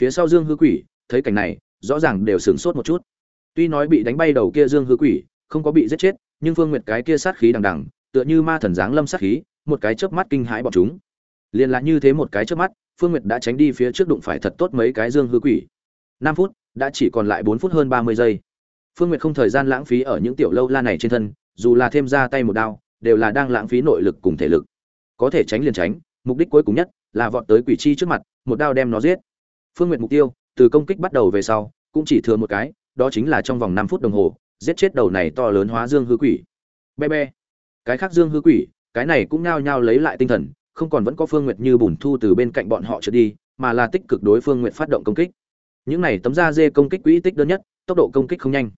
phía sau dương hư quỷ, thấy cảnh này, rõ ràng đều sửng sốt một chút. Tuy nói bị đánh bay đầu kia dương hư quỷ, không có bị giết chết, nhưng phương nguyệt cái kia sát khí đằng đằng, tựa như ma thần giáng lâm sát khí, một cái chớp mắt kinh hãi bọn chúng. Liền là như thế một cái chớp mắt, phương nguyệt đã tránh đi phía trước đụng phải thật tốt mấy cái dương hư quỷ. Năm phút, đã chỉ còn lại bốn phút hơn ba mươi giây. Phương nguyệt không thời gian lãng phí ở những tiểu lâu la này trên thân, dù là thêm ra tay một đao, đều là đang lãng phí nội lực cùng thể lực. Có thể tránh liền tránh, mục đích cuối cùng nhất là vọt tới quỷ chi trước mặt, một đao đem nó giết phương nguyệt mục tiêu, từ công kích bắt đầu về sau, cũng chỉ thừa một cái, đó chính là trong vòng năm phút đồng hồ, giết chết đầu này to lớn hóa dương hư quỷ. Be be. Cái khác dương hư quỷ, cái này cũng nao nhao lấy lại tinh thần, không còn vẫn có phương nguyệt như bùn thu từ bên cạnh bọn họ trở đi, mà là tích cực đối phương nguyệt phát động công kích. Những này tấm da dê công kích quỹ tích đơn nhất, tốc độ công kích không nhanh.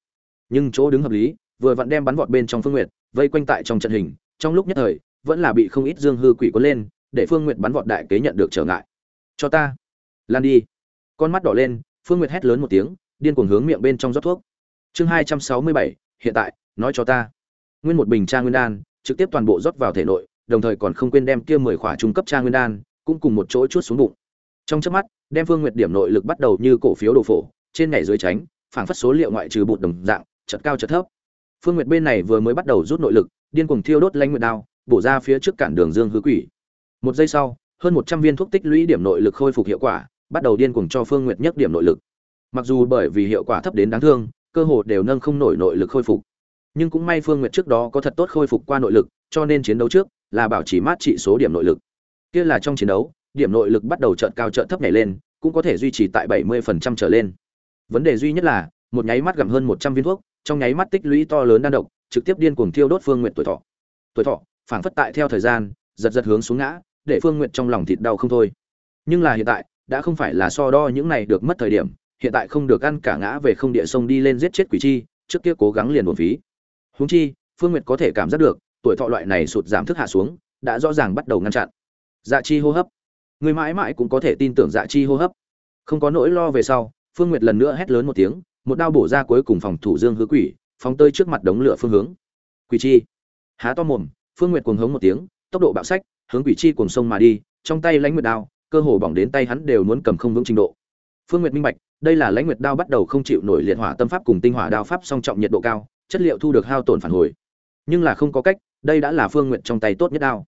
Nhưng chỗ đứng hợp lý, vừa vặn đem bắn vọt bên trong phương nguyệt, vây quanh tại trong trận hình, trong lúc nhất thời, vẫn là bị không ít dương hư quỷ có lên, để phương nguyệt bắn vọt đại kế nhận được trở ngại. Cho ta. Lan đi con mắt đỏ lên, phương nguyệt hét lớn một tiếng, điên cuồng hướng miệng bên trong rót thuốc. Chương hai trăm sáu mươi bảy, hiện tại, nói cho ta. Nguyên một bình tra nguyên đan, trực tiếp toàn bộ rót vào thể nội, đồng thời còn không quên đem kia mười khỏa trung cấp tra nguyên đan, cũng cùng một chỗ chuốt xuống bụng. Trong chớp mắt, đem phương nguyệt điểm nội lực bắt đầu như cổ phiếu đồ phổ, trên nhảy dưới tránh, phảng phất số liệu ngoại trừ bụt đồng dạng chật cao chật thấp. Phương nguyệt bên này vừa mới bắt đầu rút nội lực, điên cuồng thiêu đốt lanh nguyệt đao, bổ ra phía trước cản đường dương hứa quỷ. Một giây sau, hơn một trăm viên thuốc tích lũy điểm nội lực khôi phục hiệu quả bắt đầu điên cuồng cho phương nguyệt nhất điểm nội lực. Mặc dù bởi vì hiệu quả thấp đến đáng thương, cơ hồ đều nâng không nổi nội lực khôi phục. Nhưng cũng may phương nguyệt trước đó có thật tốt khôi phục qua nội lực, cho nên chiến đấu trước là bảo trì mát trị số điểm nội lực. Kia là trong chiến đấu, điểm nội lực bắt đầu chợt cao chợt thấp nhảy lên, cũng có thể duy trì tại 70% trở lên. Vấn đề duy nhất là, một nháy mắt gặm hơn 100 viên thuốc, trong nháy mắt tích lũy to lớn đan độc, trực tiếp điên cuồng thiêu đốt phương nguyệt tuổi thọ. Tuổi thọ phản phất tại theo thời gian, giật giật hướng xuống ngã, để phương nguyệt trong lòng thịt đau không thôi. Nhưng là hiện tại đã không phải là so đo những này được mất thời điểm, hiện tại không được ăn cả ngã về không địa sông đi lên giết chết quỷ chi, trước kia cố gắng liền buồn phí. Huống chi, phương nguyệt có thể cảm giác được, tuổi thọ loại này sụt giảm thức hạ xuống, đã rõ ràng bắt đầu ngăn chặn. Dạ chi hô hấp. Người mãi mãi cũng có thể tin tưởng dạ chi hô hấp. Không có nỗi lo về sau, phương nguyệt lần nữa hét lớn một tiếng, một đao bổ ra cuối cùng phòng thủ dương hứa quỷ, phóng tơi trước mặt đống lửa phương hướng. Quỷ chi. Há to mồm, phương nguyệt cuồng hống một tiếng, tốc độ bạo sách, hướng quỷ chi cuồng sông mà đi, trong tay lãnh nguyệt đao cơ hồ bỏng đến tay hắn đều muốn cầm không vững trình độ. Phương nguyệt minh bạch, đây là lãnh nguyệt đao bắt đầu không chịu nổi liệt hỏa tâm pháp cùng tinh hỏa đao pháp song trọng nhiệt độ cao, chất liệu thu được hao tổn phản hồi. Nhưng là không có cách, đây đã là phương nguyệt trong tay tốt nhất đao.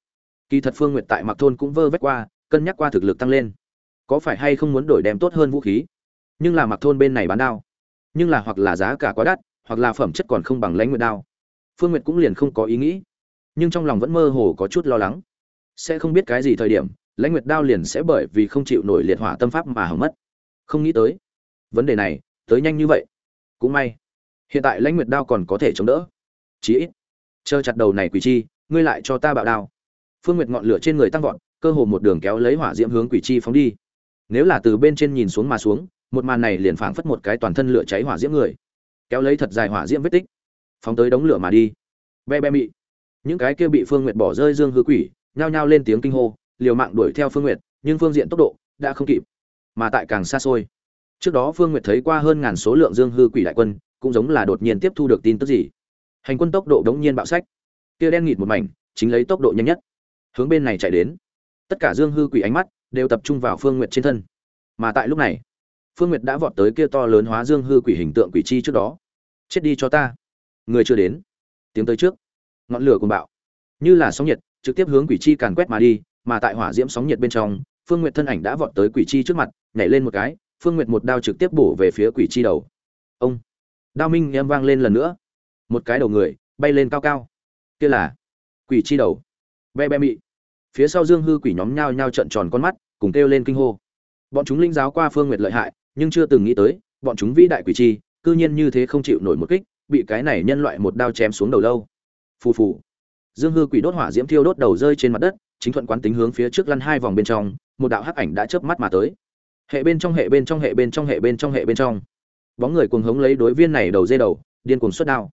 Kỳ thật phương nguyệt tại mặc thôn cũng vơ vét qua, cân nhắc qua thực lực tăng lên. Có phải hay không muốn đổi đem tốt hơn vũ khí? Nhưng là mặc thôn bên này bán đao. Nhưng là hoặc là giá cả quá đắt, hoặc là phẩm chất còn không bằng lãnh nguyệt đao. Phương nguyệt cũng liền không có ý nghĩ. Nhưng trong lòng vẫn mơ hồ có chút lo lắng. Sẽ không biết cái gì thời điểm lãnh nguyệt đao liền sẽ bởi vì không chịu nổi liệt hỏa tâm pháp mà hỏng mất. Không nghĩ tới, vấn đề này tới nhanh như vậy. Cũng may, hiện tại lãnh nguyệt đao còn có thể chống đỡ. Chí ít, chờ chặt đầu này quỷ chi, ngươi lại cho ta bạo đao. Phương nguyệt ngọn lửa trên người tăng vọt, cơ hồ một đường kéo lấy hỏa diễm hướng quỷ chi phóng đi. Nếu là từ bên trên nhìn xuống mà xuống, một màn này liền phảng phất một cái toàn thân lửa cháy hỏa diễm người. Kéo lấy thật dài hỏa diễm vết tích, phóng tới đống lửa mà đi. Be be mị. Những cái kia bị phương nguyệt bỏ rơi dương hư quỷ, nhao nhao lên tiếng kinh hô liều mạng đuổi theo phương nguyệt, nhưng phương diện tốc độ đã không kịp, mà tại càng xa xôi. Trước đó phương nguyệt thấy qua hơn ngàn số lượng dương hư quỷ đại quân, cũng giống là đột nhiên tiếp thu được tin tức gì. Hành quân tốc độ đống nhiên bạo sách kia đen nghịt một mảnh, chính lấy tốc độ nhanh nhất. Hướng bên này chạy đến. Tất cả dương hư quỷ ánh mắt đều tập trung vào phương nguyệt trên thân. Mà tại lúc này, phương nguyệt đã vọt tới kia to lớn hóa dương hư quỷ hình tượng quỷ chi trước đó. Chết đi cho ta. Người chưa đến. Tiếng tới trước. Ngọn lửa cùng bạo. Như là sóng nhiệt, trực tiếp hướng quỷ chi càn quét mà đi mà tại hỏa diễm sóng nhiệt bên trong, phương nguyệt thân ảnh đã vọt tới quỷ chi trước mặt, nhảy lên một cái, phương nguyệt một đao trực tiếp bổ về phía quỷ chi đầu. Ông! Đao minh em vang lên lần nữa. Một cái đầu người, bay lên cao cao. Kia là quỷ chi đầu. Be be mị. Phía sau dương hư quỷ nhóm nhao nhao trận tròn con mắt, cùng kêu lên kinh hô. Bọn chúng linh giáo qua phương nguyệt lợi hại, nhưng chưa từng nghĩ tới, bọn chúng vĩ đại quỷ chi, cư nhiên như thế không chịu nổi một kích, bị cái này nhân loại một đao chém xuống đầu lâu. Phù phù. Dương hư quỷ đốt hỏa diễm thiêu đốt đầu rơi trên mặt đất chính thuận quán tính hướng phía trước lăn hai vòng bên trong, một đạo hắc ảnh đã chớp mắt mà tới. Hệ bên trong, hệ bên trong, hệ bên trong, hệ bên trong, hệ bên trong. Bóng người cuồng hống lấy đối viên này đầu dây đầu, điên cuồng xuất đao.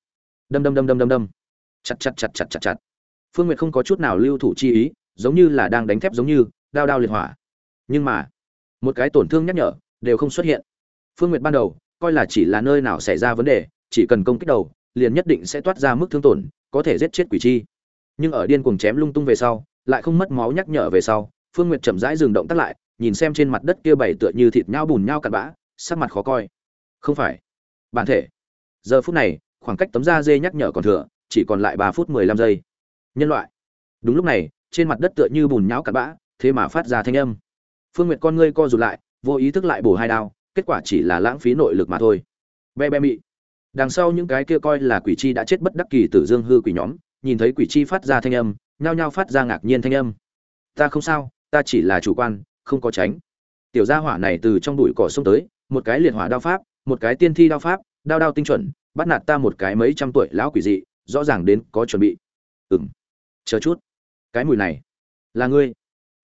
Đâm đâm đâm đâm đâm đâm. Chặt chặt chặt chặt chặt chặt. Phương nguyệt không có chút nào lưu thủ chi ý, giống như là đang đánh thép giống như, đao đao liệt hỏa. Nhưng mà, một cái tổn thương nhắc nhở, đều không xuất hiện. Phương nguyệt ban đầu, coi là chỉ là nơi nào xảy ra vấn đề, chỉ cần công kích đầu, liền nhất định sẽ toát ra mức thương tổn, có thể giết chết quỷ chi. Nhưng ở điên cuồng chém lung tung về sau lại không mất máu nhắc nhở về sau, phương nguyệt chậm rãi dừng động tắt lại, nhìn xem trên mặt đất kia bảy tựa như thịt nhau bùn nhau cặn bã, sắc mặt khó coi. Không phải. Bản thể. Giờ phút này, khoảng cách tấm da dê nhắc nhở còn thừa, chỉ còn lại ba phút mười lăm giây. Nhân loại. Đúng lúc này, trên mặt đất tựa như bùn nhão cặn bã, thế mà phát ra thanh âm. Phương nguyệt con ngươi co rụt lại, vô ý thức lại bổ hai đao, kết quả chỉ là lãng phí nội lực mà thôi. Be be mị. Đằng sau những cái kia coi là quỷ chi đã chết bất đắc kỳ tử dương hư quỷ nhóm, nhìn thấy quỷ chi phát ra thanh âm nhao nhao phát ra ngạc nhiên thanh âm. Ta không sao, ta chỉ là chủ quan, không có tránh. Tiểu gia hỏa này từ trong bụi cỏ xông tới, một cái liệt hỏa đao pháp, một cái tiên thi đao pháp, đao đao tinh chuẩn, bắt nạt ta một cái mấy trăm tuổi lão quỷ dị, rõ ràng đến có chuẩn bị. Ừm, chờ chút. Cái mùi này, là ngươi.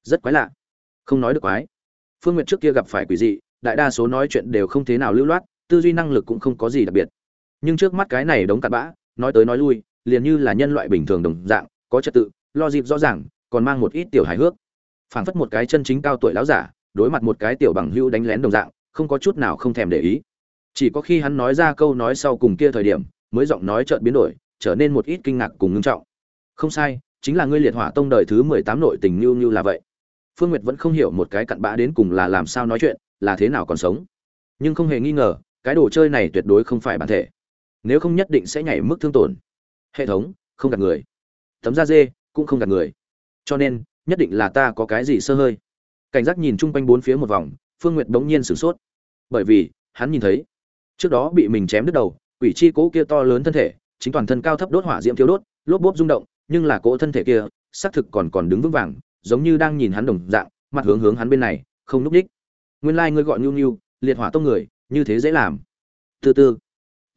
Rất quái lạ. Không nói được quái. Phương nguyệt trước kia gặp phải quỷ dị, đại đa số nói chuyện đều không thế nào lưu loát, tư duy năng lực cũng không có gì đặc biệt. Nhưng trước mắt cái này đống cặn bã, nói tới nói lui, liền như là nhân loại bình thường đồng dạng, có trật tự lo dịp rõ ràng, còn mang một ít tiểu hài hước. Phảng phất một cái chân chính cao tuổi lão giả, đối mặt một cái tiểu bằng hữu đánh lén đồng dạng, không có chút nào không thèm để ý. Chỉ có khi hắn nói ra câu nói sau cùng kia thời điểm, mới giọng nói chợt biến đổi, trở nên một ít kinh ngạc cùng ngưng trọng. Không sai, chính là ngươi liệt hỏa tông đời thứ mười tám nội tình như như là vậy. Phương nguyệt vẫn không hiểu một cái cặn bã đến cùng là làm sao nói chuyện, là thế nào còn sống. Nhưng không hề nghi ngờ, cái đồ chơi này tuyệt đối không phải bản thể. Nếu không nhất định sẽ nhảy mức thương tổn. Hệ thống, không gạt người. Tấm da dê cũng không gạt người. Cho nên, nhất định là ta có cái gì sơ hơi. Cảnh giác nhìn chung quanh bốn phía một vòng, phương nguyệt bỗng nhiên sửng sốt. Bởi vì, hắn nhìn thấy, trước đó bị mình chém đứt đầu, quỷ chi cố kia to lớn thân thể, chính toàn thân cao thấp đốt hỏa diễm thiếu đốt, lốp bốp rung động, nhưng là cỗ thân thể kia, xác thực còn còn đứng vững vàng, giống như đang nhìn hắn đồng dạng, mặt hướng hướng hắn bên này, không núp đích. Nguyên lai gọi nhu nhu, liệt hỏa tông người, như thế dễ làm. Từ từ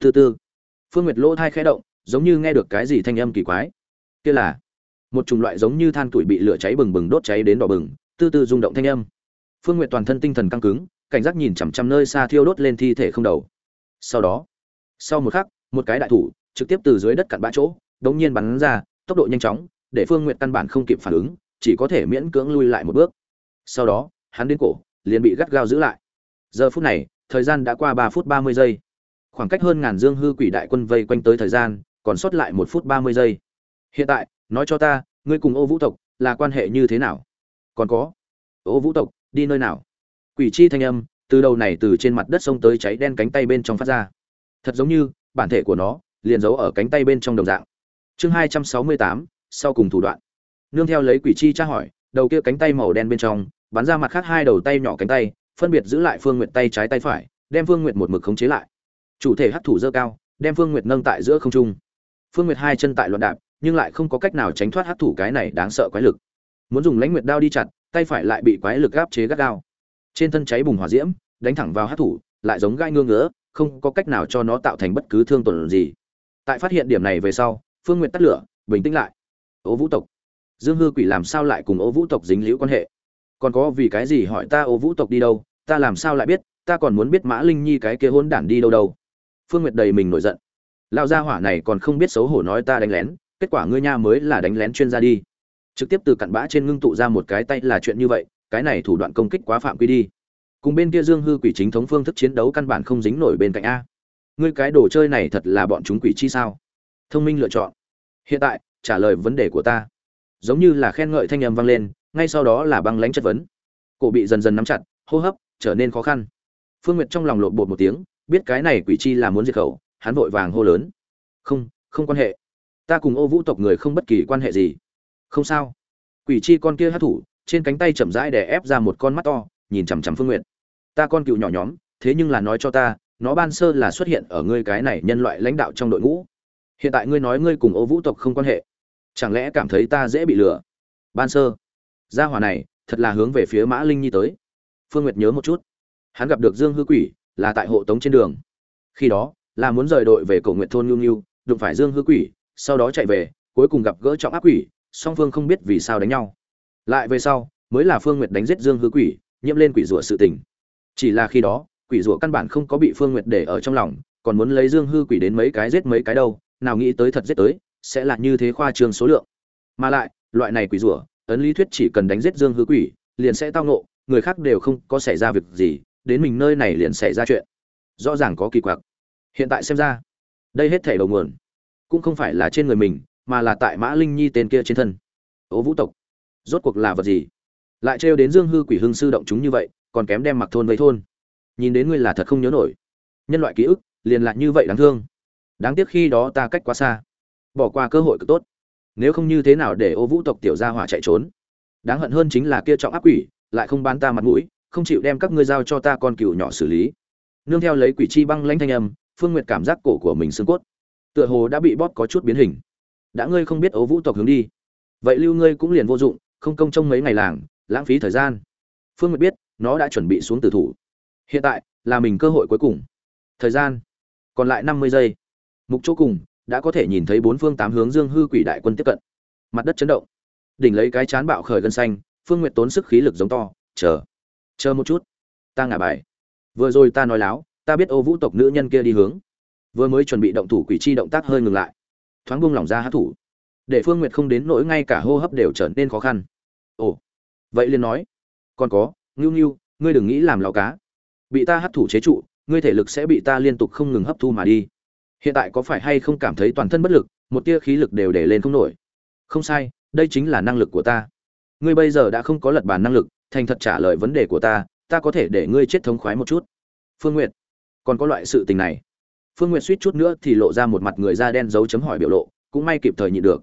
từ từ. Phương nguyệt lỗ thai khẽ động, giống như nghe được cái gì thanh âm kỳ quái. Kia là một chủng loại giống như than tuổi bị lửa cháy bừng bừng đốt cháy đến đỏ bừng từ từ rung động thanh âm. Phương nguyệt toàn thân tinh thần căng cứng, cảnh giác nhìn chằm chằm nơi xa thiêu đốt lên thi thể không đầu. Sau đó, sau một khắc, một cái đại thủ trực tiếp từ dưới đất cặn bã chỗ, đống nhiên bắn ra, tốc độ nhanh chóng, để phương nguyệt căn bản không kịp phản ứng, chỉ có thể miễn cưỡng lui lại một bước. Sau đó, hắn đến cổ, liền bị gắt gao giữ lại. Giờ phút này, thời gian đã qua ba phút ba mươi giây. Khoảng cách hơn ngàn dương hư quỷ đại quân vây quanh tới thời gian, còn sót lại một phút ba mươi giây. Hiện tại nói cho ta, ngươi cùng ô vũ tộc là quan hệ như thế nào? Còn có, ô vũ tộc đi nơi nào? Quỷ chi thanh âm từ đầu này từ trên mặt đất sông tới cháy đen cánh tay bên trong phát ra. Thật giống như bản thể của nó liền giấu ở cánh tay bên trong đồng dạng. Chương hai trăm sáu mươi tám, sau cùng thủ đoạn. Nương theo lấy quỷ chi tra hỏi, đầu kia cánh tay màu đen bên trong bắn ra mặt khác hai đầu tay nhỏ cánh tay, phân biệt giữ lại phương nguyệt tay trái tay phải, đem phương nguyệt một mực khống chế lại. Chủ thể hấp thủ dơ cao, đem phương nguyệt nâng tại giữa không trung. Phương nguyệt hai chân tại loạn đạp nhưng lại không có cách nào tránh thoát hấp thủ cái này đáng sợ quái lực. Muốn dùng lãnh nguyệt đao đi chặt, tay phải lại bị quái lực gáp chế gắt gao. Trên thân cháy bùng hỏa diễm, đánh thẳng vào hấp thủ, lại giống gai ngương ngứa không có cách nào cho nó tạo thành bất cứ thương tổn gì. Tại phát hiện điểm này về sau, phương nguyệt tắt lửa, bình tĩnh lại. Ô vũ tộc, dương hư quỷ làm sao lại cùng ô vũ tộc dính liễu quan hệ? Còn có vì cái gì hỏi ta ô vũ tộc đi đâu? Ta làm sao lại biết? Ta còn muốn biết mã linh nhi cái kia hôn đản đi đâu đâu? Phương nguyệt đầy mình nổi giận. Lão gia hỏa này còn không biết xấu hổ nói ta đánh lén kết quả ngươi nha mới là đánh lén chuyên gia đi. Trực tiếp từ cặn bã trên ngưng tụ ra một cái tay là chuyện như vậy, cái này thủ đoạn công kích quá phạm quy đi. Cùng bên kia dương hư quỷ chính thống phương thức chiến đấu căn bản không dính nổi bên cạnh a. Ngươi cái đồ chơi này thật là bọn chúng quỷ chi sao? Thông minh lựa chọn. Hiện tại, trả lời vấn đề của ta. Giống như là khen ngợi thanh âm vang lên, ngay sau đó là băng lãnh chất vấn. Cổ bị dần dần nắm chặt, hô hấp trở nên khó khăn. Phương nguyệt trong lòng lộn bột một tiếng, biết cái này quỷ chi là muốn diệt khẩu, hắn vội vàng hô lớn. Không không quan hệ ta cùng ô vũ tộc người không bất kỳ quan hệ gì. Không sao. Quỷ chi con kia hát thủ, trên cánh tay chậm rãi để ép ra một con mắt to, nhìn chằm chằm phương nguyệt. Ta con cựu nhỏ nhóm, thế nhưng là nói cho ta, nó ban sơ là xuất hiện ở ngươi cái này nhân loại lãnh đạo trong đội ngũ. Hiện tại ngươi nói ngươi cùng ô vũ tộc không quan hệ. Chẳng lẽ cảm thấy ta dễ bị lừa? Ban sơ. Gia hỏa này, thật là hướng về phía mã linh nhi tới. Phương nguyệt nhớ một chút. Hắn gặp được dương hư quỷ, là tại hộ tống trên đường. Khi đó, là muốn rời đội về cầu nguyện thôn ngưu ngưu đụng phải dương hư quỷ sau đó chạy về, cuối cùng gặp gỡ trọng ác quỷ, song phương không biết vì sao đánh nhau. Lại về sau, mới là phương nguyệt đánh giết dương hư quỷ, nhiễm lên quỷ rủa sự tình. Chỉ là khi đó, quỷ rủa căn bản không có bị phương nguyệt để ở trong lòng, còn muốn lấy dương hư quỷ đến mấy cái giết mấy cái đâu, nào nghĩ tới thật giết tới, sẽ là như thế khoa trương số lượng. Mà lại, loại này quỷ rủa ấn lý thuyết chỉ cần đánh giết dương hư quỷ, liền sẽ tao ngộ, người khác đều không có xảy ra việc gì, đến mình nơi này liền xảy ra chuyện. Rõ ràng có kỳ quặc. Hiện tại xem ra, đây hết thể đầu nguồn cũng không phải là trên người mình, mà là tại mã linh nhi tên kia trên thân. Ố vũ tộc, rốt cuộc là vật gì? Lại trêu đến dương hư quỷ hưng sư động chúng như vậy, còn kém đem mặc thôn với thôn. Nhìn đến ngươi là thật không nhớ nổi. Nhân loại ký ức, liền lại như vậy đáng thương. Đáng tiếc khi đó ta cách quá xa. Bỏ qua cơ hội cực tốt. Nếu không như thế nào để ô vũ tộc tiểu gia hỏa chạy trốn? Đáng hận hơn chính là kia trọng áp quỷ, lại không bán ta mặt mũi, không chịu đem các ngươi giao cho ta con cừu nhỏ xử lý. Nương theo lấy quỷ chi băng lãnh thanh âm, phương nguyệt cảm giác cổ của mình xương cốt tựa hồ đã bị bóp có chút biến hình. Đã ngươi không biết ấu vũ tộc hướng đi, vậy lưu ngươi cũng liền vô dụng, không công trông mấy ngày làng, lãng phí thời gian. Phương nguyệt biết, nó đã chuẩn bị xuống tử thủ. Hiện tại, là mình cơ hội cuối cùng. Thời gian, còn lại năm mươi giây. Mục chỗ cùng, đã có thể nhìn thấy bốn phương tám hướng dương hư quỷ đại quân tiếp cận. Mặt đất chấn động. Đỉnh lấy cái chán bạo khởi gân xanh, phương nguyệt tốn sức khí lực giống to, chờ chờ một chút, ta ngả bài. Vừa rồi ta nói láo, ta biết ô vũ tộc nữ nhân kia đi hướng vừa mới chuẩn bị động thủ quỷ chi động tác hơi ngừng lại. Thoáng buông lỏng ra hát thủ. Để phương nguyệt không đến nỗi ngay cả hô hấp đều trở nên khó khăn. Ồ, vậy liền nói. Còn có, ngưu ngưu, ngươi đừng nghĩ làm lò cá. Bị ta hát thủ chế trụ, ngươi thể lực sẽ bị ta liên tục không ngừng hấp thu mà đi. Hiện tại có phải hay không cảm thấy toàn thân bất lực, một tia khí lực đều để lên không nổi. Không sai, đây chính là năng lực của ta. Ngươi bây giờ đã không có lật bàn năng lực, thành thật trả lời vấn đề của ta ta có thể để ngươi chết thống khoái một chút. Phương n g u y ệ t còn có loại sự tình này phương n g u y ệ t suýt chút nữa thì lộ ra một mặt người da đen dấu chấm hỏi biểu lộ, cũng may kịp thời nhịn được.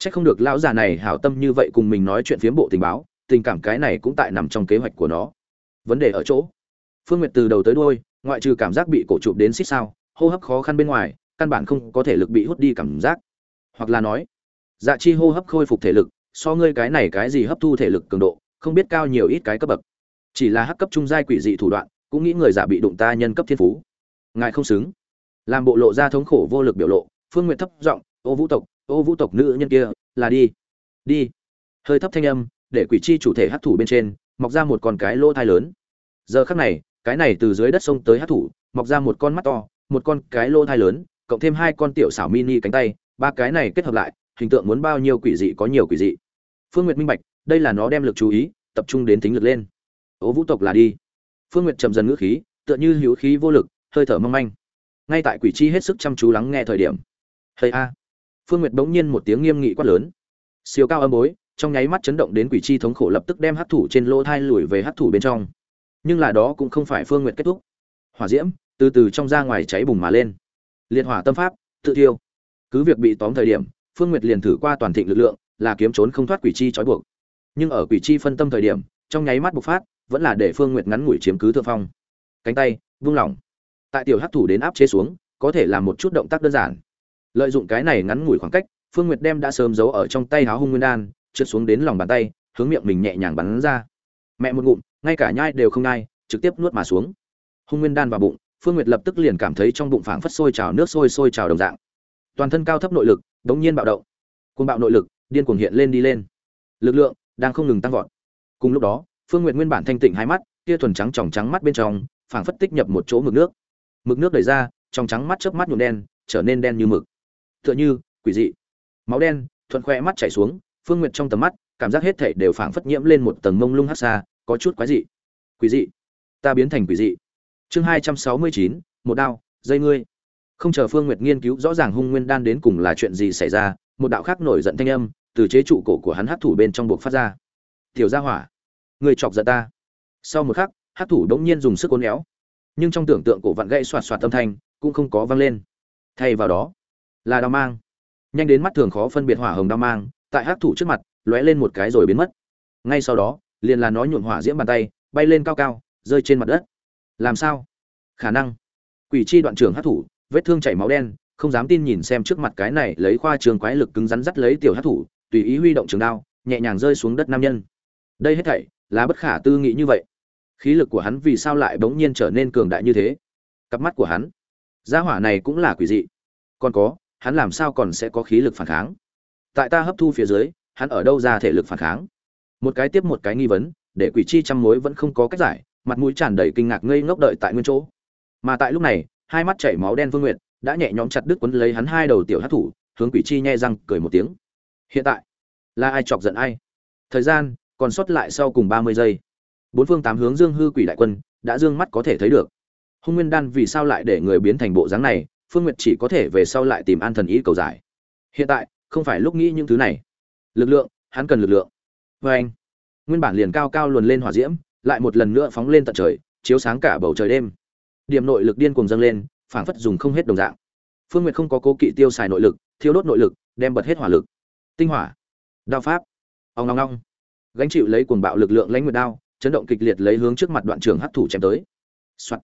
C h ắ c không được lão già này hảo tâm như vậy cùng mình nói chuyện phiếm bộ tình báo, tình cảm cái này cũng tại nằm trong kế hoạch của nó. Vấn đề ở chỗ, phương n g u y ệ t từ đầu tới đôi ngoại trừ cảm giác bị cổ chụp đến xích sao, hô hấp khó khăn bên ngoài, căn bản không có thể lực bị hút đi cảm giác. Hoặc là nói dạ chi hô hấp khôi phục thể lực, so ngươi cái này cái gì hấp thu thể lực cường độ, không biết cao nhiều ít cái cấp bậc. Chỉ là hắc cấp trung giai quỷ dị thủ đoạn, cũng nghĩ người giả bị đụng ta nhân cấp thiên phú. Ngài không xứng làm bộ lộ ra thống khổ vô lực biểu lộ, phương nguyện thấp giọng, ô vũ tộc, ô vũ tộc nữ nhân kia, là đi đi. Hơi thấp thanh âm, để quỷ chi chủ thể hát thủ bên trên, mọc ra một con cái lỗ thai lớn. Giờ khắc này, cái này từ dưới đất sông tới hát thủ, mọc ra một con mắt to, một con cái lỗ thai lớn, cộng thêm hai con tiểu xảo mini cánh tay, ba cái này kết hợp lại, hình tượng muốn bao nhiêu quỷ dị có nhiều quỷ dị. Phương nguyệt minh bạch, đây là nó đem lực chú ý, tập trung đến tính lực lên. Ô vũ tộc là đi. Phương nguyệt trầm dần ngữ khí, tựa như hữu khí vô lực, hơi thở mong manh ngay tại quỷ chi hết sức chăm chú lắng nghe thời điểm. Hay a. Phương nguyệt bỗng nhiên một tiếng nghiêm nghị quát lớn. Siêu cao âm bối, trong nháy mắt chấn động đến quỷ chi thống khổ lập tức đem hắc thủ trên lỗ thai lùi về hắc thủ bên trong. Nhưng là đó cũng không phải phương nguyệt kết thúc. Hỏa diễm, từ từ trong ra ngoài cháy bùng mà lên. Liệt hỏa tâm pháp, tự thiêu. Cứ việc bị tóm thời điểm, phương nguyệt liền thử qua toàn thịnh lực lượng, là kiếm trốn không thoát quỷ chi trói buộc. Nhưng ở quỷ chi phân tâm thời điểm, trong nháy mắt bộc phát, vẫn là để phương nguyệt ngắn ngủi chiếm cứ thượng phong. Cánh tay, vung lỏng tại tiểu hắc thủ đến áp chế xuống, có thể làm một chút động tác đơn giản. Lợi dụng cái này ngắn ngủi khoảng cách, phương nguyệt đem đã sớm giấu ở trong tay háo hung nguyên đan, trượt xuống đến lòng bàn tay, hướng miệng mình nhẹ nhàng bắn ra. Mẹ một ngụm, ngay cả nhai đều không nhai, trực tiếp nuốt mà xuống. Hung nguyên đan vào bụng, phương nguyệt lập tức liền cảm thấy trong bụng phảng phất sôi trào, nước sôi sôi trào đồng dạng. Toàn thân cao thấp nội lực, đống nhiên bạo động. Côn bạo nội lực, điên cuồng hiện lên đi lên. Lực lượng đang không ngừng tăng vọt. Cùng lúc đó, phương nguyệt nguyên bản thanh tịnh hai mắt, tia thuần trắng tròng trắng mắt bên trong, phảng phất tích nhập một chỗ mực nước mực nước đẩy ra, trong trắng mắt chớp mắt nhuộm đen, trở nên đen như mực. Tựa như, quỷ dị. Máu đen, thuận khoe mắt chảy xuống, phương nguyệt trong tầm mắt, cảm giác hết thảy đều phảng phất nhiễm lên một tầng mông lung hắc xa, có chút quái dị. Quỷ dị. Ta biến thành quỷ dị. Chương hai trăm sáu mươi chín, một đao, dây ngươi. Không chờ phương nguyệt nghiên cứu rõ ràng hung nguyên đan đến cùng là chuyện gì xảy ra, một đạo khác nổi giận thanh âm từ chế trụ cổ của hắn hấp thủ bên trong buộc phát ra. Tiểu gia hỏa người chọc giận ta. Sau một khắc hấp thủ đống nhiên dùng sức uốn éo nhưng trong tưởng tượng cổ vặn gãy xoạt xoạt âm thanh cũng không có vang lên. Thay vào đó là đao mang. Nhanh đến mắt thường khó phân biệt hỏa hồng đao mang, tại hấp thủ trước mặt, lóe lên một cái rồi biến mất. Ngay sau đó, liền là nó nhuộm hỏa diễm bàn tay, bay lên cao cao, rơi trên mặt đất. Làm sao? Khả năng. Quỷ chi đoạn trưởng hát thủ, vết thương chảy máu đen, không dám tin nhìn xem trước mặt cái này lấy khoa trường quái lực cứng rắn dắt lấy tiểu hát thủ, tùy ý huy động trường đao, nhẹ nhàng rơi xuống đất nam nhân. Đây hết thảy là bất khả tư nghị như vậy khí lực của hắn vì sao lại bỗng nhiên trở nên cường đại như thế? Cặp mắt của hắn, gia hỏa này cũng là quỷ dị. Còn có, hắn làm sao còn sẽ có khí lực phản kháng? Tại ta hấp thu phía dưới, hắn ở đâu ra thể lực phản kháng? Một cái tiếp một cái nghi vấn, để quỷ chi chăm mối vẫn không có cách giải, mặt mũi tràn đầy kinh ngạc ngây ngốc đợi tại nguyên chỗ. Mà tại lúc này, hai mắt chảy máu đen vương nguyệt, đã nhẹ nhõm chặt đứt quấn lấy hắn hai đầu tiểu hát thủ, hướng quỷ chi nhẹ răng cười một tiếng. Hiện tại, là ai chọc giận ai? Thời gian còn sót lại sau cùng ba mươi giây bốn phương tám hướng dương hư quỷ đại quân, đã dương mắt có thể thấy được. Hung nguyên đan vì sao lại để người biến thành bộ dáng này, phương nguyệt chỉ có thể về sau lại tìm an thần ý cầu giải. Hiện tại, không phải lúc nghĩ những thứ này. Lực lượng, hắn cần lực lượng. Vê anh, nguyên bản liền cao cao luồn lên hỏa diễm, lại một lần nữa phóng lên tận trời, chiếu sáng cả bầu trời đêm. Điểm nội lực điên cuồng dâng lên, phảng phất dùng không hết đồng dạng. Phương nguyệt không có cố kỵ tiêu xài nội lực thiếu đốt nội lực, đem bật hết hỏa lực. Tinh hỏa. Đao pháp. Ông long long gánh chịu lấy cuồng bạo lực lượng lãnh nguyệt đao chấn động kịch liệt lấy hướng trước mặt đoạn trường hấp thủ chém tới. Soạt.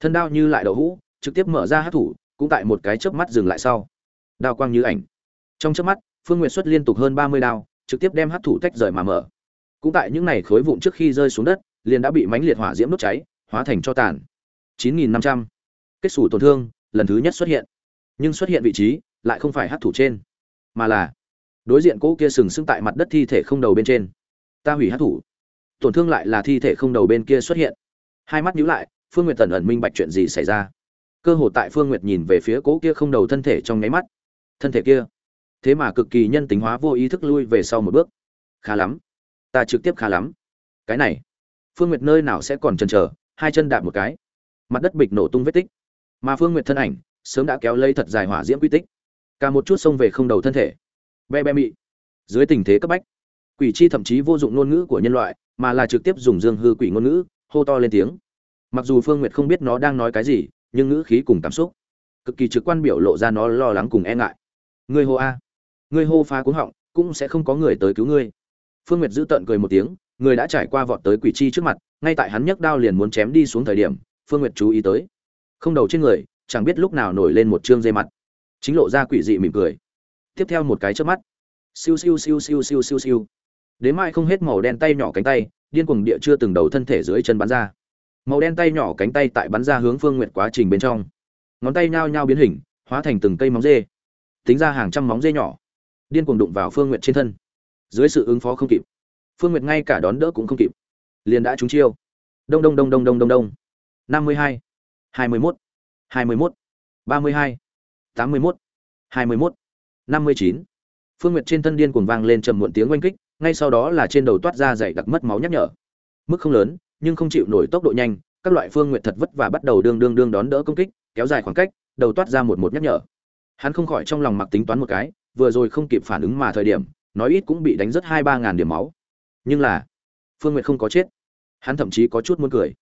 thân đao như lại đậu hũ, trực tiếp mở ra hấp thủ, cũng tại một cái chớp mắt dừng lại sau. Đao quang như ảnh. Trong chớp mắt, phương nguyệt xuất liên tục hơn ba mươi đao, trực tiếp đem hấp thủ tách rời mà mở. Cũng tại những này khối vụn trước khi rơi xuống đất, liền đã bị mãnh liệt hỏa diễm đốt cháy, hóa thành cho tàn. 9.500. kết xù tổn thương, lần thứ nhất xuất hiện. Nhưng xuất hiện vị trí, lại không phải hấp thủ trên, mà là đối diện cỗ kia sừng sững tại mặt đất thi thể không đầu bên trên. Ta hủy hấp thủ tổn thương lại là thi thể không đầu bên kia xuất hiện. Hai mắt nhíu lại, phương nguyệt tần ẩn minh bạch chuyện gì xảy ra. Cơ hồ tại phương nguyệt nhìn về phía cố kia không đầu thân thể trong nháy mắt. Thân thể kia. Thế mà cực kỳ nhân tính hóa vô ý thức lui về sau một bước. Khá lắm. Ta trực tiếp khá lắm. Cái này. Phương nguyệt nơi nào sẽ còn chần chờ, hai chân đạp một cái. Mặt đất bịch nổ tung vết tích. Mà phương nguyệt thân ảnh, sớm đã kéo lấy thật dài hỏa diễm quy tích. Cả một chút xông về không đầu thân thể. Be be mị. Dưới tình thế cấp bách, quỷ chi thậm chí vô dụng ngôn ngữ của nhân loại mà là trực tiếp dùng dương hư quỷ ngôn ngữ, hô to lên tiếng. Mặc dù phương nguyệt không biết nó đang nói cái gì, nhưng ngữ khí cùng cảm xúc cực kỳ trực quan biểu lộ ra nó lo lắng cùng e ngại. Ngươi hô a. Ngươi hô phá cuống họng, cũng sẽ không có người tới cứu ngươi. Phương nguyệt giữ tợn cười một tiếng, người đã trải qua vọt tới quỷ chi trước mặt, ngay tại hắn nhấc đao liền muốn chém đi xuống thời điểm, phương nguyệt chú ý tới. Không đầu trên người, chẳng biết lúc nào nổi lên một trương dây mặt. Chính lộ ra quỷ dị mỉm cười. Tiếp theo một cái trước mắt. Siêu siêu siêu siêu siêu siêu siêu đến mai không hết màu đen tay nhỏ cánh tay, điên cuồng địa chưa từng đầu thân thể dưới chân bắn ra. Màu đen tay nhỏ cánh tay tại bắn ra hướng phương nguyệt quá trình bên trong. Ngón tay nhao nhao biến hình, hóa thành từng cây móng dê. Tính ra hàng trăm móng dê nhỏ. Điên cuồng đụng vào phương nguyệt trên thân. Dưới sự ứng phó không kịp. Phương nguyệt ngay cả đón đỡ cũng không kịp. Liền đã trúng chiêu. Đông đông đông đông đông đông đông. Năm mươi hai hai mươi mốt, hai mươi mốt, ba mươi hai, tám mươi mốt, hai mươi mốt, năm mươi chín. Phương nguyệt trên thân điên cuồng vang lên trầm muộn tiếng oanh kích ngay sau đó là trên đầu toát ra dày đặc mất máu nhắc nhở. Mức không lớn, nhưng không chịu nổi tốc độ nhanh, các loại phương nguyệt thật vất và bắt đầu đương đương đương đón đỡ công kích, kéo dài khoảng cách, đầu toát ra một một nhắc nhở. Hắn không khỏi trong lòng mặc tính toán một cái, vừa rồi không kịp phản ứng mà thời điểm, nói ít cũng bị đánh rất hai ba ngàn điểm máu. Nhưng là, phương nguyệt không có chết. Hắn thậm chí có chút muốn cười.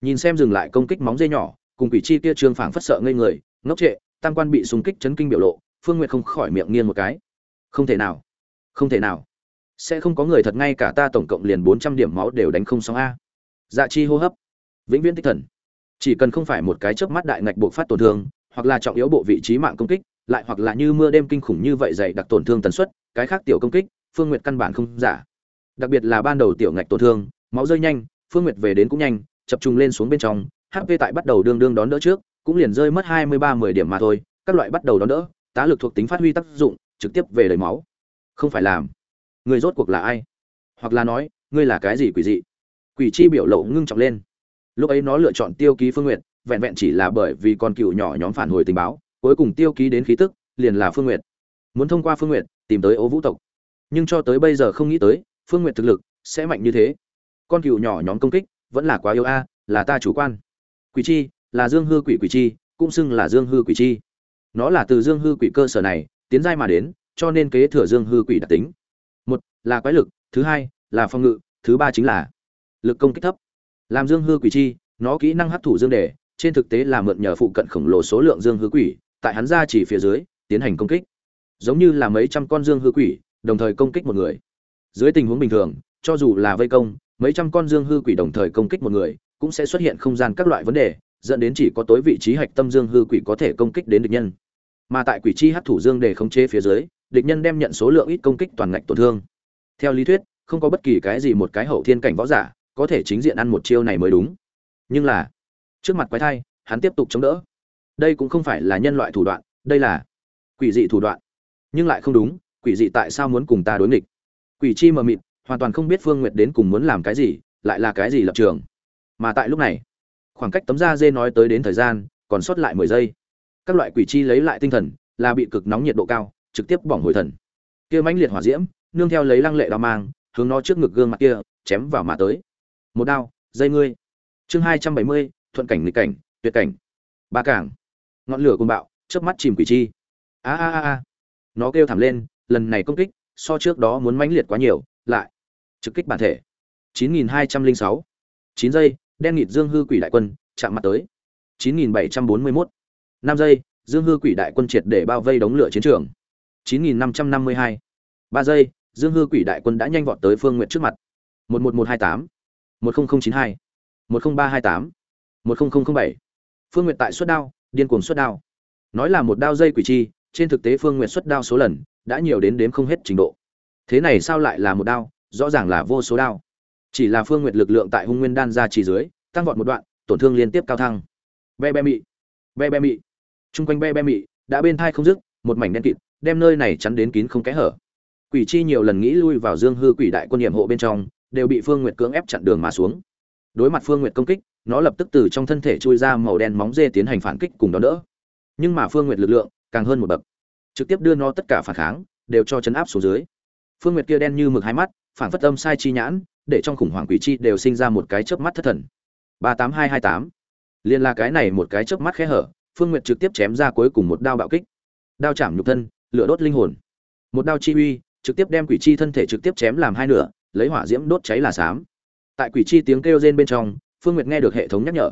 Nhìn xem dừng lại công kích móng dây nhỏ, cùng quỷ chi kia trương phảng phất sợ ngây người, ngốc trệ, tam quan bị súng kích chấn kinh biểu lộ, phương nguyệt không khỏi miệng nghiêng một cái. Không thể nào. Không thể nào sẽ không có người thật ngay cả ta tổng cộng liền bốn trăm điểm máu đều đánh không xong a. Dạ chi hô hấp. Vĩnh viễn tích thần. Chỉ cần không phải một cái chớp mắt đại ngạch buộc phát tổn thương, hoặc là trọng yếu bộ vị trí mạng công kích, lại hoặc là như mưa đêm kinh khủng như vậy dày đặc tổn thương tần suất, cái khác tiểu công kích, phương nguyệt căn bản không giả. Đặc biệt là ban đầu tiểu ngạch tổn thương, máu rơi nhanh, phương nguyệt về đến cũng nhanh, chập trung lên xuống bên trong hp tại bắt đầu đương đương đón đỡ trước, cũng liền rơi mất hai mươi ba mười điểm mà thôi, các loại bắt đầu đón đỡ, tá lực thuộc tính phát huy tác dụng, trực tiếp về đầy máu. Không phải làm. Ngươi rốt cuộc là ai? Hoặc là nói, ngươi là cái gì quỷ dị? Quỷ chi biểu lộ ngưng trọng lên. Lúc ấy nó lựa chọn tiêu ký phương nguyện vẹn vẹn chỉ là bởi vì con cựu nhỏ nhóm phản hồi tình báo, cuối cùng tiêu ký đến khí tức, liền là phương nguyện muốn thông qua phương nguyện tìm tới ố vũ tộc. Nhưng cho tới bây giờ không nghĩ tới, phương nguyện thực lực sẽ mạnh như thế. Con cựu nhỏ nhóm công kích vẫn là quá yếu a, là ta chủ quan. Quỷ chi, là dương hư quỷ quỷ chi, cũng xưng là dương hư quỷ chi. Nó là từ dương hư quỷ cơ sở này, tiến giai mà đến, cho nên kế thừa dương hư quỷ đặc tính là quái lực, thứ hai là phòng ngự, thứ ba chính là lực công kích thấp. Làm dương hư quỷ chi, nó kỹ năng hấp thụ dương đề, trên thực tế là mượn nhờ phụ cận khổng lồ số lượng dương hư quỷ, tại hắn ra chỉ phía dưới, tiến hành công kích. Giống như là mấy trăm con dương hư quỷ, đồng thời công kích một người. Dưới tình huống bình thường, cho dù là vây công, mấy trăm con dương hư quỷ đồng thời công kích một người, cũng sẽ xuất hiện không gian các loại vấn đề, dẫn đến chỉ có tối vị trí hạch tâm dương hư quỷ có thể công kích đến địch nhân. Mà tại quỷ chi hấp thủ dương đề khống chế phía dưới, địch nhân đem nhận số lượng ít công kích toàn ngạch tổn thương theo lý thuyết, không có bất kỳ cái gì một cái hậu thiên cảnh võ giả có thể chính diện ăn một chiêu này mới đúng. Nhưng là, trước mặt quái thai, hắn tiếp tục chống đỡ. Đây cũng không phải là nhân loại thủ đoạn, đây là quỷ dị thủ đoạn. Nhưng lại không đúng, quỷ dị tại sao muốn cùng ta đối nghịch? Quỷ chi mờ mịt, hoàn toàn không biết phương nguyệt đến cùng muốn làm cái gì, lại là cái gì lập trường. Mà tại lúc này, khoảng cách tấm da dê nói tới đến thời gian, còn sót lại mười giây. Các loại quỷ chi lấy lại tinh thần, là bị cực nóng nhiệt độ cao, trực tiếp bỏng hồi thần. Kia mãnh liệt hỏa diễm nương theo lấy lăng lệ đao mang hướng nó trước ngực gương mặt kia chém vào mà tới một đao dây ngươi chương hai trăm bảy mươi thuận cảnh nghịch cảnh tuyệt cảnh ba cảng ngọn lửa côn bạo chớp mắt chìm quỷ chi a a a a nó kêu thảm lên lần này công kích so trước đó muốn mãnh liệt quá nhiều lại trực kích bản thể 9206. 9 giây, đen nghịt Dương hư quỷ đại quân chạm mặt tới. 9741. 5 giây, Dương hư quỷ đại quân triệt để bao vây đống lửa chiến trường. 9552. 3 giây, Dương hư quỷ đại quân đã nhanh vọt tới Phương Nguyệt trước mặt. 11128, 10092, 10328, 10007. Phương Nguyệt tại xuất đao, điên cuồng xuất đao. Nói là một đao dây quỷ chi, trên thực tế Phương Nguyệt xuất đao số lần đã nhiều đến đếm không hết trình độ. Thế này sao lại là một đao, rõ ràng là vô số đao. Chỉ là Phương Nguyệt lực lượng tại Hung Nguyên đan ra chỉ dưới, tăng vọt một đoạn, tổn thương liên tiếp cao thăng. Be be mị, be be mị. Trung quanh be be mị, đã bên thai không dứt, một mảnh đen kịt, đem nơi này chắn đến kín không kẽ hở. Quỷ chi nhiều lần nghĩ lui vào Dương hư quỷ đại quân niệm hộ bên trong, đều bị Phương Nguyệt cưỡng ép chặn đường mà xuống. Đối mặt Phương Nguyệt công kích, nó lập tức từ trong thân thể chui ra màu đen móng dê tiến hành phản kích cùng đó đỡ. Nhưng mà Phương Nguyệt lực lượng càng hơn một bậc, trực tiếp đưa nó tất cả phản kháng đều cho chấn áp xuống dưới. Phương Nguyệt kia đen như mực hai mắt, phản phất âm sai chi nhãn, để trong khủng hoảng quỷ chi đều sinh ra một cái chớp mắt thất thần. 38228. Liên là cái này một cái chớp mắt khẽ hở, Phương Nguyệt trực tiếp chém ra cuối cùng một đao bạo kích. Đao chạm nhục thân, lửa đốt linh hồn. Một đao chi uy, trực tiếp đem quỷ chi thân thể trực tiếp chém làm hai nửa, lấy hỏa diễm đốt cháy là xám. Tại quỷ chi tiếng kêu rên bên trong, Phương Nguyệt nghe được hệ thống nhắc nhở.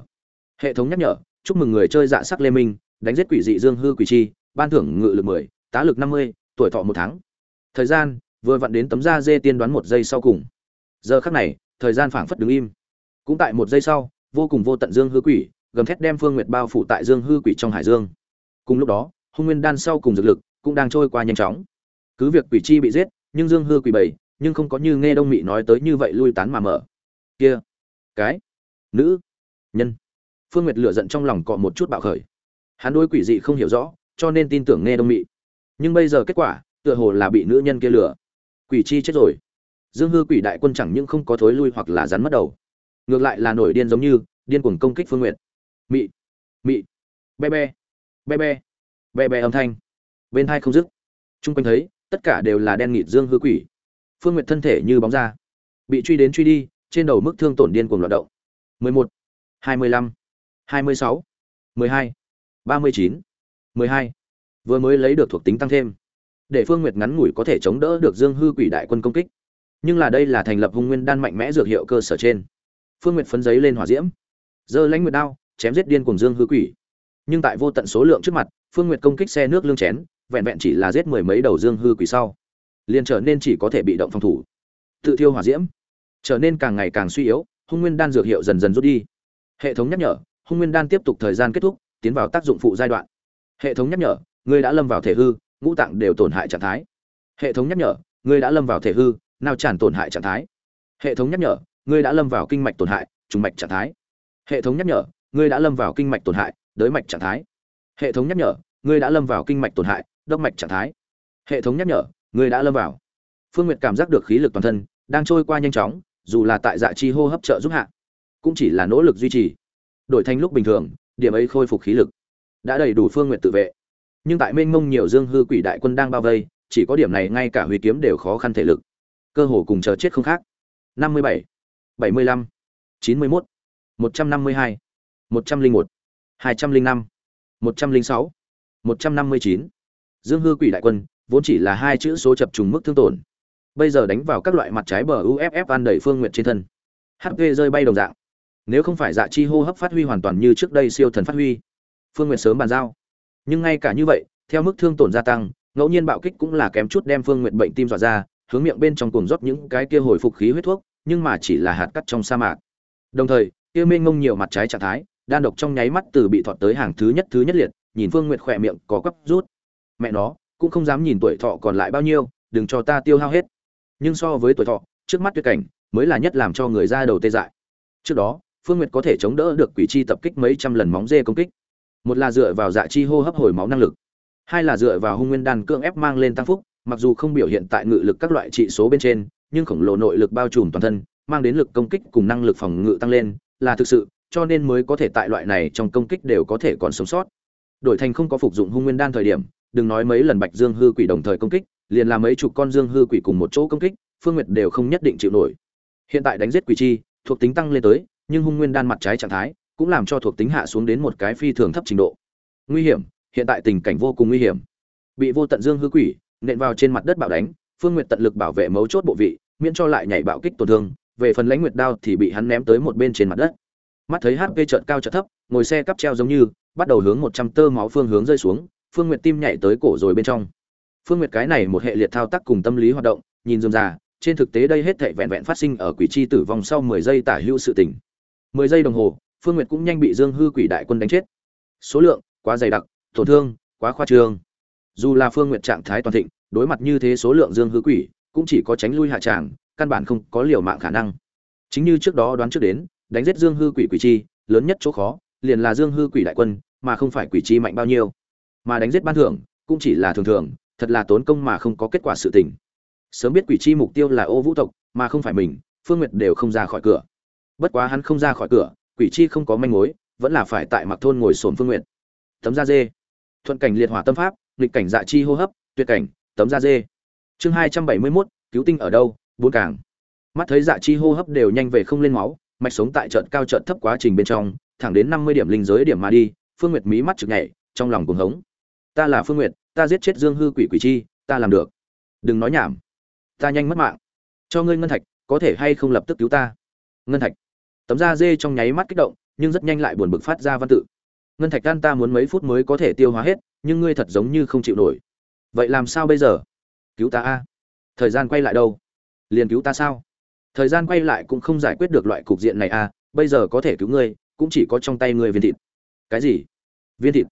Hệ thống nhắc nhở, chúc mừng người chơi dạ sắc lê minh, đánh giết quỷ dị dương hư quỷ chi, ban thưởng ngự lực 10, tá lực 50, tuổi thọ một tháng. Thời gian, vừa vặn đến tấm da dê tiên đoán một giây sau cùng. Giờ khắc này, thời gian phảng phất đứng im. Cũng tại một giây sau, vô cùng vô tận dương hư quỷ, gầm thét đem Phương Nguyệt bao phủ tại dương hư quỷ trong hải dương. Cùng lúc đó, hung nguyên đan sau cùng dược lực cũng đang trôi qua nhanh chóng. Cứ việc quỷ chi bị giết, nhưng dương hư quỷ bảy, nhưng không có như nghe đông mị nói tới như vậy lui tán mà mở. Kia, cái, nữ, nhân. Phương Nguyệt lửa giận trong lòng cọ một chút bạo khởi. Hắn đối quỷ dị không hiểu rõ, cho nên tin tưởng nghe đông mị. Nhưng bây giờ kết quả, tựa hồ là bị nữ nhân kia lừa. Quỷ chi chết rồi. Dương hư quỷ đại quân chẳng những không có thối lui hoặc là rắn mất đầu, ngược lại là nổi điên giống như điên cuồng công kích Phương Nguyệt. Mị, mị, be be, be be, be be âm thanh bên hai không dứt. chung quanh thấy, tất cả đều là đen nghịt dương hư quỷ. Phương Nguyệt thân thể như bóng ra, bị truy đến truy đi, trên đầu mức thương tổn điên cuồng loạn động. 11, 25, 26, 12, 39, 12. Vừa mới lấy được thuộc tính tăng thêm, để Phương Nguyệt ngắn ngủi có thể chống đỡ được Dương Hư Quỷ đại quân công kích. Nhưng là đây là thành lập hung nguyên đan mạnh mẽ dược hiệu cơ sở trên. Phương Nguyệt phấn giấy lên hỏa diễm, giơ lãnh nguyệt đao, chém giết điên cuồng Dương Hư Quỷ. Nhưng tại vô tận số lượng trước mặt, Phương Nguyệt công kích xe nước lương chén, vẹn vẹn chỉ là giết mười mấy đầu Dương Hư Quỷ sau, liền trở nên chỉ có thể bị động phòng thủ. Tự thiêu hỏa diễm, trở nên càng ngày càng suy yếu, hung nguyên đan dược hiệu dần dần rút đi. Hệ thống nhắc nhở, hung nguyên đan tiếp tục thời gian kết thúc, tiến vào tác dụng phụ giai đoạn. Hệ thống nhắc nhở, ngươi đã lâm vào thể hư, ngũ tạng đều tổn hại trạng thái. Hệ thống nhắc nhở, ngươi đã lâm vào thể hư, nào tràn tổn hại trạng thái. Hệ thống nhắc nhở, ngươi đã lâm vào kinh mạch tổn hại, trùng mạch trạng thái. Hệ thống nhắc nhở, ngươi đã lâm vào kinh mạch tổn hại, đới mạch trạng thái. Hệ thống nhắc nhở, ngươi đã lâm vào kinh mạch tổn hại, đốc mạch trạng thái. Hệ thống nhắc nhở, người đã lâm vào. Phương Nguyệt cảm giác được khí lực toàn thân đang trôi qua nhanh chóng, dù là tại dạ chi hô hấp trợ giúp hạ, cũng chỉ là nỗ lực duy trì. Đổi thành lúc bình thường, điểm ấy khôi phục khí lực đã đầy đủ phương nguyện tự vệ nhưng tại mênh mông nhiều dương hư quỷ đại quân đang bao vây chỉ có điểm này ngay cả huy kiếm đều khó khăn thể lực cơ hồ cùng chờ chết không khác năm mươi bảy bảy mươi lăm chín mươi mốt một trăm năm mươi hai một trăm linh một hai trăm linh năm một trăm linh sáu một trăm năm mươi chín dương hư quỷ đại quân, vốn chỉ là hai chữ số chập trùng mức thương tổn. Bây giờ đánh vào các loại mặt trái bờ uff ăn đẩy phương nguyện trên thân. Hp rơi bay đồng dạng. Nếu không phải dạ chi hô hấp phát huy hoàn toàn như trước đây siêu thần phát huy, phương nguyệt sớm bàn giao. Nhưng ngay cả như vậy, theo mức thương tổn gia tăng, ngẫu nhiên bạo kích cũng là kém chút đem phương nguyện bệnh tim dọa ra, hướng miệng bên trong cuồng rót những cái kia hồi phục khí huyết thuốc, nhưng mà chỉ là hạt cắt trong sa mạc. Đồng thời, kia mênh ngông nhiều mặt trái trạng thái, đan độc trong nháy mắt từ bị thọt tới hàng thứ nhất thứ nhất liệt, nhìn phương nguyệt khỏe miệng có quắp rút mẹ nó, cũng không dám nhìn tuổi thọ còn lại bao nhiêu, đừng cho ta tiêu hao hết. Nhưng so với tuổi thọ, trước mắt tuyệt cảnh mới là nhất làm cho người ra đầu tê dại. Trước đó, phương nguyệt có thể chống đỡ được quỷ chi tập kích mấy trăm lần móng dê công kích. Một là dựa vào dạ chi hô hấp hồi máu năng lực, hai là dựa vào hung nguyên đan cưỡng ép mang lên tăng phúc, mặc dù không biểu hiện tại ngự lực các loại trị số bên trên, nhưng khổng lồ nội lực bao trùm toàn thân, mang đến lực công kích cùng năng lực phòng ngự tăng lên, là thực sự, cho nên mới có thể tại loại này trong công kích đều có thể còn sống sót. Đổi thành không có phục dụng hung nguyên đan thời điểm đừng nói mấy lần bạch dương hư quỷ đồng thời công kích, liền là mấy chục con dương hư quỷ cùng một chỗ công kích, phương nguyệt đều không nhất định chịu nổi. Hiện tại đánh giết quỷ chi, thuộc tính tăng lên tới, nhưng hung nguyên đan mặt trái trạng thái, cũng làm cho thuộc tính hạ xuống đến một cái phi thường thấp trình độ. Nguy hiểm, hiện tại tình cảnh vô cùng nguy hiểm. Bị vô tận dương hư quỷ, nện vào trên mặt đất bạo đánh, phương nguyệt tận lực bảo vệ mấu chốt bộ vị, miễn cho lại nhảy bạo kích tổn thương, về phần lãnh nguyệt đao thì bị hắn ném tới một bên trên mặt đất. Mắt thấy hp chợt cao chợt thấp, ngồi xe cắp treo giống như, bắt đầu hướng một trăm tơ máu phương hướng rơi xuống phương nguyệt tim nhảy tới cổ rồi bên trong. Phương nguyệt cái này một hệ liệt thao tác cùng tâm lý hoạt động, nhìn dườm già, trên thực tế đây hết thảy vẹn vẹn phát sinh ở quỷ chi tử vong sau mười giây tả hữu sự tỉnh mười giây đồng hồ, phương nguyệt cũng nhanh bị dương hư quỷ đại quân đánh chết. Số lượng, quá dày đặc, tổn thương, quá khoa trương. Dù là phương nguyệt trạng thái toàn thịnh, đối mặt như thế số lượng dương hư quỷ, cũng chỉ có tránh lui hạ tràng, căn bản không có liều mạng khả năng. Chính như trước đó đoán trước đến, đánh giết dương hư quỷ quỷ chi, lớn nhất chỗ khó, liền là dương hư quỷ đại quân, mà không phải quỷ chi mạnh bao nhiêu mà đánh giết ban thưởng cũng chỉ là thường thường, thật là tốn công mà không có kết quả sự tình. Sớm biết quỷ chi mục tiêu là ô vũ tộc, mà không phải mình, phương nguyệt đều không ra khỏi cửa. Bất quá hắn không ra khỏi cửa, quỷ chi không có manh mối, vẫn là phải tại mặc thôn ngồi sồn phương nguyệt. Tấm da dê. Thuận cảnh liệt hỏa tâm pháp, nghịch cảnh dạ chi hô hấp, tuyệt cảnh, tấm da dê. Chương hai trăm bảy mươi mốt, cứu tinh ở đâu, bốn càng. Mắt thấy dạ chi hô hấp đều nhanh về không lên máu, mạch sống tại trận cao trận thấp quá trình bên trong, thẳng đến năm mươi điểm linh giới điểm mà đi, phương nguyệt mí mắt trực nhảy, trong lòng cuồng hống ta là phương nguyệt, ta giết chết dương hư quỷ quỷ chi, ta làm được. Đừng nói nhảm. Ta nhanh mất mạng. Cho ngươi ngân thạch, có thể hay không lập tức cứu ta? Ngân thạch. Tấm da dê trong nháy mắt kích động, nhưng rất nhanh lại buồn bực phát ra văn tự. Ngân thạch gan ta muốn mấy phút mới có thể tiêu hóa hết, nhưng ngươi thật giống như không chịu nổi. Vậy làm sao bây giờ? Cứu ta a. Thời gian quay lại đâu? Liền cứu ta sao? Thời gian quay lại cũng không giải quyết được loại cục diện này a, bây giờ có thể cứu ngươi, cũng chỉ có trong tay ngươi viên thịt. Cái gì? Viên thịt.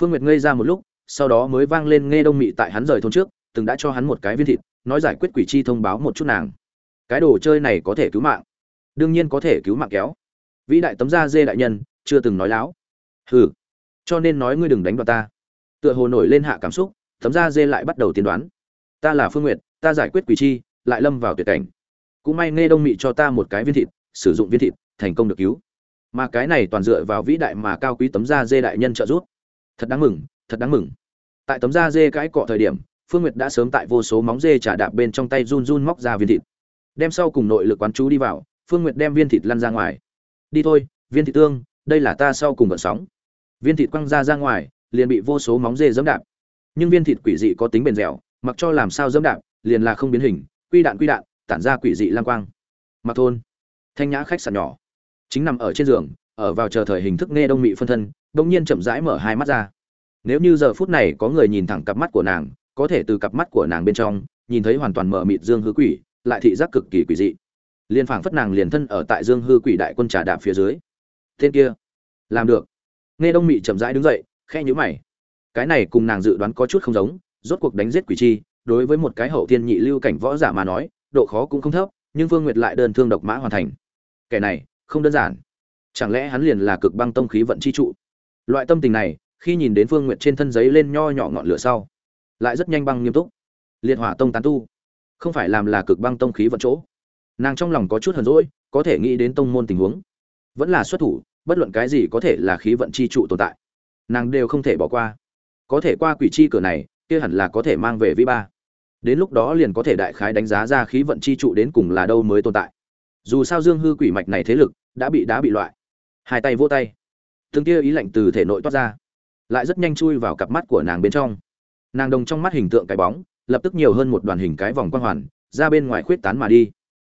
Phương nguyệt ngây ra một lúc sau đó mới vang lên nghe đông mị tại hắn rời thôn trước, từng đã cho hắn một cái viên thịt, nói giải quyết quỷ chi thông báo một chút nàng. Cái đồ chơi này có thể cứu mạng. Đương nhiên có thể cứu mạng kéo. Vĩ đại tấm da dê đại nhân, chưa từng nói láo. Hừ, cho nên nói ngươi đừng đánh vào ta. Tựa hồ nổi lên hạ cảm xúc, tấm da dê lại bắt đầu tiên đoán. Ta là phương nguyệt, ta giải quyết quỷ chi, lại lâm vào tuyệt cảnh. Cũng may nghe đông mị cho ta một cái viên thịt, sử dụng viên thịt, thành công được cứu. Mà cái này toàn dựa vào vĩ đại mà cao quý tấm da dê đại nhân trợ giúp. Thật đáng mừng, thật đáng mừng tại tấm da dê cãi cọ thời điểm, phương nguyệt đã sớm tại vô số móng dê trả đạp bên trong tay run run móc ra viên thịt. Đem sau cùng nội lực quán chú đi vào, phương nguyệt đem viên thịt lăn ra ngoài. Đi thôi, viên thịt tương, đây là ta sau cùng vận sóng. Viên thịt quăng ra ra ngoài, liền bị vô số móng dê dẫm đạp. Nhưng viên thịt quỷ dị có tính bền dẻo, mặc cho làm sao dẫm đạp, liền là không biến hình, quy đạn quy đạn, tản ra quỷ dị lang quang. Mặc thôn, thanh nhã khách sạn nhỏ. Chính nằm ở trên giường, ở vào chờ thời hình thức nghe đông mị phân thân đông nhiên chậm rãi mở hai mắt ra nếu như giờ phút này có người nhìn thẳng cặp mắt của nàng, có thể từ cặp mắt của nàng bên trong, nhìn thấy hoàn toàn mở mịt dương hư quỷ, lại thị giác cực kỳ quỷ dị. Liên phảng phất nàng liền thân ở tại dương hư quỷ đại quân trà đạp phía dưới. Tên kia, làm được. Nghe đông mị chậm rãi đứng dậy khe nhữ mày. Cái này cùng nàng dự đoán có chút không giống, rốt cuộc đánh giết quỷ chi, đối với một cái hậu tiên nhị lưu cảnh võ giả mà nói, độ khó cũng không thấp, nhưng vương nguyệt lại đơn thương độc mã hoàn thành. Kẻ này, không đơn giản. Chẳng lẽ hắn liền là cực băng tông khí vận chi trụ? Loại tâm tình này khi nhìn đến phương nguyệt trên thân giấy lên nho nhỏ ngọn lửa sau, lại rất nhanh băng nghiêm túc. Liệt hỏa tông tán tu, không phải làm là cực băng tông khí vận chỗ. Nàng trong lòng có chút hờn rỗi có thể nghĩ đến tông môn tình huống. Vẫn là xuất thủ, bất luận cái gì có thể là khí vận chi trụ tồn tại. Nàng đều không thể bỏ qua. Có thể qua quỷ chi cửa này, kia hẳn là có thể mang về vi ba. Đến lúc đó liền có thể đại khái đánh giá ra khí vận chi trụ đến cùng là đâu mới tồn tại. Dù sao dương hư quỷ mạch này thế lực, đã bị đá bị loại. Hai tay vỗ tay. Từng kia ý lạnh từ thể nội toát ra lại rất nhanh chui vào cặp mắt của nàng bên trong. Nàng đồng trong mắt hình tượng cái bóng, lập tức nhiều hơn một đoàn hình cái vòng quang hoàn, ra bên ngoài khuyết tán mà đi.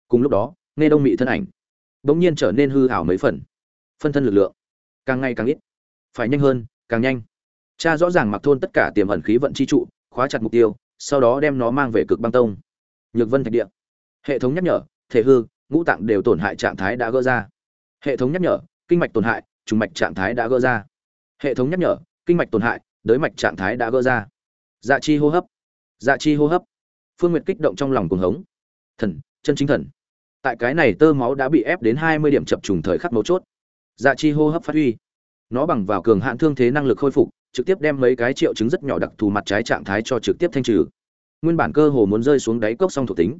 Cùng lúc đó, nghe đông mị thân ảnh, bỗng nhiên trở nên hư hảo mấy phần. Phân thân lực lượng, càng ngày càng ít. Phải nhanh hơn, càng nhanh. Cha rõ ràng mặc thôn tất cả tiềm ẩn khí vận chi trụ, khóa chặt mục tiêu, sau đó đem nó mang về cực băng tông. Nhược vân thạch địa. Hệ thống nhắc nhở, thể hư, ngũ tạng đều tổn hại trạng thái đã gỡ ra. Hệ thống nhắc nhở, kinh mạch tổn hại, trùng mạch trạng thái đã gỡ ra. Hệ thống nhắc nhở kinh mạch tổn hại, đới mạch trạng thái đã gỡ ra. Dạ chi hô hấp. Dạ chi hô hấp. Phương nguyệt kích động trong lòng cuồng hống. Thần, chân chính thần. Tại cái này tơ máu đã bị ép đến hai mươi điểm chập trùng thời khắc mấu chốt. Dạ chi hô hấp phát huy. Nó bằng vào cường hạn thương thế năng lực khôi phục, trực tiếp đem mấy cái triệu chứng rất nhỏ đặc thù mặt trái trạng thái cho trực tiếp thanh trừ. Nguyên bản cơ hồ muốn rơi xuống đáy cốc song thuộc tính.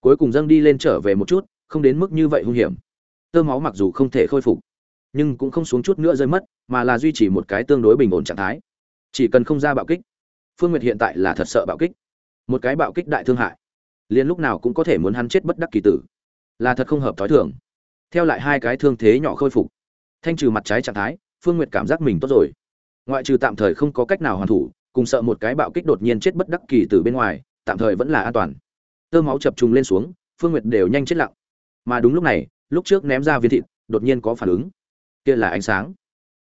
Cuối cùng dâng đi lên trở về một chút, không đến mức như vậy hung hiểm. Tơ máu mặc dù không thể khôi phục nhưng cũng không xuống chút nữa rơi mất, mà là duy trì một cái tương đối bình ổn trạng thái. Chỉ cần không ra bạo kích, phương nguyệt hiện tại là thật sợ bạo kích. Một cái bạo kích đại thương hại, liền lúc nào cũng có thể muốn hắn chết bất đắc kỳ tử. Là thật không hợp thói thường. Theo lại hai cái thương thế nhỏ khôi phục, thanh trừ mặt trái trạng thái, phương nguyệt cảm giác mình tốt rồi. Ngoại trừ tạm thời không có cách nào hoàn thủ, cùng sợ một cái bạo kích đột nhiên chết bất đắc kỳ từ bên ngoài, tạm thời vẫn là an toàn. Tơ máu chập trùng lên xuống, phương nguyệt đều nhanh chết lặng. Mà đúng lúc này, lúc trước ném ra viên thịt, đột nhiên có phản ứng kia là ánh sáng.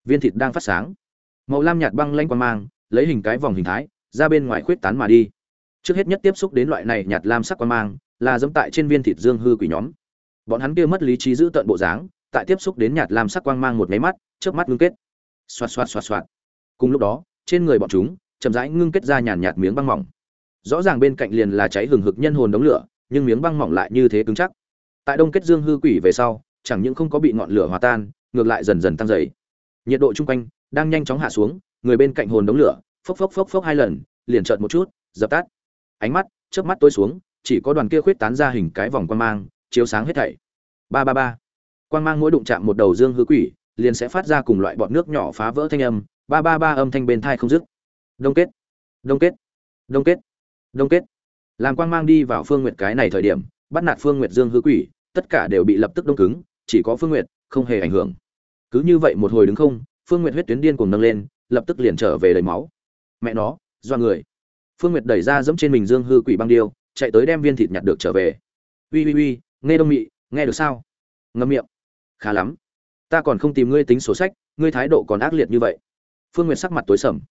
Viên thịt đang phát sáng. Màu lam nhạt băng lanh quang mang, lấy hình cái vòng hình thái, ra bên ngoài khuyết tán mà đi. Trước hết nhất tiếp xúc đến loại này nhạt lam sắc quang mang, là dẫm tại trên viên thịt dương hư quỷ nhóm. Bọn hắn kia mất lý trí giữ tận bộ dáng, tại tiếp xúc đến nhạt lam sắc quang mang một máy mắt trước mắt ngưng kết. Xoạt xoạt xoạt xoạt. Cùng lúc đó, trên người bọn chúng, chậm rãi ngưng kết ra nhàn nhạt miếng băng mỏng. Rõ ràng bên cạnh liền là cháy hừng hực nhân hồn đống lửa, nhưng miếng băng mỏng lại như thế cứng chắc. Tại đông kết dương hư quỷ về sau, chẳng những không có bị ngọn lửa hòa tan ngược lại dần dần tăng dày nhiệt độ chung quanh đang nhanh chóng hạ xuống, người bên cạnh hồn đống lửa, phốc phốc phốc phốc hai lần, liền trợn một chút, dập tắt. Ánh mắt, chớp mắt tối xuống, chỉ có đoàn kia khuyết tán ra hình cái vòng quan mang, chiếu sáng hết thảy. Ba ba ba. Quan mang mỗi đụng chạm một đầu dương hư quỷ, liền sẽ phát ra cùng loại bọt nước nhỏ phá vỡ thanh âm. Ba ba ba âm thanh bên thai không dứt. Đông kết. Đông kết. Đông kết. Đông kết. Làm quang mang đi vào phương nguyệt cái này thời điểm, bắt nạt phương nguyệt dương hư quỷ, tất cả đều bị lập tức đông cứng, chỉ có phương nguyệt không hề ảnh hưởng. Cứ như vậy một hồi đứng không, phương nguyệt huyết tuyến điên cùng nâng lên, lập tức liền trở về đầy máu. Mẹ nó do người. Phương nguyệt đẩy ra dẫm trên mình dương hư quỷ băng điêu, chạy tới đem viên thịt nhặt được trở về. Uy uy uy, nghe đông mị, nghe được sao? Ngâm miệng. Khá lắm. Ta còn không tìm ngươi tính sổ sách, ngươi thái độ còn ác liệt như vậy. Phương nguyệt sắc mặt tối sầm.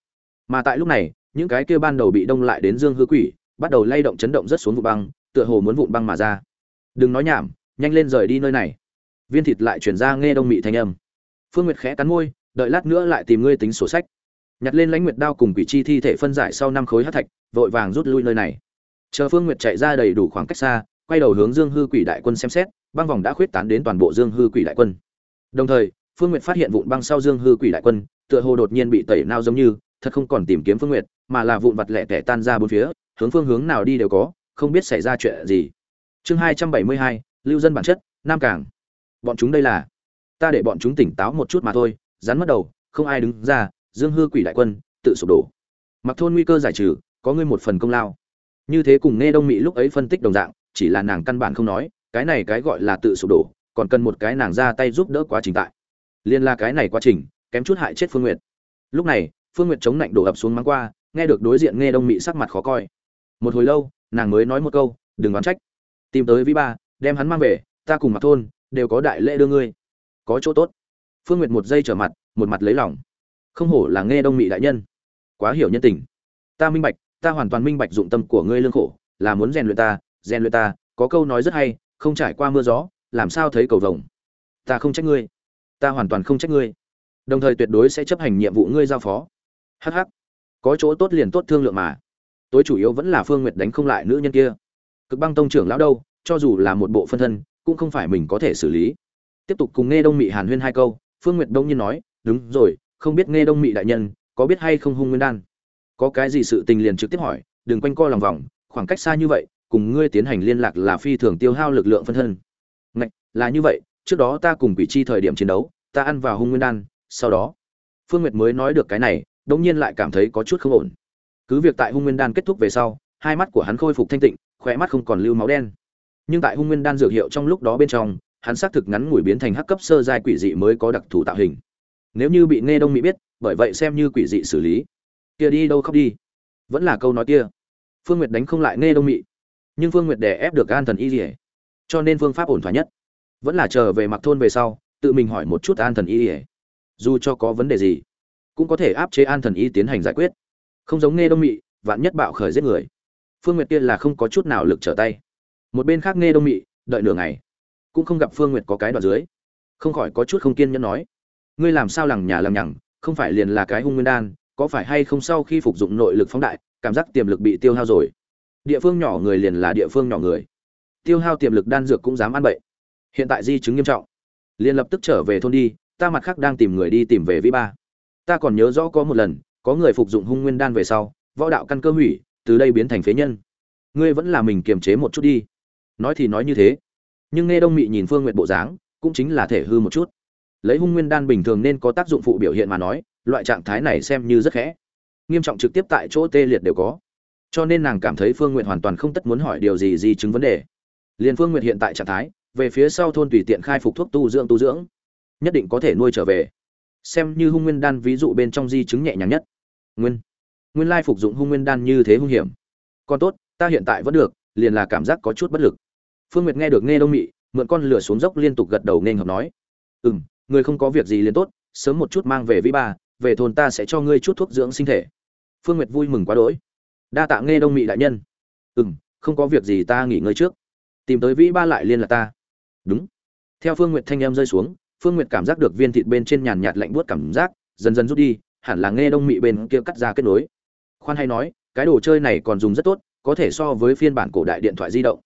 Mà tại lúc này, những cái kia ban đầu bị đông lại đến dương hư quỷ, bắt đầu lay động chấn động rất xuống vụ băng, tựa hồ muốn vụn băng mà ra. Đừng nói nhảm, nhanh lên rời đi nơi này viên thịt lại chuyển ra nghe đông mị thanh âm. Phương nguyệt khẽ cắn môi, đợi lát nữa lại tìm ngươi tính sổ sách. Nhặt lên lãnh nguyệt đao cùng quỷ chi thi thể phân giải sau năm khối hát thạch, vội vàng rút lui nơi này. Chờ phương nguyệt chạy ra đầy đủ khoảng cách xa, quay đầu hướng dương hư quỷ đại quân xem xét, băng vòng đã khuyết tán đến toàn bộ dương hư quỷ đại quân. Đồng thời, phương nguyệt phát hiện vụn băng sau dương hư quỷ đại quân, tựa hồ đột nhiên bị tẩy nao giống như, thật không còn tìm kiếm phương nguyệt, mà là vụn vặt lẻ tẻ tan ra bốn phía, hướng phương hướng nào đi đều có, không biết xảy ra chuyện gì. Chương hai trăm bảy mươi hai, lưu dân bản chất, nam cảng bọn chúng đây là, ta để bọn chúng tỉnh táo một chút mà thôi, rắn mất đầu, không ai đứng ra, dương hư quỷ đại quân, tự sụp đổ. Mặc thôn nguy cơ giải trừ, có ngươi một phần công lao. Như thế cùng nghe đông mỹ lúc ấy phân tích đồng dạng, chỉ là nàng căn bản không nói, cái này cái gọi là tự sụp đổ, còn cần một cái nàng ra tay giúp đỡ quá trình tại. Liên la cái này quá trình, kém chút hại chết phương nguyệt. Lúc này, phương nguyệt chống lạnh đổ ập xuống mắng qua, nghe được đối diện nghe đông mỹ sắc mặt khó coi. Một hồi lâu, nàng mới nói một câu, đừng đoán trách. Tìm tới vĩ ba, đem hắn mang về, ta cùng mặc thôn đều có đại lễ đưa ngươi. Có chỗ tốt. Phương nguyệt một giây trở mặt, một mặt lấy lòng. Không hổ là nghe đông Mị đại nhân. Quá hiểu nhân tình. Ta minh bạch, ta hoàn toàn minh bạch dụng tâm của ngươi lương khổ, là muốn rèn luyện ta, rèn luyện ta, có câu nói rất hay, không trải qua mưa gió, làm sao thấy cầu vồng? Ta không trách ngươi. Ta hoàn toàn không trách ngươi. Đồng thời tuyệt đối sẽ chấp hành nhiệm vụ ngươi giao phó. Hh có chỗ tốt liền tốt thương lượng mà. Tối chủ yếu vẫn là phương nguyệt đánh không lại nữ nhân kia. Cực băng tông trưởng lão đâu, cho dù là một bộ phân thân cũng không phải mình có thể xử lý. Tiếp tục cùng nghe đông mị hàn huyên hai câu, phương nguyệt đông nhiên nói, đúng rồi, không biết nghe đông mị đại nhân có biết hay không hung nguyên đan? Có cái gì sự tình liền trực tiếp hỏi, đừng quanh co lòng vòng, khoảng cách xa như vậy, cùng ngươi tiến hành liên lạc là phi thường tiêu hao lực lượng phân thân. Ngạch, là như vậy, trước đó ta cùng quỷ chi thời điểm chiến đấu, ta ăn vào hung nguyên đan, sau đó phương nguyệt mới nói được cái này Đông nhiên lại cảm thấy có chút không ổn. Cứ việc tại hung nguyên đan kết thúc về sau, hai mắt của hắn khôi phục thanh tịnh khỏe mắt không còn lưu máu đen nhưng tại hung nguyên đan dược hiệu trong lúc đó bên trong, hắn xác thực ngắn ngủi biến thành hắc cấp sơ giai quỷ dị mới có đặc thù tạo hình. Nếu như bị nghe đông mỹ biết, bởi vậy xem như quỷ dị xử lý. Kia đi đâu khóc đi? Vẫn là câu nói kia. Phương nguyệt đánh không lại nghe đông mỹ. Nhưng phương nguyệt đè ép được an thần y dỉa cho nên phương pháp ổn thỏa nhất. Vẫn là chờ về mặc thôn về sau, tự mình hỏi một chút an thần y dỉa dù cho có vấn đề gì, cũng có thể áp chế an thần y tiến hành giải quyết. Không giống nghe đông mị vạn nhất bạo khởi giết người. Phương nguyệt kia là không có chút nào lực trở tay một bên khác nghe đông mị, đợi nửa ngày. Cũng không gặp phương nguyệt có cái đoạn dưới. Không khỏi có chút không kiên nhẫn nói. Ngươi làm sao lằng nhà lằng nhằng, không phải liền là cái hung nguyên đan, có phải hay không sau khi phục dụng nội lực phóng đại, cảm giác tiềm lực bị tiêu hao rồi. Địa phương nhỏ người liền là địa phương nhỏ người. Tiêu hao tiềm lực đan dược cũng dám ăn bậy. Hiện tại di chứng nghiêm trọng. Liền lập tức trở về thôn đi, ta mặt khác đang tìm người đi tìm về vĩ ba. Ta còn nhớ rõ có một lần, có người phục dụng hung nguyên đan về sau, võ đạo căn cơ hủy, từ đây biến thành phế nhân. Ngươi vẫn là mình kiềm chế một chút đi nói thì nói như thế. Nhưng nghe đông mị nhìn phương nguyện bộ dáng, cũng chính là thể hư một chút. Lấy hung nguyên đan bình thường nên có tác dụng phụ biểu hiện mà nói, loại trạng thái này xem như rất khẽ. Nghiêm trọng trực tiếp tại chỗ tê liệt đều có. Cho nên nàng cảm thấy phương nguyện hoàn toàn không tất muốn hỏi điều gì di chứng vấn đề. Liền phương nguyện hiện tại trạng thái, về phía sau thôn tùy tiện khai phục thuốc tu dưỡng tu dưỡng, nhất định có thể nuôi trở về. Xem như hung nguyên đan ví dụ bên trong di chứng nhẹ nhàng nhất. Nguyên. Nguyên lai phục dụng hung nguyên đan như thế hung hiểm. Còn tốt, ta hiện tại vẫn được, liền là cảm giác có chút bất lực phương nguyệt nghe được nghe đông mị, mượn con lửa xuống dốc liên tục gật đầu nên hợp nói. Ừ m người không có việc gì liền tốt, sớm một chút mang về vĩ ba, về thôn ta sẽ cho ngươi chút thuốc dưỡng sinh thể. Phương nguyệt vui mừng quá đỗi. Đa tạ nghe đông mị đại nhân. Ừ m không có việc gì ta nghỉ ngơi trước, tìm tới vĩ ba lại liên lạc ta. Đúng. Theo phương nguyệt thanh em rơi xuống, phương nguyệt cảm giác được viên thịt bên trên nhàn nhạt lạnh buốt cảm giác, dần dần rút đi, hẳn là nghe đông mị bên kia cắt ra kết nối. Khoan hay nói, cái đồ chơi này còn dùng rất tốt, có thể so với phiên bản cổ đại điện thoại di động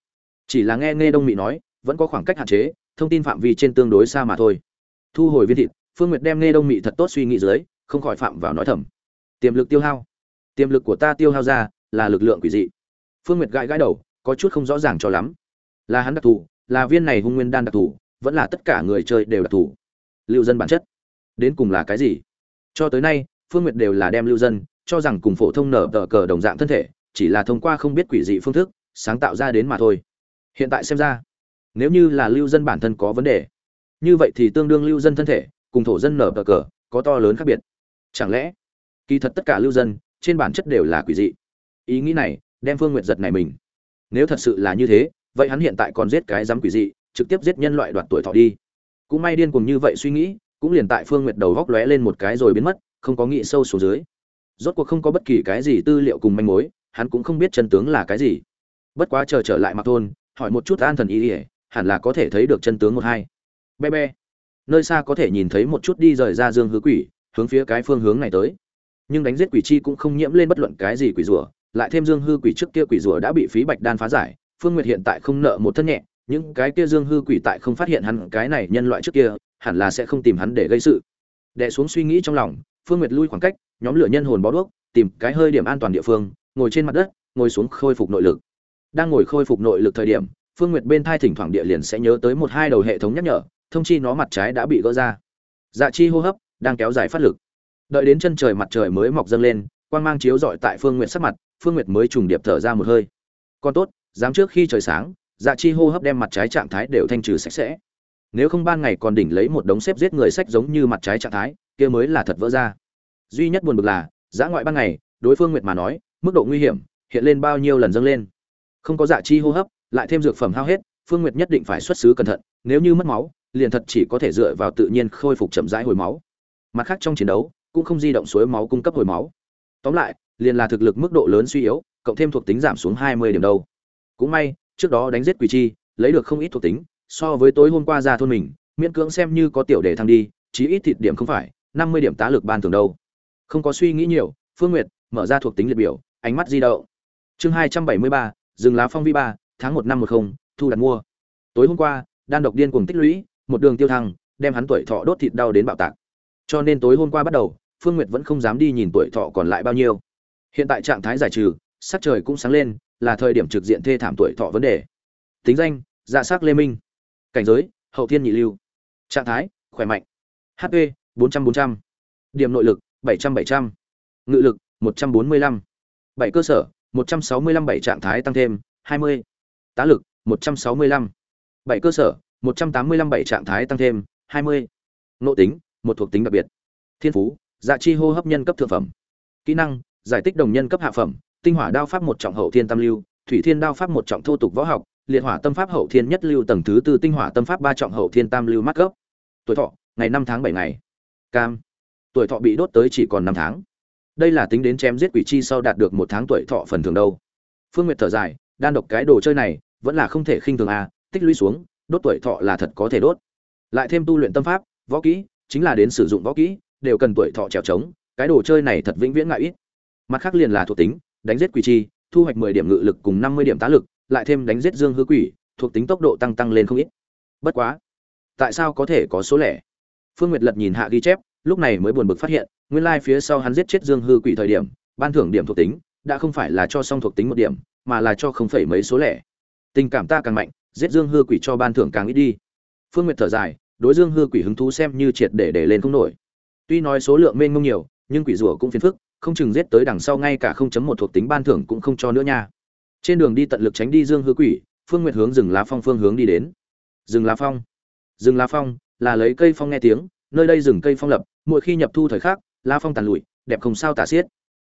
chỉ là nghe nghe đông mị nói, vẫn có khoảng cách hạn chế, thông tin phạm vi trên tương đối xa mà thôi. Thu hồi viên thịt, phương nguyệt đem nghe đông mị thật tốt suy nghĩ dưới, không khỏi phạm vào nói thầm. Tiềm lực tiêu hao. Tiềm lực của ta tiêu hao ra, là lực lượng quỷ dị. Phương nguyệt gãi gãi đầu, có chút không rõ ràng cho lắm. Là hắn đặc thù, là viên này hung nguyên đan đặc thù, vẫn là tất cả người chơi đều đặc thù. Lưu dân bản chất. Đến cùng là cái gì? Cho tới nay, phương nguyệt đều là đem lưu dân, cho rằng cùng phổ thông nở tờ cờ đồng dạng thân thể, chỉ là thông qua không biết quỷ dị phương thức, sáng tạo ra đến mà thôi hiện tại xem ra, nếu như là lưu dân bản thân có vấn đề, như vậy thì tương đương lưu dân thân thể cùng thổ dân nở tờ cờ có to lớn khác biệt. Chẳng lẽ, kỳ thật tất cả lưu dân trên bản chất đều là quỷ dị? Ý nghĩ này đem phương nguyệt giật này mình. Nếu thật sự là như thế, vậy hắn hiện tại còn giết cái dám quỷ dị, trực tiếp giết nhân loại đoạt tuổi thọ đi. Cũng may điên cùng như vậy suy nghĩ, cũng liền tại phương nguyệt đầu góc lóe lên một cái rồi biến mất, không có nghĩ sâu xuống dưới. Rốt cuộc không có bất kỳ cái gì tư liệu cùng manh mối, hắn cũng không biết chân tướng là cái gì. Bất quá chờ trở lại mặc thôn hỏi một chút an thần ý ỉa, hẳn là có thể thấy được chân tướng một hai. Be be nơi xa có thể nhìn thấy một chút đi rời ra dương hứa quỷ, hướng phía cái phương hướng này tới. Nhưng đánh giết quỷ chi cũng không nhiễm lên bất luận cái gì quỷ rủa lại thêm dương hư quỷ trước kia quỷ rủa đã bị phí bạch đan phá giải, phương nguyệt hiện tại không nợ một thân nhẹ, những cái kia dương hư quỷ tại không phát hiện hắn cái này nhân loại trước kia, hẳn là sẽ không tìm hắn để gây sự. Đẻ xuống suy nghĩ trong lòng, phương nguyệt lui khoảng cách, nhóm lửa nhân hồn bó đuốc, tìm cái hơi điểm an toàn địa phương, ngồi trên mặt đất, ngồi xuống khôi phục nội lực đang ngồi khôi phục nội lực thời điểm, phương nguyệt bên thai thỉnh thoảng địa liền sẽ nhớ tới một hai đầu hệ thống nhắc nhở, thông chi nó mặt trái đã bị gỡ ra. Dạ chi hô hấp, đang kéo dài phát lực. Đợi đến chân trời mặt trời mới mọc dâng lên, quang mang chiếu rọi tại phương nguyệt sắc mặt, phương nguyệt mới trùng điệp thở ra một hơi. Còn tốt, dám trước khi trời sáng dạ chi hô hấp đem mặt trái trạng thái đều thanh trừ sạch sẽ. Nếu không ban ngày còn đỉnh lấy một đống xếp giết người sách giống như mặt trái trạng thái, kia mới là thật vỡ ra. Duy nhất buồn bực là giã ngoại ban ngày, đối phương nguyệt mà nói, mức độ nguy hiểm hiện lên bao nhiêu lần dâng lên không có dạ chi hô hấp, lại thêm dược phẩm hao hết, phương nguyệt nhất định phải xuất xứ cẩn thận, nếu như mất máu, liền thật chỉ có thể dựa vào tự nhiên khôi phục chậm rãi hồi máu. Mặt khác trong chiến đấu, cũng không di động suối máu cung cấp hồi máu. Tóm lại, liền là thực lực mức độ lớn suy yếu, cộng thêm thuộc tính giảm xuống hai mươi điểm đâu cũng may, trước đó đánh giết quỷ chi, lấy được không ít thuộc tính, so với tối hôm qua ra thôn mình, miễn cưỡng xem như có tiểu để thăng đi, chí ít thịt điểm không phải, năm mươi điểm tá lực ban thường đâu. Không có suy nghĩ nhiều, phương nguyệt mở ra thuộc tính liệt biểu, ánh mắt di động. Chương hai trăm bảy mươi ba rừng lá phong vi ba, tháng một năm một không, thu đặt mua. Tối hôm qua, đan độc điên cùng tích lũy, một đường tiêu thăng, đem hắn tuổi thọ đốt thịt đau đến bạo tạc. Cho nên tối hôm qua bắt đầu, phương nguyệt vẫn không dám đi nhìn tuổi thọ còn lại bao nhiêu. Hiện tại trạng thái giải trừ, sắc trời cũng sáng lên, là thời điểm trực diện thê thảm tuổi thọ vấn đề. Tính danh dạ sắc lê minh. Cảnh giới, hậu thiên nhị lưu. Trạng thái, khỏe mạnh. Hp bốn trăm bốn trăm. Điểm nội lực, bảy trăm bảy trăm. Ngự lực, một trăm bốn mươi lăm. Bảy cơ sở một trăm sáu mươi lăm bảy trạng thái tăng thêm hai mươi. Tá lực một trăm sáu mươi lăm. Bảy cơ sở một trăm tám mươi lăm bảy trạng thái tăng thêm hai mươi. Nộ tính một thuộc tính đặc biệt. Thiên phú dạ chi hô hấp nhân cấp thượng phẩm. Kỹ năng giải tích đồng nhân cấp hạ phẩm tinh hỏa đao pháp một trọng hậu thiên tam lưu thủy thiên đao pháp một trọng thô tục võ học liệt hỏa tâm pháp hậu thiên nhất lưu tầng thứ tư tinh hỏa tâm pháp ba trọng hậu thiên tam lưu mắt cấp, tuổi thọ ngày năm tháng bảy ngày. Cam. Tuổi thọ bị đốt tới chỉ còn năm tháng đây là tính đến chém giết quỷ chi sau đạt được một tháng tuổi thọ phần thường đâu. Phương nguyệt thở dài, đan độc cái đồ chơi này, vẫn là không thể khinh thường à? tích lũy xuống, đốt tuổi thọ là thật có thể đốt. Lại thêm tu luyện tâm pháp, võ kỹ, chính là đến sử dụng võ kỹ, đều cần tuổi thọ trèo trống, cái đồ chơi này thật vĩnh viễn ngại ít. Mặt khác liền là thuộc tính, đánh giết quỷ chi, thu hoạch mười điểm ngự lực cùng năm mươi điểm tá lực, lại thêm đánh giết dương hư quỷ, thuộc tính tốc độ tăng tăng lên không ít. Bất quá, tại sao có thể có số lẻ? Phương nguyệt lật nhìn hạ ghi chép lúc này mới buồn bực phát hiện, nguyên lai phía sau hắn giết chết dương hư quỷ thời điểm, ban thưởng điểm thuộc tính đã không phải là cho xong thuộc tính một điểm, mà là cho không phải mấy số lẻ. Tình cảm ta càng mạnh, giết dương hư quỷ cho ban thưởng càng ít đi. Phương nguyệt thở dài, đối dương hư quỷ hứng thú xem như triệt để để lên không nổi. Tuy nói số lượng mênh mông nhiều, nhưng quỷ rủa cũng phiền phức, không chừng giết tới đằng sau ngay cả không chấm một thuộc tính ban thưởng cũng không cho nữa nha. Trên đường đi tận lực tránh đi dương hư quỷ, phương nguyệt hướng rừng lá phong phương hướng đi đến. Rừng lá phong. Rừng lá phong là lấy cây phong nghe tiếng nơi đây rừng cây phong lập, mỗi khi nhập thu thời khắc, lá phong tàn lụi, đẹp không sao tả xiết.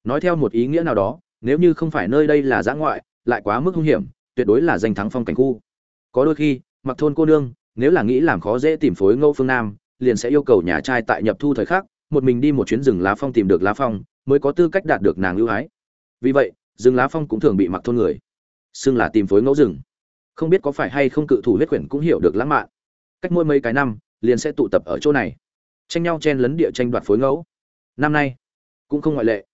Nói theo một ý nghĩa nào đó, nếu như không phải nơi đây là giã ngoại, lại quá mức hung hiểm, tuyệt đối là danh thắng phong cảnh khu. Có đôi khi, mặc thôn cô nương, nếu là nghĩ làm khó dễ tìm phối ngẫu phương nam, liền sẽ yêu cầu nhà trai tại nhập thu thời khắc, một mình đi một chuyến rừng lá phong tìm được lá phong, mới có tư cách đạt được nàng ưu ái. Vì vậy, rừng lá phong cũng thường bị mặc thôn người, xưng là tìm phối ngẫu rừng. Không biết có phải hay không cự thủ huyết quyển cũng hiểu được lãng mạn. Cách mỗi mấy cái năm liền sẽ tụ tập ở chỗ này. Tranh nhau chen lấn địa tranh đoạt phối ngẫu. Năm nay, cũng không ngoại lệ.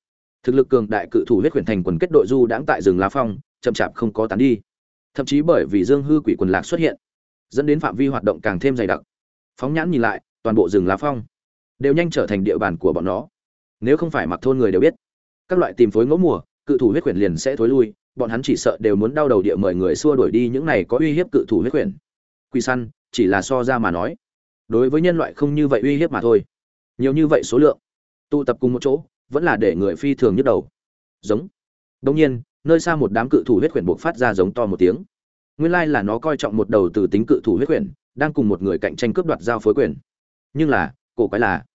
Thực lực cường đại cự thủ huyết quyển thành quần kết đội du đãng tại rừng lá phong, chậm chạp không có tán đi. Thậm chí bởi vì dương hư quỷ quần lạc xuất hiện, dẫn đến phạm vi hoạt động càng thêm dày đặc. Phóng nhãn nhìn lại, toàn bộ rừng lá phong đều nhanh trở thành địa bàn của bọn nó. Nếu không phải mặc thôn người đều biết, các loại tìm phối ngẫu mùa, cự thủ huyết quyển liền sẽ thối lui, bọn hắn chỉ sợ đều muốn đau đầu địa mời người xua đuổi đi những này có uy hiếp cự thủ huyết quyển quy săn, chỉ là so ra mà nói đối với nhân loại không như vậy uy hiếp mà thôi. Nhiều như vậy số lượng, tụ tập cùng một chỗ, vẫn là để người phi thường nhức đầu. Giống. Đông nhiên, nơi xa một đám cự thủ huyết quyển buộc phát ra giống to một tiếng. Nguyên lai là nó coi trọng một đầu từ tính cự thủ huyết quyển đang cùng một người cạnh tranh cướp đoạt giao phối quyền. Nhưng là, cổ quái là,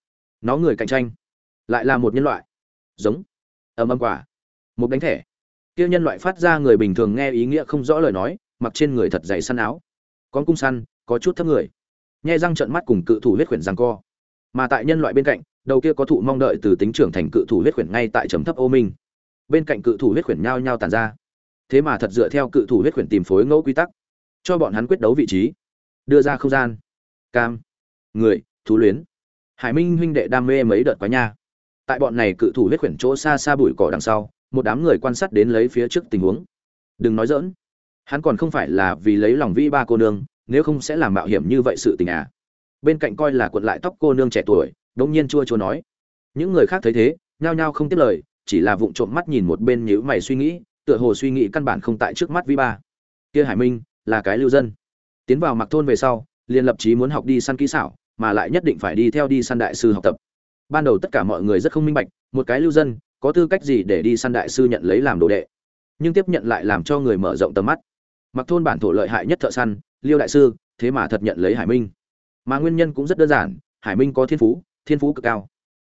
nó người cạnh tranh lại là một nhân loại. Giống. Ầm ầm quả. Một đánh thẻ. Kia nhân loại phát ra người bình thường nghe ý nghĩa không rõ lời nói, mặc trên người thật dày săn áo. Con cung săn, có chút thấp người nhai răng trợn mắt cùng cự thủ huyết quyển giằng co. Mà tại nhân loại bên cạnh, đầu kia có thụ mong đợi từ tính trưởng thành cự thủ huyết quyển ngay tại trầm thấp ô minh. Bên cạnh cự thủ huyết quyển nhao nhao tàn ra. Thế mà thật dựa theo cự thủ huyết quyển tìm phối ngẫu quy tắc, cho bọn hắn quyết đấu vị trí. Đưa ra không gian. Cam. Người, thú luyến. Hải minh huynh đệ đam mê mấy đợt quá nha. Tại bọn này cự thủ huyết quyển chỗ xa xa bụi cỏ đằng sau, một đám người quan sát đến lấy phía trước tình huống. Đừng nói dỡn hắn còn không phải là vì lấy lòng vĩ ba cô nương nếu không sẽ làm mạo hiểm như vậy sự tình à? Bên cạnh coi là cuộn lại tóc cô nương trẻ tuổi, đống nhiên chua chua nói. Những người khác thấy thế, nhao nhao không tiếp lời, chỉ là vụng trộm mắt nhìn một bên nhíu mày suy nghĩ, tựa hồ suy nghĩ căn bản không tại trước mắt Vi ba kia hải minh, là cái lưu dân. Tiến vào mặc thôn về sau, liền lập chí muốn học đi săn kỹ xảo, mà lại nhất định phải đi theo đi săn đại sư học tập. Ban đầu tất cả mọi người rất không minh bạch, một cái lưu dân, có tư cách gì để đi săn đại sư nhận lấy làm đồ đệ? Nhưng tiếp nhận lại làm cho người mở rộng tầm mắt mặc thôn bản thổ lợi hại nhất thợ săn, liêu đại sư, thế mà thật nhận lấy hải minh. Mà nguyên nhân cũng rất đơn giản, hải minh có thiên phú thiên phú cực cao.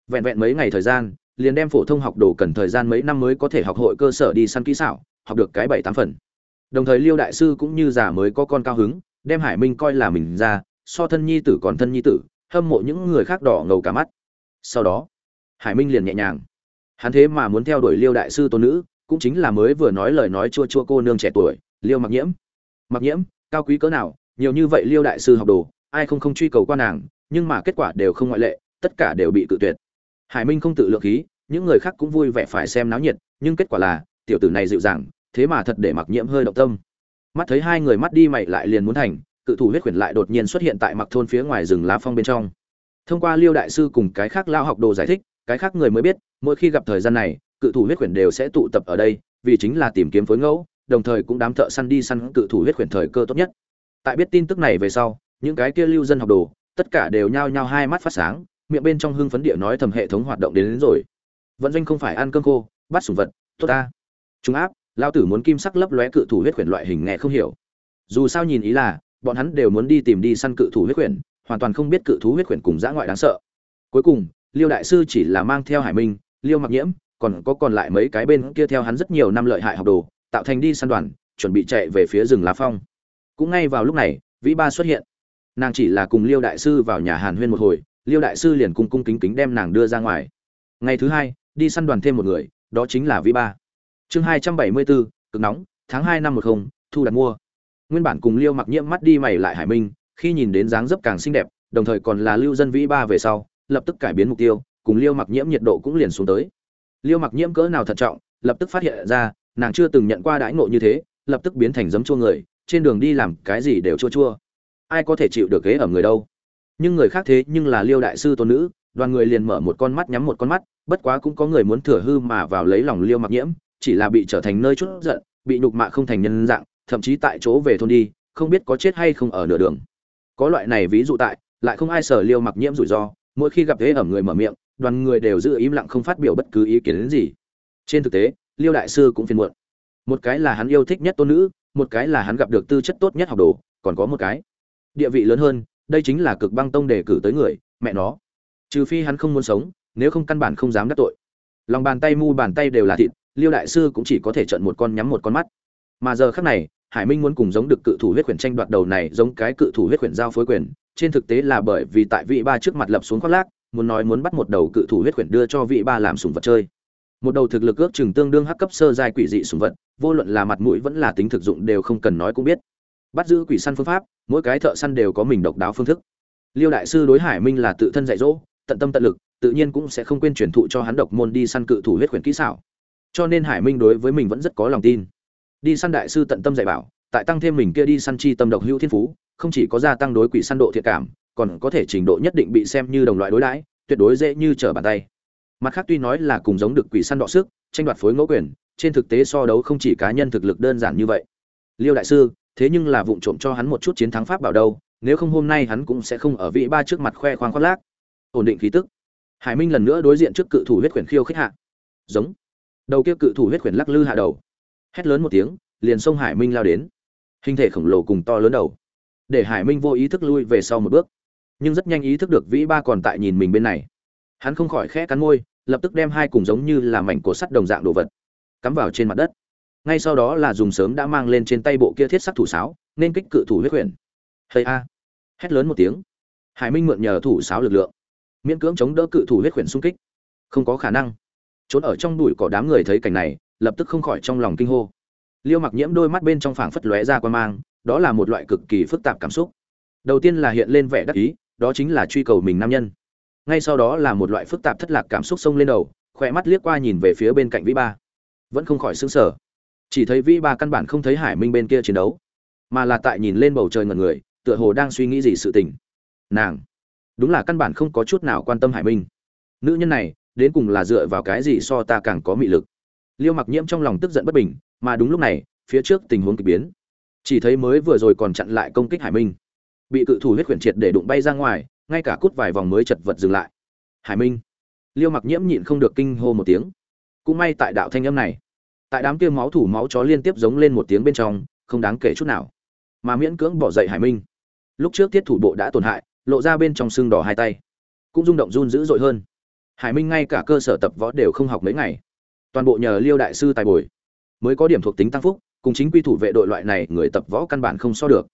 Vẹn vẹn mấy ngày thời gian, liền đem phổ thông học đồ cần thời gian mấy năm mới có thể học hội cơ sở đi săn kỹ xảo, học được cái bảy tám phần. Đồng thời liêu đại sư cũng như già mới có con cao hứng, đem hải minh coi là mình ra, so thân nhi tử còn thân nhi tử, hâm mộ những người khác đỏ ngầu cả mắt. Sau đó, hải minh liền nhẹ nhàng. Hắn thế mà muốn theo đuổi liêu đại sư tôn nữ, cũng chính là mới vừa nói lời nói chua chua cô nương trẻ tuổi liêu mặc nhiễm. Mặc nhiễm, cao quý cỡ nào, nhiều như vậy liêu đại sư học đồ, ai không không truy cầu qua nàng, nhưng mà kết quả đều không ngoại lệ, tất cả đều bị cự tuyệt. Hải minh không tự lượng khí, những người khác cũng vui vẻ phải xem náo nhiệt, nhưng kết quả là, tiểu tử này dịu dàng, thế mà thật để mặc nhiễm hơi động tâm. Mắt thấy hai người mắt đi mày lại liền muốn thành, cự thủ huyết quyển lại đột nhiên xuất hiện tại mặc thôn phía ngoài rừng lá phong bên trong. Thông qua liêu đại sư cùng cái khác lao học đồ giải thích, cái khác người mới biết, mỗi khi gặp thời gian này, cự thủ huyết quyển đều sẽ tụ tập ở đây, vì chính là tìm kiếm phối ngẫu đồng thời cũng đám thợ săn đi săn cự thủ huyết khuyển thời cơ tốt nhất. Tại biết tin tức này về sau những cái kia lưu dân học đồ tất cả đều nhao nhao hai mắt phát sáng miệng bên trong hưng phấn địa nói thầm hệ thống hoạt động đến, đến rồi. Vận doanh không phải ăn cơm khô bắt sủng vật tốt ta. Chúng áp lao tử muốn kim sắc lấp lóe cự thủ huyết khuyển loại hình nghe không hiểu. Dù sao nhìn ý là bọn hắn đều muốn đi tìm đi săn cự thủ huyết khuyển hoàn toàn không biết cự thú huyết khuyển cùng dã ngoại đáng sợ. Cuối cùng liêu đại sư chỉ là mang theo hải minh liêu mặc nhiễm còn có còn lại mấy cái bên kia theo hắn rất nhiều năm lợi hại học đồ tạo thành đi săn đoàn, chuẩn bị chạy về phía rừng lá phong. Cũng ngay vào lúc này, vĩ ba xuất hiện. Nàng chỉ là cùng liêu đại sư vào nhà hàn huyên một hồi, liêu đại sư liền cung cung kính kính đem nàng đưa ra ngoài. Ngày thứ hai, đi săn đoàn thêm một người, đó chính là vĩ ba. Chương hai trăm bảy mươi bốn, cực nóng, tháng hai năm một không, thu đặt mua. Nguyên bản cùng liêu mặc nhiễm mắt đi mày lại hải minh, khi nhìn đến dáng dấp càng xinh đẹp, đồng thời còn là lưu dân vĩ ba về sau, lập tức cải biến mục tiêu, cùng liêu mặc nhiễm nhiệt độ cũng liền xuống tới. Liêu mặc nhiễm cỡ nào thận trọng, lập tức phát hiện ra nàng chưa từng nhận qua đãi ngộ như thế, lập tức biến thành giấm chua người, trên đường đi làm cái gì đều chua chua. Ai có thể chịu được ghế ở người đâu. Nhưng người khác thế nhưng là liêu đại sư tôn nữ, đoàn người liền mở một con mắt nhắm một con mắt, bất quá cũng có người muốn thừa hư mà vào lấy lòng liêu mặc nhiễm, chỉ là bị trở thành nơi chút giận, bị nhục mạ không thành nhân dạng, thậm chí tại chỗ về thôn đi, không biết có chết hay không ở nửa đường. Có loại này ví dụ tại, lại không ai sở liêu mặc nhiễm rủi ro, mỗi khi gặp thế ẩm người mở miệng, đoàn người đều giữ im lặng không phát biểu bất cứ ý kiến đến gì. Trên thực tế liêu đại sư cũng phiền muộn. Một cái là hắn yêu thích nhất tôn nữ, một cái là hắn gặp được tư chất tốt nhất học đồ, còn có một cái. Địa vị lớn hơn, đây chính là cực băng tông đề cử tới người, mẹ nó. Trừ phi hắn không muốn sống, nếu không căn bản không dám đắc tội. Lòng bàn tay mu bàn tay đều là thịt, liêu đại sư cũng chỉ có thể trận một con nhắm một con mắt. Mà giờ khác này, hải minh muốn cùng giống được cự thủ huyết quyển tranh đoạt đầu này giống cái cự thủ huyết quyển giao phối quyền, trên thực tế là bởi vì tại vị ba trước mặt lập xuống khoác lác, muốn nói muốn bắt một đầu cự thủ huyết quyển đưa cho vị ba làm sùng vật chơi một đầu thực lực ước chừng tương đương hắc cấp sơ giai quỷ dị sùng vật, vô luận là mặt mũi vẫn là tính thực dụng đều không cần nói cũng biết. Bắt giữ quỷ săn phương pháp, mỗi cái thợ săn đều có mình độc đáo phương thức. Liêu đại sư đối hải minh là tự thân dạy dỗ, tận tâm tận lực, tự nhiên cũng sẽ không quên truyền thụ cho hắn độc môn đi săn cự thủ huyết khuyển kỹ xảo. Cho nên hải minh đối với mình vẫn rất có lòng tin. Đi săn đại sư tận tâm dạy bảo, tại tăng thêm mình kia đi săn chi tâm độc hữu thiên phú, không chỉ có gia tăng đối quỷ săn độ thiệt cảm, còn có thể trình độ nhất định bị xem như đồng loại đối đãi, tuyệt đối dễ như trở bàn tay mặt khác tuy nói là cùng giống được quỷ săn đọ sức, tranh đoạt phối ngẫu quyền, trên thực tế so đấu không chỉ cá nhân thực lực đơn giản như vậy. Liêu đại sư, thế nhưng là vụng trộm cho hắn một chút chiến thắng pháp bảo đâu, nếu không hôm nay hắn cũng sẽ không ở vị ba trước mặt khoe khoang khoác lác. Ổn định khí tức. Hải minh lần nữa đối diện trước cự thủ huyết quyển khiêu khích hạ. Giống. Đầu kia cự thủ huyết quyển lắc lư hạ đầu. Hét lớn một tiếng, liền xông hải minh lao đến. Hình thể khổng lồ cùng to lớn đầu. Để hải minh vô ý thức lui về sau một bước. Nhưng rất nhanh ý thức được vĩ ba còn tại nhìn mình bên này. Hắn không khỏi khẽ cắn môi lập tức đem hai cùng giống như là mảnh cổ sắt đồng dạng đồ vật cắm vào trên mặt đất. Ngay sau đó là dùng sớm đã mang lên trên tay bộ kia thiết sắc thủ sáo, nên kích cự thủ huyết quyển hay a! Hét lớn một tiếng. Hải minh mượn nhờ thủ sáo lực lượng, miễn cưỡng chống đỡ cự thủ huyết quyển xung kích. Không có khả năng. Trốn ở trong bụi cỏ đám người thấy cảnh này, lập tức không khỏi trong lòng kinh hô. Liêu mặc nhiễm đôi mắt bên trong phảng phất lóe ra quan mang, đó là một loại cực kỳ phức tạp cảm xúc. Đầu tiên là hiện lên vẻ đắc ý, đó chính là truy cầu mình nam nhân ngay sau đó là một loại phức tạp thất lạc cảm xúc xông lên đầu khỏe mắt liếc qua nhìn về phía bên cạnh vĩ ba. Vẫn không khỏi xứng sở chỉ thấy vĩ ba căn bản không thấy hải minh bên kia chiến đấu, mà là tại nhìn lên bầu trời ngần người, tựa hồ đang suy nghĩ gì sự tình. Nàng, đúng là căn bản không có chút nào quan tâm hải minh. Nữ nhân này, đến cùng là dựa vào cái gì so ta càng có mị lực? Liêu mặc nhiễm trong lòng tức giận bất bình, mà đúng lúc này, phía trước tình huống k ỳ biến. Chỉ thấy mới vừa rồi còn chặn lại công kích hải minh. Bị cự thủ huyết khuyển triệt để đụng bay ra ngoài ngay cả cút vài vòng mới chật vật dừng lại. Hải minh. Liêu mặc nhiễm nhịn không được kinh hô một tiếng. Cũng may tại đạo thanh âm này, tại đám kia máu thủ máu chó liên tiếp giống lên một tiếng bên trong, không đáng kể chút nào. Mà miễn cưỡng bỏ dậy hải minh. Lúc trước thiết thủ bộ đã tổn hại, lộ ra bên trong xương đỏ hai tay. Cũng rung động run dữ dội hơn. Hải minh ngay cả cơ sở tập võ đều không học mấy ngày. Toàn bộ nhờ liêu đại sư tài bồi. Mới có điểm thuộc tính tăng phúc, cùng chính quy thủ vệ đội loại này người tập võ căn bản không so được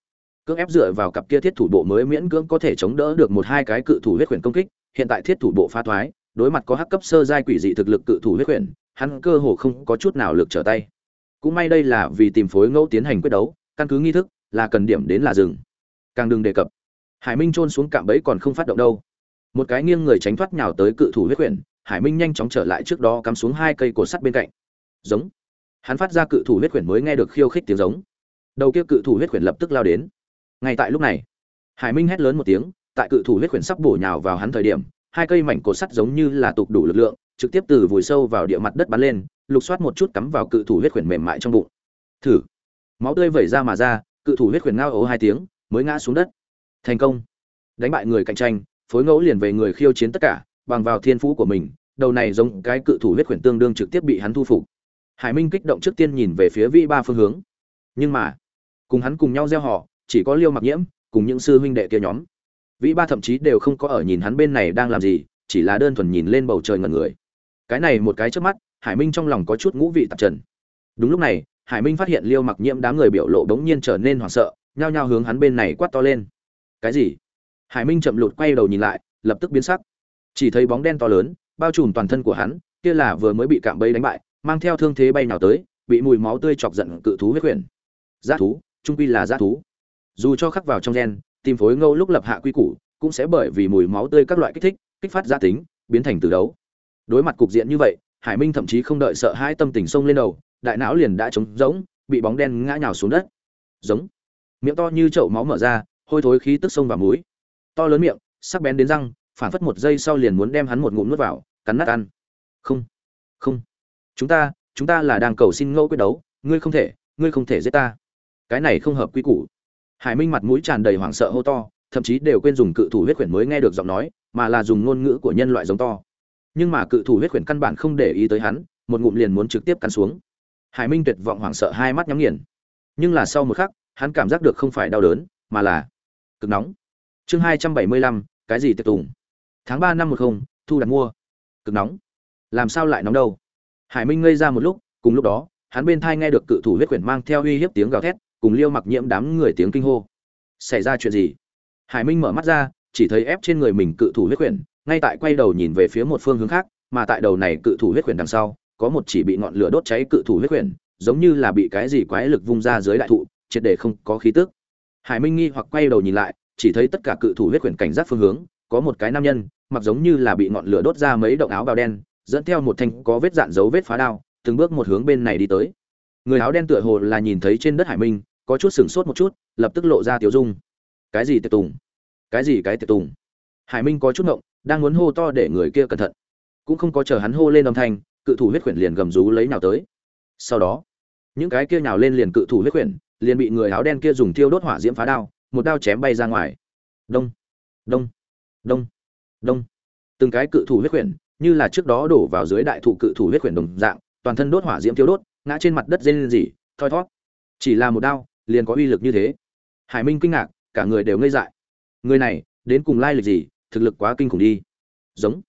cưỡng ép dựa vào cặp kia thiết thủ bộ mới miễn cưỡng có thể chống đỡ được một hai cái cự thủ huyết quyển công kích, hiện tại thiết thủ bộ phá thoái, đối mặt có hắc cấp sơ giai quỷ dị thực lực cự thủ huyết quyển hắn cơ hồ không có chút nào lực trở tay. Cũng may đây là vì tìm phối ngẫu tiến hành quyết đấu, căn cứ nghi thức, là cần điểm đến là rừng càng đừng đề cập. Hải minh trôn xuống cạm bẫy còn không phát động đâu. Một cái nghiêng người tránh thoát nhào tới cự thủ huyết quyển hải minh nhanh chóng trở lại trước đó cắm xuống hai cây cột sắt bên cạnh. Giống. Hắn phát ra cự thủ huyết quyển mới nghe được khiêu khích tiếng giống. Đầu kia cự thủ huyết quyển lập tức lao đến ngay tại lúc này, hải minh hét lớn một tiếng, tại cự thủ huyết quyển sắp bổ nhào vào hắn thời điểm, hai cây mảnh cột sắt giống như là tục đủ lực lượng, trực tiếp từ vùi sâu vào địa mặt đất bắn lên, lục soát một chút cắm vào cự thủ huyết quyển mềm mại trong bụng. Thử. Máu tươi vẩy ra mà ra, cự thủ huyết quyển ngao ố hai tiếng, mới ngã xuống đất. Thành công. Đánh bại người cạnh tranh, phối ngẫu liền về người khiêu chiến tất cả, bằng vào thiên phú của mình, đầu này giống cái cự thủ huyết quyển tương đương trực tiếp bị hắn thu phục. Hải minh kích động trước tiên nhìn về phía vĩ ba phương hướng. Nhưng mà, cùng hắn cùng nhau gieo họ chỉ có liêu mặc nhiễm cùng những sư huynh đệ kia nhóm. Vĩ ba thậm chí đều không có ở nhìn hắn bên này đang làm gì, chỉ là đơn thuần nhìn lên bầu trời ngẩn người. Cái này một cái trước mắt, hải minh trong lòng có chút ngũ vị tạp trần. Đúng lúc này, hải minh phát hiện liêu mặc nhiễm đám người biểu lộ bỗng nhiên trở nên hoảng sợ, nhao nhao hướng hắn bên này quát to lên. Cái gì? Hải minh chậm lụt quay đầu nhìn lại, lập tức biến sắc. Chỉ thấy bóng đen to lớn, bao trùm toàn thân của hắn, kia là vừa mới bị cạm bẫy đánh bại, mang theo thương thế bay nào tới, bị mùi máu tươi chọc giận cự thú huyết quyển á thú, trung quy là giá thú dù cho khắc vào trong gen tìm phối ngâu lúc lập hạ quy củ, cũng sẽ bởi vì mùi máu tươi các loại kích thích, kích phát gia tính, biến thành từ đấu. Đối mặt cục diện như vậy, hải minh thậm chí không đợi sợ hai tâm tình sông lên đầu, đại não liền đã trống rỗng, bị bóng đen ngã nhào xuống đất. Giống. Miệng to như chậu máu mở ra, hôi thối khí tức sông vào mũi. To lớn miệng, sắc bén đến răng, phản phất một giây sau liền muốn đem hắn một ngụm nuốt vào, cắn nát ăn. Không. Không. Chúng ta chúng ta là đang cầu xin ngẫu quyết đấu, ngươi không thể, ngươi không thể giết ta. Cái này không hợp quy củ hải minh mặt mũi tràn đầy hoảng sợ hô to, thậm chí đều quên dùng cự thủ huyết quyển mới nghe được giọng nói, mà là dùng ngôn ngữ của nhân loại giống to. Nhưng mà cự thủ huyết quyển căn bản không để ý tới hắn, một ngụm liền muốn trực tiếp cắn xuống. Hải minh tuyệt vọng hoảng sợ hai mắt nhắm nghiền. Nhưng là sau một khắc, hắn cảm giác được không phải đau đớn, mà là cực nóng. Chương hai trăm bảy mươi lăm, cái gì tiệc tùng? Tháng ba năm một không, thu đặt mua. Cực nóng. Làm sao lại nóng đâu? Hải minh ngây ra một lúc, cùng lúc đó, hắn bên thai nghe được cự thủ huyết quyển mang theo uy hiếp tiếng gào thét cùng liêu mặc nhiễm đám người tiếng kinh hô. Xảy ra chuyện gì? Hải minh mở mắt ra, chỉ thấy ép trên người mình cự thủ huyết quyển ngay tại quay đầu nhìn về phía một phương hướng khác, mà tại đầu này cự thủ huyết quyển đằng sau, có một chỉ bị ngọn lửa đốt cháy cự thủ huyết quyển giống như là bị cái gì quái lực vung ra dưới đại thụ, triệt để không có khí tức. Hải minh nghi hoặc quay đầu nhìn lại, chỉ thấy tất cả cự thủ huyết quyển cảnh giác phương hướng, có một cái nam nhân, mặc giống như là bị ngọn lửa đốt ra mấy động áo bào đen, dẫn theo một thanh có vết dạn dấu vết phá đao, từng bước một hướng bên này đi tới. Người áo đen tựa hồ là nhìn thấy trên đất hải minh có chút sửng sốt một chút lập tức lộ ra tiểu dung. Cái gì tiệc tùng? Cái gì cái tiệc tùng? Hải minh có chút ngộng đang muốn hô to để người kia cẩn thận. Cũng không có chờ hắn hô lên âm thanh cự thủ huyết quyển liền gầm rú lấy nào tới. Sau đó những cái kia nhào lên liền cự thủ huyết quyển liền bị người áo đen kia dùng thiêu đốt hỏa diễm phá đao một đao chém bay ra ngoài. Đông đông đông đông. Từng cái cự thủ huyết quyển như là trước đó đổ vào dưới đại thụ cự thủ huyết quyển đồng dạng toàn thân đốt hỏa diễm thiêu đốt ngã trên mặt đất dây lên gì, thoi thót chỉ là một đao liền có uy lực như thế. Hải minh kinh ngạc, cả người đều ngây dại. Người này, đến cùng lai lịch gì, thực lực quá kinh khủng đi. Giống.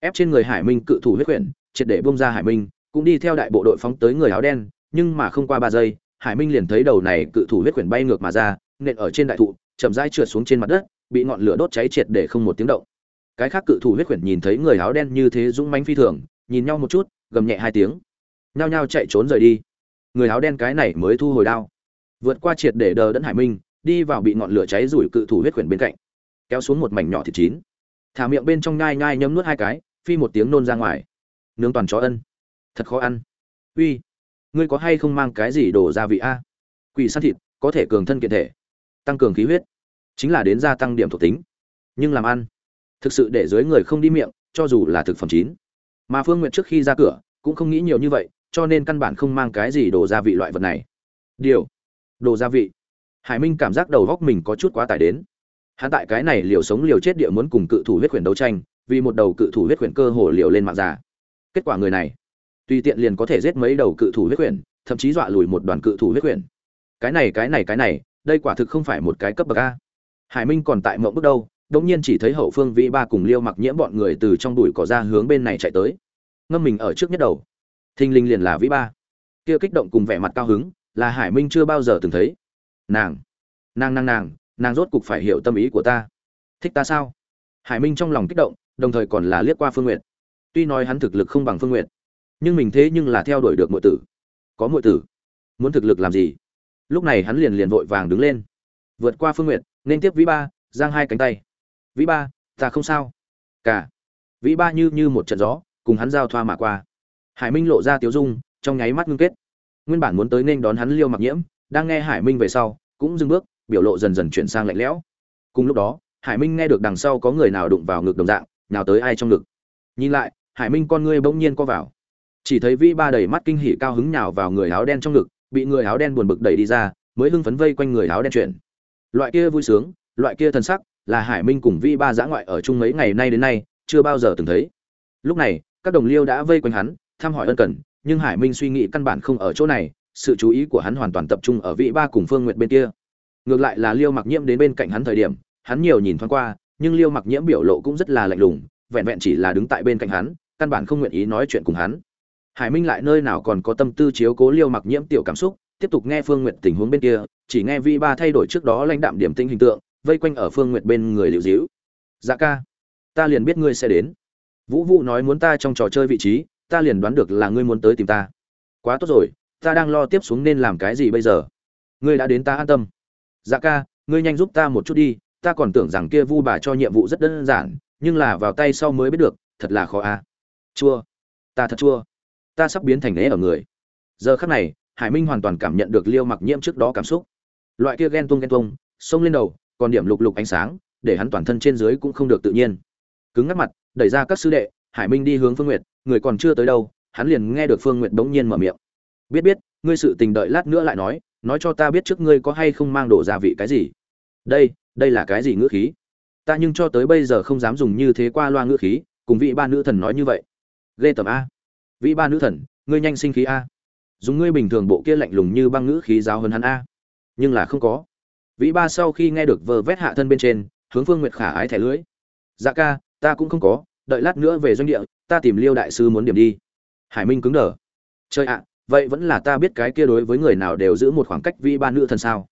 Ép trên người hải minh cự thủ huyết quyển, triệt để bông ra hải minh, cũng đi theo đại bộ đội phóng tới người áo đen, nhưng mà không qua ba giây, hải minh liền thấy đầu này cự thủ huyết quyển bay ngược mà ra, nện ở trên đại thụ, chậm rãi trượt xuống trên mặt đất, bị ngọn lửa đốt cháy triệt để không một tiếng động. Cái khác cự thủ huyết quyển nhìn thấy người áo đen như thế dũng mãnh phi thường, nhìn nhau một chút, gầm nhẹ hai tiếng, nhao nhao chạy trốn rời đi. Người áo đen cái này mới thu hồi đao vượt qua triệt để đờ đẫn hải minh, đi vào bị ngọn lửa cháy rủi cự thủ huyết quyển bên cạnh. Kéo xuống một mảnh nhỏ thịt chín. Thả miệng bên trong nhai nhai nhấm nuốt hai cái, phi một tiếng nôn ra ngoài. Nướng toàn chó ân. Thật khó ăn. Uy, ngươi có hay không mang cái gì đổ gia vị a? Quỷ săn thịt, có thể cường thân kiện thể, tăng cường khí huyết, chính là đến gia tăng điểm thuộc tính. Nhưng làm ăn, thực sự để dưới người không đi miệng, cho dù là thực phẩm chín. Mà phương nguyện trước khi ra cửa, cũng không nghĩ nhiều như vậy, cho nên căn bản không mang cái gì đổ gia vị loại vật này. Điều đồ gia vị. Hải minh cảm giác đầu góc mình có chút quá tải đến. Hắn tại cái này liều sống liều chết địa muốn cùng cự thủ huyết quyển đấu tranh, vì một đầu cự thủ huyết quyển cơ hồ liều lên mạng già. Kết quả người này, tùy tiện liền có thể giết mấy đầu cự thủ huyết quyển thậm chí dọa lùi một đoàn cự thủ huyết quyển cái này cái này cái này, đây quả thực không phải một cái cấp bậc a. Hải minh còn tại mộng bước đâu đống nhiên chỉ thấy hậu phương vĩ ba cùng liêu mặc nhiễm bọn người từ trong bụi cỏ ra hướng bên này chạy tới. Ngâm mình ở trước nhất đầu. Thình linh liền là vĩ ba. Kia kích động cùng vẻ mặt cao hứng là hải minh chưa bao giờ từng thấy. Nàng nàng nàng nàng nàng rốt cục phải hiểu tâm ý của ta. Thích ta sao? Hải minh trong lòng kích động, đồng thời còn là liếc qua phương n g u y ệ t tuy nói hắn thực lực không bằng phương n g u y ệ t nhưng mình thế nhưng là theo đuổi được mọi tử. Có mọi tử? Muốn thực lực làm gì? Lúc này hắn liền liền vội vàng đứng lên. Vượt qua phương n g u y ệ t nên tiếp vĩ ba, giang hai cánh tay. Vĩ ba, ta không sao. Cả. Vĩ ba như như một trận gió, cùng hắn giao thoa mà qua. Hải minh lộ ra tiếu dung, trong nháy mắt ngưng kết nguyên bản muốn tới nên đón hắn liêu mặc nhiễm, đang nghe hải minh về sau, cũng dừng bước, biểu lộ dần dần chuyển sang lạnh lẽo. Cùng lúc đó, hải minh nghe được đằng sau có người nào đụng vào ngực đồng dạng, nào tới ai trong ngực. Nhìn lại, hải minh con ngươi bỗng nhiên co vào. Chỉ thấy vĩ ba đầy mắt kinh hỉ cao hứng nhào vào người áo đen trong ngực, bị người áo đen buồn bực đẩy đi ra, mới hưng phấn vây quanh người áo đen chuyển. Loại kia vui sướng, loại kia thần sắc, là hải minh cùng vĩ ba giã ngoại ở chung mấy ngày nay đến nay, chưa bao giờ từng thấy. Lúc này, các đồng liêu đã vây quanh hắn, thăm hỏi ân cần nhưng hải minh suy nghĩ căn bản không ở chỗ này, sự chú ý của hắn hoàn toàn tập trung ở vị ba cùng phương nguyệt bên kia. Ngược lại là liêu mặc nhiễm đến bên cạnh hắn thời điểm, hắn nhiều nhìn thoáng qua, nhưng liêu mặc nhiễm biểu lộ cũng rất là lạnh lùng, vẹn vẹn chỉ là đứng tại bên cạnh hắn, căn bản không nguyện ý nói chuyện cùng hắn. Hải minh lại nơi nào còn có tâm tư chiếu cố liêu mặc nhiễm tiểu cảm xúc, tiếp tục nghe phương Nguyệt tình huống bên kia, chỉ nghe vi ba thay đổi trước đó lãnh đạm điểm tinh hình tượng, vây quanh ở phương Nguyệt bên người liễu dĩu dạ ca, ta liền biết ngươi sẽ đến. Vũ vũ nói muốn ta trong trò chơi vị trí ta liền đoán được là ngươi muốn tới tìm ta. Quá tốt rồi, ta đang lo tiếp xuống nên làm cái gì bây giờ? Ngươi đã đến ta an tâm. Dạ ca, ngươi nhanh giúp ta một chút đi, ta còn tưởng rằng kia vu bà cho nhiệm vụ rất đơn giản, nhưng là vào tay sau mới biết được, thật là khó a. À. chua. Ta thật chua. Ta sắp biến thành ế ở người. Giờ khắc này, hải minh hoàn toàn cảm nhận được liêu mặc nhiễm trước đó cảm xúc. Loại kia ghen tuông ghen tuông, xông lên đầu, còn điểm lục lục ánh sáng, để hắn toàn thân trên dưới cũng không được tự nhiên. Cứng ngắt mặt, đẩy ra các sư đệ, hải minh đi hướng phương nguyệt người còn chưa tới đâu, hắn liền nghe được phương nguyệt bỗng nhiên mở miệng. Biết biết, ngươi sự tình đợi lát nữa lại nói nói cho ta biết trước ngươi có hay không mang đồ gia vị cái gì. Đây đây là cái gì ngữ khí? Ta nhưng cho tới bây giờ không dám dùng như thế qua loa ngữ khí, cùng vị ba nữ thần nói như vậy. Ghê tầm a. Vị ba nữ thần, ngươi nhanh sinh khí a. Dùng ngươi bình thường bộ kia lạnh lùng như băng ngữ khí giáo hơn hắn a. Nhưng là không có. Vị ba sau khi nghe được vờ vét hạ thân bên trên, hướng phương nguyệt khả ái thẻ lưới. Dạ ca, ta cũng không có, đợi lát nữa về doanh địa ta tìm liêu đại sư muốn điểm đi. Hải minh cứng đờ. Chơi ạ, vậy vẫn là ta biết cái kia đối với người nào đều giữ một khoảng cách vi ba nữ thần sao?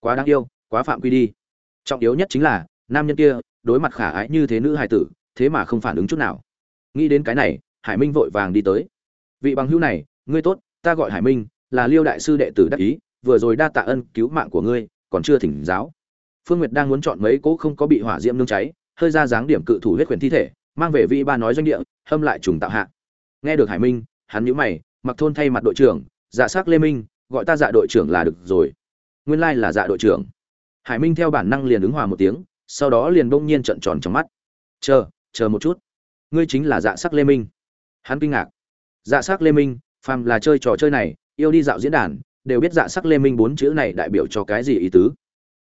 Quá đáng yêu, quá phạm quy đi. Trọng yếu nhất chính là, nam nhân kia, đối mặt khả ái như thế nữ hài tử, thế mà không phản ứng chút nào. Nghĩ đến cái này, hải minh vội vàng đi tới. Vị bằng hữu này, ngươi tốt, ta gọi hải minh, là liêu đại sư đệ tử đắc ý, vừa rồi đa tạ ân cứu mạng của ngươi, còn chưa thỉnh giáo. Phương nguyệt đang muốn chọn mấy cỗ không có bị hỏa diễm nương cháy, hơi ra dáng điểm cự thủ huyết quyền thi thể, mang về vị ba nói doanh địa hâm lại trùng tạo hạ. Nghe được hải minh, hắn nhíu mày, mặc thôn thay mặt đội trưởng dạ s lê minh, gọi ta dạ đội trưởng là được rồi. Nguyên lai là dạ đội trưởng. Hải minh theo bản năng liền ứng hòa một tiếng, sau đó liền bỗng nhiên trợn tròn trong mắt. Chờ chờ một chút. Ngươi chính là dạ sắc lê minh. Hắn kinh ngạc. Dạ sắc lê minh, phàm là chơi trò chơi này, yêu đi dạo diễn đàn, đều biết dạ sắc lê minh bốn chữ này đại biểu cho cái gì ý tứ?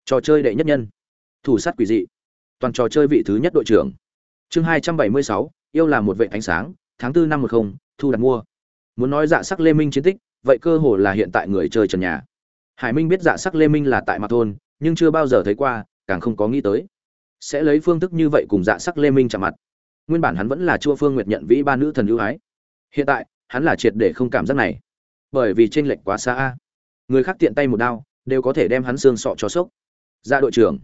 Trò chơi đệ nhất nhân. Thủ sát quỷ dị. Toàn trò chơi vị thứ nhất đội trưởng. Chương hai trăm bảy mươi sáu yêu là một vệ ánh sáng, tháng tư năm một không, thu đặt mua. Muốn nói dạ sắc lê minh chiến tích, vậy cơ hồ là hiện tại người chơi trần nhà. Hải minh biết dạ sắc lê minh là tại mặt thôn, nhưng chưa bao giờ thấy qua, càng không có nghĩ tới. Sẽ lấy phương thức như vậy cùng dạ sắc lê minh chạm mặt. Nguyên bản hắn vẫn là chua phương nguyệt nhận vĩ ba nữ thần ưu ái. Hiện tại, hắn là triệt để không cảm giác này. Bởi vì tranh lệch quá xa a. Người khác tiện tay một đao, đều có thể đem hắn xương sọ cho sốc. Ra đội trưởng,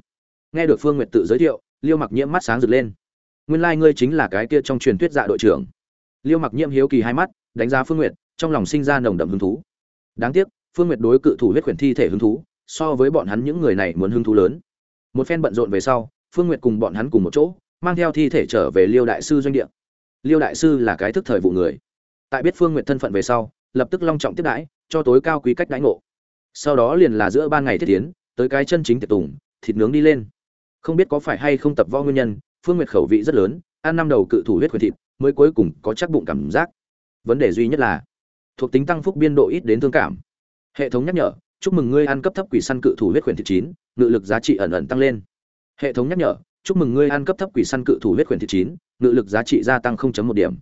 nghe được phương nguyệt tự giới thiệu, liêu mặc nhiễm mắt sáng rực lên nguyên lai ngươi chính là cái kia trong truyền thuyết dạ đội trưởng. Liêu mặc nhiễm hiếu kỳ hai mắt, đánh giá phương nguyệt, trong lòng sinh ra nồng đậm hứng thú. Đáng tiếc, phương nguyệt đối cự thủ huyết quyển thi thể hứng thú, so với bọn hắn những người này muốn hứng thú lớn. Một phen bận rộn về sau, phương nguyệt cùng bọn hắn cùng một chỗ, mang theo thi thể trở về liêu đại sư doanh địa. Liêu đại sư là cái thức thời vụ người. Tại biết phương nguyệt thân phận về sau, lập tức long trọng tiếp đãi, cho tối cao quý cách đãi ngộ. Sau đó liền là giữa ban ngày thiết tiến, tới cái chân chính tiệc tùng, thịt nướng đi lên. Không biết có phải hay không tập võ nguyên nhân phương nguyệt khẩu vị rất lớn, ăn năm đầu cự thủ huyết quyền thịt, mới cuối cùng có chắc bụng cảm giác. Vấn đề duy nhất là, thuộc tính tăng phúc biên độ ít đến thương cảm. Hệ thống nhắc nhở, chúc mừng ngươi ăn cấp thấp quỷ săn cự thủ huyết quyền thịt chín, ngự lực giá trị ẩn ẩn tăng lên. Hệ thống nhắc nhở, chúc mừng ngươi ăn cấp thấp quỷ săn cự thủ huyết quyền thịt chín, ngự lực giá trị gia tăng 0.1 điểm.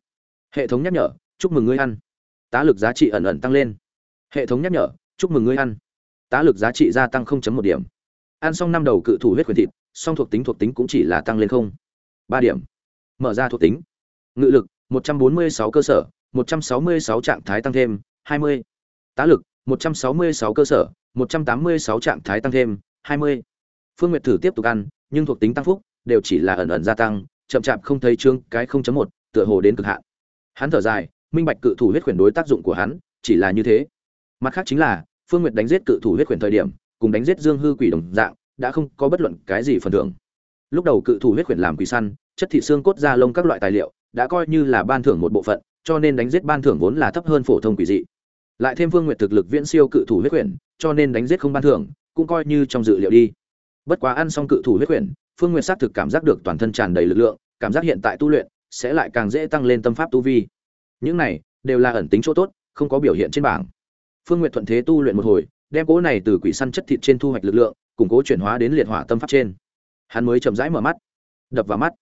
Hệ thống nhắc nhở, chúc mừng ngươi ăn, tá lực giá trị ẩn ẩn tăng lên. Hệ thống nhắc nhở, chúc mừng ngươi ăn, tá lực giá trị gia tăng 0.1 điểm. Ăn xong năm đầu cự thủ huyết quyền thịt, song thuộc tính thuộc tính cũng chỉ là tăng lên không ba điểm. Mở ra thuộc tính. Ngự lực 146 cơ sở 166 trạng thái tăng thêm 20. tá lực 166 cơ sở 186 trạng thái tăng thêm 20. phương nguyệt thử tiếp tục ăn nhưng thuộc tính tăng phúc đều chỉ là ẩn ẩn gia tăng chậm chạp không thấy chương cái 0.1, tựa hồ đến cực hạn. Hắn thở dài minh bạch cự thủ huyết khuyển đối tác dụng của hắn chỉ là như thế. Mặt khác chính là phương nguyệt đánh giết cự thủ huyết khuyển thời điểm cùng đánh giết dương hư quỷ đồng dạng đã không có bất luận cái gì phần thưởng lúc đầu cự thủ huyết khuyển làm quỷ săn, chất thị xương cốt da lông các loại tài liệu, đã coi như là ban thưởng một bộ phận, cho nên đánh giết ban thưởng vốn là thấp hơn phổ thông quỷ dị. Lại thêm phương nguyệt thực lực viễn siêu cự thủ huyết khuyển, cho nên đánh giết không ban thưởng, cũng coi như trong dự liệu đi. Bất quá ăn xong cự thủ huyết khuyển, phương nguyệt xác thực cảm giác được toàn thân tràn đầy lực lượng, cảm giác hiện tại tu luyện sẽ lại càng dễ tăng lên tâm pháp tu vi. Những này đều là ẩn tính chỗ tốt, không có biểu hiện trên bảng. Phương nguyệt thuận thế tu luyện một hồi, đem cố này từ quỷ săn chất thịt trên thu hoạch lực lượng, củng cố chuyển hóa đến liệt hỏa tâm pháp trên hắn mới chậm rãi mở mắt, đập vào mắt.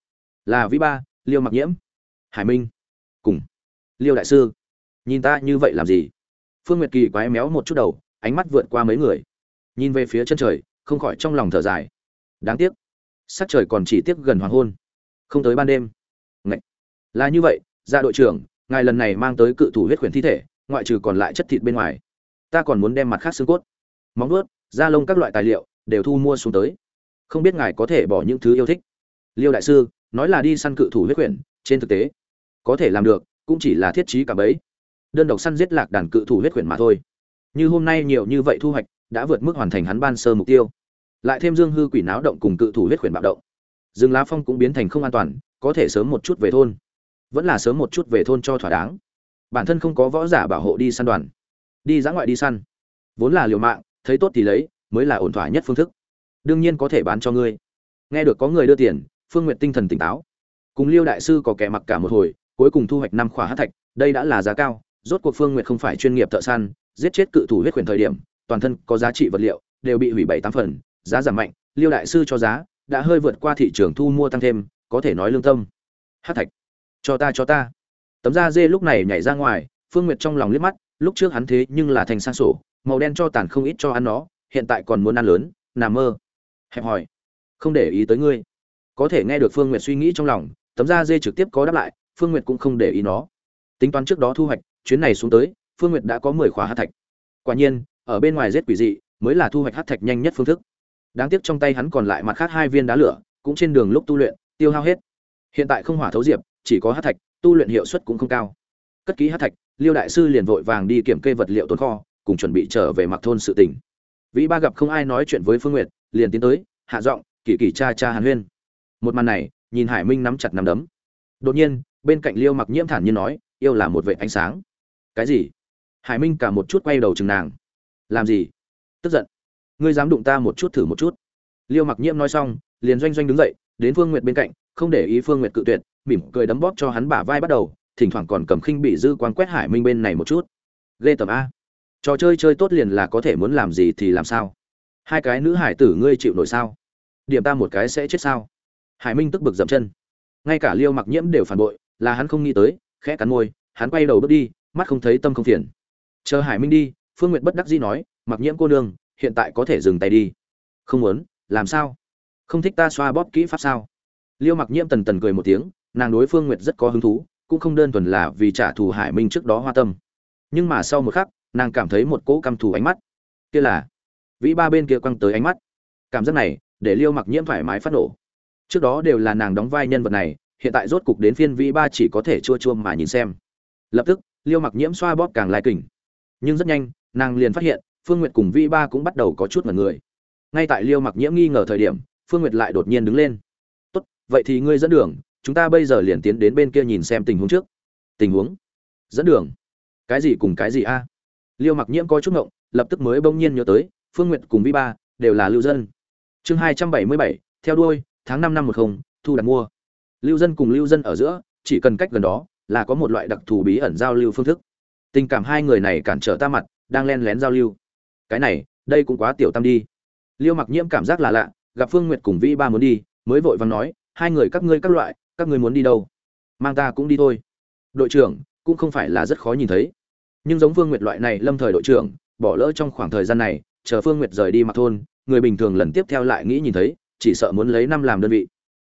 Là vĩ ba, liêu mặc nhiễm, hải minh, cùng liêu đại sư. Nhìn ta như vậy làm gì? Phương nguyệt kỳ quái méo một chút đầu, ánh mắt vượt qua mấy người. Nhìn về phía chân trời, không khỏi trong lòng thở dài. Đáng tiếc, sắc trời còn chỉ tiếc gần hoàng hôn, không tới ban đêm. Ngậy! là như vậy ra dạ đội trưởng, ngài lần này mang tới cự thủ huyết khuyển thi thể, ngoại trừ còn lại chất thịt bên ngoài. Ta còn muốn đem mặt khác xương cốt, móng nuốt da lông các loại tài liệu, đều thu mua xuống tới không biết ngài có thể bỏ những thứ yêu thích. Liêu đại sư nói là đi săn cự thủ huyết quyển, trên thực tế có thể làm được cũng chỉ là thiết trí cả bấy đơn độc săn giết lạc đàn cự thủ huyết quyển mà thôi. Như hôm nay nhiều như vậy thu hoạch đã vượt mức hoàn thành hắn ban sơ mục tiêu. Lại thêm dương hư quỷ náo động cùng cự thủ huyết quyển bạo động. Dương lá phong cũng biến thành không an toàn có thể sớm một chút về thôn. Vẫn là sớm một chút về thôn cho thỏa đáng. Bản thân không có võ giả bảo hộ đi săn đoàn. Đi dã ngoại đi săn. Vốn là liều mạng thấy tốt thì lấy mới là ổn thỏa nhất phương thức đương nhiên có thể bán cho ngươi. Nghe được có người đưa tiền, phương n g u y ệ t tinh thần tỉnh táo. Cùng liêu đại sư có kẻ mặc cả một hồi, cuối cùng thu hoạch năm khỏa hát thạch, đây đã là giá cao, rốt cuộc phương n g u y ệ t không phải chuyên nghiệp thợ săn, giết chết cự thủ huyết quyền thời điểm, toàn thân có giá trị vật liệu, đều bị hủy bảy tám phần, giá giảm mạnh, liêu đại sư cho giá, đã hơi vượt qua thị trường thu mua tăng thêm, có thể nói lương tâm. Hát thạch. Cho ta cho ta. Tấm da dê lúc này nhảy ra ngoài, phương nguyệt trong lòng liếc mắt, lúc trước hắn thế nhưng là thành sang sổ, màu đen cho tàn không ít cho ăn nó, hiện tại còn muốn ăn lớn nà mơ hẹp hỏi không để ý tới ngươi. Có thể nghe được phương n g u y ệ t suy nghĩ trong lòng, tấm da dê trực tiếp có đáp lại, phương n g u y ệ t cũng không để ý nó. Tính toán trước đó thu hoạch, chuyến này xuống tới, phương nguyệt đã có mười khóa hát thạch. Quả nhiên, ở bên ngoài giết quỷ dị, mới là thu hoạch hát thạch nhanh nhất phương thức. Đáng tiếc trong tay hắn còn lại mặt khác hai viên đá lửa, cũng trên đường lúc tu luyện, tiêu hao hết. Hiện tại không hỏa thấu diệp, chỉ có hát thạch, tu luyện hiệu suất cũng không cao. Cất ký hát thạch, liêu đại sư liền vội vàng đi kiểm kê vật liệu tồn kho, cùng chuẩn bị trở về mặc thôn sự tỉnh. Vĩ ba gặp không ai nói chuyện với phương nguyệt liền tiến tới, hạ giọng kỳ kỳ cha cha hàn huyên. Một màn này, nhìn hải minh nắm chặt nắm đấm. Đột nhiên, bên cạnh liêu mặc nhiễm thản nhiên nói, yêu là một vệ ánh sáng. Cái gì? Hải minh cả một chút quay đầu chừng nàng. Làm gì? Tức giận. Ngươi dám đụng ta một chút thử một chút. Liêu mặc nhiễm nói xong, liền doanh doanh đứng dậy, đến phương nguyệt bên cạnh, không để ý phương nguyệt cự tuyệt, mỉm cười đấm bóp cho hắn bả vai bắt đầu, thỉnh thoảng còn cầm khinh bị dư quán quét hải minh bên này một chút. Ghê tầm a. Trò chơi chơi tốt liền là có thể muốn làm gì thì làm sao? Hai cái nữ hải tử ngươi chịu nổi sao? Điểm ta một cái sẽ chết sao? Hải minh tức bực dậm chân. Ngay cả liêu mặc nhiễm đều phản bội, là hắn không nghĩ tới, khẽ cắn môi, hắn quay đầu bước đi, mắt không thấy tâm không phiền. Chờ hải minh đi, phương n g u y ệ t bất đắc dĩ nói, mặc nhiễm cô nương, hiện tại có thể dừng tay đi. Không muốn, làm sao? Không thích ta xoa bóp kỹ pháp sao? Liêu mặc nhiễm tần tần cười một tiếng, nàng đối phương nguyệt rất có hứng thú, cũng không đơn thuần là vì trả thù hải minh trước đó hoa tâm. Nhưng mà sau một khắc, nàng cảm thấy một cỗ căm thù ánh mắt. Kia là vĩ ba bên kia quăng tới ánh mắt. Cảm giác này, để liêu mặc nhiễm thoải mái phát nổ. Trước đó đều là nàng đóng vai nhân vật này, hiện tại rốt cục đến phiên vĩ ba chỉ có thể chua chua mà nhìn xem. Lập tức, liêu mặc nhiễm xoa bóp càng lai kình. Nhưng rất nhanh, nàng liền phát hiện, phương nguyệt cùng vĩ ba cũng bắt đầu có chút mật người. Ngay tại liêu mặc nhiễm nghi ngờ thời điểm, phương nguyệt lại đột nhiên đứng lên. Tốt, vậy thì ngươi dẫn đường, chúng ta bây giờ liền tiến đến bên kia nhìn xem tình huống trước. Tình huống? Dẫn đường? Cái gì cùng cái gì a? Liêu mặc nhiễm có chút ngộng, lập tức mới bỗng nhiên nhớ tới phương nguyệt cùng Vi ba đều là lưu dân. Chương hai trăm bảy mươi bảy, theo đuôi, tháng năm năm một không, thu đặt mua. Lưu dân cùng lưu dân ở giữa, chỉ cần cách gần đó là có một loại đặc thù bí ẩn giao lưu phương thức. Tình cảm hai người này cản trở ta mặt, đang len lén giao lưu. Cái này, đây cũng quá tiểu tam đi. Liêu mặc nhiễm cảm giác là lạ, gặp phương nguyệt cùng Vi ba muốn đi, mới vội vàng nói, hai người các ngươi các loại, các ngươi muốn đi đâu? Mang ta cũng đi thôi. Đội trưởng cũng không phải là rất khó nhìn thấy. Nhưng giống phương nguyệt loại này lâm thời đội trưởng, bỏ lỡ trong khoảng thời gian này chờ phương nguyệt rời đi mặc thôn, người bình thường lần tiếp theo lại nghĩ nhìn thấy, chỉ sợ muốn lấy năm làm đơn vị.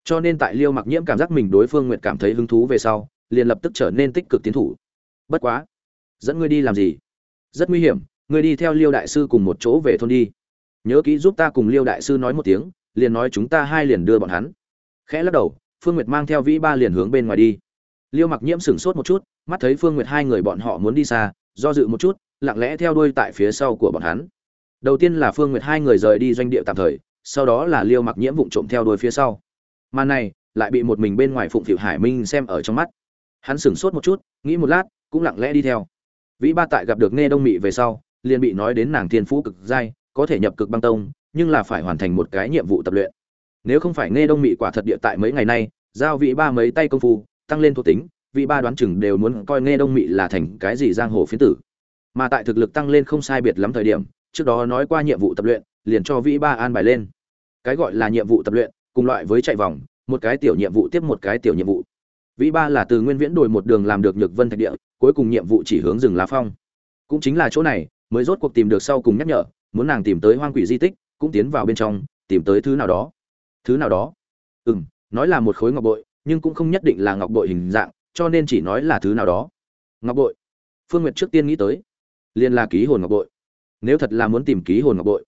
Cho nên tại liêu mặc nhiễm cảm giác mình đối phương Nguyệt cảm thấy hứng thú về sau, liền lập tức trở nên tích cực tiến thủ. Bất quá, dẫn ngươi đi làm gì? Rất nguy hiểm, ngươi đi theo liêu đại sư cùng một chỗ về thôn đi. Nhớ kỹ giúp ta cùng liêu đại sư nói một tiếng, liền nói chúng ta hai liền đưa bọn hắn. Khẽ lắc đầu, phương nguyệt mang theo vĩ ba liền hướng bên ngoài đi. Liêu mặc nhiễm sửng sốt một chút, mắt thấy phương nguyệt hai người bọn họ muốn đi xa, do dự một chút, lặng lẽ theo đuôi tại phía sau của bọn hắn đầu tiên là phương nguyệt hai người rời đi doanh địa tạm thời, sau đó là liêu mặc nhiễm vụng trộm theo đuôi phía sau. Mà này, lại bị một mình bên ngoài phụng phịu hải minh xem ở trong mắt. Hắn sửng sốt một chút, nghĩ một lát, cũng lặng lẽ đi theo. Vĩ ba tại gặp được nghe đông mị về sau, liền bị nói đến nàng thiên phú cực giai có thể nhập cực băng tông, nhưng là phải hoàn thành một cái nhiệm vụ tập luyện. Nếu không phải nghe đông mị quả thật địa tại mấy ngày nay, giao vị ba mấy tay công phu, tăng lên thuộc tính vị ba đoán chừng đều muốn coi nghe đông mị là thành cái gì giang hồ phiến tử. Mà tại thực lực tăng lên không sai biệt lắm thời điểm trước đó nói qua nhiệm vụ tập luyện, liền cho vĩ ba an bài lên. Cái gọi là nhiệm vụ tập luyện, cùng loại với chạy vòng, một cái tiểu nhiệm vụ tiếp một cái tiểu nhiệm vụ. Vĩ ba là từ nguyên viễn đổi một đường làm được nhược vân thạch địa, cuối cùng nhiệm vụ chỉ hướng rừng lá phong. Cũng chính là chỗ này, mới rốt cuộc tìm được sau cùng nhắc nhở, muốn nàng tìm tới hoang quỷ di tích, cũng tiến vào bên trong, tìm tới thứ nào đó. Thứ nào đó? Ừ m nói là một khối ngọc bội, nhưng cũng không nhất định là ngọc bội hình dạng, cho nên chỉ nói là thứ nào đó. Ngọc bội. Phương n g u y ệ t trước tiên nghĩ tới, liền là ký hồn ngọc bội nếu thật là muốn tìm ký hồn ngọc bội,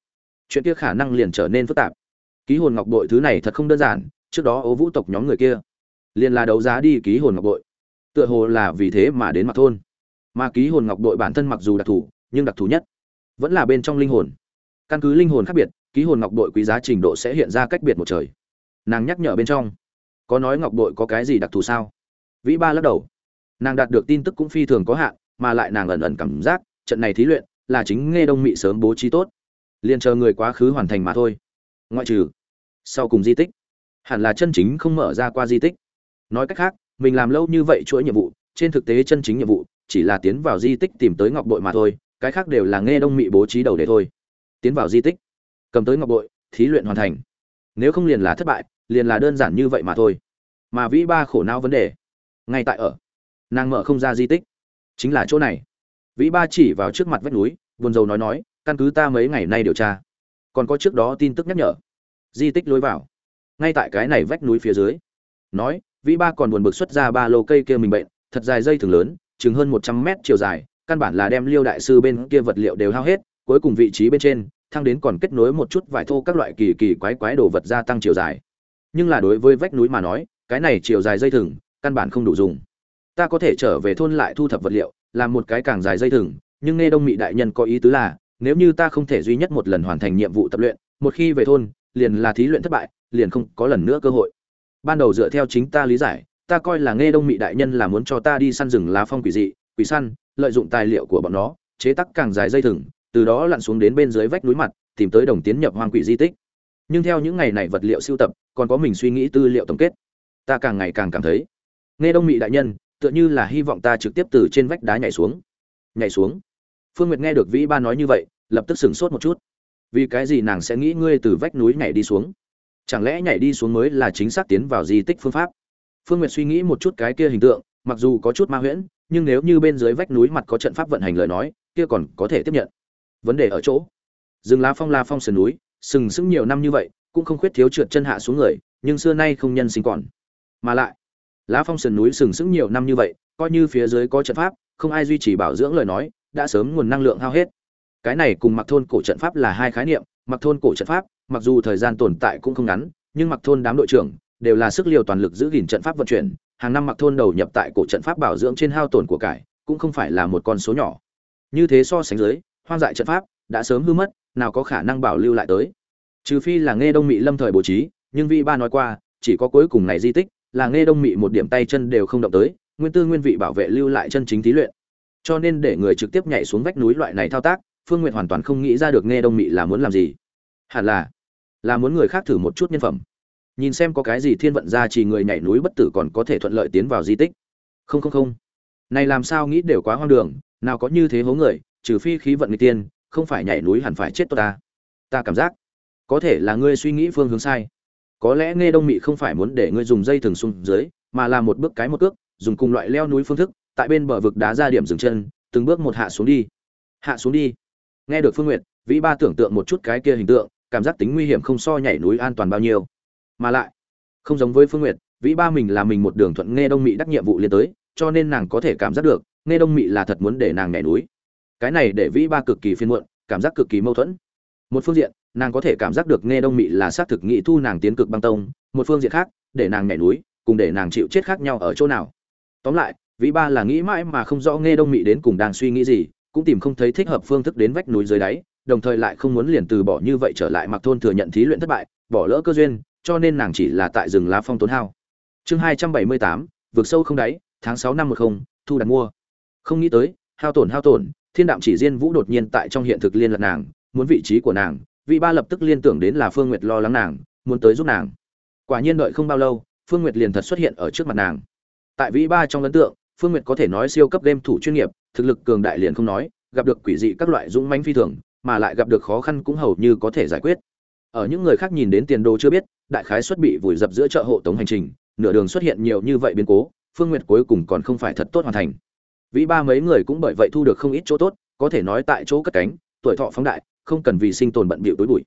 chuyện kia khả năng liền trở nên phức tạp. Ký hồn ngọc bội thứ này thật không đơn giản, trước đó ố vũ tộc nhóm người kia liền là đấu giá đi ký hồn ngọc bội, tựa hồ là vì thế mà đến mặt thôn. Mà ký hồn ngọc bội bản thân mặc dù đặc thù, nhưng đặc thù nhất vẫn là bên trong linh hồn. Căn cứ linh hồn khác biệt, ký hồn ngọc bội quý giá trình độ sẽ hiện ra cách biệt một trời. Nàng nhắc nhở bên trong, có nói ngọc bội có cái gì đặc thù sao? Vĩ ba lắc đầu. Nàng đạt được tin tức cũng phi thường có hạn, mà lại nàng ẩn ẩn cảm giác, trận này thí luyện là chính nghe đông mị sớm bố trí tốt. Liền chờ người quá khứ hoàn thành mà thôi. Ngoại trừ sau cùng di tích, hẳn là chân chính không mở ra qua di tích. Nói cách khác, mình làm lâu như vậy chuỗi nhiệm vụ, trên thực tế chân chính nhiệm vụ chỉ là tiến vào di tích tìm tới ngọc bội mà thôi, cái khác đều là nghe đông mị bố trí đầu để thôi. Tiến vào di tích, cầm tới ngọc bội, thí luyện hoàn thành. Nếu không liền là thất bại, liền là đơn giản như vậy mà thôi. Mà vĩ ba khổ não vấn đề, ngay tại ở, nàng mở không ra di tích, chính là chỗ này vĩ ba chỉ vào trước mặt vách núi, buồn rầu nói nói, căn cứ ta mấy ngày nay điều tra, còn có trước đó tin tức nhắc nhở. Di tích lối vào. Ngay tại cái này vách núi phía dưới, nói, vĩ ba còn buồn bực xuất ra ba lô cây kia mình bệnh, thật dài dây thường lớn, chừng hơn một trăm mét chiều dài, căn bản là đem liêu đại sư bên kia vật liệu đều hao hết, cuối cùng vị trí bên trên thang đến còn kết nối một chút vải thô các loại kỳ kỳ quái quái đồ vật gia tăng chiều dài. Nhưng là đối với vách núi mà nói, cái này chiều dài dây thừng, căn bản không đủ dùng. Ta có thể trở về thôn lại thu thập vật liệu làm một cái càng dài dây thừng, nhưng nghe đông Mị đại nhân có ý tứ là, nếu như ta không thể duy nhất một lần hoàn thành nhiệm vụ tập luyện, một khi về thôn, liền là thí luyện thất bại, liền không có lần nữa cơ hội. Ban đầu dựa theo chính ta lý giải, ta coi là nghe đông Mị đại nhân là muốn cho ta đi săn rừng lá phong quỷ dị, quỷ săn, lợi dụng tài liệu của bọn nó, chế tác càng dài dây thừng, từ đó lặn xuống đến bên dưới vách núi mặt, tìm tới đồng tiến nhập hoang quỷ di tích. Nhưng theo những ngày này vật liệu sưu tập, còn có mình suy nghĩ tư liệu tổng kết. Ta càng ngày càng cảm thấy, nghe đông Mị đại nhân tựa như là hy vọng ta trực tiếp từ trên vách đá nhảy xuống. Nhảy xuống. Phương nguyệt nghe được vĩ ba nói như vậy, lập tức sửng sốt một chút. Vì cái gì nàng sẽ nghĩ ngươi từ vách núi nhảy đi xuống? Chẳng lẽ nhảy đi xuống mới là chính xác tiến vào di tích phương pháp? Phương nguyệt suy nghĩ một chút cái kia hình tượng, mặc dù có chút ma huyễn, nhưng nếu như bên dưới vách núi mặt có trận pháp vận hành lời nói, kia còn có thể tiếp nhận. Vấn đề ở chỗ, rừng lá phong la phong sườn núi, sừng sững nhiều năm như vậy, cũng không khuyết thiếu trượt chân hạ xuống người, nhưng xưa nay không nhân sinh còn. Mà lại lá phong sườn núi sừng sững nhiều năm như vậy, coi như phía dưới có trận pháp, không ai duy trì bảo dưỡng lời nói, đã sớm nguồn năng lượng hao hết. Cái này cùng mặc thôn cổ trận pháp là hai khái niệm, mặc thôn cổ trận pháp, mặc dù thời gian tồn tại cũng không ngắn, nhưng mặc thôn đám đội trưởng đều là sức liều toàn lực giữ gìn trận pháp vận chuyển, hàng năm mặc thôn đầu nhập tại cổ trận pháp bảo dưỡng trên hao tổn của cải, cũng không phải là một con số nhỏ. Như thế so sánh dưới, hoang dại trận pháp đã sớm hư mất, nào có khả năng bảo lưu lại tới. Trừ phi là nghe đông mỹ lâm thời bố trí, nhưng vị ba nói qua, chỉ có cuối cùng này di tích là nghe đông Mị một điểm tay chân đều không động tới, nguyên tư nguyên vị bảo vệ lưu lại chân chính thí luyện. Cho nên để người trực tiếp nhảy xuống vách núi loại này thao tác, phương nguyện hoàn toàn không nghĩ ra được nghe đông Mị là muốn làm gì. Hẳn là là muốn người khác thử một chút nhân phẩm. Nhìn xem có cái gì thiên vận ra chỉ người nhảy núi bất tử còn có thể thuận lợi tiến vào di tích. Không không không. Này làm sao nghĩ đều quá hoang đường, nào có như thế hố người, trừ phi khí vận người tiên, không phải nhảy núi hẳn phải chết tôi ta. Ta cảm giác, có thể là ngươi suy nghĩ phương hướng sai có lẽ nghe đông mị không phải muốn để ngươi dùng dây thừng xuống dưới, mà là một bước cái một cước, dùng cùng loại leo núi phương thức, tại bên bờ vực đá ra điểm dừng chân, từng bước một hạ xuống đi. Hạ xuống đi. Nghe được phương nguyện vĩ ba tưởng tượng một chút cái kia hình tượng, cảm giác tính nguy hiểm không so nhảy núi an toàn bao nhiêu. Mà lại, không giống với phương nguyệt, vĩ ba mình là mình một đường thuận nghe đông Mị đắc nhiệm vụ liên tới, cho nên nàng có thể cảm giác được, nghe đông Mị là thật muốn để nàng nhảy núi. Cái này để vĩ ba cực kỳ phiên muộn, cảm giác cực kỳ mâu thuẫn. Một phương diện nàng có thể cảm giác được nghe đông mị là xác thực nghị thu nàng tiến cực băng tông, một phương diện khác, để nàng nhảy núi, cùng để nàng chịu chết khác nhau ở chỗ nào. Tóm lại, vĩ ba là nghĩ mãi mà không rõ nghe đông mị đến cùng đang suy nghĩ gì, cũng tìm không thấy thích hợp phương thức đến vách núi dưới đáy, đồng thời lại không muốn liền từ bỏ như vậy trở lại mặc thôn thừa nhận thí luyện thất bại, bỏ lỡ cơ duyên, cho nên nàng chỉ là tại rừng lá phong tốn hao. Chương hai trăm bảy mươi tám, vượt sâu không đáy, tháng sáu năm một không, thu đặt mua. Không nghĩ tới, hao tổn hao tổn, thiên đạm chỉ riêng vũ đột nhiên tại trong hiện thực liên lạc nàng, muốn vị trí của nàng vị ba lập tức liên tưởng đến là phương nguyệt lo lắng nàng, muốn tới giúp nàng. Quả nhiên đợi không bao lâu, phương nguyệt liền thật xuất hiện ở trước mặt nàng. Tại vị ba trong ấn tượng, phương nguyệt có thể nói siêu cấp game thủ chuyên nghiệp, thực lực cường đại liền không nói, gặp được quỷ dị các loại dũng mãnh phi thường, mà lại gặp được khó khăn cũng hầu như có thể giải quyết. Ở những người khác nhìn đến tiền đồ chưa biết, đại khái xuất bị vùi dập giữa chợ hộ tống hành trình, nửa đường xuất hiện nhiều như vậy biến cố, phương nguyệt cuối cùng còn không phải thật tốt hoàn thành. Vĩ ba mấy người cũng bởi vậy thu được không ít chỗ tốt, có thể nói tại chỗ cất cánh, tuổi thọ phóng đại không cần vì sinh tồn bận bịu tối bụi.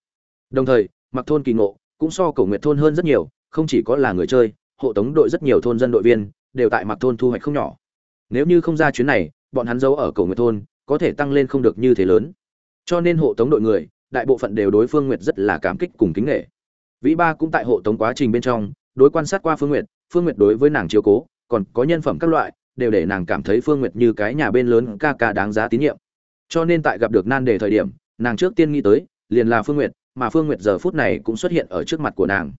Đồng thời, mặc thôn kỳ ngộ cũng so cổ nguyệt thôn hơn rất nhiều, không chỉ có là người chơi, hộ tống đội rất nhiều thôn dân đội viên đều tại mặc thôn thu hoạch không nhỏ. Nếu như không ra chuyến này, bọn hắn giấu ở cổ nguyệt thôn có thể tăng lên không được như thế lớn. Cho nên hộ tống đội người, đại bộ phận đều đối phương nguyệt rất là cảm kích cùng kính nghệ vĩ ba cũng tại hộ tống quá trình bên trong, đối quan sát qua phương nguyệt phương nguyệt đối với nàng chiếu cố, còn có nhân phẩm các loại, đều để nàng cảm thấy phương nguyệt như cái nhà bên lớn ca ca đáng giá tín nhiệm. Cho nên tại gặp được nan đề thời điểm nàng trước tiên nghĩ tới, liền là phương nguyệt, mà phương nguyệt giờ phút này cũng xuất hiện ở trước mặt của nàng.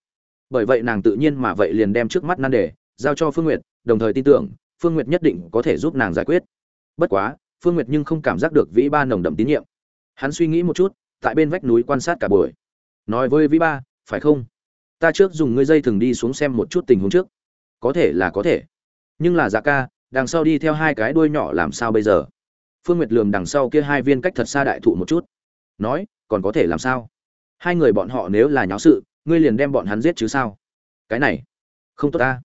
Bởi vậy nàng tự nhiên mà vậy liền đem trước mắt nan đề giao cho phương nguyệt, đồng thời tin tưởng, phương nguyệt nhất định có thể giúp nàng giải quyết. Bất quá, phương nguyệt nhưng không cảm giác được vĩ ba nồng đậm tín nhiệm. Hắn suy nghĩ một chút, tại bên vách núi quan sát cả buổi. Nói với vĩ ba, phải không? Ta trước dùng ngươi dây thừng đi xuống xem một chút tình huống trước. Có thể là có thể. Nhưng là dạ ca, đằng sau đi theo hai cái đuôi nhỏ làm sao bây giờ? Phương nguyệt lườm đằng sau kia hai viên cách thật xa đại thụ một chút nói, còn có thể làm sao? Hai người bọn họ nếu là nháo sự, ngươi liền đem bọn hắn giết chứ sao? Cái này, không tốt ta.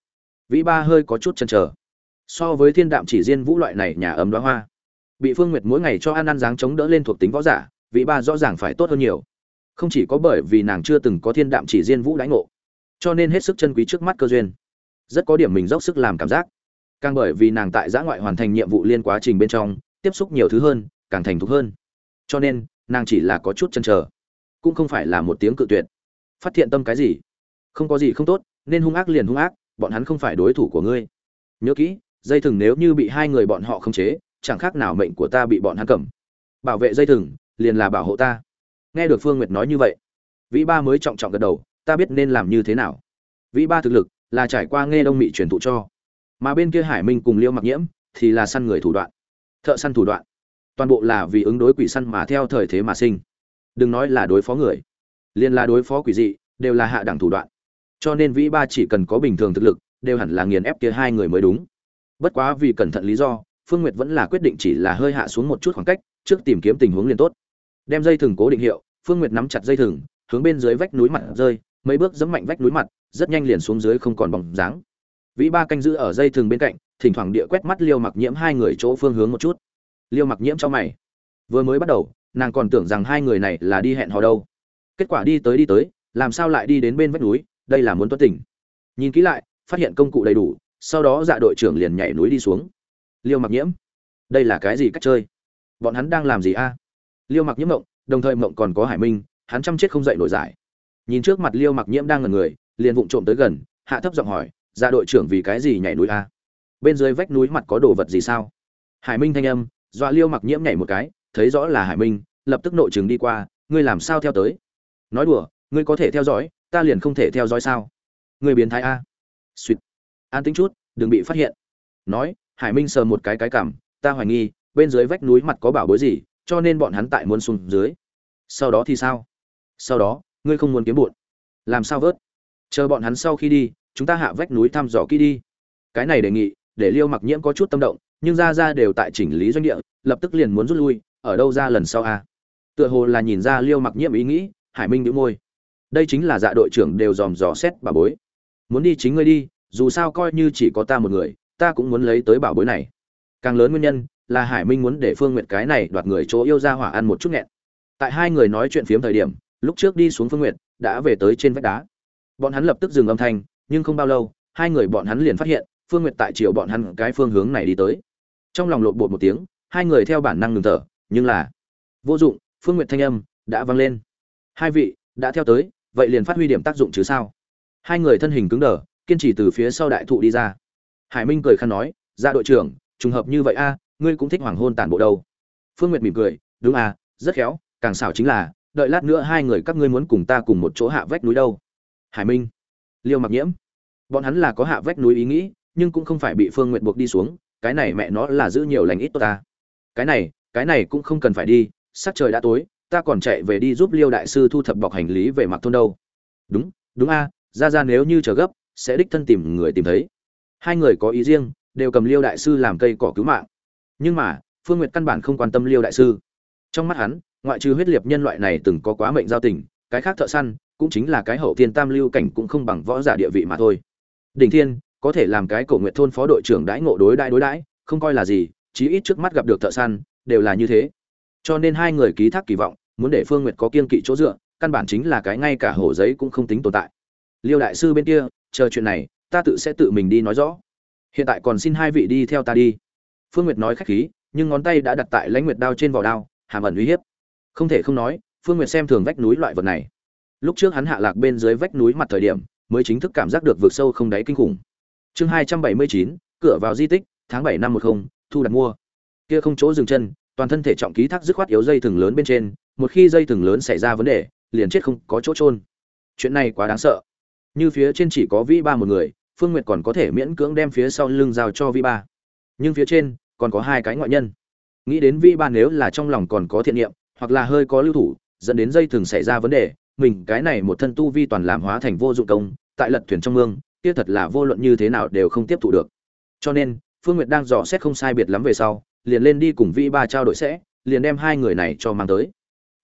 Vĩ ba hơi có chút chần trở so với thiên đạm chỉ riêng vũ loại này nhà ấm đoá hoa, bị phương nguyệt mỗi ngày cho ăn ăn dáng chống đỡ lên thuộc tính võ giả, vĩ ba rõ ràng phải tốt hơn nhiều. Không chỉ có bởi vì nàng chưa từng có thiên đạm chỉ riêng vũ đánh ngộ, cho nên hết sức chân quý trước mắt cơ duyên. Rất có điểm mình dốc sức làm cảm giác. Càng bởi vì nàng tại giã ngoại hoàn thành nhiệm vụ liên quá trình bên trong, tiếp xúc nhiều thứ hơn, càng thành thục hơn. Cho nên nàng chỉ là có chút chân chờ cũng không phải là một tiếng cự tuyệt. Phát hiện tâm cái gì? Không có gì không tốt, nên hung ác liền hung ác, bọn hắn không phải đối thủ của ngươi. Nhớ kỹ, dây thừng nếu như bị hai người bọn họ khống chế, chẳng khác nào mệnh của ta bị bọn hắn cầm. Bảo vệ dây thừng, liền là bảo hộ ta. Nghe được phương nguyệt nói như vậy, vĩ ba mới trọng trọng gật đầu, ta biết nên làm như thế nào. Vĩ ba thực lực là trải qua nghe đông mị truyền thụ cho. Mà bên kia hải minh cùng liêu mặc nhiễm thì là săn người thủ đoạn. Thợ săn thủ đoạn toàn bộ là vì ứng đối quỷ săn mà theo thời thế mà sinh. Đừng nói là đối phó người liên là đối phó quỷ dị, đều là hạ đẳng thủ đoạn. Cho nên vĩ ba chỉ cần có bình thường thực lực, đều hẳn là nghiền ép kia hai người mới đúng. Bất quá vì cẩn thận lý do, phương nguyệt vẫn là quyết định chỉ là hơi hạ xuống một chút khoảng cách, trước tìm kiếm tình huống liền tốt. Đem dây thừng cố định hiệu, phương nguyệt nắm chặt dây thừng, hướng bên dưới vách núi mặt rơi, mấy bước giẫm mạnh vách núi mặt, rất nhanh liền xuống dưới không còn bóng dáng. Vĩ ba canh giữ ở dây thừng bên cạnh, thỉnh thoảng địa quét mắt liêu mặc nhiễm hai người chỗ phương hướng một chút liêu mặc nhiễm cho mày. Vừa mới bắt đầu, nàng còn tưởng rằng hai người này là đi hẹn hò đâu. Kết quả đi tới đi tới, làm sao lại đi đến bên vách núi, đây là muốn tuất tỉnh nhìn kỹ lại, phát hiện công cụ đầy đủ, sau đó dạ đội trưởng liền nhảy núi đi xuống. Liêu mặc nhiễm, đây là cái gì cách chơi? Bọn hắn đang làm gì a? Liêu mặc nhiễm mộng, đồng thời mộng còn có hải minh, hắn chăm chết không dậy nổi giải. Nhìn trước mặt liêu mặc nhiễm đang ngần người, liền vụng trộm tới gần, hạ thấp giọng hỏi dạ đội trưởng vì cái gì nhảy núi a? Bên dưới vách núi mặt có đồ vật gì sao? Hải minh thanh âm dọa liêu mặc nhiễm nhảy một cái, thấy rõ là hải minh, lập tức nội chừng đi qua, ngươi làm sao theo tới? Nói đùa, ngươi có thể theo dõi, ta liền không thể theo dõi sao? Ngươi biến thái a. Suýt an tính chút, đừng bị phát hiện. Nói, hải minh sờ một cái cái cảm, ta hoài nghi, bên dưới vách núi mặt có bảo bối gì, cho nên bọn hắn tại muốn xuống dưới. Sau đó thì sao? Sau đó, ngươi không muốn kiếm bụn làm sao vớt? Chờ bọn hắn sau khi đi, chúng ta hạ vách núi thăm dò kỹ đi. Cái này đề nghị, để liêu mặc nhiễm có chút tâm động nhưng ra ra đều tại chỉnh lý doanh địa, lập tức liền muốn rút lui, ở đâu ra lần sau a tựa hồ là nhìn ra liêu mặc nhiễm ý nghĩ, hải minh đĩu môi. Đây chính là dạ đội trưởng đều dòm dò xét bà bối. Muốn đi chính ngươi đi, dù sao coi như chỉ có ta một người, ta cũng muốn lấy tới bảo bối này. Càng lớn nguyên nhân là hải minh muốn để phương n g u y ệ t cái này đoạt người chỗ yêu ra hỏa ăn một chút nghẹn. Tại hai người nói chuyện phiếm thời điểm, lúc trước đi xuống phương n g u y ệ t đã về tới trên vách đá. Bọn hắn lập tức dừng âm thanh, nhưng không bao lâu, hai người bọn hắn liền phát hiện, phương n g u y ệ t tại chiều bọn hắn cái phương hướng này đi tới trong lòng lộn bột một tiếng, hai người theo bản năng ngừng thở, nhưng là, vô dụng, phương n g u y ệ t thanh âm đã vang lên. Hai vị, đã theo tới, vậy liền phát huy điểm tác dụng chứ sao? Hai người thân hình cứng đờ, kiên trì từ phía sau đại thụ đi ra. Hải minh cười khăn nói ra đội trưởng, trùng hợp như vậy a, ngươi cũng thích hoàng hôn tản bộ đâu. Phương nguyệt mỉm cười, đúng à rất khéo, càng xảo chính là, đợi lát nữa hai người các ngươi muốn cùng ta cùng một chỗ hạ vách núi đâu. Hải minh, liêu mặc nhiễm, bọn hắn là có hạ vách núi ý nghĩ, nhưng cũng không phải bị phương nguyệt buộc đi xuống cái này mẹ nó là giữ nhiều lành ít tốt ta. Cái này cái này cũng không cần phải đi, sắc trời đã tối, ta còn chạy về đi giúp liêu đại sư thu thập bọc hành lý về mặc thôn đâu. Đúng đúng a, ra ra nếu như chờ gấp, sẽ đích thân tìm người tìm thấy. Hai người có ý riêng, đều cầm liêu đại sư làm cây cỏ cứu mạng. Nhưng mà, phương nguyệt căn bản không quan tâm liêu đại sư. Trong mắt hắn, ngoại trừ huyết liệt nhân loại này từng có quá mệnh giao tình, cái khác thợ săn, cũng chính là cái hậu thiên tam lưu cảnh cũng không bằng võ giả địa vị mà thôi. Đỉnh thiên có thể làm cái cổ nguyện thôn phó đội trưởng đãi ngộ đối đãi đối đãi, không coi là gì, chí ít trước mắt gặp được thợ săn, đều là như thế. Cho nên hai người ký thác kỳ vọng, muốn để phương nguyệt có kiên kỵ chỗ dựa, căn bản chính là cái ngay cả hổ giấy cũng không tính tồn tại. Liêu đại sư bên kia, chờ chuyện này, ta tự sẽ tự mình đi nói rõ. Hiện tại còn xin hai vị đi theo ta đi. Phương nguyệt nói khách khí, nhưng ngón tay đã đặt tại lãnh nguyệt đao trên vỏ đao, hàm ẩn uy hiếp. Không thể không nói, phương nguyệt xem thường vách núi loại vật này. Lúc trước hắn hạ lạc bên dưới vách núi mặt thời điểm, mới chính thức cảm giác được vượt sâu không đáy kinh khủng chương hai trăm bảy mươi chín, cửa vào di tích, tháng bảy năm một không, thu đặt mua. Kia không chỗ dừng chân, toàn thân thể trọng ký thác dứt khoát yếu dây thừng lớn bên trên, một khi dây thừng lớn xảy ra vấn đề, liền chết không có chỗ trôn chuyện này quá đáng sợ. Như phía trên chỉ có vĩ ba một người, phương nguyệt còn có thể miễn cưỡng đem phía sau lưng giao cho vi ba. Nhưng phía trên, còn có hai cái ngoại nhân. Nghĩ đến vi ba nếu là trong lòng còn có thiện niệm, hoặc là hơi có lưu thủ, dẫn đến dây thừng xảy ra vấn đề, mình cái này một thân tu vi toàn làm hóa thành vô dụng công, tại lật thuyền trong mương kia thật là vô luận như thế nào đều không tiếp thụ được. Cho nên, phương nguyệt đang dò xét không sai biệt lắm về sau, liền lên đi cùng vi ba trao đổi sẽ, liền đem hai người này cho mang tới.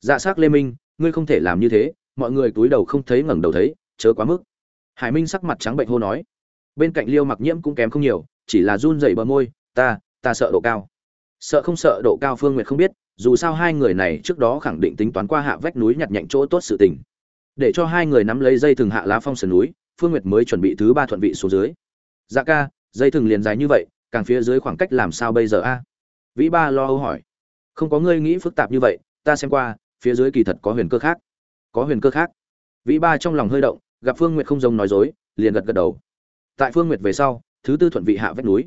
Dạ sắc lê minh, ngươi không thể làm như thế, mọi người túi đầu không thấy ngẩng đầu thấy, chớ quá mức. Hải minh sắc mặt trắng bệnh hô nói. Bên cạnh liêu mặc nhiễm cũng kém không nhiều, chỉ là run rẩy bờ môi, ta ta sợ độ cao. Sợ không sợ độ cao phương nguyệt không biết, dù sao hai người này trước đó khẳng định tính toán qua hạ vách núi nhặt nhạnh chỗ tốt sự tình. Để cho hai người nắm lấy dây thừng hạ lá phong sườn núi phương nguyệt mới chuẩn bị thứ ba thuận vị xuống dưới. Dạ ca, dây thừng liền dài như vậy, càng phía dưới khoảng cách làm sao bây giờ a? Vĩ ba lo âu hỏi. Không có ngươi nghĩ phức tạp như vậy, ta xem qua, phía dưới kỳ thật có huyền cơ khác. Có huyền cơ khác. Vĩ ba trong lòng hơi động, gặp phương nguyệt không giống nói dối, liền gật gật đầu. Tại phương nguyệt về sau, thứ tư thuận vị hạ vách núi.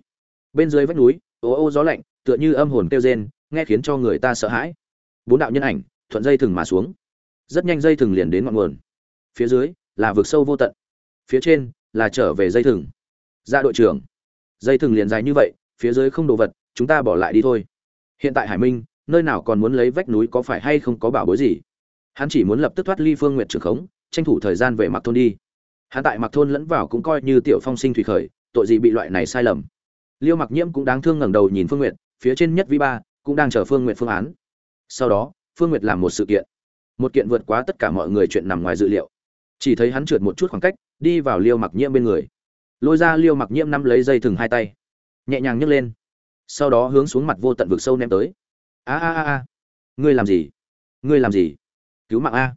Bên dưới vách núi ô ô gió lạnh, tựa như âm hồn kêu rên, nghe khiến cho người ta sợ hãi. Bốn đạo nhân ảnh, thuận dây thừng mà xuống. Rất nhanh dây thừng liền đến ngọn nguồn. Phía dưới, là vực sâu vô tận phía trên là trở về dây thừng. Ra đội trưởng dây thừng liền dài như vậy phía dưới không đồ vật chúng ta bỏ lại đi thôi. Hiện tại hải minh nơi nào còn muốn lấy vách núi có phải hay không có bảo bối gì? Hắn chỉ muốn lập tức thoát ly phương nguyện trưởng khống tranh thủ thời gian về mặc thôn đi. Hắn tại mặc thôn lẫn vào cũng coi như tiểu phong sinh thủy khởi tội gì bị loại này sai lầm. Liêu mặc nhiễm cũng đáng thương ngẩng đầu nhìn phương Nguyệt, phía trên nhất vi ba cũng đang chờ phương Nguyệt phương án. Sau đó phương nguyệt làm một sự kiện. Một kiện vượt quá tất cả mọi người chuyện nằm ngoài dự liệu. Chỉ thấy hắn trượt một chút khoảng cách đi vào liêu mặc nhiễm bên người. Lôi ra liêu mặc nhiễm nắm lấy dây thừng hai tay. Nhẹ nhàng nhấc lên. Sau đó hướng xuống mặt vô tận vực sâu ném tới. A a a a. Ngươi làm gì? Ngươi làm gì? Cứu mạng a.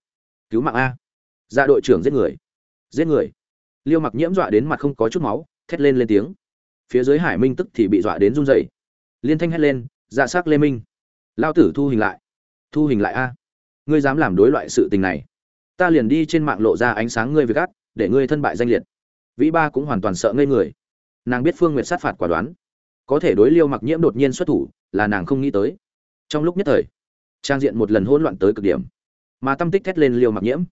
Cứu mạng a. Ra dạ đội trưởng giết người. Giết người. Liêu mặc nhiễm dọa đến mặt không có chút máu, thét lên lên tiếng. Phía dưới hải minh tức thì bị dọa đến run rẩy. Liên thanh hét lên dạ xác lê minh lao tử thu hình lại. Thu hình lại a. Ngươi dám làm đối loại sự tình này. Ta liền đi trên mạng lộ ra ánh sáng ngươi với gắt để ngươi thân bại danh liệt. Vĩ ba cũng hoàn toàn sợ ngây người. Nàng biết phương nguyệt sát phạt quả đoán. Có thể đối liêu mặc nhiễm đột nhiên xuất thủ, là nàng không nghĩ tới. Trong lúc nhất thời, trang diện một lần hỗn loạn tới cực điểm. Mà tâm tích thét lên liêu mặc nhiễm.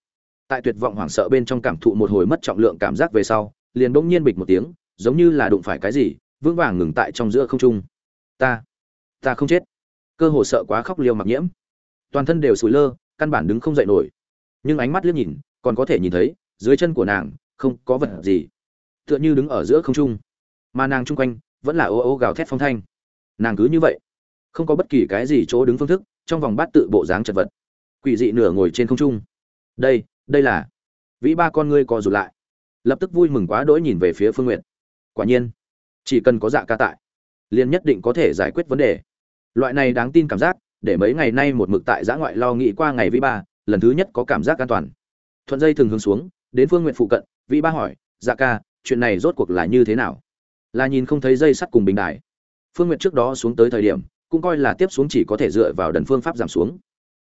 Tại tuyệt vọng hoảng sợ bên trong cảm thụ một hồi mất trọng lượng cảm giác về sau, liền bỗng nhiên bịch một tiếng, giống như là đụng phải cái gì, vững vàng ngừng tại trong giữa không trung. Ta ta không chết. Cơ hồ sợ quá khóc liêu mặc nhiễm. Toàn thân đều sủi lơ, căn bản đứng không dậy nổi. Nhưng ánh mắt liếc nhìn, còn có thể nhìn thấy dưới chân của nàng, không có vật gì, tựa như đứng ở giữa không trung. Mà nàng chung quanh vẫn là ô ô gào thét phong thanh. Nàng cứ như vậy, không có bất kỳ cái gì chỗ đứng phương thức, trong vòng bát tự bộ dáng chật vật. Quỷ dị nửa ngồi trên không trung. Đây đây là, vĩ ba con ngươi co rụt lại. Lập tức vui mừng quá đỗi nhìn về phía phương n g u y ệ t quả nhiên, chỉ cần có dạ ca tại, liền nhất định có thể giải quyết vấn đề. Loại này đáng tin cảm giác, để mấy ngày nay một mực tại giã ngoại lo nghĩ qua ngày vĩ ba, lần thứ nhất có cảm giác an toàn. Thuận dây thường hướng xuống đến phương nguyện phụ cận, vĩ ba hỏi dạ ca, chuyện này rốt cuộc là như thế nào? Là nhìn không thấy dây sắt cùng bình đài. Phương nguyện trước đó xuống tới thời điểm, cũng coi là tiếp xuống chỉ có thể dựa vào đần phương pháp giảm xuống.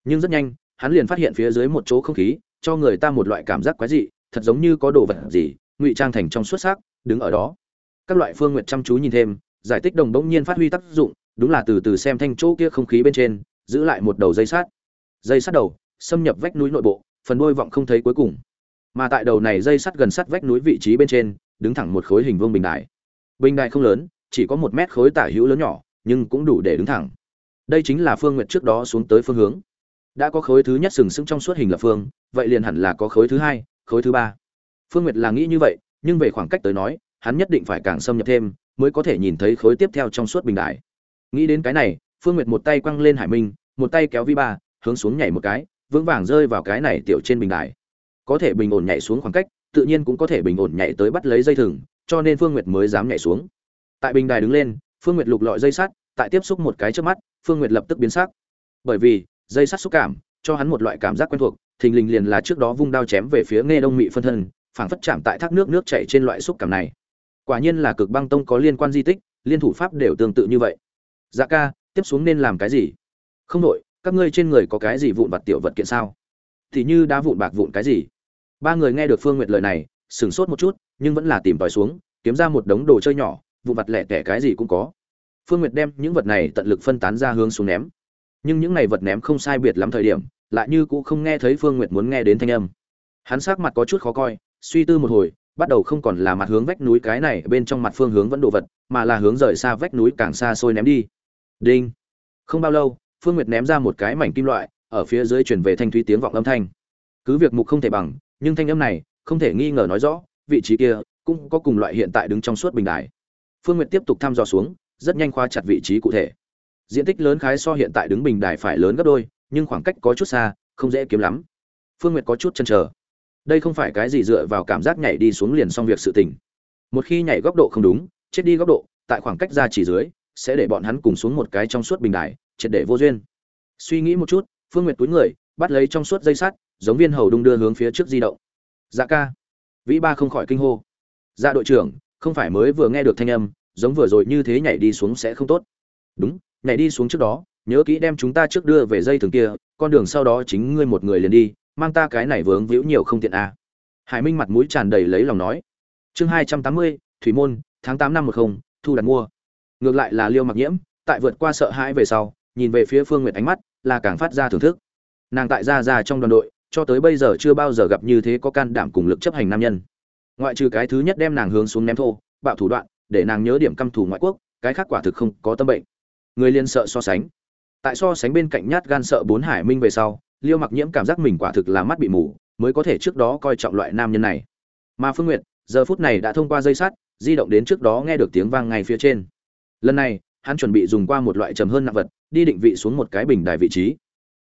Nhưng rất nhanh, hắn liền phát hiện phía dưới một chỗ không khí, cho người ta một loại cảm giác quái dị, thật giống như có đồ vật gì, ngụy trang thành trong xuất sắc đứng ở đó. Các loại phương nguyện chăm chú nhìn thêm, giải tích đồng bỗng nhiên phát huy tác dụng, đúng là từ từ xem thanh chỗ kia không khí bên trên, giữ lại một đầu dây sắt. Dây sắt đầu, xâm nhập vách núi nội bộ, phần đôi vọng không thấy cuối cùng mà tại đầu này dây sắt gần sát vách núi vị trí bên trên, đứng thẳng một khối hình vuông bình đài. Bình đài không lớn, chỉ có một mét khối tả hữu lớn nhỏ, nhưng cũng đủ để đứng thẳng. Đây chính là phương nguyện trước đó xuống tới phương hướng. Đã có khối thứ nhất sừng sững trong suốt hình lập phương, vậy liền hẳn là có khối thứ hai, khối thứ ba. Phương nguyệt là nghĩ như vậy, nhưng về khoảng cách tới nói, hắn nhất định phải càng xâm nhập thêm, mới có thể nhìn thấy khối tiếp theo trong suốt bình đài. Nghĩ đến cái này, phương nguyệt một tay quăng lên hải minh, một tay kéo vi ba, hướng xuống nhảy một cái, vững vàng rơi vào cái này tiểu trên bình đài có thể bình ổn nhảy xuống khoảng cách, tự nhiên cũng có thể bình ổn nhảy tới bắt lấy dây thừng, cho nên phương nguyệt mới dám nhảy xuống. Tại bình đài đứng lên, phương nguyệt lục lọi dây sắt, tại tiếp xúc một cái trước mắt, phương nguyệt lập tức biến sắc. Bởi vì, dây sắt xúc cảm, cho hắn một loại cảm giác quen thuộc, thình lình liền là trước đó vung đao chém về phía nghe đông mị phân thân, phảng phất chạm tại thác nước nước chảy trên loại xúc cảm này. Quả nhiên là cực băng tông có liên quan di tích, liên thủ pháp đều tương tự như vậy. Dạ ca, tiếp xuống nên làm cái gì? Không đội các ngươi trên người có cái gì vụn vặt tiểu vật kiện sao? Thì như đã vụn bạc vụn cái gì. Ba người nghe được phương nguyệt lời này, sửng sốt một chút, nhưng vẫn là tìm tòi xuống, kiếm ra một đống đồ chơi nhỏ, vụn vặt lẻ tẻ cái gì cũng có. Phương nguyệt đem những vật này tận lực phân tán ra hướng xuống ném. Nhưng những này vật ném không sai biệt lắm thời điểm, lại như cũng không nghe thấy phương nguyệt muốn nghe đến thanh âm. Hắn sắc mặt có chút khó coi, suy tư một hồi, bắt đầu không còn là mặt hướng vách núi cái này, bên trong mặt phương hướng vẫn đồ vật, mà là hướng rời xa vách núi càng xa xôi ném đi. Đinh. Không bao lâu, phương nguyệt ném ra một cái mảnh kim loại ở phía dưới truyền về thanh thúy tiếng vọng âm thanh. Cứ việc mục không thể bằng, nhưng thanh âm này không thể nghi ngờ nói rõ, vị trí kia cũng có cùng loại hiện tại đứng trong suốt bình đài. Phương nguyệt tiếp tục thăm dò xuống, rất nhanh khoa chặt vị trí cụ thể. Diện tích lớn khái so hiện tại đứng bình đài phải lớn gấp đôi, nhưng khoảng cách có chút xa, không dễ kiếm lắm. Phương nguyệt có chút chần chờ. Đây không phải cái gì dựa vào cảm giác nhảy đi xuống liền xong việc sự tình. Một khi nhảy góc độ không đúng, chết đi góc độ, tại khoảng cách ra chỉ dưới, sẽ để bọn hắn cùng xuống một cái trong suốt bình đài, triệt để vô duyên. Suy nghĩ một chút phương nguyệt túi người, bắt lấy trong suốt dây sắt, giống viên hầu đung đưa hướng phía trước di động. Dạ ca. Vĩ ba không khỏi kinh hô. Dạ đội trưởng, không phải mới vừa nghe được thanh âm, giống vừa rồi như thế nhảy đi xuống sẽ không tốt. Đúng, nhảy đi xuống trước đó, nhớ kỹ đem chúng ta trước đưa về dây thường kia, con đường sau đó chính ngươi một người liền đi, mang ta cái này vướng víu nhiều không tiện à. hải minh mặt mũi tràn đầy lấy lòng nói. Chương hai trăm tám mươi, thủy môn, tháng tám năm một không, thu đặt mua. Ngược lại là liêu mặc nhiễm, tại vượt qua sợ hãi về sau, nhìn về phía phương nguyệt ánh mắt là càng phát ra thưởng thức. Nàng tại gia gia trong đoàn đội, cho tới bây giờ chưa bao giờ gặp như thế có can đảm cùng lực chấp hành nam nhân. Ngoại trừ cái thứ nhất đem nàng hướng xuống ném thô, bạo thủ đoạn, để nàng nhớ điểm căm thù ngoại quốc, cái khác quả thực không có tâm bệnh. Người liên sợ so sánh. Tại so sánh bên cạnh nhát gan sợ bốn hải minh về sau, liêu mặc nhiễm cảm giác mình quả thực là mắt bị mù, mới có thể trước đó coi trọng loại nam nhân này. Mà phương nguyệt, giờ phút này đã thông qua dây sắt, di động đến trước đó nghe được tiếng vang ngay phía trên. Lần này hắn chuẩn bị dùng qua một loại trầm hơn nặng vật, đi định vị xuống một cái bình đài vị trí.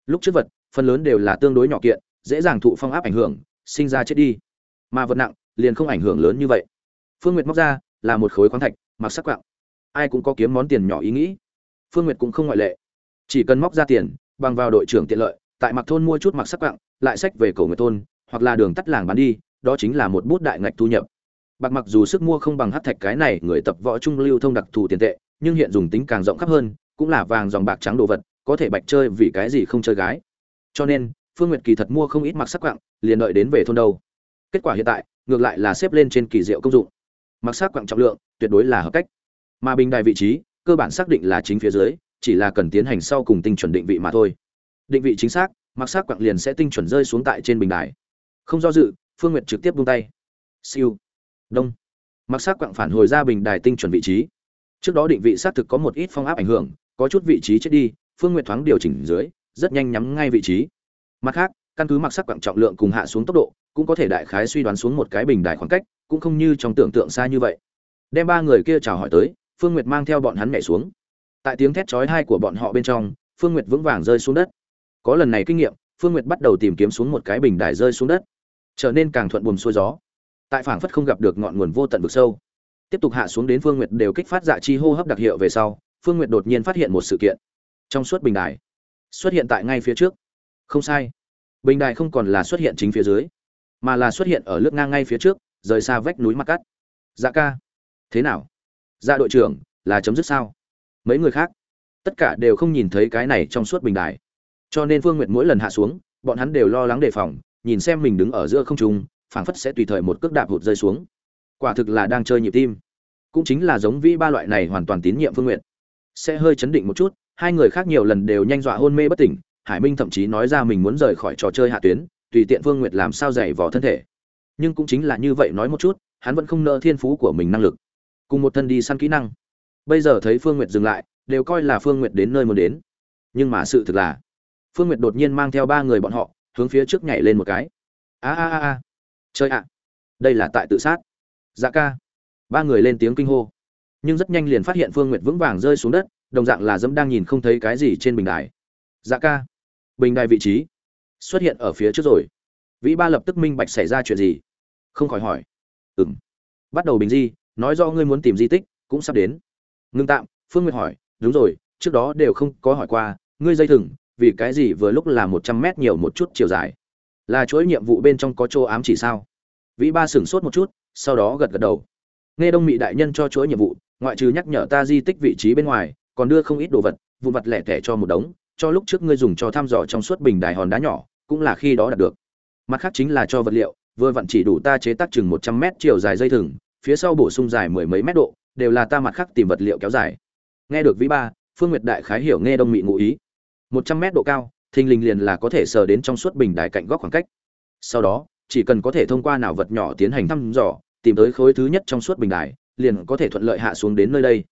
Lúc trước vật, phần lớn đều là tương đối nhỏ kiện, dễ dàng thụ phong áp ảnh hưởng, sinh ra chết đi. Mà vật nặng, liền không ảnh hưởng lớn như vậy. Phương nguyệt móc ra, là một khối khoáng thạch, mặc sắc quạng. Ai cũng có kiếm món tiền nhỏ ý nghĩ. Phương nguyệt cũng không ngoại lệ. Chỉ cần móc ra tiền, bằng vào đội trưởng tiện lợi, tại mặc thôn mua chút mặc sắc quạng, lại sách về cầu người thôn, hoặc là đường tắt làng bán đi, đó chính là một bút đại ngạch thu nhập. Bạc mặc dù sức mua không bằng hát thạch cái này, người tập võ trung lưu thông đặc thù tiền tệ nhưng hiện dùng tính càng rộng khắp hơn, cũng là vàng dòng bạc trắng đồ vật, có thể bạch chơi vì cái gì không chơi gái. Cho nên, phương nguyệt kỳ thật mua không ít mặc sắc quạng, liền đợi đến về thôn đâu. Kết quả hiện tại, ngược lại là xếp lên trên kỳ diệu công dụng. Mặc sắc quạng trọng lượng, tuyệt đối là hợp cách. Mà bình đài vị trí, cơ bản xác định là chính phía dưới, chỉ là cần tiến hành sau cùng tinh chuẩn định vị mà thôi. Định vị chính xác, mặc sắc quạng liền sẽ tinh chuẩn rơi xuống tại trên bình đài. Không do dự, phương nguyệt trực tiếp buông tay. Siêu. Đông. Mặc sắc quạng phản hồi ra bình đài tinh chuẩn vị trí trước đó định vị xác thực có một ít phong áp ảnh hưởng, có chút vị trí chết đi, phương nguyệt thoáng điều chỉnh dưới, rất nhanh nhắm ngay vị trí. Mặt khác, căn cứ mặc sắc quặng trọng lượng cùng hạ xuống tốc độ, cũng có thể đại khái suy đoán xuống một cái bình đài khoảng cách, cũng không như trong tưởng tượng xa như vậy. Đem ba người kia chào hỏi tới, phương nguyệt mang theo bọn hắn nhảy xuống. Tại tiếng thét chói tai của bọn họ bên trong, phương nguyệt vững vàng rơi xuống đất. Có lần này kinh nghiệm, phương nguyệt bắt đầu tìm kiếm xuống một cái bình đài rơi xuống đất, trở nên càng thuận buồm xuôi gió. Tại phảng phất không gặp được ngọn nguồn vô tận vực sâu tiếp tục hạ xuống đến phương nguyệt đều kích phát dạ chi hô hấp đặc hiệu về sau, phương nguyệt đột nhiên phát hiện một sự kiện. Trong suốt bình đài, xuất hiện tại ngay phía trước. Không sai. Bình đài không còn là xuất hiện chính phía dưới, mà là xuất hiện ở lướt ngang ngay phía trước, rời xa vách núi mặt cắt dạ ca. Thế nào? Dạ đội trưởng, là chấm dứt sao? Mấy người khác? Tất cả đều không nhìn thấy cái này trong suốt bình đài. Cho nên phương nguyệt mỗi lần hạ xuống, bọn hắn đều lo lắng đề phòng, nhìn xem mình đứng ở giữa không trung, phảng phất sẽ tùy thời một cước đạp hụt rơi xuống quả thực là đang chơi nhịp tim. Cũng chính là giống vĩ ba loại này hoàn toàn tín nhiệm phương nguyện sẽ hơi chấn định một chút, hai người khác nhiều lần đều nhanh dọa hôn mê bất tỉnh, hải minh thậm chí nói ra mình muốn rời khỏi trò chơi hạ tuyến, tùy tiện phương nguyệt làm sao dày vò thân thể. Nhưng cũng chính là như vậy nói một chút, hắn vẫn không nợ thiên phú của mình năng lực. Cùng một thân đi săn kỹ năng. Bây giờ thấy phương nguyệt dừng lại, đều coi là phương nguyệt đến nơi muốn đến. Nhưng mà sự thực là, phương nguyệt đột nhiên mang theo ba người bọn họ, hướng phía trước nhảy lên một cái. A a a a. Chơi ạ. Đây là tại tự sát dạ ca. Ba người lên tiếng kinh hô. Nhưng rất nhanh liền phát hiện phương nguyệt vững vàng rơi xuống đất, đồng dạng là dẫm đang nhìn không thấy cái gì trên bình đài. Dạ ca. Bình đài vị trí. Xuất hiện ở phía trước rồi. Vĩ ba lập tức minh bạch xảy ra chuyện gì. Không khỏi hỏi. Ừng bắt đầu bình di, nói do ngươi muốn tìm di tích, cũng sắp đến. Ngưng tạm, phương nguyệt hỏi. Đúng rồi, trước đó đều không có hỏi qua, ngươi dây thừng, vì cái gì vừa lúc là một trăm mét nhiều một chút chiều dài? Là chuỗi nhiệm vụ bên trong có chỗ ám chỉ sao? Vĩ ba sửng sốt một chút sau đó gật gật đầu. Nghe đông mỹ đại nhân cho chuỗi nhiệm vụ, ngoại trừ nhắc nhở ta di tích vị trí bên ngoài, còn đưa không ít đồ vật vụ vật lẻ tẻ cho một đống, cho lúc trước ngươi dùng cho thăm dò trong suốt bình đài hòn đá nhỏ, cũng là khi đó đạt được. Mặt khác chính là cho vật liệu, vừa vặn chỉ đủ ta chế tác chừng một trăm mét chiều dài dây thừng, phía sau bổ sung dài mười mấy mét độ, đều là ta mặt khác tìm vật liệu kéo dài. Nghe được vĩ ba, phương nguyệt đại khái hiểu nghe đông Mị ngụ ý. Một trăm mét độ cao, thình lình liền là có thể sờ đến trong suốt bình đài cạnh góc khoảng cách. Sau đó, chỉ cần có thể thông qua nào vật nhỏ tiến hành thăm dò tìm tới khối thứ nhất trong suốt bình đài, liền có thể thuận lợi hạ xuống đến nơi đây.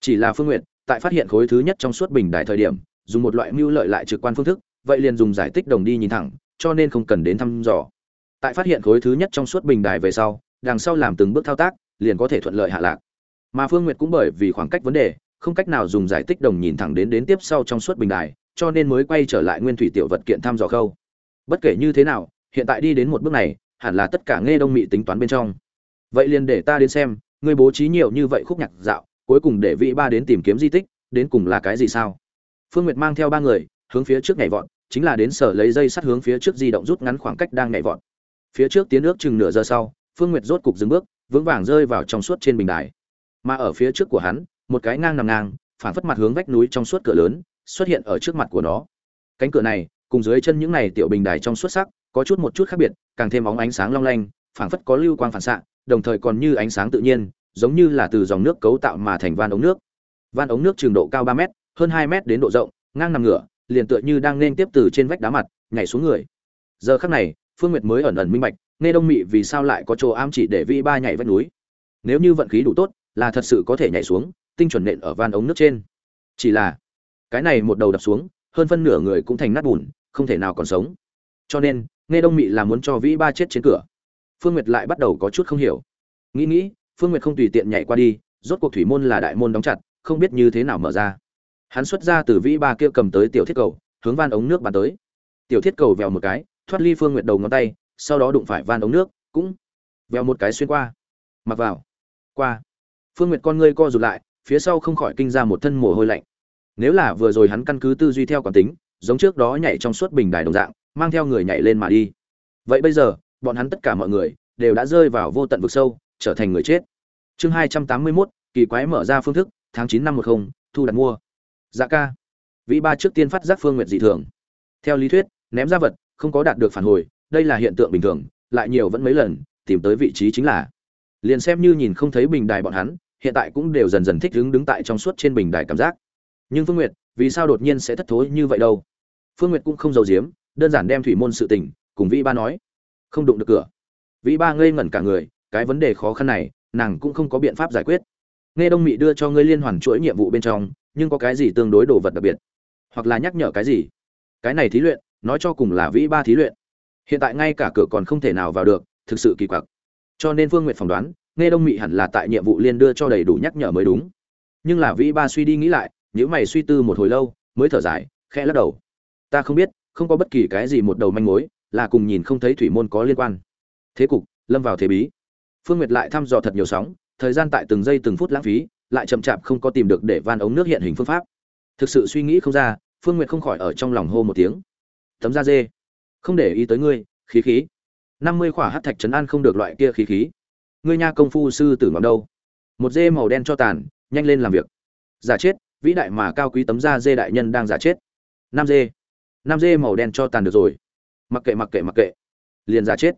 Chỉ là phương nguyệt, tại phát hiện khối thứ nhất trong suốt bình đài thời điểm, dùng một loại mưu lợi lại trực quan phương thức, vậy liền dùng giải tích đồng đi nhìn thẳng, cho nên không cần đến thăm dò. Tại phát hiện khối thứ nhất trong suốt bình đài về sau, đằng sau làm từng bước thao tác, liền có thể thuận lợi hạ lạc. Mà phương nguyệt cũng bởi vì khoảng cách vấn đề, không cách nào dùng giải tích đồng nhìn thẳng đến đến tiếp sau trong suốt bình đài, cho nên mới quay trở lại nguyên thủy tiểu vật kiện thăm dò khâu. Bất kể như thế nào, hiện tại đi đến một bước này, hẳn là tất cả nghe đông mị tính toán bên trong vậy liền để ta đến xem, ngươi bố trí nhiều như vậy khúc nhạc dạo, cuối cùng để vị ba đến tìm kiếm di tích, đến cùng là cái gì sao? Phương nguyệt mang theo ba người, hướng phía trước nhảy vọt, chính là đến sở lấy dây sắt hướng phía trước di động rút ngắn khoảng cách đang nhảy vọt. Phía trước tiến nước chừng nửa giờ sau, phương nguyệt rốt cục dừng bước, vững vàng rơi vào trong suốt trên bình đài. Mà ở phía trước của hắn, một cái ngang nằm ngang, phản phất mặt hướng vách núi trong suốt cửa lớn, xuất hiện ở trước mặt của nó. Cánh cửa này, cùng dưới chân những này tiểu bình đài trong suốt sắc, có chút một chút khác biệt, càng thêm óng ánh sáng long lanh phảng phất có lưu quang phản xạ đồng thời còn như ánh sáng tự nhiên, giống như là từ dòng nước cấu tạo mà thành van ống nước. Van ống nước trường độ cao ba mét, hơn hai mét đến độ rộng, ngang nằm ngửa, liền tựa như đang nên tiếp từ trên vách đá mặt, nhảy xuống người. Giờ khắc này, phương nguyệt mới ẩn ẩn minh bạch, nghe đông mị vì sao lại có chỗ am chỉ để vĩ ba nhảy vách núi. Nếu như vận khí đủ tốt, là thật sự có thể nhảy xuống, tinh chuẩn nện ở van ống nước trên. Chỉ là, cái này một đầu đập xuống, hơn phân nửa người cũng thành nát bùn, không thể nào còn sống. Cho nên, nghe đông mị là muốn cho vĩ ba chết trên cửa phương nguyệt lại bắt đầu có chút không hiểu. Nghĩ nghĩ, phương nguyệt không tùy tiện nhảy qua đi, rốt cuộc thủy môn là đại môn đóng chặt, không biết như thế nào mở ra. Hắn xuất ra từ vĩ ba kia cầm tới tiểu thiết cầu, hướng van ống nước bắn tới. Tiểu thiết cầu vèo một cái, thoát ly phương nguyệt đầu ngón tay, sau đó đụng phải van ống nước, cũng vèo một cái xuyên qua. Mặc vào, qua. Phương nguyệt con ngươi co rụt lại, phía sau không khỏi kinh ra một thân mồ hôi lạnh. Nếu là vừa rồi hắn căn cứ tư duy theo quán tính, giống trước đó nhảy trong suốt bình đài đồng dạng, mang theo người nhảy lên mà đi. Vậy bây giờ bọn hắn tất cả mọi người đều đã rơi vào vô tận vực sâu, trở thành người chết. Chương hai trăm tám mươi mốt, kỳ quái mở ra phương thức, tháng chín năm một không, thu đặt mua. Dạ ca. Vĩ ba trước tiên phát giác phương nguyệt dị thường. Theo lý thuyết, ném ra vật, không có đạt được phản hồi, đây là hiện tượng bình thường, lại nhiều vẫn mấy lần, tìm tới vị trí chính là. Liền xem như nhìn không thấy bình đài bọn hắn, hiện tại cũng đều dần dần thích đứng đứng tại trong suốt trên bình đài cảm giác. Nhưng phương nguyệt, vì sao đột nhiên sẽ thất thối như vậy đâu? Phương nguyệt cũng không giấu giếm, đơn giản đem thủy môn sự tình, cùng vĩ ba nói không đụng được cửa. Vĩ ba ngây ngẩn cả người, cái vấn đề khó khăn này, nàng cũng không có biện pháp giải quyết. Nghe đông mị đưa cho ngươi liên hoàn chuỗi nhiệm vụ bên trong, nhưng có cái gì tương đối đồ vật đặc biệt? Hoặc là nhắc nhở cái gì? Cái này thí luyện, nói cho cùng là vĩ ba thí luyện. Hiện tại ngay cả cửa còn không thể nào vào được, thực sự kỳ quặc. Cho nên phương n g u y ệ t phỏng đoán, nghe đông mị hẳn là tại nhiệm vụ liên đưa cho đầy đủ nhắc nhở mới đúng. Nhưng là vĩ ba suy đi nghĩ lại nếu mày suy tư một hồi lâu, mới thở dài, khẽ lắc đầu. Ta không biết, không có bất kỳ cái gì một đầu manh mối là cùng nhìn không thấy thủy môn có liên quan. Thế cục, lâm vào thế bí. Phương nguyệt lại thăm dò thật nhiều sóng, thời gian tại từng giây từng phút lãng phí, lại chậm chạp không có tìm được để van ống nước hiện hình phương pháp. Thực sự suy nghĩ không ra, phương nguyệt không khỏi ở trong lòng hô một tiếng. Tấm da dê. Không để ý tới ngươi, khí khí. Năm mươi khỏa hát thạch trấn an không được loại kia khí khí. Ngươi nha công phu sư tử ngọn đâu? Một dê màu đen cho tàn, nhanh lên làm việc. Giả chết, vĩ đại mà cao quý tấm da dê đại nhân đang giả chết. Năm dê. Năm dê màu đen cho tàn được rồi mặc kệ mặc kệ mặc kệ. Liền giả chết.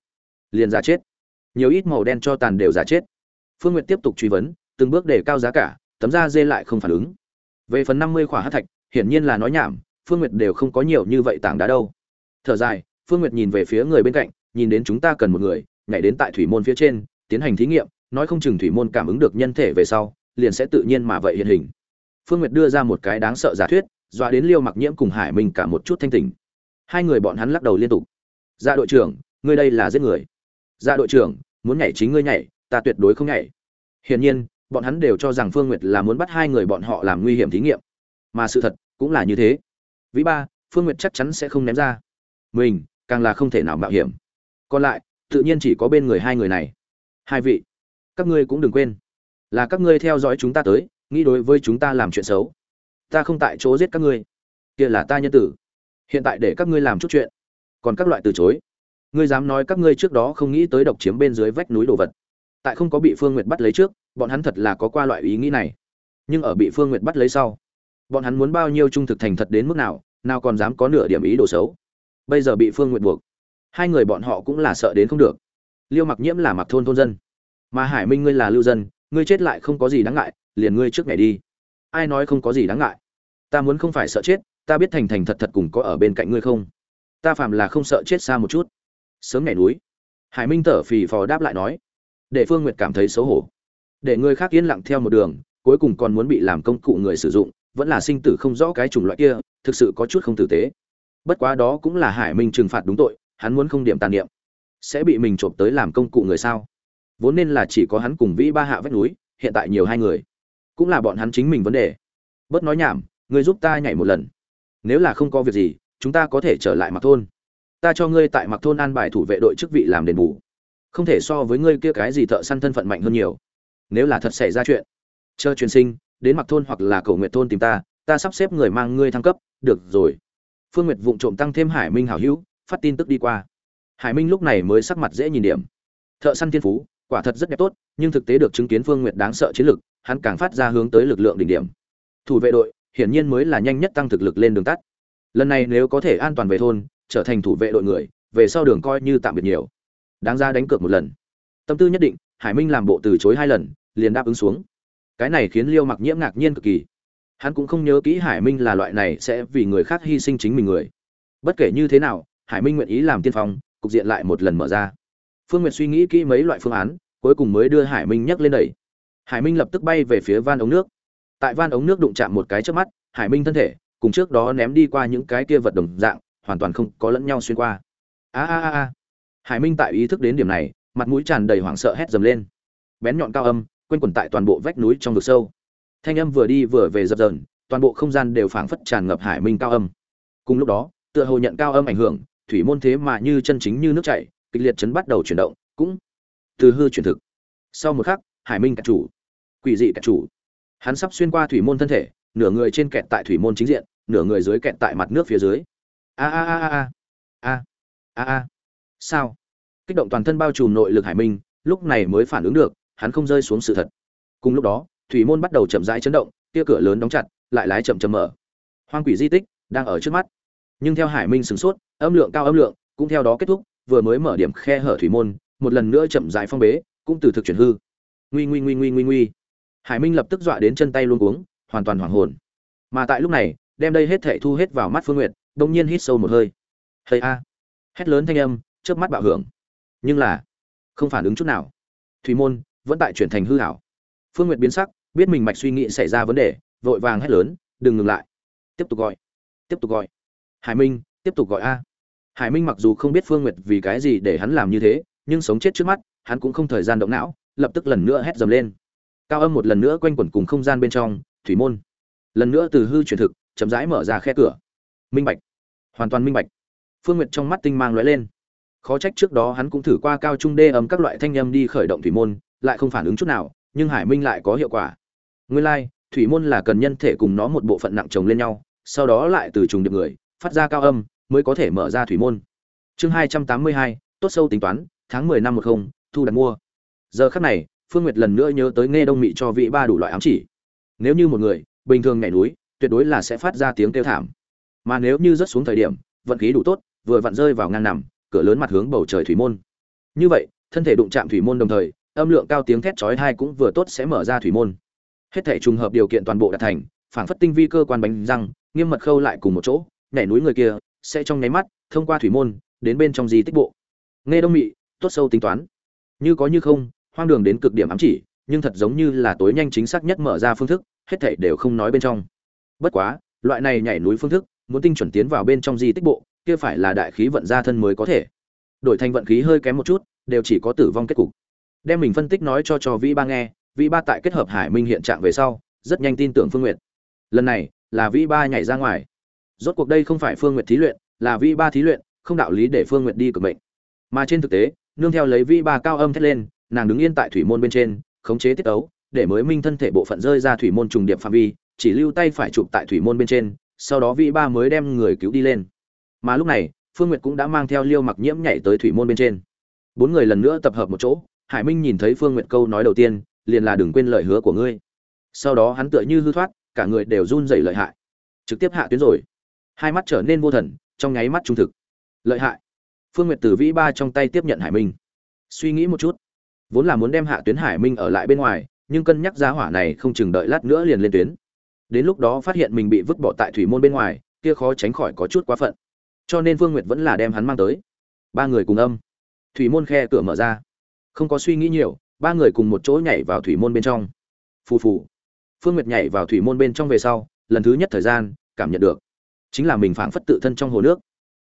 Liền giả chết. Nhiều ít màu đen cho tàn đều giả chết. Phương n g u y ệ t tiếp tục truy vấn, từng bước để cao giá cả, tấm da dê lại không phản ứng. Về phần năm mươi khỏa hát thạch, hiển nhiên là nói nhảm, phương nguyệt đều không có nhiều như vậy tảng đá đâu. Thở dài, phương nguyệt nhìn về phía người bên cạnh, nhìn đến chúng ta cần một người, nhảy đến tại thủy môn phía trên, tiến hành thí nghiệm, nói không chừng thủy môn cảm ứng được nhân thể về sau, liền sẽ tự nhiên mà vậy hiện hình. Phương nguyệt đưa ra một cái đáng sợ giả thuyết, dọa đến liêu mặc nhiễm cùng hải minh cả một chút thanh tỉnh hai người bọn hắn lắc đầu liên tục. Dạ đội trưởng, ngươi đây là giết người. Dạ đội trưởng, muốn nhảy chính ngươi nhảy, ta tuyệt đối không nhảy. Hiển nhiên, bọn hắn đều cho rằng phương nguyệt là muốn bắt hai người bọn họ làm nguy hiểm thí nghiệm. Mà sự thật cũng là như thế. Vĩ ba, phương nguyệt chắc chắn sẽ không ném ra. Mình, càng là không thể nào mạo hiểm. Còn lại, tự nhiên chỉ có bên người hai người này. Hai vị, các ngươi cũng đừng quên. Là các ngươi theo dõi chúng ta tới, nghĩ đối với chúng ta làm chuyện xấu. Ta không tại chỗ giết các ngươi. Kia là ta nhân tử hiện tại để các ngươi làm chút chuyện. Còn các loại từ chối. Ngươi dám nói các ngươi trước đó không nghĩ tới độc chiếm bên dưới vách núi đồ vật. Tại không có bị phương nguyệt bắt lấy trước, bọn hắn thật là có qua loại ý nghĩ này. Nhưng ở bị phương nguyệt bắt lấy sau, bọn hắn muốn bao nhiêu trung thực thành thật đến mức nào nào còn dám có nửa điểm ý đồ xấu. Bây giờ bị phương nguyệt buộc, hai người bọn họ cũng là sợ đến không được. Liêu mặc nhiễm là mặc thôn thôn dân. Mà hải minh ngươi là lưu dân, ngươi chết lại không có gì đáng ngại, liền ngươi trước ngày đi. Ai nói không có gì đáng ngại? Ta muốn không phải sợ chết ta biết thành thành thật thật cùng có ở bên cạnh ngươi không? Ta phạm là không sợ chết xa một chút. Sớm nhảy núi. Hải minh thở phì phò đáp lại nói. Để phương nguyệt cảm thấy xấu hổ. Để người khác yên lặng theo một đường, cuối cùng còn muốn bị làm công cụ người sử dụng, vẫn là sinh tử không rõ cái chủng loại kia, thực sự có chút không tử tế. Bất quá đó cũng là hải minh trừng phạt đúng tội, hắn muốn không điểm tàn niệm. Sẽ bị mình trộm tới làm công cụ người sao? Vốn nên là chỉ có hắn cùng vĩ ba hạ vách núi, hiện tại nhiều hai người. Cũng là bọn hắn chính mình vấn đề. Bớt nói nhảm ngươi giúp ta nhảy một lần nếu là không có việc gì, chúng ta có thể trở lại mặc thôn. Ta cho ngươi tại mặc thôn an bài thủ vệ đội chức vị làm đền bù. Không thể so với ngươi kia cái gì thợ săn thân phận mạnh hơn nhiều. Nếu là thật xảy ra chuyện, chờ truyền sinh, đến mặc thôn hoặc là cầu nguyện thôn tìm ta ta sắp xếp người mang ngươi thăng cấp. Được rồi. Phương nguyệt vụng trộm tăng thêm hải minh hảo hữu, phát tin tức đi qua. Hải minh lúc này mới sắc mặt dễ nhìn điểm. Thợ săn thiên phú, quả thật rất đẹp tốt, nhưng thực tế được chứng kiến phương nguyệt đáng sợ chiến lực, hắn càng phát ra hướng tới lực lượng đỉnh điểm. Thủ vệ đội hiển nhiên mới là nhanh nhất tăng thực lực lên đường tắt. Lần này nếu có thể an toàn về thôn, trở thành thủ vệ đội người, về sau đường coi như tạm biệt nhiều. Đáng ra đánh cược một lần. Tâm tư nhất định, hải minh làm bộ từ chối hai lần, liền đáp ứng xuống. Cái này khiến liêu mặc nhiễm ngạc nhiên cực kỳ. Hắn cũng không nhớ kỹ hải minh là loại này sẽ vì người khác hy sinh chính mình người. Bất kể như thế nào, hải minh nguyện ý làm tiên phong, cục diện lại một lần mở ra. Phương nguyệt suy nghĩ kỹ mấy loại phương án, cuối cùng mới đưa hải minh nhắc lên đẩy. Hải minh lập tức bay về phía van ống nước tại van ống nước đụng chạm một cái trước mắt, hải minh thân thể, cùng trước đó ném đi qua những cái kia vật đồng dạng, hoàn toàn không có lẫn nhau xuyên qua. A a a hải minh tại ý thức đến điểm này, mặt mũi tràn đầy hoảng sợ hét dầm lên. Bén nhọn cao âm, quanh quẩn tại toàn bộ vách núi trong vực sâu. Thanh âm vừa đi vừa về dập dờn, toàn bộ không gian đều phảng phất tràn ngập hải minh cao âm. Cùng lúc đó, tựa hồ nhận cao âm ảnh hưởng, thủy môn thế mà như chân chính như nước chảy, kịch liệt chấn bắt đầu chuyển động, cũng từ hư chuyển thực. Sau một khắc, hải minh cả chủ. Quỷ dị cả chủ hắn sắp xuyên qua thủy môn thân thể, nửa người trên kẹt tại thủy môn chính diện, nửa người dưới kẹt tại mặt nước phía dưới. A a a a a a a sao? Kích động toàn thân bao trùm nội lực hải minh, lúc này mới phản ứng được, hắn không rơi xuống sự thật. Cùng lúc đó, thủy môn bắt đầu chậm rãi chấn động, tia cửa lớn đóng chặt, lại lái chậm chậm mở. Hoang quỷ di tích đang ở trước mắt. Nhưng theo hải minh sửng sốt, âm lượng cao âm lượng, cũng theo đó kết thúc, vừa mới mở điểm khe hở thủy môn, một lần nữa chậm rãi phong bế, cũng từ thực chuyển hư. Nguy nguy nguy nguy nguy nguy hải minh lập tức dọa đến chân tay luôn cuống, hoàn toàn hoảng hồn. Mà tại lúc này, đem đây hết thệ thu hết vào mắt phương nguyệt, đông nhiên hít sâu một hơi. Hơi a! Hét lớn thanh âm trước mắt bạo hưởng. Nhưng là, không phản ứng chút nào. Thủy môn vẫn tại chuyển thành hư hảo phương nguyệt biến sắc, biết mình mạch suy nghĩ xảy ra vấn đề, vội vàng hét lớn, đừng ngừng lại. Tiếp tục gọi. Tiếp tục gọi. Hải minh, tiếp tục gọi a. Hải minh mặc dù không biết phương nguyệt vì cái gì để hắn làm như thế, nhưng sống chết trước mắt, hắn cũng không thời gian động não, lập tức lần nữa hét dầm lên cao âm một lần nữa quanh quẩn cùng không gian bên trong, thủy môn. Lần nữa từ hư chuyển thực, chậm rãi mở ra khe cửa. Minh bạch. Hoàn toàn minh bạch. Phương nguyệt trong mắt tinh mang lóe lên. Khó trách trước đó hắn cũng thử qua cao trung đê ấm các loại thanh âm đi khởi động thủy môn, lại không phản ứng chút nào, nhưng hải minh lại có hiệu quả. Nguyên lai, thủy môn là cần nhân thể cùng nó một bộ phận nặng chồng lên nhau, sau đó lại từ trùng điệp người, phát ra cao âm, mới có thể mở ra thủy môn. Chương hai trăm tám mươi hai, tốt sâu tính toán, tháng mười năm một không, thu đặt mua. Giờ khắc này phương nguyệt lần nữa nhớ tới nghe đông mị cho vị ba đủ loại ám chỉ. Nếu như một người, bình thường nhảy núi, tuyệt đối là sẽ phát ra tiếng kêu thảm. Mà nếu như rớt xuống thời điểm, vận khí đủ tốt, vừa vặn rơi vào ngang nằm, cửa lớn mặt hướng bầu trời thủy môn. Như vậy, thân thể đụng chạm thủy môn đồng thời, âm lượng cao tiếng thét chói tai cũng vừa tốt sẽ mở ra thủy môn. Hết thể trùng hợp điều kiện toàn bộ đạt thành, phảng phất tinh vi cơ quan bánh răng, nghiêm mật khâu lại cùng một chỗ, nhảy núi người kia sẽ trong nháy mắt thông qua thủy môn, đến bên trong di tích bộ. Nghe đông mị, tốt sâu tính toán. Như có như không hoang đường đến cực điểm ám chỉ, nhưng thật giống như là tối nhanh chính xác nhất mở ra phương thức, hết thảy đều không nói bên trong. Bất quá, loại này nhảy núi phương thức, muốn tinh chuẩn tiến vào bên trong di tích bộ, kia phải là đại khí vận ra thân mới có thể. Đổi thành vận khí hơi kém một chút, đều chỉ có tử vong kết cục. Đem mình phân tích nói cho cho vĩ ba nghe, vĩ ba tại kết hợp hải minh hiện trạng về sau, rất nhanh tin tưởng phương nguyện lần này, là vĩ ba nhảy ra ngoài. Rốt cuộc đây không phải phương nguyện thí luyện, là vĩ ba thí luyện, không đạo lý để phương nguyện đi cực mệnh. Mà trên thực tế, nương theo lấy vĩ ba cao âm thét lên nàng đứng yên tại thủy môn bên trên, khống chế tiết ấu để mới minh thân thể bộ phận rơi ra thủy môn trùng điệp phạm vi, chỉ lưu tay phải chụp tại thủy môn bên trên, sau đó vĩ ba mới đem người cứu đi lên. Mà lúc này, phương nguyệt cũng đã mang theo liêu mặc nhiễm nhảy tới thủy môn bên trên. Bốn người lần nữa tập hợp một chỗ, hải minh nhìn thấy phương nguyệt câu nói đầu tiên, liền là đừng quên lời hứa của ngươi. Sau đó hắn tựa như hư thoát, cả người đều run rẩy lợi hại. Trực tiếp hạ tuyến rồi. Hai mắt trở nên vô thần, trong nháy mắt trung thực. Lợi hại. Phương nguyệt từ vĩ ba trong tay tiếp nhận hải minh. Suy nghĩ một chút vốn là muốn đem hạ tuyến hải minh ở lại bên ngoài nhưng cân nhắc giá hỏa này không chừng đợi lát nữa liền lên tuyến đến lúc đó phát hiện mình bị vứt bỏ tại thủy môn bên ngoài kia khó tránh khỏi có chút quá phận cho nên Vương Nguyệt vẫn là đem hắn mang tới. Ba người cùng âm. Thủy môn khe cửa mở ra. Không có suy nghĩ nhiều, ba người cùng một chỗ nhảy vào thủy môn bên trong. Phù phù. Phương Nguyệt nhảy vào thủy môn bên trong về sau, lần thứ nhất thời gian, cảm nhận được chính là mình phảng phất tự thân trong hồ nước.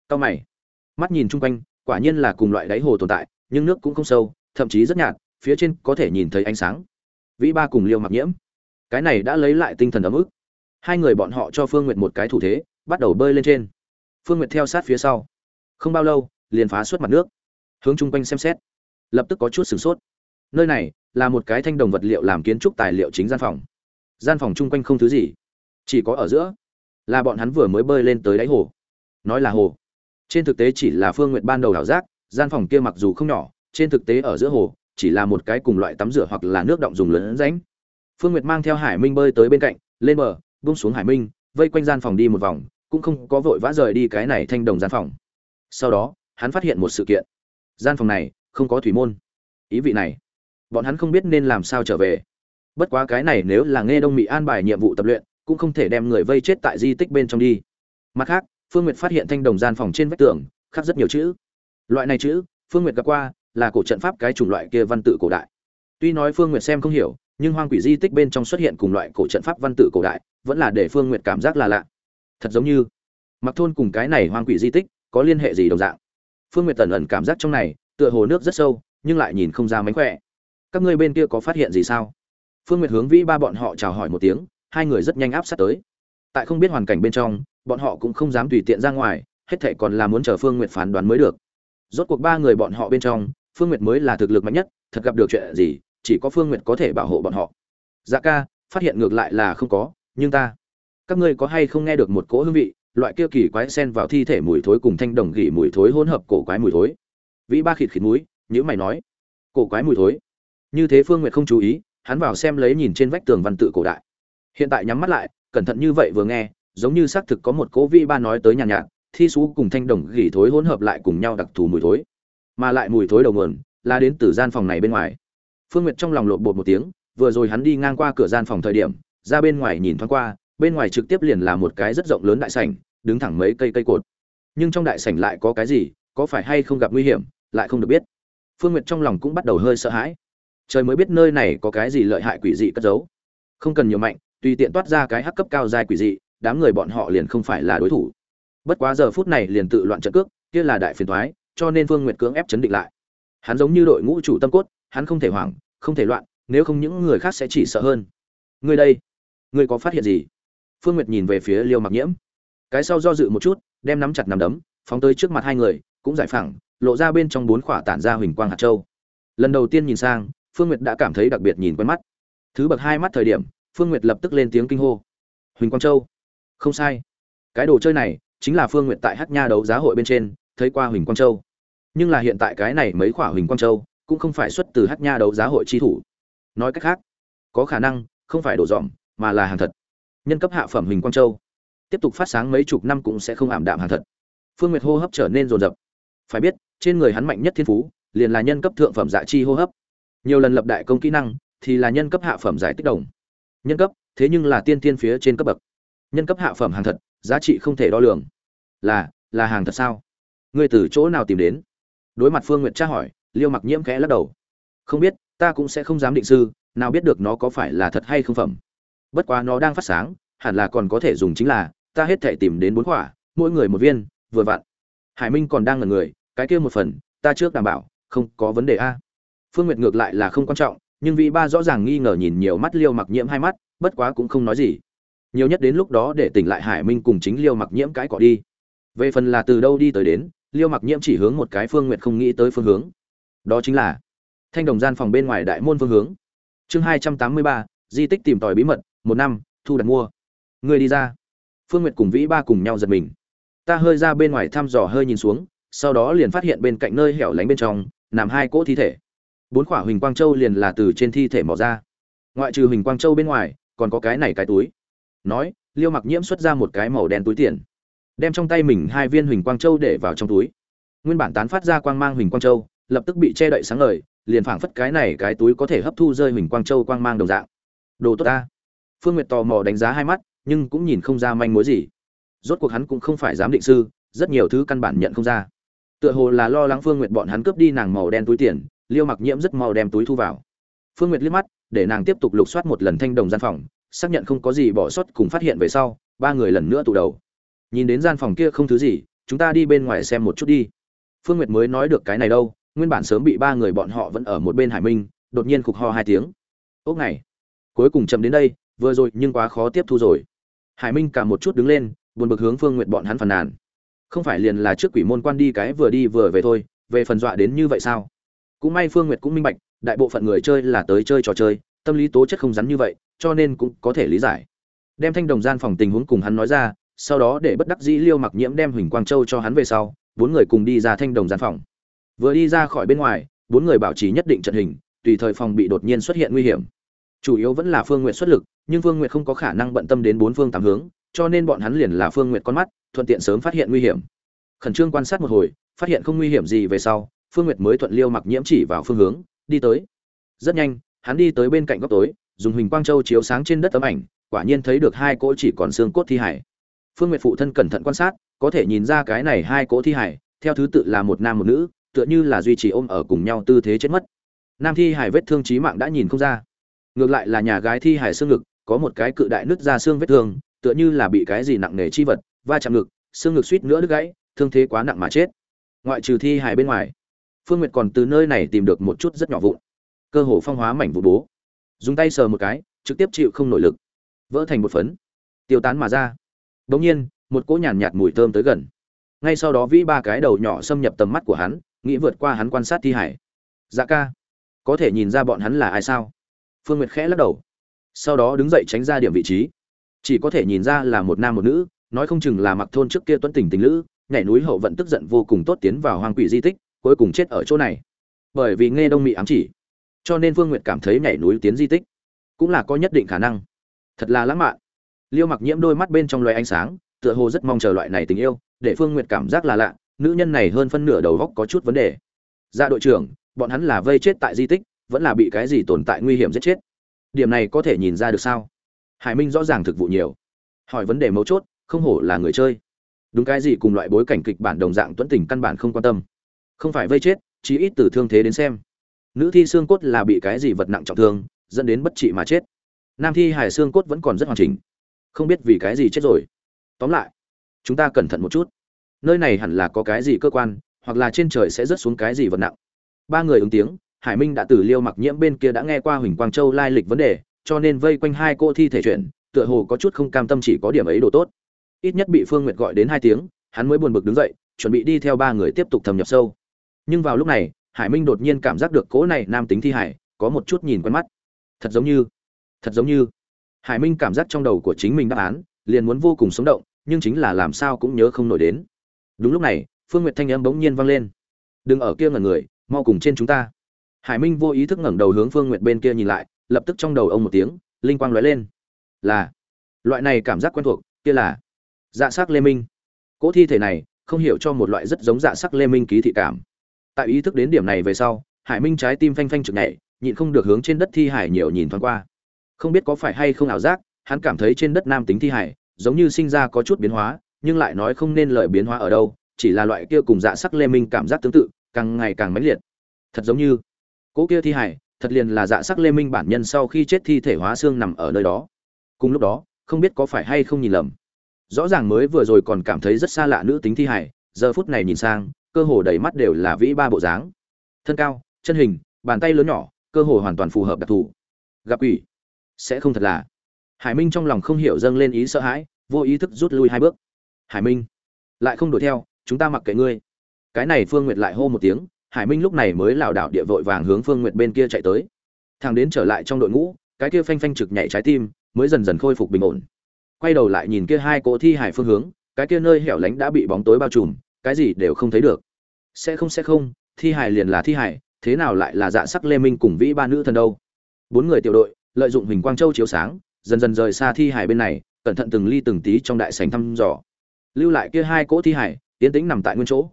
Cao mày, mắt nhìn chung quanh, quả nhiên là cùng loại đáy hồ tồn tại, nhưng nước cũng không sâu, thậm chí rất nhạt, phía trên có thể nhìn thấy ánh sáng. Vĩ Ba cùng Liêu Mặc Nhiễm, cái này đã lấy lại tinh thần ấm ức. Hai người bọn họ cho Phương Nguyệt một cái thủ thế, bắt đầu bơi lên trên. Phương nguyệt theo sát phía sau. Không bao lâu liền phá suốt mặt nước. Hướng chung quanh xem xét. Lập tức có chút sửng sốt. Nơi này là một cái thanh đồng vật liệu làm kiến trúc tài liệu chính gian phòng. Gian phòng chung quanh không thứ gì. Chỉ có ở giữa là bọn hắn vừa mới bơi lên tới đáy hồ. Nói là hồ. Trên thực tế chỉ là phương nguyện ban đầu đảo giác gian phòng kia mặc dù không nhỏ trên thực tế ở giữa hồ, chỉ là một cái cùng loại tắm rửa hoặc là nước động dùng lớn rãnh. Phương nguyệt mang theo hải minh bơi tới bên cạnh, lên bờ, buông xuống hải minh, vây quanh gian phòng đi một vòng, cũng không có vội vã rời đi cái này thanh đồng gian phòng. Sau đó, hắn phát hiện một sự kiện. Gian phòng này, không có thủy môn. Ý vị này, bọn hắn không biết nên làm sao trở về. Bất quá cái này nếu là nghe đông Mị an bài nhiệm vụ tập luyện, cũng không thể đem người vây chết tại di tích bên trong đi. Mặt khác, phương nguyệt phát hiện thanh đồng gian phòng trên vách tường, khắc rất nhiều chữ. Loại này chữ, phương nguyệt gặp qua là cổ trận pháp cái chủng loại kia văn tự cổ đại. Tuy nói phương nguyệt xem không hiểu, nhưng hoang quỷ di tích bên trong xuất hiện cùng loại cổ trận pháp văn tự cổ đại, vẫn là để phương nguyệt cảm giác là lạ. Thật giống như, mặc thôn cùng cái này hoang quỷ di tích có liên hệ gì đồng dạng. Phương nguyệt tần ẩn cảm giác trong này, tựa hồ nước rất sâu, nhưng lại nhìn không ra mánh khỏe. Các ngươi bên kia có phát hiện gì sao? Phương nguyệt hướng vĩ ba bọn họ chào hỏi một tiếng, hai người rất nhanh áp sát tới. Tại không biết hoàn cảnh bên trong, bọn họ cũng không dám tùy tiện ra ngoài, hết thệ còn là muốn chờ phương nguyệt phán đoán mới được. Rốt cuộc ba người bọn họ bên trong phương nguyệt mới là thực lực mạnh nhất thật gặp được chuyện gì chỉ có phương nguyệt có thể bảo hộ bọn họ. Dạ ca phát hiện ngược lại là không có nhưng ta các ngươi có hay không nghe được một cỗ hương vị loại kia kỳ quái xen vào thi thể mùi thối cùng thanh đồng gỉ mùi thối hỗn hợp cổ quái mùi thối. Vĩ ba khịt khịt mũi nhữ mày nói cổ quái mùi thối. Như thế phương nguyệt không chú ý hắn vào xem lấy nhìn trên vách tường văn tự cổ đại. Hiện tại nhắm mắt lại cẩn thận như vậy vừa nghe giống như xác thực có một cỗ vĩ ba nói tới nhàn nhạt, nhạt thi xú cùng thanh đồng gỉ thối hỗn hợp lại cùng nhau đặc thù mùi thối mà lại mùi thối đầu nguồn là đến từ gian phòng này bên ngoài. Phương nguyệt trong lòng lộn bột một tiếng, vừa rồi hắn đi ngang qua cửa gian phòng thời điểm, ra bên ngoài nhìn thoáng qua, bên ngoài trực tiếp liền là một cái rất rộng lớn đại sảnh, đứng thẳng mấy cây cây cột. Nhưng trong đại sảnh lại có cái gì, có phải hay không gặp nguy hiểm, lại không được biết. Phương nguyệt trong lòng cũng bắt đầu hơi sợ hãi. Trời mới biết nơi này có cái gì lợi hại quỷ dị cất giấu. Không cần nhiều mạnh, tùy tiện toát ra cái hắc cấp cao dài quỷ dị, đám người bọn họ liền không phải là đối thủ. Bất quá giờ phút này liền tự loạn trận cước, kia là đại phiền thoái cho nên phương nguyệt cưỡng ép chấn định lại. Hắn giống như đội ngũ chủ tâm cốt, hắn không thể hoảng, không thể loạn, nếu không những người khác sẽ chỉ sợ hơn. Ngươi đây, ngươi có phát hiện gì? Phương nguyệt nhìn về phía liêu mặc nhiễm. Cái sau do dự một chút, đem nắm chặt nắm đấm, phóng tới trước mặt hai người, cũng giải phẳng, lộ ra bên trong bốn khỏa tản ra huỳnh quang hạt châu. Lần đầu tiên nhìn sang, phương nguyệt đã cảm thấy đặc biệt nhìn quen mắt. Thứ bậc hai mắt thời điểm, phương nguyệt lập tức lên tiếng kinh hô. Huỳnh quang châu, không sai. Cái đồ chơi này chính là phương nguyệt tại hát nha đấu giá hội bên trên, thấy qua huỳnh quang châu nhưng là hiện tại cái này mấy khỏa huỳnh quang châu cũng không phải xuất từ hát nha đấu giá hội chi thủ. Nói cách khác, có khả năng không phải đổ dọn mà là hàng thật. Nhân cấp hạ phẩm huỳnh quang châu, tiếp tục phát sáng mấy chục năm cũng sẽ không ảm đạm hàng thật. Phương nguyệt hô hấp trở nên rồn rập phải biết, trên người hắn mạnh nhất thiên phú, liền là nhân cấp thượng phẩm dạ chi hô hấp. Nhiều lần lập đại công kỹ năng, thì là nhân cấp hạ phẩm giải tích đồng. Nhân cấp, thế nhưng là tiên tiên phía trên cấp bậc. Nhân cấp hạ phẩm hàng thật, giá trị không thể đo lường. Là là hàng thật sao? Ngươi từ chỗ nào tìm đến? Đối mặt phương nguyệt tra hỏi, liêu mặc nhiễm khẽ lắc đầu. Không biết, ta cũng sẽ không dám định sư, nào biết được nó có phải là thật hay không phẩm. Bất quá nó đang phát sáng, hẳn là còn có thể dùng chính là, ta hết thể tìm đến bốn quả, mỗi người một viên, vừa vặn. Hải minh còn đang ngần người, cái kia một phần, ta trước đảm bảo, không có vấn đề a. Phương nguyệt ngược lại là không quan trọng, nhưng vị ba rõ ràng nghi ngờ nhìn nhiều mắt liêu mặc nhiễm hai mắt, bất quá cũng không nói gì. Nhiều nhất đến lúc đó để tỉnh lại hải minh cùng chính liêu mặc nhiễm cái cỏ đi. Về phần là từ đâu đi tới đến liêu mặc nhiễm chỉ hướng một cái phương nguyệt không nghĩ tới phương hướng. Đó chính là thanh đồng gian phòng bên ngoài đại môn phương hướng. Chương hai trăm tám mươi ba, di tích tìm tòi bí mật, một năm, thu đặt mua. Người đi ra. Phương nguyệt cùng vĩ ba cùng nhau giật mình. Ta hơi ra bên ngoài thăm dò hơi nhìn xuống, sau đó liền phát hiện bên cạnh nơi hẻo lánh bên trong, nằm hai cỗ thi thể. Bốn khỏa huỳnh quang châu liền là từ trên thi thể mò ra. Ngoại trừ huỳnh quang châu bên ngoài, còn có cái này cái túi. Nói, liêu mặc nhiễm xuất ra một cái màu đen túi tiền đem trong tay mình hai viên huỳnh quang châu để vào trong túi. Nguyên bản tán phát ra quang mang huỳnh quang châu, lập tức bị che đậy sáng ngời, liền phảng phất cái này cái túi có thể hấp thu rơi huỳnh quang châu quang mang đồng dạng. Đồ tốt ta. Phương nguyệt tò mò đánh giá hai mắt, nhưng cũng nhìn không ra manh mối gì. Rốt cuộc hắn cũng không phải giám định sư, rất nhiều thứ căn bản nhận không ra. Tựa hồ là lo lắng phương nguyệt bọn hắn cướp đi nàng màu đen túi tiền, liêu mặc nhiễm rất màu đem túi thu vào. Phương nguyệt liếc mắt, để nàng tiếp tục lục soát một lần thanh đồng gian phòng, xác nhận không có gì bỏ sót cùng phát hiện về sau, ba người lần nữa tụ đầu nhìn đến gian phòng kia không thứ gì, chúng ta đi bên ngoài xem một chút đi. Phương nguyệt mới nói được cái này đâu, nguyên bản sớm bị ba người bọn họ vẫn ở một bên hải minh, đột nhiên khục ho hai tiếng. Ốc này, cuối cùng chậm đến đây, vừa rồi nhưng quá khó tiếp thu rồi. Hải minh cả một chút đứng lên, buồn bực hướng phương nguyệt bọn hắn phàn nàn. Không phải liền là trước quỷ môn quan đi cái vừa đi vừa về thôi, về phần dọa đến như vậy sao? Cũng may phương nguyệt cũng minh bạch, đại bộ phận người chơi là tới chơi trò chơi, tâm lý tố chất không rắn như vậy, cho nên cũng có thể lý giải. Đem thanh đồng gian phòng tình huống cùng hắn nói ra sau đó để bất đắc dĩ liêu mặc nhiễm đem huỳnh quang châu cho hắn về sau, bốn người cùng đi ra thanh đồng gian phòng. Vừa đi ra khỏi bên ngoài, bốn người bảo trì nhất định trận hình, tùy thời phòng bị đột nhiên xuất hiện nguy hiểm. Chủ yếu vẫn là phương nguyệt xuất lực, nhưng phương nguyệt không có khả năng bận tâm đến bốn phương tám hướng, cho nên bọn hắn liền là phương nguyệt con mắt, thuận tiện sớm phát hiện nguy hiểm. Khẩn trương quan sát một hồi, phát hiện không nguy hiểm gì về sau, phương nguyệt mới thuận liêu mặc nhiễm chỉ vào phương hướng, đi tới. Rất nhanh, hắn đi tới bên cạnh góc tối, dùng huỳnh quang châu chiếu sáng trên đất tấm ảnh, quả nhiên thấy được hai cỗ chỉ còn xương cốt thi hải phương nguyệt phụ thân cẩn thận quan sát, có thể nhìn ra cái này hai cỗ thi hải theo thứ tự là một nam một nữ, tựa như là duy trì ôm ở cùng nhau tư thế chết mất. Nam thi hải vết thương chí mạng đã nhìn không ra. Ngược lại là nhà gái thi hải xương ngực, có một cái cự đại nứt ra xương vết thương, tựa như là bị cái gì nặng nề chi vật, va chạm ngực, xương ngực suýt nữa đứt gãy, thương thế quá nặng mà chết. Ngoại trừ thi hải bên ngoài, phương nguyệt còn từ nơi này tìm được một chút rất nhỏ vụn, cơ hồ phong hóa mảnh vụ bố. Dùng tay sờ một cái, trực tiếp chịu không nổi lực. Vỡ thành một phấn. Tiêu tán mà ra. Đột nhiên, một cỗ nhàn nhạt mùi thơm tới gần. Ngay sau đó vĩ ba cái đầu nhỏ xâm nhập tầm mắt của hắn, nghĩ vượt qua hắn quan sát thi hải. Dạ ca, có thể nhìn ra bọn hắn là ai sao? Phương nguyệt khẽ lắc đầu. Sau đó đứng dậy tránh ra điểm vị trí. Chỉ có thể nhìn ra là một nam một nữ, nói không chừng là mặc thôn trước kia tuấn tình tình lữ, nhảy núi hậu vận tức giận vô cùng tốt tiến vào hoang quỷ di tích, cuối cùng chết ở chỗ này. Bởi vì nghe đông mỹ ám chỉ, cho nên phương nguyệt cảm thấy nhảy núi tiến di tích cũng là có nhất định khả năng. Thật là lãng mạn liêu mặc nhiễm đôi mắt bên trong loài ánh sáng, tựa hồ rất mong chờ loại này tình yêu, để phương nguyệt cảm giác là lạ, nữ nhân này hơn phân nửa đầu góc có chút vấn đề. Ra đội trưởng, bọn hắn là vây chết tại di tích, vẫn là bị cái gì tồn tại nguy hiểm giết chết? Điểm này có thể nhìn ra được sao? Hải minh rõ ràng thực vụ nhiều. Hỏi vấn đề mấu chốt, không hổ là người chơi. Đúng cái gì cùng loại bối cảnh kịch bản đồng dạng tuấn tình căn bản không quan tâm. Không phải vây chết, chí ít từ thương thế đến xem. Nữ thi xương cốt là bị cái gì vật nặng trọng thương, dẫn đến bất trị mà chết. Nam thi hải xương cốt vẫn còn rất hoàn chỉnh không biết vì cái gì chết rồi. Tóm lại, chúng ta cẩn thận một chút. Nơi này hẳn là có cái gì cơ quan, hoặc là trên trời sẽ rớt xuống cái gì vật nặng. Ba người ứng tiếng, hải minh đã từ liêu mặc nhiễm bên kia đã nghe qua huỳnh quang châu lai lịch vấn đề, cho nên vây quanh hai cô thi thể chuyện, tựa hồ có chút không cam tâm chỉ có điểm ấy đồ tốt. Ít nhất bị phương nguyệt gọi đến hai tiếng, hắn mới buồn bực đứng dậy, chuẩn bị đi theo ba người tiếp tục thâm nhập sâu. Nhưng vào lúc này, hải minh đột nhiên cảm giác được cỗ này nam tính thi hải, có một chút nhìn quen mắt. Thật giống như, thật giống như hải minh cảm giác trong đầu của chính mình đáp án, liền muốn vô cùng sống động, nhưng chính là làm sao cũng nhớ không nổi đến. Đúng lúc này, phương nguyệt thanh âm bỗng nhiên vang lên. Đừng ở kia ngẩn người, mau cùng trên chúng ta. Hải minh vô ý thức ngẩng đầu hướng phương nguyệt bên kia nhìn lại, lập tức trong đầu ông một tiếng, linh quang lóe lên. Là, loại này cảm giác quen thuộc, kia là dạ sắc lê minh. Cỗ thi thể này, không hiểu cho một loại rất giống dạ sắc lê minh ký thị cảm. Tại ý thức đến điểm này về sau, hải minh trái tim phanh phanh trực nhảy, nhịn không được hướng trên đất thi hải nhiều nhìn thoáng qua không biết có phải hay không ảo giác, hắn cảm thấy trên đất nam tính thi hải giống như sinh ra có chút biến hóa, nhưng lại nói không nên lợi biến hóa ở đâu, chỉ là loại kia cùng dạ sắc lê minh cảm giác tương tự, càng ngày càng mãnh liệt. Thật giống như cỗ kia thi hải thật liền là dạ sắc lê minh bản nhân sau khi chết thi thể hóa xương nằm ở nơi đó. Cùng lúc đó, không biết có phải hay không nhìn lầm. Rõ ràng mới vừa rồi còn cảm thấy rất xa lạ nữ tính thi hải giờ phút này nhìn sang, cơ hồ đầy mắt đều là vĩ ba bộ dáng. Thân cao, chân hình, bàn tay lớn nhỏ, cơ hồ hoàn toàn phù hợp đặc thù. Gặp ủy sẽ không thật là. Hải minh trong lòng không hiểu dâng lên ý sợ hãi, vô ý thức rút lui hai bước. Hải minh, lại không đuổi theo, chúng ta mặc kệ ngươi. Cái này phương nguyệt lại hô một tiếng, hải minh lúc này mới lảo đảo địa vội vàng hướng phương nguyệt bên kia chạy tới. Thằng đến trở lại trong đội ngũ, cái kia phanh phanh trực nhảy trái tim, mới dần dần khôi phục bình ổn. Quay đầu lại nhìn kia hai cỗ thi hải phương hướng, cái kia nơi hẻo lánh đã bị bóng tối bao trùm, cái gì đều không thấy được. Sẽ không sẽ không, thi hải liền là thi hải, thế nào lại là dạ sắc lê minh cùng vĩ ba nữ thần đâu? Bốn người tiểu đội lợi dụng hình quang châu chiếu sáng, dần dần rời xa thi hải bên này, cẩn thận từng ly từng tí trong đại sành thăm dò. Lưu lại kia hai cỗ thi hải tiến tĩnh nằm tại nguyên chỗ.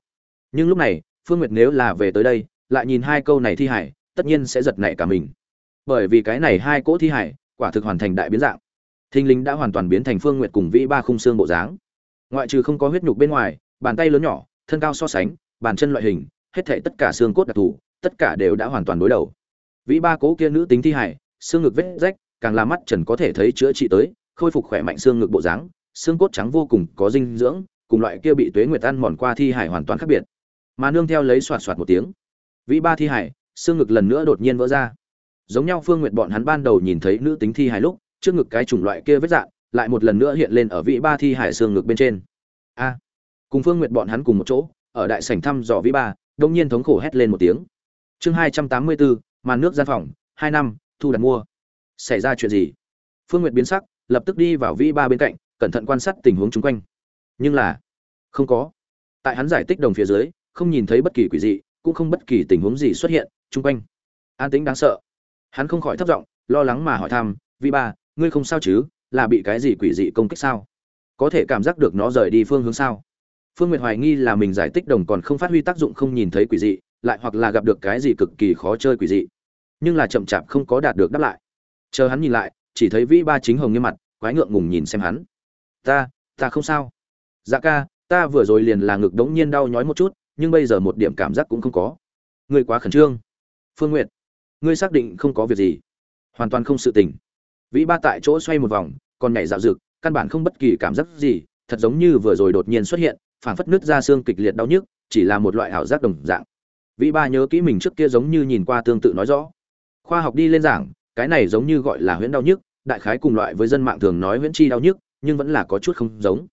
Nhưng lúc này, phương nguyệt nếu là về tới đây, lại nhìn hai câu này thi hải tất nhiên sẽ giật nảy cả mình. Bởi vì cái này hai cỗ thi hải quả thực hoàn thành đại biến dạng. Thinh linh đã hoàn toàn biến thành phương nguyệt cùng vĩ ba khung xương bộ dáng. Ngoại trừ không có huyết nhục bên ngoài, bàn tay lớn nhỏ, thân cao so sánh, bàn chân loại hình, hết thảy tất cả xương cốt đặc thù, tất cả đều đã hoàn toàn đối đầu. Vĩ ba cố kia nữ tính thi hải xương ngực vết rách, càng là mắt trần có thể thấy chữa trị tới, khôi phục khỏe mạnh xương ngực bộ dáng, xương cốt trắng vô cùng có dinh dưỡng, cùng loại kia bị tuế nguyệt ăn mòn qua thi hải hoàn toàn khác biệt. Mà nương theo lấy xoạt xoạt một tiếng vĩ ba thi hải xương ngực lần nữa đột nhiên vỡ ra. Giống nhau phương nguyệt bọn hắn ban đầu nhìn thấy nữ tính thi hải lúc, trước ngực cái chủng loại kia vết dạn lại một lần nữa hiện lên ở vĩ ba thi hải xương ngực bên trên. A! Cùng phương nguyệt bọn hắn cùng một chỗ, ở đại sảnh thăm dò vĩ ba đông nhiên thống khổ hét lên một tiếng. Chương hai trăm tám mươi bốn, màn nước gian phòng, hai năm thu đặt mua. Xảy ra chuyện gì? Phương nguyệt biến sắc, lập tức đi vào vĩ ba bên cạnh, cẩn thận quan sát tình huống chung quanh. Nhưng là, không có. Tại hắn giải thích đồng phía dưới, không nhìn thấy bất kỳ quỷ dị, cũng không bất kỳ tình huống gì xuất hiện chung quanh. An tính đáng sợ. Hắn không khỏi thất vọng lo lắng mà hỏi thăm, vi ba, ngươi không sao chứ? Là bị cái gì quỷ dị công kích sao? Có thể cảm giác được nó rời đi phương hướng sao? Phương nguyệt hoài nghi là mình giải tích đồng còn không phát huy tác dụng không nhìn thấy quỷ dị, lại hoặc là gặp được cái gì cực kỳ khó chơi quỷ dị nhưng là chậm chạp không có đạt được đáp lại. Chờ hắn nhìn lại, chỉ thấy vĩ ba chính hồng như mặt, quái ngượng ngùng nhìn xem hắn. Ta ta không sao. Dạ ca, ta vừa rồi liền là ngực đống nhiên đau nhói một chút, nhưng bây giờ một điểm cảm giác cũng không có. Ngươi quá khẩn trương. Phương n g u y ệ t ngươi xác định không có việc gì. Hoàn toàn không sự tình. Vĩ ba tại chỗ xoay một vòng, còn nhảy dạo rực căn bản không bất kỳ cảm giác gì, thật giống như vừa rồi đột nhiên xuất hiện, phảng phất nứt ra xương kịch liệt đau nhức, chỉ là một loại ảo giác đồng dạng. Vĩ ba nhớ kỹ mình trước kia giống như nhìn qua tương tự nói rõ khoa học đi lên giảng, cái này giống như gọi là huyễn đau nhức, đại khái cùng loại với dân mạng thường nói huyễn chi đau nhức, nhưng vẫn là có chút không giống.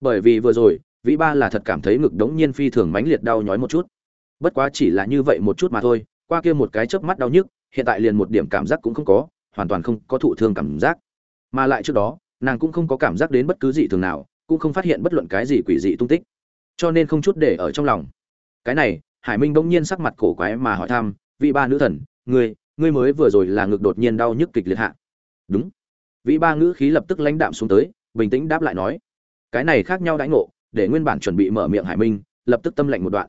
Bởi vì vừa rồi, vĩ ba là thật cảm thấy ngực đống nhiên phi thường mãnh liệt đau nhói một chút. Bất quá chỉ là như vậy một chút mà thôi, qua kia một cái chớp mắt đau nhức, hiện tại liền một điểm cảm giác cũng không có, hoàn toàn không có thụ thương cảm giác. Mà lại trước đó, nàng cũng không có cảm giác đến bất cứ gì thường nào, cũng không phát hiện bất luận cái gì quỷ dị tung tích. Cho nên không chút để ở trong lòng. Cái này, hải minh bỗng nhiên sắc mặt cổ quái mà hỏi thăm vị ba nữ thần, ngươi ngươi mới vừa rồi là ngực đột nhiên đau nhức kịch liệt hạ. Đúng. Vị ba ngữ khí lập tức lãnh đạm xuống tới, bình tĩnh đáp lại nói, cái này khác nhau đãi ngộ, để nguyên bản chuẩn bị mở miệng hải minh, lập tức tâm lệnh một đoạn.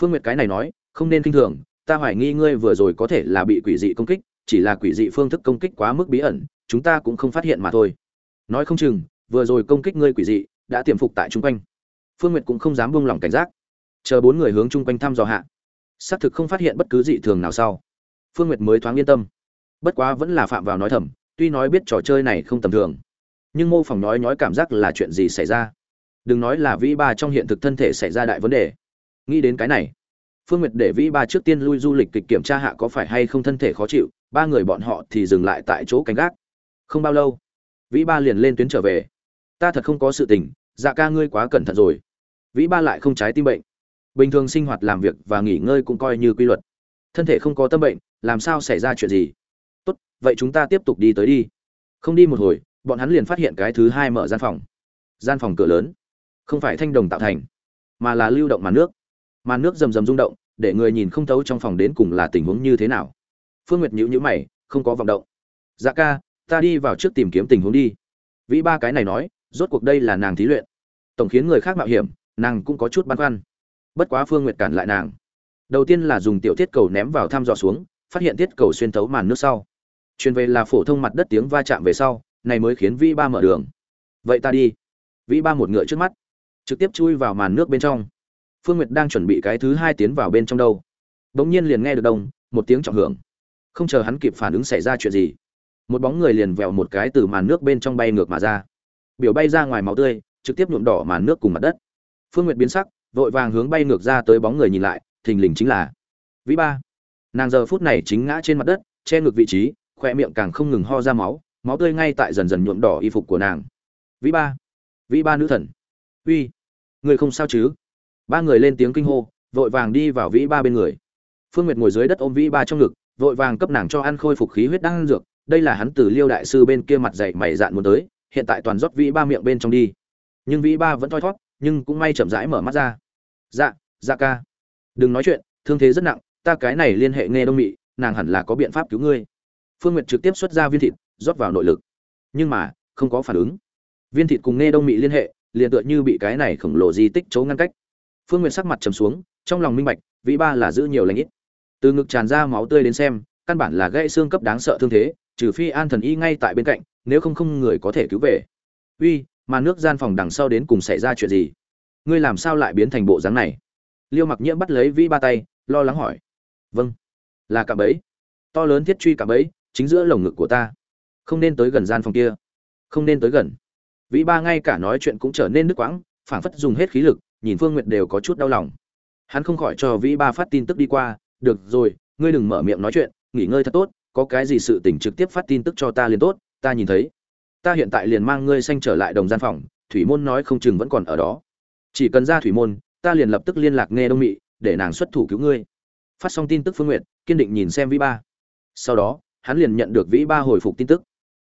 Phương nguyệt cái này nói, không nên kinh thường, ta hoài nghi ngươi vừa rồi có thể là bị quỷ dị công kích, chỉ là quỷ dị phương thức công kích quá mức bí ẩn, chúng ta cũng không phát hiện mà thôi. Nói không chừng, vừa rồi công kích ngươi quỷ dị, đã tiềm phục tại chung quanh. Phương nguyệt cũng không dám buông lỏng cảnh giác. Chờ bốn người hướng chung quanh thăm dò hạ. Xác thực không phát hiện bất cứ dị thường nào sau phương nguyệt mới thoáng yên tâm. Bất quá vẫn là phạm vào nói thầm, tuy nói biết trò chơi này không tầm thường, nhưng mô phỏng nói nói cảm giác là chuyện gì xảy ra? Đừng nói là vĩ ba trong hiện thực thân thể xảy ra đại vấn đề. Nghĩ đến cái này, phương nguyệt để vĩ ba trước tiên lui du lịch kịch kiểm tra hạ có phải hay không thân thể khó chịu, ba người bọn họ thì dừng lại tại chỗ canh gác. Không bao lâu, vĩ ba liền lên tuyến trở về. Ta thật không có sự tình dạ ca ngươi quá cẩn thận rồi. Vĩ ba lại không trái tim bệnh. Bình thường sinh hoạt làm việc và nghỉ ngơi cũng coi như quy luật. Thân thể không có tâm bệnh làm sao xảy ra chuyện gì? Tốt, vậy chúng ta tiếp tục đi tới đi. Không đi một hồi, bọn hắn liền phát hiện cái thứ hai mở gian phòng. Gian phòng cửa lớn. Không phải thanh đồng tạo thành, mà là lưu động màn nước. Màn nước rầm rầm rung động, để người nhìn không thấu trong phòng đến cùng là tình huống như thế nào. Phương nguyệt nhữ nhữ mày, không có vọng động. Dạ ca, ta đi vào trước tìm kiếm tình huống đi. Vĩ ba cái này nói, rốt cuộc đây là nàng thí luyện. Tổng khiến người khác mạo hiểm, nàng cũng có chút băn khoăn. Bất quá phương nguyệt cản lại nàng. Đầu tiên là dùng tiểu thiết cầu ném vào thăm dò xuống phát hiện tiết cầu xuyên thấu màn nước sau. Truyền về là phổ thông mặt đất tiếng va chạm về sau, này mới khiến vĩ ba mở đường. Vậy ta đi. Vĩ ba một ngựa trước mắt, trực tiếp chui vào màn nước bên trong. Phương nguyệt đang chuẩn bị cái thứ hai tiến vào bên trong đâu. Đ ỗ n g nhiên liền nghe được đông, một tiếng trọng hưởng. Không chờ hắn kịp phản ứng xảy ra chuyện gì, một bóng người liền vẹo một cái từ màn nước bên trong bay ngược mà ra. Biểu bay ra ngoài máu tươi, trực tiếp nhuộm đỏ màn nước cùng mặt đất. Phương nguyệt biến sắc, vội vàng hướng bay ngược ra tới bóng người nhìn lại, thình lình chính là vĩ ba nàng giờ phút này chính ngã trên mặt đất, che ngực vị trí khoe miệng càng không ngừng ho ra máu máu tươi ngay tại dần dần nhuộm đỏ y phục của nàng. Vĩ ba vĩ ba nữ thần. Uy, người không sao chứ? Ba người lên tiếng kinh hô, vội vàng đi vào vĩ ba bên người. Phương nguyệt ngồi dưới đất ôm vĩ ba trong ngực, vội vàng cấp nàng cho ăn khôi phục khí huyết đang ăn dược. Đây là hắn từ liêu đại sư bên kia mặt dày mày dạn muốn tới, hiện tại toàn rót vĩ ba miệng bên trong đi. Nhưng vĩ ba vẫn thoi thót, nhưng cũng may chậm rãi mở mắt ra. Dạ dạ ca. Đừng nói chuyện, thương thế rất nặng ta cái này liên hệ nghe đông mị, nàng hẳn là có biện pháp cứu ngươi. Phương nguyệt trực tiếp xuất ra viên thịt, rót vào nội lực. Nhưng mà, không có phản ứng. Viên thịt cùng nghe đông mị liên hệ, liền tựa như bị cái này khổng lồ di tích chấu ngăn cách. Phương nguyện sắc mặt trầm xuống, trong lòng minh bạch vĩ ba là giữ nhiều lãnh ít. Từ ngực tràn ra máu tươi đến xem, căn bản là gãy xương cấp đáng sợ thương thế, trừ phi an thần y ngay tại bên cạnh, nếu không không người có thể cứu về. Uy, mà nước gian phòng đằng sau đến cùng xảy ra chuyện gì? Ngươi làm sao lại biến thành bộ dáng này? Liêu mặc nhiễm bắt lấy vĩ ba tay, lo lắng hỏi vâng. Là cạm bẫy. To lớn thiết truy cạm bẫy, chính giữa lồng ngực của ta. Không nên tới gần gian phòng kia. Không nên tới gần. Vĩ ba ngay cả nói chuyện cũng trở nên nước quãng, phảng phất dùng hết khí lực, nhìn phương n g u y ệ t đều có chút đau lòng. Hắn không khỏi cho vĩ ba phát tin tức đi qua, được rồi, ngươi đừng mở miệng nói chuyện, nghỉ ngơi thật tốt, có cái gì sự tình trực tiếp phát tin tức cho ta liền tốt, ta nhìn thấy. Ta hiện tại liền mang ngươi xanh trở lại đồng gian phòng, thủy môn nói không chừng vẫn còn ở đó. Chỉ cần ra thủy môn, ta liền lập tức liên lạc nghe đông mị, để nàng xuất thủ cứu ngươi phát xong tin tức phương nguyện kiên định nhìn xem vĩ ba. Sau đó, hắn liền nhận được vĩ ba hồi phục tin tức.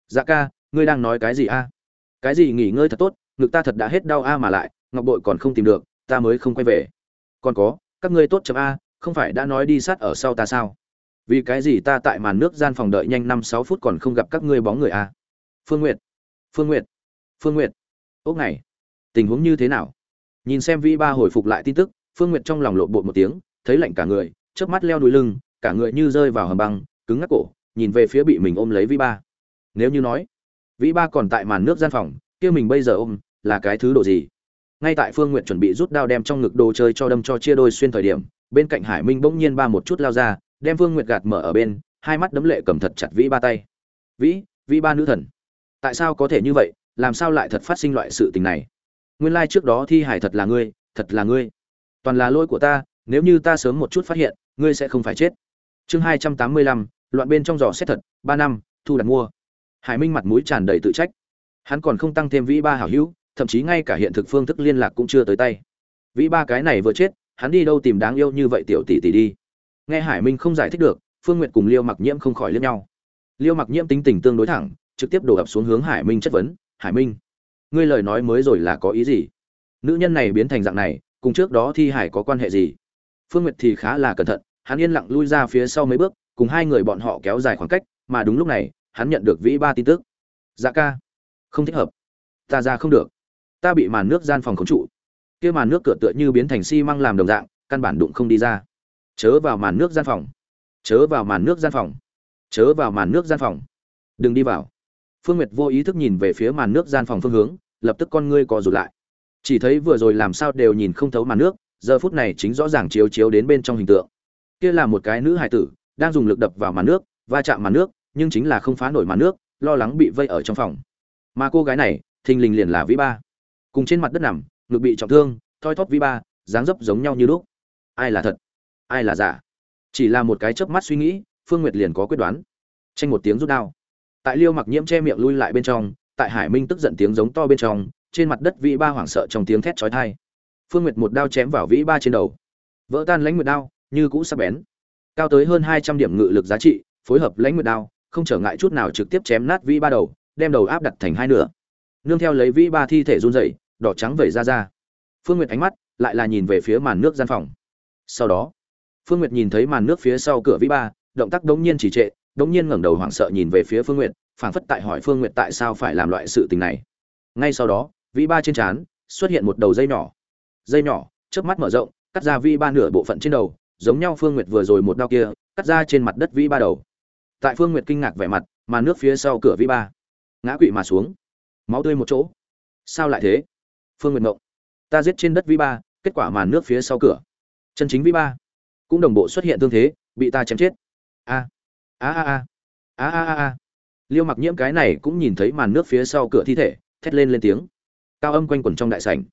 Dạ ca, ngươi đang nói cái gì a? Cái gì nghỉ ngơi thật tốt, ngực ta thật đã hết đau a mà lại, ngọc bội còn không tìm được, ta mới không quay về. Còn có, các ngươi tốt chấm a, không phải đã nói đi sát ở sau ta sao? Vì cái gì ta tại màn nước gian phòng đợi nhanh năm sáu phút còn không gặp các ngươi bóng người a? Phương nguyệt phương nguyệt phương nguyệt. Ốc này, tình huống như thế nào? Nhìn xem vĩ ba hồi phục lại tin tức, phương nguyệt trong lòng lộn bột một tiếng, thấy lạnh cả người chớp mắt leo núi lưng, cả người như rơi vào hầm băng, cứng ngắc cổ, nhìn về phía bị mình ôm lấy vĩ ba. Nếu như nói, vĩ ba còn tại màn nước gian phòng, kia mình bây giờ ôm, là cái thứ độ gì? Ngay tại phương nguyện chuẩn bị rút đao đem trong ngực đồ chơi cho đâm cho chia đôi xuyên thời điểm, bên cạnh hải minh bỗng nhiên ba một chút lao ra, đem phương nguyệt gạt mở ở bên, hai mắt đấm lệ cầm thật chặt vĩ ba tay. Vĩ vĩ ba nữ thần, tại sao có thể như vậy? Làm sao lại thật phát sinh loại sự tình này? Nguyên lai trước đó thi hải thật là ngươi, thật là ngươi. Toàn là lỗi của ta nếu như ta sớm một chút phát hiện, ngươi sẽ không phải chết. Chương hai trăm tám mươi lăm, loạn bên trong giò xét thật, ba năm, thu đặt mua. Hải minh mặt mũi tràn đầy tự trách. Hắn còn không tăng thêm vĩ ba hảo hữu, thậm chí ngay cả hiện thực phương thức liên lạc cũng chưa tới tay. Vĩ ba cái này vừa chết, hắn đi đâu tìm đáng yêu như vậy tiểu tỷ tỷ đi? Nghe hải minh không giải thích được, phương n g u y ệ t cùng liêu mặc nhiễm không khỏi liếc nhau. Liêu mặc nhiễm tính tình tương đối thẳng, trực tiếp đổ ập xuống hướng hải minh chất vấn, hải minh, ngươi lời nói mới rồi là có ý gì? Nữ nhân này biến thành dạng này, cùng trước đó thi hải có quan hệ gì? Phương nguyệt thì khá là cẩn thận, hắn yên lặng lui ra phía sau mấy bước, cùng hai người bọn họ kéo dài khoảng cách, mà đúng lúc này, hắn nhận được vĩ ba tin tức. Dạ ca. Không thích hợp. Ta ra không được. Ta bị màn nước gian phòng khống trụ. Kia màn nước cửa tựa như biến thành xi măng làm đồng dạng, căn bản đụng không đi ra. Chớ vào màn nước gian phòng. Chớ vào màn nước gian phòng. Chớ vào màn nước gian phòng. Đừng đi vào. Phương nguyệt vô ý thức nhìn về phía màn nước gian phòng phương hướng, lập tức con ngươi co rụt lại. Chỉ thấy vừa rồi làm sao đều nhìn không thấu màn nước giờ phút này chính rõ ràng chiếu chiếu đến bên trong hình tượng. Kia là một cái nữ hải tử, đang dùng lực đập vào màn nước, va chạm màn nước, nhưng chính là không phá nổi màn nước, lo lắng bị vây ở trong phòng. Mà cô gái này, thình lình liền là vĩ ba. Cùng trên mặt đất nằm, ngực bị trọng thương, thoi thóp vĩ ba, dáng dấp giống nhau như lúc. Ai là thật? Ai là giả? Chỉ là một cái chớp mắt suy nghĩ, phương nguyệt liền có quyết đoán. Tranh một tiếng rút đao. Tại liêu mặc nhiễm che miệng lui lại bên trong, tại hải minh tức giận tiếng giống to bên trong, trên mặt đất vĩ ba hoảng sợ trong tiếng thét chói thai phương nguyệt một đao chém vào vĩ ba trên đầu. Vỡ tan lãnh nguyệt đao, như cũ sắc bén. Cao tới hơn hai trăm điểm ngự lực giá trị, phối hợp lãnh nguyệt đao, không trở ngại chút nào trực tiếp chém nát vĩ ba đầu, đem đầu áp đặt thành hai nửa. Nương theo lấy vĩ ba thi thể run rẩy, đỏ trắng vẩy ra ra. Phương nguyệt ánh mắt lại là nhìn về phía màn nước gian phòng. Sau đó, phương nguyệt nhìn thấy màn nước phía sau cửa vĩ ba, động tác đống nhiên chỉ trệ, đống nhiên ngẩng đầu hoảng sợ nhìn về phía phương nguyệt, phảng phất tại hỏi phương nguyệt tại sao phải làm loại sự tình này. Ngay sau đó, vĩ ba trên trán xuất hiện một đầu dây nhỏ dây nhỏ, chớp mắt mở rộng, cắt ra vi ba nửa bộ phận trên đầu, giống nhau phương nguyệt vừa rồi một đao kia, cắt ra trên mặt đất vi ba đầu. Tại phương nguyệt kinh ngạc vẻ mặt, mà nước phía sau cửa vi ba, ngã quỵ mà xuống. Máu tươi một chỗ. Sao lại thế? Phương nguyệt mộng ta giết trên đất vi ba, kết quả màn nước phía sau cửa. Chân chính vi ba. Cũng đồng bộ xuất hiện tương thế, bị ta chém chết. A a a. A a a a. Liêu mặc nhiễm cái này cũng nhìn thấy màn nước phía sau cửa thi thể, thét lên lên tiếng. Cao âm quanh quẩn trong đại sảnh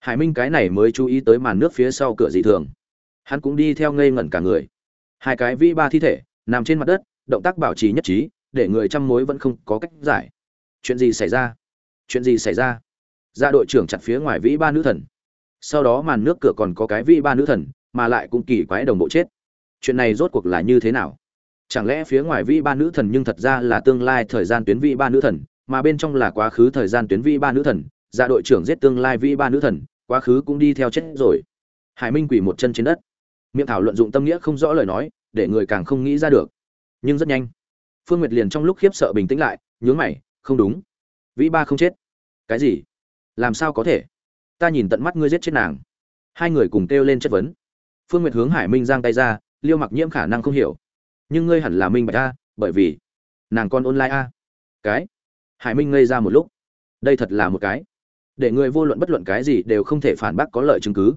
hải minh cái này mới chú ý tới màn nước phía sau cửa dị thường. Hắn cũng đi theo ngây ngẩn cả người. Hai cái vĩ ba thi thể, nằm trên mặt đất, động tác bảo trì nhất trí, để người chăm mối vẫn không có cách giải. Chuyện gì xảy ra? Chuyện gì xảy ra? Ra đội trưởng chặt phía ngoài vĩ ba nữ thần. Sau đó màn nước cửa còn có cái vĩ ba nữ thần, mà lại cũng kỳ quái đồng bộ chết. Chuyện này rốt cuộc là như thế nào? Chẳng lẽ phía ngoài vĩ ba nữ thần nhưng thật ra là tương lai thời gian tuyến vĩ ba nữ thần, mà bên trong là quá khứ thời gian tuyến vĩ ba nữ thần dạ đội trưởng giết tương lai vĩ ba nữ thần, quá khứ cũng đi theo chết rồi. Hải minh quỳ một chân trên đất. Miệng thảo luận dụng tâm nghĩa không rõ lời nói, để người càng không nghĩ ra được. Nhưng rất nhanh, phương nguyệt liền trong lúc khiếp sợ bình tĩnh lại, nhướng mày, không đúng. Vĩ ba không chết. Cái gì? Làm sao có thể? Ta nhìn tận mắt ngươi giết chết nàng. Hai người cùng kêu lên chất vấn. Phương nguyệt hướng hải minh giang tay ra, liêu mặc nhiễm khả năng không hiểu. Nhưng ngươi hẳn là minh bạch a, bởi vì nàng con online a. Cái? Hải minh ngây ra một lúc. Đây thật là một cái để người vô luận bất luận cái gì đều không thể phản bác có lợi chứng cứ.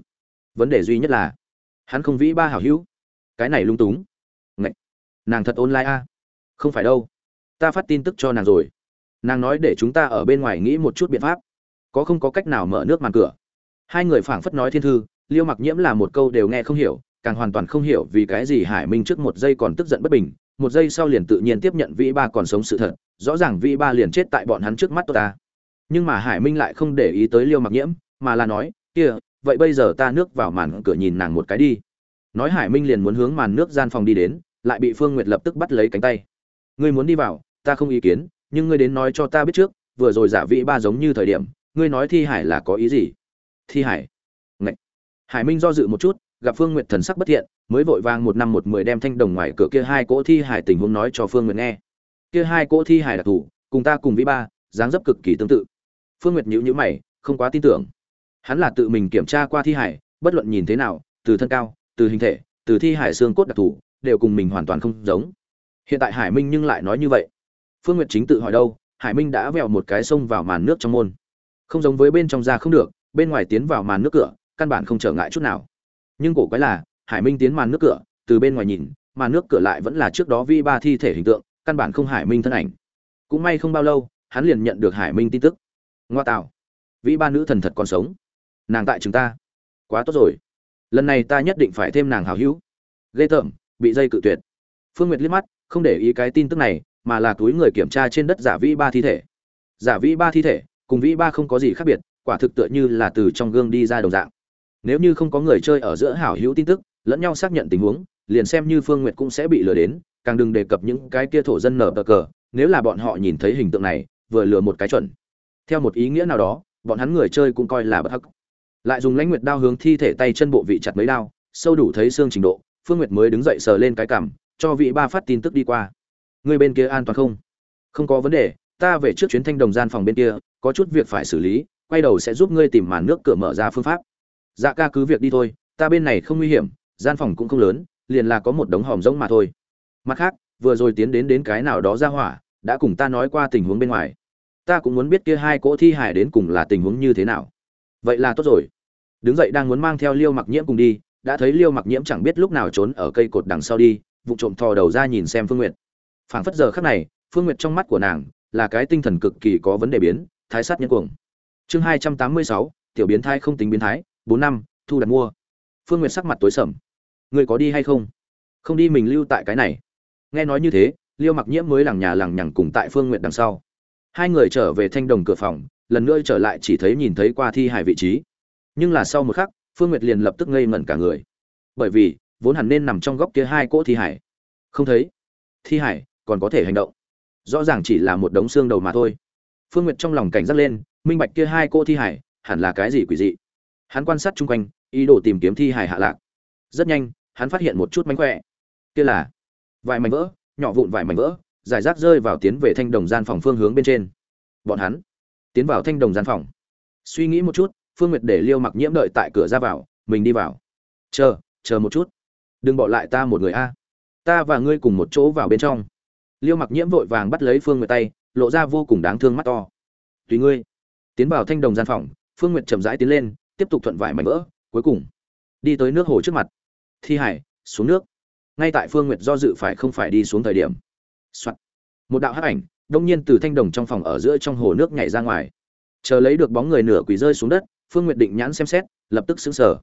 Vấn đề duy nhất là, hắn không vĩ ba hảo hữu. Cái này lung túng. Ngậy! nàng thật online a. Không phải đâu. Ta phát tin tức cho nàng rồi. Nàng nói để chúng ta ở bên ngoài nghĩ một chút biện pháp. Có không có cách nào mở nước màn cửa. Hai người phảng phất nói thiên thư, liêu mặc nhiễm là một câu đều nghe không hiểu, càng hoàn toàn không hiểu vì cái gì hải minh trước một giây còn tức giận bất bình, một giây sau liền tự nhiên tiếp nhận vĩ ba còn sống sự thật, rõ ràng vĩ ba liền chết tại bọn hắn trước mắt tôi ta nhưng mà hải minh lại không để ý tới liêu mặc nhiễm, mà là nói, kia, vậy bây giờ ta nước vào màn cửa nhìn nàng một cái đi. Nói hải minh liền muốn hướng màn nước gian phòng đi đến, lại bị phương nguyệt lập tức bắt lấy cánh tay. Ngươi muốn đi vào, ta không ý kiến, nhưng ngươi đến nói cho ta biết trước, vừa rồi giả vị ba giống như thời điểm, ngươi nói thi hải là có ý gì? Thi hải? Ngậy. hải minh do dự một chút, gặp phương nguyệt thần sắc bất thiện, mới vội vàng một năm một mười đem thanh đồng ngoài cửa kia hai cỗ thi hải tình huống nói cho phương nguyệt nghe. Kia hai cỗ thi hải đặc thù, cùng ta cùng vĩ ba, dáng dấp cực kỳ tương tự phương nguyệt nhữ nhữ mày, không quá tin tưởng. Hắn là tự mình kiểm tra qua thi hải, bất luận nhìn thế nào, từ thân cao, từ hình thể, từ thi hải xương cốt đặc thù, đều cùng mình hoàn toàn không giống. Hiện tại hải minh nhưng lại nói như vậy. Phương nguyệt chính tự hỏi đâu, hải minh đã vẹo một cái sông vào màn nước trong môn. Không giống với bên trong ra không được, bên ngoài tiến vào màn nước cửa, căn bản không trở ngại chút nào. Nhưng cổ quái là, hải minh tiến màn nước cửa, từ bên ngoài nhìn, màn nước cửa lại vẫn là trước đó vi ba thi thể hình tượng, căn bản không hải minh thân ảnh. Cũng may không bao lâu, hắn liền nhận được hải minh tin tức ngoa tạo vĩ ba nữ thần thật còn sống. Nàng tại chúng ta. Quá tốt rồi. Lần này ta nhất định phải thêm nàng hào hữu. Ghê tởm, bị dây cự tuyệt. Phương nguyệt liếc mắt, không để ý cái tin tức này, mà là túi người kiểm tra trên đất giả vĩ ba thi thể. Giả vĩ ba thi thể, cùng vĩ ba không có gì khác biệt, quả thực tựa như là từ trong gương đi ra đồng dạng. Nếu như không có người chơi ở giữa hảo hữu tin tức, lẫn nhau xác nhận tình huống, liền xem như phương nguyệt cũng sẽ bị lừa đến, càng đừng đề cập những cái kia thổ dân nở bờ cờ, nếu là bọn họ nhìn thấy hình tượng này, vừa lừa một cái chuẩn theo một ý nghĩa nào đó, bọn hắn người chơi cũng coi là bất hắc. Lại dùng lãnh nguyệt đao hướng thi thể tay chân bộ vị chặt mấy đao, sâu đủ thấy xương trình độ, phương nguyệt mới đứng dậy sờ lên cái cằm, cho vị ba phát tin tức đi qua. Người bên kia an toàn không? Không có vấn đề, ta về trước chuyến thanh đồng gian phòng bên kia, có chút việc phải xử lý, quay đầu sẽ giúp ngươi tìm màn nước cửa mở ra phương pháp. Dạ ca cứ việc đi thôi, ta bên này không nguy hiểm, gian phòng cũng không lớn, liền là có một đống hòm rỗng mà thôi. Mặt khác, vừa rồi tiến đến đến cái nào đó ra hỏa, đã cùng ta nói qua tình huống bên ngoài ta cũng muốn biết kia hai cỗ thi hải đến cùng là tình huống như thế nào. Vậy là tốt rồi. Đứng dậy đang muốn mang theo liêu mặc nhiễm cùng đi, đã thấy liêu mặc nhiễm chẳng biết lúc nào trốn ở cây cột đằng sau đi, vụ trộm thò đầu ra nhìn xem phương nguyệt. Phảng phất giờ khắc này, phương nguyệt trong mắt của nàng là cái tinh thần cực kỳ có vấn đề biến, thái sát nhân cuồng. Chương hai trăm tám mươi sáu, tiểu biến thái không tính biến thái, bốn năm, thu đặt mua. Phương nguyệt sắc mặt tối sầm. Người có đi hay không? Không đi mình lưu tại cái này. Nghe nói như thế, liêu mặc nhiễm mới lẳng nhà lẳng nhằng cùng tại phương nguyệt đằng sau hai người trở về thanh đồng cửa phòng, lần nữa trở lại chỉ thấy nhìn thấy qua thi hải vị trí. Nhưng là sau một khắc, phương nguyệt liền lập tức ngây ngẩn cả người. Bởi vì, vốn hẳn nên nằm trong góc kia hai cỗ thi hải không thấy. Thi hải còn có thể hành động. Rõ ràng chỉ là một đống xương đầu mà thôi. Phương nguyệt trong lòng cảnh giác lên, minh bạch kia hai cỗ thi hải hẳn là cái gì quỷ dị. Hắn quan sát chung quanh, ý đồ tìm kiếm thi hải hạ lạc. Rất nhanh, hắn phát hiện một chút mánh khỏe. Kia là vài mảnh vỡ, nhỏ vụn vài mảnh vỡ giải rác rơi vào tiến về thanh đồng gian phòng phương hướng bên trên. Bọn hắn tiến vào thanh đồng gian phòng. Suy nghĩ một chút, phương nguyệt để liêu mặc nhiễm đợi tại cửa ra vào, mình đi vào. Chờ chờ một chút. Đừng bỏ lại ta một người a. Ta và ngươi cùng một chỗ vào bên trong. Liêu mặc nhiễm vội vàng bắt lấy phương nguyệt tay, lộ ra vô cùng đáng thương mắt to. Tùy ngươi. Tiến vào thanh đồng gian phòng, phương nguyệt chậm rãi tiến lên, tiếp tục thuận vải mảnh vỡ, cuối cùng đi tới nước hồ trước mặt. Thi hải, xuống nước. Ngay tại phương nguyệt do dự phải không phải đi xuống thời điểm. Soạn. một đạo hắc ảnh, đông nhiên từ thanh đồng trong phòng ở giữa trong hồ nước nhảy ra ngoài. Chờ lấy được bóng người nửa quỳ rơi xuống đất, phương nguyệt định nhãn xem xét, lập tức sửng sở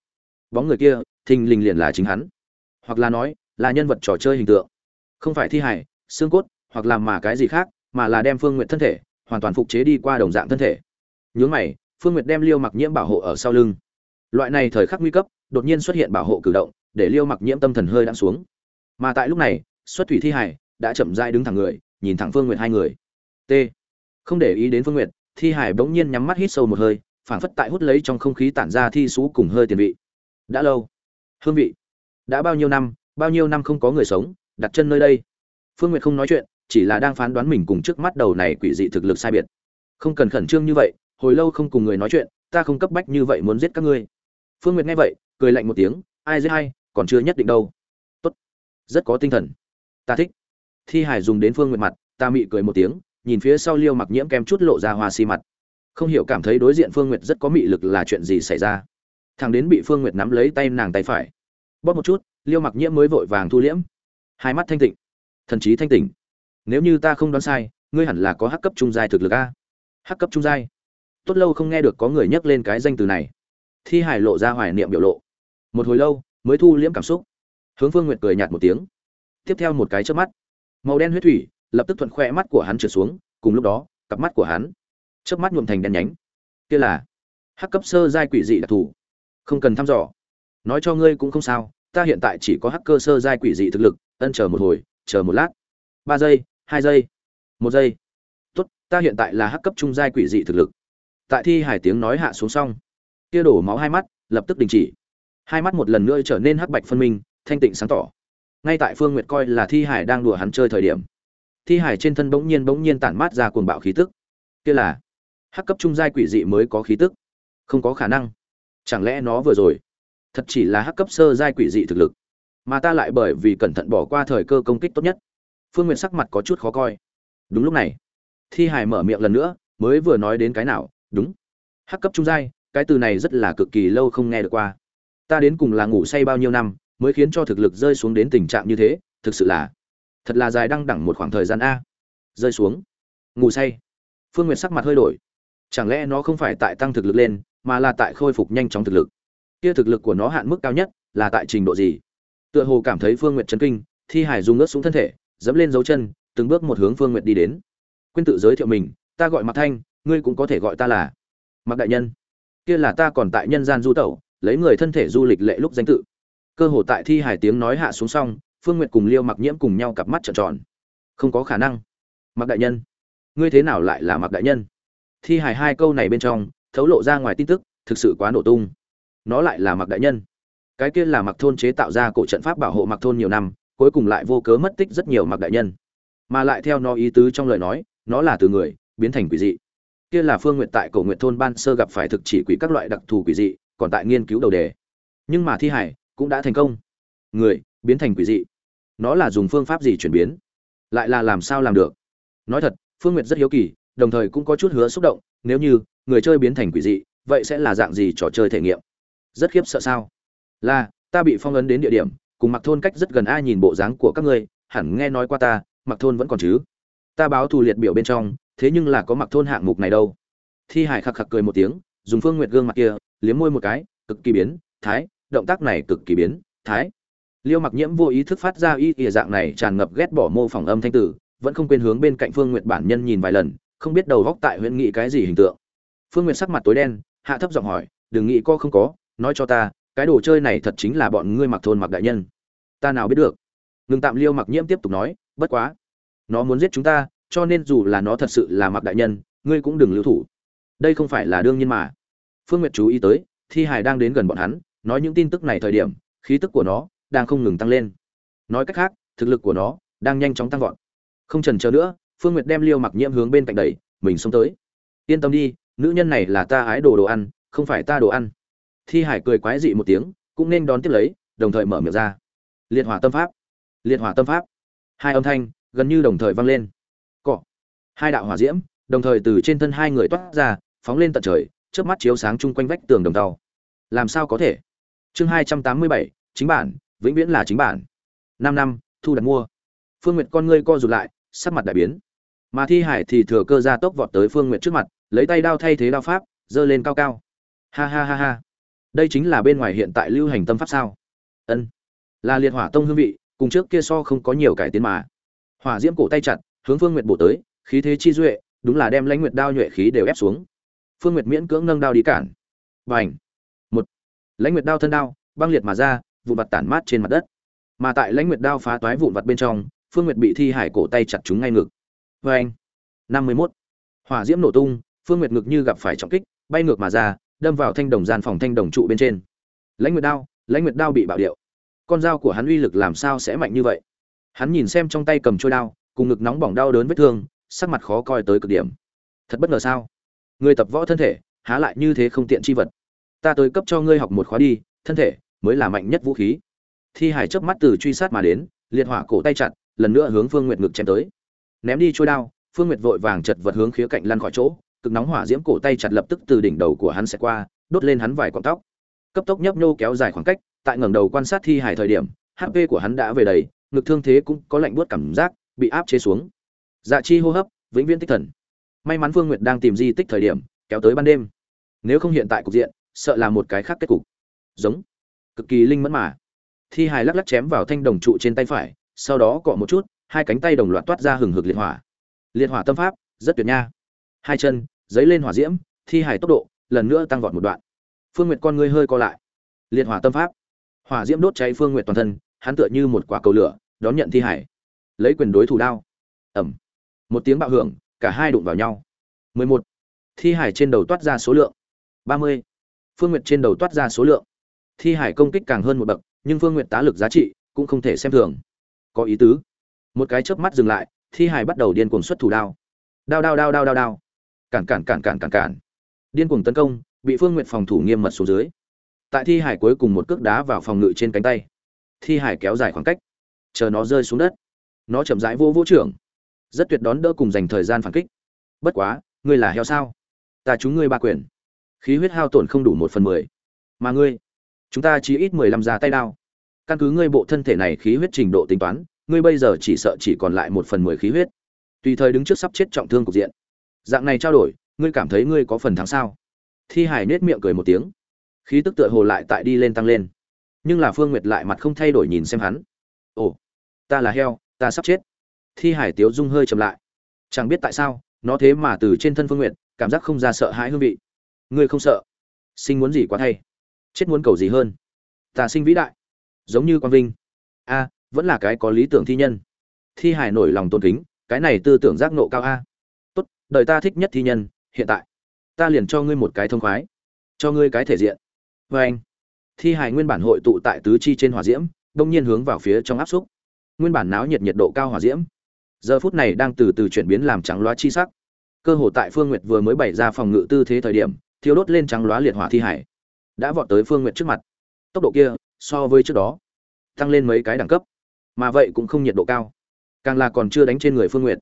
bóng người kia, thình lình liền là chính hắn. Hoặc là nói, là nhân vật trò chơi hình tượng. Không phải thi hài, xương cốt, hoặc làm mà cái gì khác, mà là đem phương nguyệt thân thể, hoàn toàn phục chế đi qua đồng dạng thân thể. Nhướng mày, phương nguyệt đem liêu mặc nhiễm bảo hộ ở sau lưng. Loại này thời khắc nguy cấp, đột nhiên xuất hiện bảo hộ cử động, để liêu mặc nhiễm tâm thần hơi đang xuống. Mà tại lúc này, xuất thủy thi hải đã chậm rãi đứng thẳng người, nhìn thẳng phương nguyệt hai người. T. Không để ý đến phương nguyệt, thi hải bỗng nhiên nhắm mắt hít sâu một hơi, phảng phất tại hút lấy trong không khí tản ra thi sú cùng hơi tiền vị. Đã lâu. Hương vị. Đã bao nhiêu năm, bao nhiêu năm không có người sống, đặt chân nơi đây. Phương nguyệt không nói chuyện, chỉ là đang phán đoán mình cùng trước mắt đầu này quỷ dị thực lực sai biệt. Không cần khẩn trương như vậy, hồi lâu không cùng người nói chuyện, ta không cấp bách như vậy muốn giết các ngươi. Phương nguyệt nghe vậy, cười lạnh một tiếng, ai giết hay còn chưa nhất định đâu. Tốt. Rất có tinh thần. Ta thích thi hải dùng đến phương nguyệt mặt ta mị cười một tiếng nhìn phía sau liêu mặc nhiễm kem chút lộ ra hoa xi mặt. Không hiểu cảm thấy đối diện phương nguyệt rất có mị lực là chuyện gì xảy ra. Thằng đến bị phương nguyệt nắm lấy tay nàng tay phải. Bóp một chút liêu mặc nhiễm mới vội vàng thu liễm. Hai mắt thanh tịnh. Thần trí thanh tịnh, nếu như ta không đoán sai ngươi hẳn là có hắc cấp trung giai thực lực a. Hắc cấp trung giai. Tốt lâu không nghe được có người nhắc lên cái danh từ này. Thi hải lộ ra hoài niệm biểu lộ. Một hồi lâu mới thu liễm cảm xúc. Hướng phương nguyệt cười nhạt một tiếng. Tiếp theo một cái trước mắt màu đen huyết thủy lập tức thuận khoe mắt của hắn trượt xuống, cùng lúc đó, cặp mắt của hắn trước mắt nhuộm thành đen nhánh. Kia là hắc cấp sơ giai quỷ dị đặc thù. Không cần thăm dò. Nói cho ngươi cũng không sao, ta hiện tại chỉ có hắc cơ sơ giai quỷ dị thực lực, ân chờ một hồi, chờ một lát. Ba giây, hai giây, một giây. Tốt, ta hiện tại là hắc cấp trung giai quỷ dị thực lực. Tại thi hải tiếng nói hạ xuống xong, kia đổ máu hai mắt lập tức đình chỉ. Hai mắt một lần nữa trở nên hắc bạch phân minh, thanh tịnh sáng tỏ ngay tại phương nguyệt coi là thi hải đang đùa hắn chơi thời điểm, thi hải trên thân bỗng nhiên bỗng nhiên tản mát ra cuồng bạo khí tức. Kia là hắc cấp trung giai quỷ dị mới có khí tức. Không có khả năng. Chẳng lẽ nó vừa rồi thật chỉ là hắc cấp sơ giai quỷ dị thực lực, mà ta lại bởi vì cẩn thận bỏ qua thời cơ công kích tốt nhất? Phương Nguyệt sắc mặt có chút khó coi. Đúng lúc này, thi hải mở miệng lần nữa, mới vừa nói đến cái nào? Đúng. Hắc cấp trung giai, cái từ này rất là cực kỳ lâu không nghe được qua. Ta đến cùng là ngủ say bao nhiêu năm mới khiến cho thực lực rơi xuống đến tình trạng như thế, thực sự là, thật là dài đăng đẳng một khoảng thời gian a. Rơi xuống. Ngủ say. Phương n g u y ệ t sắc mặt hơi đổi. Chẳng lẽ nó không phải tại tăng thực lực lên, mà là tại khôi phục nhanh chóng thực lực? Kia thực lực của nó hạn mức cao nhất là tại trình độ gì? Tựa hồ cảm thấy phương nguyệt chấn kinh, thi hải dùng ướt xuống thân thể, dẫm lên dấu chân, từng bước một hướng phương nguyệt đi đến. Quyên tự giới thiệu mình, ta gọi mặc thanh, ngươi cũng có thể gọi ta là mặc đại nhân. Kia là ta còn tại nhân gian du tẩu, lấy người thân thể du lịch lệ lúc danh tự cơ hồ tại thi hải tiếng nói hạ xuống xong, phương nguyệt cùng liêu mặc nhiễm cùng nhau cặp mắt trợn tròn. Không có khả năng. Mặc đại nhân. Ngươi thế nào lại là mặc đại nhân? Thi hài hai câu này bên trong, thấu lộ ra ngoài tin tức, thực sự quá nổ tung. Nó lại là mặc đại nhân. Cái kia là mặc thôn chế tạo ra cổ trận pháp bảo hộ mặc thôn nhiều năm, cuối cùng lại vô cớ mất tích rất nhiều mặc đại nhân. Mà lại theo nó ý tứ trong lời nói, nó là từ người, biến thành quỷ dị. Kia là phương nguyện tại cổ nguyện thôn ban sơ gặp phải thực chỉ quỷ các loại đặc thù quỷ dị, còn tại nghiên cứu đầu đề. Nhưng mà thi hải cũng đã thành công. Người, biến thành quỷ dị. Nó là dùng phương pháp gì chuyển biến? Lại là làm sao làm được? Nói thật, phương nguyệt rất hiếu kỳ, đồng thời cũng có chút hứa xúc động, nếu như người chơi biến thành quỷ dị, vậy sẽ là dạng gì trò chơi thể nghiệm? Rất khiếp sợ sao? Là, ta bị phong ấn đến địa điểm, cùng mặc thôn cách rất gần ai nhìn bộ dáng của các ngươi, hẳn nghe nói qua ta mặc thôn vẫn còn chứ? Ta báo thù liệt biểu bên trong, thế nhưng là có mặc thôn hạng mục này đâu. Thi hải khạc khạc cười một tiếng, dùng phương nguyệt gương mặt kia, liếm môi một cái, cực kỳ biến, thái động tác này cực kỳ biến, thái. Liêu mặc nhiễm vô ý thức phát ra y ỉa dạng này tràn ngập ghét bỏ mô phỏng âm thanh tử vẫn không quên hướng bên cạnh phương nguyệt bản nhân nhìn vài lần, không biết đầu góc tại huyện nghị cái gì hình tượng. Phương nguyệt sắc mặt tối đen, hạ thấp giọng hỏi, đừng nghĩ co không có, nói cho ta, cái đồ chơi này thật chính là bọn ngươi mặc thôn mặc đại nhân. Ta nào biết được? Ngừng tạm liêu mặc nhiễm tiếp tục nói, bất quá, nó muốn giết chúng ta, cho nên dù là nó thật sự là mặc đại nhân, ngươi cũng đừng lưu thủ. Đây không phải là đương nhiên mà. Phương nguyệt chú ý tới, thi hài đang đến gần bọn hắn nói những tin tức này thời điểm, khí tức của nó đang không ngừng tăng lên. Nói cách khác, thực lực của nó đang nhanh chóng tăng vọt. Không trần chờ nữa, phương nguyệt đem liêu mặc nhiễm hướng bên cạnh đẩy, mình xông tới. Yên tâm đi, nữ nhân này là ta ái đồ đồ ăn, không phải ta đồ ăn. Thi hải cười quái dị một tiếng, cũng nên đón tiếp lấy, đồng thời mở miệng ra. Liệt hỏa tâm pháp. Liệt hỏa tâm pháp. Hai âm thanh gần như đồng thời vang lên. Cọ. Hai đạo hỏa diễm, đồng thời từ trên thân hai người toát ra, phóng lên tận trời trước mắt chiếu sáng chung quanh vách tường đồng tàu. Làm sao có thể? Chương hai trăm tám mươi bảy, chính bản, vĩnh viễn là chính bản. Năm năm, thu đặt mua. Phương nguyệt con ngươi co rụt lại, sắc mặt đại biến. Mà thi hải thì thừa cơ ra tốc vọt tới phương nguyệt trước mặt, lấy tay đao thay thế đao pháp, giơ lên cao cao. Ha ha ha ha. Đây chính là bên ngoài hiện tại lưu hành tâm pháp sao? Ân. Là liệt hỏa tông hương vị, cùng trước kia so không có nhiều cải tiến mà. Hỏa diễm cổ tay chặt, hướng phương nguyệt bổ tới, khí thế chi duệ, đúng là đem lãnh nguyệt đao nhuệ khí đều ép xuống. Phương nguyệt miễn cưỡng nâng đao đi cản. Bành lãnh nguyệt đao thân đao, băng liệt mà ra, vụn vặt tản mát trên mặt đất. Mà tại lãnh nguyệt đao phá toái vụn vặt bên trong, phương nguyệt bị thi hải cổ tay chặt chúng ngay ngực. Vê anh, năm mươi mốt. Hỏa diễm nổ tung, phương nguyệt ngực như gặp phải trọng kích, bay ngược mà ra, đâm vào thanh đồng gian phòng thanh đồng trụ bên trên. Lãnh nguyệt đao, lãnh nguyệt đao bị bạo điệu. Con dao của hắn uy lực làm sao sẽ mạnh như vậy? Hắn nhìn xem trong tay cầm trôi đao, cùng ngực nóng bỏng đau đớn vết thương, sắc mặt khó coi tới cực điểm. Thật bất ngờ sao? Người tập võ thân thể, há lại như thế không tiện chi vật ta tới cấp cho ngươi học một khóa đi, thân thể mới là mạnh nhất vũ khí. Thi hải chớp mắt từ truy sát mà đến, liệt hỏa cổ tay chặt, lần nữa hướng phương nguyệt ngực chém tới. Ném đi trôi đao, phương nguyệt vội vàng chật vật hướng khía cạnh lăn khỏi chỗ, cực nóng hỏa diễm cổ tay chặt lập tức từ đỉnh đầu của hắn sẽ qua, đốt lên hắn vài cọng tóc. Cấp tốc nhấp nhô kéo dài khoảng cách, tại ngẩng đầu quan sát thi hải thời điểm hp của hắn đã về đầy, ngực thương thế cũng có lạnh buốt cảm giác, bị áp chế xuống. Dạ chi hô hấp, vĩnh viễn tích thần. May mắn phương nguyệt đang tìm di tích thời điểm, kéo tới ban đêm. Nếu không hiện tại cục diện sợ là một cái khác kết cục. Giống. Cực kỳ linh mẫn mà. Thi hài lắc lắc chém vào thanh đồng trụ trên tay phải, sau đó cọ một chút, hai cánh tay đồng loạt toát ra hừng hực liệt hỏa. Liệt hỏa tâm pháp, rất tuyệt nha. Hai chân giấy lên hỏa diễm, thi hài tốc độ, lần nữa tăng vọt một đoạn. Phương nguyệt con ngươi hơi co lại. Liệt hỏa tâm pháp. Hỏa diễm đốt cháy phương nguyệt toàn thân, hắn tựa như một quả cầu lửa, đón nhận thi hải lấy quyền đối thủ đao. Ẩm một tiếng bạo hưởng, cả hai đụng vào nhau. Mười một. Thi hải trên đầu toát ra số lượng. Ba mươi phương nguyệt trên đầu toát ra số lượng. Thi hải công kích càng hơn một bậc, nhưng phương nguyệt tá lực giá trị cũng không thể xem thường. Có ý tứ. Một cái chớp mắt dừng lại, thi hải bắt đầu điên cuồng xuất thủ đao. Đao đao đao đao đao đao. Cản cản cản cản cản cản. Điên cuồng tấn công, bị phương nguyệt phòng thủ nghiêm mật xuống dưới. Tại thi hải cuối cùng một cước đá vào phòng ngự trên cánh tay. Thi hải kéo dài khoảng cách. Chờ nó rơi xuống đất. Nó chậm rãi vô vũ trưởng. Rất tuyệt đón đỡ cùng dành thời gian phản kích. Bất quá, ngươi là heo sao? Ta chúng ngươi ba quyền khí huyết hao tổn không đủ một phần mười. Mà ngươi, chúng ta chỉ ít mười lăm ra tay đao. Căn cứ ngươi bộ thân thể này khí huyết trình độ tính toán, ngươi bây giờ chỉ sợ chỉ còn lại một phần mười khí huyết. Tùy thời đứng trước sắp chết trọng thương cục diện. Dạng này trao đổi, ngươi cảm thấy ngươi có phần thắng sao? Thi hải nết miệng cười một tiếng. Khí tức tựa hồ lại tại đi lên tăng lên. Nhưng là phương nguyệt lại mặt không thay đổi nhìn xem hắn. Ồ, ta là heo, ta sắp chết. Thi hải tiếu dung hơi chậm lại. Chẳng biết tại sao, nó thế mà từ trên thân phương nguyệt, cảm giác không ra sợ hãi hương vị ngươi không sợ. Sinh muốn gì quá thay. Chết muốn cầu gì hơn. Ta sinh vĩ đại. Giống như quang vinh. A, vẫn là cái có lý tưởng thi nhân. Thi hải nổi lòng tôn kính, cái này tư tưởng giác nộ cao a. Tốt, đời ta thích nhất thi nhân, hiện tại. Ta liền cho ngươi một cái thông khoái. Cho ngươi cái thể diện. Vê anh. Thi hải nguyên bản hội tụ tại tứ chi trên hỏa diễm, đông nhiên hướng vào phía trong áp xúc. Nguyên bản náo nhiệt nhiệt độ cao hỏa diễm. Giờ phút này đang từ từ chuyển biến làm trắng loá chi sắc. Cơ hồ tại phương nguyệt vừa mới bày ra phòng ngự tư thế thời điểm thiêu đốt lên trắng loá liệt hỏa thi hải. Đã vọt tới phương nguyệt trước mặt. Tốc độ kia, so với trước đó, tăng lên mấy cái đẳng cấp. Mà vậy cũng không nhiệt độ cao. Càng là còn chưa đánh trên người phương nguyệt.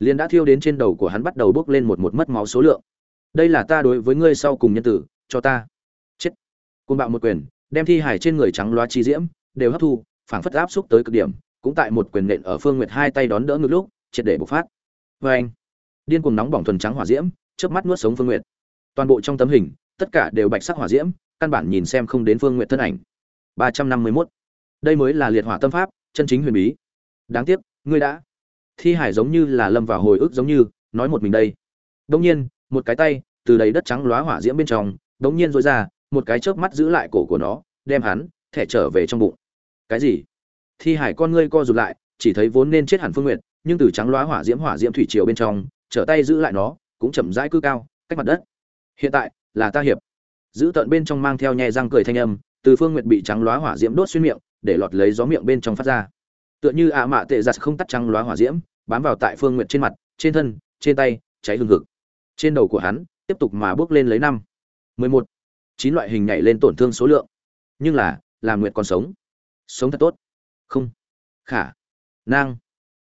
Liền đã thiêu đến trên đầu của hắn bắt đầu bước lên một một mất máu số lượng. Đây là ta đối với ngươi sau cùng nhân tử, cho ta. Chết. Côn bạo một quyền, đem thi hải trên người trắng loá chi diễm, đều hấp thu, phảng phất áp xúc tới cực điểm, cũng tại một quyền nện ở phương nguyệt hai tay đón đỡ ngược lúc, triệt để bộc phát. Vê anh điên cuồng nóng bỏng thuần trắng hỏa diễm, chớp mắt nuốt sống phương nguyệt toàn bộ trong tấm hình tất cả đều bạch sắc hỏa diễm căn bản nhìn xem không đến phương nguyện thân ảnh. ba trăm năm mươi mốt. Đây mới là liệt hỏa tâm pháp chân chính huyền bí. Đáng tiếc ngươi đã. Thi hải giống như là lâm vào hồi ức giống như nói một mình đây. Đông nhiên một cái tay từ đầy đất trắng lóa hỏa diễm bên trong đông nhiên rối ra một cái chớp mắt giữ lại cổ của nó đem hắn thẻ trở về trong bụng. Cái gì? Thi hải con ngươi co rụt lại chỉ thấy vốn nên chết hẳn phương nguyện, nhưng từ trắng lóa hỏa diễm hỏa diễm thủy triều bên trong trở tay giữ lại nó cũng chậm rãi cư cao cách mặt đất hiện tại là ta hiệp. Giữ tận bên trong mang theo nhẹ răng cười thanh âm, từ phương nguyệt bị trắng lóa hỏa diễm đốt xuyên miệng, để lọt lấy gió miệng bên trong phát ra. Tựa như ạ mạ tệ giặt không tắt trắng lóa hỏa diễm, bám vào tại phương nguyệt trên mặt, trên thân, trên tay, cháy hương hực. Trên đầu của hắn, tiếp tục mà bước lên lấy năm. Mười một. Chín loại hình nhảy lên tổn thương số lượng. Nhưng là làm nguyện còn sống. Sống thật tốt. Không. Khả. Năng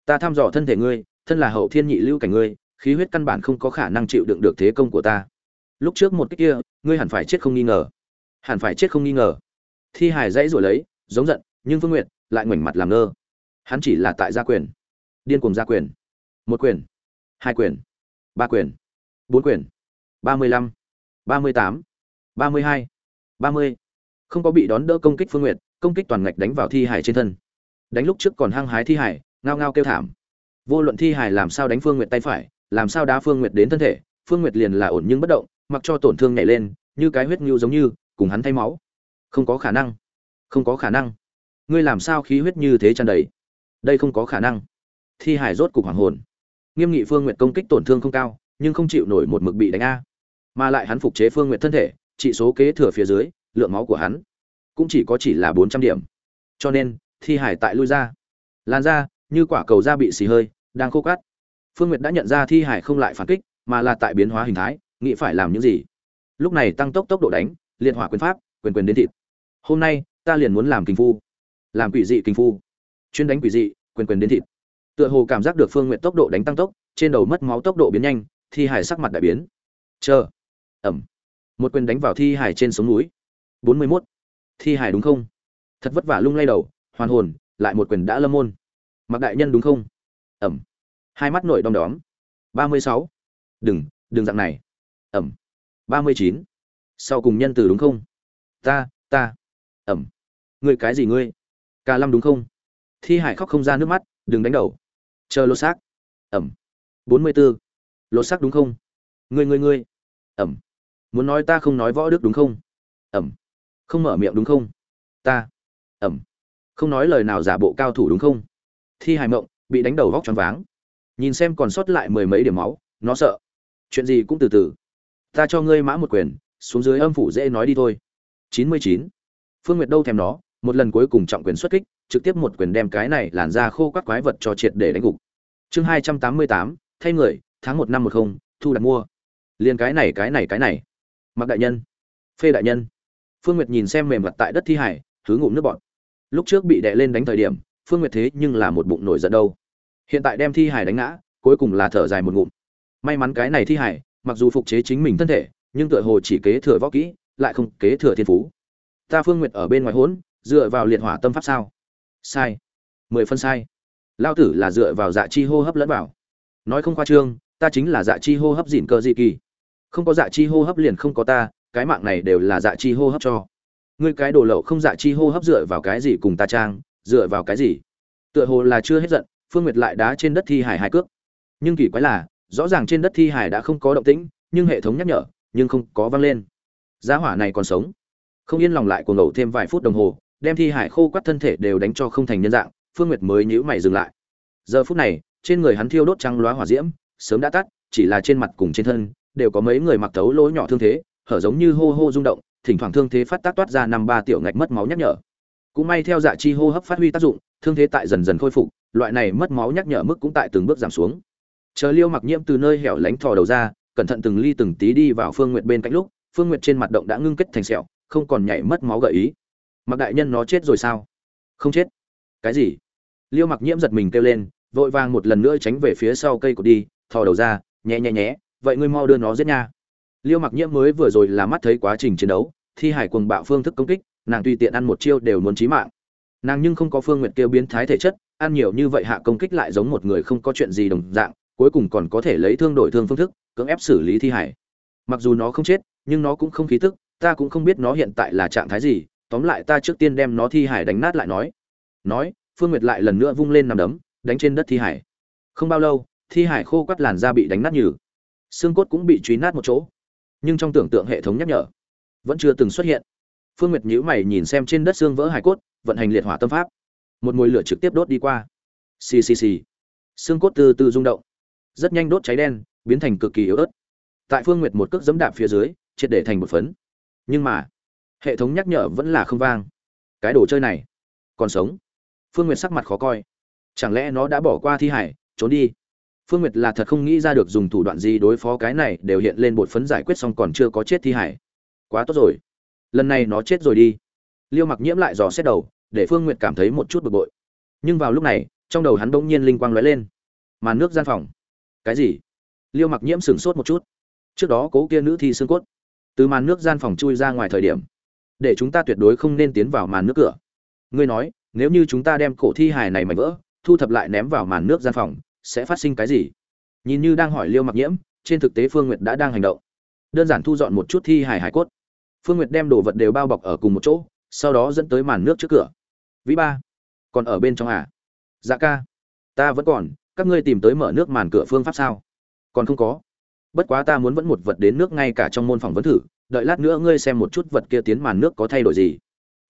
ta thăm dò thân thể ngươi, thân là hậu thiên nhị lưu cảnh ngươi, khí huyết căn bản không có khả năng chịu đựng được thế công của ta lúc trước một cách kia, ngươi hẳn phải chết không nghi ngờ. Hẳn phải chết không nghi ngờ. Thi hải dãy rồi lấy, giống giận, nhưng phương nguyện lại ngoảnh mặt làm ngơ. Hắn chỉ là tại gia quyền. Điên cuồng gia quyền. Một quyền, hai quyền, ba quyền, bốn quyền, ba mươi lăm, ba mươi tám, ba mươi hai, ba mươi. Không có bị đón đỡ công kích phương nguyện công kích toàn ngạch đánh vào thi hải trên thân. Đánh lúc trước còn hăng hái thi hải, ngao ngao kêu thảm. Vô luận thi hải làm sao đánh phương nguyệt tay phải, làm sao đá phương nguyệt đến thân thể, phương nguyệt liền là ổn nhưng bất động mặc cho tổn thương nhảy lên, như cái huyết nhu giống như, cùng hắn thay máu. Không có khả năng. Không có khả năng. Ngươi làm sao khí huyết như thế tràn đầy? Đây không có khả năng. Thi hải rốt cục hoàng hồn. Nghiêm nghị phương nguyệt công kích tổn thương không cao, nhưng không chịu nổi một mực bị đánh a. Mà lại hắn phục chế phương nguyệt thân thể, trị số kế thừa phía dưới, lượng máu của hắn cũng chỉ có chỉ là bốn trăm điểm. Cho nên, thi hải tại lui ra. Lan ra như quả cầu da bị xì hơi, đang khô cắt phương nguyệt đã nhận ra thi hải không lại phản kích, mà là tại biến hóa hình thái nghĩ phải làm những gì. Lúc này tăng tốc tốc độ đánh liên hỏa quyền pháp, quyền quyền đến thịt. Hôm nay, ta liền muốn làm kinh phu. Làm quỷ dị kinh phu. Chuyên đánh quỷ dị, quyền quyền đến thịt. Tựa hồ cảm giác được phương nguyện tốc độ đánh tăng tốc, trên đầu mất máu tốc độ biến nhanh, thi hải sắc mặt đại biến. Chờ. Ẩm. Một quyền đánh vào thi hải trên sống núi. Bốn mươi mốt. Thi hải đúng không? Thật vất vả lung lay đầu, hoàn hồn, lại một quyền đã lâm môn. Mặc đại nhân đúng không? Ẩm. Hai mắt nổi đom đóm. Ba mươi sáu. Đừng đừng dạng này ẩm. Ba mươi chín. Sau cùng nhân từ đúng không? Ta ta. Ẩm. Ngươi cái gì ngươi? Ca lâm đúng không? Thi hải khóc không ra nước mắt, đừng đánh đầu. Chờ lô xác. Ẩm. Bốn mươi b ố lô xác đúng không? Ngươi ngươi ngươi. Ẩm. Muốn nói ta không nói võ đức đúng không? Ẩm. Không mở miệng đúng không? Ta. Ẩm. Không nói lời nào giả bộ cao thủ đúng không? Thi hài mộng, bị đánh đầu vóc choáng váng. Nhìn xem còn sót lại mười mấy điểm máu, nó sợ. Chuyện gì cũng từ từ ta cho ngươi mã một quyền, xuống dưới âm phủ dễ nói đi thôi. Chín mươi chín. Phương nguyệt đâu thèm nó, một lần cuối cùng trọng quyền xuất kích, trực tiếp một quyền đem cái này làn ra khô các quái vật cho triệt để đánh gục. Chương hai trăm tám mươi tám, thay người, tháng một năm một không, thu đặt mua. Liền cái này cái này cái này. Mặc đại nhân. Phê đại nhân. Phương nguyệt nhìn xem mềm mặt tại đất thi hải thứ ngụm nước bọt. Lúc trước bị đè lên đánh thời điểm, phương nguyệt thế nhưng là một bụng nổi giận đâu. Hiện tại đem thi hải đánh ngã, cuối cùng là thở dài một ngụm. May mắn cái này thi hải mặc dù phục chế chính mình thân thể, nhưng tựa hồ chỉ kế thừa võ kỹ, lại không kế thừa thiên phú. Ta phương nguyệt ở bên ngoài hỗn, dựa vào liệt hỏa tâm pháp sao? Sai. Mười phân sai. Lao tử là dựa vào dạ chi hô hấp lẫn vào. Nói không khoa trương, ta chính là dạ chi hô hấp dịn cơ dị kỳ. Không có dạ chi hô hấp liền không có ta, cái mạng này đều là dạ chi hô hấp cho. Ngươi cái đồ lậu không dạ chi hô hấp dựa vào cái gì cùng ta trang, dựa vào cái gì? Tựa hồ là chưa hết giận, phương nguyệt lại đá trên đất thi hải hai cước. Nhưng kỳ quái là rõ ràng trên đất thi hải đã không có động tĩnh, nhưng hệ thống nhắc nhở, nhưng không có vang lên. Giá hỏa này còn sống. Không yên lòng lại cuồng ngẫu thêm vài phút đồng hồ, đem thi hải khô quắt thân thể đều đánh cho không thành nhân dạng, phương nguyệt mới nhíu mày dừng lại. Giờ phút này, trên người hắn thiêu đốt trăng loá hỏa diễm, sớm đã tắt, chỉ là trên mặt cùng trên thân, đều có mấy người mặc tấu lỗ nhỏ thương thế, hở giống như hô hô rung động, thỉnh thoảng thương thế phát tác toát ra năm ba tiểu ngạch mất máu nhắc nhở. Cũng may theo dạ chi hô hấp phát huy tác dụng, thương thế tại dần dần khôi phục, loại này mất máu nhắc nhở mức cũng tại từng bước giảm xuống chờ liêu mặc nhiễm từ nơi hẻo lánh thò đầu ra, cẩn thận từng ly từng tí đi vào phương nguyệt bên cạnh lúc, phương nguyệt trên mặt động đã ngưng kết thành sẹo, không còn nhảy mất máu gợi ý. Mặc đại nhân nó chết rồi sao? Không chết. Cái gì? Liêu mặc nhiễm giật mình kêu lên, vội vàng một lần nữa tránh về phía sau cây cột đi, thò đầu ra, nhẹ nhẹ nhé vậy ngươi mau đưa nó giết nha. Liêu mặc nhiễm mới vừa rồi là mắt thấy quá trình chiến đấu, thi hải quần bạo phương thức công kích, nàng tùy tiện ăn một chiêu đều muốn chí mạng. Nàng nhưng không có phương nguyện kêu biến thái thể chất, ăn nhiều như vậy hạ công kích lại giống một người không có chuyện gì đồng dạng cuối cùng còn có thể lấy thương đổi thương phương thức, cưỡng ép xử lý thi hải mặc dù nó không chết, nhưng nó cũng không khí tức, ta cũng không biết nó hiện tại là trạng thái gì, tóm lại ta trước tiên đem nó thi hải đánh nát lại nói. Nói, phương nguyệt lại lần nữa vung lên nằm đấm, đánh trên đất thi hải không bao lâu, thi hải khô quắt làn da bị đánh nát nhừ. Xương cốt cũng bị truy nát một chỗ. Nhưng trong tưởng tượng hệ thống nhắc nhở, vẫn chưa từng xuất hiện. Phương nguyệt nhíu mày nhìn xem trên đất xương vỡ hải cốt, vận hành liệt hỏa tâm pháp. Một mùi lửa trực tiếp đốt đi qua. Ccc xương cốt từ từ rung động rất nhanh đốt cháy đen, biến thành cực kỳ yếu ớt. Tại phương nguyệt một cước dẫm đạp phía dưới, triệt để thành một phấn. Nhưng mà, hệ thống nhắc nhở vẫn là không vang. Cái đồ chơi này còn sống. Phương nguyệt sắc mặt khó coi. Chẳng lẽ nó đã bỏ qua thi hải, trốn đi? Phương nguyệt là thật không nghĩ ra được dùng thủ đoạn gì đối phó cái này đều hiện lên bột phấn giải quyết xong còn chưa có chết thi hải. Quá tốt rồi. Lần này nó chết rồi đi. Liêu mặc nhiễm lại dò xét đầu, để phương nguyệt cảm thấy một chút bực bội. Nhưng vào lúc này, trong đầu hắn bỗng nhiên linh quang lóe lên. Màn nước gian phòng cái gì? Liêu mặc nhiễm sửng sốt một chút. Trước đó cố kia nữ thi xương cốt, từ màn nước gian phòng chui ra ngoài thời điểm, để chúng ta tuyệt đối không nên tiến vào màn nước cửa. Ngươi nói, nếu như chúng ta đem cổ thi hài này mảnh vỡ, thu thập lại ném vào màn nước gian phòng, sẽ phát sinh cái gì? Nhìn như đang hỏi liêu mặc nhiễm, trên thực tế phương nguyệt đã đang hành động. Đơn giản thu dọn một chút thi hài hải cốt. Phương nguyệt đem đồ vật đều bao bọc ở cùng một chỗ, sau đó dẫn tới màn nước trước cửa. Vĩ ba, còn ở bên trong à? Dạ ca, ta vẫn còn các ngươi tìm tới mở nước màn cửa phương pháp sao? Còn không có. Bất quá ta muốn vẫn một vật đến nước ngay cả trong môn phỏng vấn thử, đợi lát nữa ngươi xem một chút vật kia tiến màn nước có thay đổi gì.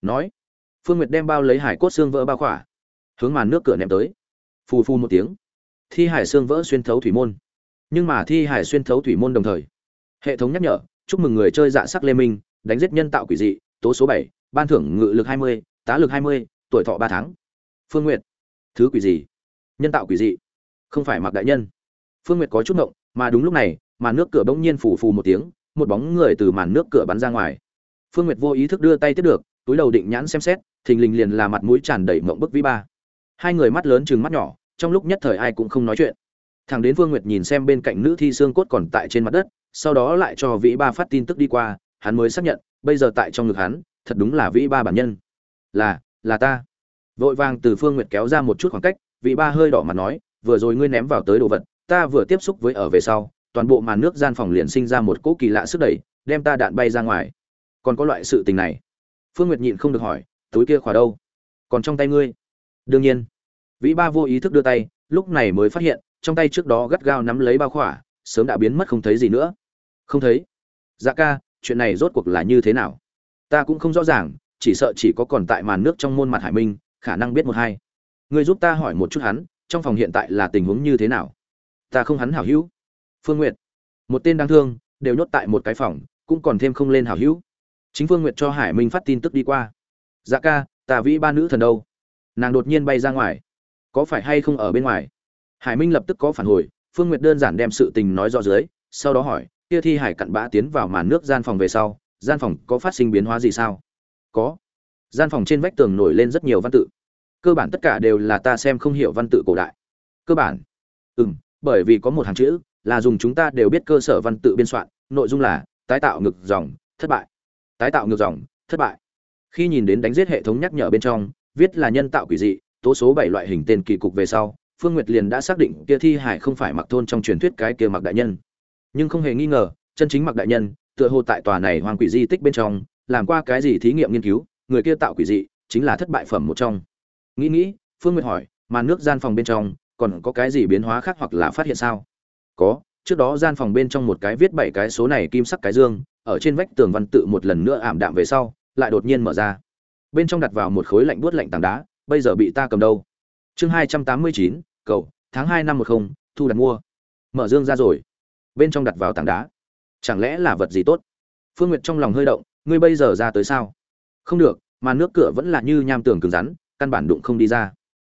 Nói, phương nguyệt đem bao lấy hải cốt xương vỡ bao khỏa, hướng màn nước cửa ném tới. Phù phù một tiếng, thi hải xương vỡ xuyên thấu thủy môn. Nhưng mà thi hải xuyên thấu thủy môn đồng thời, hệ thống nhắc nhở, chúc mừng người chơi dạ sắc lê minh, đánh giết nhân tạo quỷ dị, tố số bảy, ban thưởng ngự lực hai mươi, tá lực hai mươi, tuổi thọ ba tháng. Phương nguyệt, thứ quỷ gì? Nhân tạo quỷ dị? Không phải mặc đại nhân. Phương nguyệt có chút ngộng, mà đúng lúc này, màn nước cửa bỗng nhiên phủ phù một tiếng, một bóng người từ màn nước cửa bắn ra ngoài. Phương nguyệt vô ý thức đưa tay tiếp được, túi đầu định nhãn xem xét, thình lình liền là mặt mũi tràn đầy mộng bức vĩ ba. Hai người mắt lớn chừng mắt nhỏ, trong lúc nhất thời ai cũng không nói chuyện. Thằng đến phương nguyệt nhìn xem bên cạnh nữ thi xương cốt còn tại trên mặt đất, sau đó lại cho vĩ ba phát tin tức đi qua, hắn mới xác nhận, bây giờ tại trong ngực hắn, thật đúng là vĩ ba bản nhân. Là là ta. Vội vàng từ phương nguyệt kéo ra một chút khoảng cách, vĩ ba hơi đỏ mặt nói vừa rồi ngươi ném vào tới đồ vật, ta vừa tiếp xúc với ở về sau, toàn bộ màn nước gian phòng liền sinh ra một cỗ kỳ lạ sức đẩy, đem ta đạn bay ra ngoài. Còn có loại sự tình này? Phương nguyệt nhịn không được hỏi, túi kia khóa đâu? Còn trong tay ngươi? Đương nhiên. Vĩ ba vô ý thức đưa tay, lúc này mới phát hiện, trong tay trước đó gắt gao nắm lấy bao khỏa, sớm đã biến mất không thấy gì nữa. Không thấy. Dạ ca, chuyện này rốt cuộc là như thế nào? Ta cũng không rõ ràng, chỉ sợ chỉ có còn tại màn nước trong môn mặt hải minh, khả năng biết một hai. Ngươi giúp ta hỏi một chút hắn trong phòng hiện tại là tình huống như thế nào? Ta không hắn hảo hữu. Phương n g u y ệ t một tên đáng thương, đều nhốt tại một cái phòng, cũng còn thêm không lên hảo hữu. Chính phương n g u y ệ t cho hải minh phát tin tức đi qua. Dạ ca, tà vĩ ba nữ thần đâu? Nàng đột nhiên bay ra ngoài. Có phải hay không ở bên ngoài? Hải minh lập tức có phản hồi, phương n g u y ệ t đơn giản đem sự tình nói rõ dưới, sau đó hỏi, kia thi hải cặn bã tiến vào màn nước gian phòng về sau, gian phòng có phát sinh biến hóa gì sao? Có. Gian phòng trên vách tường nổi lên rất nhiều văn tự cơ bản tất cả đều là ta xem không hiểu văn tự cổ đại. Cơ bản? Ừ m bởi vì có một hàng chữ là dùng chúng ta đều biết cơ sở văn tự biên soạn, nội dung là tái tạo ngược dòng, thất bại. Tái tạo ngược dòng, thất bại. Khi nhìn đến đánh giết hệ thống nhắc nhở bên trong, viết là nhân tạo quỷ dị, tố số bảy loại hình tên kỳ cục về sau, phương nguyệt liền đã xác định kia thi hải không phải mặc thôn trong truyền thuyết cái kia mặc đại nhân. Nhưng không hề nghi ngờ, chân chính mặc đại nhân, tựa hồ tại tòa này hoàng quỷ di tích bên trong, làm qua cái gì thí nghiệm nghiên cứu, người kia tạo quỷ dị chính là thất bại phẩm một trong nghĩ nghĩ, phương nguyệt hỏi, mà nước gian phòng bên trong, còn có cái gì biến hóa khác hoặc là phát hiện sao? Có, trước đó gian phòng bên trong một cái viết bảy cái số này kim sắc cái dương, ở trên vách tường văn tự một lần nữa ảm đạm về sau, lại đột nhiên mở ra. Bên trong đặt vào một khối lạnh buốt lạnh tảng đá, bây giờ bị ta cầm đâu? Chương hai trăm tám mươi chín, cầu, tháng hai năm một không, thu đặt mua. Mở dương ra rồi. Bên trong đặt vào tảng đá. Chẳng lẽ là vật gì tốt? Phương nguyệt trong lòng hơi động, ngươi bây giờ ra tới sao? Không được, mà nước cửa vẫn là như nham tường cứng rắn căn bản đụng không đi ra.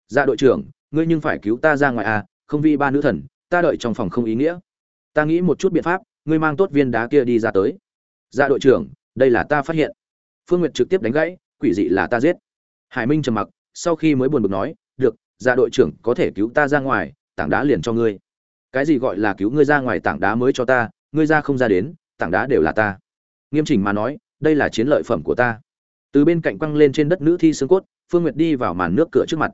Dạ đội trưởng, ngươi nhưng phải cứu ta ra ngoài à không vi ba nữ thần, ta đợi trong phòng không ý nghĩa. Ta nghĩ một chút biện pháp, ngươi mang tốt viên đá kia đi ra tới. Dạ đội trưởng, đây là ta phát hiện. Phương nguyệt trực tiếp đánh gãy, quỷ dị là ta giết. Hải minh trầm mặc, sau khi mới buồn bực nói, được dạ đội trưởng, có thể cứu ta ra ngoài, tảng đá liền cho ngươi. Cái gì gọi là cứu ngươi ra ngoài tảng đá mới cho ta, ngươi ra không ra đến, tảng đá đều là ta. Nghiêm chỉnh mà nói, đây là chiến lợi phẩm của ta. Từ bên cạnh quăng lên trên đất nữ thi xương cốt phương nguyệt đi vào màn nước cửa trước mặt.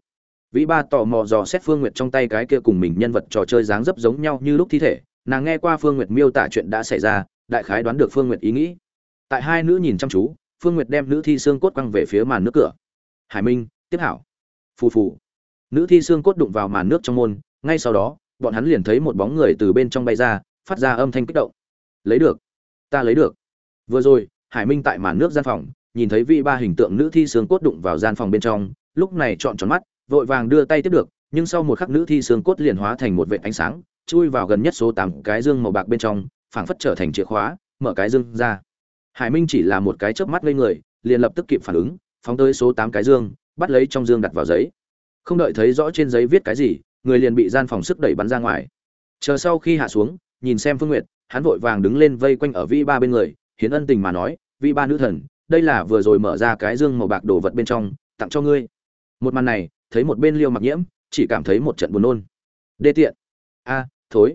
Vĩ ba tò mò dò xét phương nguyệt trong tay cái kia cùng mình nhân vật trò chơi dáng dấp giống nhau như lúc thi thể. Nàng nghe qua phương nguyệt miêu tả chuyện đã xảy ra, đại khái đoán được phương nguyệt ý nghĩ. Tại hai nữ nhìn chăm chú, phương nguyệt đem nữ thi xương cốt quăng về phía màn nước cửa. Hải minh, tiếp hảo. Phù phù. Nữ thi xương cốt đụng vào màn nước trong môn, ngay sau đó, bọn hắn liền thấy một bóng người từ bên trong bay ra, phát ra âm thanh kích động. Lấy được. Ta lấy được. Vừa rồi, hải minh tại màn nước gian phòng nhìn thấy vị ba hình tượng nữ thi xương cốt đụng vào gian phòng bên trong, lúc này chọn tròn mắt, vội vàng đưa tay tiếp được, nhưng sau một khắc nữ thi xương cốt liền hóa thành một vệt ánh sáng, chui vào gần nhất số tám cái dương màu bạc bên trong, phảng phất trở thành chìa khóa, mở cái dương ra. Hải minh chỉ là một cái chớp mắt lên người, liền lập tức kịp phản ứng, phóng tới số tám cái dương, bắt lấy trong dương đặt vào giấy. Không đợi thấy rõ trên giấy viết cái gì, người liền bị gian phòng sức đẩy bắn ra ngoài. Chờ sau khi hạ xuống, nhìn xem phương nguyệt, hắn vội vàng đứng lên vây quanh ở vi ba bên người, hiến ân tình mà nói vi ba nữ thần đây là vừa rồi mở ra cái dương màu bạc đồ vật bên trong, tặng cho ngươi. Một màn này, thấy một bên liêu mặc nhiễm, chỉ cảm thấy một trận buồn nôn. Đê tiện. A, thối.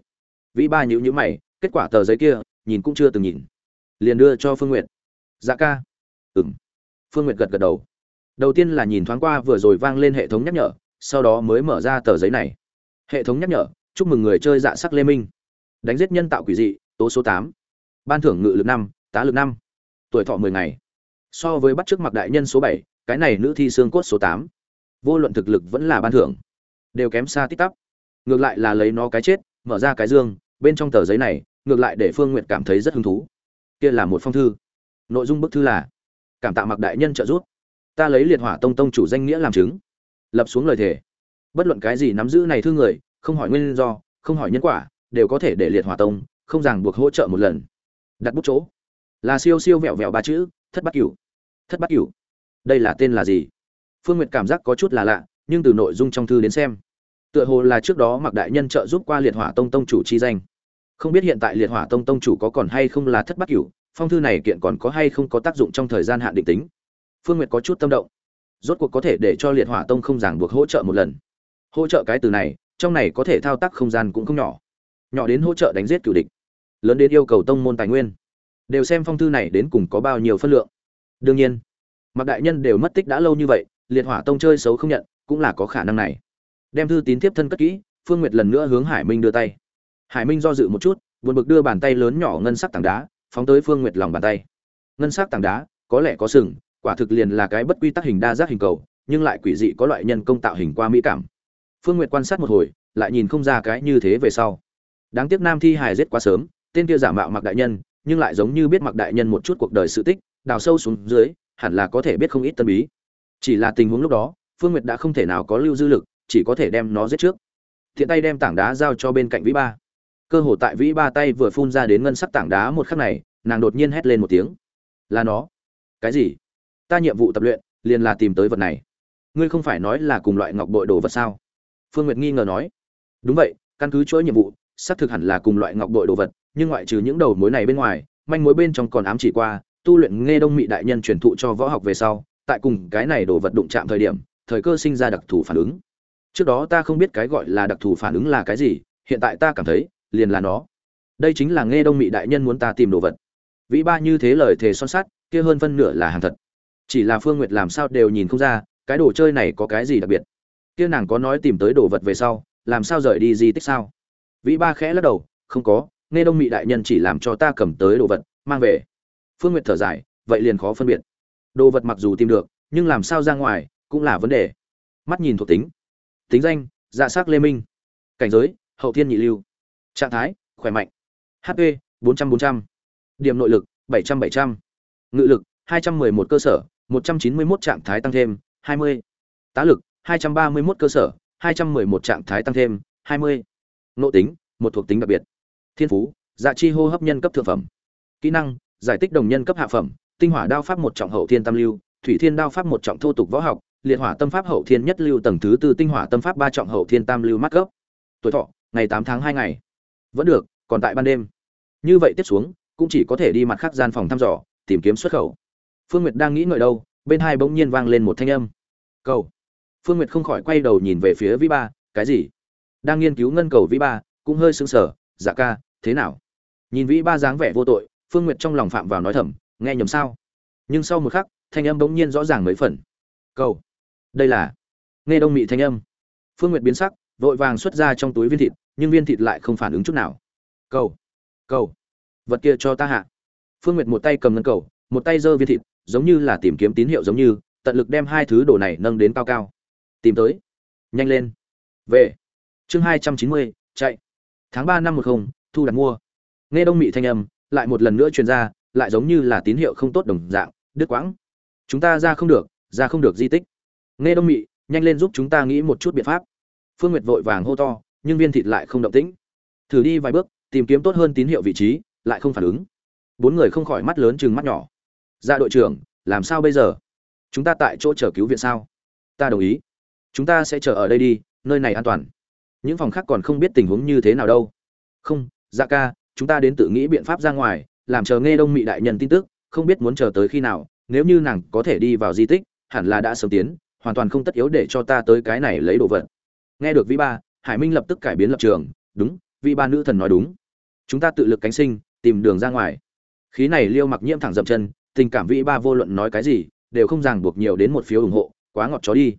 Vĩ ba nhữ nhữ mày, kết quả tờ giấy kia, nhìn cũng chưa từng nhìn. Liền đưa cho phương n g u y ệ t dạ ca. Ừng phương n g u y ệ t gật gật đầu. Đầu tiên là nhìn thoáng qua vừa rồi vang lên hệ thống nhắc nhở, sau đó mới mở ra tờ giấy này. Hệ thống nhắc nhở, chúc mừng người chơi dạ sắc lê minh. Đánh giết nhân tạo quỷ dị, tố số tám. Ban thưởng ngự lực năm, tá lực năm. Tuổi thọ mười ngày so với bắt trước mặc đại nhân số bảy, cái này nữ thi xương cốt số tám. Vô luận thực lực vẫn là ban thưởng. Đều kém xa tít tắp. Ngược lại là lấy nó cái chết, mở ra cái dương, bên trong tờ giấy này, ngược lại để phương n g u y ệ t cảm thấy rất hứng thú. Kia là một phong thư. Nội dung bức thư là, cảm tạ mặc đại nhân trợ giúp. Ta lấy liệt hỏa tông tông chủ danh nghĩa làm chứng. Lập xuống lời thề. Bất luận cái gì nắm giữ này thư người, không hỏi nguyên do, không hỏi nhân quả, đều có thể để liệt hỏa tông không ràng buộc hỗ trợ một lần. Đặt bút chỗ. Là siêu siêu vẹo vẹo ba chữ thất bát cửu. Thất bát cửu? Đây là tên là gì? Phương n g u y ệ t cảm giác có chút là lạ, nhưng từ nội dung trong thư đến xem, tựa hồ là trước đó mặc đại nhân trợ giúp qua liệt hỏa tông tông chủ chi danh. Không biết hiện tại liệt hỏa tông tông chủ có còn hay không là thất bát cửu, phong thư này kiện còn có hay không có tác dụng trong thời gian hạn định tính. Phương nguyệt có chút tâm động. Rốt cuộc có thể để cho liệt hỏa tông không ràng buộc hỗ trợ một lần. Hỗ trợ cái từ này, trong này có thể thao tác không gian cũng không nhỏ. Nhỏ đến hỗ trợ đánh giết cửu địch. Lớn đến yêu cầu tông môn tài nguyên đều xem phong thư này đến cùng có bao nhiêu phân lượng. Đương nhiên mặc đại nhân đều mất tích đã lâu như vậy, liệt hỏa tông chơi xấu không nhận, cũng là có khả năng này. Đem thư tín tiếp thân cất kỹ, phương nguyệt lần nữa hướng hải minh đưa tay. Hải minh do dự một chút, buồn bực đưa bàn tay lớn nhỏ ngân sắc tảng đá, phóng tới phương nguyệt lòng bàn tay. Ngân sắc tảng đá, có lẽ có sừng, quả thực liền là cái bất quy tắc hình đa giác hình cầu, nhưng lại quỷ dị có loại nhân công tạo hình qua mỹ cảm. Phương nguyệt quan sát một hồi, lại nhìn không ra cái như thế về sau. Đáng tiếc nam thi hài giết quá sớm, tên kia giả mạo mặc đại nhân nhưng lại giống như biết mặc đại nhân một chút cuộc đời sự tích, đào sâu xuống dưới, hẳn là có thể biết không ít tân bí. Chỉ là tình huống lúc đó, phương nguyệt đã không thể nào có lưu dư lực, chỉ có thể đem nó giết trước. Thiện tay đem tảng đá giao cho bên cạnh vĩ ba. Cơ hồ tại vĩ ba tay vừa phun ra đến ngân sắc tảng đá một khắc này, nàng đột nhiên hét lên một tiếng. Là nó. Cái gì? Ta nhiệm vụ tập luyện, liền là tìm tới vật này. Ngươi không phải nói là cùng loại ngọc bội đồ vật sao? Phương nguyệt nghi ngờ nói. Đúng vậy, căn cứ chuỗi nhiệm vụ, xác thực hẳn là cùng loại ngọc bội đồ vật nhưng ngoại trừ những đầu mối này bên ngoài, manh mối bên trong còn ám chỉ qua, tu luyện nghe đông mị đại nhân truyền thụ cho võ học về sau, tại cùng cái này đồ vật đụng chạm thời điểm, thời cơ sinh ra đặc thù phản ứng. Trước đó ta không biết cái gọi là đặc thù phản ứng là cái gì, hiện tại ta cảm thấy, liền là nó. Đây chính là nghe đông mị đại nhân muốn ta tìm đồ vật. Vĩ ba như thế lời thề son sắt, kia hơn phân nửa là hàng thật. Chỉ là phương nguyệt làm sao đều nhìn không ra, cái đồ chơi này có cái gì đặc biệt. Kia nàng có nói tìm tới đồ vật về sau, làm sao rời đi di tích sao? Vĩ ba khẽ lắc đầu, không có nghe đông mị đại nhân chỉ làm cho ta cầm tới đồ vật, mang về. Phương nguyệt thở dài, vậy liền khó phân biệt. Đồ vật mặc dù tìm được, nhưng làm sao ra ngoài, cũng là vấn đề. Mắt nhìn thuộc tính. Tính danh dạ s á c lê minh. Cảnh giới, hậu thiên nhị lưu. Trạng thái, khỏe mạnh. Hp bốn trăm bốn trăm. Điểm nội lực, bảy trăm bảy trăm. Ngự lực, hai trăm mười một cơ sở, một trăm chín mươi một trạng thái tăng thêm, hai mươi. Tá lực, hai trăm ba mươi một cơ sở, hai trăm mười một trạng thái tăng thêm, hai mươi. Nội tính, một thuộc tính đặc biệt thiên phú dạ chi hô hấp nhân cấp thượng phẩm. Kỹ năng, giải tích đồng nhân cấp hạ phẩm, tinh hỏa đao pháp một trọng hậu thiên tam lưu, thủy thiên đao pháp một trọng thô tục võ học, liệt hỏa tâm pháp hậu thiên nhất lưu tầng thứ tư tinh hỏa tâm pháp ba trọng hậu thiên tam lưu mắc cấp tuổi thọ, ngày tám tháng hai ngày. Vẫn được, còn tại ban đêm. Như vậy tiếp xuống, cũng chỉ có thể đi mặt khác gian phòng thăm dò, tìm kiếm xuất khẩu. Phương nguyệt đang nghĩ ngợi đâu, bên hai bỗng nhiên vang lên một thanh âm. Cầu. Phương nguyệt không khỏi quay đầu nhìn về phía vĩ ba, cái gì? Đang nghiên cứu ngân cầu vĩ ba, cũng hơi sững sờ dạ ca, thế nào? Nhìn vĩ ba dáng vẻ vô tội, phương nguyệt trong lòng phạm vào nói thầm, nghe nhầm sao? Nhưng sau một khắc, thanh âm bỗng nhiên rõ ràng mấy phần. Cầu. Đây là nghe đông mị thanh âm. Phương nguyệt biến sắc, vội vàng xuất ra trong túi viên thịt, nhưng viên thịt lại không phản ứng chút nào. Cầu cầu, vật kia cho ta hạ. Phương nguyệt một tay cầm ngân cầu, một tay giơ viên thịt, giống như là tìm kiếm tín hiệu giống như, tận lực đem hai thứ đồ này nâng đến cao cao. Tìm tới. Nhanh lên. Về. Chương hai trăm chín mươi, chạy tháng ba năm một không, thu đặt mua. Nghe đông mị thanh âm, lại một lần nữa truyền ra, lại giống như là tín hiệu không tốt đồng dạng, đứt quãng. Chúng ta ra không được, ra không được di tích. Nghe đông mị, nhanh lên giúp chúng ta nghĩ một chút biện pháp. Phương nguyệt vội vàng hô to, nhưng viên thịt lại không động tĩnh. Thử đi vài bước, tìm kiếm tốt hơn tín hiệu vị trí, lại không phản ứng. Bốn người không khỏi mắt lớn chừng mắt nhỏ. Ra đội trưởng, làm sao bây giờ? Chúng ta tại chỗ chờ cứu viện sao? Ta đồng ý. Chúng ta sẽ chờ ở đây đi, nơi này an toàn những phòng khác còn không biết tình huống như thế nào đâu. Không dạ ca, chúng ta đến tự nghĩ biện pháp ra ngoài, làm chờ nghe đông mị đại nhân tin tức, không biết muốn chờ tới khi nào, nếu như nàng có thể đi vào di tích, hẳn là đã sớm tiến, hoàn toàn không tất yếu để cho ta tới cái này lấy đồ vật. Nghe được vĩ ba, hải minh lập tức cải biến lập trường, đúng, vĩ ba nữ thần nói đúng. Chúng ta tự lực cánh sinh, tìm đường ra ngoài. Khí này liêu mặc nhiễm thẳng dậm chân, tình cảm vĩ ba vô luận nói cái gì, đều không ràng buộc nhiều đến một phiếu ủng hộ, quá ngọt chó đi.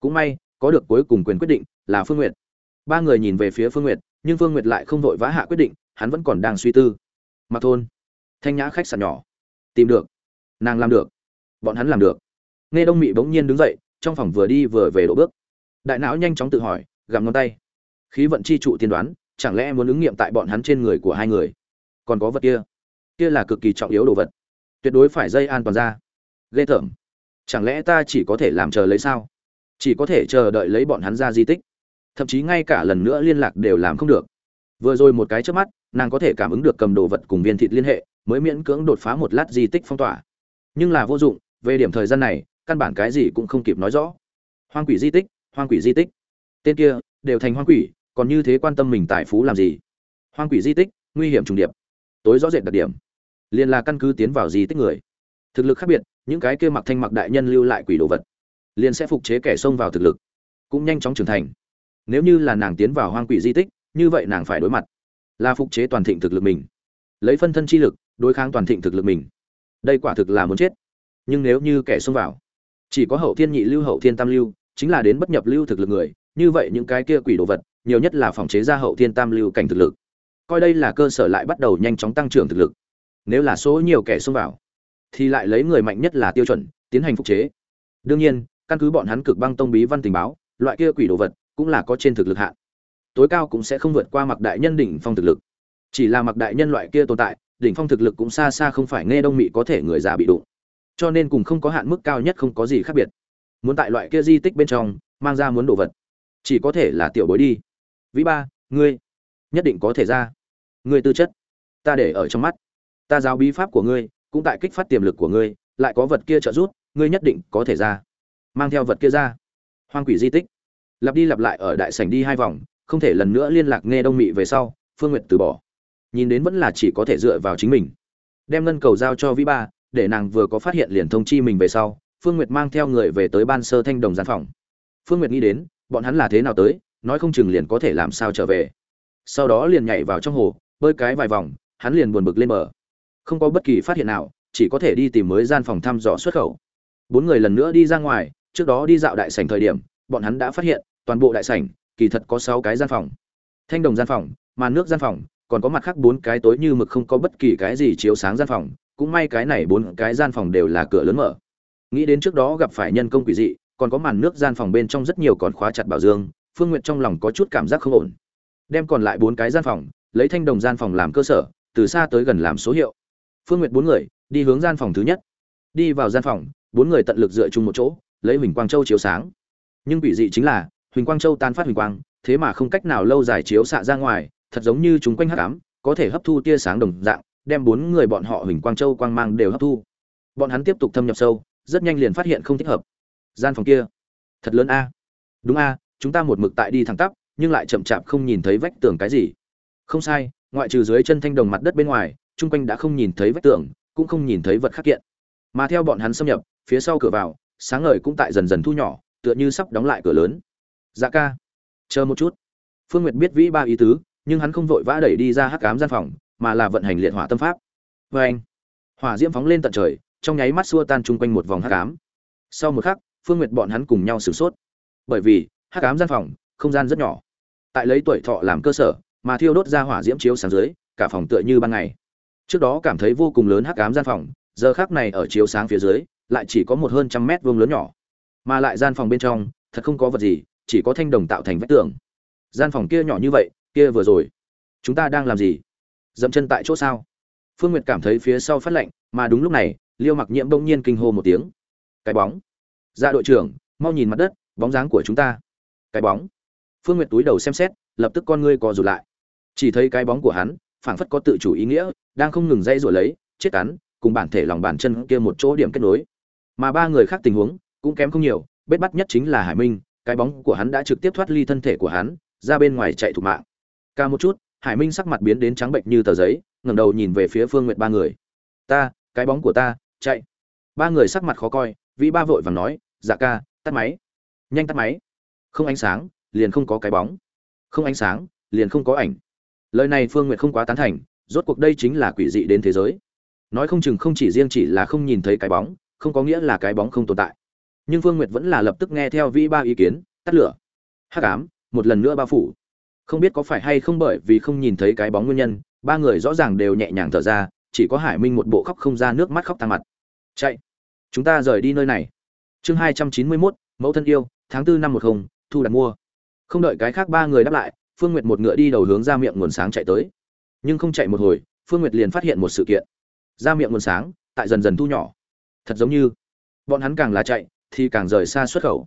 Cũng may, có được cuối cùng quyền quyết định là phương nguyệt ba người nhìn về phía phương nguyệt, nhưng phương nguyệt lại không vội vã hạ quyết định, hắn vẫn còn đang suy tư. Mặc thôn, thanh nhã khách sạn nhỏ. Tìm được. Nàng làm được. Bọn hắn làm được. Nghe đông mị bỗng nhiên đứng dậy, trong phòng vừa đi vừa về đổ bước. Đại não nhanh chóng tự hỏi, gặm ngón tay. Khí vận chi trụ tiên đoán, chẳng lẽ muốn ứng nghiệm tại bọn hắn trên người của hai người? Còn có vật kia. Kia là cực kỳ trọng yếu đồ vật. Tuyệt đối phải dây an toàn ra. Ghê tởm. Chẳng lẽ ta chỉ có thể làm chờ lấy sao? Chỉ có thể chờ đợi lấy bọn hắn ra di tích thậm chí ngay cả lần nữa liên lạc đều làm không được. Vừa rồi một cái trước mắt, nàng có thể cảm ứng được cầm đồ vật cùng viên thịt liên hệ, mới miễn cưỡng đột phá một lát di tích phong tỏa. Nhưng là vô dụng, về điểm thời gian này, căn bản cái gì cũng không kịp nói rõ. Hoang quỷ di tích, hoang quỷ di tích. Tên kia, đều thành hoang quỷ, còn như thế quan tâm mình tài phú làm gì? Hoang quỷ di tích, nguy hiểm trùng điệp. Tối rõ rệt đặc điểm. Liền là căn cứ tiến vào di tích người. Thực lực khác biệt, những cái kia mặc thanh mặc đại nhân lưu lại quỷ đồ vật, liền sẽ phục chế kẻ xông vào thực lực. Cũng nhanh chóng trưởng thành nếu như là nàng tiến vào hoang quỷ di tích, như vậy nàng phải đối mặt. Là phục chế toàn thịnh thực lực mình. Lấy phân thân chi lực, đối kháng toàn thịnh thực lực mình. Đây quả thực là muốn chết. Nhưng nếu như kẻ xông vào, chỉ có hậu thiên nhị lưu, hậu thiên tam lưu, chính là đến bất nhập lưu thực lực người, như vậy những cái kia quỷ đồ vật, nhiều nhất là phòng chế ra hậu thiên tam lưu cảnh thực lực. Coi đây là cơ sở lại bắt đầu nhanh chóng tăng trưởng thực lực. Nếu là số nhiều kẻ xông vào, thì lại lấy người mạnh nhất là tiêu chuẩn, tiến hành phục chế. Đương nhiên, căn cứ bọn hắn cực băng tông bí văn tình báo, loại kia quỷ đồ vật cũng là có trên thực lực hạn. Tối cao cũng sẽ không vượt qua mặc đại nhân đỉnh phong thực lực. Chỉ là mặc đại nhân loại kia tồn tại, đỉnh phong thực lực cũng xa xa không phải nghe đông mị có thể người già bị đụng. Cho nên cùng không có hạn mức cao nhất không có gì khác biệt. Muốn tại loại kia di tích bên trong, mang ra muốn đồ vật. Chỉ có thể là tiểu bối đi. Vĩ ba, ngươi, nhất định có thể ra. Ngươi tư chất, ta để ở trong mắt. Ta giáo bí pháp của ngươi, cũng tại kích phát tiềm lực của ngươi, lại có vật kia trợ giúp, ngươi nhất định có thể ra. Mang theo vật kia ra. Hoang quỷ di tích lặp đi lặp lại ở đại sảnh đi hai vòng, không thể lần nữa liên lạc nghe đông mị về sau, phương nguyện từ bỏ. Nhìn đến vẫn là chỉ có thể dựa vào chính mình. Đem ngân cầu giao cho vĩ ba, để nàng vừa có phát hiện liền thông chi mình về sau, phương nguyệt mang theo người về tới ban sơ thanh đồng gian phòng. Phương nguyệt nghĩ đến, bọn hắn là thế nào tới, nói không chừng liền có thể làm sao trở về. Sau đó liền nhảy vào trong hồ, bơi cái vài vòng, hắn liền buồn bực lên bờ. Không có bất kỳ phát hiện nào, chỉ có thể đi tìm mới gian phòng thăm dò xuất khẩu. Bốn người lần nữa đi ra ngoài, trước đó đi dạo đại sảnh thời điểm bọn hắn đã phát hiện, toàn bộ đại sảnh, kỳ thật có sáu cái gian phòng. Thanh đồng gian phòng, màn nước gian phòng, còn có mặt khác bốn cái tối như mực không có bất kỳ cái gì chiếu sáng gian phòng, cũng may cái này bốn cái gian phòng đều là cửa lớn mở. Nghĩ đến trước đó gặp phải nhân công quỷ dị, còn có màn nước gian phòng bên trong rất nhiều còn khóa chặt bảo dương, phương Nguyệt trong lòng có chút cảm giác không ổn. Đem còn lại bốn cái gian phòng, lấy thanh đồng gian phòng làm cơ sở, từ xa tới gần làm số hiệu. Phương Nguyệt bốn người, đi hướng gian phòng thứ nhất. Đi vào gian phòng, bốn người tận lực dựa chung một chỗ, lấy huỳnh quang châu chiếu sáng nhưng quỷ dị chính là, huỳnh quang châu tan phát huỳnh quang, thế mà không cách nào lâu dài chiếu xạ ra ngoài, thật giống như chúng quanh hắc ám, có thể hấp thu tia sáng đồng dạng, đem bốn người bọn họ huỳnh quang châu, quang mang đều hấp thu. Bọn hắn tiếp tục thâm nhập sâu, rất nhanh liền phát hiện không thích hợp. Gian phòng kia, thật lớn a. Đúng a, chúng ta một mực tại đi thẳng tắp, nhưng lại chậm chạp không nhìn thấy vách tường cái gì. Không sai, ngoại trừ dưới chân thanh đồng mặt đất bên ngoài, chung quanh đã không nhìn thấy vách tường, cũng không nhìn thấy vật khác kiện. Mà theo bọn hắn xâm nhập, phía sau cửa vào, sáng ngời cũng tại dần dần thu nhỏ tựa như sắp đóng lại cửa lớn. Dạ ca, chờ một chút. Phương nguyệt biết vĩ ba ý tứ, nhưng hắn không vội vã đẩy đi ra hắc cám gian phòng, mà là vận hành liệt hỏa tâm pháp. Vê anh, hỏa diễm phóng lên tận trời, trong nháy mắt xua tan chung quanh một vòng hắc ám. Sau một khắc, phương nguyệt bọn hắn cùng nhau sửng sốt. Bởi vì, hắc ám gian phòng, không gian rất nhỏ. Tại lấy tuổi thọ làm cơ sở, mà thiêu đốt ra hỏa diễm chiếu sáng dưới, cả phòng tựa như ban ngày. Trước đó cảm thấy vô cùng lớn hắc ám gian phòng, giờ khác này ở chiếu sáng phía dưới, lại chỉ có một hơn trăm mét vuông lớn nhỏ mà lại gian phòng bên trong, thật không có vật gì, chỉ có thanh đồng tạo thành vách tường. Gian phòng kia nhỏ như vậy, kia vừa rồi. Chúng ta đang làm gì? Dậm chân tại chỗ sao? Phương nguyệt cảm thấy phía sau phát lạnh, mà đúng lúc này, liêu mặc nhiễm bỗng nhiên kinh hô một tiếng. Cái bóng. Ra đội trưởng, mau nhìn mặt đất, bóng dáng của chúng ta. Cái bóng. Phương nguyệt túi đầu xem xét, lập tức con ngươi co rụt lại. Chỉ thấy cái bóng của hắn, phảng phất có tự chủ ý nghĩa, đang không ngừng dây rồi lấy, chết cắn, cùng bản thể lòng bàn chân kia một chỗ điểm kết nối. Mà ba người khác tình huống cũng kém không nhiều, bết bắt nhất chính là hải minh, cái bóng của hắn đã trực tiếp thoát ly thân thể của hắn, ra bên ngoài chạy thủ mạng. Ca một chút, hải minh sắc mặt biến đến trắng bệnh như tờ giấy, ngẩng đầu nhìn về phía phương nguyệt ba người. Ta, cái bóng của ta, chạy. Ba người sắc mặt khó coi, vĩ ba vội vàng nói dạ ca, tắt máy. Nhanh tắt máy. Không ánh sáng, liền không có cái bóng. Không ánh sáng, liền không có ảnh. Lời này phương nguyệt không quá tán thành, rốt cuộc đây chính là quỷ dị đến thế giới. Nói không chừng không chỉ riêng chỉ là không nhìn thấy cái bóng, không có nghĩa là cái bóng không tồn tại nhưng phương nguyệt vẫn là lập tức nghe theo vĩ ba ý kiến, tắt lửa. Hắc ám, một lần nữa bao phủ. Không biết có phải hay không bởi vì không nhìn thấy cái bóng nguyên nhân, ba người rõ ràng đều nhẹ nhàng thở ra, chỉ có hải minh một bộ khóc không ra nước mắt khóc tăng mặt. Chạy, chúng ta rời đi nơi này. Chương hai trăm chín mươi mốt, mẫu thân yêu, tháng tư năm một không, thu đặt mua. Không đợi cái khác ba người đáp lại, phương nguyệt một ngựa đi đầu hướng ra miệng nguồn sáng chạy tới. Nhưng không chạy một hồi, phương nguyệt liền phát hiện một sự kiện. Ra miệng nguồn sáng, tại dần dần thu nhỏ. Thật giống như, bọn hắn càng là chạy thì càng rời xa xuất khẩu.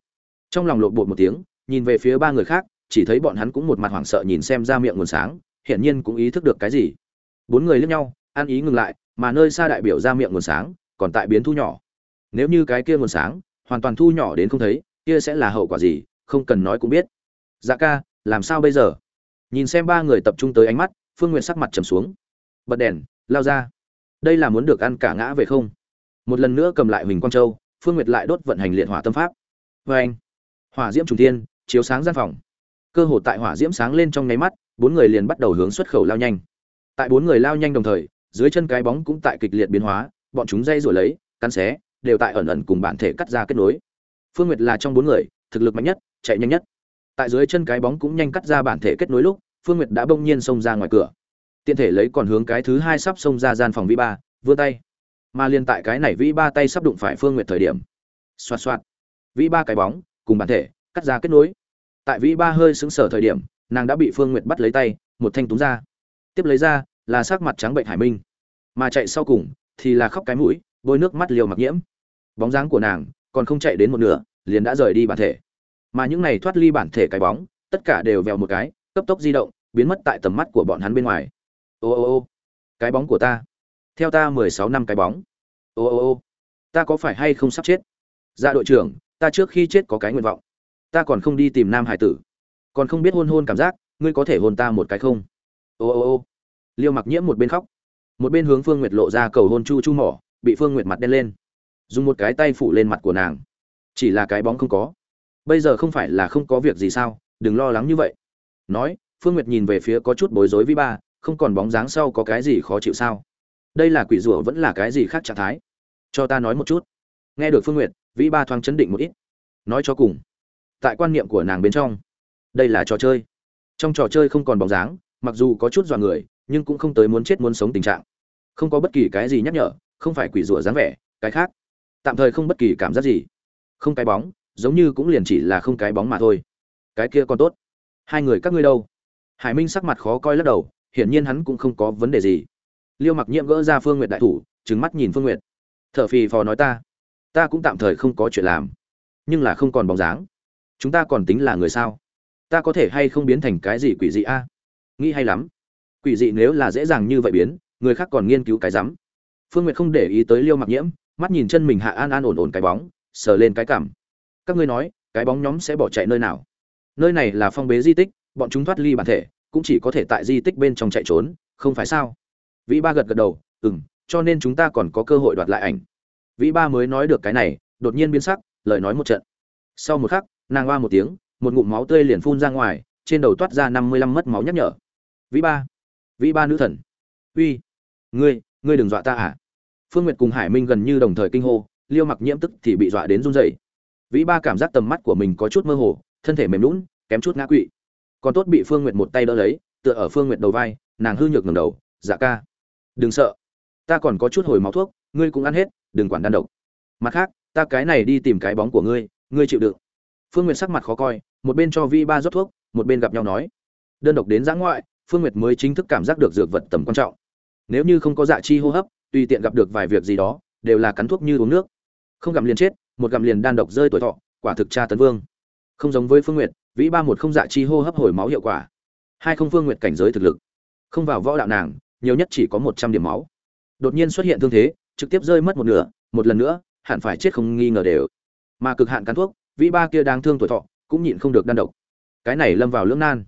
Trong lòng lộn bột một tiếng, nhìn về phía ba người khác, chỉ thấy bọn hắn cũng một mặt hoảng sợ nhìn xem ra miệng nguồn sáng, hiển nhiên cũng ý thức được cái gì. Bốn người liếc nhau, ăn ý ngừng lại, mà nơi xa đại biểu ra miệng nguồn sáng, còn tại biến thu nhỏ. Nếu như cái kia nguồn sáng, hoàn toàn thu nhỏ đến không thấy, kia sẽ là hậu quả gì, không cần nói cũng biết. Dạ ca, làm sao bây giờ? Nhìn xem ba người tập trung tới ánh mắt, phương n sắc mặt trầm xuống. Bật đèn, lao ra. Đây là muốn được ăn cả ngã về không? Một lần nữa cầm lại huỳnh quang châu phương nguyệt lại đốt vận hành liệt hỏa tâm pháp. Vê anh, hỏa diễm trùng thiên, chiếu sáng gian phòng. Cơ hồ tại hỏa diễm sáng lên trong nháy mắt, bốn người liền bắt đầu hướng xuất khẩu lao nhanh. Tại bốn người lao nhanh đồng thời, dưới chân cái bóng cũng tại kịch liệt biến hóa, bọn chúng dây rồi lấy, cắn xé, đều tại ẩn ẩn cùng bản thể cắt ra kết nối. Phương nguyệt là trong bốn người, thực lực mạnh nhất, chạy nhanh nhất. Tại dưới chân cái bóng cũng nhanh cắt ra bản thể kết nối lúc, phương nguyệt đã bỗng nhiên xông ra ngoài cửa. Tiện thể lấy còn hướng cái thứ hai sắp xông ra gian phòng vĩ ba, vươn tay mà liên tại cái này vĩ ba tay sắp đụng phải phương nguyệt thời điểm. Xoạt xoạt. Vĩ ba cái bóng, cùng bản thể, cắt ra kết nối. Tại vĩ ba hơi xứng sở thời điểm, nàng đã bị phương nguyệt bắt lấy tay, một thanh túng ra. Tiếp lấy ra, là sắc mặt trắng bệnh hải minh. Mà chạy sau cùng, thì là khóc cái mũi, bôi nước mắt liều mặc nhiễm. Bóng dáng của nàng, còn không chạy đến một nửa, liền đã rời đi bản thể. Mà những này thoát ly bản thể cái bóng, tất cả đều vèo một cái, cấp tốc di động, biến mất tại tầm mắt của bọn hắn bên ngoài. Ô ô ô, cái bóng của ta theo ta mười sáu năm cái bóng. Ô ô ô. Ta có phải hay không sắp chết? Dạ đội trưởng, ta trước khi chết có cái nguyện vọng. Ta còn không đi tìm nam hải tử. Còn không biết hôn hôn cảm giác, ngươi có thể hôn ta một cái không? Ô ô ô. Liêu mặc nhiễm một bên khóc. Một bên hướng phương nguyệt lộ ra cầu hôn chu chu mỏ, bị phương nguyệt mặt đen lên. Dùng một cái tay phủ lên mặt của nàng. Chỉ là cái bóng không có. Bây giờ không phải là không có việc gì sao? Đừng lo lắng như vậy. Nói, phương nguyệt nhìn về phía có chút bối rối vi ba không còn bóng dáng sau có cái gì khó chịu sao? Đây là quỷ rủa vẫn là cái gì khác trạng thái? Cho ta nói một chút. Nghe được phương nguyệt, vĩ ba thoáng chấn định một ít. Nói cho cùng, tại quan niệm của nàng bên trong, đây là trò chơi. Trong trò chơi không còn bóng dáng, mặc dù có chút dọa người, nhưng cũng không tới muốn chết muốn sống tình trạng. Không có bất kỳ cái gì nhắc nhở, không phải quỷ rủa dáng vẻ, cái khác. Tạm thời không bất kỳ cảm giác gì. Không cái bóng, giống như cũng liền chỉ là không cái bóng mà thôi. Cái kia còn tốt. Hai người các ngươi đâu? Hải minh sắc mặt khó coi lắc đầu, hiển nhiên hắn cũng không có vấn đề gì liêu mặc nhiễm gỡ ra phương n g u y ệ t đại thủ trứng mắt nhìn phương n g u y ệ t t h ở phì phò nói ta ta cũng tạm thời không có chuyện làm, nhưng là không còn bóng dáng. Chúng ta còn tính là người sao? Ta có thể hay không biến thành cái gì quỷ dị a? Nghĩ hay lắm. Quỷ dị nếu là dễ dàng như vậy biến, người khác còn nghiên cứu cái rắm. Phương n g u y ệ t không để ý tới liêu mặc nhiễm, mắt nhìn chân mình hạ an an ổn ổn cái bóng, sờ lên cái cảm. Các ngươi nói, cái bóng nhóm sẽ bỏ chạy nơi nào? Nơi này là phong bế di tích, bọn chúng thoát ly bản thể, cũng chỉ có thể tại di tích bên trong chạy trốn, không phải sao? Vĩ ba gật gật đầu ừ m cho nên chúng ta còn có cơ hội đoạt lại ảnh. Vĩ ba mới nói được cái này, đột nhiên biến sắc, lời nói một trận. Sau một khắc, nàng hoa một tiếng, một ngụm máu tươi liền phun ra ngoài, trên đầu toát ra năm mươi lăm mất máu nhắc nhở. Vĩ ba vĩ ba nữ thần. Uy, ngươi ngươi đừng dọa ta à? Phương nguyệt cùng hải minh gần như đồng thời kinh hô, liêu mặc nhiễm tức thì bị dọa đến run rẩy. Vĩ ba cảm giác tầm mắt của mình có chút mơ hồ, thân thể mềm lún kém chút ngã quỵ. Còn tốt bị phương nguyệt một tay đỡ lấy, tựa ở phương nguyệt đầu vai, nàng hư nhược ngầm đầu dạ ca đừng sợ. Ta còn có chút hồi máu thuốc, ngươi cũng ăn hết, đừng quản đan độc. Mặt khác, ta cái này đi tìm cái bóng của ngươi ngươi chịu đựng. Phương nguyệt sắc mặt khó coi, một bên cho vi ba rót thuốc, một bên gặp nhau nói. Đơn độc đến giã ngoại, phương nguyệt mới chính thức cảm giác được dược vật tầm quan trọng. Nếu như không có dạ chi hô hấp, tùy tiện gặp được vài việc gì đó, đều là cắn thuốc như uống nước. Không gặm liền chết, một gặm liền đan độc rơi tuổi thọ, quả thực tra tấn vương. Không giống với phương nguyệt, vĩ ba một không dạ chi hô hấp hồi máu hiệu quả. Hai không phương nguyệt cảnh giới thực lực. Không vào võ đạo nàng nhiều nhất chỉ có một trăm điểm máu. Đột nhiên xuất hiện thương thế, trực tiếp rơi mất một nửa, một lần nữa, hẳn phải chết không nghi ngờ đều. Mà cực hạn cắn thuốc vĩ ba kia đang thương tuổi thọ, cũng nhịn không được đan độc. Cái này lâm vào lưỡng nan.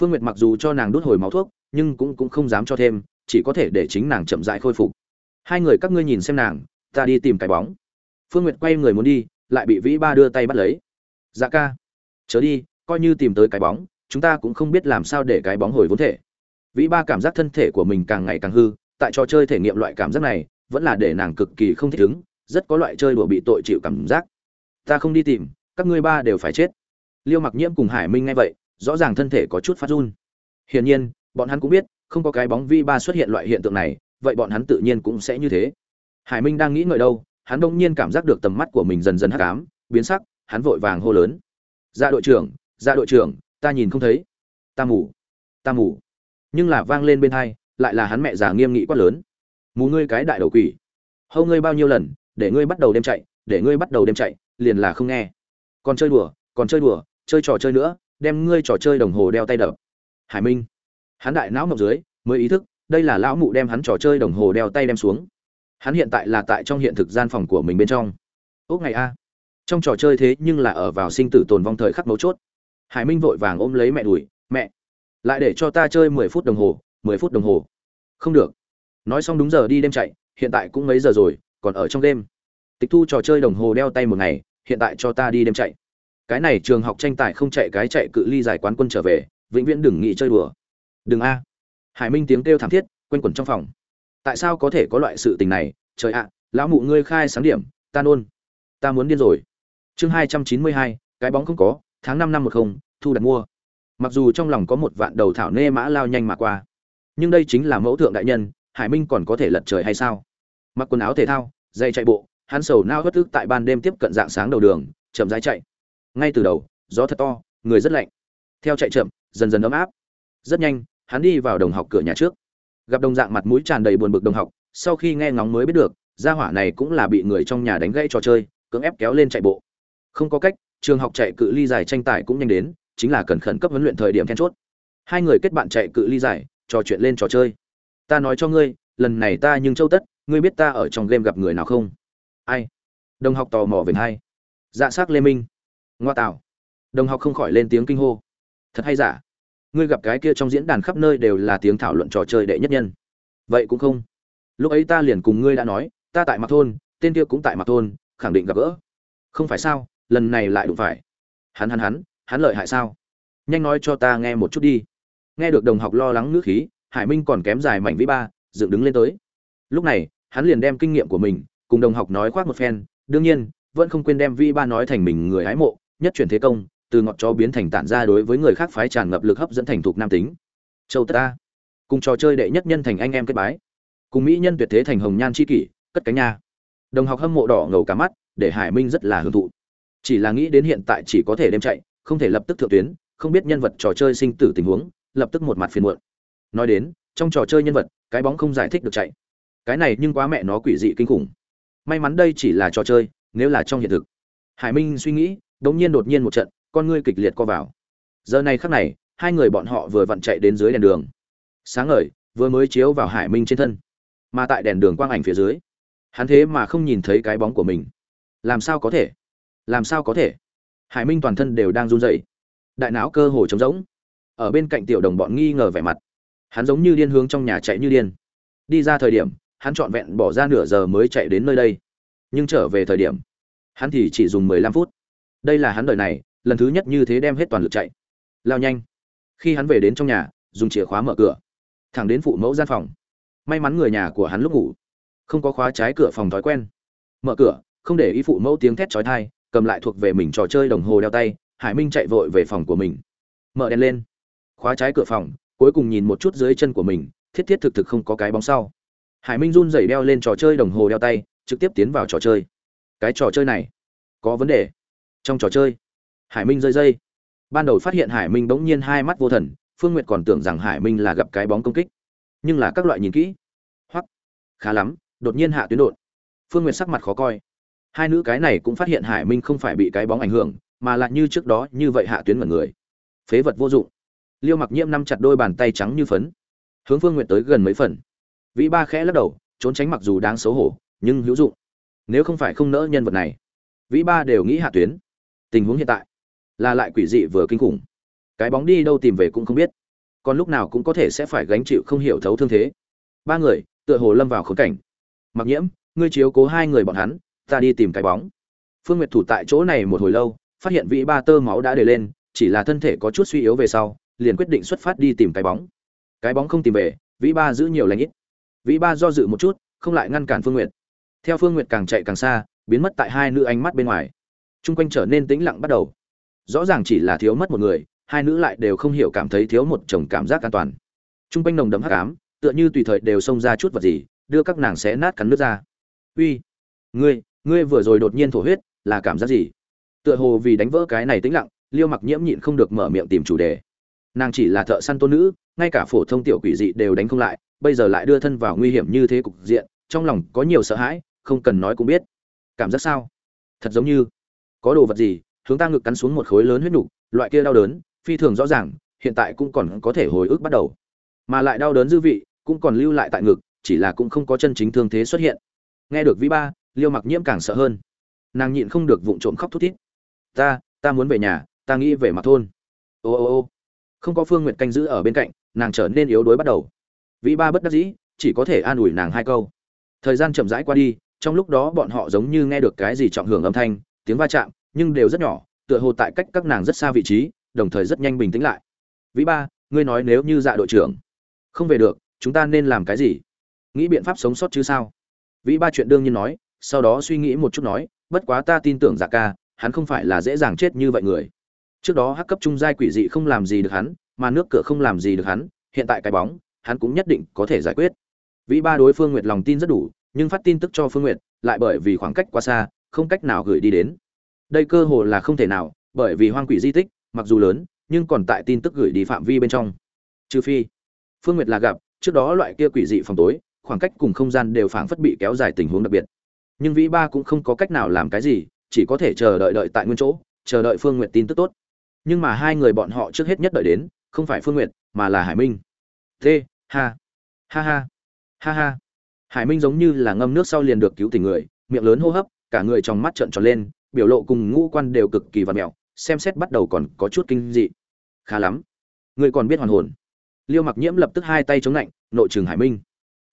Phương nguyệt mặc dù cho nàng đốt hồi máu thuốc, nhưng cũng cũng không dám cho thêm, chỉ có thể để chính nàng chậm rãi khôi phục. Hai người các ngươi nhìn xem nàng, ta đi tìm cái bóng. Phương nguyệt quay người muốn đi, lại bị vĩ ba đưa tay bắt lấy. Dạ ca, chớ đi, coi như tìm tới cái bóng, chúng ta cũng không biết làm sao để cái bóng hồi vốn thể vĩ ba cảm giác thân thể của mình càng ngày càng hư, tại trò chơi thể nghiệm loại cảm giác này, vẫn là để nàng cực kỳ không thích ứng, rất có loại chơi đùa bị tội chịu cảm giác. Ta không đi tìm, các ngươi ba đều phải chết. Liêu mặc nhiễm cùng hải minh nghe vậy, rõ ràng thân thể có chút phát run. Hiển nhiên, bọn hắn cũng biết, không có cái bóng vi ba xuất hiện loại hiện tượng này, vậy bọn hắn tự nhiên cũng sẽ như thế. Hải minh đang nghĩ ngợi đâu, hắn đông nhiên cảm giác được tầm mắt của mình dần dần hắc ám, biến sắc, hắn vội vàng hô lớn. Ra đội trưởng ra đội trưởng, ta nhìn không thấy. Ta mù ta mù nhưng là vang lên bên hai, lại là hắn mẹ già nghiêm nghị quát lớn. Mù ngươi cái đại đầu quỷ. Hâu ngươi bao nhiêu lần, để ngươi bắt đầu đêm chạy, để ngươi bắt đầu đêm chạy, liền là không nghe. Còn chơi đùa, còn chơi đùa, chơi trò chơi nữa, đem ngươi trò chơi đồng hồ đeo tay đập. Hải minh. Hắn đại não ngọc dưới, mới ý thức, đây là lão mụ đem hắn trò chơi đồng hồ đeo tay đem xuống. Hắn hiện tại là tại trong hiện thực gian phòng của mình bên trong. Ốc ngày a. Trong trò chơi thế nhưng là ở vào sinh tử tồn vong thời khắc mấu chốt. Hải minh vội vàng ôm lấy mẹ đùi mẹ lại để cho ta chơi mười phút đồng hồ, mười phút đồng hồ. Không được. Nói xong đúng giờ đi đêm chạy, hiện tại cũng mấy giờ rồi, còn ở trong đêm. Tịch thu trò chơi đồng hồ đeo tay một ngày, hiện tại cho ta đi đêm chạy. Cái này trường học tranh tài không chạy cái chạy cự ly giải quán quân trở về, vĩnh viễn đừng nghĩ chơi đùa. Đừng a. Hải minh tiếng kêu thảm thiết, quanh quẩn trong phòng. Tại sao có thể có loại sự tình này? Trời ạ, lão mụ ngươi khai sáng điểm, ta nôn. Ta muốn điên rồi. Chương hai trăm chín mươi hai, cái bóng không có, tháng năm năm một không, thu đặt mua mặc dù trong lòng có một vạn đầu thảo nê mã lao nhanh mà qua, nhưng đây chính là mẫu thượng đại nhân, hải minh còn có thể lật trời hay sao? Mặc quần áo thể thao dây chạy bộ, hắn sầu nao hất ức tại ban đêm tiếp cận dạng sáng đầu đường, chậm rãi chạy. Ngay từ đầu, gió thật to, người rất lạnh. Theo chạy chậm, dần dần ấm áp. Rất nhanh, hắn đi vào đồng học cửa nhà trước. Gặp đồng dạng mặt mũi tràn đầy buồn bực đồng học, sau khi nghe ngóng mới biết được, gia hỏa này cũng là bị người trong nhà đánh gãy trò chơi, cưỡng ép kéo lên chạy bộ. Không có cách, trường học chạy cự ly dài tranh tài cũng nhanh đến chính là cần khẩn cấp huấn luyện thời điểm then chốt. Hai người kết bạn chạy cự ly dài trò chuyện lên trò chơi. Ta nói cho ngươi, lần này ta nhưng châu tất, ngươi biết ta ở trong game gặp người nào không? Ai? Đồng học tò mò về hai. Dạ s c lê minh. Ngoa tạo. Đồng học không khỏi lên tiếng kinh hô. Thật hay giả? Ngươi gặp cái kia trong diễn đàn khắp nơi đều là tiếng thảo luận trò chơi đệ nhất nhân. Vậy cũng không. Lúc ấy ta liền cùng ngươi đã nói, ta tại mặt thôn, tên kia cũng tại mặt thôn, khẳng định gặp gỡ. Không phải sao, lần này lại đụng phải. Hắn hắn hắn hắn lợi hại sao? Nhanh nói cho ta nghe một chút đi. Nghe được đồng học lo lắng ngữ khí, hải minh còn kém dài mảnh vĩ ba, dựng đứng lên tới. Lúc này, hắn liền đem kinh nghiệm của mình, cùng đồng học nói khoác một phen, đương nhiên, vẫn không quên đem vĩ ba nói thành mình người hái mộ, nhất chuyển thế công, từ ngọt chó biến thành tản ra đối với người khác phái tràn ngập lực hấp dẫn thành thục nam tính. Châu tất ta cùng trò chơi đệ nhất nhân thành anh em kết bái. Cùng mỹ nhân tuyệt thế thành hồng nhan c h i kỷ, cất cánh nha. Đồng học hâm mộ đỏ ngầu cả mắt, để hải minh rất là hưởng thụ. Chỉ là nghĩ đến hiện tại chỉ có thể đem chạy không thể lập tức thượng tuyến, không biết nhân vật trò chơi sinh tử tình huống, lập tức một mặt phiền muộn. Nói đến, trong trò chơi nhân vật, cái bóng không giải thích được chạy. Cái này nhưng quá mẹ nó quỷ dị kinh khủng. May mắn đây chỉ là trò chơi, nếu là trong hiện thực. Hải minh suy nghĩ đ ỗ n g nhiên đột nhiên một trận, con ngươi kịch liệt co vào. Giờ này khắc này, hai người bọn họ vừa vặn chạy đến dưới đèn đường. Sáng ngời, vừa mới chiếu vào hải minh trên thân. Mà tại đèn đường quang ảnh phía dưới, hắn thế mà không nhìn thấy cái bóng của mình. Làm sao có thể? Làm sao có thể? Hải minh toàn thân đều đang run rẩy. Đại não cơ hồ trống rỗng. Ở bên cạnh tiểu đồng bọn nghi ngờ vẻ mặt. Hắn giống như điên hướng trong nhà chạy như điên. Đi ra thời điểm, hắn trọn vẹn bỏ ra nửa giờ mới chạy đến nơi đây. Nhưng trở về thời điểm, hắn thì chỉ dùng mười lăm phút. Đây là hắn đời này, lần thứ nhất như thế đem hết toàn lực chạy. Lao nhanh. Khi hắn về đến trong nhà, dùng chìa khóa mở cửa. Thẳng đến phụ mẫu gian phòng. May mắn người nhà của hắn lúc ngủ. Không có khóa trái cửa phòng thói quen. Mở cửa, không để ý phụ mẫu tiếng thét chói tai cầm lại thuộc về mình trò chơi đồng hồ đeo tay, hải minh chạy vội về phòng của mình. Mở đèn lên. Khóa trái cửa phòng, cuối cùng nhìn một chút dưới chân của mình, thiết thiết thực thực không có cái bóng sau. Hải minh run rẩy đeo lên trò chơi đồng hồ đeo tay, trực tiếp tiến vào trò chơi. Cái trò chơi này, có vấn đề. Trong trò chơi, hải minh rơi dây. Ban đầu phát hiện hải minh bỗng nhiên hai mắt vô thần, phương n g u y ệ t còn tưởng rằng hải minh là gặp cái bóng công kích. Nhưng là các loại nhìn kỹ. Hoặc khá lắm, đột nhiên hạ tuyến đột. Phương n g u y ệ t sắc mặt khó coi hai nữ cái này cũng phát hiện hải minh không phải bị cái bóng ảnh hưởng, mà lại như trước đó như vậy hạ tuyến mật người. Phế vật vô dụng. Liêu mặc nhiễm nắm chặt đôi bàn tay trắng như phấn. Hướng phương n g u y ệ t tới gần mấy phần. Vĩ ba khẽ lắc đầu, trốn tránh mặc dù đáng xấu hổ, nhưng hữu dụng. Nếu không phải không nỡ nhân vật này, vĩ ba đều nghĩ hạ tuyến. Tình huống hiện tại là lại quỷ dị vừa kinh khủng. Cái bóng đi đâu tìm về cũng không biết. Còn lúc nào cũng có thể sẽ phải gánh chịu không hiểu thấu thương thế. Ba người, tựa hồ lâm vào khốn cảnh. Mặc nhiễm, ngươi chiếu cố hai người bọn hắn ta đi tìm cái bóng. Phương nguyệt thủ tại chỗ này một hồi lâu, phát hiện vị ba tơ máu đã để lên, chỉ là thân thể có chút suy yếu về sau, liền quyết định xuất phát đi tìm cái bóng. Cái bóng không tìm về vĩ ba giữ nhiều lãnh ít. Vĩ ba do dự một chút, không lại ngăn cản phương nguyệt. Theo phương nguyệt càng chạy càng xa, biến mất tại hai nữ ánh mắt bên ngoài. Trung quanh trở nên tĩnh lặng bắt đầu. Rõ ràng chỉ là thiếu mất một người, hai nữ lại đều không hiểu cảm thấy thiếu một chồng cảm giác an toàn. Trung quanh nồng đậm hắc ám, tựa như tùy thời đều xông ra chút vật gì, đưa các nàng xé nát cắn nước ra. Uy, ngươi ngươi vừa rồi đột nhiên thổ huyết, là cảm giác gì? Tựa hồ vì đánh vỡ cái này tĩnh lặng, liêu mặc nhiễm nhịn không được mở miệng tìm chủ đề. Nàng chỉ là thợ săn tôn nữ, ngay cả phổ thông tiểu quỷ dị đều đánh không lại, bây giờ lại đưa thân vào nguy hiểm như thế cục diện, trong lòng có nhiều sợ hãi, không cần nói cũng biết. Cảm giác sao? Thật giống như, có đồ vật gì, hướng ta ngực cắn xuống một khối lớn huyết nhục, loại kia đau đớn, phi thường rõ ràng, hiện tại cũng còn có thể hồi ức bắt đầu. Mà lại đau đớn dư vị, cũng còn lưu lại tại ngực, chỉ là cũng không có chân chính thương thế xuất hiện. Nghe được vĩ ba liêu mặc nhiễm càng sợ hơn. Nàng nhịn không được vụng trộm khóc thút thít. Ta ta muốn về nhà, ta nghĩ về mặt thôn. Ô ô ô. Không có phương nguyện canh giữ ở bên cạnh, nàng trở nên yếu đuối bắt đầu. Vĩ ba bất đắc dĩ, chỉ có thể an ủi nàng hai câu. Thời gian chậm rãi qua đi, trong lúc đó bọn họ giống như nghe được cái gì trọng hưởng âm thanh, tiếng va chạm, nhưng đều rất nhỏ, tựa hồ tại cách các nàng rất xa vị trí, đồng thời rất nhanh bình tĩnh lại. Vĩ ba, ngươi nói nếu như dạ đội trưởng không về được, chúng ta nên làm cái gì? Nghĩ biện pháp sống sót chứ sao? Vĩ ba chuyện đương nhiên nói sau đó suy nghĩ một chút nói, bất quá ta tin tưởng giả ca, hắn không phải là dễ dàng chết như vậy người. Trước đó hắc cấp trung giai quỷ dị không làm gì được hắn, mà nước cửa không làm gì được hắn, hiện tại cái bóng, hắn cũng nhất định có thể giải quyết. Vĩ ba đối phương nguyệt lòng tin rất đủ, nhưng phát tin tức cho phương nguyệt, lại bởi vì khoảng cách quá xa, không cách nào gửi đi đến. Đây cơ hồ là không thể nào, bởi vì hoang quỷ di tích, mặc dù lớn, nhưng còn tại tin tức gửi đi phạm vi bên trong. Trừ phi, phương nguyệt là gặp, trước đó loại kia quỷ dị phòng tối, khoảng cách cùng không gian đều phảng phất bị kéo dài tình huống đặc biệt nhưng vĩ ba cũng không có cách nào làm cái gì, chỉ có thể chờ đợi đợi tại nguyên chỗ, chờ đợi phương nguyệt tin tức tốt. Nhưng mà hai người bọn họ trước hết nhất đợi đến, không phải phương nguyệt, mà là hải minh. T, ha ha ha ha ha. Hải minh giống như là ngâm nước sau liền được cứu tình người, miệng lớn hô hấp, cả người trong mắt trợn tròn lên, biểu lộ cùng ngũ quan đều cực kỳ vặt mẹo, xem xét bắt đầu còn có chút kinh dị. Khá lắm. Người còn biết hoàn hồn. Liêu mặc nhiễm lập tức hai tay chống lạnh, nội trường hải minh.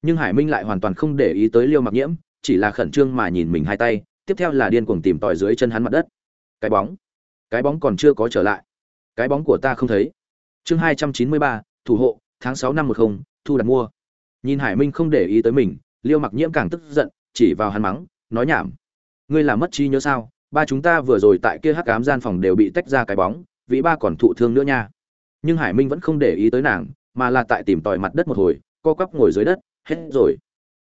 Nhưng hải minh lại hoàn toàn không để ý tới liêu mặc nhiễm chỉ là khẩn trương mà nhìn mình hai tay, tiếp theo là điên cuồng tìm tòi dưới chân hắn mặt đất. Cái bóng. Cái bóng còn chưa có trở lại. Cái bóng của ta không thấy. Chương hai trăm chín mươi ba, thủ hộ, tháng sáu năm một không, thu đặt mua. Nhìn hải minh không để ý tới mình, liêu mặc nhiễm càng tức giận, chỉ vào hắn mắng, nói nhảm. Ngươi là mất trí nhớ sao? Ba chúng ta vừa rồi tại kia hắc cám gian phòng đều bị tách ra cái bóng, vĩ ba còn thụ thương nữa nha. Nhưng hải minh vẫn không để ý tới nàng, mà là tại tìm tòi mặt đất một hồi, co quắp ngồi dưới đất, hết rồi.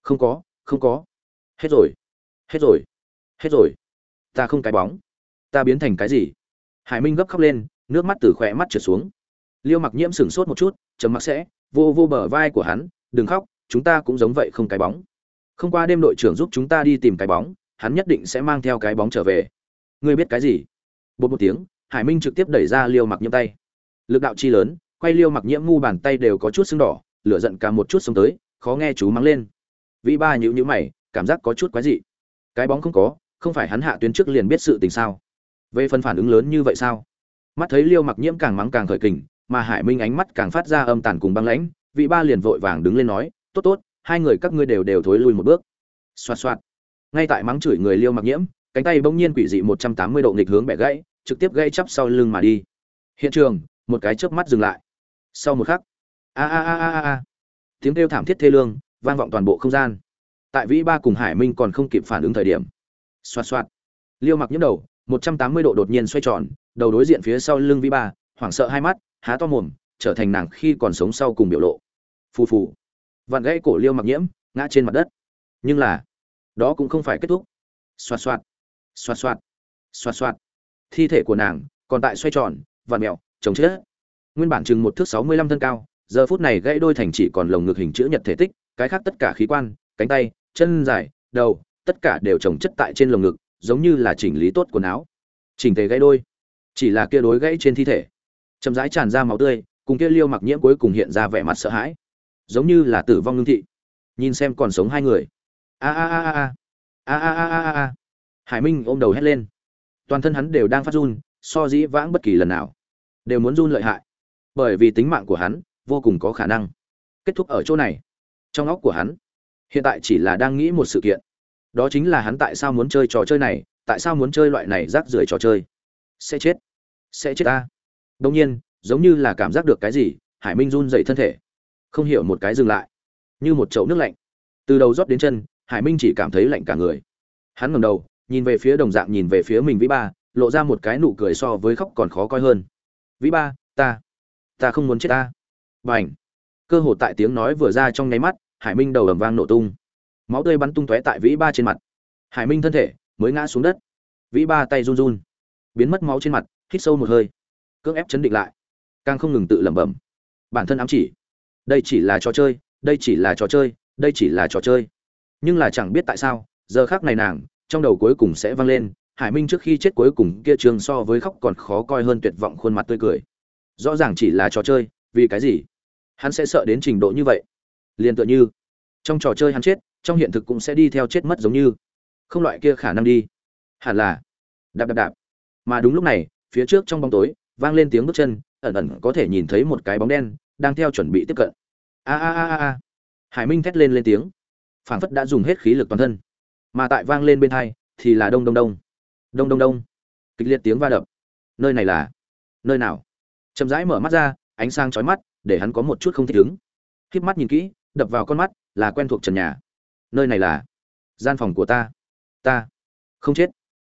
Không có không có hết rồi. Hết rồi. Hết rồi. Ta không cái bóng. Ta biến thành cái gì? Hải minh gấp khóc lên, nước mắt từ khỏe mắt trượt xuống. Liêu mặc nhiễm sửng sốt một chút chấm mặc sẽ, vô vô bờ vai của hắn, đừng khóc, chúng ta cũng giống vậy không cái bóng. Không qua đêm đội trưởng giúp chúng ta đi tìm cái bóng, hắn nhất định sẽ mang theo cái bóng trở về. Ngươi biết cái gì? Bột một tiếng, hải minh trực tiếp đẩy ra liêu mặc nhiễm tay. Lực đạo chi lớn, quay liêu mặc nhiễm ngu bàn tay đều có chút sưng đỏ, lửa giận cả một chút xuống tới, khó nghe chú mắng lên. Vĩ ba nhữ nhữ mày cảm giác có chút quái dị. Cái bóng không có, không phải hắn hạ tuyến trước liền biết sự tình sao? Về phần phản ứng lớn như vậy sao? Mắt thấy liêu mặc nhiễm càng mắng càng khởi kình, mà hải minh ánh mắt càng phát ra âm tàn cùng băng lãnh, vị ba liền vội vàng đứng lên nói, tốt tốt, hai người các ngươi đều đều thối lui một bước. Xoạt xoạt. Ngay tại mắng chửi người liêu mặc nhiễm, cánh tay bỗng nhiên quỷ dị một trăm tám mươi độ nghịch hướng bẻ gãy, trực tiếp gãy chắp sau lưng mà đi. Hiện trường, một cái chớp mắt dừng lại. Sau một khắc, a a a a a tiếng kêu thảm thiết thê lương, vang vọng toàn bộ không gian tại vĩ ba cùng hải minh còn không kịp phản ứng thời điểm. Xoạt xoạt. Liêu mặc nhiễm đầu, một trăm tám mươi độ đột nhiên xoay tròn, đầu đối diện phía sau lưng vĩ ba, hoảng sợ hai mắt, há to mồm, trở thành nàng khi còn sống sau cùng biểu lộ. Phù phù. Vặn gãy cổ liêu mặc nhiễm, ngã trên mặt đất. Nhưng là, đó cũng không phải kết thúc. Xoạt xoạt. Xoạt xoạt. Xoạt xoạt. Thi thể của nàng còn tại xoay tròn, vặn mẹo, chống chết. Nguyên bản chừng một thước sáu mươi lăm thân cao, giờ phút này gãy đôi thành chỉ còn lồng ngực hình chữ nhật thể tích, cái khác tất cả khí quan, cánh tay chân dài, đầu, tất cả đều trồng chất tại trên lồng ngực, giống như là chỉnh lý tốt quần áo. Chỉnh thể gãy đôi, chỉ là kia đối gãy trên thi thể. Chậm rãi tràn ra máu tươi, cùng kia liêu mặc nhiễm cuối cùng hiện ra vẻ mặt sợ hãi. Giống như là tử vong ngưng thị. Nhìn xem còn sống hai người. A a a a. A a a a a a. Hải minh ôm đầu hét lên. Toàn thân hắn đều đang phát run, so dĩ vãng bất kỳ lần nào. Đều muốn run lợi hại. Bởi vì tính mạng của hắn vô cùng có khả năng. Kết thúc ở chỗ này. Trong óc của hắn hiện tại chỉ là đang nghĩ một sự kiện. Đó chính là hắn tại sao muốn chơi trò chơi này, tại sao muốn chơi loại này rác rưởi trò chơi. Sẽ chết. Sẽ chết ta. Đông nhiên, giống như là cảm giác được cái gì, hải minh run dậy thân thể. Không hiểu một cái dừng lại. Như một chậu nước lạnh. Từ đầu rót đến chân, hải minh chỉ cảm thấy lạnh cả người. Hắn ngầm đầu, nhìn về phía đồng dạng nhìn về phía mình vĩ ba, lộ ra một cái nụ cười so với khóc còn khó coi hơn. Vĩ ba, ta. Ta không muốn chết ta. B à n h cơ hồ tại tiếng nói vừa ra trong nháy mắt hải minh đầu ầm vang nổ tung. Máu tươi bắn tung tóe tại vĩ ba trên mặt. Hải minh thân thể mới ngã xuống đất. Vĩ ba tay run run, biến mất máu trên mặt, hít sâu một hơi, cưỡng ép chấn định lại. Càng không ngừng tự lẩm bẩm. Bản thân ám chỉ. Đây chỉ là trò chơi, đây chỉ là trò chơi, đây chỉ là trò chơi. Nhưng là chẳng biết tại sao, giờ khác này nàng, trong đầu cuối cùng sẽ vang lên, hải minh trước khi chết cuối cùng kia trường so với khóc còn khó coi hơn tuyệt vọng khuôn mặt tươi cười. Rõ ràng chỉ là trò chơi, vì cái gì? Hắn sẽ sợ đến trình độ như vậy liền tựa như trong trò chơi hắn chết, trong hiện thực cũng sẽ đi theo chết mất giống như. Không loại kia khả năng đi. Hẳn là. Đạp đạp đạp. Mà đúng lúc này, phía trước trong bóng tối, vang lên tiếng bước chân, ẩn ẩn có thể nhìn thấy một cái bóng đen, đang theo chuẩn bị tiếp cận. A a a a hải minh thét lên lên tiếng. Phảng phất đã dùng hết khí lực toàn thân. Mà tại vang lên bên thai thì là đông đông đông. Đông đông đông. Kịch liệt tiếng va đập. Nơi này là? Nơi nào? Chậm rãi mở mắt ra, ánh sáng chói mắt, để hắn có một chút không thích ứng. Khiếp mắt nhìn kỹ đập vào con mắt, là quen thuộc trần nhà. Nơi này là gian phòng của ta. Ta không chết.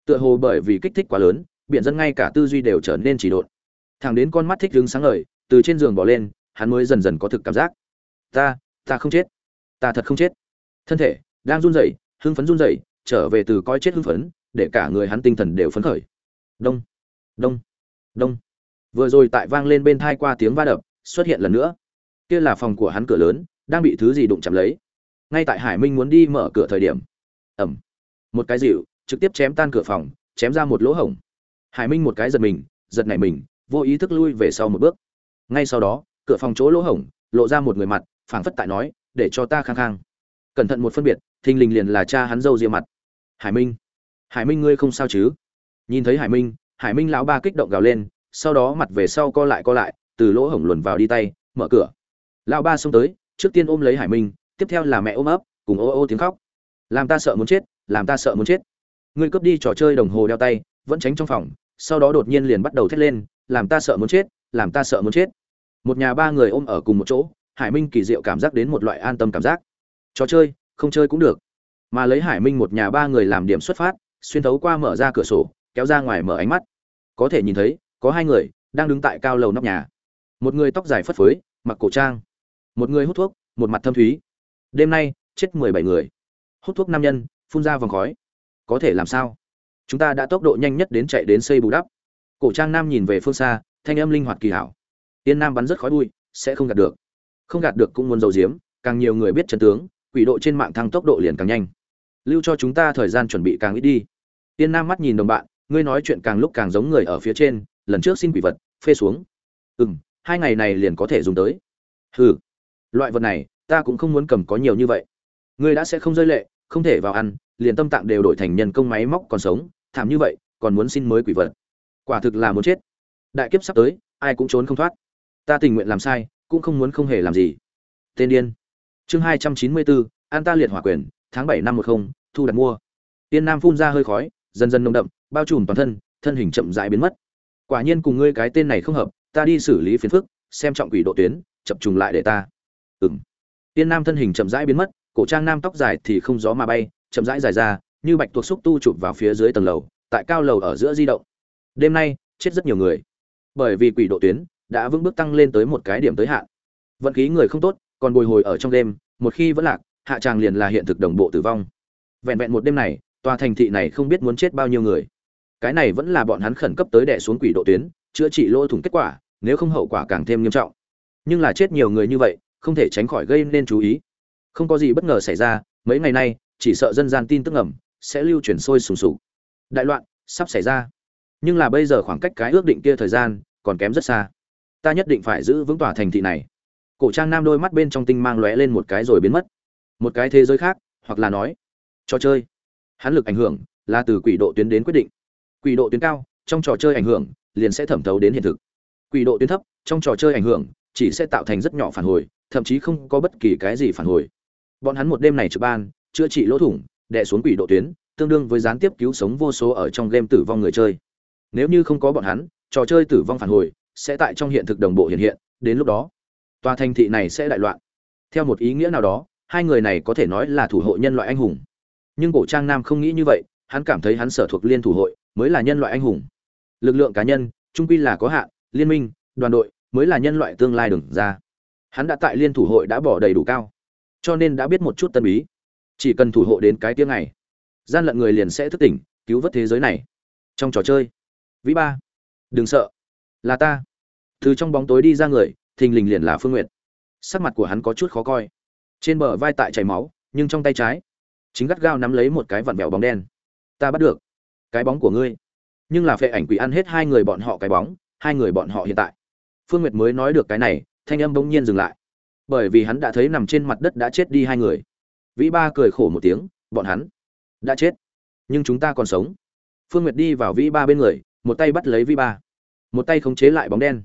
Tựa hồ bởi vì kích thích quá lớn biện dân ngay cả tư duy đều trở nên chỉ độn. Thẳng đến con mắt thích đứng sáng ngời, từ trên giường bỏ lên, hắn mới dần dần có thực cảm giác. Ta ta không chết. Ta thật không chết. Thân thể đang run rẩy, hưng phấn run rẩy, trở về từ coi chết hưng phấn, để cả người hắn tinh thần đều phấn khởi. Đông đông đông. Vừa rồi tại vang lên bên thai qua tiếng va đập, xuất hiện lần nữa. Kia là phòng của hắn cửa lớn đang bị thứ gì đụng chạm lấy. Ngay tại hải minh muốn đi mở cửa thời điểm ẩm một cái dịu, trực tiếp chém tan cửa phòng, chém ra một lỗ hổng. Hải minh một cái giật mình, giật nảy mình, vô ý thức lui về sau một bước. Ngay sau đó, cửa phòng chỗ lỗ hổng, lộ ra một người mặt, phảng phất tại nói, để cho ta khang khang cẩn thận một phân biệt, thình lình liền là cha hắn dâu ria mặt. Hải minh hải minh ngươi không sao chứ? Nhìn thấy hải minh hải minh lão ba kích động gào lên, sau đó mặt về sau co lại co lại, từ lỗ hổng luồn vào đi tay, mở cửa. Lão ba xông tới trước tiên ôm lấy hải minh, tiếp theo là mẹ ôm ấp, cùng ô ô tiếng khóc. Làm ta sợ muốn chết, làm ta sợ muốn chết. Ngươi cướp đi trò chơi đồng hồ đeo tay, vẫn tránh trong phòng, sau đó đột nhiên liền bắt đầu thét lên, làm ta sợ muốn chết, làm ta sợ muốn chết. Một nhà ba người ôm ở cùng một chỗ, hải minh kỳ diệu cảm giác đến một loại an tâm cảm giác. Trò chơi, không chơi cũng được. Mà lấy hải minh một nhà ba người làm điểm xuất phát, xuyên thấu qua mở ra cửa sổ, kéo ra ngoài mở ánh mắt. Có thể nhìn thấy, có hai người đang đứng tại cao lầu nóc nhà. Một người tóc dài phất phới, mặc cổ trang một người hút thuốc, một mặt thâm thúy. Đêm nay, chết mười bảy người. Hút thuốc nam nhân, phun ra vòng khói. Có thể làm sao? Chúng ta đã tốc độ nhanh nhất đến chạy đến xây bù đắp. Cổ trang nam nhìn về phương xa, thanh âm linh hoạt kỳ hảo. Tiên nam bắn rất khói bụi, sẽ không gạt được. Không gạt được cũng muốn giấu giếm, càng nhiều người biết chân tướng, quỷ độ trên mạng thăng tốc độ liền càng nhanh. Lưu cho chúng ta thời gian chuẩn bị càng ít đi. Tiên nam mắt nhìn đồng bạn, ngươi nói chuyện càng lúc càng giống người ở phía trên, lần trước xin quỷ vật, phê xuống. Ừ m hai ngày này liền có thể dùng tới. Hừ loại vật này, ta cũng không muốn cầm có nhiều như vậy. Ngươi đã sẽ không rơi lệ, không thể vào ăn, liền tâm tạng đều đổi thành nhân công máy móc còn sống, thảm như vậy, còn muốn xin mới quỷ vật. Quả thực là muốn chết. Đại kiếp sắp tới, ai cũng trốn không thoát. Ta tình nguyện làm sai, cũng không muốn không hề làm gì. Tên điên. Chương hai trăm chín mươi bốn an ta liệt hỏa quyền, tháng bảy năm một không, thu đặt mua. Tiên nam phun ra hơi khói, dần dần nồng đậm, bao trùm toàn thân thân hình chậm rãi biến mất. Quả nhiên cùng ngươi cái tên này không hợp, ta đi xử lý phiền phức, xem trọng quỷ độ tuyến, chập trùng lại để ta ừng tiên nam thân hình chậm rãi biến mất, cổ trang nam tóc dài thì không gió mà bay, chậm rãi dài ra, như bạch tuộc xúc tu chụp vào phía dưới tầng lầu, tại cao lầu ở giữa di động. Đêm nay, chết rất nhiều người. Bởi vì quỷ độ tuyến đã vững bước tăng lên tới một cái điểm tới hạn. Vận khí người không tốt, còn bồi hồi ở trong đêm, một khi vẫn lạc, hạ tràng liền là hiện thực đồng bộ tử vong. Vẹn vẹn một đêm này, tòa thành thị này không biết muốn chết bao nhiêu người. Cái này vẫn là bọn hắn khẩn cấp tới đẻ xuống quỷ độ tuyến, chữa trị lỗ thủng kết quả, nếu không hậu quả càng thêm nghiêm trọng. Nhưng là chết nhiều người như vậy không thể tránh khỏi gây nên chú ý. Không có gì bất ngờ xảy ra, mấy ngày nay, chỉ sợ dân gian tin tức ẩm sẽ lưu truyền sôi sùng sục. Đại loạn sắp xảy ra. Nhưng là bây giờ khoảng cách cái ước định kia thời gian còn kém rất xa. Ta nhất định phải giữ vững tòa thành thị này. Cổ trang nam đôi mắt bên trong tinh mang lóe lên một cái rồi biến mất. Một cái thế giới khác, hoặc là nói, trò chơi. Hắn lực ảnh hưởng là từ quỷ độ tuyến đến quyết định. Quỷ độ tuyến cao, trong trò chơi ảnh hưởng liền sẽ thẩm thấu đến hiện thực. Quỷ độ tuyến thấp, trong trò chơi ảnh hưởng chỉ sẽ tạo thành rất nhỏ phản hồi thậm chí không có bất kỳ cái gì phản hồi. Bọn hắn một đêm này trực ban, chữa trị lỗ thủng, đè xuống quỷ độ tuyến, tương đương với gián tiếp cứu sống vô số ở trong game tử vong người chơi. Nếu như không có bọn hắn, trò chơi tử vong phản hồi sẽ tại trong hiện thực đồng bộ hiện hiện, đến lúc đó, tòa thành thị này sẽ đại loạn. Theo một ý nghĩa nào đó, hai người này có thể nói là thủ hộ nhân loại anh hùng. Nhưng cổ trang nam không nghĩ như vậy, hắn cảm thấy hắn sở thuộc liên thủ hội mới là nhân loại anh hùng. Lực lượng cá nhân, trung quy là có hạn, liên minh, đoàn đội mới là nhân loại tương lai đừng ra hắn đã tại liên thủ hội đã bỏ đầy đủ cao, cho nên đã biết một chút tân bí. Chỉ cần thủ hộ đến cái tiếng này, gian lận người liền sẽ thức tỉnh, cứu vớt thế giới này. Trong trò chơi, vĩ ba, đừng sợ, là ta. Từ trong bóng tối đi ra người, thình lình liền là phương nguyện sắc mặt của hắn có chút khó coi. Trên bờ vai tại chảy máu, nhưng trong tay trái, chính gắt gao nắm lấy một cái vặn vẹo bóng đen. Ta bắt được cái bóng của ngươi. Nhưng là phệ ảnh quỷ ăn hết hai người bọn họ cái bóng, hai người bọn họ hiện tại. Phương nguyệt mới nói được cái này thanh âm bỗng nhiên dừng lại. Bởi vì hắn đã thấy nằm trên mặt đất đã chết đi hai người. Vĩ ba cười khổ một tiếng, bọn hắn đã chết, nhưng chúng ta còn sống. Phương nguyệt đi vào vĩ ba bên người, một tay bắt lấy vĩ ba. Một tay khống chế lại bóng đen.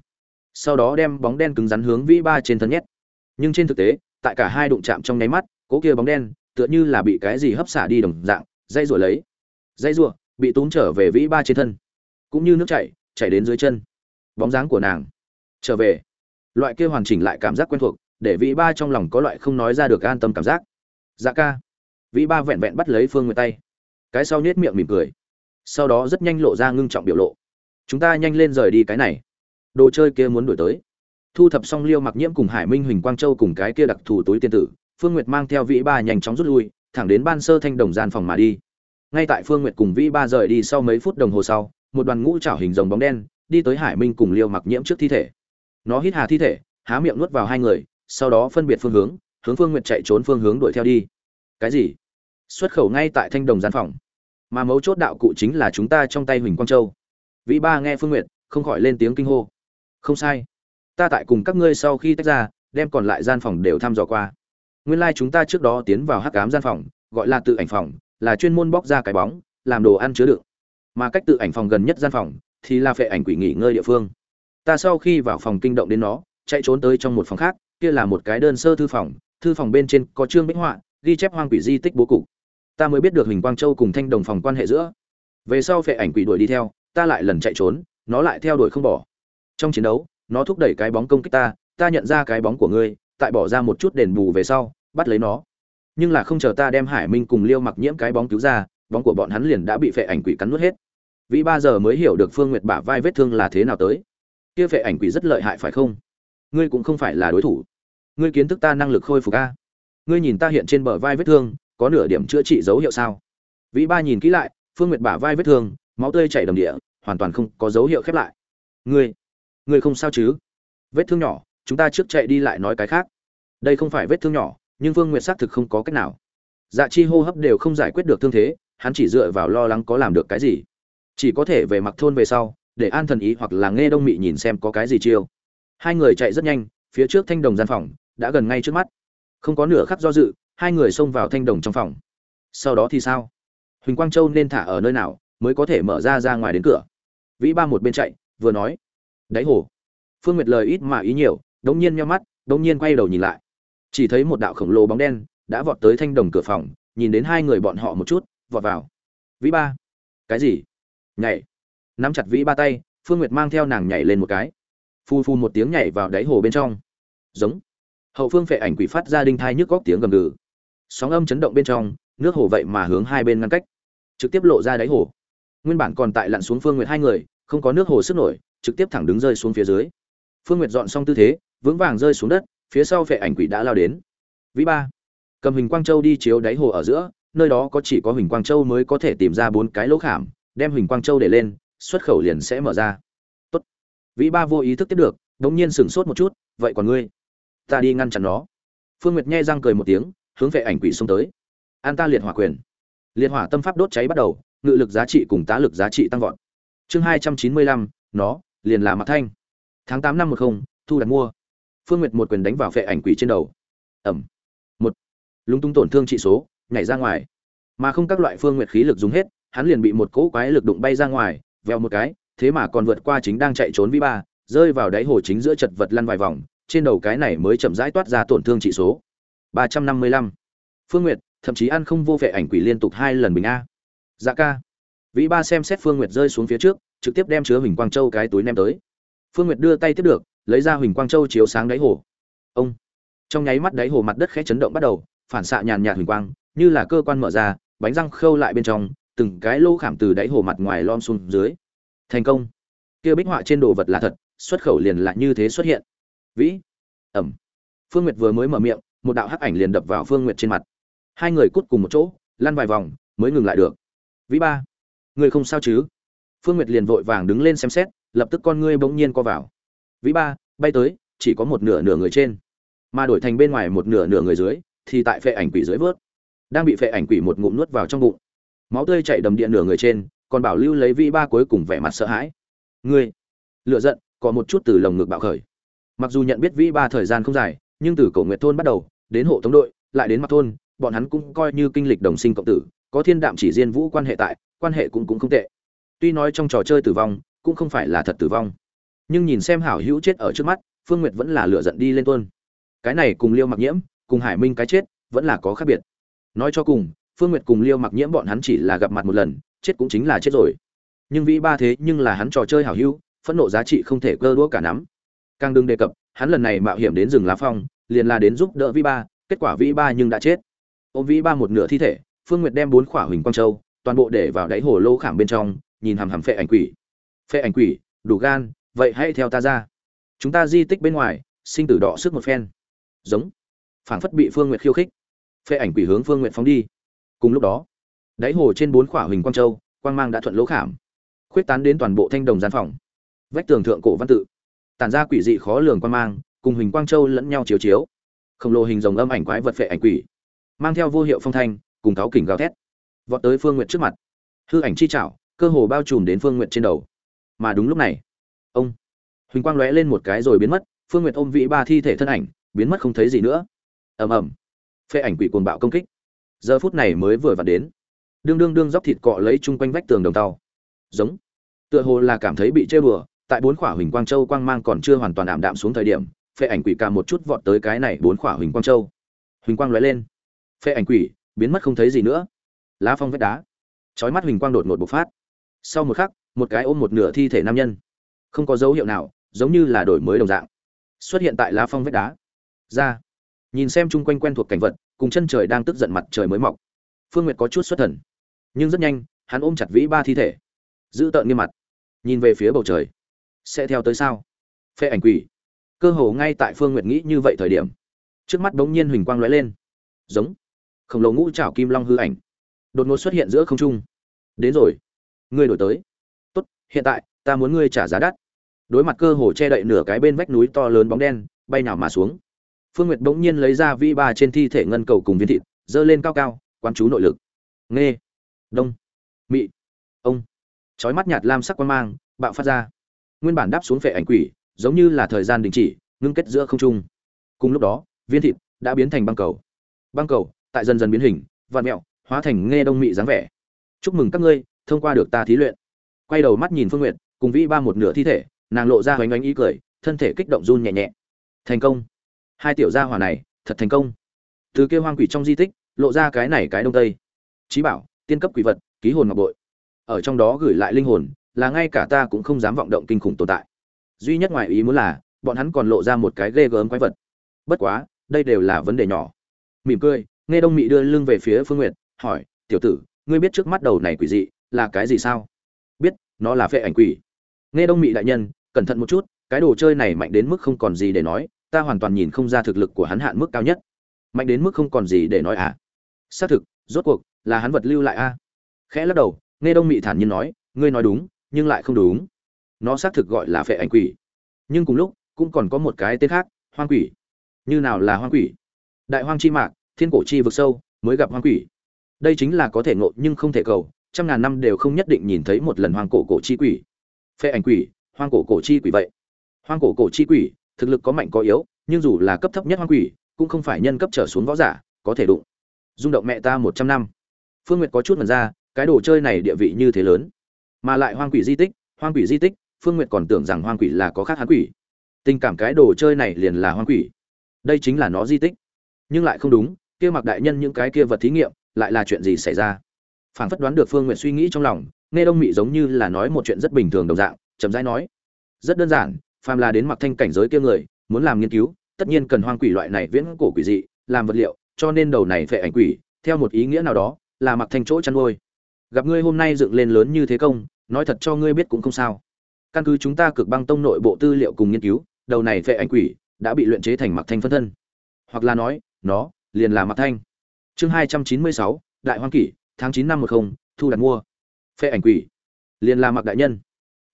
Sau đó đem bóng đen cứng rắn hướng vĩ ba trên thân nhét. Nhưng trên thực tế, tại cả hai đụng chạm trong nháy mắt, cố kia bóng đen tựa như là bị cái gì hấp xả đi đồng dạng, dây rủa lấy. Dây rủa, bị túm trở về vĩ ba trên thân. Cũng như nước chảy chảy đến dưới chân. Bóng dáng của nàng trở về loại kia hoàn chỉnh lại cảm giác quen thuộc, để vĩ ba trong lòng có loại không nói ra được an tâm cảm giác. Dạ ca. Vĩ ba vẹn vẹn bắt lấy phương nguyệt tay. Cái sau nết miệng mỉm cười. Sau đó rất nhanh lộ ra ngưng trọng biểu lộ. Chúng ta nhanh lên rời đi cái này. Đồ chơi kia muốn đuổi tới. Thu thập xong liêu mặc nhiễm cùng hải minh huỳnh quang châu cùng cái kia đặc thù túi tiên tử, phương nguyệt mang theo vĩ ba nhanh chóng rút lui, thẳng đến ban sơ thanh đồng gian phòng mà đi. Ngay tại phương nguyệt cùng vĩ ba rời đi sau mấy phút đồng hồ sau, một đoàn ngũ trảo hình rồng bóng đen đi tới hải minh cùng liêu mặc nhiễm trước thi thể nó hít hà thi thể, há miệng nuốt vào hai người, sau đó phân biệt phương hướng hướng phương nguyệt chạy trốn phương hướng đuổi theo đi. Cái gì? Xuất khẩu ngay tại thanh đồng gian phòng. Mà mấu chốt đạo cụ chính là chúng ta trong tay huỳnh quang châu. Vĩ ba nghe phương nguyệt, không khỏi lên tiếng kinh hô. Không sai. Ta tại cùng các ngươi sau khi tách ra, đem còn lại gian phòng đều thăm dò qua. Nguyên lai chúng ta trước đó tiến vào hắc cám gian phòng, gọi là tự ảnh phòng, là chuyên môn bóc ra cái bóng, làm đồ ăn chứa đựng. Mà cách tự ảnh phòng gần nhất gian phòng, thì là phệ ảnh quỷ nghỉ ngơi địa phương ta sau khi vào phòng kinh động đến nó, chạy trốn tới trong một phòng khác, kia là một cái đơn sơ thư phòng thư phòng bên trên có trương bích họa, ghi chép hoang quỷ di tích bố cục. Ta mới biết được huỳnh quang châu cùng thanh đồng phòng quan hệ giữa. Về sau phệ ảnh quỷ đuổi đi theo, ta lại lần chạy trốn, nó lại theo đuổi không bỏ. Trong chiến đấu, nó thúc đẩy cái bóng công kích ta ta nhận ra cái bóng của ngươi, tại bỏ ra một chút đền bù về sau, bắt lấy nó. Nhưng là không chờ ta đem hải minh cùng liêu mặc nhiễm cái bóng cứu ra, bóng của bọn hắn liền đã bị phệ ảnh quỷ cắn nuốt hết. Vì ba giờ mới hiểu được phương nguyệt bả vai vết thương là thế nào tới kia vệ ảnh quỷ rất lợi hại phải không? Ngươi cũng không phải là đối thủ. Ngươi kiến thức ta năng lực khôi phục a. Ngươi nhìn ta hiện trên bờ vai vết thương, có nửa điểm chữa trị dấu hiệu sao? Vĩ ba nhìn kỹ lại, phương nguyệt bả vai vết thương, máu tươi chảy đầm địa, hoàn toàn không có dấu hiệu khép lại. Ngươi ngươi không sao chứ? Vết thương nhỏ, chúng ta trước chạy đi lại nói cái khác. Đây không phải vết thương nhỏ, nhưng phương nguyệt xác thực không có cách nào. Dạ chi hô hấp đều không giải quyết được thương thế, hắn chỉ dựa vào lo lắng có làm được cái gì. Chỉ có thể về mặc thôn về sau để an thần ý hoặc là nghe đông mị nhìn xem có cái gì chiêu. Hai người chạy rất nhanh, phía trước thanh đồng gian phòng đã gần ngay trước mắt. Không có nửa khắc do dự, hai người xông vào thanh đồng trong phòng. Sau đó thì sao? Huỳnh quang châu nên thả ở nơi nào mới có thể mở ra ra ngoài đến cửa? Vĩ ba một bên chạy, vừa nói, đáy hồ. Phương nguyệt lời ít mà ý nhiều, đống nhiên nhau mắt, đống nhiên quay đầu nhìn lại. Chỉ thấy một đạo khổng lồ bóng đen đã vọt tới thanh đồng cửa phòng, nhìn đến hai người bọn họ một chút, vọt vào. Vĩ ba, cái gì? Nhảy nắm chặt vĩ ba tay, phương nguyệt mang theo nàng nhảy lên một cái. Phu phu một tiếng nhảy vào đáy hồ bên trong. Giống. Hậu phương phệ ảnh quỷ phát ra đinh thai nhức góc tiếng gầm gừ. Sóng âm chấn động bên trong, nước hồ vậy mà hướng hai bên ngăn cách. Trực tiếp lộ ra đáy hồ. Nguyên bản còn tại lặn xuống phương nguyệt hai người, không có nước hồ sức nổi, trực tiếp thẳng đứng rơi xuống phía dưới. Phương nguyệt dọn xong tư thế, vững vàng rơi xuống đất, phía sau phệ ảnh quỷ đã lao đến. Vĩ ba. Cầm hình quang châu đi chiếu đáy hồ ở giữa, nơi đó có chỉ có hình quang châu mới có thể tìm ra bốn cái lỗ khảm, đem hình quang châu để lên xuất khẩu liền sẽ mở ra. Tốt. vĩ ba vô ý thức tiếp được, đống nhiên sửng sốt một chút, vậy còn ngươi? Ta đi ngăn chặn nó. Phương nguyệt nghe răng cười một tiếng, hướng về ảnh quỷ xông tới. An ta liệt hỏa quyền. Liệt hỏa tâm pháp đốt cháy bắt đầu, ngự lực giá trị cùng tá lực giá trị tăng vọt. Chương hai trăm chín mươi lăm, nó, liền là mặt thanh. Tháng tám năm một không, thu đặt mua. Phương nguyệt một quyền đánh vào phệ ảnh quỷ trên đầu. Ẩm. Một. Lúng túng tổn thương trị số, nhảy ra ngoài. Mà không các loại phương nguyệt khí lực dùng hết, hắn liền bị một cỗ quái lực đụng bay ra ngoài veo một cái, thế mà còn vượt qua chính đang chạy trốn vi ba rơi vào đáy hồ chính giữa chật vật lăn vài vòng, trên đầu cái này mới chậm rãi toát ra tổn thương trị số. ba trăm năm mươi lăm. Phương nguyệt, thậm chí ăn không vô vẻ ảnh quỷ liên tục hai lần bình a. Dạ ca. Vĩ ba xem xét phương nguyệt rơi xuống phía trước, trực tiếp đem chứa huỳnh quang châu cái túi ném tới. Phương nguyệt đưa tay tiếp được, lấy ra huỳnh quang châu chiếu sáng đáy hồ. Ông. Trong nháy mắt đáy hồ mặt đất khẽ chấn động bắt đầu, phản xạ nhàn nhạt huỳnh quang, như là cơ quan mở ra, bánh răng khâu lại bên trong từng cái lô khảm từ đáy hồ mặt ngoài lom xuống dưới. Thành công. Kia bích họa trên đồ vật là thật, xuất khẩu liền lại như thế xuất hiện. Vĩ. Ẩm. Phương nguyệt vừa mới mở miệng, một đạo hắc ảnh liền đập vào phương nguyệt trên mặt. Hai người cút cùng một chỗ, lăn vài vòng, mới ngừng lại được. Vĩ ba. Người không sao chứ? Phương nguyệt liền vội vàng đứng lên xem xét, lập tức con ngươi bỗng nhiên co vào. Vĩ ba, bay tới, chỉ có một nửa nửa người trên. Mà đổi thành bên ngoài một nửa nửa người dưới, thì tại phệ ảnh quỷ dưới vớt. Đang bị phệ ảnh quỷ một ngụm nuốt vào trong bụng máu tươi chảy đầm điện nửa người trên, còn bảo lưu lấy vĩ ba cuối cùng vẻ mặt sợ hãi. Ngươi lựa giận, có một chút từ lồng ngực bạo khởi. Mặc dù nhận biết vĩ ba thời gian không dài, nhưng từ cổ nguyệt thôn bắt đầu, đến hộ tống đội, lại đến mặt thôn, bọn hắn cũng coi như kinh lịch đồng sinh cộng tử, có thiên đạm chỉ diên vũ quan hệ tại, quan hệ cũng cũng không tệ. Tuy nói trong trò chơi tử vong, cũng không phải là thật tử vong. Nhưng nhìn xem hảo hữu chết ở trước mắt, phương nguyệt vẫn là lựa giận đi lên tuôn. Cái này cùng liêu mặc nhiễm, cùng hải minh cái chết, vẫn là có khác biệt. Nói cho cùng phương nguyệt cùng liêu mặc nhiễm bọn hắn chỉ là gặp mặt một lần, chết cũng chính là chết rồi. Nhưng vĩ ba thế nhưng là hắn trò chơi hảo hữu, phẫn nộ giá trị không thể cơ đũa cả nắm. Càng đừng đề cập, hắn lần này mạo hiểm đến rừng lá phong, liền là đến giúp đỡ vĩ ba, kết quả vĩ ba nhưng đã chết. Ôm vĩ ba một nửa thi thể, phương nguyệt đem bốn khỏa huỳnh quang châu, toàn bộ để vào đáy hồ lô khảm bên trong, nhìn hằm hằm phệ ảnh quỷ. Phệ ảnh quỷ, đủ gan, vậy hãy theo ta ra. Chúng ta di tích bên ngoài, sinh tử đỏ sức một phen. Giống. Phảng phất bị phương nguyệt khiêu khích. Phệ ảnh quỷ hướng phương nguyệt phóng đi cùng lúc đó, đáy hồ trên bốn khỏa huỳnh quang châu, quang mang đã thuận lỗ khảm, khuyết tán đến toàn bộ thanh đồng gian phòng. Vách tường thượng cổ văn tự, tản ra quỷ dị khó lường quang mang, cùng huỳnh quang châu lẫn nhau chiếu chiếu. Khổng lồ hình rồng âm ảnh quái vật phệ ảnh quỷ, mang theo vô hiệu phong thanh, cùng cáo kỉnh gào thét, vọt tới phương nguyện trước mặt. Hư ảnh chi chảo cơ hồ bao trùm đến phương nguyện trên đầu. Mà đúng lúc này, ông, huỳnh quang lóe lên một cái rồi biến mất, phương nguyện ôm vĩ ba thi thể thân ảnh, biến mất không thấy gì nữa. Ầm ầm, phệ ảnh quỷ cuồng bạo công kích giờ phút này mới vừa vặn đến. Đương đương đương dóc thịt cọ lấy chung quanh vách tường đồng tàu. Giống. Tựa hồ là cảm thấy bị chơi bừa tại bốn khỏa huỳnh quang châu quang mang còn chưa hoàn toàn ảm đạm xuống thời điểm, phệ ảnh quỷ cả một chút vọt tới cái này bốn khỏa huỳnh quang châu. Huỳnh quang lóe lên. Phệ ảnh quỷ, biến mất không thấy gì nữa. Lá phong vách đá. Chói mắt huỳnh quang đột ngột bộc phát. Sau một khắc, một cái ôm một nửa thi thể nam nhân. Không có dấu hiệu nào, giống như là đổi mới đồng dạng. Xuất hiện tại lá phong vách đá. Ra. Nhìn xem chung quanh quen thuộc cảnh vật cùng chân trời đang tức giận mặt trời mới mọc. Phương nguyệt có chút xuất thần, nhưng rất nhanh, hắn ôm chặt vĩ ba thi thể, giữ tợn nghiêm mặt, nhìn về phía bầu trời. Sẽ theo tới sao? Phê ảnh quỷ. Cơ hồ ngay tại phương nguyệt nghĩ như vậy thời điểm, trước mắt bỗng nhiên huỳnh quang lóe lên. Giống, khổng lồ ngũ trảo kim long hư ảnh, đột ngột xuất hiện giữa không trung. Đến rồi, ngươi đổi tới. Tốt, hiện tại, ta muốn ngươi trả giá đắt. Đối mặt cơ hồ che đậy nửa cái bên vách núi to lớn bóng đen, bay nào mà xuống phương nguyệt bỗng nhiên lấy ra vi ba trên thi thể ngân cầu cùng viên thịt dơ lên cao cao, quán chú nội lực. Nghe. Đông. Mị. Ông. Chói mắt nhạt lam sắc quan mang, bạo phát ra. Nguyên bản đáp xuống phệ ảnh quỷ, giống như là thời gian đình chỉ, ngưng kết giữa không trung. Cùng lúc đó, viên thịt đã biến thành băng cầu. Băng cầu, tại dần dần biến hình vạn mẹo, hóa thành nghe đông mị dáng vẻ. Chúc mừng các ngươi, thông qua được ta thí luyện. Quay đầu mắt nhìn phương Nguyệt, cùng vĩ ba một nửa thi thể, nàng lộ ra hoành hoành ý cười, thân thể kích động run nhẹ nhẹ. Thành công hai tiểu gia hỏa này, thật thành công. Từ kêu hoang quỷ trong di tích, lộ ra cái này cái đông tây. Trí bảo, tiên cấp quỷ vật, ký hồn ngọc bội. Ở trong đó gửi lại linh hồn, là ngay cả ta cũng không dám vọng động kinh khủng tồn tại. Duy nhất ngoài ý muốn là, bọn hắn còn lộ ra một cái ghê gớm quái vật. Bất quá, đây đều là vấn đề nhỏ. Mỉm cười, nghe đông mị đưa lưng về phía phương nguyệt, hỏi, tiểu tử, ngươi biết trước mắt đầu này quỷ dị là cái gì sao? Biết, nó là phệ ảnh quỷ. Nghe đông mị đại nhân, cẩn thận một chút, cái đồ chơi này mạnh đến mức không còn gì để nói ta hoàn toàn nhìn không ra thực lực của hắn hạn mức cao nhất. Mạnh đến mức không còn gì để nói à? Xác thực, rốt cuộc là hắn vật lưu lại a khẽ lắc đầu, nghe đông mị thản nhiên nói, ngươi nói đúng, nhưng lại không đúng. Nó xác thực gọi là phệ ảnh quỷ. Nhưng cùng lúc, cũng còn có một cái tên khác, hoang quỷ. Như nào là hoang quỷ? Đại hoang chi mạc, thiên cổ chi vực sâu, mới gặp hoang quỷ. Đây chính là có thể ngộ nhưng không thể cầu, trăm ngàn năm đều không nhất định nhìn thấy một lần hoang cổ cổ chi quỷ. Phệ ảnh quỷ, hoang cổ cổ chi quỷ vậy. Hoang cổ cổ chi quỷ thực lực có mạnh có yếu, nhưng dù là cấp thấp nhất hoang quỷ, cũng không phải nhân cấp trở xuống võ giả, có thể đụng. Rung động mẹ ta một trăm năm. Phương nguyệt có chút mật ra, cái đồ chơi này địa vị như thế lớn. Mà lại hoang quỷ di tích, hoang quỷ di tích, phương nguyệt còn tưởng rằng hoang quỷ là có khác hắn quỷ. Tình cảm cái đồ chơi này liền là hoang quỷ. Đây chính là nó di tích. Nhưng lại không đúng, kia mặc đại nhân những cái kia vật thí nghiệm, lại là chuyện gì xảy ra? Phảng phất đoán được phương nguyện suy nghĩ trong lòng, nghe đông mị giống như là nói một chuyện rất bình thường đồng dạng, chậm rãi nói. Rất đơn giản phàm là đến mặc thanh cảnh giới kia người, muốn làm nghiên cứu, tất nhiên cần hoang quỷ loại này viễn cổ quỷ dị, làm vật liệu, cho nên đầu này phệ ảnh quỷ, theo một ý nghĩa nào đó, là mặc thanh chỗ chăn nuôi. Gặp ngươi hôm nay dựng lên lớn như thế công, nói thật cho ngươi biết cũng không sao. Căn cứ chúng ta cực băng tông nội bộ tư liệu cùng nghiên cứu, đầu này phệ ảnh quỷ đã bị luyện chế thành mặc thanh phân thân. Hoặc là nói, nó liền là mặc thanh. Chương hai trăm chín mươi sáu, đại hoang kỷ, tháng chín năm một không, thu đặt mua. Phệ ảnh quỷ liền là mặc đại nhân.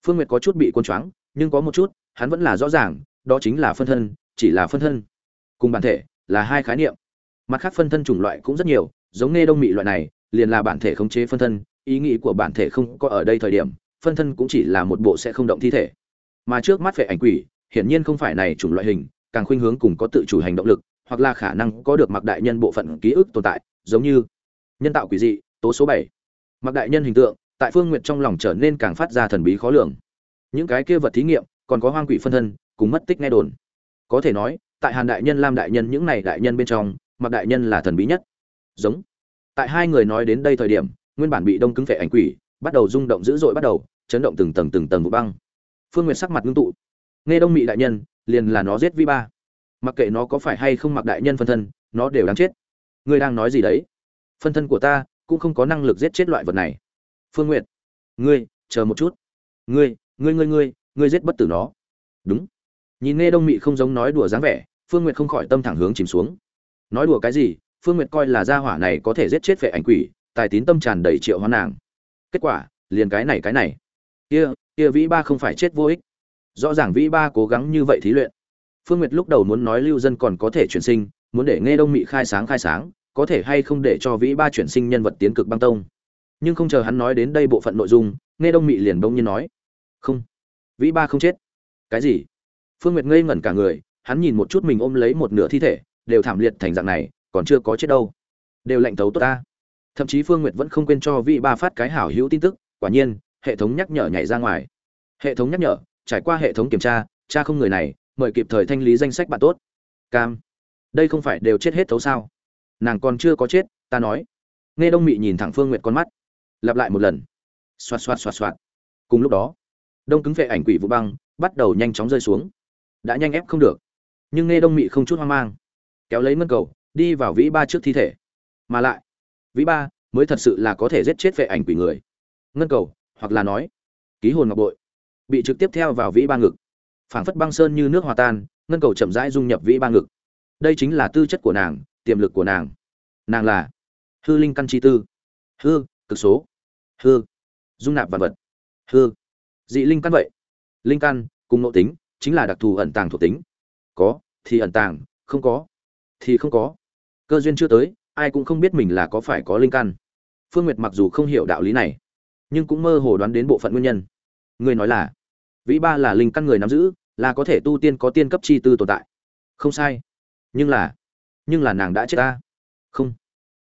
Phương nguyệt có chút bị quân choáng, nhưng có một chút hắn vẫn là rõ ràng, đó chính là phân thân, chỉ là phân thân. Cùng bản thể là hai khái niệm. Mặt khác phân thân chủng loại cũng rất nhiều, giống nghe đông mị loại này, liền là bản thể khống chế phân thân, ý nghĩ của bản thể không có ở đây thời điểm, phân thân cũng chỉ là một bộ sẽ không động thi thể. Mà trước mắt vẻ ảnh quỷ, hiển nhiên không phải này chủng loại hình, càng khuynh hướng cùng có tự chủ hành động lực, hoặc là khả năng có được mặc đại nhân bộ phận ký ức tồn tại, giống như nhân tạo quỷ dị, tố số bảy. Mặc đại nhân hình tượng, tại phương nguyện trong lòng trở nên càng phát ra thần bí khó lường. Những cái kia vật thí nghiệm còn có hoang quỷ phân thân, cùng mất tích nghe đồn. Có thể nói, tại hàn đại nhân, lam đại nhân những này đại nhân bên trong, mặc đại nhân là thần bí nhất. Giống. Tại hai người nói đến đây thời điểm, nguyên bản bị đông cứng vẻ ảnh quỷ, bắt đầu rung động dữ dội bắt đầu, chấn động từng tầng từng tầng vụ băng. Phương nguyệt sắc mặt ngưng tụ. Nghe đông mị đại nhân, liền là nó giết vi ba. Mặc kệ nó có phải hay không mặc đại nhân phân thân, nó đều đáng chết. Ngươi đang nói gì đấy? Phân thân của ta cũng không có năng lực giết chết loại vật này. Phương nguyệt, ngươi, chờ một chút. Ngươi ngươi ngươi ngươi ngươi giết bất tử nó. Đúng. Nhìn nghe đông mị không giống nói đùa dáng vẻ, phương nguyệt không khỏi tâm thẳng hướng chìm xuống. Nói đùa cái gì? Phương nguyệt coi là gia hỏa này có thể giết chết vệ ảnh quỷ, tài tín tâm tràn đầy triệu hóa nàng. Kết quả, liền cái này cái này. Kia kia vĩ ba không phải chết vô ích. Rõ ràng vĩ ba cố gắng như vậy thí luyện. Phương nguyệt lúc đầu muốn nói lưu dân còn có thể chuyển sinh, muốn để nghe đông mị khai sáng khai sáng, có thể hay không để cho vĩ ba chuyển sinh nhân vật tiến cực băng tông. Nhưng không chờ hắn nói đến đây bộ phận nội dung, nghe đông mị liền bỗng nhiên nói, không vĩ ba không chết. Cái gì? Phương nguyệt ngây ngẩn cả người, hắn nhìn một chút mình ôm lấy một nửa thi thể, đều thảm liệt thành dạng này, còn chưa có chết đâu. Đều lạnh thấu tốt ta. Thậm chí phương nguyệt vẫn không quên cho vĩ ba phát cái hảo hữu tin tức, quả nhiên, hệ thống nhắc nhở nhảy ra ngoài. Hệ thống nhắc nhở, trải qua hệ thống kiểm tra, cha không người này, mời kịp thời thanh lý danh sách bạn tốt. Cam. Đây không phải đều chết hết thấu sao? Nàng còn chưa có chết, ta nói. Nghe đông mị nhìn thẳng phương nguyệt con mắt. Lặp lại một lần. Xoạt xoạt xoạt xoạt. Cùng lúc đó đông cứng vệ ảnh quỷ vụ băng, bắt đầu nhanh chóng rơi xuống. Đã nhanh ép không được. Nhưng nghe đông mị không chút hoang mang. Kéo lấy ngân cầu, đi vào vĩ ba trước thi thể. Mà lại, vĩ ba mới thật sự là có thể giết chết vệ ảnh quỷ người. Ngân cầu, hoặc là nói, ký hồn ngọc bội, bị trực tiếp theo vào vĩ ba ngực. Phảng phất băng sơn như nước hòa tan, ngân cầu chậm rãi dung nhập vĩ ba ngực. Đây chính là tư chất của nàng, tiềm lực của nàng. Nàng là hư linh căn chi tư. Hư, cực số. Hư, dung nạp vật vật. Hư dị linh căn vậy. Linh căn, cùng nội tính, chính là đặc thù ẩn tàng thuộc tính. Có, thì ẩn tàng, không có, thì không có. Cơ duyên chưa tới, ai cũng không biết mình là có phải có linh căn. Phương nguyệt mặc dù không hiểu đạo lý này, nhưng cũng mơ hồ đoán đến bộ phận nguyên nhân. Người nói là, vĩ ba là linh căn người nắm giữ, là có thể tu tiên có tiên cấp chi tư tồn tại. Không sai. Nhưng là nhưng là nàng đã chết ta. Không.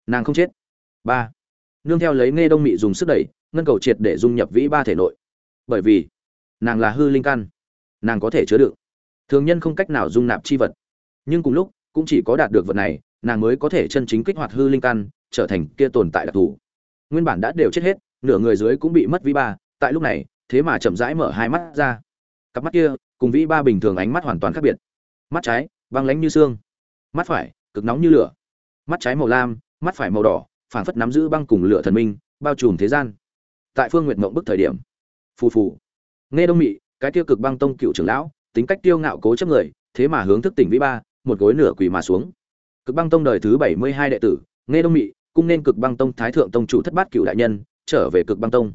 Nàng không chết. Ba. Nương theo lấy nghe đông mị dùng sức đẩy, ngân cầu triệt để dung nhập vĩ ba thể nội bởi vì nàng là hư linh căn, nàng có thể chứa đựng. Thường nhân không cách nào dung nạp chi vật. Nhưng cùng lúc, cũng chỉ có đạt được vật này, nàng mới có thể chân chính kích hoạt hư linh căn, trở thành kia tồn tại đặc thù. Nguyên bản đã đều chết hết, nửa người dưới cũng bị mất vĩ ba, tại lúc này, thế mà chậm rãi mở hai mắt ra. Cặp mắt kia, cùng vĩ ba bình thường ánh mắt hoàn toàn khác biệt. Mắt trái, băng lánh như xương. Mắt phải, cực nóng như lửa. Mắt trái màu lam, mắt phải màu đỏ, phảng phất nắm giữ băng cùng lửa thần minh, bao trùm thế gian. Tại phương nguyện mộng bức thời điểm phù phù. Nghe đông mị, cái tiêu cực băng tông cựu trưởng lão, tính cách tiêu ngạo cố chấp người, thế mà hướng thức tỉnh vĩ ba, một gối nửa quỳ mà xuống. Cực băng tông đời thứ bảy mươi hai đệ tử, nghe đông mị cung nên cực băng tông thái thượng tông chủ thất bát cựu đại nhân, trở về cực băng tông.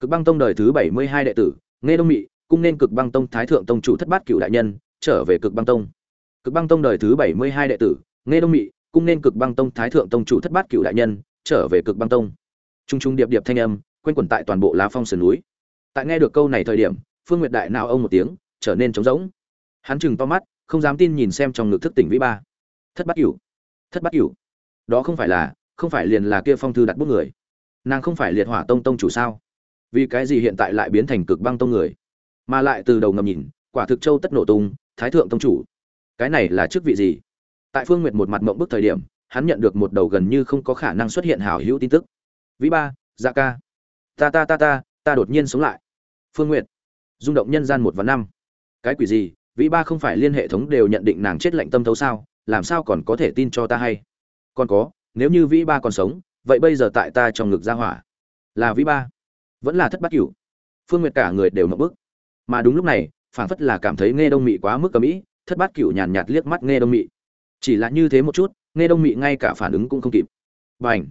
Cực băng tông đời thứ bảy mươi hai đệ tử, nghe đông mị cung nên cực băng tông thái thượng tông chủ thất bát cựu đại nhân, trở về cực băng tông. Cực băng tông đời thứ bảy mươi hai đệ tử, nghe đông mị cung nên cực băng tông thái thượng tông chủ thất bát cựu đại nhân, trở về cực băng tông. Trung trung điệp điệp thanh âm, quanh quẩn tại toàn bộ lá phong sườn núi tại nghe được câu này thời điểm, phương nguyệt đại nào ông một tiếng, trở nên trống rỗng. Hắn chừng to mắt, không dám tin nhìn xem trong ngực thức tỉnh vĩ ba. Thất bát cửu, thất bát cửu. Đó không phải là, không phải liền là kia phong thư đặt bút người. Nàng không phải liệt hỏa tông tông chủ sao? Vì cái gì hiện tại lại biến thành cực băng tông người? Mà lại từ đầu ngầm nhìn, quả thực châu tất nổ tung, thái thượng tông chủ. Cái này là chức vị gì? Tại phương nguyệt một mặt mộng bức thời điểm, hắn nhận được một đầu gần như không có khả năng xuất hiện hảo hữu tin tức. Vĩ ba dạ ca. Ta ta ta ta ta đột nhiên sống lại phương nguyệt. Rung động nhân gian một và năm. Cái quỷ gì? Vĩ ba không phải liên hệ thống đều nhận định nàng chết lạnh tâm thấu sao? Làm sao còn có thể tin cho ta hay? Còn có, nếu như vĩ ba còn sống, vậy bây giờ tại ta trong ngực ra hỏa. Là vĩ ba. Vẫn là thất bát cửu. Phương nguyệt cả người đều mập bức. Mà đúng lúc này, phảng phất là cảm thấy nghe đông mị quá mức cầm ĩ thất bát cửu nhàn nhạt liếc mắt nghe đông mị. Chỉ là như thế một chút, nghe đông mị ngay cả phản ứng cũng không kịp. Và ảnh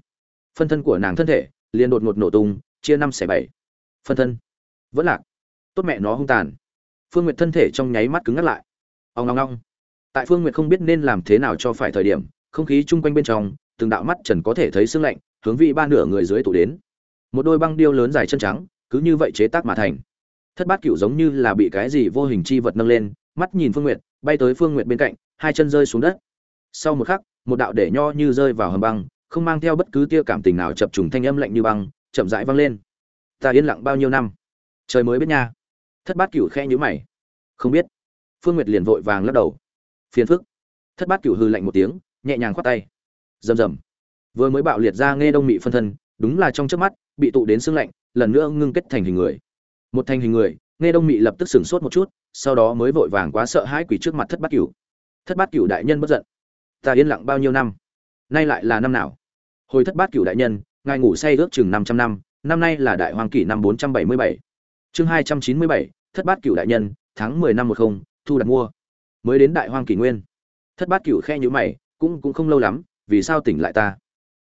phân thân của nàng thân thể, liền đột ngột nổ tung, chia năm xẻ bảy. Phân thân vẫn lạc. Tốt mẹ nó hung tàn. Phương nguyệt thân thể trong nháy mắt cứng ngắt lại. Ông ngong ngong tại phương nguyệt không biết nên làm thế nào cho phải thời điểm, không khí chung quanh bên trong, từng đạo mắt trần có thể thấy sương lạnh, hướng vị ba nửa người dưới tụ đến. Một đôi băng điêu lớn dài chân trắng, cứ như vậy chế tác mà thành. Thất bát cựu giống như là bị cái gì vô hình chi vật nâng lên, mắt nhìn phương nguyệt, bay tới phương nguyệt bên cạnh, hai chân rơi xuống đất. Sau một khắc, một đạo để nho như rơi vào hầm băng, không mang theo bất cứ tia cảm tình nào chập trùng thanh âm lạnh như băng, chậm rãi vang lên. Ta yên lặng bao nhiêu năm? Trời mới biết nha. Thất bát cửu khẽ nhíu mày. Không biết. Phương nguyệt liền vội vàng lắc đầu. Phiền phức. Thất bát cửu hư lạnh một tiếng, nhẹ nhàng khoát tay. Rầm rầm. Vừa mới bạo liệt ra nghe đông mị phân thân, đúng là trong chớp mắt, bị tụ đến xương lạnh, lần nữa ngưng kết thành hình người. Một thành hình người, nghe đông mị lập tức sửng sốt một chút, sau đó mới vội vàng quá sợ hãi quỷ trước mặt thất bát cửu. Thất bát cửu đại nhân bất giận. Ta yên lặng bao nhiêu năm? Nay lại là năm nào? Hồi thất bát cửu đại nhân, ngài ngủ say ước chừng năm trăm năm năm nay là đại hoàng kỷ năm bốn trăm bảy mươi bảy chương hai trăm chín mươi bảy, thất bát cửu đại nhân, tháng mười năm một không, thu đặt mua. Mới đến đại hoang kỷ nguyên. Thất bát cửu khe nhữ mày, cũng cũng không lâu lắm, vì sao tỉnh lại ta?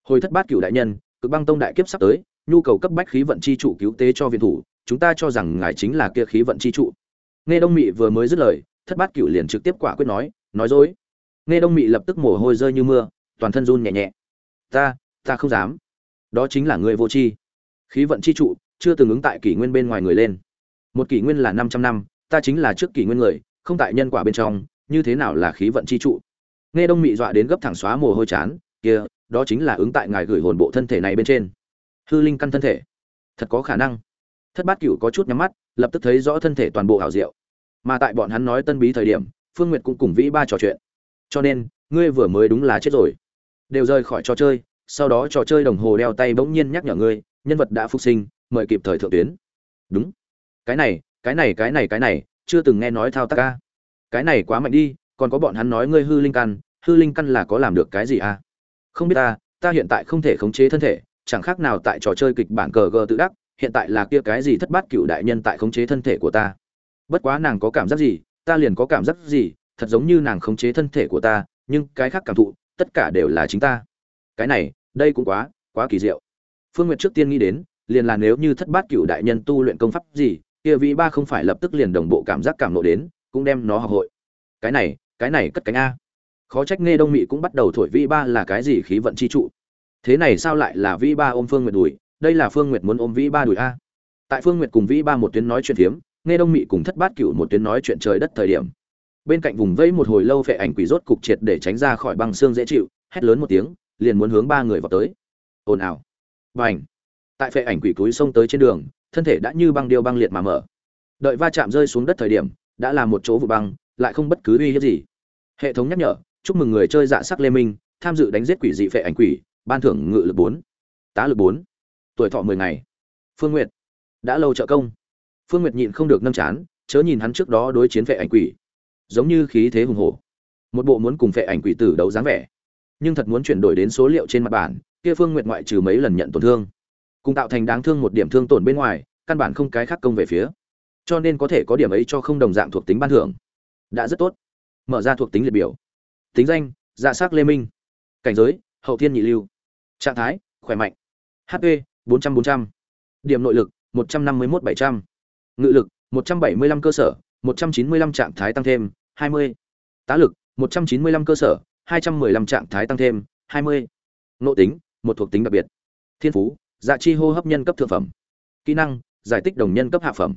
Hồi thất bát cửu đại nhân, cực băng tông đại kiếp sắp tới, nhu cầu cấp bách khí vận chi trụ cứu tế cho viện thủ, chúng ta cho rằng ngài chính là kia khí vận chi trụ. Nghe đông mị vừa mới dứt lời, thất bát cửu liền trực tiếp quả quyết nói nói dối. Nghe đông mị lập tức mồ hôi rơi như mưa, toàn thân run nhẹ nhẹ. Ta ta không dám. Đó chính là người vô tri. Khí vận chi trụ chưa từng ứng tại kỷ nguyên bên ngoài người lên. Một kỷ nguyên là 500 năm, ta chính là trước kỷ nguyên người, không tại nhân quả bên trong, như thế nào là khí vận chi trụ? Nghe đông mị dọa đến gấp thẳng xóa mồ hôi chán, kia, đó chính là ứng tại ngài gửi hồn bộ thân thể này bên trên. Hư linh căn thân thể. Thật có khả năng. Thất bát cửu có chút nhắm mắt, lập tức thấy rõ thân thể toàn bộ hảo diệu. Mà tại bọn hắn nói tân bí thời điểm, phương nguyệt cũng cùng vĩ ba trò chuyện. Cho nên, ngươi vừa mới đúng là chết rồi. Đều rời khỏi trò chơi, sau đó trò chơi đồng hồ đeo tay bỗng nhiên nhắc nhở ngươi, nhân vật đã phục sinh mời kịp thời thượng tuyến. Đúng. Cái này cái này cái này cái này, chưa từng nghe nói thao tác ca cái này quá mạnh đi, còn có bọn hắn nói ngươi hư linh căn, hư linh căn là có làm được cái gì à không biết ta ta hiện tại không thể khống chế thân thể, chẳng khác nào tại trò chơi kịch bản cờ gờ tự đắc, hiện tại là kia cái gì thất bát cựu đại nhân tại khống chế thân thể của ta. Bất quá nàng có cảm giác gì, ta liền có cảm giác gì, thật giống như nàng khống chế thân thể của ta, nhưng cái khác cảm thụ, tất cả đều là chính ta. Cái này, đây cũng quá quá kỳ diệu. Phương n g u y ệ t trước tiên nghĩ đến liền là nếu như thất bát cựu đại nhân tu luyện công pháp gì kia vĩ ba không phải lập tức liền đồng bộ cảm giác cảm nộ đến cũng đem nó học hội. Cái này cái này cất cánh a. Khó trách nghe đông mị cũng bắt đầu thổi vĩ ba là cái gì khí vận chi trụ. Thế này sao lại là vĩ ba ôm phương nguyệt đùi đây là phương nguyệt muốn ôm vĩ ba đùi a. Tại phương nguyệt cùng vĩ ba một tuyến nói chuyện thiếm, nghe đông mị cùng thất bát cựu một tuyến nói chuyện trời đất thời điểm. Bên cạnh vùng vây một hồi lâu phệ ảnh quỷ rốt cục triệt để tránh ra khỏi băng xương dễ chịu hét lớn một tiếng liền muốn hướng ba người vào tới. Ồn ào. Bành tại phệ ảnh quỷ túi xông tới trên đường, thân thể đã như băng điêu băng liệt mà mở. Đợi va chạm rơi xuống đất thời điểm, đã là một chỗ vụ băng, lại không bất cứ uy hiếp gì. Hệ thống nhắc nhở, chúc mừng người chơi dạ sắc lê minh, tham dự đánh giết quỷ dị phệ ảnh quỷ, ban thưởng ngự lực bốn, tá lực bốn. Tuổi thọ mười ngày. Phương nguyệt. Đã lâu trợ công. Phương nguyệt nhịn không được nâng chán, chớ nhìn hắn trước đó đối chiến phệ ảnh quỷ. Giống như khí thế hùng hổ. Một bộ muốn cùng phệ ảnh quỷ tử đấu dáng vẻ. Nhưng thật muốn chuyển đổi đến số liệu trên mặt bản, kia phương nguyệt ngoại trừ mấy lần nhận tổn thương cùng tạo thành đáng thương một điểm thương tổn bên ngoài, căn bản không cái khác công về phía. Cho nên có thể có điểm ấy cho không đồng dạng thuộc tính ban thưởng. Đã rất tốt. Mở ra thuộc tính liệt biểu. Tính danh dạ s á c lê minh. Cảnh giới, hậu thiên nhị lưu. Trạng thái, khỏe mạnh. Hp bốn trăm bốn trăm. Điểm nội lực, một trăm năm mươi một bảy trăm. Ngự lực, một trăm bảy mươi lăm cơ sở, một trăm chín mươi lăm trạng thái tăng thêm, hai mươi. Tá lực, một trăm chín mươi lăm cơ sở, hai trăm mười lăm trạng thái tăng thêm, hai mươi. Nội tính, một thuộc tính đặc biệt. Thiên phú dạ chi hô hấp nhân cấp thượng phẩm. Kỹ năng, giải tích đồng nhân cấp hạ phẩm.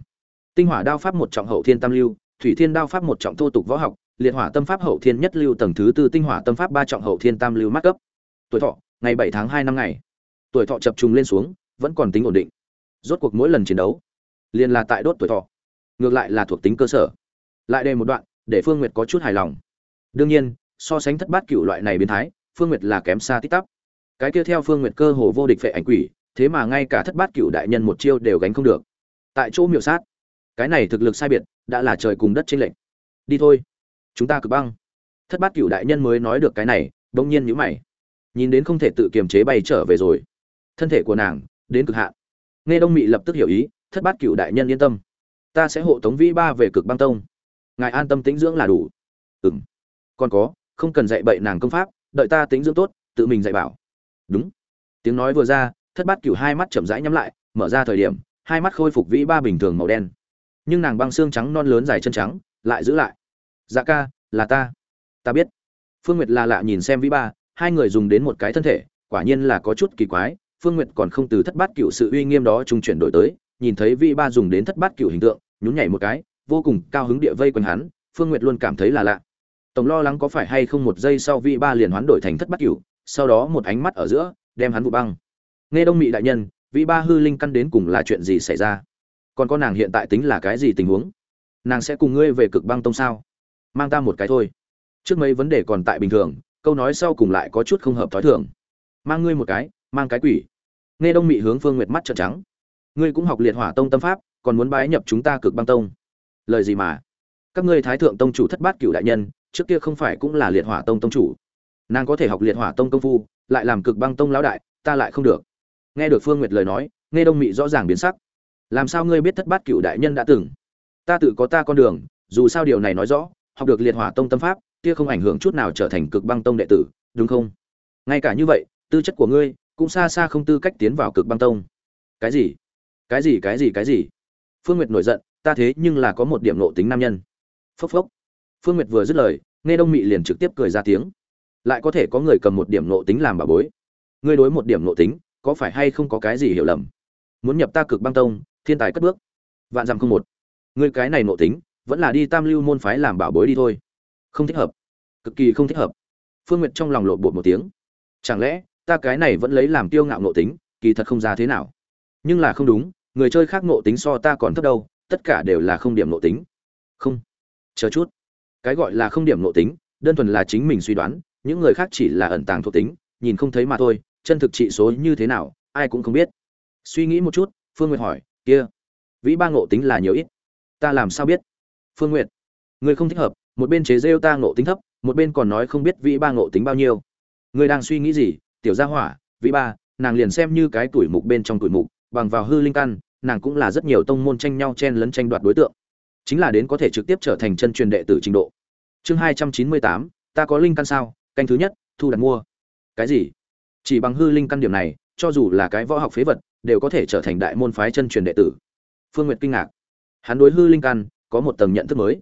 Tinh hỏa đao pháp một trọng hậu thiên tam lưu, thủy thiên đao pháp một trọng thô tục võ học, liệt hỏa tâm pháp hậu thiên nhất lưu tầng thứ tư tinh hỏa tâm pháp ba trọng hậu thiên tam lưu mắc cấp. Tuổi thọ, ngày bảy tháng hai năm ngày. Tuổi thọ chập trùng lên xuống, vẫn còn tính ổn định. Rốt cuộc mỗi lần chiến đấu, liền là tại đốt tuổi thọ. Ngược lại là thuộc tính cơ sở. Lại đề một đoạn, để phương nguyệt có chút hài lòng. Đương nhiên, so sánh thất bát cựu loại này biến thái, phương nguyệt là kém xa tích tắp cái kia theo phương nguyệt cơ hồ vô địch phệ ảnh quỷ thế mà ngay cả thất bát cựu đại nhân một chiêu đều gánh không được. Tại chỗ miểu sát, cái này thực lực sai biệt, đã là trời cùng đất trên lệnh đi thôi, chúng ta cực băng. Thất bát cựu đại nhân mới nói được cái này, bỗng nhiên nhữ mày. Nhìn đến không thể tự kiềm chế bay trở về rồi. Thân thể của nàng, đến cực hạn. Nghe đông mị lập tức hiểu ý, thất bát cựu đại nhân yên tâm. Ta sẽ hộ tống vĩ ba về cực băng tông. Ngài an tâm tĩnh dưỡng là đủ. Ừng còn có, không cần dạy bậy nàng công pháp, đợi ta tĩnh dưỡng tốt, tự mình dạy bảo. Đúng. Tiếng nói vừa ra thất bát Cửu hai mắt chậm rãi nhắm lại, mở ra thời điểm, hai mắt khôi phục vĩ ba bình thường màu đen. Nhưng nàng băng xương trắng non lớn dài chân trắng, lại giữ lại. Dạ ca, là ta. Ta biết. Phương nguyệt là lạ nhìn xem vĩ ba, hai người dùng đến một cái thân thể, quả nhiên là có chút kỳ quái. Phương nguyệt còn không từ thất bát cựu sự uy nghiêm đó trung chuyển đổi tới, nhìn thấy vĩ ba dùng đến thất bát cựu hình tượng, nhún nhảy một cái, vô cùng cao hứng địa vây quanh hắn. Phương nguyệt luôn cảm thấy là lạ. Tổng lo lắng có phải hay không một giây sau vĩ ba liền hoán đổi thành thất bát cựu sau đó một ánh mắt ở giữa, đem hắn vụ băng nghe đông mị đại nhân, vị ba hư linh căn đến cùng là chuyện gì xảy ra? Còn có nàng hiện tại tính là cái gì tình huống? Nàng sẽ cùng ngươi về cực băng tông sao? Mang ta một cái thôi. Trước mấy vấn đề còn tại bình thường, câu nói sau cùng lại có chút không hợp thói thường. Mang ngươi một cái, mang cái quỷ. Nghe đông mị hướng phương nguyệt mắt trợn trắng. Ngươi cũng học liệt hỏa tông tâm pháp, còn muốn bái nhập chúng ta cực băng tông. Lời gì mà? Các ngươi thái thượng tông chủ thất bát cựu đại nhân, trước kia không phải cũng là liệt hỏa tông tông chủ. Nàng có thể học liệt hỏa tông công phu, lại làm cực băng tông lão đại, ta lại không được nghe được phương nguyệt lời nói, nghe đông mị rõ ràng biến sắc. Làm sao ngươi biết thất bát cựu đại nhân đã từng? Ta tự có ta con đường, dù sao điều này nói rõ, học được liệt hỏa tông tâm pháp, kia không ảnh hưởng chút nào trở thành cực băng tông đệ tử, đúng không? Ngay cả như vậy, tư chất của ngươi cũng xa xa không tư cách tiến vào cực băng tông. Cái gì? Cái gì cái gì cái gì? Phương nguyệt nổi giận, ta thế nhưng là có một điểm nộ tính nam nhân. Phốc phốc. Phương nguyệt vừa dứt lời, nghe đông mị liền trực tiếp cười ra tiếng. Lại có thể có người cầm một điểm nộ tính làm bà bối. Ngươi đối một điểm nộ tính có phải hay không có cái gì hiểu lầm? Muốn nhập ta cực băng tông, thiên tài cất bước. Vạn dặm không một. Người cái này nộ tính, vẫn là đi tam lưu môn phái làm bảo bối đi thôi. Không thích hợp. Cực kỳ không thích hợp. Phương n g u y ệ t trong lòng lộn bột một tiếng. Chẳng lẽ, ta cái này vẫn lấy làm tiêu ngạo nộ tính, kỳ thật không ra thế nào? Nhưng là không đúng, người chơi khác nộ tính so ta còn thấp đâu, tất cả đều là không điểm nộ tính. Không. Chờ chút. Cái gọi là không điểm nộ tính, đơn thuần là chính mình suy đoán, những người khác chỉ là ẩn tàng thuộc tính, nhìn không thấy mà thôi chân thực trị số như thế nào, ai cũng không biết. Suy nghĩ một chút, phương nguyệt hỏi, kia, vĩ ba ngộ tính là nhiều ít? Ta làm sao biết? Phương nguyệt người không thích hợp, một bên chế rêu ta ngộ tính thấp, một bên còn nói không biết vĩ ba ngộ tính bao nhiêu. Người đang suy nghĩ gì, tiểu gia hỏa? Vĩ ba, nàng liền xem như cái tuổi mục bên trong tuổi mục, bằng vào hư linh căn, nàng cũng là rất nhiều tông môn tranh nhau chen lấn tranh đoạt đối tượng. Chính là đến có thể trực tiếp trở thành chân truyền đệ tử trình độ. Chương hai trăm chín mươi tám, ta có linh căn sao? Canh thứ nhất, thu đặt mua. Cái gì? Chỉ bằng hư linh căn điểm này, cho dù là cái võ học phế vật, đều có thể trở thành đại môn phái chân truyền đệ tử. Phương nguyệt kinh ngạc. Hắn đối hư linh căn, có một tầng nhận thức mới.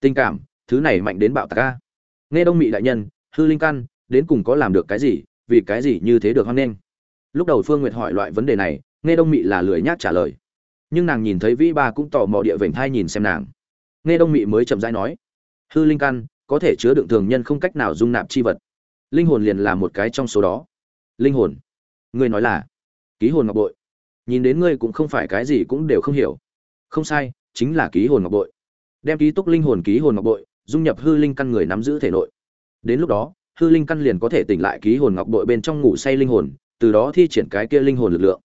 Tình cảm, thứ này mạnh đến bạo tạc ca nghe đông mị đại nhân, hư linh căn, đến cùng có làm được cái gì, vì cái gì như thế được hoan nghênh? Lúc đầu phương nguyệt hỏi loại vấn đề này, nghe đông mị là lười nhác trả lời. Nhưng nàng nhìn thấy vĩ ba cũng tò mò địa vểnh thai nhìn xem nàng. Nghe đông mị mới chậm rãi nói, hư linh căn, có thể chứa đựng thường nhân không cách nào dung nạp chi vật. Linh hồn liền là một cái trong số đó linh hồn. Ngươi nói là, ký hồn ngọc bội. Nhìn đến ngươi cũng không phải cái gì cũng đều không hiểu. Không sai, chính là ký hồn ngọc bội. Đem ký túc linh hồn ký hồn ngọc bội, dung nhập hư linh căn người nắm giữ thể nội. Đến lúc đó, hư linh căn liền có thể tỉnh lại ký hồn ngọc bội bên trong ngủ say linh hồn, từ đó thi triển cái kia linh hồn lực lượng.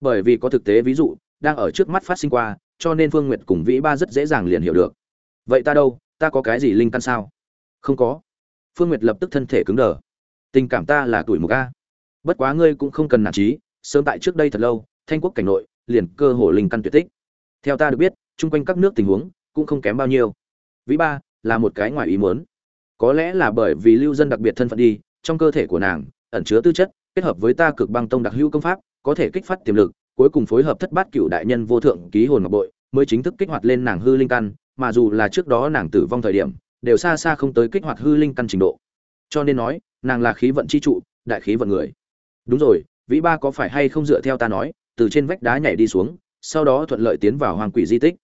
Bởi vì có thực tế ví dụ, đang ở trước mắt phát sinh qua, cho nên phương nguyệt cùng vĩ ba rất dễ dàng liền hiểu được. Vậy ta đâu, ta có cái gì linh căn sao? Không có. Phương nguyệt lập tức thân thể cứng đờ. Tình cảm ta là tuổi mục a bất quá ngươi cũng không cần nản trí, sớm tại trước đây thật lâu, thanh quốc cảnh nội, liền cơ hồ linh căn tuyệt tích. Theo ta được biết, chung quanh các nước tình huống cũng không kém bao nhiêu. Vĩ ba, là một cái ngoài ý muốn. Có lẽ là bởi vì lưu dân đặc biệt thân phận đi, trong cơ thể của nàng ẩn chứa tư chất, kết hợp với ta cực băng tông đặc hữu công pháp, có thể kích phát tiềm lực, cuối cùng phối hợp thất bát cựu đại nhân vô thượng ký hồn ngọc bội, mới chính thức kích hoạt lên nàng hư linh căn, mà dù là trước đó nàng tử vong thời điểm, đều xa xa không tới kích hoạt hư linh căn trình độ. Cho nên nói, nàng là khí vận chi trụ, đại khí vận người đúng rồi, vĩ ba có phải hay không dựa theo ta nói, từ trên vách đá nhảy đi xuống, sau đó thuận lợi tiến vào hoàng quỷ di tích.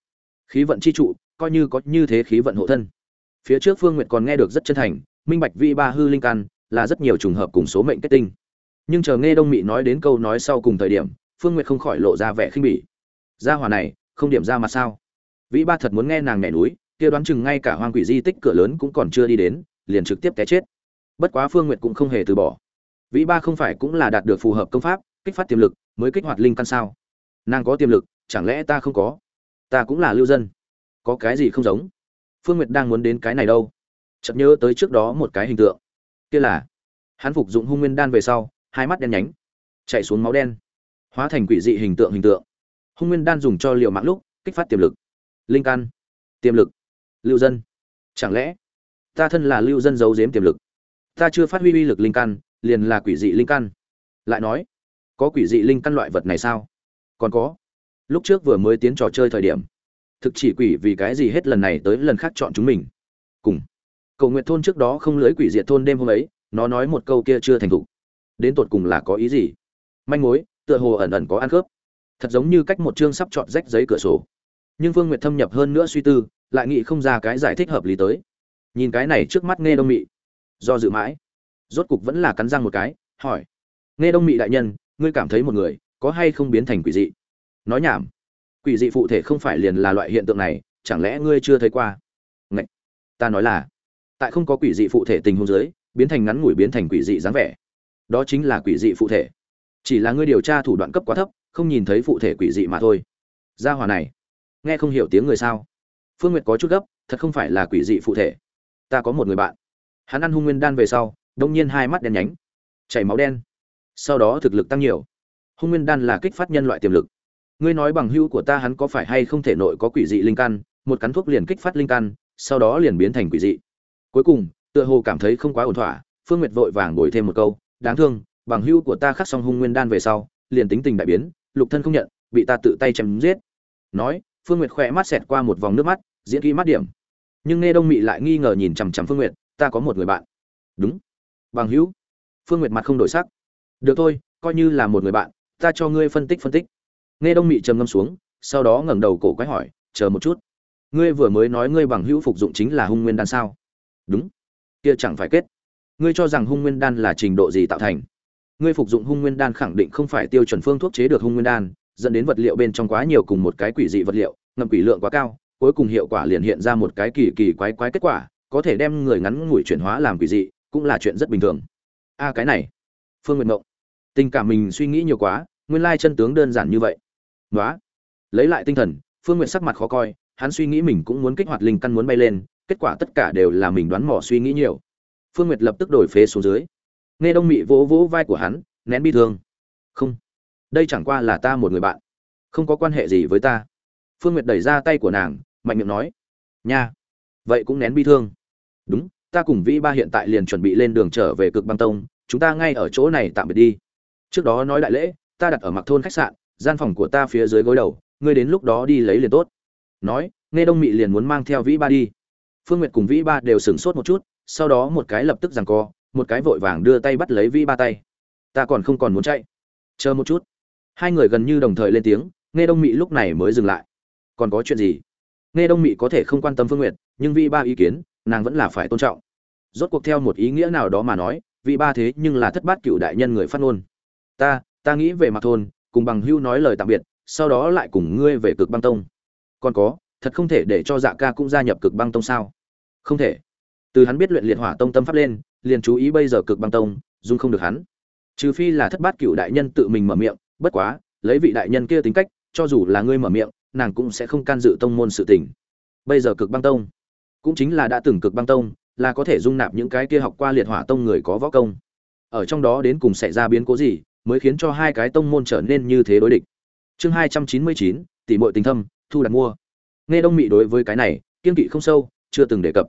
Khí vận chi trụ, coi như có như thế khí vận hộ thân. Phía trước phương nguyệt còn nghe được rất chân thành, minh bạch vĩ ba hư linh căn là rất nhiều trùng hợp cùng số mệnh kết tinh. Nhưng chờ nghe đông mị nói đến câu nói sau cùng thời điểm, phương nguyệt không khỏi lộ ra vẻ khinh bỉ. Gia hỏa này, không điểm ra mặt sao? Vĩ ba thật muốn nghe nàng nhảy núi, kia đoán chừng ngay cả hoang quỷ di tích cửa lớn cũng còn chưa đi đến, liền trực tiếp té chết. Bất quá phương nguyệt cũng không hề từ bỏ vĩ ba không phải cũng là đạt được phù hợp công pháp, kích phát tiềm lực, mới kích hoạt linh căn sao? Nàng có tiềm lực, chẳng lẽ ta không có? Ta cũng là lưu dân. Có cái gì không giống? Phương nguyệt đang muốn đến cái này đâu. Chợt nhớ tới trước đó một cái hình tượng. Kia là, hắn phục dụng hung nguyên đan về sau, hai mắt đen nhánh, chạy xuống máu đen. Hóa thành quỷ dị hình tượng hình tượng. Hung nguyên đan dùng cho liệu mạng lúc, kích phát tiềm lực. Linh căn, tiềm lực, lưu dân. Chẳng lẽ, ta thân là lưu dân giấu giếm tiềm lực? Ta chưa phát huy uy lực linh căn liền là quỷ dị linh căn. Lại nói, có quỷ dị linh căn loại vật này sao? Còn có, lúc trước vừa mới tiến trò chơi thời điểm, thực chỉ quỷ vì cái gì hết lần này tới lần khác chọn chúng mình. Cùng, cầu nguyện thôn trước đó không lưới quỷ diệt thôn đêm hôm ấy, nó nói một câu kia chưa thành thục. Đến tột cùng là có ý gì? Manh mối, tựa hồ ẩn ẩn có ăn khớp. Thật giống như cách một chương sắp chọn rách giấy cửa sổ. Nhưng vương nguyệt thâm nhập hơn nữa suy tư, lại nghĩ không ra cái giải thích hợp lý tới. Nhìn cái này trước mắt nghe đông mị. Do dự mãi rốt cục vẫn là cắn răng một cái, hỏi. Nghe đông mị đại nhân, ngươi cảm thấy một người có hay không biến thành quỷ dị? Nói nhảm. Quỷ dị phụ thể không phải liền là loại hiện tượng này, chẳng lẽ ngươi chưa thấy qua? Ngậy! ta nói là, tại không có quỷ dị phụ thể tình huống dưới, biến thành ngắn ngủi biến thành quỷ dị dáng vẻ. Đó chính là quỷ dị phụ thể. Chỉ là ngươi điều tra thủ đoạn cấp quá thấp, không nhìn thấy phụ thể quỷ dị mà thôi. Gia hòa này, nghe không hiểu tiếng người sao? Phương nguyệt có chút gấp, thật không phải là quỷ dị phụ thể. Ta có một người bạn. Hắn ăn hung nguyên đan về sau đông nhiên hai mắt đen nhánh, chảy máu đen. Sau đó thực lực tăng nhiều. Hung nguyên đan là kích phát nhân loại tiềm lực. Ngươi nói bằng hữu của ta hắn có phải hay không thể nội có quỷ dị linh căn, một cắn thuốc liền kích phát linh căn, sau đó liền biến thành quỷ dị. Cuối cùng, tựa hồ cảm thấy không quá ổn thỏa, phương nguyệt vội vàng bồi thêm một câu, đáng thương, bằng hữu của ta khắc xong hung nguyên đan về sau, liền tính tình đại biến, lục thân không nhận, bị ta tự tay chém giết. Nói, phương nguyệt khỏe mắt xẹt qua một vòng nước mắt, diễn kỹ mắt điểm. Nhưng nghe đông mị lại nghi ngờ nhìn chằm chằm phương nguyệt, ta có một người bạn. Đúng bằng hữu. Phương nguyệt mặt không đổi sắc. Được thôi, coi như là một người bạn, ta cho ngươi phân tích phân tích. Nghe đông mị trầm ngâm xuống, sau đó ngẩng đầu cổ quái hỏi, chờ một chút, ngươi vừa mới nói ngươi bằng hữu phục dụng chính là hung nguyên đan sao? Đúng. Kia chẳng phải kết. Ngươi cho rằng hung nguyên đan là trình độ gì tạo thành? Ngươi phục dụng hung nguyên đan khẳng định không phải tiêu chuẩn phương thuốc chế được hung nguyên đan, dẫn đến vật liệu bên trong quá nhiều cùng một cái quỷ dị vật liệu ngầm quỷ lượng quá cao, cuối cùng hiệu quả liền hiện ra một cái kỳ kỳ quái quái kết quả, có thể đem người ngắn ngủi chuyển hóa làm quỷ dị cũng là chuyện rất bình thường. A cái này, phương nguyện mộng, tình cảm mình suy nghĩ nhiều quá, nguyên lai chân tướng đơn giản như vậy. Nói lấy lại tinh thần, phương nguyện sắc mặt khó coi, hắn suy nghĩ mình cũng muốn kích hoạt linh căn muốn bay lên, kết quả tất cả đều là mình đoán mò suy nghĩ nhiều. Phương nguyệt lập tức đổi phế xuống dưới. Nghe đông mị vỗ vỗ vai của hắn, nén bi thương. Không, đây chẳng qua là ta một người bạn, không có quan hệ gì với ta. Phương nguyệt đẩy ra tay của nàng, mạnh miệng nói, nha, vậy cũng nén bi thương. Đúng ta cùng vĩ ba hiện tại liền chuẩn bị lên đường trở về cực băng tông, chúng ta ngay ở chỗ này tạm biệt đi. Trước đó nói đại lễ, ta đặt ở mặc thôn khách sạn, gian phòng của ta phía dưới gối đầu, ngươi đến lúc đó đi lấy liền tốt. Nói, nghe đông mị liền muốn mang theo vĩ ba đi. Phương nguyệt cùng vĩ ba đều sửng sốt một chút, sau đó một cái lập tức giằng co, một cái vội vàng đưa tay bắt lấy vĩ ba tay. Ta còn không còn muốn chạy. Chờ một chút. Hai người gần như đồng thời lên tiếng, nghe đông mị lúc này mới dừng lại. Còn có chuyện gì? Nghe đông mị có thể không quan tâm phương nguyện, nhưng vi ba ý kiến nàng vẫn là phải tôn trọng. Rốt cuộc theo một ý nghĩa nào đó mà nói vị ba thế nhưng là thất bát cựu đại nhân người phát ngôn. Ta ta nghĩ về mặt thôn cùng bằng hưu nói lời tạm biệt sau đó lại cùng ngươi về cực băng tông. Còn có thật không thể để cho dạ ca cũng gia nhập cực băng tông sao? Không thể. Từ hắn biết luyện liệt hỏa tông tâm pháp lên liền chú ý bây giờ cực băng tông dung không được hắn. Trừ phi là thất bát cựu đại nhân tự mình mở miệng bất quá lấy vị đại nhân kia tính cách cho dù là ngươi mở miệng nàng cũng sẽ không can dự tông môn sự tình. Bây giờ cực băng tông, cũng chính là đã từng cực băng tông, là có thể dung nạp những cái kia học qua liệt hỏa tông người có võ công. Ở trong đó đến cùng xảy ra biến cố gì, mới khiến cho hai cái tông môn trở nên như thế đối địch. Chương hai trăm chín mươi chín, tỷ muội tình thâm, thu đặt mua. Nghe đông mị đối với cái này kiên kỵ không sâu, chưa từng đề cập.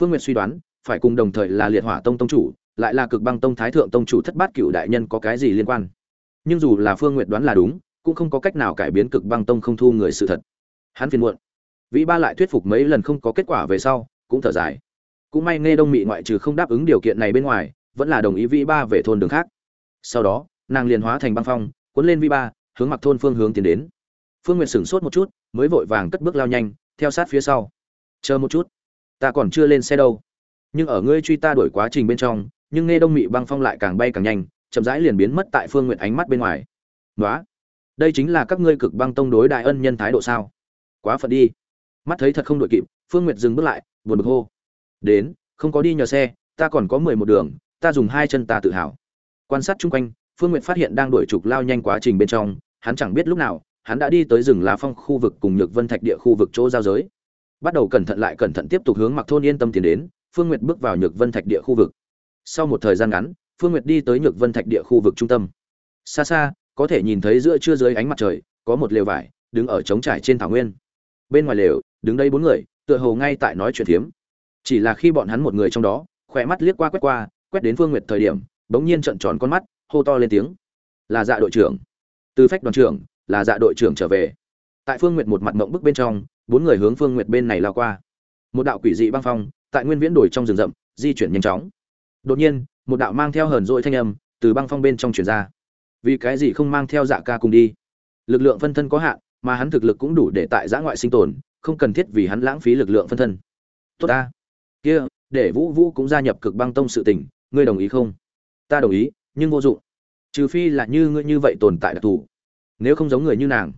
Phương nguyệt suy đoán, phải cùng đồng thời là liệt hỏa tông tông chủ, lại là cực băng tông thái thượng tông chủ thất bát cửu đại nhân có cái gì liên quan. Nhưng dù là phương nguyệt đoán là đúng cũng không có cách nào cải biến cực băng tông không thu người sự thật. Hắn phiền muộn. Vĩ ba lại thuyết phục mấy lần không có kết quả về sau, cũng thở dài. Cũng may nghe đông mị ngoại trừ không đáp ứng điều kiện này bên ngoài, vẫn là đồng ý vĩ ba về thôn đường khác. Sau đó, nàng liền hóa thành băng phong, cuốn lên vĩ ba, hướng mặc thôn phương hướng tiến đến. Phương nguyệt sửng sốt một chút, mới vội vàng cất bước lao nhanh, theo sát phía sau. Chờ một chút, ta còn chưa lên xe đâu. Nhưng ở ngươi truy ta đuổi quá trình bên trong, nhưng nghe đông mị băng phong lại càng bay càng nhanh, chậm rãi liền biến mất tại phương nguyện ánh mắt bên ngoài. Nói đây chính là các ngươi cực băng tông đối đại ân nhân thái độ sao? Quá phận đi. Mắt thấy thật không đội kịp, phương nguyệt dừng bước lại, buồn bực hô. Đến, không có đi nhờ xe, ta còn có mười một đường, ta dùng hai chân ta tự hào. Quan sát chung quanh, phương nguyệt phát hiện đang đuổi trục lao nhanh quá trình bên trong, hắn chẳng biết lúc nào, hắn đã đi tới rừng lá phong khu vực cùng nhược vân thạch địa khu vực chỗ giao giới. Bắt đầu cẩn thận lại cẩn thận tiếp tục hướng mặc thôn yên tâm tiến đến, phương nguyệt bước vào nhược vân thạch địa khu vực. Sau một thời gian ngắn, phương nguyệt đi tới nhược vân thạch địa khu vực trung tâm. Xa xa có thể nhìn thấy giữa trưa dưới ánh mặt trời, có một lều vải đứng ở trống trải trên thảo nguyên. Bên ngoài lều, đứng đây bốn người, tựa hồ ngay tại nói chuyện thiếm. Chỉ là khi bọn hắn một người trong đó, khỏe mắt liếc qua quét qua, quét đến phương nguyệt thời điểm, bỗng nhiên trợn tròn con mắt, hô to lên tiếng. Là dạ đội trưởng. Từ phách đoàn trưởng, là dạ đội trưởng trở về. Tại phương nguyệt một mặt mộng bức bên trong, bốn người hướng phương nguyệt bên này lao qua. Một đạo quỷ dị băng phong, tại nguyên viễn đồi trong rừng rậm, di chuyển nhanh chóng. Đột nhiên, một đạo mang theo hờn dỗi thanh âm từ băng phong bên trong chuyển ra vì cái gì không mang theo dạ ca cùng đi? Lực lượng phân thân có hạn, mà hắn thực lực cũng đủ để tại giã ngoại sinh tồn, không cần thiết vì hắn lãng phí lực lượng phân thân. Tốt ta. Kia, để vũ vũ cũng gia nhập cực băng tông sự tình, ngươi đồng ý không? Ta đồng ý, nhưng vô dụng. Trừ phi là như ngươi như vậy tồn tại đặc thù. Nếu không giống người như nàng,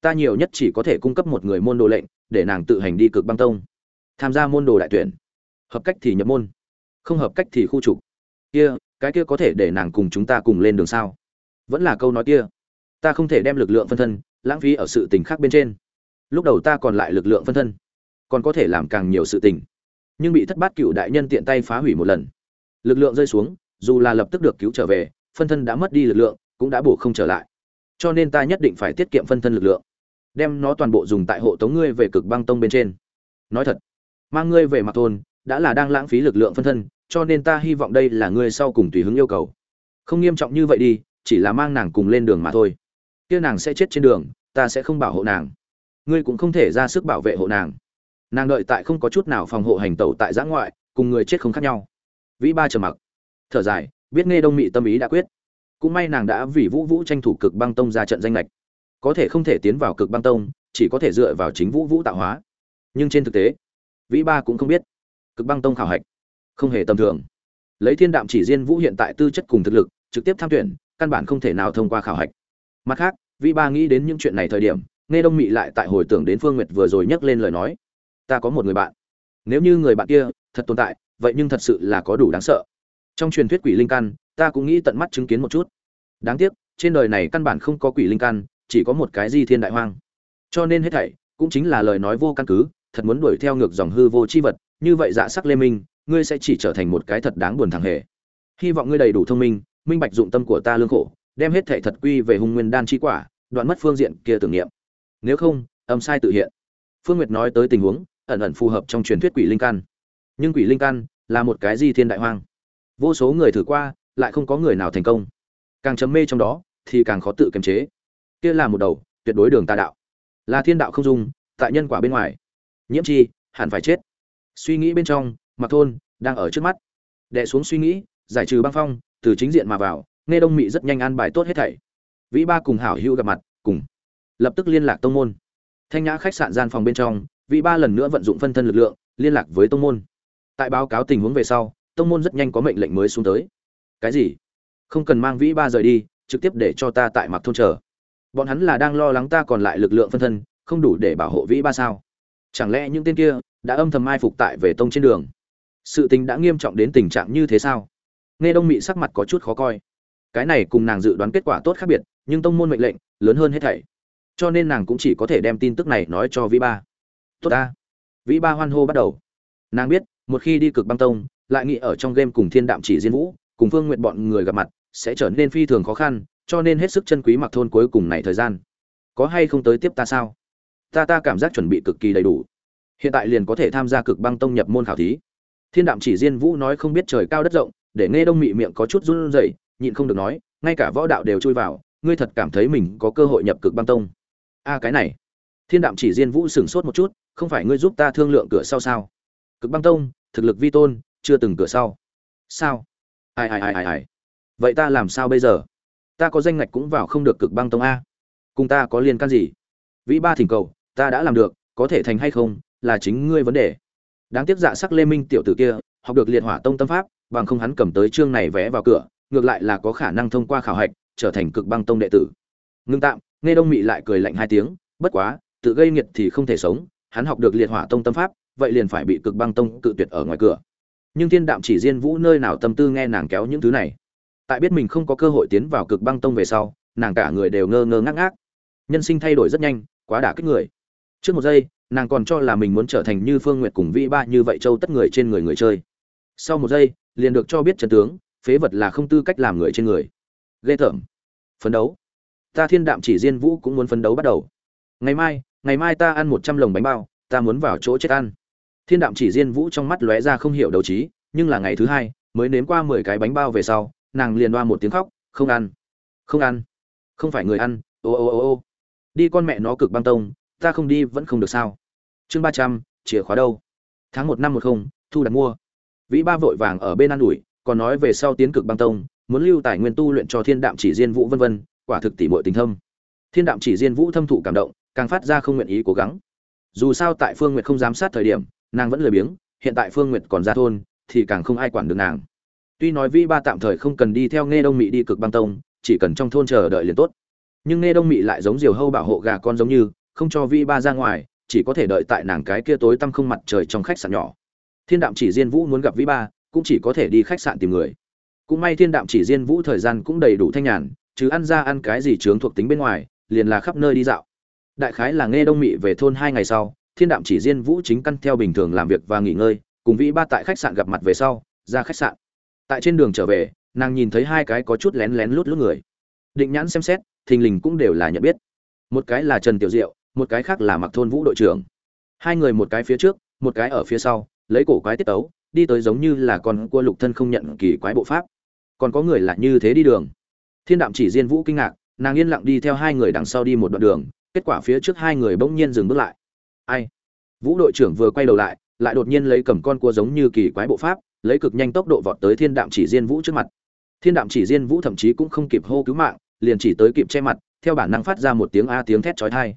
ta nhiều nhất chỉ có thể cung cấp một người môn đồ lệnh, để nàng tự hành đi cực băng tông. Tham gia môn đồ đại tuyển. Hợp cách thì nhập môn, không hợp cách thì khu trục. Kia, cái kia có thể để nàng cùng chúng ta cùng lên đường sao? Vẫn là câu nói kia. Ta không thể đem lực lượng phân thân lãng phí ở sự tình khác bên trên. Lúc đầu ta còn lại lực lượng phân thân, còn có thể làm càng nhiều sự tình. Nhưng bị thất bát cựu đại nhân tiện tay phá hủy một lần. Lực lượng rơi xuống, dù là lập tức được cứu trở về, phân thân đã mất đi lực lượng, cũng đã bổ không trở lại. Cho nên ta nhất định phải tiết kiệm phân thân lực lượng. Đem nó toàn bộ dùng tại hộ tống ngươi về cực băng tông bên trên. Nói thật, mang ngươi về mặt thôn đã là đang lãng phí lực lượng phân thân, cho nên ta hy vọng đây là ngươi sau cùng tùy hứng yêu cầu. Không nghiêm trọng như vậy đi chỉ là mang nàng cùng lên đường mà thôi. Kia nàng sẽ chết trên đường, ta sẽ không bảo hộ nàng. Ngươi cũng không thể ra sức bảo vệ hộ nàng. Nàng đợi tại không có chút nào phòng hộ hành tẩu tại giã ngoại, cùng người chết không khác nhau. Vĩ ba trầm mặc. Thở dài, biết nghe đông mị tâm ý đã quyết. Cũng may nàng đã vì vũ vũ tranh thủ cực băng tông ra trận danh lệch có thể không thể tiến vào cực băng tông, chỉ có thể dựa vào chính vũ vũ tạo hóa. Nhưng trên thực tế, vĩ ba cũng không biết. Cực băng tông khảo hạch, không hề tầm thường. Lấy thiên đạm chỉ riêng vũ hiện tại tư chất cùng thực lực, trực tiếp tham tuyển căn bản không thể nào thông qua khảo hạch. Mặt khác, vĩ ba nghĩ đến những chuyện này thời điểm nghe đông mị lại tại hồi tưởng đến phương nguyệt vừa rồi nhắc lên lời nói. Ta có một người bạn. Nếu như người bạn kia thật tồn tại, vậy nhưng thật sự là có đủ đáng sợ. Trong truyền thuyết quỷ linh căn, ta cũng nghĩ tận mắt chứng kiến một chút. Đáng tiếc, trên đời này căn bản không có quỷ linh căn, chỉ có một cái di thiên đại hoang. Cho nên hết thảy cũng chính là lời nói vô căn cứ, thật muốn đuổi theo ngược dòng hư vô chi vật, như vậy dạ sắc lê minh, ngươi sẽ chỉ trở thành một cái thật đáng buồn thằng hề. Hy vọng ngươi đầy đủ thông minh minh bạch dụng tâm của ta lương khổ, đem hết thể thật quy về hung nguyên đan chi quả, đoạn mất phương diện kia tưởng niệm. Nếu không, âm sai tự hiện. Phương nguyệt nói tới tình huống, ẩn ẩn phù hợp trong truyền thuyết quỷ linh căn. Nhưng quỷ linh căn là một cái gì thiên đại hoang. Vô số người thử qua, lại không có người nào thành công. Càng chấm mê trong đó, thì càng khó tự kiềm chế. Kia là một đầu tuyệt đối đường tà đạo. Là thiên đạo không dung, tại nhân quả bên ngoài. Nhiễm chi, hẳn phải chết. Suy nghĩ bên trong mặc thôn đang ở trước mắt. Đệ xuống suy nghĩ, giải trừ băng phong từ chính diện mà vào, nghe đông mị rất nhanh an bài tốt hết thảy. Vĩ ba cùng hảo hữu gặp mặt, cùng lập tức liên lạc tông môn. Thanh nhã khách sạn gian phòng bên trong, vĩ ba lần nữa vận dụng phân thân lực lượng, liên lạc với tông môn. Tại báo cáo tình huống về sau, tông môn rất nhanh có mệnh lệnh mới xuống tới. Cái gì? Không cần mang vĩ ba rời đi, trực tiếp để cho ta tại mặc thôn chờ. Bọn hắn là đang lo lắng ta còn lại lực lượng phân thân, không đủ để bảo hộ vĩ ba sao? Chẳng lẽ những tên kia đã âm thầm mai phục tại về tông trên đường? Sự tình đã nghiêm trọng đến tình trạng như thế sao? Nghe đông mị sắc mặt có chút khó coi. Cái này cùng nàng dự đoán kết quả tốt khác biệt, nhưng tông môn mệnh lệnh, lớn hơn hết thảy. Cho nên nàng cũng chỉ có thể đem tin tức này nói cho vĩ ba. Tốt ta. Vĩ ba hoan hô bắt đầu. Nàng biết, một khi đi cực băng tông, lại nghĩ ở trong game cùng thiên đạm chỉ diên vũ, cùng phương nguyện bọn người gặp mặt, sẽ trở nên phi thường khó khăn, cho nên hết sức chân quý mặc thôn cuối cùng này thời gian. Có hay không tới tiếp ta sao? Ta ta cảm giác chuẩn bị cực kỳ đầy đủ. Hiện tại liền có thể tham gia cực băng tông nhập môn khảo thí. Thiên đạm chỉ diên vũ nói không biết trời cao đất rộng để nghe đông mị miệng có chút run rẩy, nhịn không được nói, ngay cả võ đạo đều chui vào, ngươi thật cảm thấy mình có cơ hội nhập cực băng tông. A, cái này. Thiên đạm chỉ diên vũ sửng sốt một chút, không phải ngươi giúp ta thương lượng cửa sau sao? Cực băng tông, thực lực vi tôn, chưa từng cửa sau. Sao? Ai ai ai ai ai. Vậy ta làm sao bây giờ? Ta có danh ngạch cũng vào không được cực băng tông a. Cùng ta có liên can gì? Vĩ ba thỉnh cầu, ta đã làm được, có thể thành hay không, là chính ngươi vấn đề. Đáng tiếc dạ sắc lê minh tiểu tử kia, học được liệt hỏa tông tâm pháp bằng không hắn cầm tới chương này vé vào cửa, ngược lại là có khả năng thông qua khảo hạch, trở thành cực băng tông đệ tử. Ngưng tạm nghe đông mị lại cười lạnh hai tiếng, bất quá, tự gây nghiệt thì không thể sống, hắn học được liệt hỏa tông tâm pháp, vậy liền phải bị cực băng tông cự tuyệt ở ngoài cửa. Nhưng thiên đạm chỉ diên vũ nơi nào tâm tư nghe nàng kéo những thứ này. Tại biết mình không có cơ hội tiến vào cực băng tông về sau, nàng cả người đều ngơ ngơ ngác ngác. Nhân sinh thay đổi rất nhanh, quá đả kích người. Trước một giây, nàng còn cho là mình muốn trở thành như phương nguyệt cùng vĩ ba như vậy châu tất người trên người người chơi. Sau một giây liền được cho biết trận tướng, phế vật là không tư cách làm người trên người. Ghê tởm. Phấn đấu. Ta thiên đạm chỉ diên vũ cũng muốn phấn đấu bắt đầu. Ngày mai ngày mai ta ăn một trăm lồng bánh bao, ta muốn vào chỗ chết ăn. Thiên đạm chỉ diên vũ trong mắt lóe ra không hiểu đầu trí, nhưng là ngày thứ hai, mới nếm qua mười cái bánh bao về sau, nàng liền đoa một tiếng khóc, không ăn. Không ăn. Không phải người ăn, ô ô ô ô. Đi con mẹ nó cực băng tông, ta không đi vẫn không được sao. Chương ba trăm, chìa khóa đâu? Tháng một năm một không, thu đặt mua vĩ ba vội vàng ở bên an ủi, còn nói về sau tiến cực băng tông, muốn lưu tài nguyên tu luyện cho thiên đạm chỉ diên vũ vân vân, quả thực tỉ muội tình thâm. Thiên đạm chỉ diên vũ thâm thụ cảm động, càng phát ra không nguyện ý cố gắng. Dù sao tại phương nguyệt không giám sát thời điểm, nàng vẫn lười biếng, hiện tại phương nguyệt còn ra thôn, thì càng không ai quản được nàng. Tuy nói Vĩ ba tạm thời không cần đi theo nghe đông mỹ đi cực băng tông, chỉ cần trong thôn chờ đợi liền tốt. Nhưng nghe đông mỹ lại giống diều hâu bảo hộ gà con giống như, không cho Vĩ ba ra ngoài, chỉ có thể đợi tại nàng cái kia tối tăm không mặt trời trong khách sạn nhỏ thiên đạm chỉ diên vũ muốn gặp Vĩ ba, cũng chỉ có thể đi khách sạn tìm người. Cũng may thiên đạm chỉ diên vũ thời gian cũng đầy đủ thanh nhàn, chứ ăn ra ăn cái gì chướng thuộc tính bên ngoài, liền là khắp nơi đi dạo. Đại khái là nghe đông mị về thôn hai ngày sau, thiên đạm chỉ diên vũ chính căn theo bình thường làm việc và nghỉ ngơi, cùng vĩ ba tại khách sạn gặp mặt về sau, ra khách sạn. Tại trên đường trở về, nàng nhìn thấy hai cái có chút lén lén lút lút người. Định nhãn xem xét, thình lình cũng đều là nhận biết. Một cái là trần tiểu diệu, một cái khác là mặc thôn vũ đội trưởng. Hai người một cái phía trước, một cái ở phía sau lấy cổ quái tiết tấu, đi tới giống như là con cua lục thân không nhận kỳ quái bộ pháp. Còn có người là như thế đi đường. Thiên đạm chỉ diên vũ kinh ngạc, nàng yên lặng đi theo hai người đằng sau đi một đoạn đường, kết quả phía trước hai người bỗng nhiên dừng bước lại. Ai? Vũ đội trưởng vừa quay đầu lại lại đột nhiên lấy cầm con cua giống như kỳ quái bộ pháp, lấy cực nhanh tốc độ vọt tới thiên đạm chỉ diên vũ trước mặt. Thiên đạm chỉ diên vũ thậm chí cũng không kịp hô cứu mạng, liền chỉ tới kịp che mặt, theo bản năng phát ra một tiếng a tiếng thét chói tai.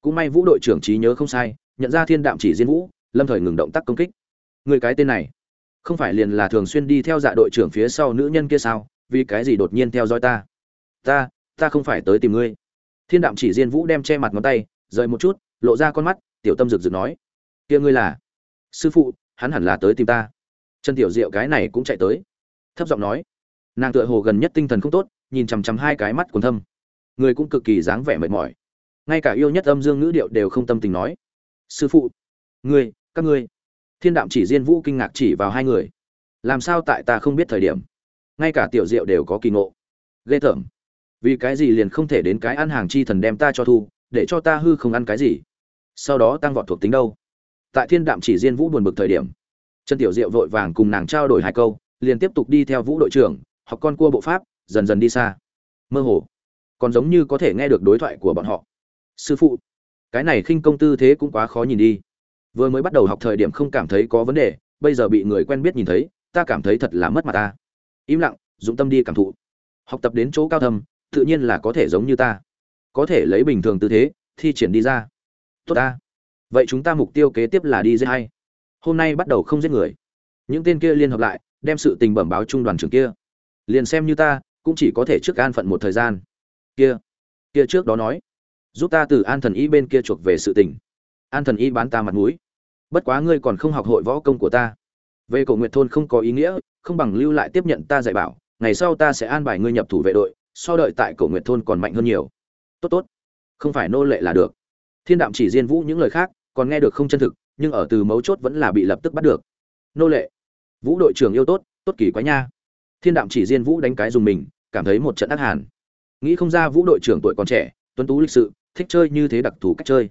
Cũng may vũ đội trưởng trí nhớ không sai, nhận ra thiên đạm chỉ diên vũ, lâm thời ngừng động tác công kích người cái tên này, không phải liền là thường xuyên đi theo dạ đội trưởng phía sau nữ nhân kia sao? Vì cái gì đột nhiên theo dõi ta? Ta ta không phải tới tìm ngươi. Thiên đạm chỉ diên vũ đem che mặt ngón tay, rời một chút, lộ ra con mắt, tiểu tâm rực rực nói, kia ngươi là sư phụ, hắn hẳn là tới tìm ta. Trần tiểu diệu cái này cũng chạy tới, thấp giọng nói, nàng tựa hồ gần nhất tinh thần không tốt, nhìn chằm chằm hai cái mắt còn thâm. Người cũng cực kỳ dáng vẻ mệt mỏi. Ngay cả yêu nhất âm dương ngữ điệu đều không tâm tình nói, sư phụ, ngươi, các ngươi thiên đạm chỉ diên vũ kinh ngạc chỉ vào hai người. Làm sao tại ta không biết thời điểm? Ngay cả tiểu diệu đều có kỳ ngộ. Ghê tởm. Vì cái gì liền không thể đến cái ăn hàng chi thần đem ta cho thu, để cho ta hư không ăn cái gì? Sau đó tăng vọt thuộc tính đâu? Tại thiên đạm chỉ diên vũ buồn bực thời điểm, trần tiểu diệu vội vàng cùng nàng trao đổi hai câu, liền tiếp tục đi theo vũ đội trưởng, học con cua bộ pháp, dần dần đi xa. Mơ hồ, còn giống như có thể nghe được đối thoại của bọn họ. Sư phụ, cái này khinh công tư thế cũng quá khó nhìn đi vừa mới bắt đầu học thời điểm không cảm thấy có vấn đề, bây giờ bị người quen biết nhìn thấy, ta cảm thấy thật là mất mặt ta. Im lặng dũng tâm đi cảm thụ. Học tập đến chỗ cao thâm, tự nhiên là có thể giống như ta. Có thể lấy bình thường tư thế, thi triển đi ra. Tốt ta. Vậy chúng ta mục tiêu kế tiếp là đi dễ hay hôm nay bắt đầu không giết người. Những tên kia liên hợp lại, đem sự tình bẩm báo trung đoàn trưởng kia. Liền xem như ta, cũng chỉ có thể trước an phận một thời gian. Kia. Kia trước đó nói. Giúp ta từ an thần y bên kia chuộc về sự tình. An thần y bán ta mặt mũi bất quá ngươi còn không học hội võ công của ta. Về cổ nguyệt thôn không có ý nghĩa, không bằng lưu lại tiếp nhận ta dạy bảo, ngày sau ta sẽ an bài ngươi nhập thủ vệ đội, so đợi tại cổ nguyệt thôn còn mạnh hơn nhiều. Tốt tốt. Không phải nô lệ là được. Thiên đạm chỉ diên vũ những lời khác, còn nghe được không chân thực, nhưng ở từ mấu chốt vẫn là bị lập tức bắt được. Nô lệ. Vũ đội trưởng yêu tốt tốt kỳ quái nha. Thiên đạm chỉ diên vũ đánh cái dùng mình, cảm thấy một trận ác hàn. Nghĩ không ra vũ đội trưởng tuổi còn trẻ, tuấn tú lịch sự, thích chơi như thế đặc thù cách chơi.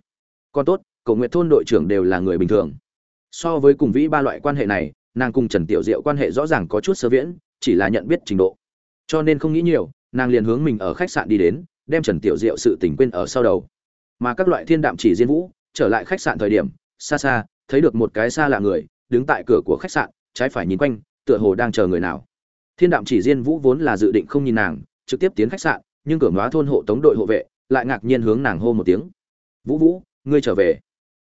Còn tốt cầu nguyện thôn đội trưởng đều là người bình thường. So với cùng vĩ ba loại quan hệ này, nàng cùng trần tiểu diệu quan hệ rõ ràng có chút sơ viễn, chỉ là nhận biết trình độ. Cho nên không nghĩ nhiều, nàng liền hướng mình ở khách sạn đi đến, đem trần tiểu diệu sự tình quên ở sau đầu. Mà các loại thiên đạm chỉ diên vũ, trở lại khách sạn thời điểm, xa xa, thấy được một cái xa lạ người, đứng tại cửa của khách sạn, trái phải nhìn quanh, tựa hồ đang chờ người nào. Thiên đạm chỉ diên vũ vốn là dự định không nhìn nàng, trực tiếp tiến khách sạn, nhưng cửa ngóa thôn hộ tống đội hộ vệ lại ngạc nhiên hướng nàng hô một tiếng. Vũ vũ, ngươi trở về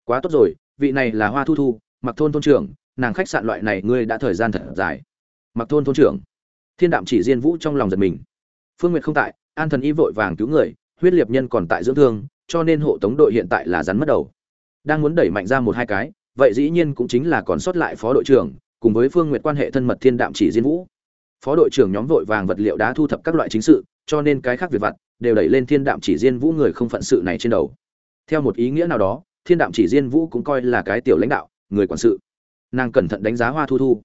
quá tốt rồi, vị này là hoa thu thu mặc thôn thôn trưởng, nàng khách sạn loại này ngươi đã thời gian thật dài. Mặc thôn thôn trưởng. Thiên đạm chỉ diên vũ trong lòng giật mình. Phương nguyệt không tại, an thần y vội vàng cứu người, huyết liệt nhân còn tại dưỡng thương, cho nên hộ tống đội hiện tại là rắn mất đầu. Đang muốn đẩy mạnh ra một hai cái, vậy dĩ nhiên cũng chính là còn sót lại phó đội trưởng, cùng với phương nguyệt quan hệ thân mật thiên đạm chỉ diên vũ. Phó đội trưởng nhóm vội vàng vật liệu đã thu thập các loại chính sự, cho nên cái khác việc vặt, đều đẩy lên thiên đạm chỉ diên vũ người không phận sự này trên đầu. Theo một ý nghĩa nào đó thiên đạm chỉ diên vũ cũng coi là cái tiểu lãnh đạo, người quản sự. Nàng cẩn thận đánh giá hoa thu thu.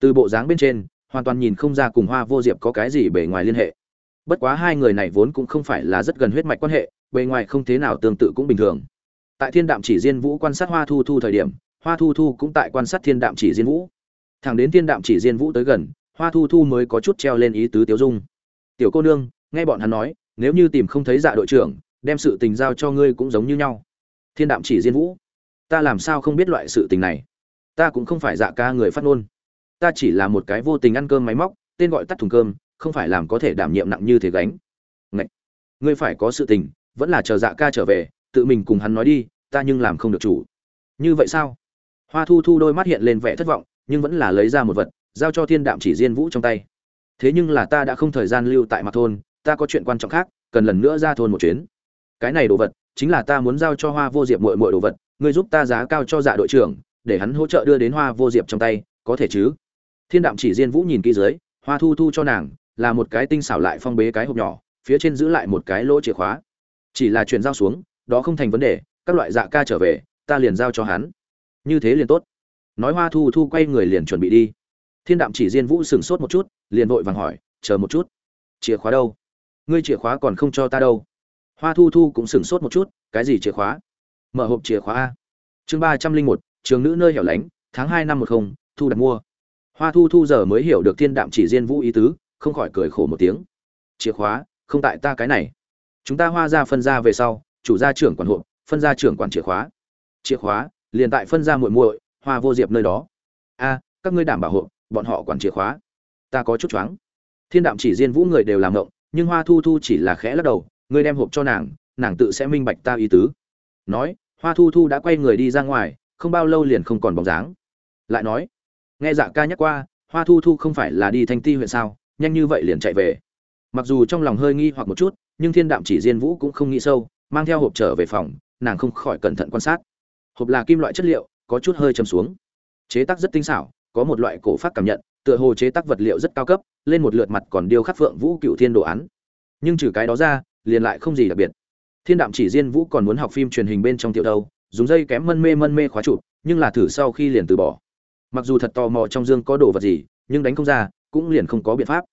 Từ bộ dáng bên trên, hoàn toàn nhìn không ra cùng hoa vô diệp có cái gì bề ngoài liên hệ. Bất quá hai người này vốn cũng không phải là rất gần huyết mạch quan hệ, bề ngoài không thế nào tương tự cũng bình thường. Tại thiên đạm chỉ diên vũ quan sát hoa thu thu thời điểm, hoa thu thu cũng tại quan sát thiên đạm chỉ diên vũ. Thẳng đến thiên đạm chỉ diên vũ tới gần, hoa thu thu mới có chút treo lên ý tứ tiêu dung. Tiểu cô nương, nghe bọn hắn nói, nếu như tìm không thấy dạ đội trưởng, đem sự tình giao cho ngươi cũng giống như nhau thiên đạm chỉ diên vũ. Ta làm sao không biết loại sự tình này? Ta cũng không phải dạ ca người phát ngôn. Ta chỉ là một cái vô tình ăn cơm máy móc, tên gọi tắt thùng cơm, không phải làm có thể đảm nhiệm nặng như thế gánh. Ngậy! ngươi phải có sự tình, vẫn là chờ dạ ca trở về, tự mình cùng hắn nói đi, ta nhưng làm không được chủ. Như vậy sao? Hoa thu thu đôi mắt hiện lên vẻ thất vọng, nhưng vẫn là lấy ra một vật, giao cho thiên đạm chỉ diên vũ trong tay. Thế nhưng là ta đã không thời gian lưu tại mặt thôn, ta có chuyện quan trọng khác, cần lần nữa ra thôn một chuyến. Cái này đồ vật chính là ta muốn giao cho hoa vô diệp muội muội đồ vật, ngươi giúp ta giá cao cho dạ đội trưởng, để hắn hỗ trợ đưa đến hoa vô diệp trong tay, có thể chứ? Thiên đạm chỉ diên vũ nhìn kỹ dưới, hoa thu thu cho nàng, là một cái tinh xảo lại phong bế cái hộp nhỏ, phía trên giữ lại một cái lỗ chìa khóa. Chỉ là chuyển giao xuống, đó không thành vấn đề, các loại dạ ca trở về, ta liền giao cho hắn. Như thế liền tốt. Nói hoa thu thu quay người liền chuẩn bị đi. Thiên đạm chỉ diên vũ sửng sốt một chút, liền vội vàng hỏi, chờ một chút, chìa khóa đâu? Ngươi chìa khóa còn không cho ta đâu? Hoa thu thu cũng sửng sốt một chút, cái gì chìa khóa? Mở hộp chìa khóa a. Chương ba trăm linh một, trường nữ nơi hẻo lánh, tháng hai năm một không, thu đặt mua. Hoa thu thu giờ mới hiểu được thiên đạm chỉ diên vũ ý tứ, không khỏi cười khổ một tiếng. Chìa khóa, không tại ta cái này. Chúng ta hoa ra phân ra về sau, chủ gia trưởng quản hộp, phân gia trưởng quản chìa khóa. Chìa khóa, liền tại phân ra muội muội, hoa vô diệp nơi đó. A, các ngươi đảm bảo hộp, bọn họ quản chìa khóa. Ta có chút choáng. Thiên đạm chỉ diên vũ người đều làm ngộng, nhưng hoa thu thu chỉ là khẽ lắc đầu ngươi đem hộp cho nàng nàng tự sẽ minh bạch ta ý tứ. Nói, hoa thu thu đã quay người đi ra ngoài, không bao lâu liền không còn bóng dáng. Lại nói, nghe dạ ca nhắc qua, hoa thu thu không phải là đi thanh ti huyện sao, nhanh như vậy liền chạy về. Mặc dù trong lòng hơi nghi hoặc một chút, nhưng thiên đạm chỉ diên vũ cũng không nghĩ sâu, mang theo hộp trở về phòng, nàng không khỏi cẩn thận quan sát. Hộp là kim loại chất liệu, có chút hơi chầm xuống. Chế tác rất tinh xảo, có một loại cổ phát cảm nhận, tựa hồ chế tác vật liệu rất cao cấp, lên một lượt mặt còn điêu khắc phượng vũ cựu thiên đồ án. Nhưng trừ cái đó ra liền lại không gì đặc biệt. Thiên đạm chỉ diên vũ còn muốn học phim truyền hình bên trong tiểu đâu, dùng dây kém mân mê mân mê khóa chụp, nhưng là thử sau khi liền từ bỏ. Mặc dù thật tò mò trong dương có đồ vật gì, nhưng đánh không ra, cũng liền không có biện pháp.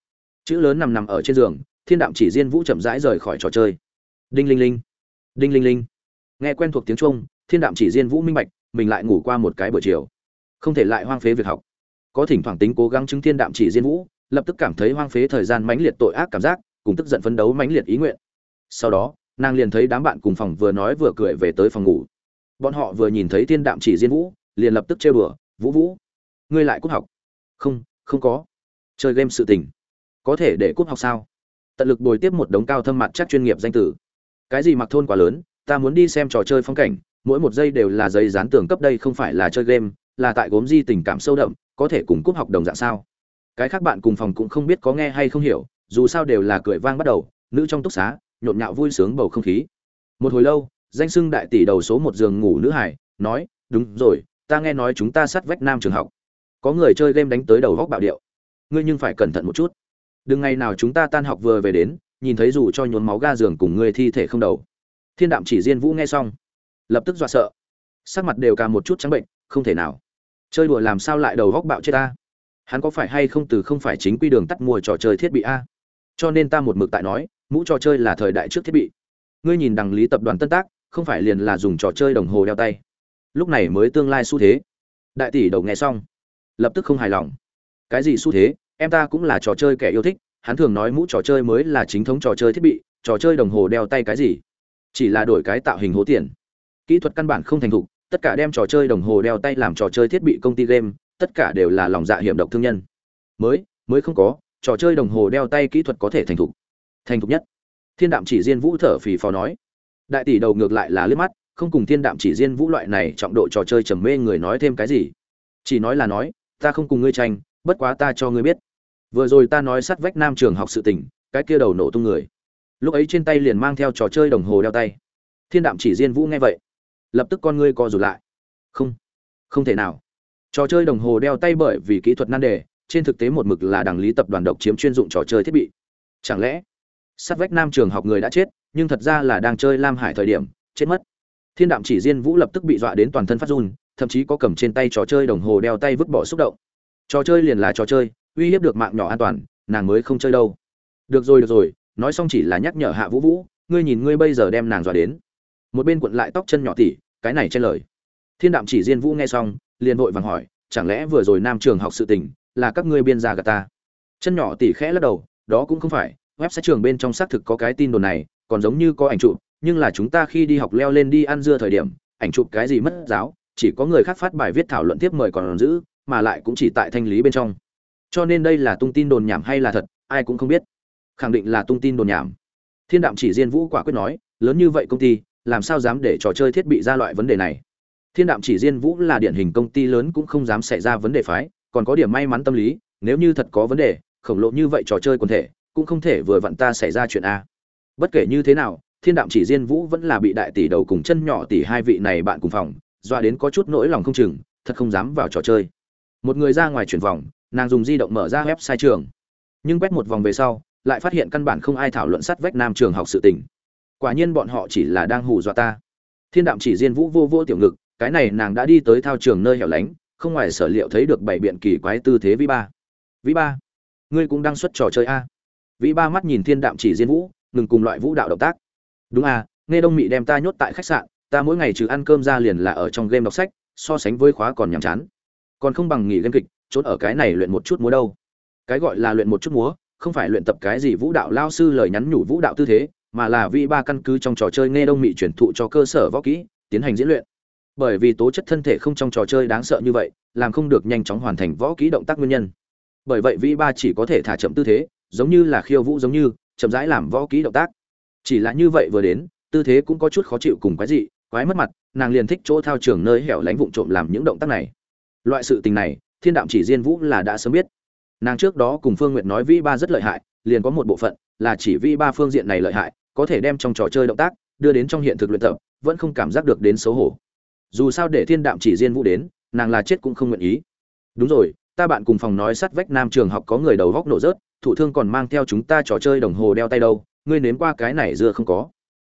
Chữ lớn nằm nằm ở trên giường, thiên đạm chỉ diên vũ chậm rãi rời khỏi trò chơi. Đinh linh linh. Đinh linh linh. Nghe quen thuộc tiếng trung, thiên đạm chỉ diên vũ minh bạch, mình lại ngủ qua một cái buổi chiều. Không thể lại hoang phế việc học. Có thỉnh thoảng tính cố gắng chứng thiên đạm chỉ diên vũ, lập tức cảm thấy hoang phế thời gian mãnh liệt tội ác cảm giác, cùng tức giận phấn đấu mãnh liệt ý nguyện sau đó, nàng liền thấy đám bạn cùng phòng vừa nói vừa cười về tới phòng ngủ. Bọn họ vừa nhìn thấy thiên đạm chỉ diên vũ, liền lập tức trêu đùa, vũ vũ, ngươi lại cúp học? Không không có. Chơi game sự tình. Có thể để cúp học sao? Tận lực bồi tiếp một đống cao thâm mặt chắc chuyên nghiệp danh tử. Cái gì mặc thôn quá lớn, ta muốn đi xem trò chơi phong cảnh, mỗi một giây đều là giấy dán tường cấp đây không phải là chơi game, là tại gốm di tình cảm sâu đậm, có thể cùng cúp học đồng dạng sao? Cái khác bạn cùng phòng cũng không biết có nghe hay không hiểu, dù sao đều là cười vang bắt đầu, nữ trong túc xá nhộn nhạo vui sướng bầu không khí. Một hồi lâu, danh sưng đại tỷ đầu số một giường ngủ nữ hải, nói, đúng rồi, ta nghe nói chúng ta sát vách nam trường học. Có người chơi game đánh tới đầu góc bạo điệu. Ngươi nhưng phải cẩn thận một chút. Đừng ngày nào chúng ta tan học vừa về đến, nhìn thấy dù cho nhốn máu ga giường cùng ngươi thi thể không đầu. Thiên đạm chỉ diên vũ nghe xong, lập tức dọa sợ. Sắc mặt đều cả một chút trắng bệnh, không thể nào. Chơi đùa làm sao lại đầu góc bạo chết ta? Hắn có phải hay không từ không phải chính quy đường tắt mua trò chơi thiết bị a? Cho nên ta một mực tại nói mũ trò chơi là thời đại trước thiết bị. Ngươi nhìn đằng lý tập đoàn tân tác, không phải liền là dùng trò chơi đồng hồ đeo tay. Lúc này mới tương lai xu thế. Đại tỷ đầu nghe xong, lập tức không hài lòng. Cái gì xu thế? Em ta cũng là trò chơi kẻ yêu thích, hắn thường nói mũ trò chơi mới là chính thống trò chơi thiết bị, trò chơi đồng hồ đeo tay cái gì? Chỉ là đổi cái tạo hình hố tiền. Kỹ thuật căn bản không thành thục, tất cả đem trò chơi đồng hồ đeo tay làm trò chơi thiết bị công ty game, tất cả đều là lòng dạ hiểm độc thương nhân. Mới mới không có, trò chơi đồng hồ đeo tay kỹ thuật có thể thành thục thành thục nhất. Thiên đạm chỉ diên vũ thở phì phò nói. Đại tỷ đầu ngược lại là liếc mắt, không cùng thiên đạm chỉ diên vũ loại này trọng độ trò chơi trầm mê người nói thêm cái gì. Chỉ nói là nói, ta không cùng ngươi tranh, bất quá ta cho ngươi biết. Vừa rồi ta nói sát vách nam trường học sự tình, cái kia đầu nổ tung người. Lúc ấy trên tay liền mang theo trò chơi đồng hồ đeo tay. Thiên đạm chỉ diên vũ nghe vậy, lập tức con ngươi co rụt lại. Không không thể nào. Trò chơi đồng hồ đeo tay bởi vì kỹ thuật nan đề, trên thực tế một mực là đảng lý tập đoàn độc chiếm chuyên dụng trò chơi thiết bị. Chẳng lẽ sát vách nam trường học người đã chết, nhưng thật ra là đang chơi lam hải thời điểm, chết mất. Thiên đạm chỉ riêng vũ lập tức bị dọa đến toàn thân phát run, thậm chí có cầm trên tay trò chơi đồng hồ đeo tay vứt bỏ xúc động. Trò chơi liền là trò chơi, uy hiếp được mạng nhỏ an toàn, nàng mới không chơi đâu. Được rồi được rồi, nói xong chỉ là nhắc nhở hạ vũ vũ, ngươi nhìn ngươi bây giờ đem nàng dọa đến. Một bên cuộn lại tóc chân nhỏ tỉ, cái này trên lời. Thiên đạm chỉ riêng vũ nghe xong, liền vội vàng hỏi, chẳng lẽ vừa rồi nam trường học sự tình là các ngươi biên gia gà ta? Chân nhỏ tỉ khẽ lắc đầu, đó cũng không phải website trường bên trong xác thực có cái tin đồn này, còn giống như có ảnh chụp, nhưng là chúng ta khi đi học leo lên đi ăn dưa thời điểm, ảnh chụp cái gì mất giáo, chỉ có người khác phát bài viết thảo luận tiếp mời còn giữ, mà lại cũng chỉ tại thanh lý bên trong. Cho nên đây là tung tin đồn nhảm hay là thật, ai cũng không biết. Khẳng định là tung tin đồn nhảm. Thiên đạm chỉ diên vũ quả quyết nói, lớn như vậy công ty, làm sao dám để trò chơi thiết bị ra loại vấn đề này? Thiên đạm chỉ diên vũ là điển hình công ty lớn cũng không dám xảy ra vấn đề phái, còn có điểm may mắn tâm lý, nếu như thật có vấn đề, khổng lồ như vậy trò chơi quần thể cũng không thể vừa vặn ta xảy ra chuyện a. Bất kể như thế nào, thiên đạm chỉ diên vũ vẫn là bị đại tỷ đầu cùng chân nhỏ tỷ hai vị này bạn cùng phòng, dọa đến có chút nỗi lòng không chừng, thật không dám vào trò chơi. Một người ra ngoài chuyển vòng, nàng dùng di động mở ra web sai trường. Nhưng quét một vòng về sau, lại phát hiện căn bản không ai thảo luận sát vách nam trường học sự tình. Quả nhiên bọn họ chỉ là đang hù dọa ta. Thiên đạm chỉ diên vũ vô vô tiểu ngực, cái này nàng đã đi tới thao trường nơi hẻo lánh, không ngoài sở liệu thấy được bảy biện kỳ quái tư thế vĩ ba. Vĩ ba, ngươi cũng đang xuất trò chơi a? Vĩ ba mắt nhìn thiên đạm chỉ diên vũ, ngừng cùng loại vũ đạo động tác. Đúng à? nghe đông mị đem ta nhốt tại khách sạn, ta mỗi ngày trừ ăn cơm ra liền là ở trong game đọc sách, so sánh với khóa còn nhàm chán. Còn không bằng nghỉ game kịch trốn ở cái này luyện một chút múa đâu. Cái gọi là luyện một chút múa, không phải luyện tập cái gì vũ đạo lao sư lời nhắn nhủ vũ đạo tư thế, mà là Vĩ ba căn cứ trong trò chơi nghe đông mị chuyển thụ cho cơ sở võ kỹ, tiến hành diễn luyện. Bởi vì tố chất thân thể không trong trò chơi đáng sợ như vậy, làm không được nhanh chóng hoàn thành võ kỹ động tác nguyên nhân. Bởi vậy Vĩ ba chỉ có thể thả chậm tư thế giống như là khiêu vũ giống như, chậm rãi làm võ kỹ động tác. Chỉ là như vậy vừa đến, tư thế cũng có chút khó chịu cùng quái dị, quái mất mặt, nàng liền thích chỗ thao trường nơi hẻo lánh vụng trộm làm những động tác này. Loại sự tình này, thiên đạm chỉ diên vũ là đã sớm biết. Nàng trước đó cùng phương nguyệt nói vĩ ba rất lợi hại, liền có một bộ phận là chỉ vĩ ba phương diện này lợi hại, có thể đem trong trò chơi động tác đưa đến trong hiện thực luyện tập, vẫn không cảm giác được đến xấu hổ. Dù sao để thiên đạm chỉ diên vũ đến, nàng là chết cũng không nguyện ý. Đúng rồi ta bạn cùng phòng nói sát vách nam trường học có người đầu góc nổ rớt, thủ thương còn mang theo chúng ta trò chơi đồng hồ đeo tay đâu, ngươi nếm qua cái này dưa không có.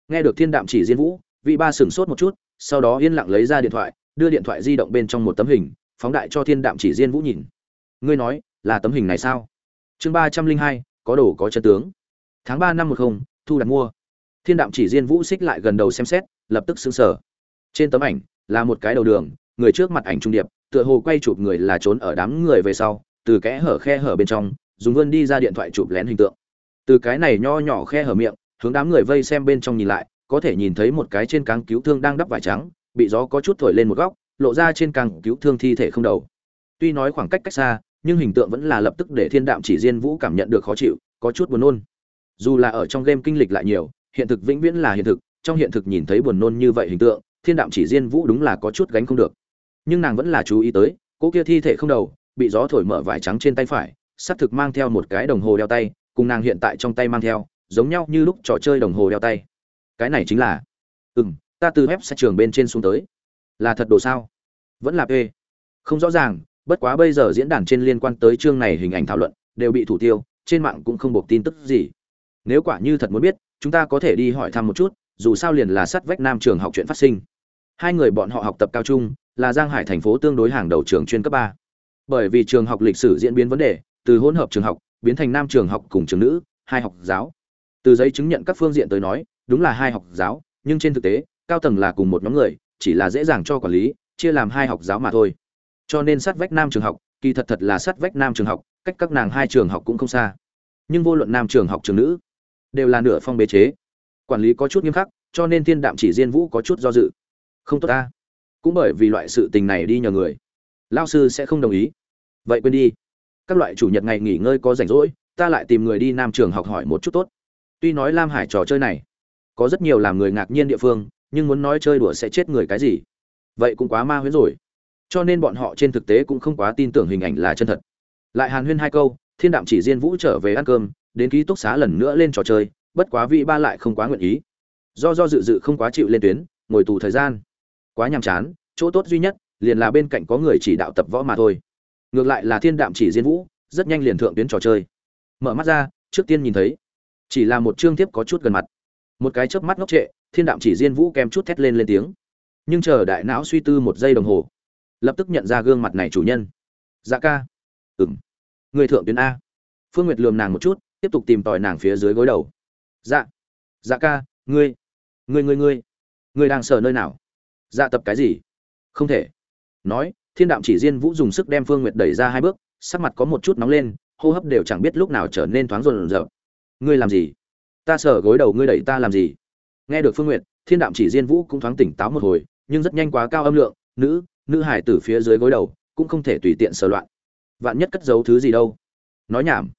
Nghe được thiên đạm chỉ diên vũ, vị ba sửng sốt một chút, sau đó yên lặng lấy ra điện thoại, đưa điện thoại di động bên trong một tấm hình, phóng đại cho thiên đạm chỉ diên vũ nhìn. Ngươi nói, là tấm hình này sao? Chương ba trăm linh hai, có đồ có chân tướng. Tháng ba năm một không, thu đặt mua. Thiên đạm chỉ diên vũ xích lại gần đầu xem xét, lập tức xứng sở trên tấm ảnh là một cái đầu đường, người trước mặt ảnh trung điệp tựa hồ quay chụp người là trốn ở đám người về sau, từ kẽ hở khe hở bên trong, dùng vươn đi ra điện thoại chụp lén hình tượng. Từ cái này nho nhỏ khe hở miệng, hướng đám người vây xem bên trong nhìn lại, có thể nhìn thấy một cái trên càng cứu thương đang đắp vải trắng, bị gió có chút thổi lên một góc, lộ ra trên càng cứu thương thi thể không đầu. Tuy nói khoảng cách cách xa, nhưng hình tượng vẫn là lập tức để thiên đạm chỉ diên vũ cảm nhận được khó chịu, có chút buồn nôn. Dù là ở trong game kinh lịch lại nhiều, hiện thực vĩnh viễn là hiện thực, trong hiện thực nhìn thấy buồn nôn như vậy hình tượng, thiên đạm chỉ diên vũ đúng là có chút gánh không được nhưng nàng vẫn là chú ý tới cô kia thi thể không đầu, bị gió thổi mở vải trắng trên tay phải xác thực mang theo một cái đồng hồ đeo tay, cùng nàng hiện tại trong tay mang theo, giống nhau như lúc trò chơi đồng hồ đeo tay. Cái này chính là ừ m ta từ web sẽ trường bên trên xuống tới. Là thật đồ sao? Vẫn là p. Không rõ ràng, bất quá bây giờ diễn đàn trên liên quan tới chương này hình ảnh thảo luận, đều bị thủ tiêu, trên mạng cũng không buộc tin tức gì. Nếu quả như thật muốn biết, chúng ta có thể đi hỏi thăm một chút, dù sao liền là sắt vách nam trường học chuyện phát sinh. Hai người bọn họ học tập cao trung là giang hải thành phố tương đối hàng đầu trường chuyên cấp ba. Bởi vì trường học lịch sử diễn biến vấn đề, từ hỗn hợp trường học biến thành nam trường học cùng trường nữ, hai học giáo. Từ giấy chứng nhận các phương diện tới nói, đúng là hai học giáo, nhưng trên thực tế, cao tầng là cùng một nhóm người, chỉ là dễ dàng cho quản lý, chia làm hai học giáo mà thôi. Cho nên sát vách nam trường học, kỳ thật thật là sát vách nam trường học, cách các nàng hai trường học cũng không xa. Nhưng vô luận nam trường học trường nữ, đều là nửa phong bế chế. Quản lý có chút nghiêm khắc, cho nên thiên đạm chỉ diên vũ có chút do dự. Không tốt ta cũng bởi vì loại sự tình này đi nhờ người. Lao sư sẽ không đồng ý. Vậy quên đi. Các loại chủ nhật ngày nghỉ ngơi có rảnh rỗi, ta lại tìm người đi nam trường học hỏi một chút tốt. Tuy nói lam hải trò chơi này, có rất nhiều làm người ngạc nhiên địa phương, nhưng muốn nói chơi đùa sẽ chết người cái gì? Vậy cũng quá ma huyễn rồi. Cho nên bọn họ trên thực tế cũng không quá tin tưởng hình ảnh là chân thật. Lại hàn huyên hai câu, thiên đạm chỉ diên vũ trở về ăn cơm, đến ký túc xá lần nữa lên trò chơi, bất quá vị ba lại không quá nguyện ý. Do do dự dự không quá chịu lên tuyến, ngồi tù thời gian quá nhàm chán, chỗ tốt duy nhất liền là bên cạnh có người chỉ đạo tập võ mà thôi. Ngược lại là thiên đạm chỉ diên vũ, rất nhanh liền thượng tuyến trò chơi. Mở mắt ra, trước tiên nhìn thấy, chỉ là một chương tiếp có chút gần mặt. Một cái chớp mắt ngốc trệ, thiên đạm chỉ diên vũ kèm chút thét lên lên tiếng. Nhưng chờ đại não suy tư một giây đồng hồ, lập tức nhận ra gương mặt này chủ nhân. Dạ ca. Ừng người thượng tuyến a. Phương nguyệt lườm nàng một chút, tiếp tục tìm tòi nàng phía dưới gối đầu. Dạ. Dạ ca, ngươi. Ngươi ngươi ngươi. Ngươi đang sợ nơi nào? Dạ tập cái gì? Không thể. Nói, thiên đạm chỉ diên vũ dùng sức đem phương nguyệt đẩy ra hai bước, sắc mặt có một chút nóng lên, hô hấp đều chẳng biết lúc nào trở nên thoáng rộn rợn. Ngươi làm gì? Ta sợ gối đầu ngươi đẩy ta làm gì? Nghe được phương nguyệt, thiên đạm chỉ diên vũ cũng thoáng tỉnh táo một hồi, nhưng rất nhanh quá cao âm lượng, nữ nữ hải tử phía dưới gối đầu, cũng không thể tùy tiện sờ loạn. Vạn nhất cất giấu thứ gì đâu? Nói nhảm.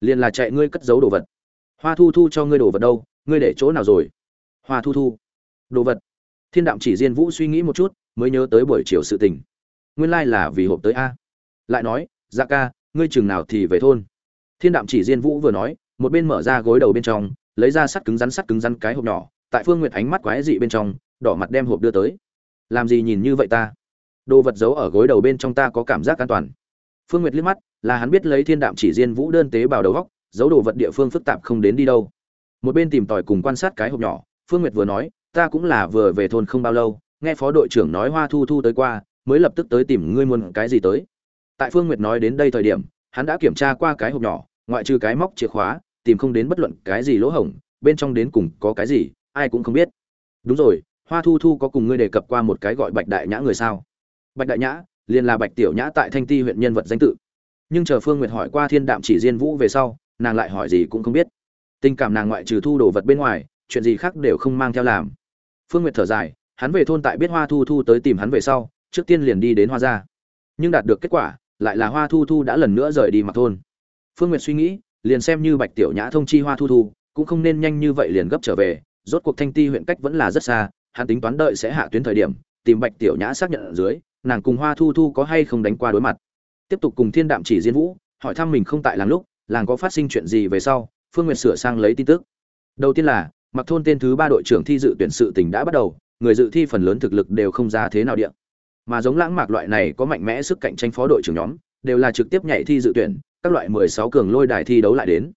Liền là chạy ngươi cất giấu đồ vật. Hoa thu thu cho ngươi đồ vật đâu? Ngươi để chỗ nào rồi? Hoa thu thu. Đồ vật thiên đạm chỉ diên vũ suy nghĩ một chút, mới nhớ tới buổi chiều sự tình. Nguyên lai là vì hộp tới a. Lại nói dạ ca, ngươi chừng nào thì về thôn? Thiên đạm chỉ diên vũ vừa nói, một bên mở ra gối đầu bên trong, lấy ra sắt cứng rắn sắt cứng rắn cái hộp nhỏ, tại phương nguyệt ánh mắt quái dị bên trong, đỏ mặt đem hộp đưa tới. Làm gì nhìn như vậy ta? Đồ vật giấu ở gối đầu bên trong ta có cảm giác an toàn. Phương nguyệt liếc mắt, là hắn biết lấy thiên đạm chỉ diên vũ đơn tế bào đầu góc, giấu đồ vật địa phương phức tạp không đến đi đâu. Một bên tìm tòi cùng quan sát cái hộp nhỏ, phương nguyệt vừa nói ta cũng là vừa về thôn không bao lâu, nghe phó đội trưởng nói hoa thu thu tới qua, mới lập tức tới tìm ngươi muốn cái gì tới. Tại phương nguyệt nói đến đây thời điểm, hắn đã kiểm tra qua cái hộp nhỏ, ngoại trừ cái móc chìa khóa, tìm không đến bất luận cái gì lỗ hổng, bên trong đến cùng có cái gì, ai cũng không biết. Đúng rồi, hoa thu thu có cùng ngươi đề cập qua một cái gọi bạch đại nhã người sao? Bạch đại nhã, liền là bạch tiểu nhã tại thanh ti huyện nhân vật danh tự. Nhưng chờ phương nguyệt hỏi qua thiên đạm chỉ diên vũ về sau, nàng lại hỏi gì cũng không biết. Tình cảm nàng ngoại trừ thu đồ vật bên ngoài, chuyện gì khác đều không mang theo làm phương nguyệt thở dài, hắn về thôn tại biết hoa thu thu tới tìm hắn về sau, trước tiên liền đi đến hoa gia. Nhưng đạt được kết quả, lại là hoa thu thu đã lần nữa rời đi mặc thôn. Phương nguyệt suy nghĩ, liền xem như bạch tiểu nhã thông chi hoa thu thu, cũng không nên nhanh như vậy liền gấp trở về, rốt cuộc thanh ti huyện cách vẫn là rất xa, hắn tính toán đợi sẽ hạ tuyến thời điểm, tìm bạch tiểu nhã xác nhận ở dưới, nàng cùng hoa thu thu có hay không đánh qua đối mặt. Tiếp tục cùng thiên đạm chỉ diên vũ, hỏi thăm mình không tại làng lúc, làng có phát sinh chuyện gì về sau, phương nguyệt sửa sang lấy tin tức. Đầu tiên là mặc thôn tên thứ ba đội trưởng thi dự tuyển sự tình đã bắt đầu, người dự thi phần lớn thực lực đều không ra thế nào điện mà giống lãng mạc loại này có mạnh mẽ sức cạnh tranh phó đội trưởng nhóm, đều là trực tiếp nhảy thi dự tuyển, các loại 16 cường lôi đài thi đấu lại đến.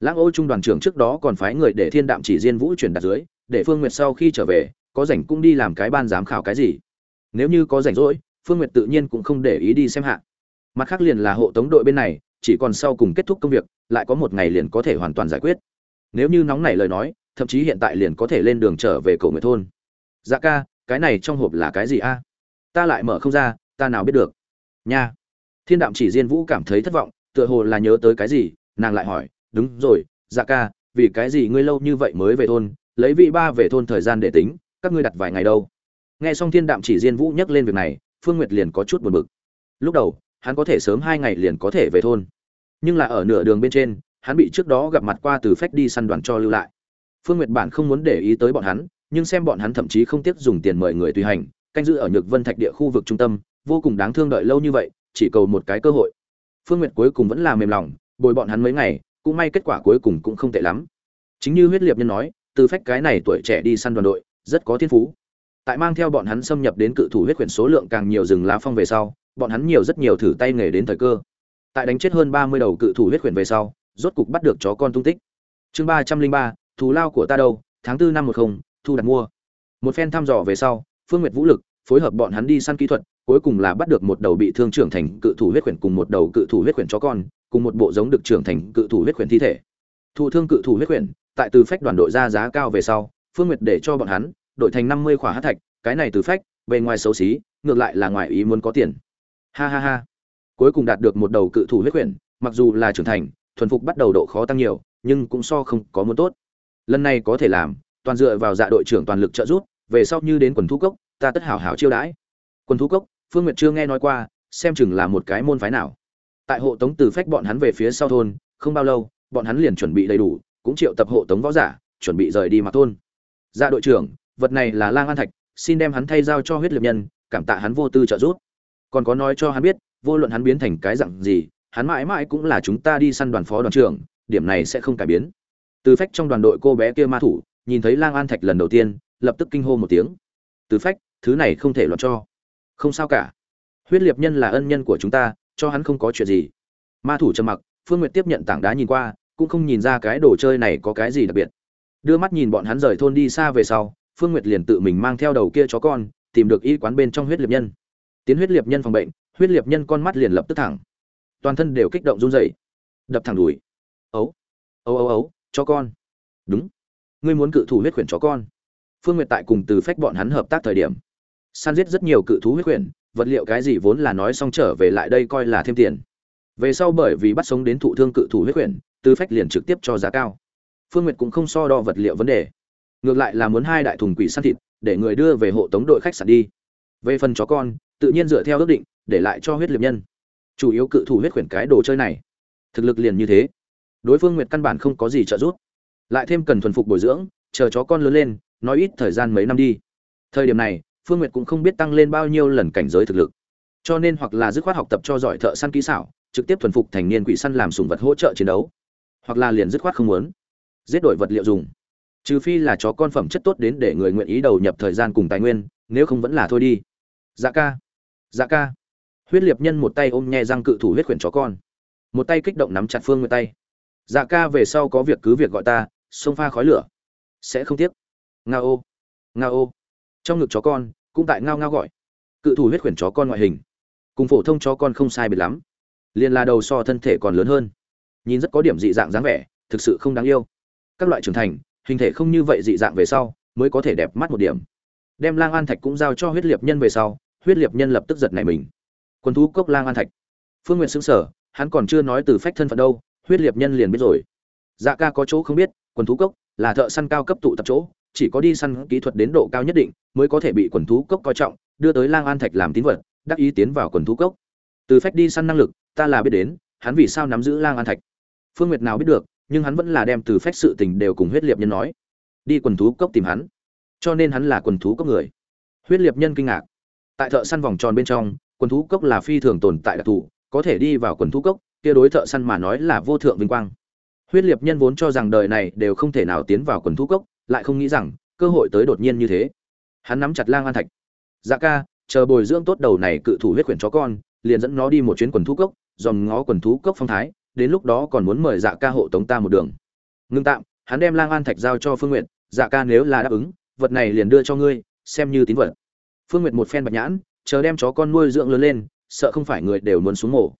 Lãng ô trung đoàn trưởng trước đó còn phái người để thiên đạm chỉ diên vũ chuyển đặt dưới, để phương nguyệt sau khi trở về, có rảnh cũng đi làm cái ban giám khảo cái gì. Nếu như có rảnh rỗi, phương nguyệt tự nhiên cũng không để ý đi xem hạ. Mặt khác liền là hộ tống đội bên này, chỉ còn sau cùng kết thúc công việc, lại có một ngày liền có thể hoàn toàn giải quyết. Nếu như nóng nảy lời nói thậm chí hiện tại liền có thể lên đường trở về cổ nguyệt thôn. Dạ ca, cái này trong hộp là cái gì a? Ta lại mở không ra, ta nào biết được. Nha. Thiên đạm chỉ diên vũ cảm thấy thất vọng, tựa hồ là nhớ tới cái gì, nàng lại hỏi, đúng rồi dạ ca, vì cái gì ngươi lâu như vậy mới về thôn, lấy vị ba về thôn thời gian để tính, các ngươi đặt vài ngày đâu? Nghe xong thiên đạm chỉ diên vũ nhắc lên việc này, phương nguyệt liền có chút buồn bực. Lúc đầu, hắn có thể sớm hai ngày liền có thể về thôn. Nhưng là ở nửa đường bên trên, hắn bị trước đó gặp mặt qua từ phách đi săn đoàn cho lưu lại phương nguyệt bản không muốn để ý tới bọn hắn, nhưng xem bọn hắn thậm chí không tiếc dùng tiền mời người tùy hành, canh giữ ở nhược vân thạch địa khu vực trung tâm, vô cùng đáng thương đợi lâu như vậy, chỉ cầu một cái cơ hội. Phương nguyệt cuối cùng vẫn là mềm lòng, bồi bọn hắn mấy ngày, cũng may kết quả cuối cùng cũng không tệ lắm. Chính như huyết liệt nhân nói, từ phách cái này tuổi trẻ đi săn đoàn đội, rất có thiên phú. Tại mang theo bọn hắn xâm nhập đến cự thủ huyết quyển số lượng càng nhiều rừng lá phong về sau, bọn hắn nhiều rất nhiều thử tay nghề đến thời cơ. Tại đánh chết hơn ba mươi đầu cự thủ huyết quyển về sau, rốt cục bắt được chó con tung tích. Chương ba trăm linh ba thù lao của ta đâu, tháng tư năm một không, thu đặt mua. Một phen thăm dò về sau, phương nguyệt vũ lực phối hợp bọn hắn đi săn kỹ thuật, cuối cùng là bắt được một đầu bị thương trưởng thành cự thủ huyết quyển cùng một đầu cự thủ huyết quyển chó con, cùng một bộ giống được trưởng thành cự thủ huyết quyển thi thể. Thụ thương cự thủ huyết quyển tại từ phách đoàn đội ra giá cao về sau, phương nguyệt để cho bọn hắn đổi thành năm mươi khỏa hát thạch, cái này từ phách, bề ngoài xấu xí, ngược lại là ngoài ý muốn có tiền. Ha ha ha. Cuối cùng đạt được một đầu cự thủ huyết quyển mặc dù là trưởng thành, thuần phục bắt đầu độ khó tăng nhiều, nhưng cũng so không có muốn tốt lần này có thể làm, toàn dựa vào dạ đội trưởng toàn lực trợ giúp, về sau như đến quần thú cốc, ta tất hảo hảo chiêu đãi. Quần thú cốc, phương nguyệt chưa nghe nói qua, xem chừng là một cái môn phái nào. Tại hộ tống từ phách bọn hắn về phía sau thôn, không bao lâu, bọn hắn liền chuẩn bị đầy đủ, cũng triệu tập hộ tống võ giả, chuẩn bị rời đi mặc thôn. Dạ đội trưởng, vật này là lang an thạch, xin đem hắn thay giao cho huyết liệt nhân, cảm tạ hắn vô tư trợ giúp. Còn có nói cho hắn biết, vô luận hắn biến thành cái dạng gì, hắn mãi mãi cũng là chúng ta đi săn đoàn phó đoàn trưởng, điểm này sẽ không cải biến từ phách trong đoàn đội cô bé kia ma thủ, nhìn thấy lang an thạch lần đầu tiên, lập tức kinh hô một tiếng. Từ phách, thứ này không thể loạn cho. Không sao cả. Huyết liệt nhân là ân nhân của chúng ta, cho hắn không có chuyện gì. Ma thủ trầm mặc, phương n g u y ệ t tiếp nhận tảng đá nhìn qua, cũng không nhìn ra cái đồ chơi này có cái gì đặc biệt. Đưa mắt nhìn bọn hắn rời thôn đi xa về sau, phương n g u y ệ t liền tự mình mang theo đầu kia chó con, tìm được y quán bên trong huyết liệt nhân. Tiến huyết liệt nhân phòng bệnh, huyết liệt nhân con mắt liền lập tức thẳng. Toàn thân đều kích động run rẩy. Đập thẳng đùi. Ấu ấu ấu ấu cho con. Đúng. Ngươi muốn cự thủ huyết khuyển chó con. Phương n g u y ệ t tại cùng từ phách bọn hắn hợp tác thời điểm săn giết rất nhiều cự thú huyết khuyển, vật liệu cái gì vốn là nói xong trở về lại đây coi là thêm tiền. Về sau bởi vì bắt sống đến thụ thương cự thủ huyết khuyển, từ phách liền trực tiếp cho giá cao. Phương nguyệt cũng không so đo vật liệu vấn đề. Ngược lại là muốn hai đại thùng quỷ săn thịt, để người đưa về hộ tống đội khách sạn đi. Về phần chó con, tự nhiên dựa theo ước định, để lại cho huyết liệt nhân. Chủ yếu cự thủ huyết khuyển cái đồ chơi này. Thực lực liền như thế đối phương nguyệt căn bản không có gì trợ giúp lại thêm cần thuần phục bồi dưỡng chờ chó con lớn lên nói ít thời gian mấy năm đi thời điểm này Phương Nguyệt cũng không biết tăng lên bao nhiêu lần cảnh giới thực lực. Cho nên hoặc là dứt khoát học tập cho giỏi thợ săn kỹ xảo, trực tiếp thuần phục thành niên quỷ săn làm sủng vật hỗ trợ chiến đấu, hoặc là liền dứt khoát không muốn, giết đổi vật liệu dùng. Trừ phi là chó con phẩm chất tốt đến để người nguyện ý đầu nhập thời gian cùng tài nguyên, nếu không vẫn là thôi đi. Dạ ca, dạ ca. Huyết Liệt Nhân một tay ôm nhẹ răng cự thủ huyết khuyển chó con, một tay kích động nắm chặt Phương Nguyệt tay. Dạ ca về sau có việc cứ việc gọi ta, xông pha khói lửa, sẽ không tiếc. Ngao, ngao trong ngực chó con cũng tại ngao ngao gọi. Cự thủ huyết khuyển chó con ngoại hình. Cùng phổ thông chó con không sai biệt lắm. Liền là đầu so thân thể còn lớn hơn. Nhìn rất có điểm dị dạng dáng vẻ thực sự không đáng yêu. Các loại trưởng thành hình thể không như vậy dị dạng về sau mới có thể đẹp mắt một điểm. Đem lang an thạch cũng giao cho huyết liệt nhân về sau huyết liệt nhân lập tức giật này mình. Quân thú cốc lang an thạch. Phương nguyện xứng sở hắn còn chưa nói từ phách thân phận đâu huyết liệt nhân liền biết rồi. Dạ ca có chỗ không biết, quần thú cốc là thợ săn cao cấp tụ tập chỗ, chỉ có đi săn kỹ thuật đến độ cao nhất định mới có thể bị quần thú cốc coi trọng, đưa tới lang an thạch làm tín vật, đắc ý tiến vào quần thú cốc. Từ phách đi săn năng lực, ta là biết đến, hắn vì sao nắm giữ lang an thạch? Phương nguyệt nào biết được, nhưng hắn vẫn là đem từ phách sự tình đều cùng huyết liệt nhân nói. Đi quần thú cốc tìm hắn, cho nên hắn là quần thú cốc người. Huyết liệt nhân kinh ngạc. Tại thợ săn vòng tròn bên trong, quần thú cốc là phi thường tồn tại đặc thù, có thể đi vào quần thú cốc kia đối thợ săn mà nói là vô thượng vinh quang. Huyết liệt nhân vốn cho rằng đời này đều không thể nào tiến vào quần thú cốc, lại không nghĩ rằng, cơ hội tới đột nhiên như thế. Hắn nắm chặt lang an thạch. Dạ ca, chờ bồi dưỡng tốt đầu này cự thủ huyết quyển chó con, liền dẫn nó đi một chuyến quần thú cốc, dòm ngó quần thú cốc phong thái, đến lúc đó còn muốn mời dạ ca hộ tống ta một đường. Ngưng tạm, hắn đem lang an thạch giao cho phương nguyện dạ ca nếu là đáp ứng, vật này liền đưa cho ngươi, xem như tín vật. Phương nguyện một phen bạch nhãn, chờ đem chó con nuôi dưỡng lớn lên, sợ không phải người đều muốn xuống mổ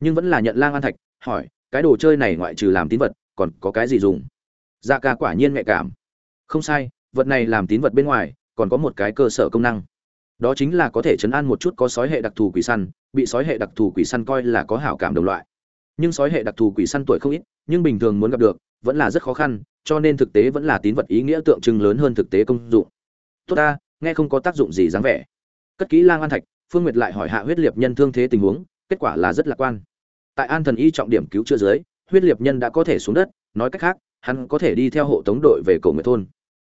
nhưng vẫn là nhận lang an thạch, hỏi, cái đồ chơi này ngoại trừ làm tín vật, còn có cái gì dùng? Dạ ca quả nhiên nhạy cảm. Không sai, vật này làm tín vật bên ngoài, còn có một cái cơ sở công năng. Đó chính là có thể chấn an một chút có sói hệ đặc thù quỷ săn, bị sói hệ đặc thù quỷ săn coi là có hảo cảm đồng loại. Nhưng sói hệ đặc thù quỷ săn tuổi không ít, nhưng bình thường muốn gặp được, vẫn là rất khó khăn, cho nên thực tế vẫn là tín vật ý nghĩa tượng trưng lớn hơn thực tế công dụng. Tốt ta, nghe không có tác dụng gì dáng vẻ. Cất kỹ lang an thạch, phương nguyệt lại hỏi hạ huyết liệt nhân thương thế tình huống kết quả là rất lạc quan. Tại an thần y trọng điểm cứu chữa dưới, huyết liệt nhân đã có thể xuống đất, nói cách khác, hắn có thể đi theo hộ tống đội về cầu nguyệt thôn.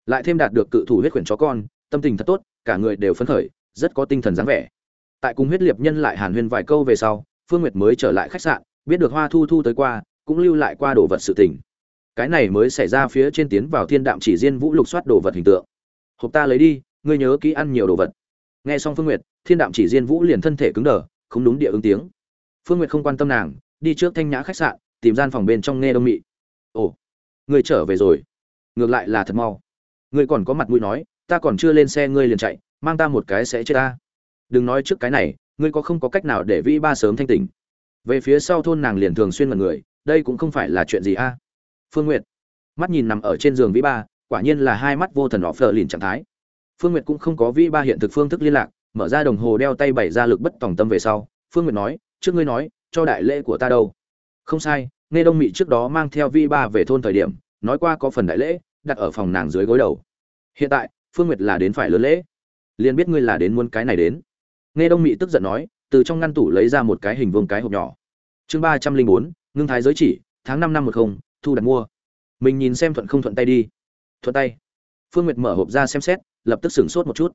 Lại thêm đạt được cự thủ huyết quyển chó con, tâm tình thật tốt, cả người đều phấn khởi, rất có tinh thần dáng vẻ. Tại cùng huyết liệt nhân lại hàn huyên vài câu về sau, phương nguyệt mới trở lại khách sạn, biết được hoa thu thu tới qua, cũng lưu lại qua đồ vật sự tình. Cái này mới xảy ra phía trên tiến vào thiên đạm chỉ riêng vũ lục soát đồ vật hình tượng. Hộp ta lấy đi, ngươi nhớ kỹ ăn nhiều đồ vật. Nghe xong phương nguyệt, thiên đạm chỉ diên vũ liền thân thể cứng đờ không đúng địa ứng tiếng. Phương nguyệt không quan tâm nàng, đi trước thanh nhã khách sạn, tìm gian phòng bên trong nghe đông mị. Ồ ngươi trở về rồi. Ngược lại là thật mau. Ngươi còn có mặt mũi nói, ta còn chưa lên xe ngươi liền chạy, mang ta một cái sẽ chết ta. Đừng nói trước cái này, ngươi có không có cách nào để vĩ ba sớm thanh tỉnh. Về phía sau thôn nàng liền thường xuyên mật người, đây cũng không phải là chuyện gì a. Phương n g u y ệ t mắt nhìn nằm ở trên giường vĩ ba, quả nhiên là hai mắt vô thần họ phờ lìn trạng thái. Phương n g u y ệ t cũng không có vĩ ba hiện thực phương thức liên lạc mở ra đồng hồ đeo tay bày ra lực bất tòng tâm về sau, phương Nguyệt nói, trước ngươi nói, cho đại lễ của ta đâu? Không sai, nghe đông mị trước đó mang theo Vi ba về thôn thời điểm, nói qua có phần đại lễ, đặt ở phòng nàng dưới gối đầu. Hiện tại, phương nguyệt là đến phải lớn lễ. Liền biết ngươi là đến muốn cái này đến. Nghe đông mị tức giận nói, từ trong ngăn tủ lấy ra một cái hình vuông cái hộp nhỏ. Chương ba trăm linh bốn, ngưng thái giới chỉ, tháng năm năm một không, thu đặt mua. Mình nhìn xem thuận không thuận tay đi. Thuận tay. Phương nguyệt mở hộp ra xem xét, lập tức sửng sốt một chút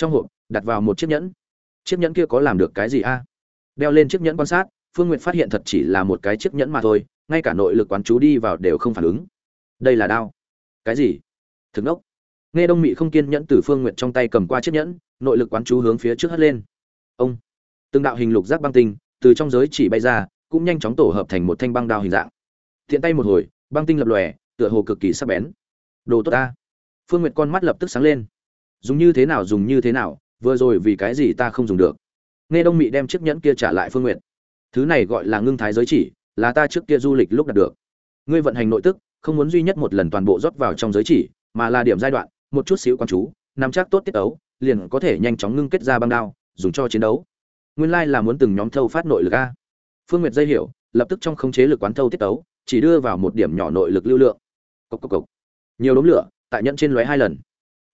trong hộp, đặt vào một chiếc nhẫn. Chiếc nhẫn kia có làm được cái gì a? Đeo lên chiếc nhẫn quan sát, phương nguyệt phát hiện thật chỉ là một cái chiếc nhẫn mà thôi, ngay cả nội lực quán chú đi vào đều không phản ứng. Đây là đao. Cái gì? Thực ốc nghe đông mị không kiên nhẫn từ phương nguyệt trong tay cầm qua chiếc nhẫn, nội lực quán chú hướng phía trước hất lên. Ông. Từng đạo hình lục giác băng tinh từ trong giới chỉ bay ra, cũng nhanh chóng tổ hợp thành một thanh băng đao hình dạng. Thiện tay một hồi, băng tinh lập lòe, tựa hồ cực kỳ sắc bén. Đồ tốt ta. Phương nguyệt con mắt lập tức sáng lên dùng như thế nào dùng như thế nào, vừa rồi vì cái gì ta không dùng được? Nghe đông mị đem chiếc nhẫn kia trả lại phương nguyệt. Thứ này gọi là ngưng thái giới chỉ, là ta trước kia du lịch lúc đạt được. Ngươi vận hành nội tức, không muốn duy nhất một lần toàn bộ rót vào trong giới chỉ, mà là điểm giai đoạn, một chút xíu quan chú, nắm chắc tốt tiết ấu, liền có thể nhanh chóng ngưng kết ra băng đao, dùng cho chiến đấu. Nguyên lai là muốn từng nhóm thâu phát nội lực a. Phương nguyệt dây hiểu, lập tức trong khống chế lực quán thâu tiết tấu chỉ đưa vào một điểm nhỏ nội lực lưu lượng. Cốc cốc cốc. nhiều đốm lửa, tại nhẫn trên lóe hai lần.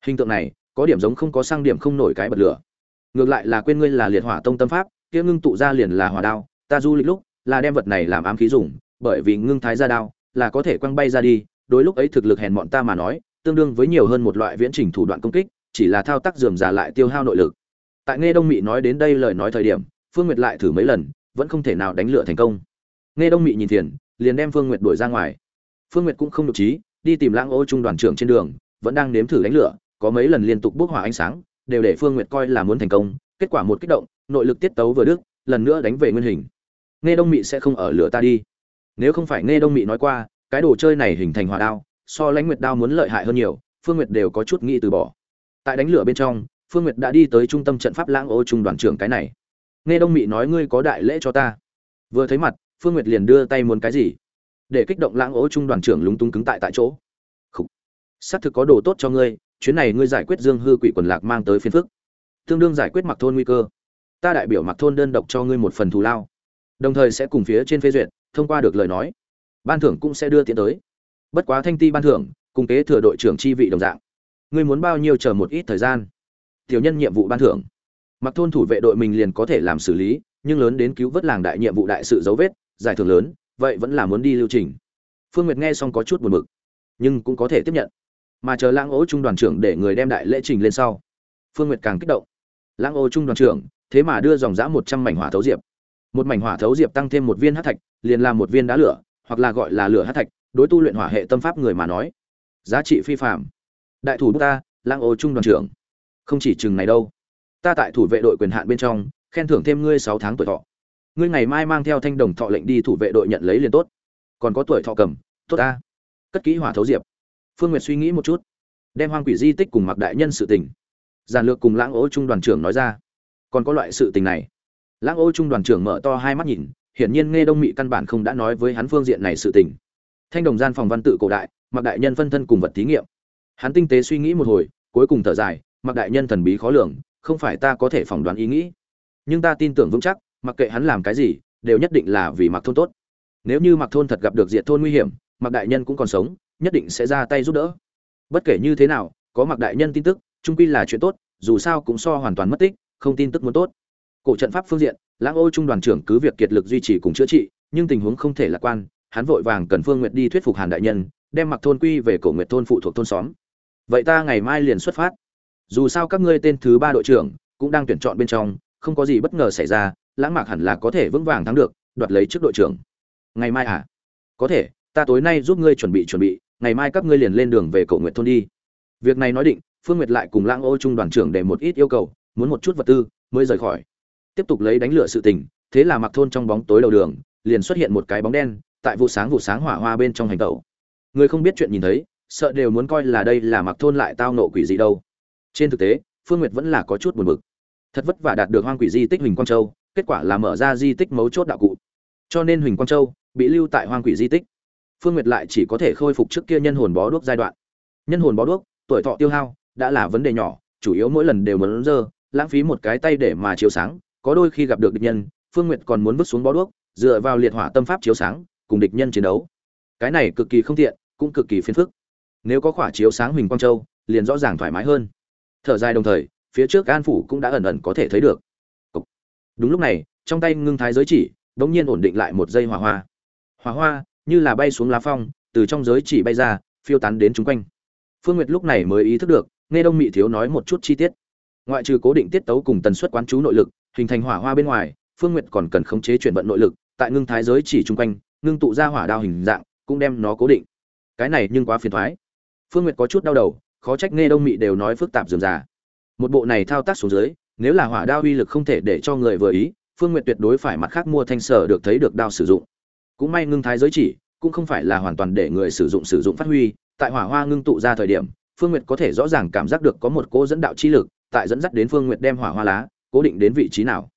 Hình tượng này có điểm giống không có sang điểm không nổi cái bật lửa. Ngược lại là quên ngươi là liệt hỏa tông tâm pháp, kia ngưng tụ ra liền là hỏa đao, ta du lịch lúc, là đem vật này làm ám khí dùng, bởi vì ngưng thái ra đao, là có thể quăng bay ra đi, đối lúc ấy thực lực hèn mọn ta mà nói, tương đương với nhiều hơn một loại viễn trình thủ đoạn công kích, chỉ là thao tác dườm già lại tiêu hao nội lực. Tại nghe đông mị nói đến đây lời nói thời điểm, phương nguyệt lại thử mấy lần, vẫn không thể nào đánh lửa thành công. Nghe đông mị nhìn thiền, liền đem phương nguyệt đuổi ra ngoài. Phương nguyệt cũng không nhục trí, đi tìm lãng ô trung đoàn trưởng trên đường, vẫn đang nếm thử đánh lửa có mấy lần liên tục bốc hỏa ánh sáng, đều để phương nguyệt coi là muốn thành công, kết quả một kích động, nội lực tiết tấu vừa đức lần nữa đánh về nguyên hình. Nghe đông mị sẽ không ở lửa ta đi. Nếu không phải nghe đông mị nói qua, cái đồ chơi này hình thành hỏa đao, so lãnh nguyệt đao muốn lợi hại hơn nhiều, phương nguyệt đều có chút nghĩ từ bỏ. Tại đánh lửa bên trong, phương nguyệt đã đi tới trung tâm trận pháp lãng ô trung đoàn trưởng cái này. Nghe đông mị nói ngươi có đại lễ cho ta. Vừa thấy mặt, phương nguyệt liền đưa tay muốn cái gì? Để kích động lãng ô trung đoàn trưởng lúng túng cứng tại tại chỗ. Khục. Sát thực có đồ tốt cho ngươi chuyến này ngươi giải quyết dương hư quỷ quần lạc mang tới phiên phức. Tương đương giải quyết mặc thôn nguy cơ. Ta đại biểu mặc thôn đơn độc cho ngươi một phần thù lao. Đồng thời sẽ cùng phía trên phê duyệt, thông qua được lời nói. Ban thưởng cũng sẽ đưa tiến tới. Bất quá thanh ti ban thưởng, cùng kế thừa đội trưởng chi vị đồng dạng. Ngươi muốn bao nhiêu chờ một ít thời gian? Tiểu nhân nhiệm vụ ban thưởng. Mặc thôn thủ vệ đội mình liền có thể làm xử lý, nhưng lớn đến cứu vớt làng đại nhiệm vụ đại sự dấu vết, giải thưởng lớn, vậy vẫn là muốn đi lưu trình. Phương nguyệt nghe xong có chút buồn bực, nhưng cũng có thể tiếp nhận mà chờ lãng ô trung đoàn trưởng để người đem đại lễ trình lên sau. Phương nguyệt càng kích động. Lãng ô trung đoàn trưởng, thế mà đưa dòng dã một trăm mảnh hỏa thấu diệp. Một mảnh hỏa thấu diệp tăng thêm một viên hát thạch, liền làm một viên đá lửa, hoặc là gọi là lửa hát thạch, đối tu luyện hỏa hệ tâm pháp người mà nói. Giá trị phi phạm đại thủ ta, lãng ô trung đoàn trưởng. Không chỉ chừng này đâu. Ta tại thủ vệ đội quyền hạn bên trong, khen thưởng thêm ngươi sáu tháng tuổi thọ. Ngươi ngày mai mang theo thanh đồng thọ lệnh đi thủ vệ đội nhận lấy liền tốt. Còn có tuổi thọ cầm, tốt ta. Cất kỹ hỏa thấu diệp phương nguyệt suy nghĩ một chút, đem hoang quỷ di tích cùng mặc đại nhân sự tình, giản lược cùng lãng ô trung đoàn trưởng nói ra. Còn có loại sự tình này, lãng ô trung đoàn trưởng mở to hai mắt nhìn, hiển nhiên nghe đông mị căn bản không đã nói với hắn phương diện này sự tình. Thanh đồng gian phòng văn tự cổ đại mặc đại nhân phân thân cùng vật thí nghiệm. Hắn tinh tế suy nghĩ một hồi, cuối cùng thở dài mặc đại nhân thần bí khó lường, không phải ta có thể phỏng đoán ý nghĩ. Nhưng ta tin tưởng vững chắc, mặc kệ hắn làm cái gì, đều nhất định là vì mặc thôn tốt. Nếu như mặc thôn thật gặp được diệt thôn nguy hiểm mặc đại nhân cũng còn sống nhất định sẽ ra tay giúp đỡ. Bất kể như thế nào, có mặc đại nhân tin tức, trung quy là chuyện tốt, dù sao cũng so hoàn toàn mất tích, không tin tức muốn tốt. Cổ trận pháp phương diện, lãng ô trung đoàn trưởng cứ việc kiệt lực duy trì cùng chữa trị, nhưng tình huống không thể lạc quan, hắn vội vàng cần phương nguyệt đi thuyết phục hàn đại nhân, đem mặc thôn quy về cổ nguyệt thôn phụ thuộc thôn xóm. Vậy ta ngày mai liền xuất phát. Dù sao các ngươi tên thứ ba đội trưởng cũng đang tuyển chọn bên trong, không có gì bất ngờ xảy ra, lãng mạc hẳn là có thể vững vàng thắng được, đoạt lấy trước đội trưởng. Ngày mai à? Có thể, ta tối nay giúp ngươi chuẩn bị chuẩn bị ngày mai các ngươi liền lên đường về cổ nguyệt thôn đi. Việc này nói định, phương nguyệt lại cùng lãng ô trung đoàn trưởng để một ít yêu cầu, muốn một chút vật tư, mới rời khỏi. Tiếp tục lấy đánh lửa sự tình, thế là mặc thôn trong bóng tối đầu đường, liền xuất hiện một cái bóng đen, tại vụ sáng vụ sáng hỏa hoa bên trong hành tẩu. Người không biết chuyện nhìn thấy, sợ đều muốn coi là đây là mặc thôn lại tao nộ quỷ gì đâu. Trên thực tế, phương nguyệt vẫn là có chút buồn bực. Thật vất vả đạt được hoang quỷ di tích huỳnh quang châu, kết quả là mở ra di tích mấu chốt đạo cụ. Cho nên huỳnh quang châu bị lưu tại hoang quỷ di tích phương nguyệt lại chỉ có thể khôi phục trước kia nhân hồn bó đuốc giai đoạn. Nhân hồn bó đuốc, tuổi thọ tiêu hao, đã là vấn đề nhỏ, chủ yếu mỗi lần đều muốn dơ, lãng phí một cái tay để mà chiếu sáng, có đôi khi gặp được địch nhân, phương nguyệt còn muốn vứt xuống bó đuốc, dựa vào liệt hỏa tâm pháp chiếu sáng, cùng địch nhân chiến đấu. Cái này cực kỳ không tiện, cũng cực kỳ phiền phức. Nếu có khỏa chiếu sáng huỳnh quang châu, liền rõ ràng thoải mái hơn. Thở dài đồng thời, phía trước an phủ cũng đã ẩn ẩn có thể thấy được. Đúng lúc này, trong tay ngưng thái giới chỉ, đống nhiên ổn định lại một dây hỏa hoa. Hỏa hoa như là bay xuống lá phong, từ trong giới chỉ bay ra, phiêu tán đến chung quanh. Phương nguyệt lúc này mới ý thức được, nghe đông mị thiếu nói một chút chi tiết. Ngoại trừ cố định tiết tấu cùng tần suất quán chú nội lực, hình thành hỏa hoa bên ngoài, phương nguyệt còn cần khống chế chuyển vận nội lực, tại ngưng thái giới chỉ chung quanh, ngưng tụ ra hỏa đao hình dạng, cũng đem nó cố định. Cái này nhưng quá phiền thoái phương nguyệt có chút đau đầu, khó trách nghe đông mị đều nói phức tạp dườm già. Một bộ này thao tác xuống dưới, nếu là hỏa đao uy lực không thể để cho người vừa ý, phương nguyệt tuyệt đối phải mặt khác mua thanh sở được thấy được đao sử dụng cũng may ngưng thái giới chỉ, cũng không phải là hoàn toàn để người sử dụng sử dụng phát huy. Tại hỏa hoa ngưng tụ ra thời điểm, phương nguyệt có thể rõ ràng cảm giác được có một cỗ dẫn đạo chi lực, tại dẫn dắt đến phương nguyệt đem hỏa hoa lá, cố định đến vị trí nào.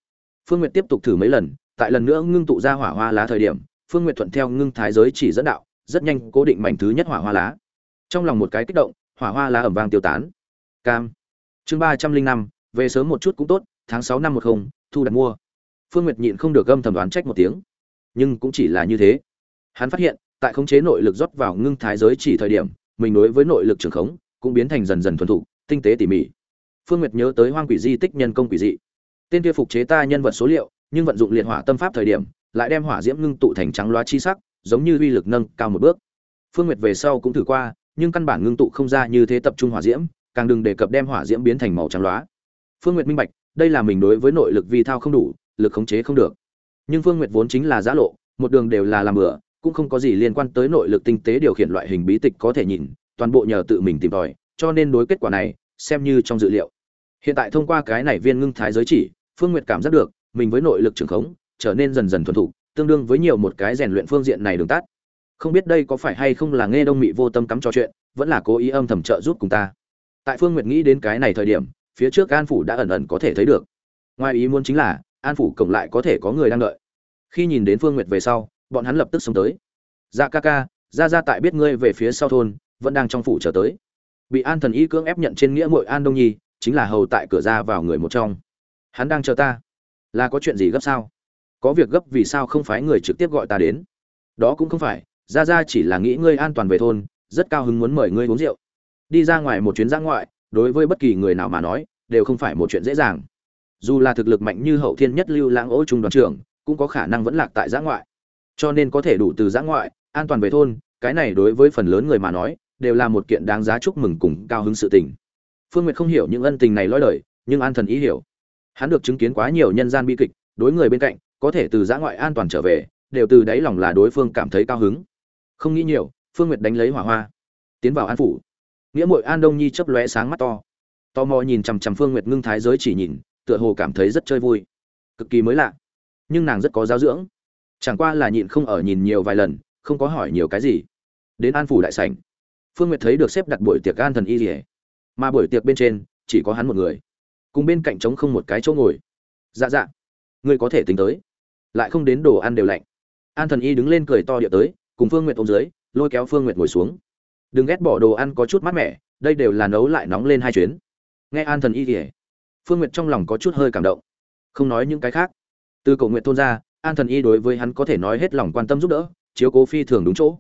Phương nguyệt tiếp tục thử mấy lần, tại lần nữa ngưng tụ ra hỏa hoa lá thời điểm, phương nguyệt thuận theo ngưng thái giới chỉ dẫn đạo, rất nhanh cố định mảnh thứ nhất hỏa hoa lá. Trong lòng một cái kích động, hỏa hoa lá ẩm vang tiêu tán. Cam. Chương ba trăm linh năm, về sớm một chút cũng tốt, tháng sáu năm một không, thu đặt mua. Phương nguyệt nhịn không được gâm thầm đoán trách một tiếng nhưng cũng chỉ là như thế. Hắn phát hiện, tại khống chế nội lực rót vào ngưng thái giới chỉ thời điểm, mình đối với nội lực trường khống cũng biến thành dần dần thuần thục, tinh tế tỉ mỉ. Phương nguyệt nhớ tới hoang quỷ di tích nhân công quỷ dị. Tên kia phục chế ta nhân vật số liệu, nhưng vận dụng liệt hỏa tâm pháp thời điểm, lại đem hỏa diễm ngưng tụ thành trắng loá chi sắc, giống như uy lực nâng cao một bước. Phương nguyệt về sau cũng thử qua, nhưng căn bản ngưng tụ không ra như thế tập trung hỏa diễm, càng đừng đề cập đem hỏa diễm biến thành màu trắng loá. Phương nguyệt minh bạch, đây là mình đối với nội lực vi thao không đủ, lực khống chế không được nhưng phương nguyệt vốn chính là giã lộ, một đường đều là làm bừa, cũng không có gì liên quan tới nội lực tinh tế điều khiển loại hình bí tịch có thể nhìn, toàn bộ nhờ tự mình tìm tòi, cho nên đối kết quả này, xem như trong dự liệu. Hiện tại thông qua cái này viên ngưng thái giới chỉ, phương nguyệt cảm giác được, mình với nội lực trường khống, trở nên dần dần thuần thục, tương đương với nhiều một cái rèn luyện phương diện này đường tắt. Không biết đây có phải hay không là nghe đông mị vô tâm cắm trò chuyện, vẫn là cố ý âm thầm trợ giúp cùng ta. Tại phương nguyệt nghĩ đến cái này thời điểm, phía trước an phủ đã ẩn ẩn có thể thấy được. Ngoài ý muốn chính là, an phủ cổng lại có thể có người đang đợi khi nhìn đến phương nguyệt về sau, bọn hắn lập tức xông tới. Dạ ca ca, ra ra tại biết ngươi về phía sau thôn, vẫn đang trong phủ chờ tới. Bị an thần y cưỡng ép nhận trên nghĩa mội an đông nhi, chính là hầu tại cửa ra vào người một trong. Hắn đang chờ ta. Là có chuyện gì gấp sao? Có việc gấp vì sao không phải người trực tiếp gọi ta đến? Đó cũng không phải, ra ra chỉ là nghĩ ngươi an toàn về thôn, rất cao hứng muốn mời ngươi uống rượu. Đi ra ngoài một chuyến ra ngoại, đối với bất kỳ người nào mà nói, đều không phải một chuyện dễ dàng. Dù là thực lực mạnh như hậu thiên nhất lưu lãng ô trung đoàn trưởng cũng có khả năng vẫn lạc tại giã ngoại. Cho nên có thể đủ từ giã ngoại, an toàn về thôn, cái này đối với phần lớn người mà nói, đều là một kiện đáng giá chúc mừng cùng cao hứng sự tình. Phương nguyệt không hiểu những ân tình này lói lời nhưng an thần ý hiểu. Hắn được chứng kiến quá nhiều nhân gian bi kịch, đối người bên cạnh, có thể từ giã ngoại an toàn trở về, đều từ đáy lòng là đối phương cảm thấy cao hứng. Không nghĩ nhiều, phương nguyệt đánh lấy hỏa hoa, tiến vào an phủ. Nghĩa mội an đông nhi chấp lóe sáng mắt to. Tò mò nhìn chằm chằm phương nguyệt ngưng thái giới chỉ nhìn, tựa hồ cảm thấy rất chơi vui. Cực kỳ mới lạ nhưng nàng rất có giáo dưỡng. Chẳng qua là nhịn không ở nhìn nhiều vài lần, không có hỏi nhiều cái gì. Đến an phủ đại sảnh, phương nguyệt thấy được xếp đặt buổi tiệc an thần y rỉa mà buổi tiệc bên trên, chỉ có hắn một người. Cùng bên cạnh trống không một cái chỗ ngồi. Dạ dạ ngươi có thể tính tới. Lại không đến đồ ăn đều lạnh. An thần y đứng lên cười to địa tới, cùng phương nguyệt ôm dưới, lôi kéo phương nguyệt ngồi xuống. Đừng ghét bỏ đồ ăn có chút mát mẻ, đây đều là nấu lại nóng lên hai chuyến. Nghe an thần y kể, phương nguyệt trong lòng có chút hơi cảm động. Không nói những cái khác từ cầu nguyện thôn ra, an thần y đối với hắn có thể nói hết lòng quan tâm giúp đỡ, chiếu cố phi thường đúng chỗ.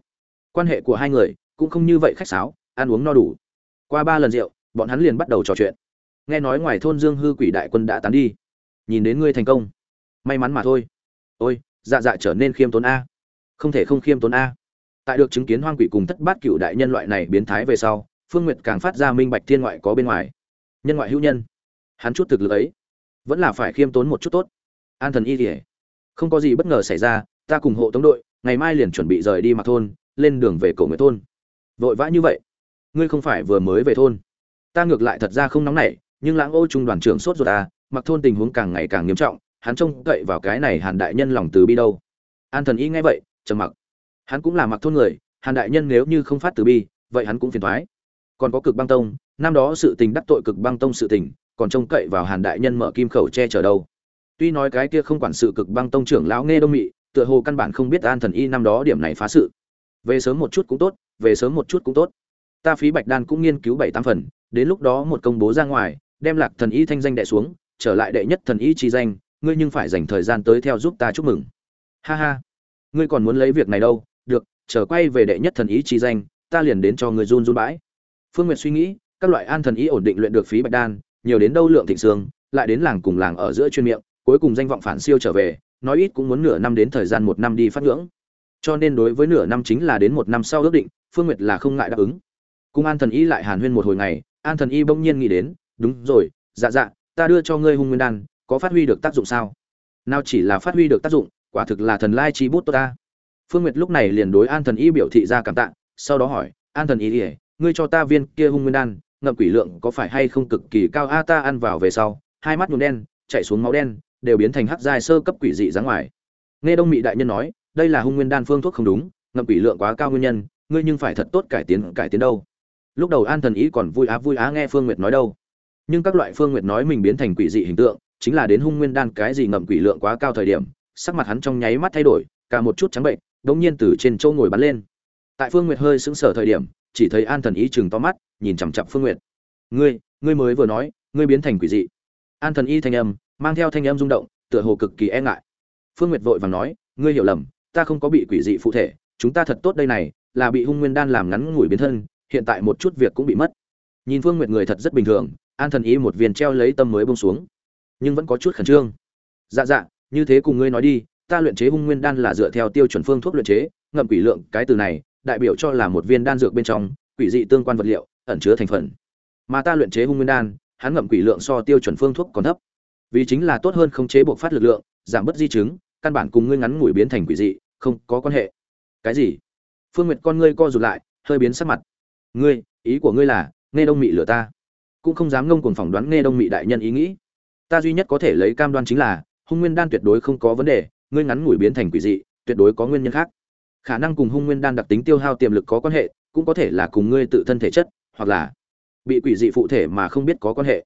Quan hệ của hai người cũng không như vậy khách sáo, ăn uống no đủ. Qua ba lần rượu, bọn hắn liền bắt đầu trò chuyện. Nghe nói ngoài thôn dương hư quỷ đại quân đã tán đi. Nhìn đến ngươi thành công, may mắn mà thôi. Ôi dạ dạ trở nên khiêm tốn a. Không thể không khiêm tốn a. Tại được chứng kiến hoang quỷ cùng thất bát cựu đại nhân loại này biến thái về sau, phương nguyệt càng phát ra minh bạch thiên ngoại có bên ngoài. Nhân ngoại hữu nhân. Hắn chút thực lực ấy, vẫn là phải khiêm tốn một chút tốt an thần y kỉa không có gì bất ngờ xảy ra, ta cùng hộ tống đội, ngày mai liền chuẩn bị rời đi mặc thôn, lên đường về cổ nguyệt thôn. Vội vã như vậy? Ngươi không phải vừa mới về thôn. Ta ngược lại thật ra không nóng nảy, nhưng lãng ô trung đoàn trưởng sốt ruột à mặc thôn tình huống càng ngày càng nghiêm trọng, hắn trông cậy vào cái này hàn đại nhân lòng từ bi đâu. An thần y nghe vậy, trầm mặc. Hắn cũng là mặc thôn người, hàn đại nhân nếu như không phát từ bi, vậy hắn cũng phiền thoái. Còn có cực băng tông, năm đó sự tình đắc tội cực băng tông sự tình, còn trông cậy vào hàn đại nhân mở kim khẩu che chở đâu tuy nói cái kia không quản sự cực băng tông trưởng lão nghe đông mị, tựa hồ căn bản không biết an thần y năm đó điểm này phá sự. Về sớm một chút cũng tốt, về sớm một chút cũng tốt. Ta phí bạch đan cũng nghiên cứu bảy tám phần, đến lúc đó một công bố ra ngoài, đem lạc thần y thanh danh đệ xuống, trở lại đệ nhất thần y chi danh, ngươi nhưng phải dành thời gian tới theo giúp ta chúc mừng. Ha ha. Ngươi còn muốn lấy việc này đâu? Được trở quay về đệ nhất thần ý chi danh, ta liền đến cho người run run bãi. Phương nguyệt suy nghĩ, các loại an thần ý ổn định luyện được phí bạch đan, nhiều đến đâu lượng thịnh sương, lại đến làng cùng làng ở giữa chuyên miệng cuối cùng danh vọng phản siêu trở về, nói ít cũng muốn nửa năm đến thời gian một năm đi phát ngưỡng. Cho nên đối với nửa năm chính là đến một năm sau ước định, phương nguyệt là không ngại đáp ứng. Cùng an thần y lại hàn huyên một hồi ngày, an thần y bỗng nhiên nghĩ đến, đúng rồi dạ dạ ta đưa cho ngươi hung nguyên đan, có phát huy được tác dụng sao? Nào chỉ là phát huy được tác dụng, quả thực là thần lai chi bút tốt ta. Phương nguyệt lúc này liền đối an thần y biểu thị ra cảm tạ, sau đó hỏi, an thần y ỉa ngươi cho ta viên kia hung nguyên đan, ngậm quỷ lượng có phải hay không cực kỳ cao? A, ta ăn vào về sau, hai mắt nhuộm đen, chạy xuống máu đen đều biến thành hắc dài sơ cấp quỷ dị dáng ngoài. Nghe đông mị đại nhân nói, đây là hung nguyên đan phương thuốc không đúng, ngậm quỷ lượng quá cao nguyên nhân, ngươi nhưng phải thật tốt cải tiến cải tiến đâu. Lúc đầu an thần ý còn vui á vui á nghe phương nguyệt nói đâu. Nhưng các loại phương nguyệt nói mình biến thành quỷ dị hình tượng, chính là đến hung nguyên đan cái gì ngậm quỷ lượng quá cao thời điểm, sắc mặt hắn trong nháy mắt thay đổi, cả một chút trắng bệnh, đống nhiên từ trên châu ngồi bắn lên. Tại phương nguyệt hơi sững sờ thời điểm, chỉ thấy an thần ý chừng to mắt, nhìn chằm chằm phương nguyệt. Ngươi ngươi mới vừa nói, ngươi biến thành quỷ dị. An thần y thanh âm mang theo thanh âm rung động, tựa hồ cực kỳ e ngại. Phương nguyệt vội vàng nói, ngươi hiểu lầm, ta không có bị quỷ dị phụ thể, chúng ta thật tốt đây này, là bị hung nguyên đan làm ngắn ngủi biến thân, hiện tại một chút việc cũng bị mất. Nhìn phương nguyệt người thật rất bình thường, an thần ý một viên treo lấy tâm mới buông xuống. Nhưng vẫn có chút khẩn trương. Dạ dạ như thế cùng ngươi nói đi, ta luyện chế hung nguyên đan là dựa theo tiêu chuẩn phương thuốc luyện chế, ngậm quỷ lượng cái từ này, đại biểu cho là một viên đan dược bên trong, quỷ dị tương quan vật liệu, ẩn chứa thành phần. Mà ta luyện chế hung nguyên đan, hắn ngậm quỷ lượng so tiêu chuẩn phương thuốc còn thấp vì chính là tốt hơn khống chế buộc phát lực lượng, giảm bớt di chứng, căn bản cùng ngươi ngắn ngủi biến thành quỷ dị, không có quan hệ. Cái gì? Phương nguyệt con ngươi co rụt lại, hơi biến sắc mặt. Ngươi, ý của ngươi là, nghe đông mị lửa ta. Cũng không dám ngông cuồng phỏng đoán nghe đông mị đại nhân ý nghĩ. Ta duy nhất có thể lấy cam đoan chính là, hung nguyên đan tuyệt đối không có vấn đề, ngươi ngắn ngủi biến thành quỷ dị, tuyệt đối có nguyên nhân khác. Khả năng cùng hung nguyên đan đặc tính tiêu hao tiềm lực có quan hệ, cũng có thể là cùng ngươi tự thân thể chất, hoặc là bị quỷ dị phụ thể mà không biết có quan hệ.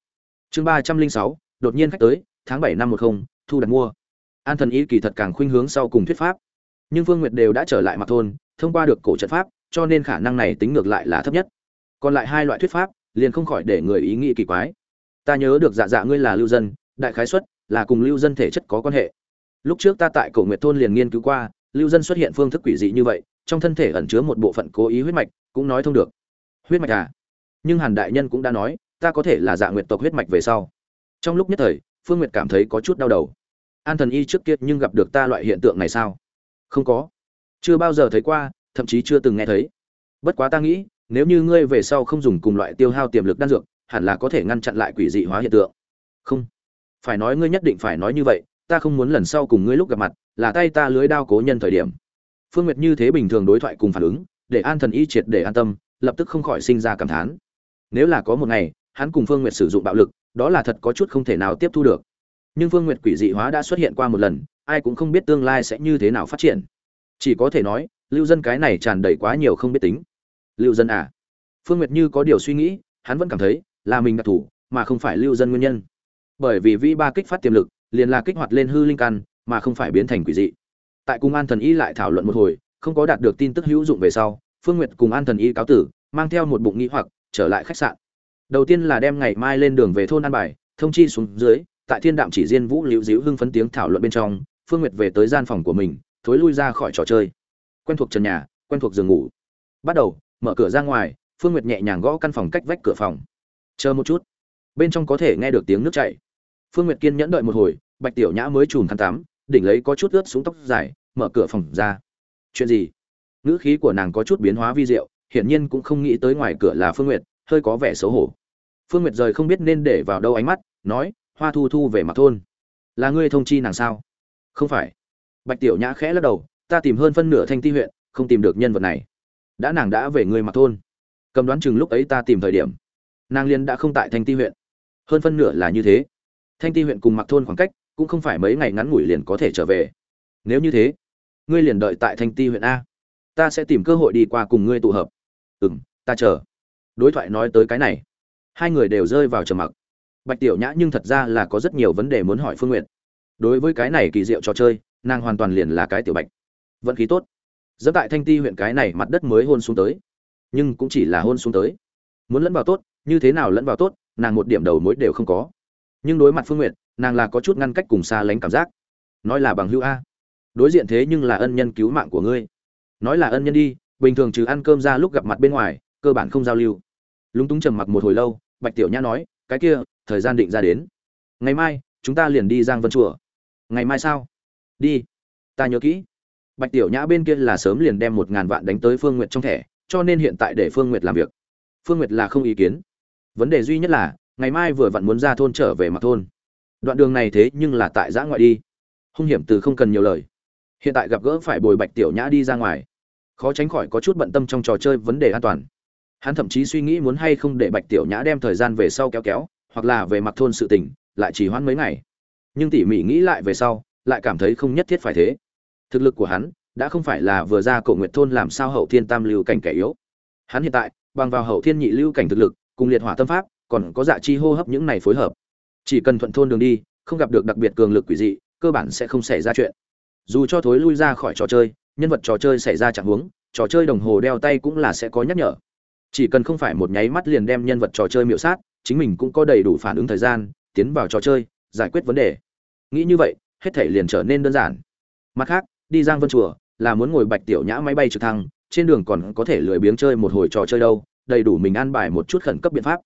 Chương ba trăm linh sáu đột nhiên khách tới, tháng bảy năm một không, thu đặt mua. An thần y kỳ thật càng khuynh hướng sau cùng thuyết pháp. Nhưng vương nguyệt đều đã trở lại mặt thôn, thông qua được cổ trận pháp, cho nên khả năng này tính ngược lại là thấp nhất. Còn lại hai loại thuyết pháp, liền không khỏi để người ý nghĩ kỳ quái. Ta nhớ được dạ dạ ngươi là lưu dân, đại khái xuất, là cùng lưu dân thể chất có quan hệ. Lúc trước ta tại cổ nguyệt thôn liền nghiên cứu qua, lưu dân xuất hiện phương thức quỷ dị như vậy, trong thân thể ẩn chứa một bộ phận cố ý huyết mạch, cũng nói thông được. Huyết mạch à? Nhưng hàn đại nhân cũng đã nói, ta có thể là dạ nguyệt tộc huyết mạch về sau trong lúc nhất thời, phương nguyệt cảm thấy có chút đau đầu. An thần y trước kia nhưng gặp được ta loại hiện tượng này sao? Không có. Chưa bao giờ thấy qua, thậm chí chưa từng nghe thấy. Bất quá ta nghĩ, nếu như ngươi về sau không dùng cùng loại tiêu hao tiềm lực đan dược, hẳn là có thể ngăn chặn lại quỷ dị hóa hiện tượng. Không. Phải nói ngươi nhất định phải nói như vậy, ta không muốn lần sau cùng ngươi lúc gặp mặt, là tay ta lưới đao cố nhân thời điểm. Phương nguyệt như thế bình thường đối thoại cùng phản ứng, để an thần y triệt để an tâm, lập tức không khỏi sinh ra cảm thán. Nếu là có một ngày, hắn cùng phương nguyệt sử dụng bạo lực đó là thật có chút không thể nào tiếp thu được. Nhưng phương nguyệt quỷ dị hóa đã xuất hiện qua một lần, ai cũng không biết tương lai sẽ như thế nào phát triển. Chỉ có thể nói, lưu dân cái này tràn đầy quá nhiều không biết tính. Lưu dân à? Phương nguyệt như có điều suy nghĩ, hắn vẫn cảm thấy là mình đặc thủ mà không phải lưu dân nguyên nhân. Bởi vì vĩ ba kích phát tiềm lực, liền là kích hoạt lên hư linh căn, mà không phải biến thành quỷ dị. Tại cung an thần y lại thảo luận một hồi, không có đạt được tin tức hữu dụng về sau, phương nguyệt cùng an thần y cáo tử, mang theo một bụng nghĩ hoặc, trở lại khách sạn đầu tiên là đem ngày mai lên đường về thôn an bài, thông chi xuống dưới, tại thiên đạm chỉ diên vũ liễu diễu hưng phấn tiếng thảo luận bên trong, phương nguyệt về tới gian phòng của mình, thối lui ra khỏi trò chơi. Quen thuộc trần nhà, quen thuộc giường ngủ. Bắt đầu, mở cửa ra ngoài, phương nguyệt nhẹ nhàng gõ căn phòng cách vách cửa phòng. Chờ một chút. Bên trong có thể nghe được tiếng nước chảy. Phương nguyệt kiên nhẫn đợi một hồi, bạch tiểu nhã mới chùm khăn tắm, đỉnh lấy có chút ướt xuống tóc dài, mở cửa phòng ra. Chuyện gì? Ngữ khí của nàng có chút biến hóa vi diệu, hiển nhiên cũng không nghĩ tới ngoài cửa là phương nguyệt hơi có vẻ xấu hổ. Phương nguyệt rời không biết nên để vào đâu ánh mắt, nói, hoa thu thu về mặt thôn. Là ngươi thông chi nàng sao? Không phải. Bạch tiểu nhã khẽ lắc đầu, ta tìm hơn phân nửa thanh ti huyện, không tìm được nhân vật này. Đã nàng đã về người mặt thôn. Cầm đoán chừng lúc ấy ta tìm thời điểm, nàng liên đã không tại thanh ti huyện. Hơn phân nửa là như thế. Thanh ti huyện cùng mặc thôn khoảng cách, cũng không phải mấy ngày ngắn ngủi liền có thể trở về. Nếu như thế, ngươi liền đợi tại thanh ti huyện a. Ta sẽ tìm cơ hội đi qua cùng ngươi tụ hợp. Ừ m ta chờ đối thoại nói tới cái này. Hai người đều rơi vào trầm mặc. Bạch tiểu nhã nhưng thật ra là có rất nhiều vấn đề muốn hỏi phương n g u y ệ t đối với cái này kỳ diệu trò chơi, nàng hoàn toàn liền là cái tiểu bạch. Vận khí tốt. Dẫm tại thanh ti huyện cái này mặt đất mới hôn xuống tới. Nhưng cũng chỉ là hôn xuống tới. Muốn lẫn vào tốt, như thế nào lẫn vào tốt, nàng một điểm đầu mối đều không có. Nhưng đối mặt phương n g u y ệ t nàng là có chút ngăn cách cùng xa lánh cảm giác. Nói là bằng hữu a. Đối diện thế nhưng là ân nhân cứu mạng của ngươi. Nói là ân nhân đi, bình thường trừ ăn cơm ra lúc gặp mặt bên ngoài, cơ bản không giao lưu lúng túng trầm mặc một hồi lâu, bạch tiểu nhã nói, cái kia, thời gian định ra đến. Ngày mai, chúng ta liền đi giang vân chùa. Ngày mai sao? Đi. Ta nhớ kỹ. Bạch tiểu nhã bên kia là sớm liền đem một ngàn vạn đánh tới phương n g u y ệ t trong thẻ, cho nên hiện tại để phương n g u y ệ t làm việc. Phương n g u y ệ t là không ý kiến. Vấn đề duy nhất là, ngày mai vừa vặn muốn ra thôn trở về mặt thôn. Đoạn đường này thế nhưng là tại giã ngoại đi. Hung hiểm từ không cần nhiều lời. Hiện tại gặp gỡ phải bồi bạch tiểu nhã đi ra ngoài. Khó tránh khỏi có chút bận tâm trong trò chơi vấn đề an toàn hắn thậm chí suy nghĩ muốn hay không để bạch tiểu nhã đem thời gian về sau kéo kéo hoặc là về mặt thôn sự tình, lại chỉ hoãn mấy ngày. Nhưng tỉ mỉ nghĩ lại về sau, lại cảm thấy không nhất thiết phải thế. Thực lực của hắn đã không phải là vừa ra cổ nguyệt thôn làm sao hậu thiên tam lưu cảnh kẻ yếu. Hắn hiện tại, bằng vào hậu thiên nhị lưu cảnh thực lực, cùng liệt hỏa tâm pháp, còn có dạ chi hô hấp những này phối hợp. Chỉ cần thuận thôn đường đi, không gặp được đặc biệt cường lực quỷ dị, cơ bản sẽ không xảy ra chuyện. Dù cho thối lui ra khỏi trò chơi, nhân vật trò chơi xảy ra trạng huống, trò chơi đồng hồ đeo tay cũng là sẽ có nhắc nhở. Chỉ cần không phải một nháy mắt liền đem nhân vật trò chơi miểu sát, chính mình cũng có đầy đủ phản ứng thời gian tiến vào trò chơi giải quyết vấn đề. Nghĩ như vậy hết thể liền trở nên đơn giản. Mặt khác đi giang vân chùa là muốn ngồi bạch tiểu nhã máy bay trực thăng trên đường còn có thể lười biếng chơi một hồi trò chơi đâu đầy đủ mình an bài một chút khẩn cấp biện pháp.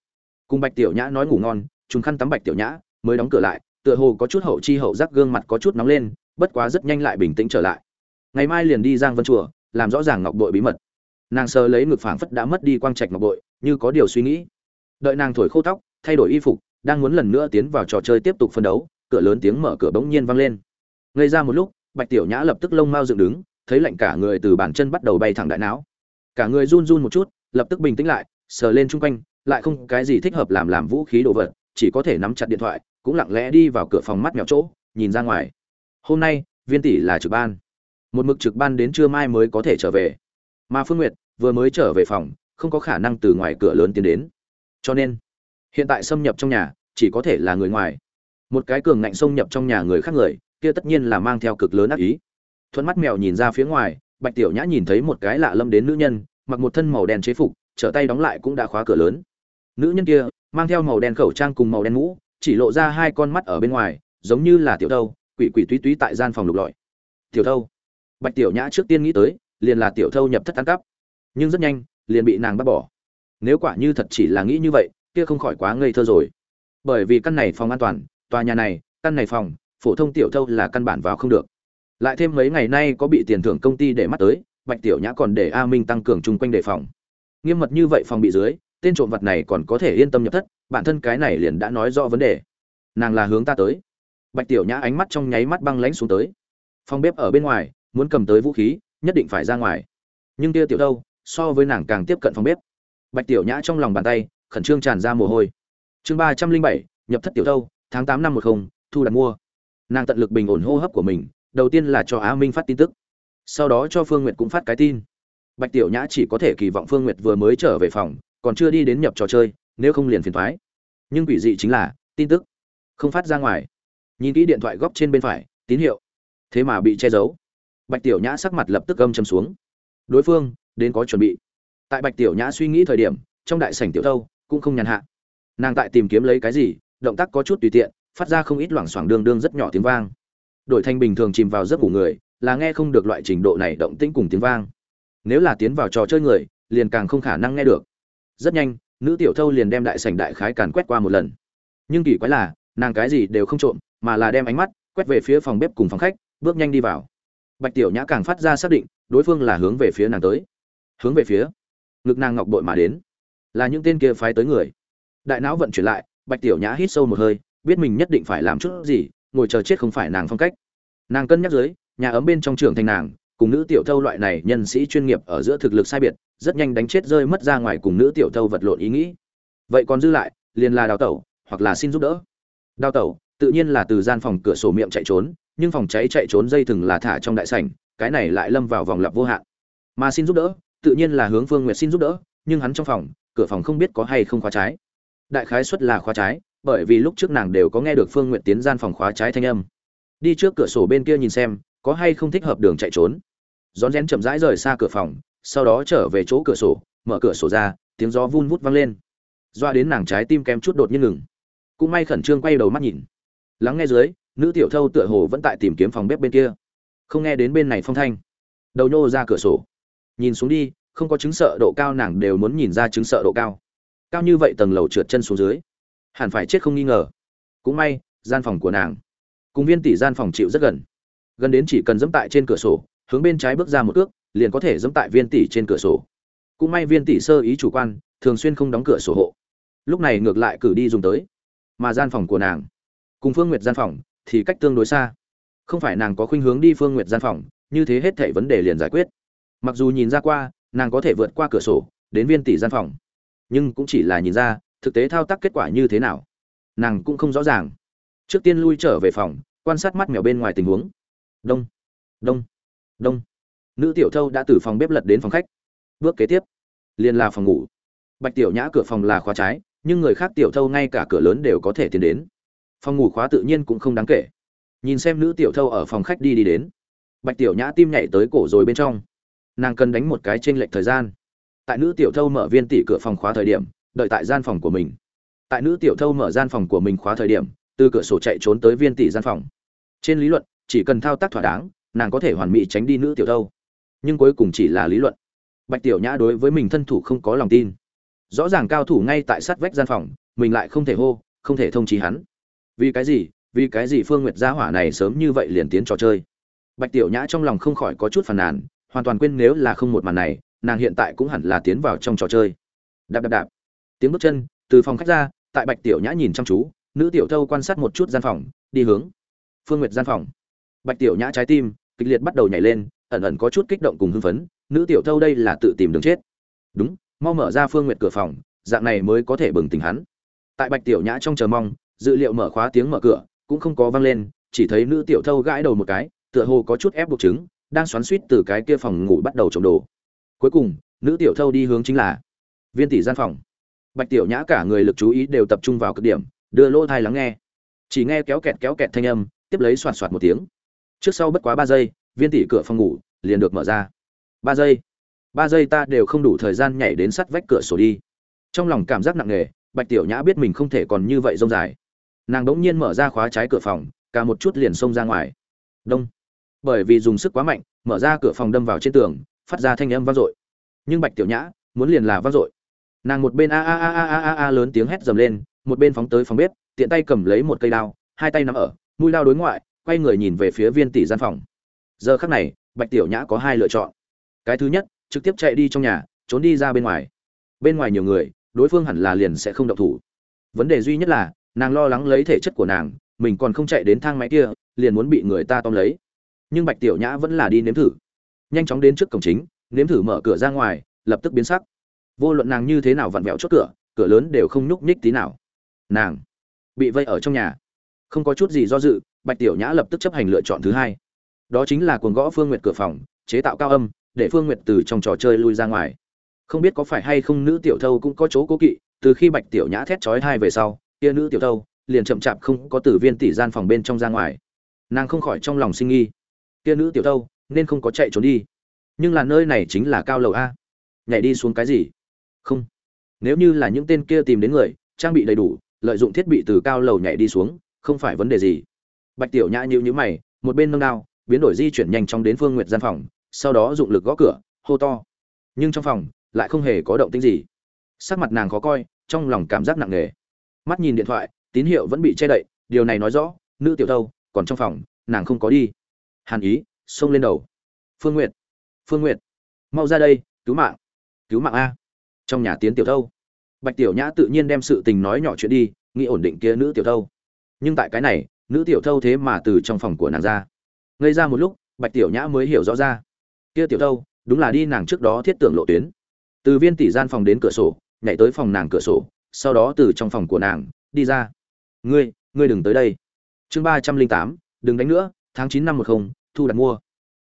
Cùng bạch tiểu nhã nói ngủ ngon chúng khăn tắm bạch tiểu nhã mới đóng cửa lại tựa hồ có chút hậu chi hậu giác gương mặt có chút nóng lên bất quá rất nhanh lại bình tĩnh trở lại. Ngày mai liền đi giang vân chùa làm rõ ràng ngọc bội bí mật nàng sờ lấy ngực phảng phất đã mất đi quang trạch ngọc bội, như có điều suy nghĩ. Đợi nàng thổi khô tóc, thay đổi y phục, đang muốn lần nữa tiến vào trò chơi tiếp tục phân đấu, cửa lớn tiếng mở cửa bỗng nhiên vang lên. Ngây ra một lúc, bạch tiểu nhã lập tức lông mau dựng đứng, thấy lạnh cả người từ bàn chân bắt đầu bay thẳng đại não. Cả người run run một chút, lập tức bình tĩnh lại, sờ lên chung quanh, lại không cái gì thích hợp làm làm vũ khí đồ vật, chỉ có thể nắm chặt điện thoại, cũng lặng lẽ đi vào cửa phòng mắt mèo chỗ, nhìn ra ngoài. Hôm nay, viên tỷ là trực ban. Một mực trực ban đến trưa mai mới có thể trở về mà phương nguyệt vừa mới trở về phòng, không có khả năng từ ngoài cửa lớn tiến đến. Cho nên, hiện tại xâm nhập trong nhà, chỉ có thể là người ngoài. Một cái cường ngạnh xông nhập trong nhà người khác người, kia tất nhiên là mang theo cực lớn ác ý. Thuận mắt mèo nhìn ra phía ngoài, bạch tiểu nhã nhìn thấy một cái lạ lâm đến nữ nhân, mặc một thân màu đen chế phục, trở tay đóng lại cũng đã khóa cửa lớn. Nữ nhân kia mang theo màu đen khẩu trang cùng màu đen mũ, chỉ lộ ra hai con mắt ở bên ngoài, giống như là tiểu thâu quỷ quỷ túy túy tại gian phòng lục lọi. Tiểu thâu bạch tiểu nhã trước tiên nghĩ tới liền là tiểu thâu nhập thất ăn cắp. Nhưng rất nhanh, liền bị nàng bắt bỏ. Nếu quả như thật chỉ là nghĩ như vậy, kia không khỏi quá ngây thơ rồi. Bởi vì căn này phòng an toàn, tòa nhà này, căn này phòng, phổ thông tiểu thâu là căn bản vào không được. Lại thêm mấy ngày nay có bị tiền thưởng công ty để mắt tới, bạch tiểu nhã còn để a minh tăng cường chung quanh đề phòng. Nghiêm mật như vậy phòng bị dưới, tên trộm vật này còn có thể yên tâm nhập thất, bản thân cái này liền đã nói rõ vấn đề. Nàng là hướng ta tới. Bạch tiểu nhã ánh mắt trong nháy mắt băng lãnh xuống tới. Phòng bếp ở bên ngoài, muốn cầm tới vũ khí nhất định phải ra ngoài. Nhưng kia tiểu đâu, so với nàng càng tiếp cận phòng bếp. Bạch tiểu nhã trong lòng bàn tay, khẩn trương tràn ra mồ hôi. Chương ba trăm linh bảy, nhập thất tiểu thâu tháng tám năm một không, thu đặt mua. Nàng tận lực bình ổn hô hấp của mình, đầu tiên là cho á minh phát tin tức. Sau đó cho phương n g u y ệ t cũng phát cái tin. Bạch tiểu nhã chỉ có thể kỳ vọng phương n g u y ệ t vừa mới trở về phòng, còn chưa đi đến nhập trò chơi, nếu không liền phiền thoái nhưng quỷ dị chính là, tin tức không phát ra ngoài. Nhìn kỹ điện thoại góc trên bên phải, tín hiệu. Thế mà bị che giấu bạch tiểu nhã sắc mặt lập tức gâm châm xuống. Đối phương, đến có chuẩn bị. Tại bạch tiểu nhã suy nghĩ thời điểm, trong đại sảnh tiểu thâu cũng không nhàn hạ. Nàng tại tìm kiếm lấy cái gì, động tác có chút tùy tiện, phát ra không ít loảng xoảng đương đương rất nhỏ tiếng vang. Đổi thành bình thường chìm vào giấc ngủ người, là nghe không được loại trình độ này động tĩnh cùng tiếng vang. Nếu là tiến vào trò chơi người, liền càng không khả năng nghe được. Rất nhanh, nữ tiểu thâu liền đem đại sảnh đại khái càn quét qua một lần. Nhưng kỳ quái là, nàng cái gì đều không trộm, mà là đem ánh mắt quét về phía phòng bếp cùng phòng khách, bước nhanh đi vào bạch tiểu nhã càng phát ra xác định, đối phương là hướng về phía nàng tới. Hướng về phía ngực nàng ngọc bội mà đến. Là những tên kia phái tới người. Đại não vận chuyển lại, bạch tiểu nhã hít sâu một hơi, biết mình nhất định phải làm chút gì, ngồi chờ chết không phải nàng phong cách. Nàng cân nhắc dưới, nhà ấm bên trong trường thành nàng, cùng nữ tiểu thâu loại này nhân sĩ chuyên nghiệp ở giữa thực lực sai biệt, rất nhanh đánh chết rơi mất ra ngoài cùng nữ tiểu thâu vật lộn ý nghĩ. Vậy còn dư lại, liền là đào tẩu, hoặc là xin giúp đỡ. Đào tẩu, tự nhiên là từ gian phòng cửa sổ miệng chạy trốn nhưng phòng cháy chạy trốn dây thừng là thả trong đại sảnh, cái này lại lâm vào vòng lặp vô hạn. Mà xin giúp đỡ, tự nhiên là hướng phương nguyệt xin giúp đỡ, nhưng hắn trong phòng, cửa phòng không biết có hay không khóa trái. Đại khái suất là khóa trái, bởi vì lúc trước nàng đều có nghe được phương Nguyệt tiến gian phòng khóa trái thanh âm. Đi trước cửa sổ bên kia nhìn xem, có hay không thích hợp đường chạy trốn. Rón rén chậm rãi rời xa cửa phòng, sau đó trở về chỗ cửa sổ, mở cửa sổ ra, tiếng gió vun vút vang lên. Doa đến nàng trái tim kém chút đột nhiên ngừng. Cũng may khẩn trương quay đầu mắt nhìn. Lắng nghe dưới nữ tiểu thâu tựa hồ vẫn tại tìm kiếm phòng bếp bên kia. Không nghe đến bên này phong thanh. Đầu nhô ra cửa sổ. Nhìn xuống đi, không có chứng sợ độ cao nàng đều muốn nhìn ra chứng sợ độ cao. Cao như vậy tầng lầu trượt chân xuống dưới. Hẳn phải chết không nghi ngờ. Cũng may, gian phòng của nàng. Cùng viên tỷ gian phòng chịu rất gần. Gần đến chỉ cần dẫm tại trên cửa sổ, hướng bên trái bước ra một ước liền có thể dẫm tại viên tỷ trên cửa sổ. Cũng may viên tỷ sơ ý chủ quan, thường xuyên không đóng cửa sổ hộ. Lúc này ngược lại cử đi dùng tới. Mà gian phòng của nàng. Cùng phương nguyệt gian phòng thì cách tương đối xa. Không phải nàng có khuynh hướng đi phương nguyệt gian phòng, như thế hết thảy vấn đề liền giải quyết. Mặc dù nhìn ra qua, nàng có thể vượt qua cửa sổ, đến viên tỷ gian phòng. Nhưng cũng chỉ là nhìn ra, thực tế thao tác kết quả như thế nào, nàng cũng không rõ ràng. Trước tiên lui trở về phòng, quan sát mắt mèo bên ngoài tình huống. Đông đông đông. Nữ tiểu thâu đã từ phòng bếp lật đến phòng khách. Bước kế tiếp, liền là phòng ngủ. Bạch tiểu nhã cửa phòng là khóa trái, nhưng người khác tiểu thâu ngay cả cửa lớn đều có thể tiến đến phòng ngủ khóa tự nhiên cũng không đáng kể. Nhìn xem nữ tiểu thâu ở phòng khách đi đi đến, bạch tiểu nhã tim nhảy tới cổ rồi bên trong. Nàng cần đánh một cái t r ê n lệch thời gian. Tại nữ tiểu thâu mở viên tỷ cửa phòng khóa thời điểm, đợi tại gian phòng của mình. Tại nữ tiểu thâu mở gian phòng của mình khóa thời điểm, từ cửa sổ chạy trốn tới viên tỷ gian phòng. Trên lý luận, chỉ cần thao tác thỏa đáng, nàng có thể hoàn mỹ tránh đi nữ tiểu thâu. Nhưng cuối cùng chỉ là lý luận. Bạch tiểu nhã đối với mình thân thủ không có lòng tin. Rõ ràng cao thủ ngay tại sát vách gian phòng, mình lại không thể hô, không thể thông trí hắn vì cái gì, vì cái gì phương nguyệt gia hỏa này sớm như vậy liền tiến trò chơi? Bạch tiểu nhã trong lòng không khỏi có chút phàn nàn, hoàn toàn quên nếu là không một màn này, nàng hiện tại cũng hẳn là tiến vào trong trò chơi. Đạp đạp đạp. Tiếng bước chân, từ phòng khách ra, tại bạch tiểu nhã nhìn chăm chú, nữ tiểu thâu quan sát một chút gian phòng, đi hướng phương nguyệt gian phòng. Bạch tiểu nhã trái tim kịch liệt bắt đầu nhảy lên, ẩn ẩn có chút kích động cùng hưng phấn, nữ tiểu thâu đây là tự tìm đường chết. Đúng, mau mở ra phương nguyệt cửa phòng, dạng này mới có thể bừng tỉnh hắn. Tại bạch tiểu nhã trong chờ mong dự liệu mở khóa tiếng mở cửa, cũng không có vang lên, chỉ thấy nữ tiểu thâu gãi đầu một cái, tựa hồ có chút ép buộc chứng, đang xoắn suýt từ cái kia phòng ngủ bắt đầu trộm đồ. Cuối cùng, nữ tiểu thâu đi hướng chính là viên tỷ gian phòng. Bạch tiểu nhã cả người lực chú ý đều tập trung vào cực điểm, đưa lỗ thai lắng nghe. Chỉ nghe kéo kẹt kéo kẹt thanh âm, tiếp lấy soạt soạt một tiếng. Trước sau bất quá ba giây, viên tỷ cửa phòng ngủ liền được mở ra. Ba giây. Ba giây ta đều không đủ thời gian nhảy đến sắt vách cửa sổ đi. Trong lòng cảm giác nặng nề, bạch tiểu nhã biết mình không thể còn như vậy rông dài nàng đ ỗ n g nhiên mở ra khóa trái cửa phòng, cả một chút liền xông ra ngoài. Đông. Bởi vì dùng sức quá mạnh, mở ra cửa phòng đâm vào trên tường, phát ra thanh âm vang dội. Nhưng bạch tiểu nhã muốn liền là vang dội. Nàng một bên a a a a a a lớn tiếng hét dầm lên, một bên phóng tới phòng bếp, tiện tay cầm lấy một cây đao, hai tay nắm ở, mũi đao đối ngoại, quay người nhìn về phía viên tỷ gian phòng. Giờ khắc này, bạch tiểu nhã có hai lựa chọn. Cái thứ nhất, trực tiếp chạy đi trong nhà, trốn đi ra bên ngoài. Bên ngoài nhiều người, đối phương hẳn là liền sẽ không động thủ. Vấn đề duy nhất là nàng lo lắng lấy thể chất của nàng, mình còn không chạy đến thang máy kia, liền muốn bị người ta tóm lấy. Nhưng bạch tiểu nhã vẫn là đi nếm thử. Nhanh chóng đến trước cổng chính, nếm thử mở cửa ra ngoài, lập tức biến sắc. Vô luận nàng như thế nào vặn vẹo chốt cửa cửa lớn đều không nhúc nhích tí nào. Nàng bị vây ở trong nhà. Không có chút gì do dự, bạch tiểu nhã lập tức chấp hành lựa chọn thứ hai. Đó chính là cuồng gõ phương nguyệt cửa phòng, chế tạo cao âm, để phương nguyệt từ trong trò chơi lui ra ngoài. Không biết có phải hay không nữ tiểu thâu cũng có chỗ cố kỵ, từ khi bạch tiểu nhã thét chói hai về sau kia nữ tiểu thâu, liền chậm chạp không có từ viên tỷ gian phòng bên trong ra ngoài. Nàng không khỏi trong lòng sinh nghi. Kia nữ tiểu thâu, nên không có chạy trốn đi. Nhưng là nơi này chính là cao lầu a. Nhảy đi xuống cái gì? Không. Nếu như là những tên kia tìm đến người, trang bị đầy đủ, lợi dụng thiết bị từ cao lầu nhảy đi xuống, không phải vấn đề gì. Bạch tiểu nhã nhíu nhíu mày, một bên nâng đao, biến đổi di chuyển nhanh chóng đến phương nguyệt gian phòng, sau đó dụng lực gõ cửa, hô to. Nhưng trong phòng, lại không hề có động tĩnh gì. Sắc mặt nàng khó coi, trong lòng cảm giác nặng nề mắt nhìn điện thoại, tín hiệu vẫn bị che đậy, điều này nói rõ, nữ tiểu thâu còn trong phòng, nàng không có đi. Hàn ý, xông lên đầu. Phương n g u y ệ t phương n g u y ệ t mau ra đây, cứu mạng cứu mạng a. Trong nhà tiến tiểu thâu. Bạch tiểu nhã tự nhiên đem sự tình nói nhỏ chuyện đi, nghĩ ổn định kia nữ tiểu thâu. Nhưng tại cái này, nữ tiểu thâu thế mà từ trong phòng của nàng ra. Ngây ra một lúc, bạch tiểu nhã mới hiểu rõ ra. Kia tiểu thâu, đúng là đi nàng trước đó thiết tưởng lộ tuyến. Từ viên tỷ gian phòng đến cửa sổ, nhảy tới phòng nàng cửa sổ sau đó từ trong phòng của nàng, đi ra. Ngươi ngươi đừng tới đây. Chương ba trăm linh tám, đừng đánh nữa, tháng chín năm một không, thu đặt mua.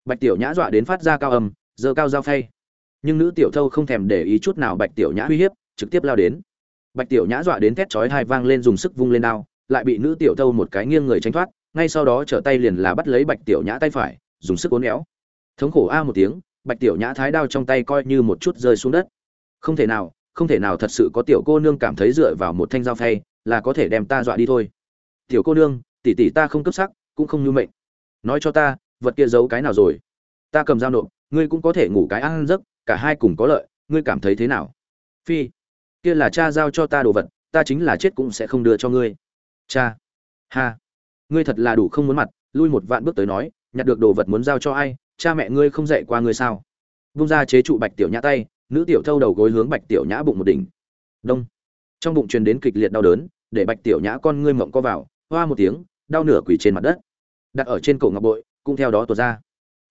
Bạch tiểu nhã dọa đến phát ra cao âm giờ cao giao phay. Nhưng nữ tiểu thâu không thèm để ý chút nào bạch tiểu nhã uy hiếp, trực tiếp lao đến. Bạch tiểu nhã dọa đến thét chói hai vang lên dùng sức vung lên đao, lại bị nữ tiểu thâu một cái nghiêng người tránh thoát, ngay sau đó trở tay liền là bắt lấy bạch tiểu nhã tay phải, dùng sức uốn éo. Thống khổ a một tiếng, bạch tiểu nhã thái đao trong tay coi như một chút rơi xuống đất. Không thể nào không thể nào thật sự có tiểu cô nương cảm thấy dựa vào một thanh dao phay là có thể đem ta dọa đi thôi. Tiểu cô nương, tỷ tỷ ta không cấp sắc, cũng không như mệnh. Nói cho ta, vật kia giấu cái nào rồi? Ta cầm dao nộp, ngươi cũng có thể ngủ cái ăn giấc, cả hai cùng có lợi, ngươi cảm thấy thế nào? Phi, kia là cha giao cho ta đồ vật, ta chính là chết cũng sẽ không đưa cho ngươi. Cha, ha, ngươi thật là đủ không muốn mặt, lui một vạn bước tới nói, nhặt được đồ vật muốn giao cho ai, cha mẹ ngươi không dạy qua ngươi sao? Vung ra chế trụ bạch tiểu nhã tay nữ tiểu thâu đầu gối hướng bạch tiểu nhã bụng một đỉnh. Đông. Trong bụng truyền đến kịch liệt đau đớn, để bạch tiểu nhã con ngươi mộng co vào, hoa một tiếng, đau nửa quỳ trên mặt đất. Đặt ở trên cổ ngọc bội, cũng theo đó tuột ra.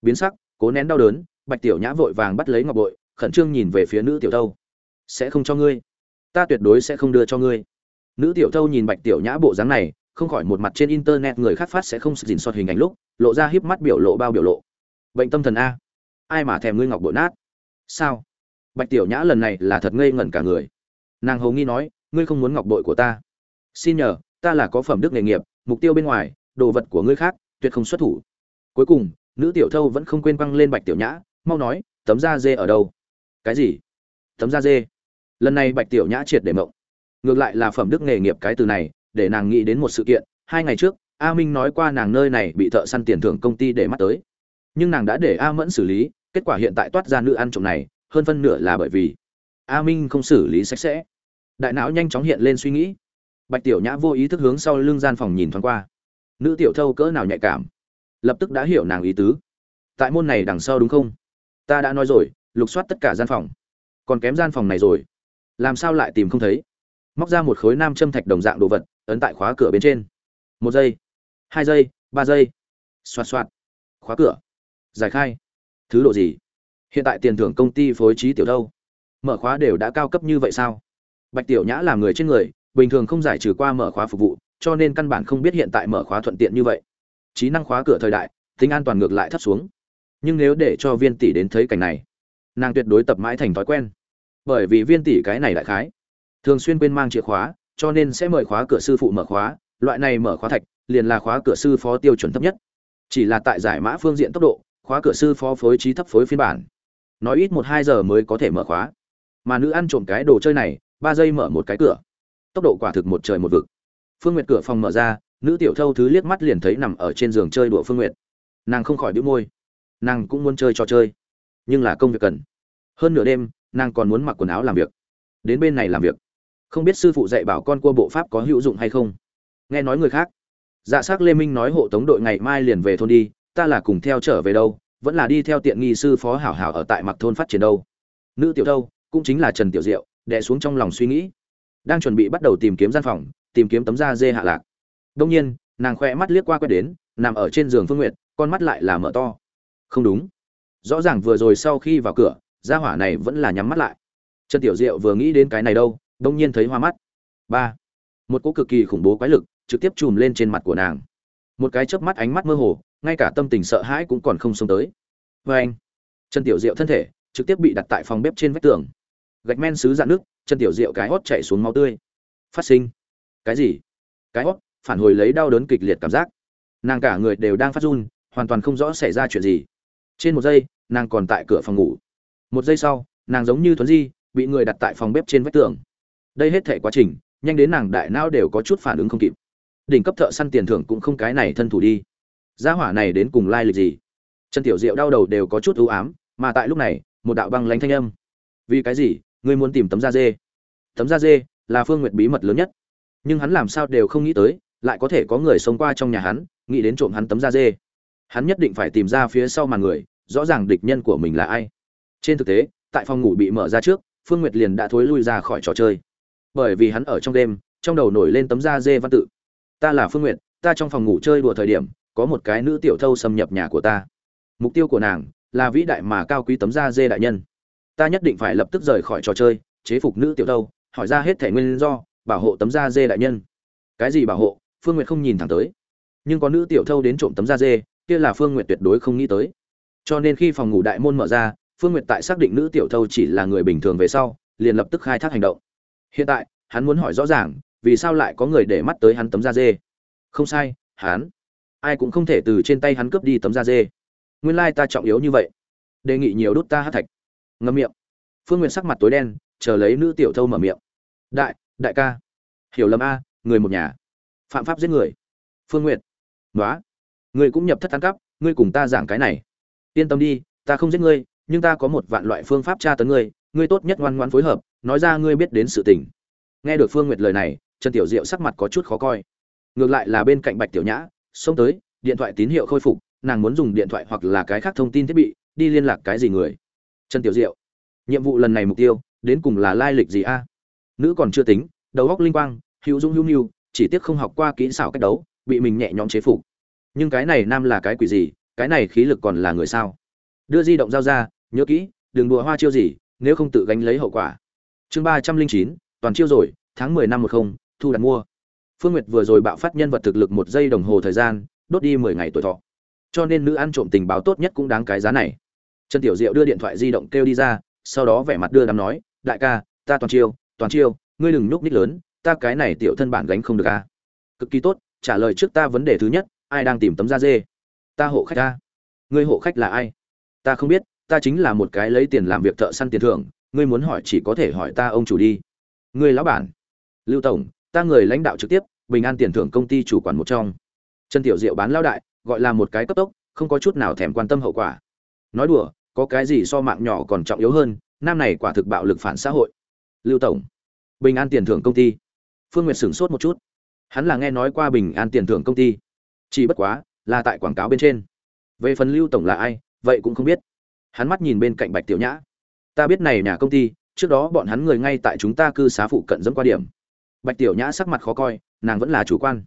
Biến sắc, cố nén đau đớn, bạch tiểu nhã vội vàng bắt lấy ngọc bội, khẩn trương nhìn về phía nữ tiểu thâu. Sẽ không cho ngươi. Ta tuyệt đối sẽ không đưa cho ngươi. Nữ tiểu thâu nhìn bạch tiểu nhã bộ dáng này, không khỏi một mặt trên internet người khác phát sẽ không dình soạt hình ảnh lúc, lộ ra híp mắt biểu lộ bao biểu lộ. Bệnh tâm thần a. Ai mà thèm ngươi ngọc bội nát? Sao? Bạch tiểu nhã lần này là thật ngây ngẩn cả người. Nàng hầu nghi nói, ngươi không muốn ngọc bội của ta? Xin nhờ, ta là có phẩm đức nghề nghiệp, mục tiêu bên ngoài, đồ vật của ngươi khác, tuyệt không xuất thủ. Cuối cùng, nữ tiểu thâu vẫn không quên quăng lên bạch tiểu nhã, mau nói, tấm da dê ở đâu? Cái gì? Tấm da dê. Lần này bạch tiểu nhã triệt để mộng. Ngược lại là phẩm đức nghề nghiệp cái từ này, để nàng nghĩ đến một sự kiện, hai ngày trước, a minh nói qua nàng nơi này bị thợ săn tiền thưởng công ty để mắt tới. Nhưng nàng đã để a mẫn xử lý, kết quả hiện tại toát ra nữ ăn trộm này hơn phân nửa là bởi vì a minh không xử lý sạch sẽ. Đại não nhanh chóng hiện lên suy nghĩ. Bạch tiểu nhã vô ý thức hướng sau lưng gian phòng nhìn thoáng qua. Nữ tiểu thâu cỡ nào nhạy cảm. Lập tức đã hiểu nàng ý tứ. Tại môn này đằng sau đúng không? Ta đã nói rồi, lục soát tất cả gian phòng. Còn kém gian phòng này rồi. Làm sao lại tìm không thấy? Móc ra một khối nam châm thạch đồng dạng đồ vật, ấn tại khóa cửa bên trên. Một giây, hai giây, ba giây. Xoạt xoạt. Khóa cửa. Giải khai. Thứ độ gì? Hiện tại tiền thưởng công ty phối trí tiểu đâu? Mở khóa đều đã cao cấp như vậy sao? Bạch tiểu nhã là người trên người, bình thường không giải trừ qua mở khóa phục vụ, cho nên căn bản không biết hiện tại mở khóa thuận tiện như vậy. Trí năng khóa cửa thời đại, tính an toàn ngược lại thấp xuống. Nhưng nếu để cho viên tỷ đến thấy cảnh này, nàng tuyệt đối tập mãi thành thói quen. Bởi vì viên tỷ cái này đại khái, thường xuyên quên mang chìa khóa, cho nên sẽ mời khóa cửa sư phụ mở khóa, loại này mở khóa thạch, liền là khóa cửa sư phó tiêu chuẩn thấp nhất. Chỉ là tại giải mã phương diện tốc độ, khóa cửa sư phó phối trí thấp phối phiên bản nói ít một hai giờ mới có thể mở khóa. Mà nữ ăn trộm cái đồ chơi này, ba giây mở một cái cửa. Tốc độ quả thực một trời một vực. Phương nguyệt cửa phòng mở ra, nữ tiểu thâu thứ liếc mắt liền thấy nằm ở trên giường chơi đùa phương nguyệt. Nàng không khỏi đĩu môi. Nàng cũng muốn chơi trò chơi, nhưng là công việc cần. Hơn nửa đêm, nàng còn muốn mặc quần áo làm việc. Đến bên này làm việc. Không biết sư phụ dạy bảo con cua bộ pháp có hữu dụng hay không. Nghe nói người khác. Dạ s á c lê minh nói hộ tống đội ngày mai liền về thôn đi, ta là cùng theo trở về đâu vẫn là đi theo tiện nghi sư phó hảo hảo ở tại mặc thôn phát triển đâu. Nữ tiểu thâu cũng chính là trần tiểu diệu, đè xuống trong lòng suy nghĩ. Đang chuẩn bị bắt đầu tìm kiếm gian phòng, tìm kiếm tấm da dê hạ lạc. Đông nhiên, nàng khoe mắt liếc qua quét đến, nằm ở trên giường phương n g u y ệ t con mắt lại là mở to. Không đúng. Rõ ràng vừa rồi sau khi vào cửa, gia hỏa này vẫn là nhắm mắt lại. Trần tiểu diệu vừa nghĩ đến cái này đâu đông nhiên thấy hoa mắt. Ba. Một cỗ cực kỳ khủng bố quái lực trực tiếp chùm lên trên mặt của nàng. Một cái chớp mắt ánh mắt mơ hồ ngay cả tâm tình sợ hãi cũng còn không sống tới. Vê anh, trần tiểu diệu thân thể trực tiếp bị đặt tại phòng bếp trên vách tường. Gạch men xứ dạn nước, trần tiểu diệu cái hót chạy xuống máu tươi. Phát sinh. Cái gì? Cái hót, phản hồi lấy đau đớn kịch liệt cảm giác. Nàng cả người đều đang phát run, hoàn toàn không rõ xảy ra chuyện gì. Trên một giây, nàng còn tại cửa phòng ngủ. Một giây sau, nàng giống như thuấn di, bị người đặt tại phòng bếp trên vách tường. Đây hết thể quá trình, nhanh đến nàng đại não đều có chút phản ứng không kịp. Đỉnh cấp thợ săn tiền thưởng cũng không cái này thân thủ đi gia hỏa này đến cùng lai lịch gì? Trần tiểu diệu đau đầu đều có chút ưu ám, mà tại lúc này, một đạo băng lánh thanh âm. Vì cái gì? Ngươi muốn tìm tấm da dê. Tấm da dê là phương nguyệt bí mật lớn nhất. Nhưng hắn làm sao đều không nghĩ tới, lại có thể có người sống qua trong nhà hắn, nghĩ đến trộm hắn tấm da dê. Hắn nhất định phải tìm ra phía sau màn người, rõ ràng địch nhân của mình là ai. Trên thực tế, tại phòng ngủ bị mở ra trước, phương nguyệt liền đã thối lui ra khỏi trò chơi. Bởi vì hắn ở trong đêm, trong đầu nổi lên tấm da dê văn tự. Ta là phương nguyệt, ta trong phòng ngủ chơi đùa thời điểm có một cái nữ tiểu thâu xâm nhập nhà của ta. Mục tiêu của nàng là vĩ đại mà cao quý tấm da dê đại nhân. Ta nhất định phải lập tức rời khỏi trò chơi, chế phục nữ tiểu thâu, hỏi ra hết thể nguyên do, bảo hộ tấm da dê đại nhân. Cái gì bảo hộ? Phương nguyệt không nhìn thẳng tới. Nhưng có nữ tiểu thâu đến trộm tấm da dê, kia là phương nguyệt tuyệt đối không nghĩ tới. Cho nên khi phòng ngủ đại môn mở ra, phương nguyệt tại xác định nữ tiểu thâu chỉ là người bình thường về sau, liền lập tức khai thác hành động. Hiện tại, hắn muốn hỏi rõ ràng, vì sao lại có người để mắt tới hắn tấm da dê? Không sai, hắn ai cũng không thể từ trên tay hắn cướp đi tấm da dê. Nguyên lai ta trọng yếu như vậy. Đề nghị nhiều đút ta hát thạch. Ngâm miệng. Phương nguyện sắc mặt tối đen, chờ lấy nữ tiểu thâu mở miệng. Đại đại ca. Hiểu lầm a, người một nhà. Phạm pháp giết người. Phương nguyện nói ngươi cũng nhập thất tán cắp, ngươi cùng ta giảng cái này. Yên tâm đi, ta không giết ngươi, nhưng ta có một vạn loại phương pháp tra tấn ngươi ngươi tốt nhất ngoan ngoãn phối hợp, nói ra ngươi biết đến sự tình. Nghe được phương nguyệt lời này, trần tiểu diệu sắc mặt có chút khó coi. Ngược lại là bên cạnh bạch tiểu nhã xông tới, điện thoại tín hiệu khôi phục, nàng muốn dùng điện thoại hoặc là cái khác thông tin thiết bị, đi liên lạc cái gì người? Trần tiểu diệu. Nhiệm vụ lần này mục tiêu, đến cùng là lai lịch gì a? Nữ còn chưa tính, đầu óc linh quang, hữu dung hữu nhu, chỉ tiếc không học qua kỹ xảo cách đấu, bị mình nhẹ nhõm chế phục. Nhưng cái này nam là cái quỷ gì, cái này khí lực còn là người sao? Đưa di động giao ra, nhớ kỹ, đừng đùa hoa chiêu gì, nếu không tự gánh lấy hậu quả. Chương ba trăm linh chín, toàn chiêu rồi, tháng mười năm một không, thu đặt mua phương nguyệt vừa rồi bạo phát nhân vật thực lực một giây đồng hồ thời gian, đốt đi mười ngày tuổi thọ. Cho nên nữ ăn trộm tình báo tốt nhất cũng đáng cái giá này. Trần tiểu diệu đưa điện thoại di động kêu đi ra, sau đó vẻ mặt đưa đám nói, đại ca, ta toàn chiêu toàn chiêu, ngươi đừng nhúc nhích lớn, ta cái này tiểu thân bản gánh không được a. Cực kỳ tốt, trả lời trước ta vấn đề thứ nhất, ai đang tìm tấm da dê? Ta hộ khách ta. Ngươi hộ khách là ai? Ta không biết, ta chính là một cái lấy tiền làm việc thợ săn tiền thưởng, ngươi muốn hỏi chỉ có thể hỏi ta ông chủ đi. Ngươi lão bản. Lưu tổng ta người lãnh đạo trực tiếp, bình an tiền thưởng công ty chủ quản một trong. Trần tiểu diệu bán lao đại, gọi là một cái cấp tốc, không có chút nào thèm quan tâm hậu quả. Nói đùa, có cái gì so mạng nhỏ còn trọng yếu hơn, nam này quả thực bạo lực phản xã hội. Lưu tổng, bình an tiền thưởng công ty. Phương nguyệt sửng sốt một chút. Hắn là nghe nói qua bình an tiền thưởng công ty. Chỉ bất quá, là tại quảng cáo bên trên. Về phần lưu tổng là ai, vậy cũng không biết. Hắn mắt nhìn bên cạnh bạch tiểu nhã. Ta biết này nhà công ty, trước đó bọn hắn người ngay tại chúng ta cư xá phụ cận dẫm qua điểm bạch tiểu nhã sắc mặt khó coi, nàng vẫn là chủ quan.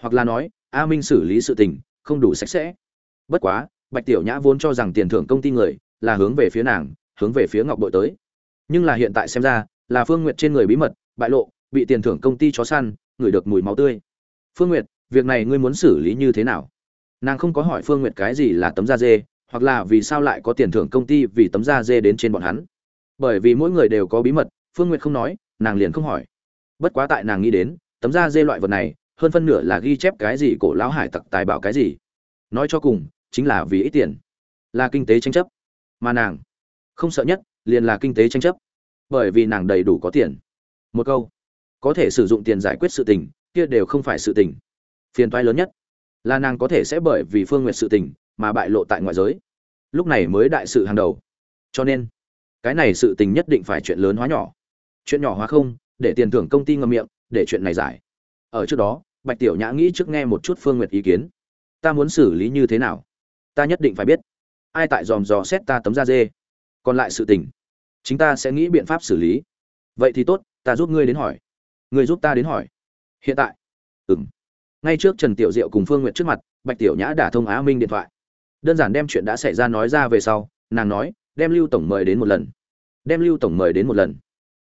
Hoặc là nói, a minh xử lý sự tình, không đủ sạch sẽ. Bất quá, bạch tiểu nhã vốn cho rằng tiền thưởng công ty người là hướng về phía nàng, hướng về phía ngọc bội tới. Nhưng là hiện tại xem ra, là phương n g u y ệ t trên người bí mật, bại lộ, bị tiền thưởng công ty chó săn ngửi được mùi máu tươi. Phương n g u y ệ t việc này ngươi muốn xử lý như thế nào? Nàng không có hỏi phương n g u y ệ t cái gì là tấm da dê, hoặc là vì sao lại có tiền thưởng công ty vì tấm da dê đến trên bọn hắn. Bởi vì mỗi người đều có bí mật, phương n g u y ệ t không nói, nàng liền không hỏi bất quá tại nàng nghĩ đến, tấm da dê loại vật này, hơn phân nửa là ghi chép cái gì cổ lão hải tặc tài bảo cái gì. Nói cho cùng, chính là vì ít tiền. Là kinh tế tranh chấp. Mà nàng, không sợ nhất, liền là kinh tế tranh chấp. Bởi vì nàng đầy đủ có tiền. Một câu, có thể sử dụng tiền giải quyết sự tình, kia đều không phải sự tình. Phiền toái lớn nhất là nàng có thể sẽ bởi vì phương nguyệt sự tình mà bại lộ tại ngoại giới. Lúc này mới đại sự hàng đầu. Cho nên, cái này sự tình nhất định phải chuyện lớn hóa nhỏ. Chuyện nhỏ hóa không để tiền thưởng công ty ngậm miệng, để chuyện này giải. Ở trước đó, bạch tiểu nhã nghĩ trước nghe một chút phương nguyệt ý kiến. Ta muốn xử lý như thế nào? Ta nhất định phải biết. Ai tại dòm dò xét ta tấm da dê? Còn lại sự tình chúng ta sẽ nghĩ biện pháp xử lý. Vậy thì tốt, ta giúp ngươi đến hỏi. Ngươi giúp ta đến hỏi. Hiện tại. Ừng ngay trước trần tiểu diệu cùng phương nguyệt trước mặt, bạch tiểu nhã đả thông á minh điện thoại. Đơn giản đem chuyện đã xảy ra nói ra về sau, nàng nói, đem lưu tổng mời đến một lần. Đem lưu tổng mời đến một lần.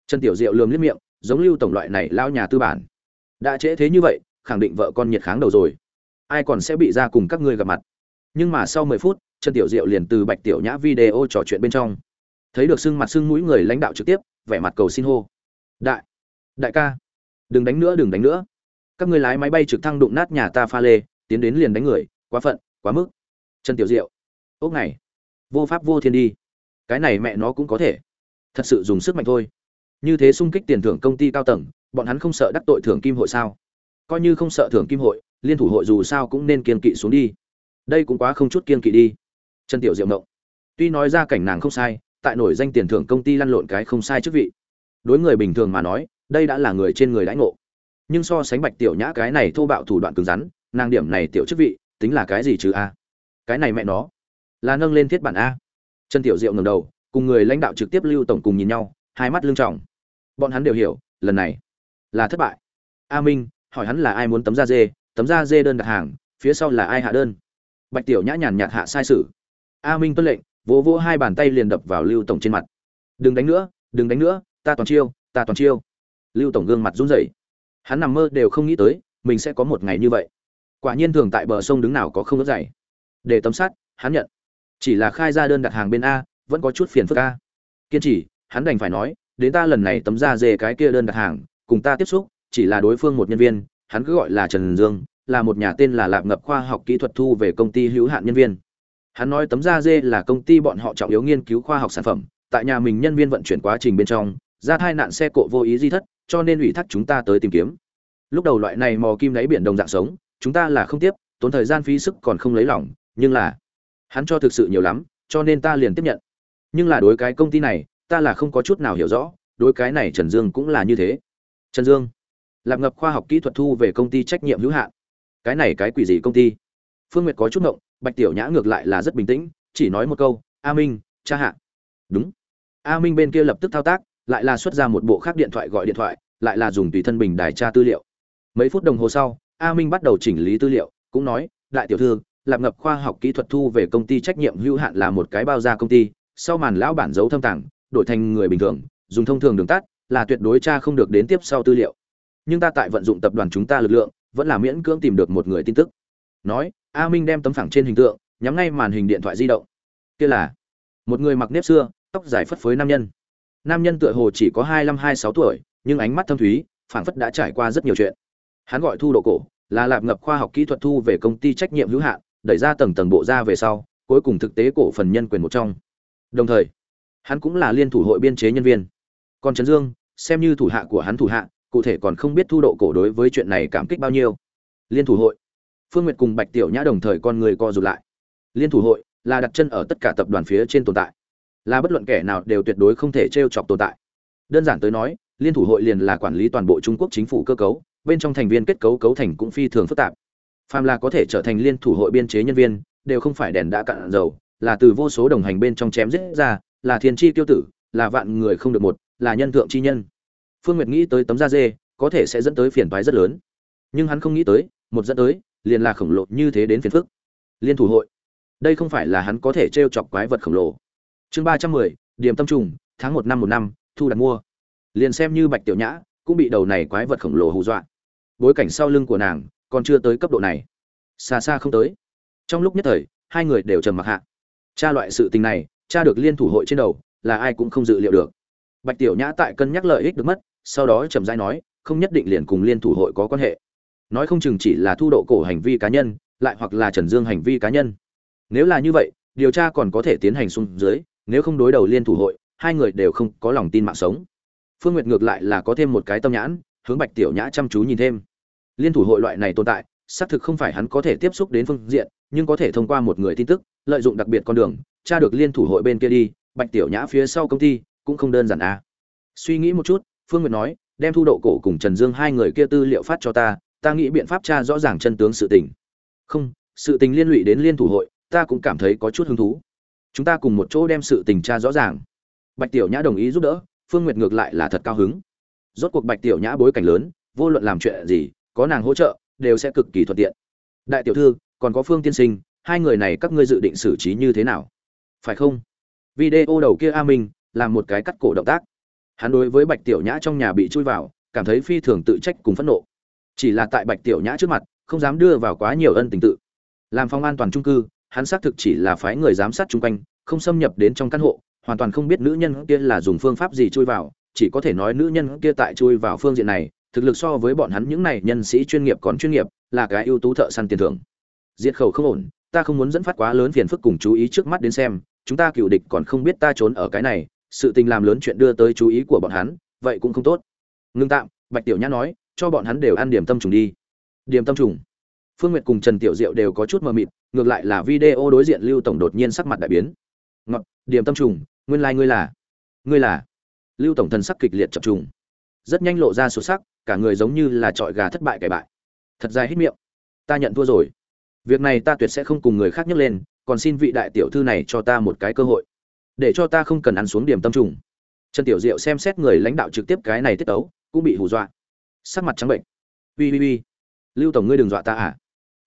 Trần tiểu diệu lườm liếc miệng giống lưu tổng loại này lao nhà tư bản. Đã trễ thế như vậy, khẳng định vợ con nhiệt kháng đầu rồi. Ai còn sẽ bị ra cùng các ngươi gặp mặt. Nhưng mà sau mười phút, trần tiểu diệu liền từ bạch tiểu nhã video trò chuyện bên trong. Thấy được sưng mặt sưng mũi người lãnh đạo trực tiếp, vẻ mặt cầu xin hô. Đại đại ca, đừng đánh nữa, đừng đánh nữa. Các ngươi lái máy bay trực thăng đụng nát nhà ta pha lê, tiến đến liền đánh người, quá phận, quá mức. Trần tiểu diệu, ốc này, vô pháp vô thiên đi. Cái này mẹ nó cũng có thể. Thật sự dùng sức mạnh thôi như thế sung kích tiền thưởng công ty cao tầng, bọn hắn không sợ đắc tội thưởng kim hội sao? Coi như không sợ thưởng kim hội, liên thủ hội dù sao cũng nên kiên kỵ xuống đi. Đây cũng quá không chút kiên kỵ đi. Trần tiểu diệu mộng tuy nói ra cảnh nàng không sai, tại nổi danh tiền thưởng công ty lăn lộn cái không sai chức vị. Đối người bình thường mà nói, đây đã là người trên người đãi ngộ. Nhưng so sánh bạch tiểu nhã cái này thô bạo thủ đoạn cứng rắn, nàng điểm này tiểu chức vị, tính là cái gì chứ a? Cái này mẹ nó. Là nâng lên thiết bản a. Trần tiểu diệu ngầm đầu, cùng người lãnh đạo trực tiếp lưu tổng cùng nhìn nhau, hai mắt lưng trọng bọn hắn đều hiểu, lần này là thất bại. A minh hỏi hắn là ai muốn tấm da dê, tấm da dê đơn đặt hàng, phía sau là ai hạ đơn? Bạch tiểu nhã nhàn nhạt hạ sai sự. A minh tuân lệnh, vỗ vỗ hai bàn tay liền đập vào lưu tổng trên mặt. Đừng đánh nữa, đừng đánh nữa, ta toàn chiêu, ta toàn chiêu. Lưu tổng gương mặt run rẩy. Hắn nằm mơ đều không nghĩ tới, mình sẽ có một ngày như vậy. Quả nhiên thường tại bờ sông đứng nào có không ớt dày để tấm sát hắn nhận. Chỉ là khai ra đơn đặt hàng bên a, vẫn có chút phiền phức a. Kiên trì, hắn đành phải nói đến ta lần này tấm ra dê cái kia đơn đặt hàng, cùng ta tiếp xúc, chỉ là đối phương một nhân viên, hắn cứ gọi là trần dương, là một nhà tên là lạp ngập khoa học kỹ thuật thu về công ty hữu hạn nhân viên. Hắn nói tấm da dê là công ty bọn họ trọng yếu nghiên cứu khoa học sản phẩm, tại nhà mình nhân viên vận chuyển quá trình bên trong, ra thai nạn xe cộ vô ý di thất, cho nên ủy thác chúng ta tới tìm kiếm. Lúc đầu loại này mò kim đáy biển đồng dạng sống, chúng ta là không tiếp, tốn thời gian phí sức còn không lấy lòng, nhưng là hắn cho thực sự nhiều lắm, cho nên ta liền tiếp nhận. Nhưng là đối cái công ty này ta là không có chút nào hiểu rõ, đối cái này trần dương cũng là như thế. Trần dương lạp ngập khoa học kỹ thuật thu về công ty trách nhiệm hữu hạn. Cái này cái quỷ gì công ty? Phương nguyệt có chút ngộng, bạch tiểu nhã ngược lại là rất bình tĩnh, chỉ nói một câu, a minh, cha hạ. Đúng. A minh bên kia lập tức thao tác, lại là xuất ra một bộ khác điện thoại gọi điện thoại, lại là dùng tùy thân bình đài tra tư liệu. Mấy phút đồng hồ sau, a minh bắt đầu chỉnh lý tư liệu, cũng nói, đại tiểu thư lạp ngập khoa học kỹ thuật thu về công ty trách nhiệm hữu hạn là một cái bao gia công ty, sau màn lão bản giấu thâm tàng đổi thành người bình thường, dùng thông thường đường tắt là tuyệt đối tra không được đến tiếp sau tư liệu. Nhưng ta tại vận dụng tập đoàn chúng ta lực lượng, vẫn là miễn cưỡng tìm được một người tin tức. Nói, a minh đem tấm phẳng trên hình tượng, nhắm ngay màn hình điện thoại di động. Kia là một người mặc nếp xưa, tóc dài phất phới nam nhân. Nam nhân tựa hồ chỉ có hai mươi hai sáu tuổi, nhưng ánh mắt thâm thúy, phảng phất đã trải qua rất nhiều chuyện. Hắn gọi thu độ cổ, là lạp ngập khoa học kỹ thuật thu về công ty trách nhiệm hữu hạn, đẩy ra tầng tầng bộ ra về sau, cuối cùng thực tế cổ phần nhân quyền một trong. Đồng thời hắn cũng là liên thủ hội biên chế nhân viên. Còn trần dương, xem như thủ hạ của hắn thủ hạ, cụ thể còn không biết thu độ cổ đối với chuyện này cảm kích bao nhiêu. Liên thủ hội. Phương nguyệt cùng bạch tiểu nhã đồng thời con người co rụt lại. Liên thủ hội là đặt chân ở tất cả tập đoàn phía trên tồn tại. Là bất luận kẻ nào đều tuyệt đối không thể t r e o chọc tồn tại. Đơn giản tới nói, liên thủ hội liền là quản lý toàn bộ trung quốc chính phủ cơ cấu, bên trong thành viên kết cấu cấu thành cũng phi thường phức tạp. Phàm là có thể trở thành liên thủ hội biên chế nhân viên, đều không phải đèn đã cạn dầu, là từ vô số đồng hành bên trong chém giết ra là thiên chi tiêu tử, là vạn người không được một, là nhân thượng chi nhân. Phương nguyệt nghĩ tới tấm da dê, có thể sẽ dẫn tới phiền toái rất lớn. Nhưng hắn không nghĩ tới, một dẫn tới, liền là khổng lồ như thế đến phiền phức. Liên thủ hội. Đây không phải là hắn có thể t r e o chọc quái vật khổng lồ. Chương ba trăm mười điểm tâm trùng, tháng một năm một năm, thu đặt mua. Liền xem như bạch tiểu nhã, cũng bị đầu này quái vật khổng lồ hù dọa. Bối cảnh sau lưng của nàng, còn chưa tới cấp độ này. Xa xa không tới. Trong lúc nhất thời, hai người đều trầm mặc hạ. Cha loại sự tình này tra được liên thủ hội trên đầu, là ai cũng không dự liệu được. Bạch tiểu nhã tại cân nhắc lợi ích được mất, sau đó trầm dai nói, không nhất định liền cùng liên thủ hội có quan hệ. Nói không chừng chỉ là thu độ cổ hành vi cá nhân, lại hoặc là trần dương hành vi cá nhân. Nếu là như vậy, điều tra còn có thể tiến hành xuống dưới, nếu không đối đầu liên thủ hội, hai người đều không có lòng tin mạng sống. Phương nguyệt ngược lại là có thêm một cái tâm nhãn, hướng bạch tiểu nhã chăm chú nhìn thêm. Liên thủ hội loại này tồn tại, xác thực không phải hắn có thể tiếp xúc đến phương diện, nhưng có thể thông qua một người tin tức lợi dụng đặc biệt con đường, tra được liên thủ hội bên kia đi, bạch tiểu nhã phía sau công ty cũng không đơn giản à. Suy nghĩ một chút, phương nguyệt nói, đem thu độ cổ cùng trần dương hai người kia tư liệu phát cho ta ta nghĩ biện pháp tra rõ ràng chân tướng sự tình. Không, sự tình liên lụy đến liên thủ hội, ta cũng cảm thấy có chút hứng thú. Chúng ta cùng một chỗ đem sự tình tra rõ ràng. Bạch tiểu nhã đồng ý giúp đỡ, phương nguyệt ngược lại là thật cao hứng. Rốt cuộc bạch tiểu nhã bối cảnh lớn, vô luận làm chuyện gì, có nàng hỗ trợ, đều sẽ cực kỳ thuận tiện. Đại tiểu thư, còn có phương tiên sinh hai người này các ngươi dự định xử trí như thế nào? Phải không? Video đầu kia a minh làm một cái cắt cổ động tác. Hắn đối với bạch tiểu nhã trong nhà bị chui vào, cảm thấy phi thường tự trách cùng phẫn nộ. Chỉ là tại bạch tiểu nhã trước mặt, không dám đưa vào quá nhiều ân tình tự. Làm phòng an toàn trung cư, hắn xác thực chỉ là phái người giám sát chung quanh, không xâm nhập đến trong căn hộ, hoàn toàn không biết nữ nhân kia là dùng phương pháp gì chui vào, chỉ có thể nói nữ nhân kia tại chui vào phương diện này, thực lực so với bọn hắn những này nhân sĩ chuyên nghiệp còn chuyên nghiệp, là cái ưu tú thợ săn tiền thưởng. Diệt khẩu không ổn ta không muốn dẫn phát quá lớn phiền phức cùng chú ý trước mắt đến xem, chúng ta cựu địch còn không biết ta trốn ở cái này, sự tình làm lớn chuyện đưa tới chú ý của bọn hắn, vậy cũng không tốt. Ngưng tạm, bạch tiểu nhã nói, cho bọn hắn đều ăn điểm tâm trùng đi. Điểm tâm trùng? Phương nguyệt cùng trần tiểu diệu đều có chút mờ mịt, ngược lại là video đối diện lưu tổng đột nhiên sắc mặt đại biến. Ngọt điểm tâm trùng, nguyên lai、like、ngươi là ngươi là. Lưu tổng thần sắc kịch liệt chập trùng. Rất nhanh lộ ra số sắc, cả người giống như là trọi gà thất bại cải bại. Thật dài hít miệng. Ta nhận thua rồi việc này ta tuyệt sẽ không cùng người khác nhắc lên, còn xin vị đại tiểu thư này cho ta một cái cơ hội. Để cho ta không cần ăn xuống điểm tâm trùng. Trần tiểu diệu xem xét người lãnh đạo trực tiếp cái này tiết tấu, cũng bị hù dọa. Sắc mặt trắng bệnh. Ui ui ui lưu tổng ngươi đừng dọa ta à?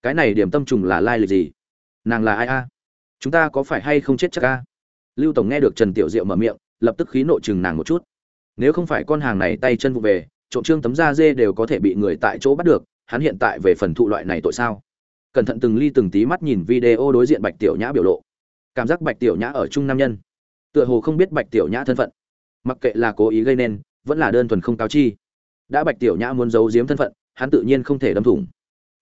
Cái này điểm tâm trùng là lai lịch gì? Nàng là ai a? Chúng ta có phải hay không chết chắc a? Lưu tổng nghe được trần tiểu diệu mở miệng, lập tức khí nộ chừng nàng một chút. Nếu không phải con hàng này tay chân vụ về, trộm trương tấm da dê đều có thể bị người tại chỗ bắt được, hắn hiện tại về phần thụ loại này tội sao? Cẩn thận từng ly từng tí mắt nhìn video đối diện bạch tiểu nhã biểu lộ. Cảm giác bạch tiểu nhã ở chung nam nhân. Tựa hồ không biết bạch tiểu nhã thân phận. Mặc kệ là cố ý gây nên, vẫn là đơn thuần không cáo chi. Đã bạch tiểu nhã muốn giấu giếm thân phận, hắn tự nhiên không thể đâm thủng.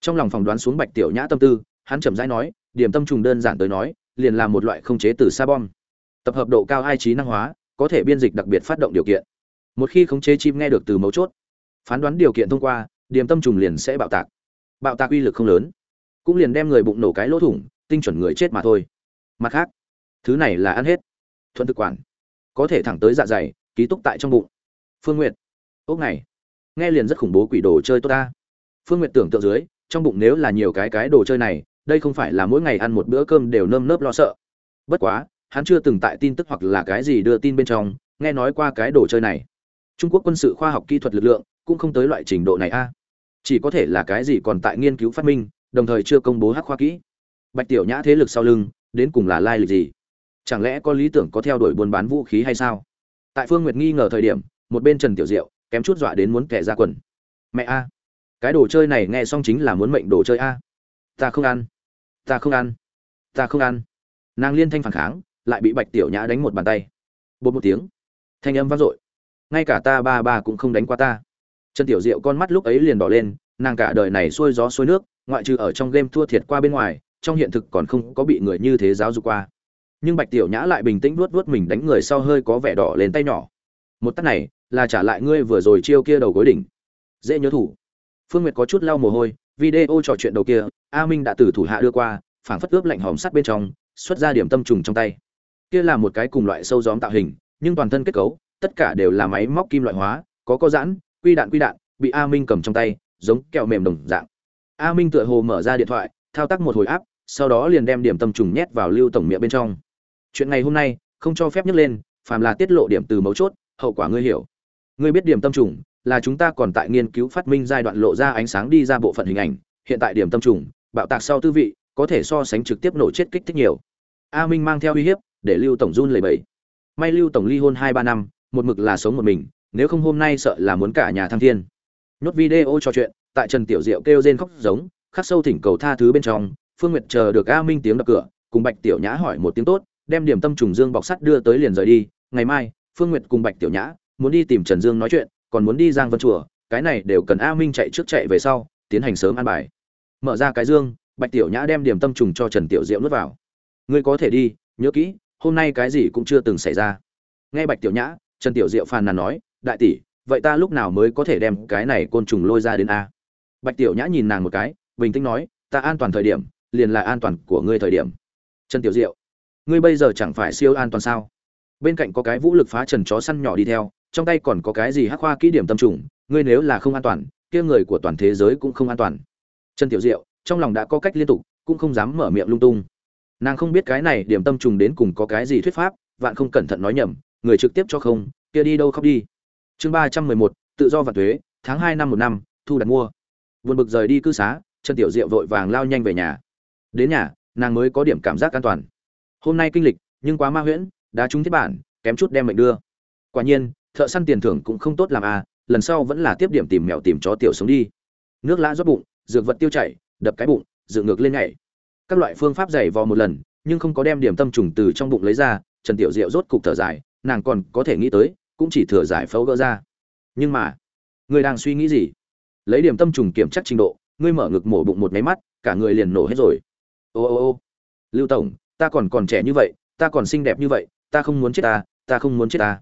Trong lòng phỏng đoán xuống bạch tiểu nhã tâm tư, hắn chậm rãi nói, điểm tâm trùng đơn giản tới nói, liền là một loại không chế từ sa bom. Tập hợp độ cao hai trí năng hóa, có thể biên dịch đặc biệt phát động điều kiện. Một khi khống chế chim nghe được từ mấu chốt, phán đoán điều kiện thông qua, điểm tâm trùng liền sẽ bạo tạc. Bạo tạc uy lực không lớn cũng liền đem người bụng nổ cái lỗ thủng, tinh chuẩn người chết mà thôi. Mặt khác, thứ này là ăn hết. Thuận thực quản. Có thể thẳng tới dạ dày, ký túc tại trong bụng. Phương n g u y ệ t ốc này. Nghe liền rất khủng bố quỷ đồ chơi tốt ta. Phương n g u y ệ t tưởng tượng dưới, trong bụng nếu là nhiều cái cái đồ chơi này, đây không phải là mỗi ngày ăn một bữa cơm đều nơm nớp lo sợ. Bất quá, hắn chưa từng tại tin tức hoặc là cái gì đưa tin bên trong, nghe nói qua cái đồ chơi này. Trung quốc quân sự khoa học kỹ thuật lực lượng cũng không tới loại trình độ này a. Chỉ có thể là cái gì còn tại nghiên cứu phát minh đồng thời chưa công bố hắc khoa kỹ. Bạch tiểu nhã thế lực sau lưng, đến cùng là lai lịch gì? Chẳng lẽ có lý tưởng có theo đuổi buôn bán vũ khí hay sao? Tại phương nguyệt nghi ngờ thời điểm, một bên trần tiểu diệu, kém chút dọa đến muốn kẻ ra quần. Mẹ a, cái đồ chơi này nghe xong chính là muốn mệnh đồ chơi a. Ta không ăn, ta không ăn, ta không ăn. Nàng liên thanh phản kháng, lại bị bạch tiểu nhã đánh một bàn tay. Bột một tiếng, thanh âm vang dội. Ngay cả ta ba ba cũng không đánh qua ta. Trần tiểu diệu con mắt lúc ấy liền đỏ lên, nàng cả đời này xuôi gió xuôi nước ngoại trừ ở trong game thua thiệt qua bên ngoài, trong hiện thực còn không có bị người như thế giáo dục qua. Nhưng bạch tiểu nhã lại bình tĩnh vuốt vuốt mình đánh người sau hơi có vẻ đỏ lên tay nhỏ. Một tắt này, là trả lại ngươi vừa rồi chiêu kia đầu gối đỉnh. Dễ nhớ thủ. Phương nguyệt có chút lau mồ hôi, video trò chuyện đầu kia, a minh đã từ thủ hạ đưa qua, phảng phất ướp lạnh hòm sắt bên trong, xuất ra điểm tâm trùng trong tay. Kia là một cái cùng loại sâu gióm tạo hình, nhưng toàn thân kết cấu, tất cả đều là máy móc kim loại hóa, có có giãn, quy đạn quy đạn, bị a minh cầm trong tay, giống kẹo mềm đồng dạng a minh tựa hồ mở ra điện thoại, thao tác một hồi áp sau đó liền đem điểm tâm trùng nhét vào lưu tổng miệng bên trong. Chuyện ngày hôm nay, không cho phép nhắc lên, phàm là tiết lộ điểm từ mấu chốt, hậu quả ngươi hiểu. Ngươi biết điểm tâm trùng, là chúng ta còn tại nghiên cứu phát minh giai đoạn lộ ra ánh sáng đi ra bộ phận hình ảnh, hiện tại điểm tâm trùng, bạo tạc sau tư vị, có thể so sánh trực tiếp nổ chết kích thích nhiều. A minh mang theo uy hiếp, để lưu tổng run lẩy bẩy. may lưu tổng ly hôn hai ba năm, một mực là sống một mình, nếu không hôm nay sợ là muốn cả nhà thăng thiên. Nhốt video trò chuyện tại trần tiểu diệu kêu rên khóc giống, khắc sâu thỉnh cầu tha thứ bên trong, phương nguyệt chờ được a minh tiếng đập cửa, cùng bạch tiểu nhã hỏi một tiếng tốt, đem điểm tâm trùng dương bọc sắt đưa tới liền rời đi. Ngày mai, phương nguyệt cùng bạch tiểu nhã muốn đi tìm trần dương nói chuyện, còn muốn đi giang vân chùa, cái này đều cần a minh chạy trước chạy về sau, tiến hành sớm an bài. Mở ra cái dương, bạch tiểu nhã đem điểm tâm trùng cho trần tiểu diệu nuốt vào. Ngươi có thể đi, nhớ kỹ, hôm nay cái gì cũng chưa từng xảy ra. Nghe bạch tiểu nhã, trần tiểu diệu phàn nàn nói, đại tỷ, vậy ta lúc nào mới có thể đem cái này côn trùng lôi ra đến a? Bạch tiểu nhã nhìn nàng một cái, bình tĩnh nói, ta an toàn thời điểm, liền là an toàn của ngươi thời điểm. Trần tiểu diệu, ngươi bây giờ chẳng phải siêu an toàn sao? Bên cạnh có cái vũ lực phá trần chó săn nhỏ đi theo, trong tay còn có cái gì hắc khoa kỹ điểm tâm trùng, ngươi nếu là không an toàn, kia người của toàn thế giới cũng không an toàn. Trần tiểu diệu, trong lòng đã có cách liên tục, cũng không dám mở miệng lung tung. Nàng không biết cái này điểm tâm trùng đến cùng có cái gì thuyết pháp, vạn không cẩn thận nói nhầm, người trực tiếp cho không, kia đi đâu khóc đi. Chương ba trăm mười một, tự do và thuế, tháng hai năm một năm, thu đặt mua vượt bực rời đi cư xá, trần tiểu diệu vội vàng lao nhanh về nhà. Đến nhà, nàng mới có điểm cảm giác an toàn. Hôm nay kinh lịch, nhưng quá ma huyễn đã trúng thiết bản, kém chút đem mệnh đưa. Quả nhiên, thợ săn tiền thưởng cũng không tốt làm à lần sau vẫn là tiếp điểm tìm mèo tìm chó tiểu sống đi. Nước lã rót bụng, dược vật tiêu chảy, đập cái bụng dự ngược lên nhảy. Các loại phương pháp dày vò một lần, nhưng không có đem điểm tâm trùng từ trong bụng lấy ra, trần tiểu diệu rốt cục thở dài, nàng còn có thể nghĩ tới, cũng chỉ thừa giải phẫu gỡ ra. Nhưng mà, người đang suy nghĩ gì? Lấy điểm tâm trùng kiểm chắc trình độ, ngươi mở ngực mổ bụng một máy mắt, cả người liền nổ hết rồi. Ô ô ô. Lưu tổng, ta còn còn trẻ như vậy, ta còn xinh đẹp như vậy, ta không muốn chết ta ta không muốn chết ta.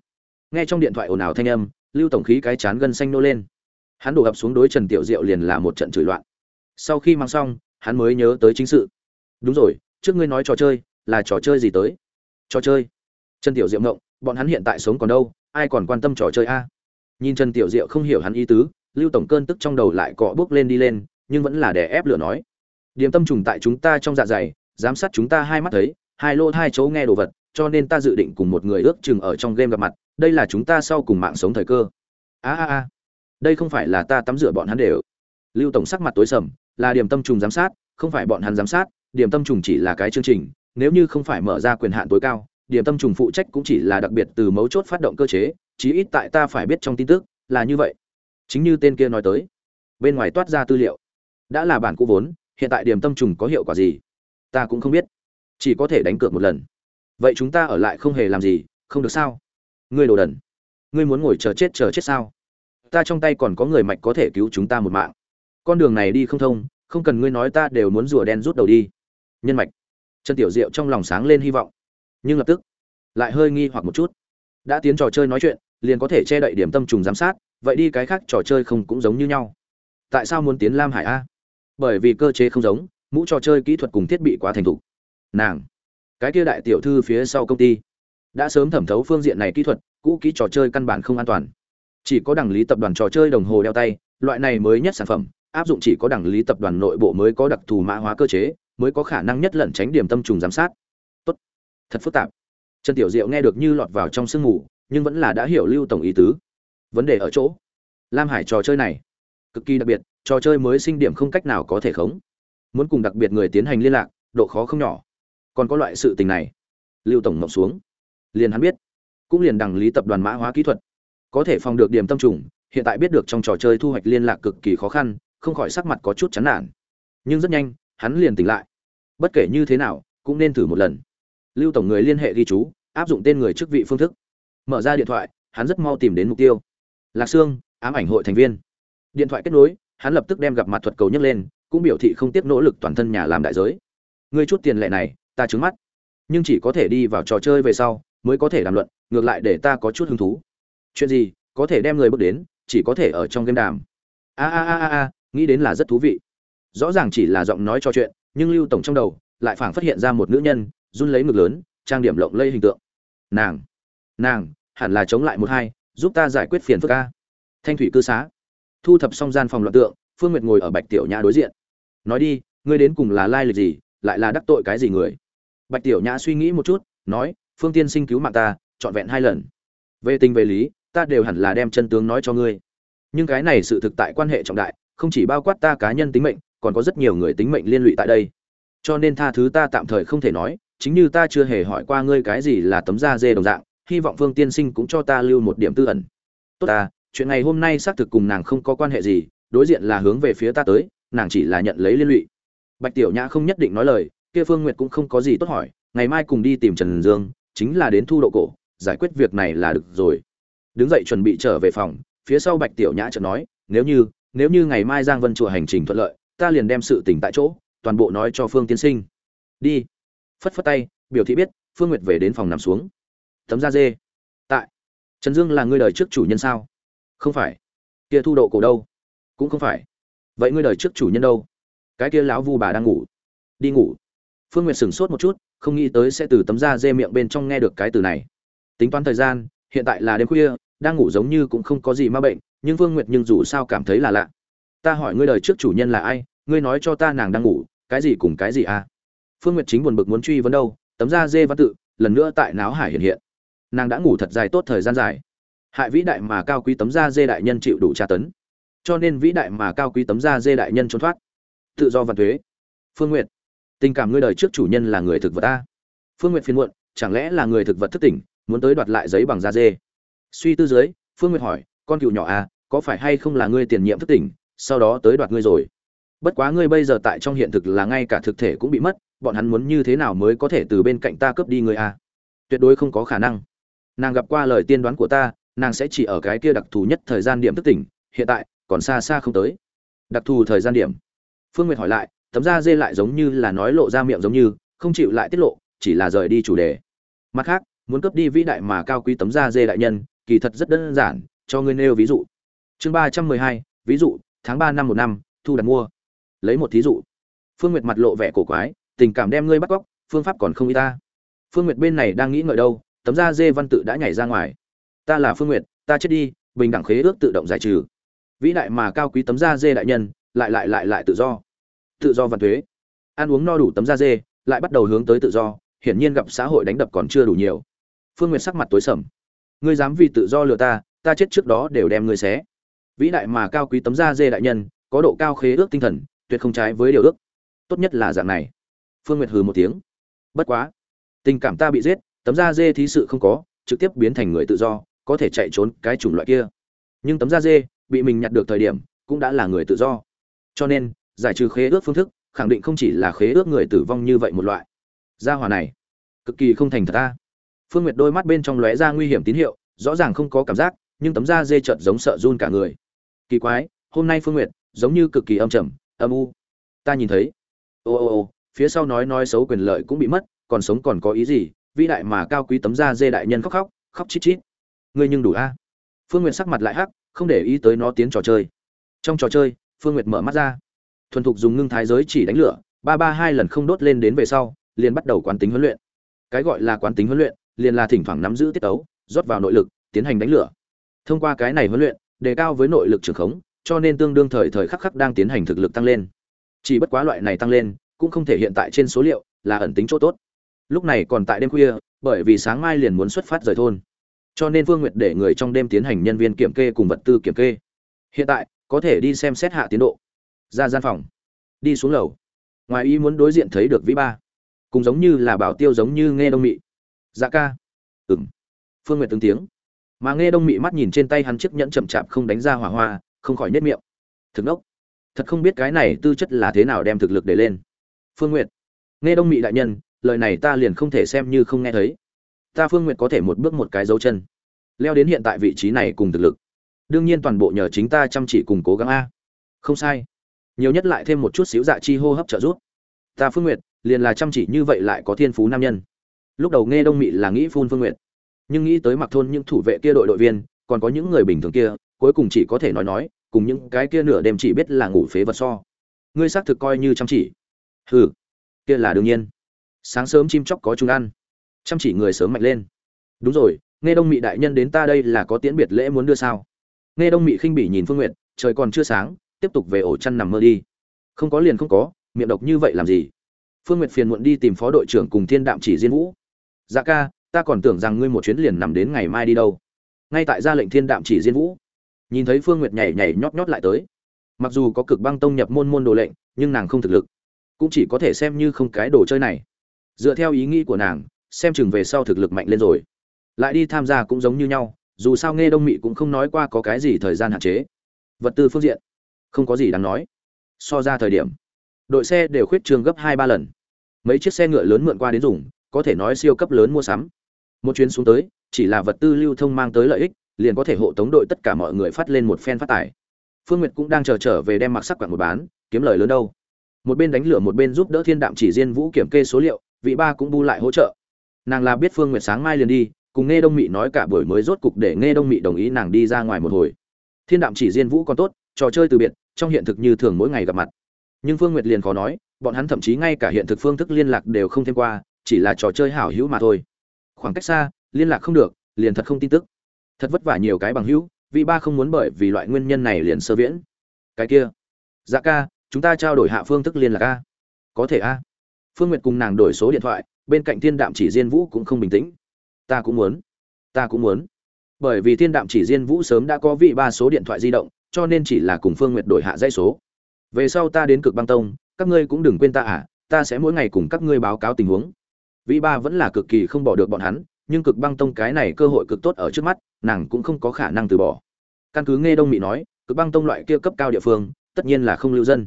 Nghe trong điện thoại ồn ào thanh âm, lưu tổng khí cái chán gân xanh nô lên. Hắn đổ ập xuống đối trần tiểu diệu liền là một trận chửi loạn. Sau khi mang xong, hắn mới nhớ tới chính sự. Đúng rồi, trước ngươi nói trò chơi, là trò chơi gì tới? Trò chơi. Trần tiểu diệu ngộng, bọn hắn hiện tại sống còn đâu, ai còn quan tâm trò chơi a? Nhìn trần tiểu diệu không hiểu hắn ý tứ lưu tổng cơn tức trong đầu lại cọ bước lên đi lên, nhưng vẫn là đè ép lửa nói. Điểm tâm trùng tại chúng ta trong dạ dày, giám sát chúng ta hai mắt thấy, hai lô hai chỗ nghe đồ vật, cho nên ta dự định cùng một người ước chừng ở trong game gặp mặt, đây là chúng ta sau cùng mạng sống thời cơ. A a a. Đây không phải là ta tắm rửa bọn hắn đều. Lưu tổng sắc mặt tối sầm, là điểm tâm trùng giám sát, không phải bọn hắn giám sát điểm tâm trùng chỉ là cái chương trình, nếu như không phải mở ra quyền hạn tối cao điểm tâm trùng phụ trách cũng chỉ là đặc biệt từ mấu chốt phát động cơ chế, chí ít tại ta phải biết trong tin tức là như vậy chính như tên kia nói tới. Bên ngoài toát ra tư liệu. Đã là bản cũ vốn, hiện tại điểm tâm trùng có hiệu quả gì? Ta cũng không biết. Chỉ có thể đánh cược một lần. Vậy chúng ta ở lại không hề làm gì, không được sao? Ngươi đồ đần. Ngươi muốn ngồi chờ chết chờ chết sao? Ta trong tay còn có người mạch có thể cứu chúng ta một mạng. Con đường này đi không thông, không cần ngươi nói ta đều muốn rùa đen rút đầu đi. Nhân mạch. Trần tiểu diệu trong lòng sáng lên hy vọng. Nhưng lập tức, lại hơi nghi hoặc một chút. Đã tiến trò chơi nói chuyện, liền có thể che đậy điểm tâm trùng giám sát vậy đi cái khác trò chơi không cũng giống như nhau. Tại sao muốn tiến lam hải a? Bởi vì cơ chế không giống, mũ trò chơi kỹ thuật cùng thiết bị quá thành thục. Nàng, cái kia đại tiểu thư phía sau công ty, đã sớm thẩm thấu phương diện này kỹ thuật, cũ kỹ trò chơi căn bản không an toàn. Chỉ có đẳng lý tập đoàn trò chơi đồng hồ đeo tay, loại này mới nhất sản phẩm, áp dụng chỉ có đẳng lý tập đoàn nội bộ mới có đặc thù mã hóa cơ chế, mới có khả năng nhất lẩn tránh điểm tâm trùng giám sát. Tốt. Thật phức tạp. Trần tiểu diệu nghe được như lọt vào trong sương mù, nhưng vẫn là đã hiểu lưu tổng ý tứ vấn đề ở chỗ. Lam hải trò chơi này, cực kỳ đặc biệt, trò chơi mới sinh điểm không cách nào có thể khống. Muốn cùng đặc biệt người tiến hành liên lạc, độ khó không nhỏ. Còn có loại sự tình này, lưu tổng ngọc xuống. Liền hắn biết, cũng liền đằng lý tập đoàn mã hóa kỹ thuật. Có thể phòng được điểm tâm trùng, hiện tại biết được trong trò chơi thu hoạch liên lạc cực kỳ khó khăn, không khỏi sắc mặt có chút chán nản. Nhưng rất nhanh, hắn liền tỉnh lại. Bất kể như thế nào, cũng nên thử một lần. Lưu tổng người liên hệ ghi chú, áp dụng tên người chức vị phương thức. Mở ra điện thoại, hắn rất mau tìm đến mục tiêu lạc sương, ám ảnh hội thành viên. Điện thoại kết nối, hắn lập tức đem gặp mặt thuật cầu nhấc lên, cũng biểu thị không tiếp nỗ lực toàn thân nhà làm đại giới. Ngươi chút tiền lệ này, ta trứng mắt. Nhưng chỉ có thể đi vào trò chơi về sau, mới có thể đàm luận, ngược lại để ta có chút hứng thú. Chuyện gì, có thể đem người bước đến, chỉ có thể ở trong game đàm. A a a a nghĩ đến là rất thú vị. Rõ ràng chỉ là giọng nói cho chuyện, nhưng lưu tổng trong đầu, lại phảng phát hiện ra một nữ nhân, run lấy ngực lớn, trang điểm lộng lây hình tượng. Nàng nàng, hẳn là chống lại một hai giúp ta giải quyết phiền phức a. thanh thủy cư xá. Thu thập xong gian phòng loạn tượng, phương nguyệt ngồi ở bạch tiểu nhã đối diện. Nói đi, ngươi đến cùng là lai lịch gì, lại là đắc tội cái gì người? Bạch tiểu nhã suy nghĩ một chút, nói, phương tiên sinh cứu mạng ta, trọn vẹn hai lần. Về tình về lý, ta đều hẳn là đem chân tướng nói cho ngươi. Nhưng cái này sự thực tại quan hệ trọng đại, không chỉ bao quát ta cá nhân tính mệnh, còn có rất nhiều người tính mệnh liên lụy tại đây. Cho nên tha thứ ta tạm thời không thể nói, chính như ta chưa hề hỏi qua ngươi cái gì là tấm da dê đồng dạng hy vọng phương tiên sinh cũng cho ta lưu một điểm tư ẩn. Tốt ta, chuyện này hôm nay xác thực cùng nàng không có quan hệ gì, đối diện là hướng về phía ta tới, nàng chỉ là nhận lấy liên lụy. Bạch tiểu nhã không nhất định nói lời, kia phương nguyệt cũng không có gì tốt hỏi, ngày mai cùng đi tìm trần dương, chính là đến thu độ cổ, giải quyết việc này là được rồi. Đứng dậy chuẩn bị trở về phòng, phía sau bạch tiểu nhã chợt nói, nếu như nếu như ngày mai giang vân chùa hành trình thuận lợi, ta liền đem sự tình tại chỗ, toàn bộ nói cho phương tiên sinh. Đi. Phất phất tay, biểu thị biết, phương nguyệt về đến phòng nằm xuống tấm da dê. Tại. Trần dương là người đời trước chủ nhân sao? Không phải. Kia thu độ cổ đâu? Cũng không phải. Vậy ngươi đời trước chủ nhân đâu? Cái kia lão vu bà đang ngủ. Đi ngủ. Phương nguyệt sửng sốt một chút, không nghĩ tới sẽ từ tấm da dê miệng bên trong nghe được cái từ này. Tính toán thời gian, hiện tại là đêm khuya, đang ngủ giống như cũng không có gì ma bệnh, nhưng phương nguyệt nhưng dù sao cảm thấy là lạ. Ta hỏi ngươi đời trước chủ nhân là ai, ngươi nói cho ta nàng đang ngủ, cái gì cùng cái gì à? Phương nguyệt chính buồn bực muốn truy vấn đâu, tấm da dê văn tự, lần nữa tại náo hải hiện hiện nàng đã ngủ thật dài tốt thời gian dài. Hại vĩ đại mà cao quý tấm da dê đại nhân chịu đủ tra tấn. Cho nên vĩ đại mà cao quý tấm da dê đại nhân trốn thoát. Tự do và thuế. Phương n g u y ệ t tình cảm ngươi đời trước chủ nhân là người thực vật ta phương n g u y ệ t phiên muộn, chẳng lẽ là người thực vật thất tỉnh, muốn tới đoạt lại giấy bằng da dê? Suy tư dưới, phương n g u y ệ t hỏi, con cựu nhỏ à có phải hay không là ngươi tiền nhiệm thất tỉnh, sau đó tới đoạt ngươi rồi? Bất quá ngươi bây giờ tại trong hiện thực là ngay cả thực thể cũng bị mất, bọn hắn muốn như thế nào mới có thể từ bên cạnh ta cướp đi ngươi a? Tuyệt đối không có khả năng nàng gặp qua lời tiên đoán của ta, nàng sẽ chỉ ở cái kia đặc thù nhất thời gian điểm thức tỉnh, hiện tại, còn xa xa không tới. Đặc thù thời gian điểm. Phương nguyệt hỏi lại, tấm da dê lại giống như là nói lộ ra miệng giống như, không chịu lại tiết lộ, chỉ là rời đi chủ đề. Mặt khác, muốn cướp đi vĩ đại mà cao quý tấm da dê đại nhân, kỳ thật rất đơn giản, cho ngươi nêu ví dụ. Chương ba trăm mười hai, ví dụ, tháng ba năm một năm, thu đặt mua. Lấy một thí dụ. Phương nguyệt mặt lộ vẻ cổ quái, tình cảm đem ngươi bắt cóc, phương pháp còn không y ta. Phương nguyệt bên này đang nghĩ ngợi đâu tấm da dê văn tự đã nhảy ra ngoài. Ta là phương nguyệt, ta chết đi, bình đẳng khế ước tự động giải trừ. Vĩ đại mà cao quý tấm da dê đại nhân, lại lại lại lại tự do. Tự do văn thuế. Ăn uống no đủ tấm da dê, lại bắt đầu hướng tới tự do, hiển nhiên gặp xã hội đánh đập còn chưa đủ nhiều. Phương nguyệt sắc mặt tối sầm. Ngươi dám vì tự do lừa ta ta chết trước đó đều đem ngươi xé. Vĩ đại mà cao quý tấm da dê đại nhân, có độ cao khế ước tinh thần, tuyệt không trái với điều ước. Tốt nhất là dạng này. Phương nguyệt hừ một tiếng. Bất quá. Tình cảm ta bị giết tấm da dê thí sự không có, trực tiếp biến thành người tự do, có thể chạy trốn cái chủng loại kia. Nhưng tấm da dê bị mình nhặt được thời điểm cũng đã là người tự do. Cho nên, giải trừ khế ước phương thức, khẳng định không chỉ là khế ước người tử vong như vậy một loại. Gia hòa này, cực kỳ không thành thật ta. Phương nguyệt đôi mắt bên trong lóe ra nguy hiểm tín hiệu, rõ ràng không có cảm giác, nhưng tấm da dê chợt giống sợ run cả người. Kỳ quái, hôm nay phương nguyệt giống như cực kỳ âm trầm, âm u. Ta nhìn thấy. Ô ô ô, phía sau nói nói xấu quyền lợi cũng bị mất, còn sống còn có ý gì vĩ đại mà cao quý tấm da dê đại nhân khóc khóc khóc chít chít. Ngươi nhưng đủ a. Phương nguyệt sắc mặt lại hắc, không để ý tới nó tiến trò chơi. Trong trò chơi, phương nguyệt mở mắt ra. Thuần thục dùng ngưng thái giới chỉ đánh lửa, ba ba hai lần không đốt lên đến về sau, liền bắt đầu quán tính huấn luyện. Cái gọi là quán tính huấn luyện, liền là thỉnh thoảng nắm giữ tiết tấu, rót vào nội lực, tiến hành đánh lửa. Thông qua cái này huấn luyện, đề cao với nội lực trường khống, cho nên tương đương thời thời khắc khắc đang tiến hành thực lực tăng lên. Chỉ bất quá loại này tăng lên, cũng không thể hiện tại trên số liệu là ẩn tính chỗ tốt lúc này còn tại đêm khuya, bởi vì sáng mai liền muốn xuất phát rời thôn. Cho nên Vương nguyệt để người trong đêm tiến hành nhân viên kiểm kê cùng vật tư kiểm kê. Hiện tại, có thể đi xem xét hạ tiến độ. Ra gian phòng. Đi xuống lầu. Ngoài ý muốn đối diện thấy được vĩ ba. Cùng giống như là bảo tiêu giống như nghe đông mị. Dạ ca. Ừng phương nguyệt tương tiếng. Mà nghe đông mị mắt nhìn trên tay hắn chiếc nhẫn chậm chạp không đánh ra hỏa hoa, không khỏi nhất miệng. Thực ốc thật không biết cái này tư chất là thế nào đem thực lực để lên. Phương nguyệt. Nghe đông mị đại nhân lời này ta liền không thể xem như không nghe thấy. Ta phương nguyệt có thể một bước một cái dấu chân, leo đến hiện tại vị trí này cùng thực lực. Đương nhiên toàn bộ nhờ chính ta chăm chỉ cùng cố gắng a. Không sai. Nhiều nhất lại thêm một chút xíu dạ chi hô hấp trợ giúp. Ta phương nguyệt, liền là chăm chỉ như vậy lại có thiên phú nam nhân. Lúc đầu nghe đông mị là nghĩ phun phương nguyệt, nhưng nghĩ tới mặc thôn những thủ vệ kia đội đội viên, còn có những người bình thường kia, cuối cùng chỉ có thể nói nói, cùng những cái kia nửa đêm chỉ biết là ngủ phế vật so. Ngươi xác thực coi như chăm chỉ. Hừ, kia là đương nhiên sáng sớm chim chóc có chúng ăn. Chăm chỉ người sớm mạnh lên. Đúng rồi, nghe đông mị đại nhân đến ta đây là có tiễn biệt lễ muốn đưa sao? Nghe đông mị khinh bỉ nhìn phương nguyện trời còn chưa sáng, tiếp tục về ổ chăn nằm mơ đi. Không có liền không có, miệng độc như vậy làm gì? Phương nguyệt phiền muộn đi tìm phó đội trưởng cùng thiên đạm chỉ diên vũ. Dạ ca, ta còn tưởng rằng ngươi một chuyến liền nằm đến ngày mai đi đâu. Ngay tại ra lệnh thiên đạm chỉ diên vũ, nhìn thấy phương nguyệt nhảy nhảy nhót nhót lại tới. Mặc dù có cực băng tông nhập môn môn đồ lệnh, nhưng nàng không thực lực. Cũng chỉ có thể xem như không cái đồ chơi này dựa theo ý nghĩ của nàng, xem chừng về sau thực lực mạnh lên rồi. Lại đi tham gia cũng giống như nhau, dù sao nghe đông mị cũng không nói qua có cái gì thời gian hạn chế. Vật tư phương diện, không có gì đáng nói. So ra thời điểm, đội xe đều khuyết trường gấp hai ba lần. Mấy chiếc xe ngựa lớn mượn qua đến dùng, có thể nói siêu cấp lớn mua sắm. Một chuyến xuống tới, chỉ là vật tư lưu thông mang tới lợi ích, liền có thể hộ tống đội tất cả mọi người phát lên một phen phát tải. phương nguyệt cũng đang chờ trở về đem mặc sắc quạng một bán, kiếm lời lớn đâu. Một bên đánh lửa một bên giúp đỡ thiên đạm chỉ diên vũ kiểm kê số liệu vị ba cũng bu lại hỗ trợ. Nàng là biết phương nguyệt sáng mai liền đi, cùng nghe đông mị nói cả buổi mới rốt cục để nghe đông mị đồng ý nàng đi ra ngoài một hồi. Thiên đạm chỉ diên vũ còn tốt, trò chơi từ biệt, trong hiện thực như thường mỗi ngày gặp mặt. Nhưng phương nguyệt liền khó nói, bọn hắn thậm chí ngay cả hiện thực phương thức liên lạc đều không thêm qua, chỉ là trò chơi hảo hữu mà thôi. Khoảng cách xa, liên lạc không được, liền thật không tin tức. Thật vất vả nhiều cái bằng hữu, vị ba không muốn bởi vì loại nguyên nhân này liền sơ viễn. Cái kia dạ ca, chúng ta trao đổi hạ phương thức liên lạc a. Có thể a phương nguyệt cùng nàng đổi số điện thoại, bên cạnh thiên đạm chỉ diên vũ cũng không bình tĩnh. Ta cũng muốn. Ta cũng muốn. Bởi vì thiên đạm chỉ diên vũ sớm đã có vị ba số điện thoại di động, cho nên chỉ là cùng phương nguyệt đổi hạ dây số. Về sau ta đến cực băng tông, các ngươi cũng đừng quên ta à ta sẽ mỗi ngày cùng các ngươi báo cáo tình huống. Vị ba vẫn là cực kỳ không bỏ được bọn hắn, nhưng cực băng tông cái này cơ hội cực tốt ở trước mắt, nàng cũng không có khả năng từ bỏ. Căn cứ nghe đông mỹ nói, cực băng tông loại kia cấp cao địa phương, tất nhiên là không lưu dân.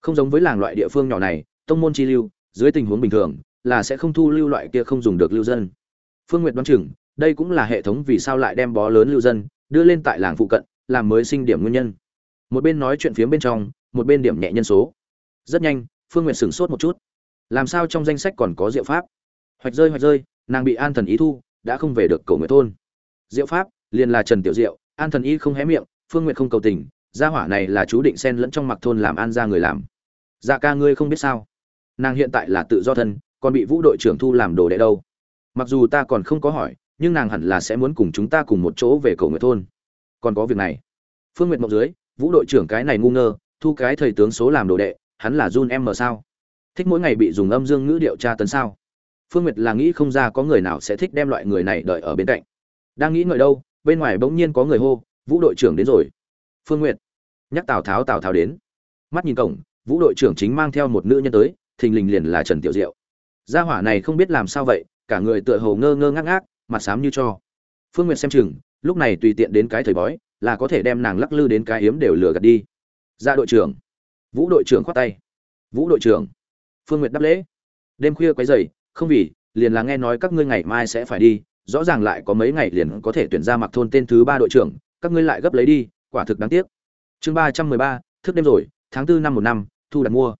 Không giống với làng loại địa phương nhỏ này, tông môn chi lưu dưới tình huống bình thường, là sẽ không thu lưu loại kia không dùng được lưu dân. Phương nguyệt đoán chừng, đây cũng là hệ thống vì sao lại đem bó lớn lưu dân, đưa lên tại làng phụ cận, làm mới sinh điểm nguyên nhân. Một bên nói chuyện phía bên trong, một bên điểm nhẹ nhân số. Rất nhanh, phương nguyệt sửng sốt một chút. Làm sao trong danh sách còn có diệu pháp? Hoạch rơi hoạch rơi, nàng bị an thần ý thu, đã không về được cầu nguyện thôn. Diệu pháp, liền là trần tiểu diệu, an thần y không hé miệng, phương nguyệt không cầu tình, gia hỏa này là chú định xen lẫn trong mặc thôn làm an ra người làm. Dạ ca ngươi không biết sao? Nàng hiện tại là tự do thân, còn bị vũ đội trưởng thu làm đồ đệ đâu. Mặc dù ta còn không có hỏi, nhưng nàng hẳn là sẽ muốn cùng chúng ta cùng một chỗ về cầu nguyện thôn. Còn có việc này. Phương nguyện mộng dưới, vũ đội trưởng cái này ngu ngơ, thu cái thầy tướng số làm đồ đệ, hắn là run em mờ sao? Thích mỗi ngày bị dùng âm dương ngữ điệu tra tấn sao? Phương nguyệt là nghĩ không ra có người nào sẽ thích đem loại người này đợi ở bên cạnh. Đang nghĩ ngợi đâu, bên ngoài bỗng nhiên có người hô, vũ đội trưởng đến rồi. Phương nguyệt nhắc tào tháo tào tháo đến. Mắt nhìn cổng, vũ đội trưởng chính mang theo một nữ nhân tới thình lình liền là trần tiểu diệu. Gia hỏa này không biết làm sao vậy, cả người tựa hồ ngơ ngơ ngác ngác, mặt xám như cho. Phương nguyệt xem chừng, lúc này tùy tiện đến cái thời bói, là có thể đem nàng lắc lư đến cái hiếm đều lừa gạt đi. Ra đội trưởng. Vũ đội trưởng khoát tay. Vũ đội trưởng. Phương nguyệt đáp lễ. Đêm khuya quấy dày không vì, liền là nghe nói các ngươi ngày mai sẽ phải đi, rõ ràng lại có mấy ngày liền có thể tuyển ra mặc thôn tên thứ ba đội trưởng, các ngươi lại gấp lấy đi, quả thực đáng tiếc. Chương ba trăm mười ba, thức đêm rồi, tháng tư năm một năm, thu đặt mua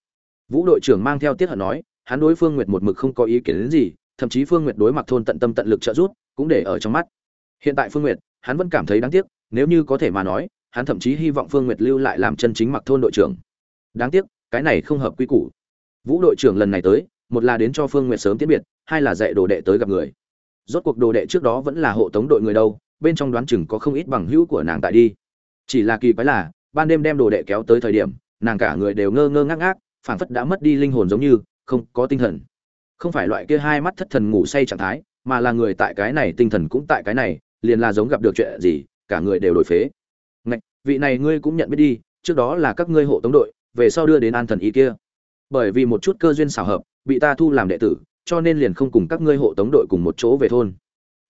vũ đội trưởng mang theo tiết hận nói, hắn đối phương nguyệt một mực không có ý kiến đến gì, thậm chí phương nguyệt đối mặc thôn tận tâm tận lực trợ giúp, cũng để ở trong mắt. Hiện tại phương nguyệt, hắn vẫn cảm thấy đáng tiếc, nếu như có thể mà nói, hắn thậm chí hy vọng phương nguyệt lưu lại làm chân chính mặc thôn đội trưởng. Đáng tiếc, cái này không hợp quy củ. Vũ đội trưởng lần này tới, một là đến cho phương nguyệt sớm tiễn biệt, hai là dạy đồ đệ tới gặp người. Rốt cuộc đồ đệ trước đó vẫn là hộ tống đội người đâu, bên trong đoán chừng có không ít bằng hữu của nàng tại đi. Chỉ là kỳ quái là, ban đêm đem đồ đệ kéo tới thời điểm, nàng cả người đều ngơ ngơ ngác ngác phảng phất đã mất đi linh hồn giống như, không có tinh thần. Không phải loại kia hai mắt thất thần ngủ say trạng thái, mà là người tại cái này tinh thần cũng tại cái này, liền là giống gặp được chuyện gì, cả người đều đổi phế. Ngạch, vị này ngươi cũng nhận biết đi, trước đó là các ngươi hộ tống đội, về sau đưa đến an thần y kia. Bởi vì một chút cơ duyên xảo hợp, bị ta thu làm đệ tử, cho nên liền không cùng các ngươi hộ tống đội cùng một chỗ về thôn.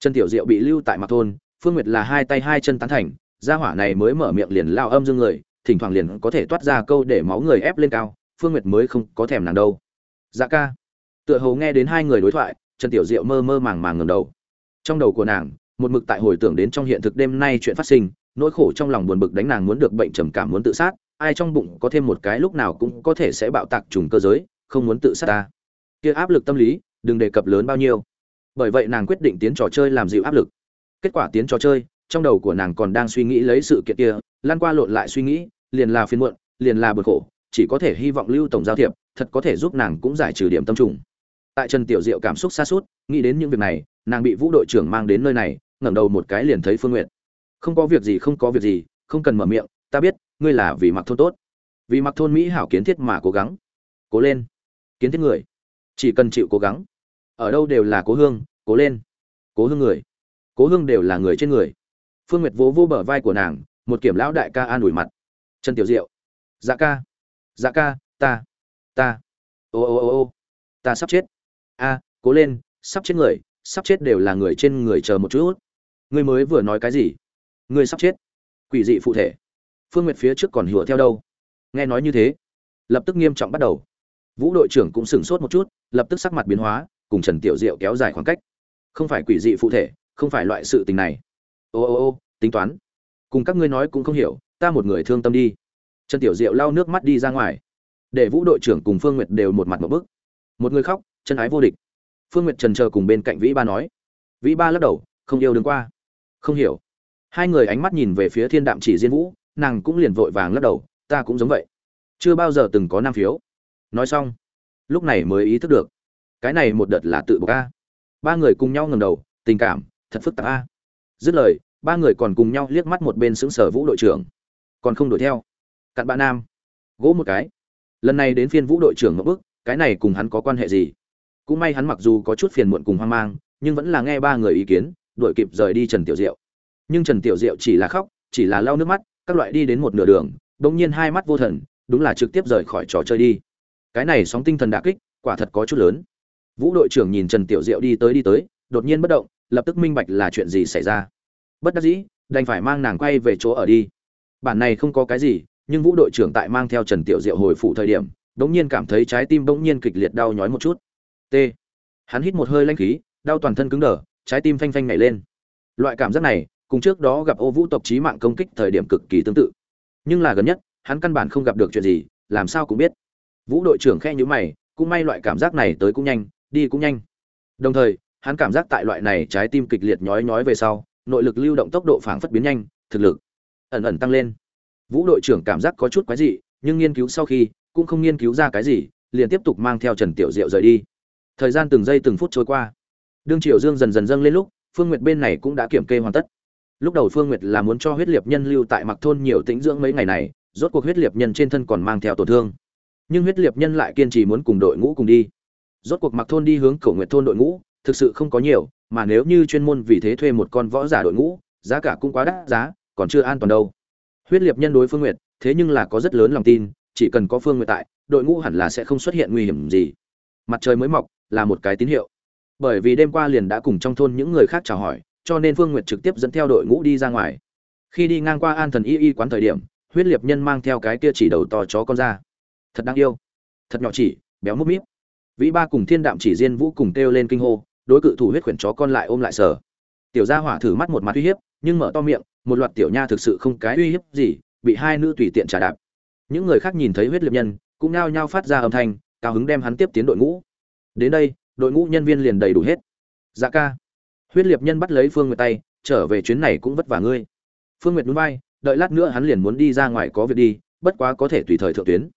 Trần tiểu diệu bị lưu tại mặt thôn, phương nguyệt là hai tay hai chân tán thành, gia hỏa này mới mở miệng liền lao âm dương người, thỉnh thoảng liền có thể toát ra câu để máu người ép lên cao phương nguyệt mới không có thèm nàng đâu. Dạ ca. Tựa hồ nghe đến hai người đối thoại, trần tiểu diệu mơ mơ màng màng ngầm đầu. Trong đầu của nàng, một mực tại hồi tưởng đến trong hiện thực đêm nay chuyện phát sinh, nỗi khổ trong lòng buồn bực đánh nàng muốn được bệnh trầm cảm muốn tự sát, ai trong bụng có thêm một cái lúc nào cũng có thể sẽ bạo tạc trùng cơ giới, không muốn tự sát ta. Kia áp lực tâm lý, đừng đề cập lớn bao nhiêu. Bởi vậy nàng quyết định tiến trò chơi làm dịu áp lực. Kết quả tiến trò chơi, trong đầu của nàng còn đang suy nghĩ lấy sự kiện kia, lan qua lộn lại suy nghĩ, liền là phiên muộn, liền là bực khổ chỉ có thể hy vọng lưu tổng giao thiệp, thật có thể giúp nàng cũng giải trừ điểm tâm trùng. Tại trần tiểu diệu cảm xúc xa suốt, nghĩ đến những việc này, nàng bị vũ đội trưởng mang đến nơi này, ngẩng đầu một cái liền thấy phương nguyện không có việc gì, không có việc gì, không cần mở miệng, ta biết, ngươi là vì mặc thôn tốt, vì mặc thôn mỹ hảo kiến thiết mà cố gắng. Cố lên, kiến thiết người, chỉ cần chịu cố gắng. Ở đâu đều là cố hương, cố lên, cố hương người, cố hương đều là người trên người. Phương nguyệt vỗ vô bờ vai của nàng, một kiểm lão đại ca an ủi mặt. Trần tiểu diệu dạ ca dạ ca, ta ta. Ô ô ô ô. Ta sắp chết. A, cố lên, sắp chết người, sắp chết đều là người trên người chờ một chút. Ngươi mới vừa nói cái gì? Ngươi sắp chết. Quỷ dị phụ thể. Phương nguyệt phía trước còn hùa theo đâu? Nghe nói như thế, lập tức nghiêm trọng bắt đầu. Vũ đội trưởng cũng sửng sốt một chút, lập tức sắc mặt biến hóa, cùng trần tiểu diệu kéo dài khoảng cách. Không phải quỷ dị phụ thể, không phải loại sự tình này. Ô ô ô, tính toán. Cùng các ngươi nói cũng không hiểu, ta một người thương tâm đi trần tiểu diệu lau nước mắt đi ra ngoài. Để vũ đội trưởng cùng phương nguyệt đều một mặt một bức. Một người khóc, chân ái vô địch. Phương nguyệt trần chờ cùng bên cạnh vĩ ba nói. Vĩ ba lắc đầu, không yêu đừng qua. Không hiểu. Hai người ánh mắt nhìn về phía thiên đạm chỉ diên vũ, nàng cũng liền vội vàng lắc đầu, ta cũng giống vậy. Chưa bao giờ từng có năm phiếu. Nói xong, lúc này mới ý thức được, cái này một đợt là tự bộc a. Ba người cùng nhau ngầm đầu, tình cảm, thật phức tạp a. Dứt lời, ba người còn cùng nhau liếc mắt một bên xứng sở vũ đội trưởng. Còn không đuổi theo cặn bạn nam. Gỗ một cái. Lần này đến phiên vũ đội trưởng ngậm bước cái này cùng hắn có quan hệ gì? Cũng may hắn mặc dù có chút phiền muộn cùng hoang mang, nhưng vẫn là nghe ba người ý kiến, đuổi kịp rời đi trần tiểu diệu. Nhưng trần tiểu diệu chỉ là khóc, chỉ là lau nước mắt, các loại đi đến một nửa đường, bỗng nhiên hai mắt vô thần, đúng là trực tiếp rời khỏi trò chơi đi. Cái này sóng tinh thần đả kích, quả thật có chút lớn. Vũ đội trưởng nhìn trần tiểu diệu đi tới đi tới, đột nhiên bất động, lập tức minh bạch là chuyện gì xảy ra. Bất đắc dĩ, đành phải mang nàng quay về chỗ ở đi. Bản này không có cái gì nhưng vũ đội trưởng tại mang theo trần tiểu diệu hồi phụ thời điểm, đống nhiên cảm thấy trái tim bỗng nhiên kịch liệt đau nhói một chút. T. Hắn hít một hơi lanh khí, đau toàn thân cứng đờ, trái tim phanh phanh nhảy lên. Loại cảm giác này, cùng trước đó gặp ô vũ tộc trí mạng công kích thời điểm cực kỳ tương tự. Nhưng là gần nhất, hắn căn bản không gặp được chuyện gì, làm sao cũng biết. Vũ đội trưởng khe nhữ mày, cũng may loại cảm giác này tới cũng nhanh, đi cũng nhanh. Đồng thời, hắn cảm giác tại loại này trái tim kịch liệt nhói nhói về sau, nội lực lưu động tốc độ phảng phất biến nhanh, thực lực ẩn ẩn tăng lên vũ đội trưởng cảm giác có chút quái dị, nhưng nghiên cứu sau khi, cũng không nghiên cứu ra cái gì, liền tiếp tục mang theo trần tiểu diệu rời đi. Thời gian từng giây từng phút trôi qua. Đương Triệu dương dần dần dâng lên lúc, phương nguyệt bên này cũng đã kiểm kê hoàn tất. Lúc đầu phương nguyệt là muốn cho huyết liệt nhân lưu tại mặc thôn nhiều tĩnh dưỡng mấy ngày này, rốt cuộc huyết liệt nhân trên thân còn mang theo tổn thương. Nhưng huyết liệt nhân lại kiên trì muốn cùng đội ngũ cùng đi. Rốt cuộc mặc thôn đi hướng Cổ Nguyệt thôn đội ngũ, thực sự không có nhiều, mà nếu như chuyên môn vì thế thuê một con võ giả đội ngũ, giá cả cũng quá đắt giá, còn chưa an toàn đâu huyết liệt nhân đối phương nguyệt, thế nhưng là có rất lớn lòng tin, chỉ cần có phương nguyệt tại, đội ngũ hẳn là sẽ không xuất hiện nguy hiểm gì. Mặt trời mới mọc, là một cái tín hiệu. Bởi vì đêm qua liền đã cùng trong thôn những người khác chào hỏi, cho nên phương nguyệt trực tiếp dẫn theo đội ngũ đi ra ngoài. Khi đi ngang qua an thần y y quán thời điểm, huyết liệt nhân mang theo cái kia chỉ đầu to chó con ra. Thật đáng yêu. Thật nhỏ chỉ, béo múp míp. Vĩ ba cùng thiên đạm chỉ diên vũ cùng kêu lên kinh hô, đối cự thủ huyết khuyển chó con lại ôm lại sở. tiểu gia hỏa thử mắt một mặt uy hiếp nhưng mở to miệng, một loạt tiểu nha thực sự không cái uy hiếp gì, bị hai nữ tùy tiện trả đạp. Những người khác nhìn thấy huyết liệt nhân, cũng nao nhao phát ra âm thanh, cao hứng đem hắn tiếp tiến đội ngũ. Đến đây, đội ngũ nhân viên liền đầy đủ hết. Dạ ca. Huyết liệt nhân bắt lấy phương nguyệt tay, trở về chuyến này cũng vất vả ngươi. Phương nguyệt núi vai đợi lát nữa hắn liền muốn đi ra ngoài có việc đi, bất quá có thể tùy thời thượng tuyến.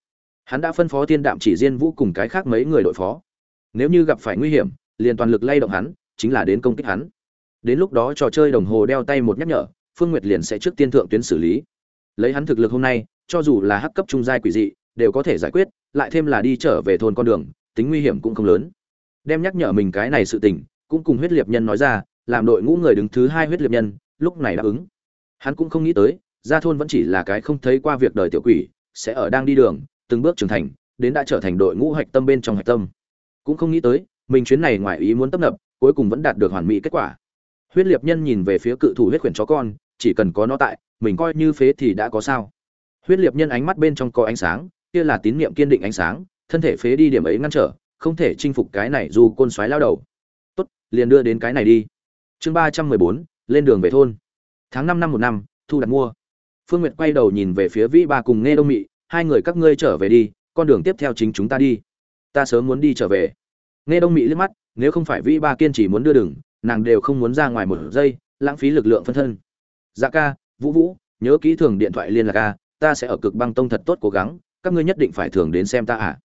Hắn đã phân phó thiên đạm chỉ diên vũ cùng cái khác mấy người đội phó. Nếu như gặp phải nguy hiểm, liền toàn lực lay động hắn, chính là đến công kích hắn đến lúc đó trò chơi đồng hồ đeo tay một nhắc nhở, phương nguyệt liền sẽ trước tiên thượng tuyến xử lý. Lấy hắn thực lực hôm nay, cho dù là hắc cấp trung giai quỷ dị, đều có thể giải quyết, lại thêm là đi trở về thôn con đường, tính nguy hiểm cũng không lớn. Đem nhắc nhở mình cái này sự tình, cũng cùng huyết liệt nhân nói ra, làm đội ngũ người đứng thứ hai huyết liệt nhân, lúc này đáp ứng. Hắn cũng không nghĩ tới gia thôn vẫn chỉ là cái không thấy qua việc đời tiểu quỷ, sẽ ở đang đi đường, từng bước trưởng thành, đến đã trở thành đội ngũ hạch tâm bên trong hạch tâm. Cũng không nghĩ tới, mình chuyến này ngoài ý muốn tấp nập, cuối cùng vẫn đạt được hoàn mỹ kết quả huyết liệt nhân nhìn về phía cự thủ huyết quyển chó con, chỉ cần có nó tại, mình coi như phế thì đã có sao. Huyết liệt nhân ánh mắt bên trong có ánh sáng, kia là tín niệm kiên định ánh sáng, thân thể phế đi điểm ấy ngăn trở, không thể chinh phục cái này dù côn xoáy lao đầu. Tốt, liền đưa đến cái này đi. Chương ba trăm mười bốn, lên đường về thôn. Tháng năm năm một năm, thu đặt mua. Phương nguyệt quay đầu nhìn về phía vĩ ba cùng nghe đông mị, hai người các ngươi trở về đi, con đường tiếp theo chính chúng ta đi. Ta sớm muốn đi trở về. Nghe đông mỹ liếc mắt, nếu không phải vĩ ba kiên trì muốn đưa đường nàng đều không muốn ra ngoài một giây, lãng phí lực lượng phân thân. Dạ ca, vũ vũ, nhớ kỹ thường điện thoại liên lạc ca ta sẽ ở cực băng tông thật tốt cố gắng, các ngươi nhất định phải thường đến xem ta à.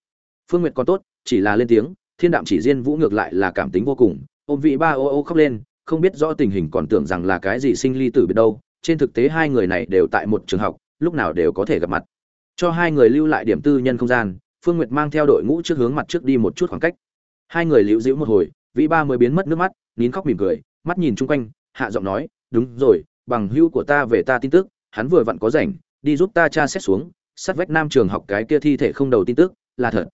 Phương nguyệt còn tốt, chỉ là lên tiếng, thiên đạm chỉ riêng vũ ngược lại là cảm tính vô cùng. Ôm vị ba ô ô khóc lên, không biết rõ tình hình còn tưởng rằng là cái gì sinh ly tử biệt đâu. Trên thực tế hai người này đều tại một trường học, lúc nào đều có thể gặp mặt. Cho hai người lưu lại điểm tư nhân không gian, phương nguyệt mang theo đội ngũ trước hướng mặt trước đi một chút khoảng cách. Hai người liễu dĩu một hồi vĩ ba mới biến mất nước mắt nín khóc mỉm cười, mắt nhìn chung quanh, hạ giọng nói, đúng rồi, bằng hữu của ta về ta tin tức, hắn vừa vặn có rảnh, đi giúp ta tra xét xuống, sát vách nam trường học cái kia thi thể không đầu tin tức, là thật.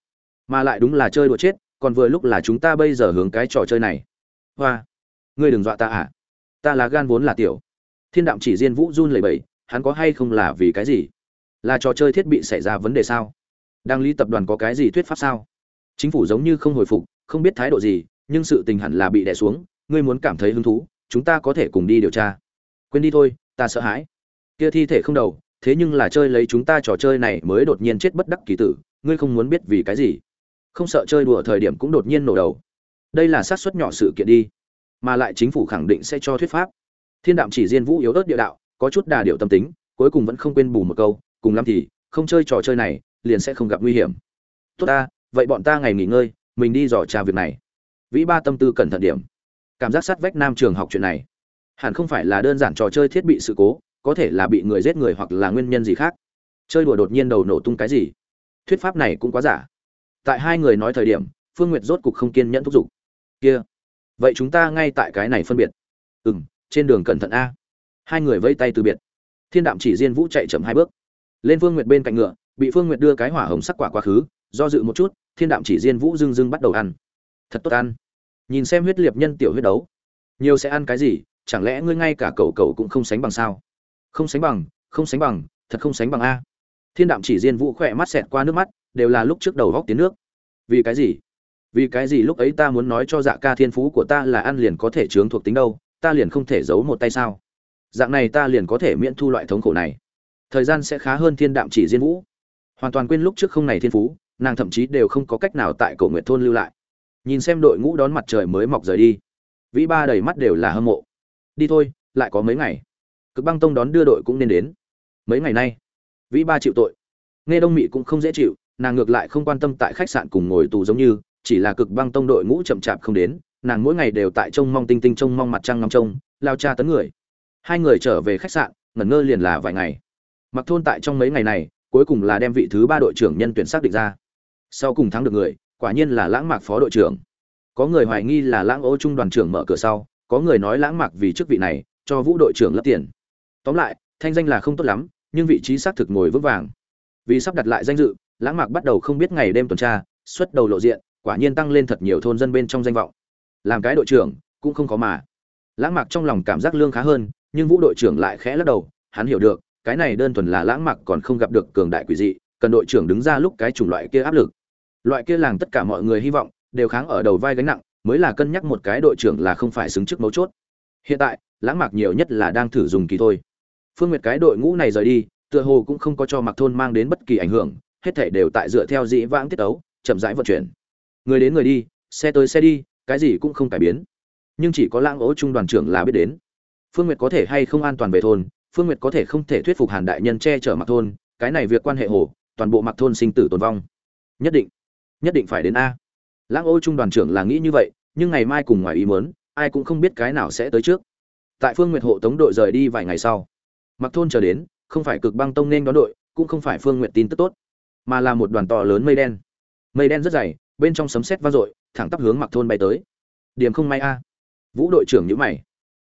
Mà lại đúng là chơi đùa chết, còn vừa lúc là chúng ta bây giờ hướng cái trò chơi này. Hoa, ngươi đừng dọa ta à? Ta là gan vốn là tiểu. Thiên đạm chỉ riêng vũ run lẩy bẩy, hắn có hay không là vì cái gì? Là trò chơi thiết bị xảy ra vấn đề sao? Đang lý tập đoàn có cái gì thuyết pháp sao? Chính phủ giống như không hồi phục, không biết thái độ gì, nhưng sự tình hẳn là bị đè xuống ngươi muốn cảm thấy hứng thú, chúng ta có thể cùng đi điều tra. Quên đi thôi, ta sợ hãi. Kia thi thể không đầu, thế nhưng là chơi lấy chúng ta trò chơi này mới đột nhiên chết bất đắc kỳ tử, ngươi không muốn biết vì cái gì. Không sợ chơi đùa thời điểm cũng đột nhiên nổ đầu. Đây là xác suất nhỏ sự kiện đi, mà lại chính phủ khẳng định sẽ cho thuyết pháp. Thiên đạm chỉ riêng vũ yếu ớt địa đạo, có chút đà điệu tâm tính, cuối cùng vẫn không quên bù một câu, cùng lắm thì, không chơi trò chơi này, liền sẽ không gặp nguy hiểm. Tốt ta, vậy bọn ta ngày nghỉ ngơi, mình đi dò trà việc này. Vĩ ba tâm tư cẩn thận điểm cảm giác sát vách nam trường học chuyện này. Hẳn không phải là đơn giản trò chơi thiết bị sự cố, có thể là bị người giết người hoặc là nguyên nhân gì khác. Chơi đùa đột nhiên đầu nổ tung cái gì? Thuyết pháp này cũng quá giả. Tại hai người nói thời điểm, phương nguyệt rốt cục không kiên nhẫn thúc giục. Kia, vậy chúng ta ngay tại cái này phân biệt. Ừ m trên đường cẩn thận a. Hai người vây tay từ biệt. Thiên đạm chỉ diên vũ chạy chậm hai bước. Lên phương nguyệt bên cạnh ngựa, bị phương nguyệt đưa cái hỏa hồng sắc quả quá khứ, do dự một chút, thiên đạm chỉ diên vũ dưng dưng bắt đầu ăn. Thật tốt ăn nhìn xem huyết liệt nhân tiểu huyết đấu. Nhiều sẽ ăn cái gì, chẳng lẽ ngươi ngay cả cậu cậu cũng không sánh bằng sao? Không sánh bằng, không sánh bằng, thật không sánh bằng a. Thiên đạm chỉ diên vũ khỏe mắt xẹt qua nước mắt, đều là lúc trước đầu góc tiến nước. Vì cái gì? Vì cái gì lúc ấy ta muốn nói cho dạ ca thiên phú của ta là ăn liền có thể chướng thuộc tính đâu, ta liền không thể giấu một tay sao? Dạng này ta liền có thể miễn thu loại thống khổ này. Thời gian sẽ khá hơn thiên đạm chỉ diên vũ. Hoàn toàn quên lúc trước không này thiên phú, nàng thậm chí đều không có cách nào tại cổ nguyện thôn lưu lại nhìn xem đội ngũ đón mặt trời mới mọc rời đi. Vĩ ba đầy mắt đều là hâm mộ. Đi thôi, lại có mấy ngày. Cực băng tông đón đưa đội cũng nên đến. Mấy ngày nay, vĩ ba chịu tội. Nghe đông mị cũng không dễ chịu, nàng ngược lại không quan tâm tại khách sạn cùng ngồi tù giống như, chỉ là cực băng tông đội ngũ chậm chạp không đến, nàng mỗi ngày đều tại trông mong tinh tinh trông mong mặt trăng ngắm trông, lao cha tấn người. Hai người trở về khách sạn, ngẩn ngơ liền là vài ngày. Mặc thôn tại trong mấy ngày này, cuối cùng là đem vị thứ ba đội trưởng nhân tuyển xác định ra. Sau cùng thắng được người quả nhiên là lãng mạc phó đội trưởng. Có người hoài nghi là lãng ô trung đoàn trưởng mở cửa sau, có người nói lãng mạc vì chức vị này, cho vũ đội trưởng lấp tiền. Tóm lại, thanh danh là không tốt lắm, nhưng vị trí xác thực ngồi vững vàng. Vì sắp đặt lại danh dự, lãng mạc bắt đầu không biết ngày đêm tuần tra, xuất đầu lộ diện, quả nhiên tăng lên thật nhiều thôn dân bên trong danh vọng. Làm cái đội trưởng, cũng không có mà. Lãng mạc trong lòng cảm giác lương khá hơn, nhưng vũ đội trưởng lại khẽ lắc đầu, hắn hiểu được, cái này đơn thuần là lãng mạc còn không gặp được cường đại quỷ dị, cần đội trưởng đứng ra lúc cái chủng loại kia áp lực loại kia làng tất cả mọi người hy vọng, đều kháng ở đầu vai gánh nặng, mới là cân nhắc một cái đội trưởng là không phải xứng trước mấu chốt. Hiện tại, lãng mạc nhiều nhất là đang thử dùng kỳ thôi. Phương nguyệt cái đội ngũ này rời đi, tựa hồ cũng không có cho mặc thôn mang đến bất kỳ ảnh hưởng, hết thể đều tại dựa theo dĩ vãng tiết ấu chậm rãi vận chuyển. Người đến người đi, xe tới xe đi, cái gì cũng không cải biến. Nhưng chỉ có lãng ố trung đoàn trưởng là biết đến. Phương nguyệt có thể hay không an toàn về thôn, phương nguyệt có thể không thể thuyết phục hàn đại nhân che chở mặc thôn, cái này việc quan hệ hồ, toàn bộ mặc thôn sinh tử tồn vong. Nhất định nhất định phải đến a. Lãng ô trung đoàn trưởng là nghĩ như vậy, nhưng ngày mai cùng ngoài ý muốn, ai cũng không biết cái nào sẽ tới trước. Tại phương nguyệt hộ tống đội rời đi vài ngày sau mặc thôn chờ đến, không phải cực băng tông nên đón đội, cũng không phải phương nguyệt tin tức tốt, mà là một đoàn to lớn mây đen. Mây đen rất dày, bên trong sấm sét vang dội, thẳng tắp hướng mặc thôn bay tới. Điểm không may a. Vũ đội trưởng nhữ mày.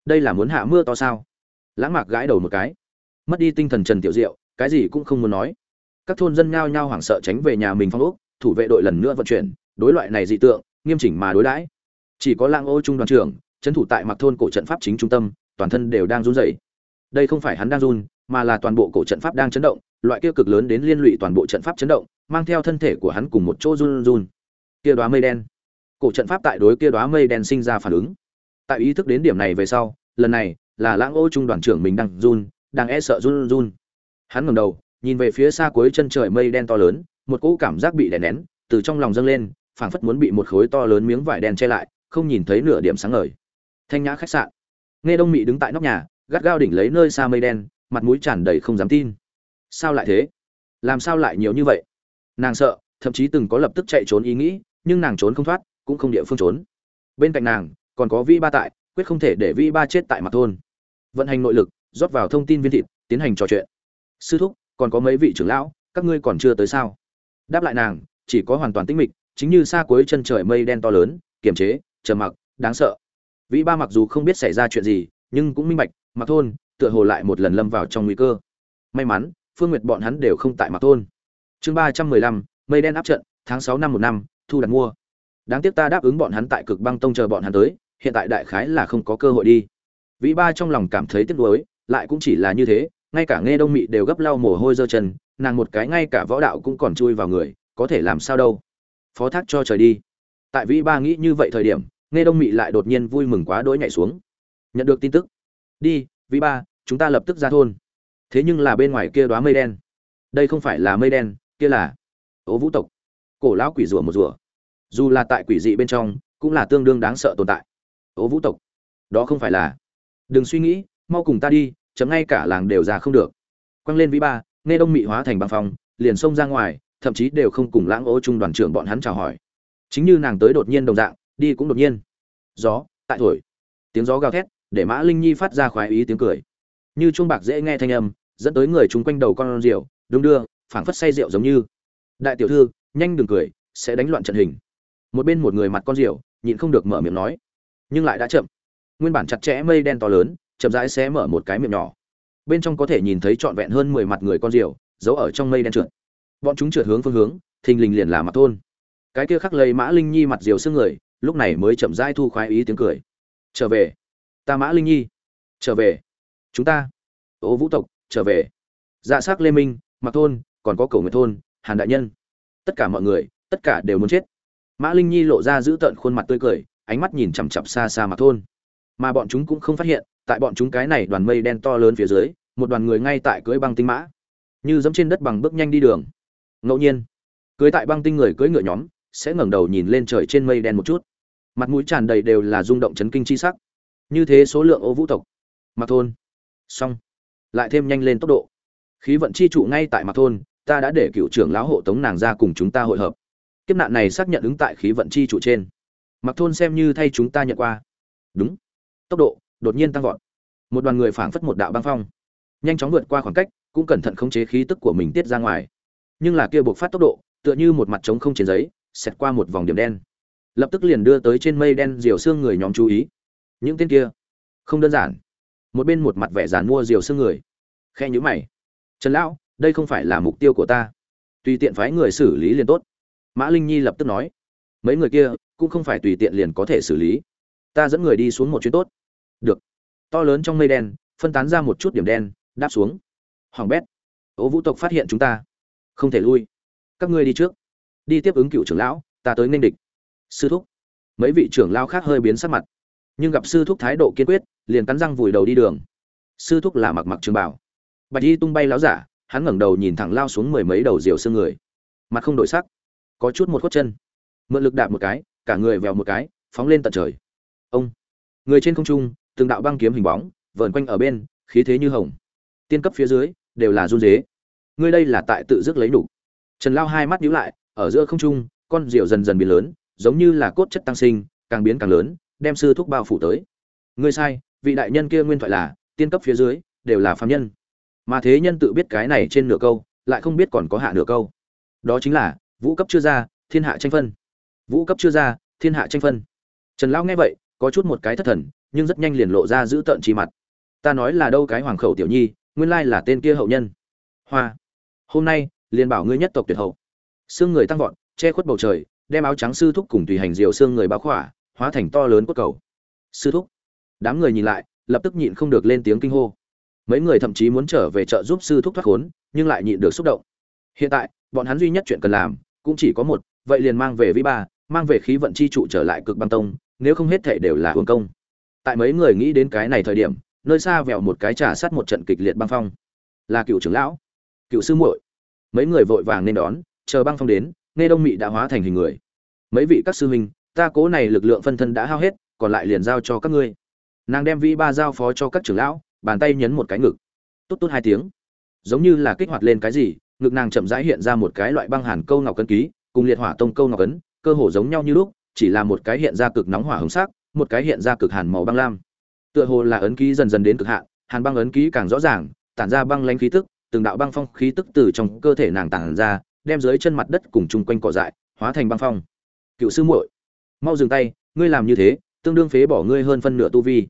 Đây là muốn hạ mưa to sao? Lãng mạc gãi đầu một cái. Mất đi tinh thần trần tiểu diệu, cái gì cũng không muốn nói. Các thôn dân nhao nhao hoảng sợ tránh về nhà mình phong ốc thủ vệ đội lần nữa vận chuyển, đối loại này dị tượng, nghiêm chỉnh mà đối đãi. Chỉ có lang ô trung đoàn trưởng, trấn thủ tại mặc thôn cổ trận pháp chính trung tâm, toàn thân đều đang run rẩy. Đây không phải hắn đang run, mà là toàn bộ cổ trận pháp đang chấn động, loại kia cực lớn đến liên lụy toàn bộ trận pháp chấn động, mang theo thân thể của hắn cùng một chỗ run run. Kia đóa mây đen. Cổ trận pháp tại đối kia đóa mây đen sinh ra phản ứng. Tại ý thức đến điểm này về sau, lần này là lãng ô trung đoàn trưởng mình đang run, đang e sợ run run. Hắn ngẩng đầu, nhìn về phía xa cuối chân trời mây đen to lớn một cỗ cảm giác bị đè nén, từ trong lòng dâng lên, phảng phất muốn bị một khối to lớn miếng vải đen che lại, không nhìn thấy nửa điểm sáng ngời. Thanh nhã khách sạn. Nghe đông mị đứng tại nóc nhà, gắt gao đỉnh lấy nơi xa mây đen, mặt mũi tràn đầy không dám tin. Sao lại thế? Làm sao lại nhiều như vậy? Nàng sợ, thậm chí từng có lập tức chạy trốn ý nghĩ, nhưng nàng trốn không thoát, cũng không địa phương trốn. Bên cạnh nàng, còn có vi ba tại, quyết không thể để vi ba chết tại mặt thôn. Vận hành nội lực, rót vào thông tin viên thịt, tiến hành trò chuyện. Sư thúc, còn có mấy vị trưởng lão, các ngươi còn chưa tới sao? Đáp lại nàng, chỉ có hoàn toàn tĩnh mịch, chính như xa cuối chân trời mây đen to lớn, kiềm chế, trầm mặc, đáng sợ. Vĩ ba mặc dù không biết xảy ra chuyện gì, nhưng cũng minh bạch mặc thôn tựa hồ lại một lần lâm vào trong nguy cơ. May mắn, phương nguyệt bọn hắn đều không tại mặc thôn. Chương ba trăm mười lăm, mây đen áp trận, tháng sáu năm một năm, thu đặt mua. Đáng tiếc ta đáp ứng bọn hắn tại cực băng tông chờ bọn hắn tới, hiện tại đại khái là không có cơ hội đi. Vĩ ba trong lòng cảm thấy tiếc nuối, lại cũng chỉ là như thế ngay cả nghe đông mị đều gấp lau mồ hôi dơ chân, nàng một cái ngay cả võ đạo cũng còn chui vào người, có thể làm sao đâu. Phó thác cho trời đi. Tại vĩ ba nghĩ như vậy thời điểm, nghe đông mị lại đột nhiên vui mừng quá đỗi nhảy xuống. Nhận được tin tức. Đi, vĩ ba, chúng ta lập tức ra thôn. Thế nhưng là bên ngoài kia đoá mây đen. Đây không phải là mây đen, kia là ố vũ tộc. Cổ lão quỷ rủa một rủa dù là tại quỷ dị bên trong, cũng là tương đương đáng sợ tồn tại. Ố vũ tộc. Đó không phải là. Đừng suy nghĩ, mau cùng ta đi chấm ngay cả làng đều ra không được. Quăng lên vĩ ba, nghe đông mị hóa thành băng phong, liền xông ra ngoài, thậm chí đều không cùng lãng ô trung đoàn trưởng bọn hắn chào hỏi. Chính như nàng tới đột nhiên đồng dạng, đi cũng đột nhiên. Gió, tại thổi. Tiếng gió gào thét, để mã linh nhi phát ra khoái ý tiếng cười. Như chuông bạc dễ nghe thanh âm, dẫn tới người chúng quanh đầu con rượu đung đưa, phảng phất say rượu giống như. Đại tiểu thư, nhanh đừng cười, sẽ đánh loạn trận hình. Một bên một người mặt con rượu nhịn không được mở miệng nói. Nhưng lại đã chậm. Nguyên bản chặt chẽ mây đen to lớn chậm rãi xé mở một cái miệng nhỏ. Bên trong có thể nhìn thấy trọn vẹn hơn mười mặt người con rìu, giấu ở trong mây đen trượt. Bọn chúng trượt hướng phương hướng, thình lình liền là mặt thôn. Cái kia khắc lấy mã linh nhi mặt diều xương người, lúc này mới chậm rãi thu khoái ý tiếng cười. Trở về, ta mã linh nhi. Trở về, chúng ta. Ô vũ tộc, trở về. Dạ s á c lê minh mặc thôn, còn có cầu nguyện thôn, hàn đại nhân. Tất cả mọi người, tất cả đều muốn chết. Mã linh nhi lộ ra giữ tợn khuôn mặt tươi cười, ánh mắt nhìn chằm chặp xa xa mặt thôn. Mà bọn chúng cũng không phát hiện tại bọn chúng cái này đoàn mây đen to lớn phía dưới, một đoàn người ngay tại cưỡi băng tinh mã, như giống trên đất bằng bước nhanh đi đường. Ngẫu nhiên, cưỡi tại băng tinh người cưỡi ngựa nhóm sẽ ngẩng đầu nhìn lên trời trên mây đen một chút. Mặt mũi tràn đầy đều là rung động chấn kinh chi sắc. Như thế số lượng ô vũ tộc mặc thôn. Xong, lại thêm nhanh lên tốc độ. Khí vận chi trụ ngay tại mặc thôn, ta đã để cựu trưởng lão hộ tống nàng ra cùng chúng ta hội hợp. Kiếp nạn này xác nhận ứng tại khí vận chi trụ trên. Mặc thôn xem như thay chúng ta nhận qua. Đúng. Tốc độ đột nhiên tăng vọt. Một đoàn người phảng phất một đạo băng phong. Nhanh chóng vượt qua khoảng cách, cũng cẩn thận khống chế khí tức của mình tiết ra ngoài. Nhưng là kia buộc phát tốc độ, tựa như một mặt trống không trên giấy, xẹt qua một vòng điểm đen. Lập tức liền đưa tới trên mây đen diều xương người nhóm chú ý. Những tên kia, không đơn giản. Một bên một mặt vẻ giàn mua diều xương người. Khe nhữ mày. Trần lão, đây không phải là mục tiêu của ta. Tùy tiện phái người xử lý liền tốt. Mã linh nhi lập tức nói. Mấy người kia, cũng không phải tùy tiện liền có thể xử lý. Ta dẫn người đi xuống một chuyến tốt to lớn trong mây đen, phân tán ra một chút điểm đen, đáp xuống. Hoàng bét ố vũ tộc phát hiện chúng ta. Không thể lui. Các ngươi đi trước. Đi tiếp ứng cựu trưởng lão, ta tới nên địch. Sư thúc. Mấy vị trưởng lão khác hơi biến sắc mặt. Nhưng gặp sư thúc thái độ kiên quyết, liền cắn răng vùi đầu đi đường. Sư thúc là mặc mặc trường bảo. Bạch y tung bay láo giả, hắn ngẩng đầu nhìn thẳng lao xuống mười mấy đầu diều xương người. Mặt không đổi sắc. Có chút một khuất chân. Mượn lực đạp một cái, cả người vèo một cái, phóng lên tận trời. Ông. Người trên không trung từng đạo băng kiếm hình bóng, vờn quanh ở bên, khí thế như hồng. Tiên cấp phía dưới, đều là run dế ngươi đây là tại tự dứt lấy đủ trần lao hai mắt nhíu lại, ở giữa không trung, con diều dần dần biến lớn, giống như là cốt chất tăng sinh, càng biến càng lớn, đem sư thúc bao phủ tới. Ngươi sai, vị đại nhân kia nguyên thoại là, tiên cấp phía dưới, đều là phàm nhân. Mà thế nhân tự biết cái này trên nửa câu, lại không biết còn có hạ nửa câu. Đó chính là, vũ cấp chưa ra, thiên hạ tranh phân. Vũ cấp chưa ra, thiên hạ tranh phân. Trần lão nghe vậy, có chút một cái thất thần nhưng rất nhanh liền lộ ra giữ tợn chi mặt. Ta nói là đâu cái hoàng khẩu tiểu nhi, nguyên lai là tên kia hậu nhân. Hoa, hôm nay, liền bảo ngươi nhất tộc tuyệt hậu. Xương người tăng vọt, che khuất bầu trời, đem áo trắng sư thúc cùng tùy hành diều xương người báo khỏa, hóa thành to lớn cốt cầu. Sư thúc, đám người nhìn lại, lập tức nhịn không được lên tiếng kinh hô. Mấy người thậm chí muốn trở về chợ giúp sư thúc thoát khốn, nhưng lại nhịn được xúc động. Hiện tại, bọn hắn duy nhất chuyện cần làm, cũng chỉ có một, vậy liền mang về vi ba, mang về khí vận chi trụ trở lại cực băng tông, nếu không hết thể đều là hưởng công tại mấy người nghĩ đến cái này thời điểm, nơi xa vẹo một cái trà sát một trận kịch liệt băng phong. Là cựu trưởng lão, cựu sư muội. Mấy người vội vàng nên đón, chờ băng phong đến, nghe đông mị đã hóa thành hình người. Mấy vị các sư huynh, ta cố này lực lượng phân thân đã hao hết, còn lại liền giao cho các ngươi. Nàng đem vi ba giao phó cho các trưởng lão, bàn tay nhấn một cái ngực. Tốt tốt hai tiếng. Giống như là kích hoạt lên cái gì, ngực nàng chậm rãi hiện ra một cái loại băng hàn câu ngọc cân ký, cùng liệt hỏa tông câu ngọc ấn cơ hồ giống nhau như lúc, chỉ là một cái hiện ra cực nóng hỏa hồng sắc một cái hiện ra cực hàn màu băng lam. Tựa hồ là ấn ký dần dần đến cực hạn, hàn băng ấn ký càng rõ ràng, tản ra băng lãnh khí tức, từng đạo băng phong khí tức từ trong cơ thể nàng tản ra, đem dưới chân mặt đất cùng chung quanh cỏ dại, hóa thành băng phong. Cựu sư muội, mau dừng tay, ngươi làm như thế, tương đương phế bỏ ngươi hơn phân nửa tu vi.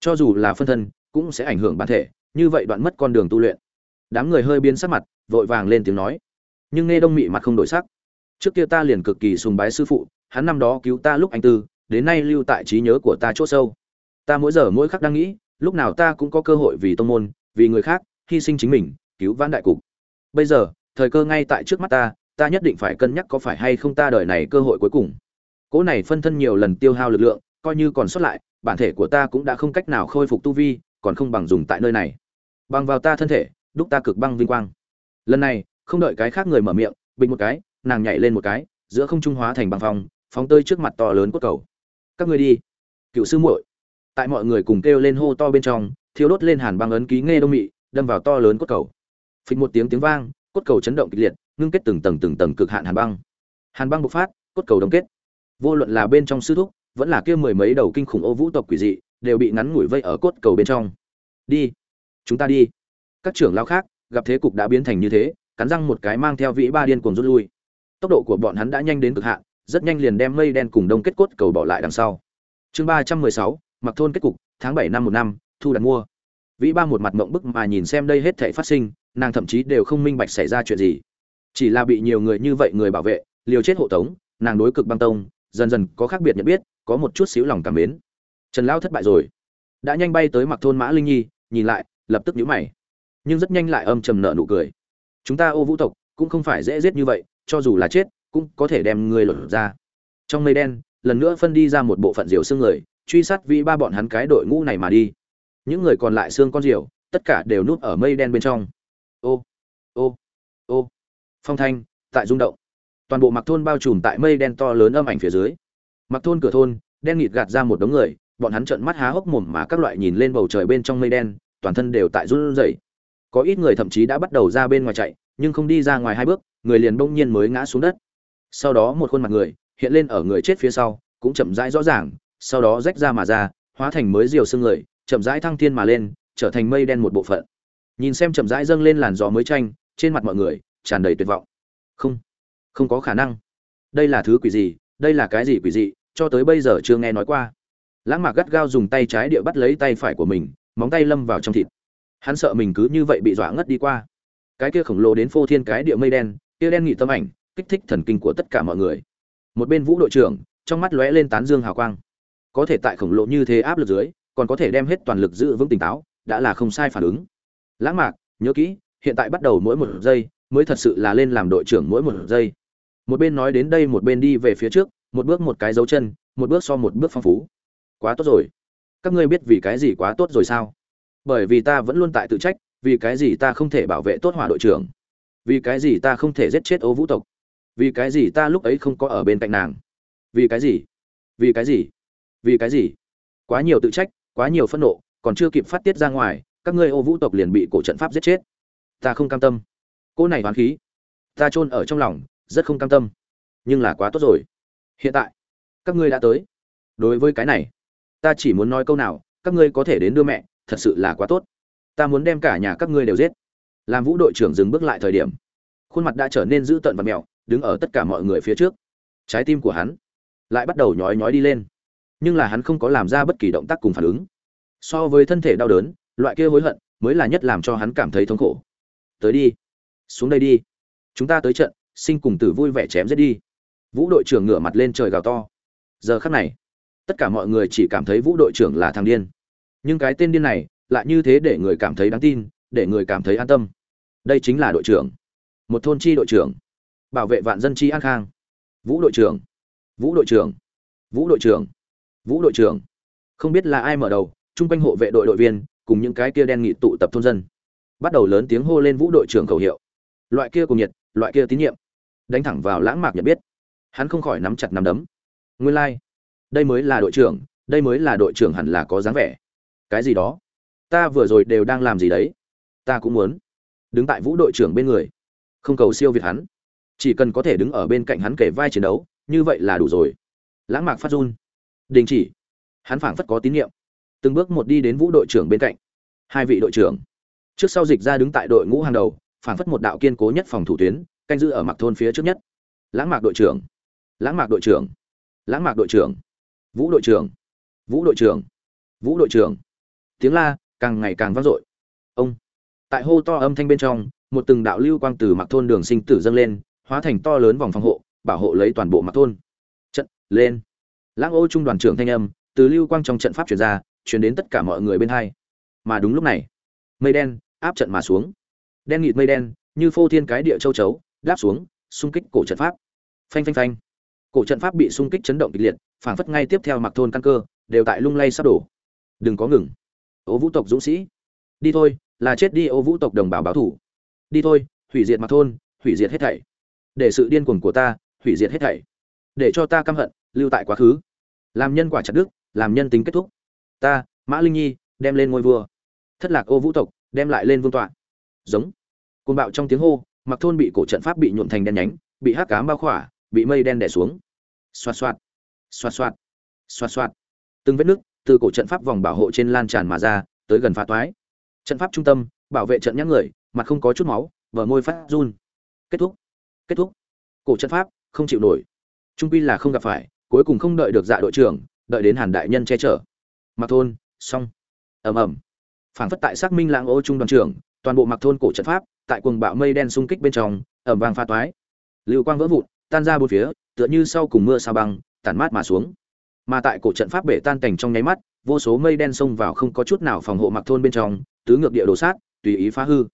Cho dù là phân thân, cũng sẽ ảnh hưởng bản thể, như vậy đoạn mất con đường tu luyện. Đám người hơi biến sắc mặt, vội vàng lên tiếng nói. Nhưng nghe đông mị mặt không đổi sắc. Trước kia ta liền cực kỳ sùng bái sư phụ, hắn năm đó cứu ta lúc anh tư đến nay lưu tại trí nhớ của ta chỗ sâu. Ta mỗi giờ mỗi khắc đang nghĩ, lúc nào ta cũng có cơ hội vì tông môn, vì người khác, hy sinh chính mình, cứu vãn đại cục. Bây giờ, thời cơ ngay tại trước mắt ta ta nhất định phải cân nhắc có phải hay không ta đời này cơ hội cuối cùng. Cỗ này phân thân nhiều lần tiêu hao lực lượng, coi như còn sót lại, bản thể của ta cũng đã không cách nào khôi phục tu vi, còn không bằng dùng tại nơi này. Bằng vào ta thân thể, đúc ta cực băng vinh quang. Lần này, không đợi cái khác người mở miệng bình một cái, nàng nhảy lên một cái, giữa không trung hóa thành băng phong, phóng tơi trước mặt to lớn cốt cầu các ngươi đi. Cựu sư muội. Tại mọi người cùng kêu lên hô to bên trong thiếu đốt lên hàn băng ấn ký nghe đông mị, đâm vào to lớn cốt cầu. Phịch một tiếng tiếng vang, cốt cầu chấn động kịch liệt, ngưng kết từng tầng từng tầng cực hạn hàn băng. Hàn băng bộc phát, cốt cầu đông kết. Vô luận là bên trong sư thúc, vẫn là kia mười mấy đầu kinh khủng ô vũ tộc quỷ dị, đều bị ngắn ngủi vây ở cốt cầu bên trong. Đi. Chúng ta đi. Các trưởng lao khác, gặp thế cục đã biến thành như thế, cắn răng một cái mang theo vĩ ba điên cuồng rút lui. Tốc độ của bọn hắn đã nhanh đến cực hạn rất nhanh liền đem mây đen cùng đông kết cốt cầu bỏ lại đằng sau. Chương ba trăm mười sáu, mặc thôn kết cục, tháng bảy năm một năm, thu đặt mua. Vĩ ba một mặt mộng bức mà nhìn xem đây hết thảy phát sinh, nàng thậm chí đều không minh bạch xảy ra chuyện gì. Chỉ là bị nhiều người như vậy người bảo vệ, liều chết hộ tống, nàng đối cực băng tông, dần dần có khác biệt nhận biết, có một chút xíu lòng cảm mến. Trần lão thất bại rồi. Đã nhanh bay tới mặc thôn mã linh nhi, nhìn lại, lập tức nhíu mày. Nhưng rất nhanh lại âm trầm nở nụ cười. Chúng ta ô vũ tộc, cũng không phải dễ giết như vậy, cho dù là chết cũng có thể đem người lột ra. Trong mây đen, lần nữa phân đi ra một bộ phận diều xương người, truy sát vi ba bọn hắn cái đội ngũ này mà đi. Những người còn lại xương con diều, tất cả đều núp ở mây đen bên trong. Ô ô ô. Phong thanh, tại rung động. Toàn bộ mặc thôn bao trùm tại mây đen to lớn âm ảnh phía dưới. Mặc thôn cửa thôn, đen nghịt gạt ra một đống người, bọn hắn trợn mắt há hốc mồm mà các loại nhìn lên bầu trời bên trong mây đen, toàn thân đều tại run rẩy. Có ít người thậm chí đã bắt đầu ra bên ngoài chạy, nhưng không đi ra ngoài hai bước, người liền bỗng nhiên mới ngã xuống đất sau đó một khuôn mặt người hiện lên ở người chết phía sau, cũng chậm rãi rõ ràng, sau đó rách ra mà ra, hóa thành mới diều xương người, chậm rãi thăng thiên mà lên, trở thành mây đen một bộ phận. Nhìn xem chậm rãi dâng lên làn gió mới tranh trên mặt mọi người tràn đầy tuyệt vọng. Không không có khả năng. Đây là thứ quỷ gì, đây là cái gì quỷ dị, cho tới bây giờ chưa nghe nói qua. Lãng mạc gắt gao dùng tay trái địa bắt lấy tay phải của mình, móng tay lâm vào trong thịt. Hắn sợ mình cứ như vậy bị dọa ngất đi qua. Cái kia khổng lồ đến phô thiên cái địa mây đen, kia đen nghị tâm ảnh kích thích thần kinh của tất cả mọi người. Một bên vũ đội trưởng, trong mắt lóe lên tán dương hào quang. Có thể tại khổng lồ như thế áp lực dưới, còn có thể đem hết toàn lực giữ vững tỉnh táo, đã là không sai phản ứng. Lãng mạc, nhớ kỹ, hiện tại bắt đầu mỗi một giây, mới thật sự là lên làm đội trưởng mỗi một giây. Một bên nói đến đây, một bên đi về phía trước, một bước một cái dấu chân, một bước so một bước phong phú. Quá tốt rồi. Các ngươi biết vì cái gì quá tốt rồi sao? Bởi vì ta vẫn luôn tại tự trách, vì cái gì ta không thể bảo vệ tốt hỏa đội trưởng? Vì cái gì ta không thể giết chết ô vũ tộc? Vì cái gì ta lúc ấy không có ở bên cạnh nàng? Vì cái gì? Vì cái gì? Vì cái gì? Quá nhiều tự trách, quá nhiều phẫn nộ, còn chưa kịp phát tiết ra ngoài, các ngươi ô vũ tộc liền bị cổ trận pháp giết chết. Ta không cam tâm. Cô này hoán khí. Ta chôn ở trong lòng, rất không cam tâm. Nhưng là quá tốt rồi. Hiện tại, các ngươi đã tới. Đối với cái này, ta chỉ muốn nói câu nào, các ngươi có thể đến đưa mẹ, thật sự là quá tốt. Ta muốn đem cả nhà các ngươi đều giết. Làm vũ đội trưởng dừng bước lại thời điểm, khuôn mặt đã trở nên dữ tợn và mèo đứng ở tất cả mọi người phía trước. Trái tim của hắn lại bắt đầu nhói nhói đi lên. Nhưng là hắn không có làm ra bất kỳ động tác cùng phản ứng. So với thân thể đau đớn, loại kia hối hận mới là nhất làm cho hắn cảm thấy thống khổ. Tới đi. Xuống đây đi. Chúng ta tới trận, sinh cùng tử vui vẻ chém giết đi. Vũ đội trưởng ngửa mặt lên trời gào to. Giờ khắc này, tất cả mọi người chỉ cảm thấy vũ đội trưởng là thằng điên. Nhưng cái tên điên này lại như thế để người cảm thấy đáng tin, để người cảm thấy an tâm. Đây chính là đội trưởng. Một thôn chi đội trưởng bảo vệ vạn dân chi an khang. Vũ đội trưởng. Vũ đội trưởng. Vũ đội trưởng. Vũ đội trưởng. Không biết là ai mở đầu, chung quanh hộ vệ đội đội viên, cùng những cái kia đen nghị tụ tập thôn dân. Bắt đầu lớn tiếng hô lên vũ đội trưởng khẩu hiệu. Loại kia cùng nhiệt, loại kia tín nhiệm. Đánh thẳng vào lãng mạc nhận biết. Hắn không khỏi nắm chặt nắm đấm. Nguyên lai、like. đây mới là đội trưởng, đây mới là đội trưởng hẳn là có dáng vẻ. Cái gì đó? Ta vừa rồi đều đang làm gì đấy? Ta cũng muốn. Đứng tại vũ đội trưởng bên người. Không cầu siêu việt hắn chỉ cần có thể đứng ở bên cạnh hắn kể vai chiến đấu, như vậy là đủ rồi. Lãng mạc phát run. Đình chỉ. Hắn phảng phất có tín nhiệm từng bước một đi đến vũ đội trưởng bên cạnh. Hai vị đội trưởng. Trước sau dịch ra đứng tại đội ngũ hàng đầu, phảng phất một đạo kiên cố nhất phòng thủ tuyến, canh giữ ở mặt thôn phía trước nhất. Lãng mạc đội trưởng. Lãng mạc đội trưởng. Lãng mạc đội trưởng. Vũ đội trưởng. Vũ đội trưởng. Vũ đội trưởng. Tiếng la càng ngày càng vang dội. Ông. Tại hô to âm thanh bên trong, một từng đạo lưu quang từ mặc thôn đường sinh tử dâng lên hóa thành to lớn vòng phòng hộ, bảo hộ lấy toàn bộ mặt thôn. Trận lên. Lãng ô trung đoàn trưởng thanh âm từ lưu quang trong trận pháp chuyển ra chuyển đến tất cả mọi người bên hai. Mà đúng lúc này, mây đen áp trận mà xuống. Đen nghịt mây đen, như phô thiên cái địa châu chấu, đáp xuống, xung kích cổ trận pháp. Phanh phanh phanh. Cổ trận pháp bị xung kích chấn động kịch liệt, phảng phất ngay tiếp theo mặc thôn căn cơ, đều tại lung lay sắp đổ. Đừng có ngừng. Ô vũ tộc dũng sĩ. Đi thôi, là chết đi ô vũ tộc đồng bào báo thủ. Đi thôi, hủy diệt mặc thôn, hủy diệt hết thảy để sự điên cuồng của ta hủy diệt hết thảy, để cho ta căm hận, lưu tại quá khứ. Làm nhân quả chặt đức làm nhân tính kết thúc. Ta, mã linh nhi, đem lên ngôi vua. Thất lạc ô vũ tộc, đem lại lên vương tọa. Giống. Côn bạo trong tiếng hô, mặc thôn bị cổ trận pháp bị nhuộn thành đen nhánh, bị hắc cám bao khỏa, bị mây đen đẻ xuống. Xoạt xoạt xoạt xoạt xoạt xoạt. Từng vết nứt từ cổ trận pháp vòng bảo hộ trên lan tràn mà ra, tới gần phá toái. Trận pháp trung tâm, bảo vệ trận nhắc người, mặt không có chút máu vở môi phát run. Kết thúc kết thúc. Cổ trận pháp, không chịu nổi. Trung quy là không gặp phải, cuối cùng không đợi được dạ đội trưởng, đợi đến hàn đại nhân che chở. Mặc thôn, xong. Ầm ầm. Phảng phất tại xác minh lãng ô trung đoàn trưởng, toàn bộ mặc thôn cổ trận pháp, tại cuồng bạo mây đen xung kích bên trong ẩm vàng pha toái. Lưu quang vỡ vụn, tan ra bốn phía, tựa như sau cùng mưa sao băng, tản mát mà xuống. Mà tại cổ trận pháp bể tan cảnh trong nháy mắt, vô số mây đen xông vào không có chút nào phòng hộ mặc thôn bên trong, tứ ngược địa đồ sát, tùy ý phá hư.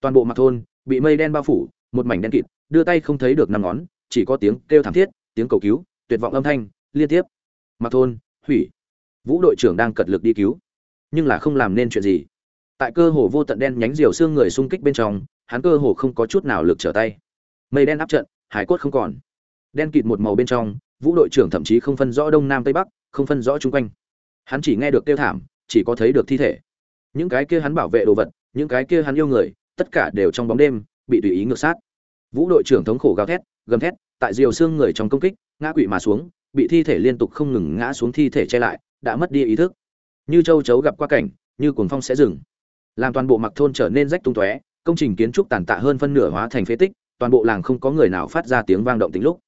Toàn bộ mặc thôn bị mây đen bao phủ một mảnh đen kịt, đưa tay không thấy được năm ngón, chỉ có tiếng kêu thảm thiết, tiếng cầu cứu, tuyệt vọng âm thanh, liên tiếp. Mặc thôn, hủy. Vũ đội trưởng đang cật lực đi cứu. Nhưng là không làm nên chuyện gì. Tại cơ hồ vô tận đen nhánh diều xương người xung kích bên trong, hắn cơ hồ không có chút nào lực trở tay. Mây đen áp trận, hải cốt không còn. Đen kịt một màu bên trong, vũ đội trưởng thậm chí không phân rõ đông nam tây bắc, không phân rõ chung quanh. Hắn chỉ nghe được kêu thảm, chỉ có thấy được thi thể. Những cái kia hắn bảo vệ đồ vật, những cái kia hắn yêu người, tất cả đều trong bóng đêm bị tùy ý ngược sát. Vũ đội trưởng thống khổ gào thét, gầm thét, tại diều xương người trong công kích, ngã quỵ mà xuống, bị thi thể liên tục không ngừng ngã xuống thi thể che lại, đã mất đi ý thức. Như châu chấu gặp qua cảnh, như cuồng phong sẽ dừng. Làm toàn bộ mặc thôn trở nên rách tung tóe, công trình kiến trúc tàn tạ hơn phân nửa hóa thành phế tích, toàn bộ làng không có người nào phát ra tiếng vang động tính lúc.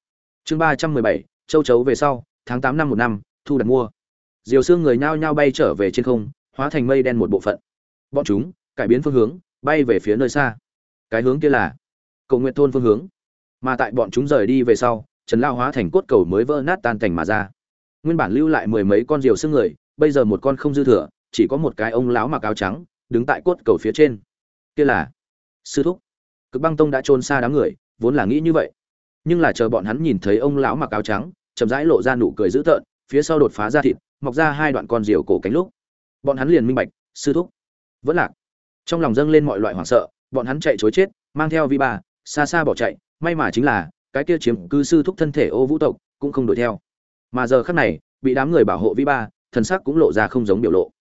Chương ba trăm mười bảy, châu chấu về sau, tháng tám năm một năm, thu đặt mua. Diều xương người nhao nhao bay trở về trên không, hóa thành mây đen một bộ phận. Bọn chúng, cải biến phương hướng, bay về phía nơi xa cái hướng kia là cầu nguyện thôn phương hướng. Mà tại bọn chúng rời đi về sau, trần lao hóa thành cốt cầu mới vỡ nát tan cảnh mà ra. Nguyên bản lưu lại mười mấy con diều xương người, bây giờ một con không dư thừa, chỉ có một cái ông lão mặc áo trắng, đứng tại cốt cầu phía trên. Kia là sư thúc. Cực băng tông đã trôn xa đám người, vốn là nghĩ như vậy. Nhưng là chờ bọn hắn nhìn thấy ông lão mặc áo trắng, chậm rãi lộ ra nụ cười dữ tợn, phía sau đột phá ra thịt, mọc ra hai đoạn con diều cổ cánh lúc. Bọn hắn liền minh bạch, sư thúc. Vẫn lạc. Trong lòng dâng lên mọi loại hoảng sợ bọn hắn chạy chối chết, mang theo vi ba, xa xa bỏ chạy, may mà chính là, cái kia chiếm cư sư thúc thân thể ô vũ tộc, cũng không đuổi theo. Mà giờ khắc này, bị đám người bảo hộ vi ba, thần sắc cũng lộ ra không giống biểu lộ.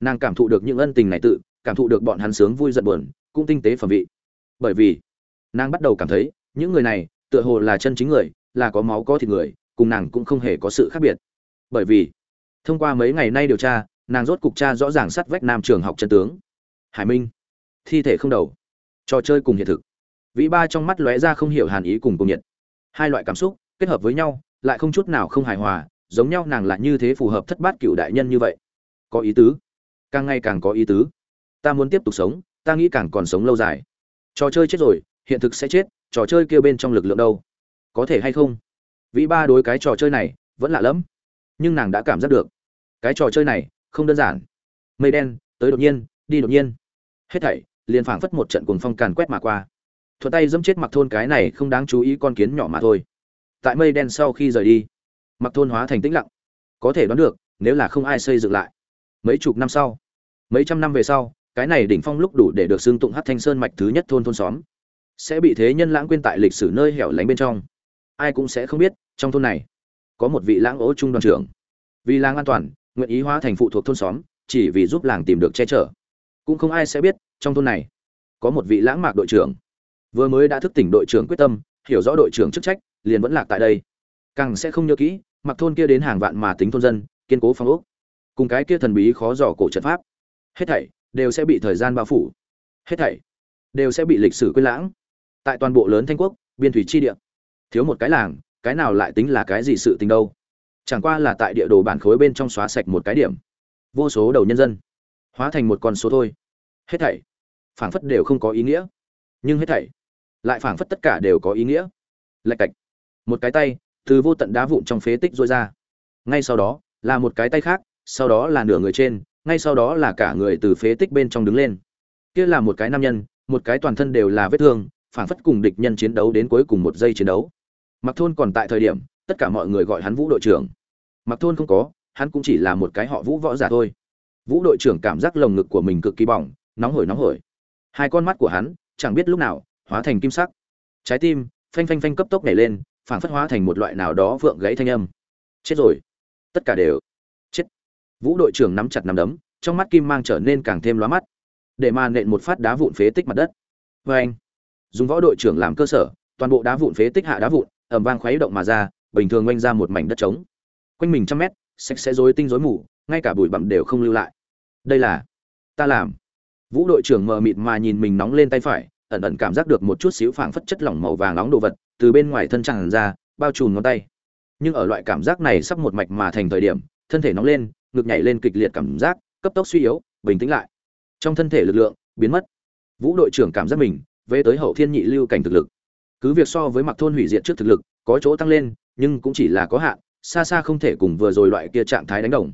Nàng cảm thụ được những ân tình này tự, cảm thụ được bọn hắn sướng vui giận buồn, cũng tinh tế phẩm vị. Bởi vì, nàng bắt đầu cảm thấy, những người này, tựa hồ là chân chính người, là có máu có thịt người, cùng nàng cũng không hề có sự khác biệt. Bởi vì, thông qua mấy ngày nay điều tra, nàng rốt cục tra rõ ràng sắt vách nam trường học chân tướng. Hải minh, thi thể không đầu trò chơi cùng hiện thực. Vĩ ba trong mắt lóe ra không hiểu hàn ý cùng cùng nhiệt. Hai loại cảm xúc, kết hợp với nhau, lại không chút nào không hài hòa, giống nhau nàng là như thế phù hợp thất bát cựu đại nhân như vậy. Có ý tứ. Càng ngày càng có ý tứ. Ta muốn tiếp tục sống, ta nghĩ càng còn sống lâu dài. Trò chơi chết rồi, hiện thực sẽ chết, trò chơi kêu bên trong lực lượng đâu? Có thể hay không? Vĩ ba đối cái trò chơi này, vẫn lạ lẫm. Nhưng nàng đã cảm giác được. Cái trò chơi này, không đơn giản. Mây đen, tới đột nhiên, đi đột nhiên. Hết thảy liền phảng phất một trận cuồng phong càn quét mà qua. Thuận tay dẫm chết mặc thôn cái này không đáng chú ý con kiến nhỏ mà thôi. Tại mây đen sau khi rời đi mặc thôn hóa thành tĩnh lặng. Có thể đoán được, nếu là không ai xây dựng lại, mấy chục năm sau, mấy trăm năm về sau, cái này đỉnh phong lúc đủ để được xưng tụng hát thanh sơn mạch thứ nhất thôn thôn xóm, sẽ bị thế nhân lãng quên tại lịch sử nơi hẻo lánh bên trong. Ai cũng sẽ không biết, trong thôn này, có một vị lãng ố trung đoàn trưởng. Vì làng an toàn, nguyện ý hóa thành phụ thuộc thôn xóm, chỉ vì giúp làng tìm được che chở. Cũng không ai sẽ biết trong thôn này, có một vị lãng mạc đội trưởng. Vừa mới đã thức tỉnh đội trưởng quyết tâm, hiểu rõ đội trưởng chức trách, liền vẫn lạc tại đây. Càng sẽ không nhớ kỹ, mặc thôn kia đến hàng vạn mà tính thôn dân, kiên cố phong ốc. Cùng cái kia thần bí khó dò cổ trận pháp. Hết thảy đều sẽ bị thời gian bao phủ. Hết thảy đều sẽ bị lịch sử quên lãng. Tại toàn bộ lớn thanh quốc, biên thủy chi địa, thiếu một cái làng, cái nào lại tính là cái gì sự tình đâu? Chẳng qua là tại địa đồ bản khối bên trong xóa sạch một cái điểm. Vô số đầu nhân dân, hóa thành một con số thôi. Hết thảy phảng phất đều không có ý nghĩa. Nhưng hết thảy, lại phảng phất tất cả đều có ý nghĩa. Lạch cạch. Một cái tay, từ vô tận đá vụn trong phế tích rối ra. Ngay sau đó, là một cái tay khác, sau đó là nửa người trên, ngay sau đó là cả người từ phế tích bên trong đứng lên. Kia là một cái nam nhân, một cái toàn thân đều là vết thương, phảng phất cùng địch nhân chiến đấu đến cuối cùng một giây chiến đấu. Mặc thôn còn tại thời điểm, tất cả mọi người gọi hắn vũ đội trưởng. Mặc thôn không có, hắn cũng chỉ là một cái họ vũ võ giả thôi. Vũ đội trưởng cảm giác lồng ngực của mình cực kỳ bỏng, nóng hổi nóng hổi hai con mắt của hắn chẳng biết lúc nào hóa thành kim sắc. Trái tim phanh phanh phanh cấp tốc nhảy lên, phảng phất hóa thành một loại nào đó vượng gãy thanh âm. Chết rồi. Tất cả đều chết. Vũ đội trưởng nắm chặt nắm đấm, trong mắt kim mang trở nên càng thêm lóa mắt, để mà nện một phát đá vụn phế tích mặt đất. Vê anh dùng võ đội trưởng làm cơ sở, toàn bộ đá vụn phế tích hạ đá vụn ẩm vang khuấy động mà ra, bình thường oanh ra một mảnh đất trống. Quanh mình trăm mét, sạch sẽ rối tinh rối mù, ngay cả bụi bặm đều không lưu lại. Đây là ta làm vũ đội trưởng mờ mịt mà nhìn mình nóng lên tay phải, ẩn ẩn cảm giác được một chút xíu phảng phất chất lỏng màu vàng nóng đồ vật từ bên ngoài thân tràn ra, bao trùm ngón tay. Nhưng ở loại cảm giác này sắp một mạch mà thành thời điểm, thân thể nóng lên, ngực nhảy lên kịch liệt cảm giác, cấp tốc suy yếu, bình tĩnh lại. Trong thân thể lực lượng biến mất. Vũ đội trưởng cảm giác mình về tới hậu thiên nhị lưu cảnh thực lực. Cứ việc so với mặc thôn hủy diệt trước thực lực, có chỗ tăng lên, nhưng cũng chỉ là có hạn, xa xa không thể cùng vừa rồi loại kia trạng thái đánh đồng.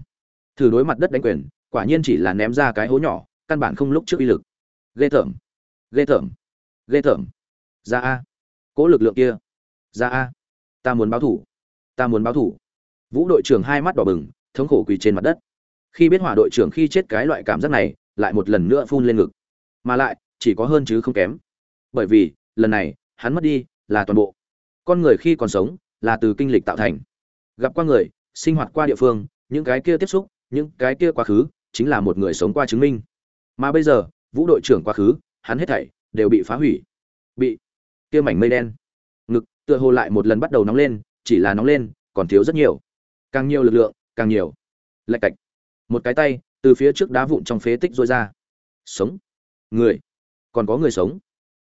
Thử đối mặt đất đánh quyền, quả nhiên chỉ là ném ra cái hố nhỏ căn bản không lúc trước uy lực. Ghê thởm ghê thởm ghê thởm ra a. Cỗ lực lượng kia. Ra a. Ta muốn báo thủ. Ta muốn báo thủ. Vũ đội trưởng hai mắt đỏ bừng, thống khổ quỳ trên mặt đất. Khi biết hỏa đội trưởng khi chết cái loại cảm giác này, lại một lần nữa phun lên ngực. Mà lại, chỉ có hơn chứ không kém. Bởi vì, lần này, hắn mất đi là toàn bộ. Con người khi còn sống, là từ kinh lịch tạo thành. Gặp qua người, sinh hoạt qua địa phương, những cái kia tiếp xúc, những cái kia quá khứ, chính là một người sống qua chứng minh mà bây giờ, vũ đội trưởng quá khứ, hắn hết thảy đều bị phá hủy. Bị kia mảnh mây đen. Ngực tựa hồ lại một lần bắt đầu nóng lên, chỉ là nóng lên, còn thiếu rất nhiều. Càng nhiều lực lượng, càng nhiều. Lạch cạch. Một cái tay từ phía trước đá vụn trong phế tích rối ra. Sống. Người. Còn có người sống.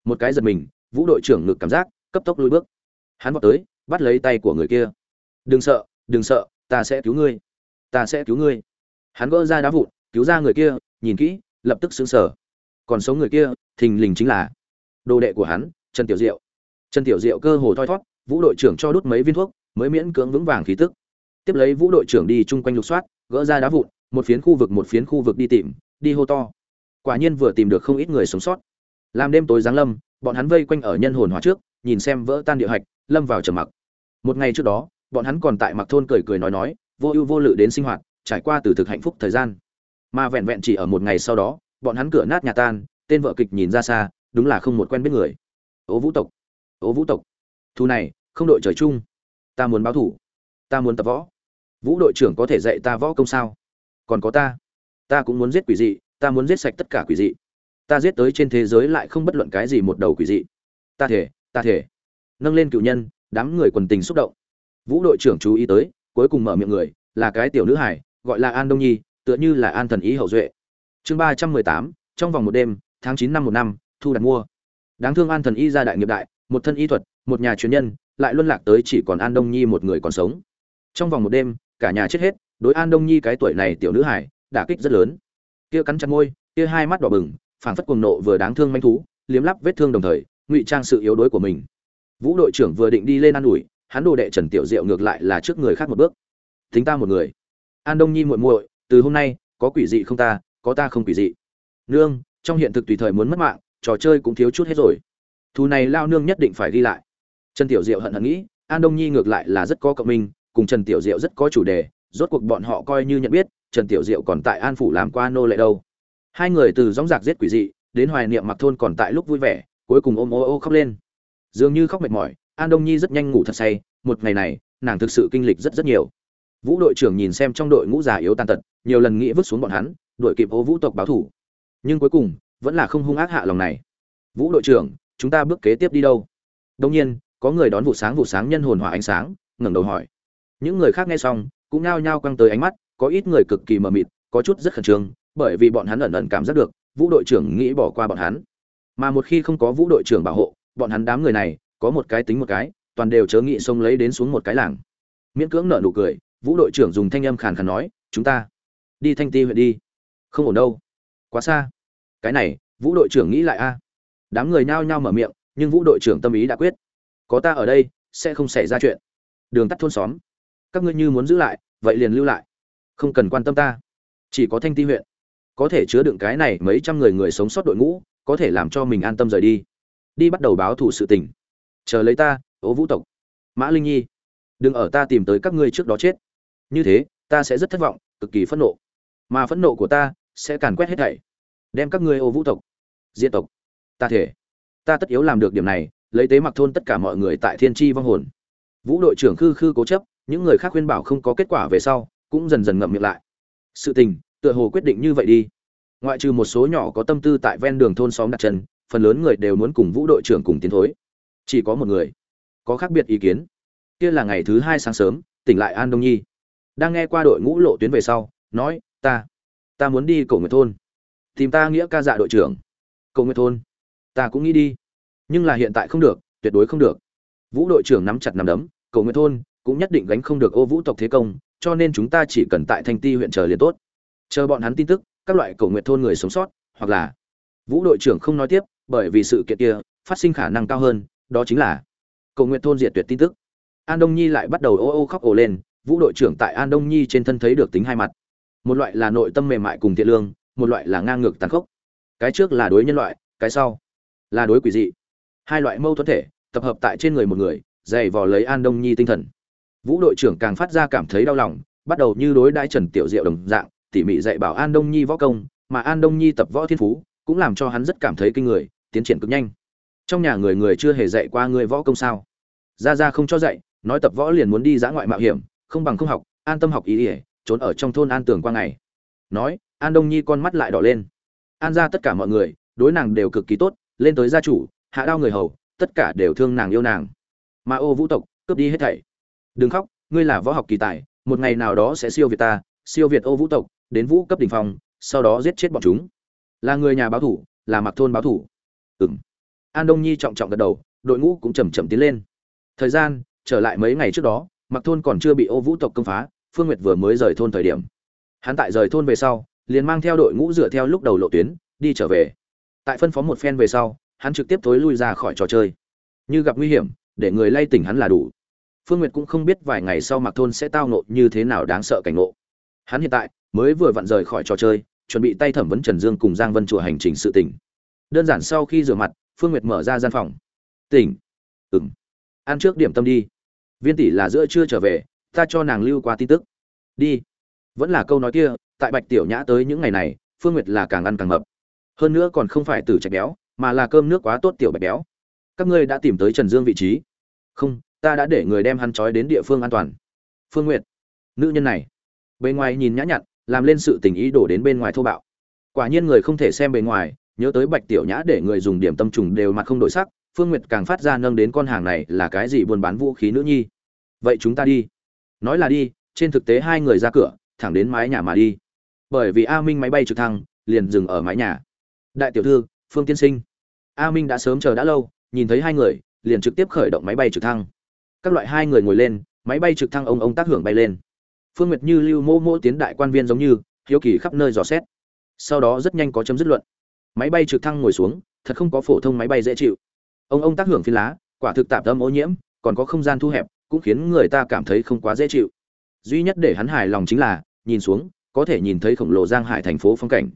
Một cái giật mình, vũ đội trưởng ngực cảm giác, cấp tốc lùi bước. Hắn vọt tới, bắt lấy tay của người kia. Đừng sợ đừng sợ, ta sẽ cứu ngươi. Ta sẽ cứu ngươi. Hắn gỡ ra đá vụn, cứu ra người kia, nhìn kỹ lập tức xứng sở còn số người kia, thình lình chính là đồ đệ của hắn, trần tiểu diệu. Trần tiểu diệu cơ hồ thoi thót, vũ đội trưởng cho đút mấy viên thuốc, mới miễn cưỡng vững vàng khí tức. Tiếp lấy vũ đội trưởng đi chung quanh lục soát, gỡ ra đá vụn, một phiến khu vực một phiến khu vực đi tìm, đi hô to. Quả nhiên vừa tìm được không ít người sống sót. Làm đêm tối giáng lâm, bọn hắn vây quanh ở nhân hồn hóa trước, nhìn xem vỡ tan địa hạch, lâm vào trầm mặc. Một ngày trước đó, bọn hắn còn tại mặc thôn cười cười nói nói, vô ưu vô lự đến sinh hoạt, trải qua từ thực hạnh phúc thời gian mà vẹn vẹn chỉ ở một ngày sau đó, bọn hắn cửa nát nhà tan, tên vợ kịch nhìn ra xa, đúng là không một quen biết người. Ố vũ tộc ố vũ tộc thu này, không đội trời chung. Ta muốn báo thủ, ta muốn tập võ. Vũ đội trưởng có thể dạy ta võ công sao? Còn có ta ta cũng muốn giết quỷ dị, ta muốn giết sạch tất cả quỷ dị. Ta giết tới trên thế giới lại không bất luận cái gì một đầu quỷ dị. Ta thể ta thể. Nâng lên cựu nhân, đám người quần tình xúc động. Vũ đội trưởng chú ý tới, cuối cùng mở miệng người, là cái tiểu nữ hải gọi là an đông nhi tựa như là an thần ý hậu duệ. Chương ba trăm mười tám, trong vòng một đêm, tháng chín năm một năm, thu đặt mua. Đáng thương an thần y gia đại nghiệp đại, một thân y thuật, một nhà chuyên nhân, lại luân lạc tới chỉ còn an đông nhi một người còn sống. Trong vòng một đêm, cả nhà chết hết, đối an đông nhi cái tuổi này tiểu nữ hải đả kích rất lớn. Kia cắn chặt môi, kia hai mắt đỏ bừng, phảng phất cuồng nộ vừa đáng thương manh thú, liếm lắp vết thương đồng thời, ngụy trang sự yếu đuối của mình. Vũ đội trưởng vừa định đi lên an ủi, hắn đồ đệ trần tiểu diệu ngược lại là trước người khác một bước. Thính ta một người. An đông nhi muội muội từ hôm nay, có quỷ dị không ta, có ta không quỷ dị. Nương, trong hiện thực tùy thời muốn mất mạng, trò chơi cũng thiếu chút hết rồi. Thù này lao nương nhất định phải ghi lại. Trần tiểu diệu hận hận nghĩ, an đông nhi ngược lại là rất có cộng minh, cùng trần tiểu diệu rất có chủ đề, rốt cuộc bọn họ coi như nhận biết, trần tiểu diệu còn tại an phủ làm qua nô lệ đâu. Hai người từ dóng giặc giết quỷ dị, đến hoài niệm mặc thôn còn tại lúc vui vẻ, cuối cùng ôm ô ô khóc lên. Dường như khóc mệt mỏi, an đông nhi rất nhanh ngủ thật say, một ngày này, nàng thực sự kinh lịch rất rất nhiều vũ đội trưởng nhìn xem trong đội ngũ già yếu tàn tật, nhiều lần nghĩ vứt xuống bọn hắn đội kịp ô vũ tộc báo thủ. Nhưng cuối cùng, vẫn là không hung ác hạ lòng này. Vũ đội trưởng, chúng ta bước kế tiếp đi đâu? Đông nhiên, có người đón vụ sáng vụ sáng nhân hồn hỏa ánh sáng, ngẩng đầu hỏi. Những người khác nghe xong, cũng nao nhao quăng tới ánh mắt, có ít người cực kỳ mờ mịt, có chút rất khẩn trương, bởi vì bọn hắn ẩn ẩn cảm giác được, vũ đội trưởng nghĩ bỏ qua bọn hắn. Mà một khi không có vũ đội trưởng bảo hộ, bọn hắn đám người này, có một cái tính một cái, toàn đều chớ nghĩ xông lấy đến xuống một cái làng. Miễn cưỡng nợ nụ cười vũ đội trưởng dùng thanh âm khàn khàn nói, chúng ta đi thanh ti huyện đi. Không ổn đâu. Quá xa. Cái này, vũ đội trưởng nghĩ lại a. Đám người nhao nhao mở miệng, nhưng vũ đội trưởng tâm ý đã quyết. Có ta ở đây, sẽ không xảy ra chuyện. Đường tắt thôn xóm. Các ngươi như muốn giữ lại, vậy liền lưu lại. Không cần quan tâm ta. Chỉ có thanh ti huyện. Có thể chứa đựng cái này mấy trăm người người sống sót đội ngũ, có thể làm cho mình an tâm rời đi. Đi bắt đầu báo thù sự tình. Chờ lấy ta ố vũ tộc. Mã linh nhi, đừng ở ta tìm tới các ngươi trước đó chết như thế, ta sẽ rất thất vọng, cực kỳ phẫn nộ. Mà phẫn nộ của ta sẽ càn quét hết thảy. Đem các ngươi ô vũ tộc, diện tộc, ta thể. Ta tất yếu làm được điểm này, lấy tế mặc thôn tất cả mọi người tại thiên tri vong hồn. Vũ đội trưởng khư khư cố chấp, những người khác khuyên bảo không có kết quả về sau, cũng dần dần ngậm miệng lại. Sự tình, tựa hồ quyết định như vậy đi. Ngoại trừ một số nhỏ có tâm tư tại ven đường thôn xóm đặt chân, phần lớn người đều muốn cùng vũ đội trưởng cùng tiến thối. Chỉ có một người. Có khác biệt ý kiến. Kia là ngày thứ hai sáng sớm, tỉnh lại an đông nhi đang nghe qua đội ngũ lộ tuyến về sau, nói, ta ta muốn đi cổ nguyệt thôn. Tìm ta nghĩa ca dạ đội trưởng. Cổ nguyệt thôn. Ta cũng nghĩ đi. Nhưng là hiện tại không được, tuyệt đối không được. Vũ đội trưởng nắm chặt nắm đấm cổ nguyệt thôn cũng nhất định gánh không được ô vũ tộc thế công, cho nên chúng ta chỉ cần tại thanh ti huyện chờ liền tốt. Chờ bọn hắn tin tức, các loại cổ nguyện thôn người sống sót, hoặc là vũ đội trưởng không nói tiếp, bởi vì sự kiện kia phát sinh khả năng cao hơn, đó chính là cầu nguyện thôn diệt tuyệt tin tức. An đông nhi lại bắt đầu ô ô khóc ồ lên vũ đội trưởng tại an đông nhi trên thân thấy được tính hai mặt. Một loại là nội tâm mềm mại cùng thiện lương, một loại là ngang ngược tàn khốc. Cái trước là đối nhân loại, cái sau là đối quỷ dị. Hai loại mâu thuẫn thể, tập hợp tại trên người một người, dày vò lấy an đông nhi tinh thần. Vũ đội trưởng càng phát ra cảm thấy đau lòng, bắt đầu như đối đãi trần tiểu diệu đồng dạng, tỉ mỉ dạy bảo an đông nhi võ công, mà an đông nhi tập võ thiên phú, cũng làm cho hắn rất cảm thấy kinh người, tiến triển cực nhanh. Trong nhà người người chưa hề dạy qua người võ công sao? Ra ra không cho dạy, nói tập võ liền muốn đi dã ngoại mạo hiểm không bằng không học, an tâm học ý ỉa trốn ở trong thôn an tường qua ngày. Nói, an đông nhi con mắt lại đỏ lên. An ra tất cả mọi người, đối nàng đều cực kỳ tốt, lên tới gia chủ, hạ đao người hầu, tất cả đều thương nàng yêu nàng. Mà ô vũ tộc, cướp đi hết thảy. Đừng khóc, ngươi là võ học kỳ tài, một ngày nào đó sẽ siêu việt ta, siêu việt ô vũ tộc, đến vũ cấp đ ỉ n h phong, sau đó giết chết bọn chúng. Là người nhà báo thủ, là mặc thôn báo thủ. Ừng an đông nhi trọng trọng gật đầu, đội ngũ cũng chầm chậm tiến lên. Thời gian, trở lại mấy ngày trước đó mặc thôn còn chưa bị ô vũ tộc công phá, phương nguyệt vừa mới rời thôn thời điểm. Hắn tại rời thôn về sau, liền mang theo đội ngũ dựa theo lúc đầu lộ tuyến, đi trở về. Tại phân phó một phen về sau, hắn trực tiếp thối lui ra khỏi trò chơi. Như gặp nguy hiểm, để người lay tỉnh hắn là đủ. Phương nguyệt cũng không biết vài ngày sau mặc thôn sẽ tao nộ như thế nào đáng sợ cảnh ngộ. Hắn hiện tại mới vừa vặn rời khỏi trò chơi, chuẩn bị tay thẩm vấn trần dương cùng giang vân chùa hành trình sự tỉnh. Đơn giản sau khi rửa mặt, phương nguyệt mở ra gian phòng. Tỉnh. Ừng ăn trước điểm tâm đi viên tỷ là giữa trưa trở về, ta cho nàng lưu qua tin tức. Đi. Vẫn là câu nói kia, tại bạch tiểu nhã tới những ngày này, phương nguyệt là càng ăn càng mập. Hơn nữa còn không phải từ trạch béo, mà là cơm nước quá tốt tiểu bạch béo. Các ngươi đã tìm tới trần dương vị trí. Không, ta đã để người đem hắn trói đến địa phương an toàn. Phương n g u y ệ t nữ nhân này. Bề ngoài nhìn nhã nhặn, làm lên sự tình ý đổ đến bên ngoài thô bạo. Quả nhiên người không thể xem bề ngoài nhớ tới bạch tiểu nhã để người dùng điểm tâm trùng đều mặt không đổi sắc, phương Nguyệt càng phát ra nâng đến con hàng này là cái gì buôn bán vũ khí nữ nhi. Vậy chúng ta đi. Nói là đi, trên thực tế hai người ra cửa, thẳng đến mái nhà mà đi. Bởi vì a minh máy bay trực thăng, liền dừng ở mái nhà. Đại tiểu thư, phương tiên sinh. A minh đã sớm chờ đã lâu, nhìn thấy hai người, liền trực tiếp khởi động máy bay trực thăng. Các loại hai người ngồi lên, máy bay trực thăng ông ông tác hưởng bay lên. Phương nguyệt như lưu mô mô tiến đại quan viên giống như, hiếu kỳ khắp nơi dò xét. Sau đó rất nhanh có chấm dứt luận máy bay trực thăng ngồi xuống, thật không có phổ thông máy bay dễ chịu. Ông ông tác hưởng phi lá, quả thực tạp âm ô nhiễm, còn có không gian thu hẹp, cũng khiến người ta cảm thấy không quá dễ chịu. Duy nhất để hắn hài lòng chính là, nhìn xuống, có thể nhìn thấy khổng lồ giang hải thành phố phong cảnh.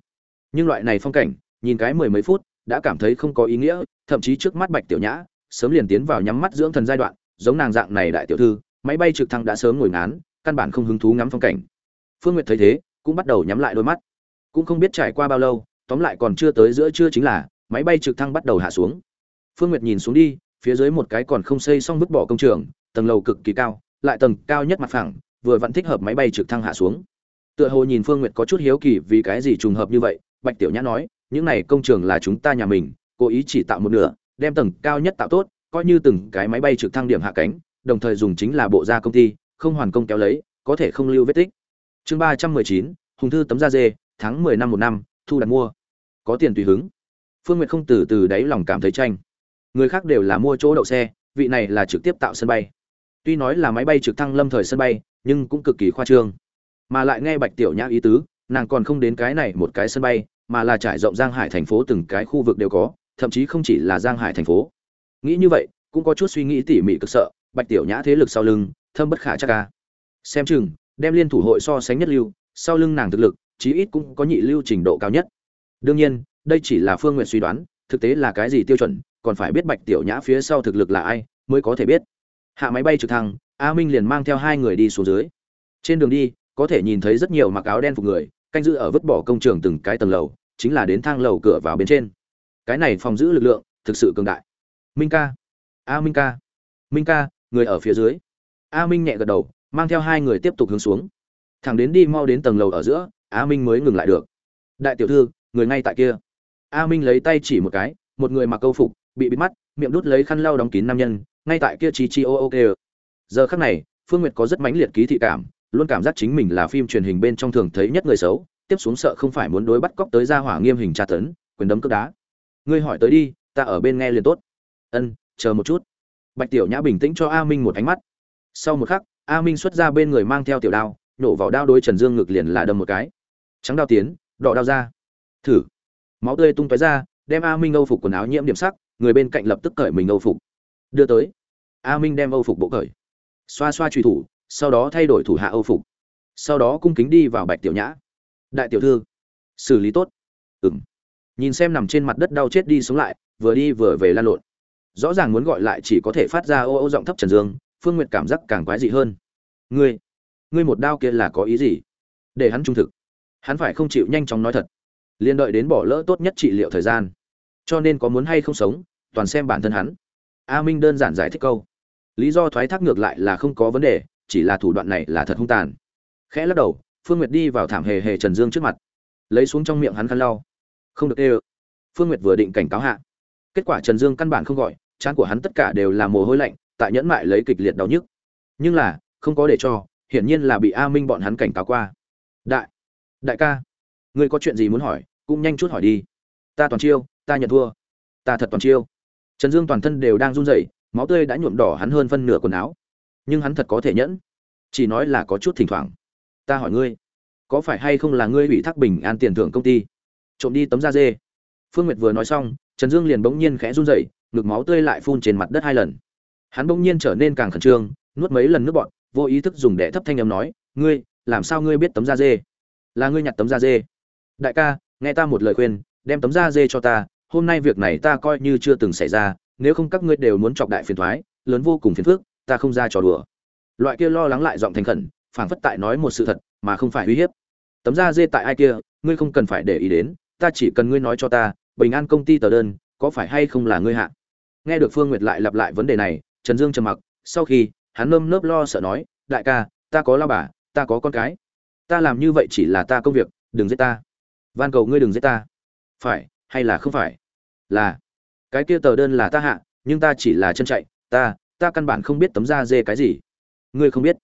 Nhưng loại này phong cảnh, nhìn cái mười mấy phút, đã cảm thấy không có ý nghĩa, thậm chí trước mắt bạch tiểu nhã, sớm liền tiến vào nhắm mắt dưỡng thần giai đoạn, giống nàng dạng này đại tiểu thư, máy bay trực thăng đã sớm ngồi ngán, căn bản không hứng thú ngắm phong cảnh. Phương nguyệt thấy thế, cũng bắt đầu nhắm lại đôi mắt. Cũng không biết trải qua bao lâu tóm lại còn chưa tới giữa trưa chính là, máy bay trực thăng bắt đầu hạ xuống. Phương nguyệt nhìn xuống đi, phía dưới một cái còn không xây xong vứt bỏ công trường, tầng lầu cực kỳ cao, lại tầng cao nhất mặt phẳng, vừa vẫn thích hợp máy bay trực thăng hạ xuống. Tựa hồ nhìn phương nguyệt có chút hiếu kỳ vì cái gì trùng hợp như vậy, bạch tiểu nhã nói, những này công trường là chúng ta nhà mình, cố ý chỉ tạo một nửa, đem tầng cao nhất tạo tốt, coi như từng cái máy bay trực thăng điểm hạ cánh, đồng thời dùng chính là bộ gia công ty, không hoàn công kéo lấy, có thể không lưu vết tích. Chương ba trăm mười chín, hùng thư tấm da dê, tháng mười năm một năm, thu đặt mua có tiền tùy hứng. Phương nguyệt không từ từ đáy lòng cảm thấy tranh. Người khác đều là mua chỗ đậu xe, vị này là trực tiếp tạo sân bay. Tuy nói là máy bay trực thăng lâm thời sân bay, nhưng cũng cực kỳ khoa trương. Mà lại nghe bạch tiểu nhã ý tứ, nàng còn không đến cái này một cái sân bay, mà là trải rộng giang hải thành phố từng cái khu vực đều có, thậm chí không chỉ là giang hải thành phố. Nghĩ như vậy, cũng có chút suy nghĩ tỉ mỉ cực sợ, bạch tiểu nhã thế lực sau lưng, thâm bất khả chắc ca xem chừng, đem liên thủ hội so sánh nhất lưu, sau lưng nàng thực lực, chí ít cũng có nhị lưu trình độ cao nhất đương nhiên, đây chỉ là phương nguyện suy đoán, thực tế là cái gì tiêu chuẩn, còn phải biết bạch tiểu nhã phía sau thực lực là ai, mới có thể biết. Hạ máy bay trực thăng, a minh liền mang theo hai người đi xuống dưới. Trên đường đi, có thể nhìn thấy rất nhiều mặc áo đen phục người, canh giữ ở vứt bỏ công trường từng cái tầng lầu, chính là đến thang lầu cửa vào bên trên. Cái này phòng giữ lực lượng, thực sự cường đại. Minh ca. A minh ca. Minh ca, người ở phía dưới. A minh nhẹ gật đầu, mang theo hai người tiếp tục hướng xuống. Thẳng đến đi mau đến tầng lầu ở giữa, a minh mới ngừng lại được. Đại tiểu thư người ngay tại kia. A minh lấy tay chỉ một cái, một người mặc câu phục, bị bịt mắt, miệng đút lấy khăn lau đóng kín nam nhân, ngay tại kia chi chi ô ô kê giờ khắc này, phương nguyệt có rất mãnh liệt ký thị cảm, luôn cảm giác chính mình là phim truyền hình bên trong thường thấy nhất người xấu, tiếp xuống sợ không phải muốn đối bắt cóc tới ra hỏa nghiêm hình tra tấn, quyền đấm cướp đá. Ngươi hỏi tới đi, ta ở bên nghe liền tốt. Ân, chờ một chút. Bạch tiểu nhã bình tĩnh cho a minh một ánh mắt. Sau một khắc, a minh xuất ra bên người mang theo tiểu đao, nổ vào đao đôi trần dương ngực liền là đâm một cái. Trắng đao tiến, đỏ đao ra thử. Máu tươi tung tóe ra, đem a minh âu phục quần áo nhiễm điểm sắc, người bên cạnh lập tức cởi mình âu phục. Đưa tới. A minh đem âu phục bộ cởi. Xoa xoa truy thủ, sau đó thay đổi thủ hạ âu phục. Sau đó cung kính đi vào bạch tiểu nhã. Đại tiểu thư, xử lý tốt. Ừng nhìn xem nằm trên mặt đất đau chết đi sống lại, vừa đi vừa về lan lộn. Rõ ràng muốn gọi lại chỉ có thể phát ra ô ô giọng thấp trần dương, phương nguyệt cảm giác càng quái dị hơn. Ngươi ngươi một đao kia là có ý gì? Để hắn trung thực. Hắn phải không chịu nhanh chóng nói thật liền đợi đến bỏ lỡ tốt nhất trị liệu thời gian. Cho nên có muốn hay không sống, toàn xem bản thân hắn. A minh đơn giản giải thích câu. Lý do thoái thác ngược lại là không có vấn đề, chỉ là thủ đoạn này là thật hung tàn. Khẽ lắc đầu, phương nguyệt đi vào thảm hề hề trần dương trước mặt. Lấy xuống trong miệng hắn khăn lau. Không được ê ơ. Phương nguyệt vừa định cảnh cáo hạ. Kết quả trần dương căn bản không gọi, chán của hắn tất cả đều là mồ hôi lạnh, tại nhẫn mại lấy kịch liệt đau nhức. Nhưng là, không có để cho, hiển nhiên là bị a minh bọn hắn cảnh cáo qua. Đại đại ca ngươi có chuyện gì muốn hỏi, cũng nhanh chút hỏi đi. Ta toàn chiêu, ta nhận thua. Ta thật toàn chiêu. Trần dương toàn thân đều đang run rẩy, máu tươi đã nhuộm đỏ hắn hơn phân nửa quần áo. Nhưng hắn thật có thể nhẫn. Chỉ nói là có chút thỉnh thoảng. Ta hỏi ngươi, có phải hay không là ngươi ủy thác bình an tiền thưởng công ty? Trộm đi tấm da dê. Phương nguyệt vừa nói xong, trần dương liền bỗng nhiên khẽ run rẩy, ngực máu tươi lại phun trên mặt đất hai lần. Hắn bỗng nhiên trở nên càng khẩn trương, nuốt mấy lần nước bọt, vô ý thức dùng đẻ thấp thanh âm nói, ngươi, làm sao ngươi biết tấm da dê? Là ngươi nhặt tấm da dê? Đại ca, nghe ta một lời khuyên, đem tấm da dê cho ta, hôm nay việc này ta coi như chưa từng xảy ra, nếu không các ngươi đều muốn chọc đại phiền thoái, lớn vô cùng phiền phức, ta không ra trò đùa. Loại kia lo lắng lại giọng thành khẩn, phảng phất tại nói một sự thật, mà không phải uy hiếp. Tấm da dê tại ai kia, ngươi không cần phải để ý đến, ta chỉ cần ngươi nói cho ta, bình an công ty tờ đơn, có phải hay không là ngươi hạ? Nghe được phương nguyệt lại lặp lại vấn đề này, trần dương trầm mặc, sau khi, hắn nơm nớp lo sợ nói, đại ca, ta có lao bà, ta có con cái. Ta làm như vậy chỉ là ta công việc, đừng giết ta van cầu ngươi đừng giết ta. Phải, hay là không phải? Là. Cái kia tờ đơn là ta hạ, nhưng ta chỉ là chân chạy. Ta ta căn bản không biết tấm da dê cái gì. Ngươi không biết.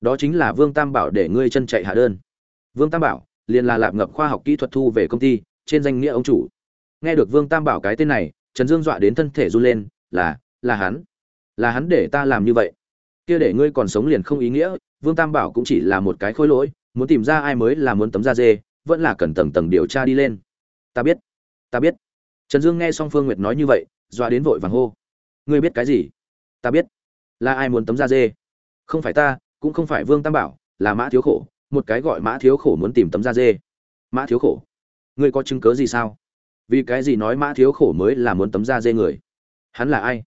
Đó chính là vương tam bảo để ngươi chân chạy hạ đơn. Vương tam bảo, liền là lạp ngập khoa học kỹ thuật thu về công ty, trên danh nghĩa ông chủ. Nghe được vương tam bảo cái tên này, trần dương dọa đến thân thể run lên, là là hắn. Là hắn để ta làm như vậy. Kia để ngươi còn sống liền không ý nghĩa, vương tam bảo cũng chỉ là một cái khối lỗi, muốn tìm ra ai mới là muốn tấm da dê vẫn là cần tầng tầng điều tra đi lên. Ta biết ta biết. Trần dương nghe xong phương nguyệt nói như vậy doa đến vội vàng hô. Ngươi biết cái gì? Ta biết. Là ai muốn tấm da dê? Không phải ta, cũng không phải vương tam bảo, là mã thiếu khổ, một cái gọi mã thiếu khổ muốn tìm tấm da dê. Mã thiếu khổ? Ngươi có chứng cớ gì sao? Vì cái gì nói mã thiếu khổ mới là muốn tấm da dê người? Hắn là ai?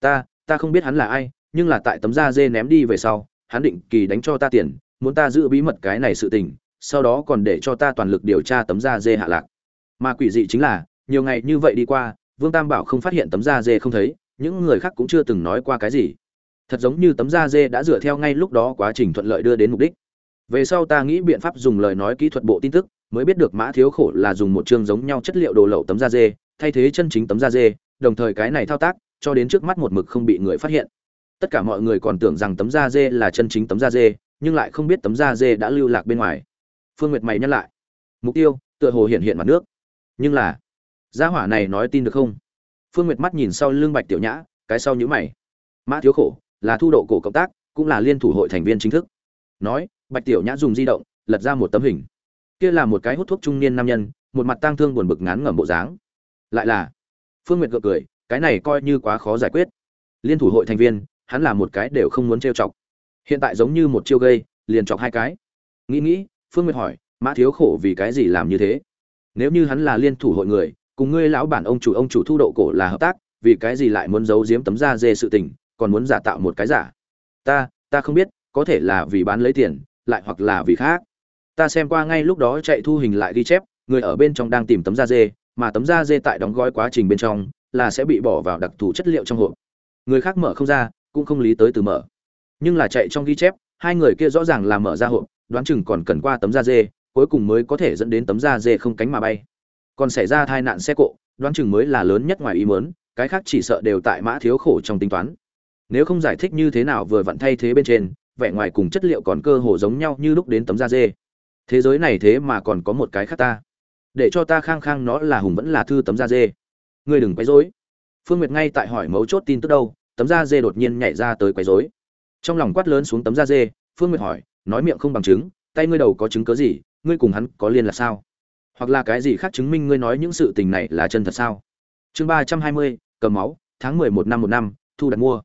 Ta ta không biết hắn là ai, nhưng là tại tấm da dê ném đi về sau, hắn định kỳ đánh cho ta tiền, muốn ta giữ bí mật cái này sự tình sau đó còn để cho ta toàn lực điều tra tấm da dê hạ lạc. Mà quỷ dị chính là, nhiều ngày như vậy đi qua, vương tam bảo không phát hiện tấm da dê không thấy, những người khác cũng chưa từng nói qua cái gì. Thật giống như tấm da dê đã dựa theo ngay lúc đó quá trình thuận lợi đưa đến mục đích. Về sau ta nghĩ biện pháp dùng lời nói kỹ thuật bộ tin tức, mới biết được mã thiếu khổ là dùng một chương giống nhau chất liệu đồ lậu tấm da dê, thay thế chân chính tấm da dê, đồng thời cái này thao tác, cho đến trước mắt một mực không bị người phát hiện. Tất cả mọi người còn tưởng rằng tấm da dê là chân chính tấm da dê, nhưng lại không biết tấm da dê đã lưu lạc bên ngoài phương nguyệt mày nhắc lại. Mục tiêu, tựa hồ hiện hiện mặt nước. Nhưng là, gia hỏa này nói tin được không? Phương nguyệt mắt nhìn sau lưng bạch tiểu nhã, cái sau nhữ mày. Mã thiếu khổ, là thu độ cổ cộng tác, cũng là liên thủ hội thành viên chính thức. Nói, bạch tiểu nhã dùng di động, lật ra một tấm hình. Kia là một cái hút thuốc trung niên nam nhân, một mặt tang thương buồn bực ngán ngẩm bộ dáng. Lại là, phương nguyệt gượng cười, cái này coi như quá khó giải quyết. Liên thủ hội thành viên, hắn là một cái đều không muốn trêu chọc. Hiện tại giống như một chiêu gây, liền chọc hai cái. Nghĩ nghĩ phương nguyệt hỏi, mã thiếu khổ vì cái gì làm như thế? Nếu như hắn là liên thủ hội người, cùng ngươi lão bản ông chủ ông chủ thu độ cổ là hợp tác, vì cái gì lại muốn giấu giếm tấm da dê sự tình, còn muốn giả tạo một cái giả? Ta ta không biết, có thể là vì bán lấy tiền, lại hoặc là vì khác. Ta xem qua ngay lúc đó chạy thu hình lại ghi chép, người ở bên trong đang tìm tấm da dê, mà tấm da dê tại đóng gói quá trình bên trong, là sẽ bị bỏ vào đặc thù chất liệu trong hộp. Người khác mở không ra, cũng không lý tới từ mở. Nhưng là chạy trong ghi chép, hai người kia rõ ràng là mở ra hộp đoán chừng còn cần qua tấm da dê, cuối cùng mới có thể dẫn đến tấm da dê không cánh mà bay. Còn xảy ra tai nạn xe cộ, đoán chừng mới là lớn nhất ngoài ý mớn cái khác chỉ sợ đều tại mã thiếu khổ trong tính toán. Nếu không giải thích như thế nào vừa vặn thay thế bên trên, vẻ ngoài cùng chất liệu còn cơ hồ giống nhau như lúc đến tấm da dê. Thế giới này thế mà còn có một cái khác ta. Để cho ta khang khang nó là hùng vẫn là thư tấm da dê. Ngươi đừng quấy rối. Phương nguyệt ngay tại hỏi mấu chốt tin tức đâu, tấm da dê đột nhiên nhảy ra tới quấy rối. Trong lòng quát lớn xuống tấm da dê phương nguyệt hỏi, nói miệng không bằng chứng, tay ngươi đầu có chứng cớ gì, ngươi cùng hắn có liên là sao? Hoặc là cái gì khác chứng minh ngươi nói những sự tình này là chân thật sao? Chương ba trăm hai mươi, cầm máu, tháng mười một năm một năm, thu đặt mua.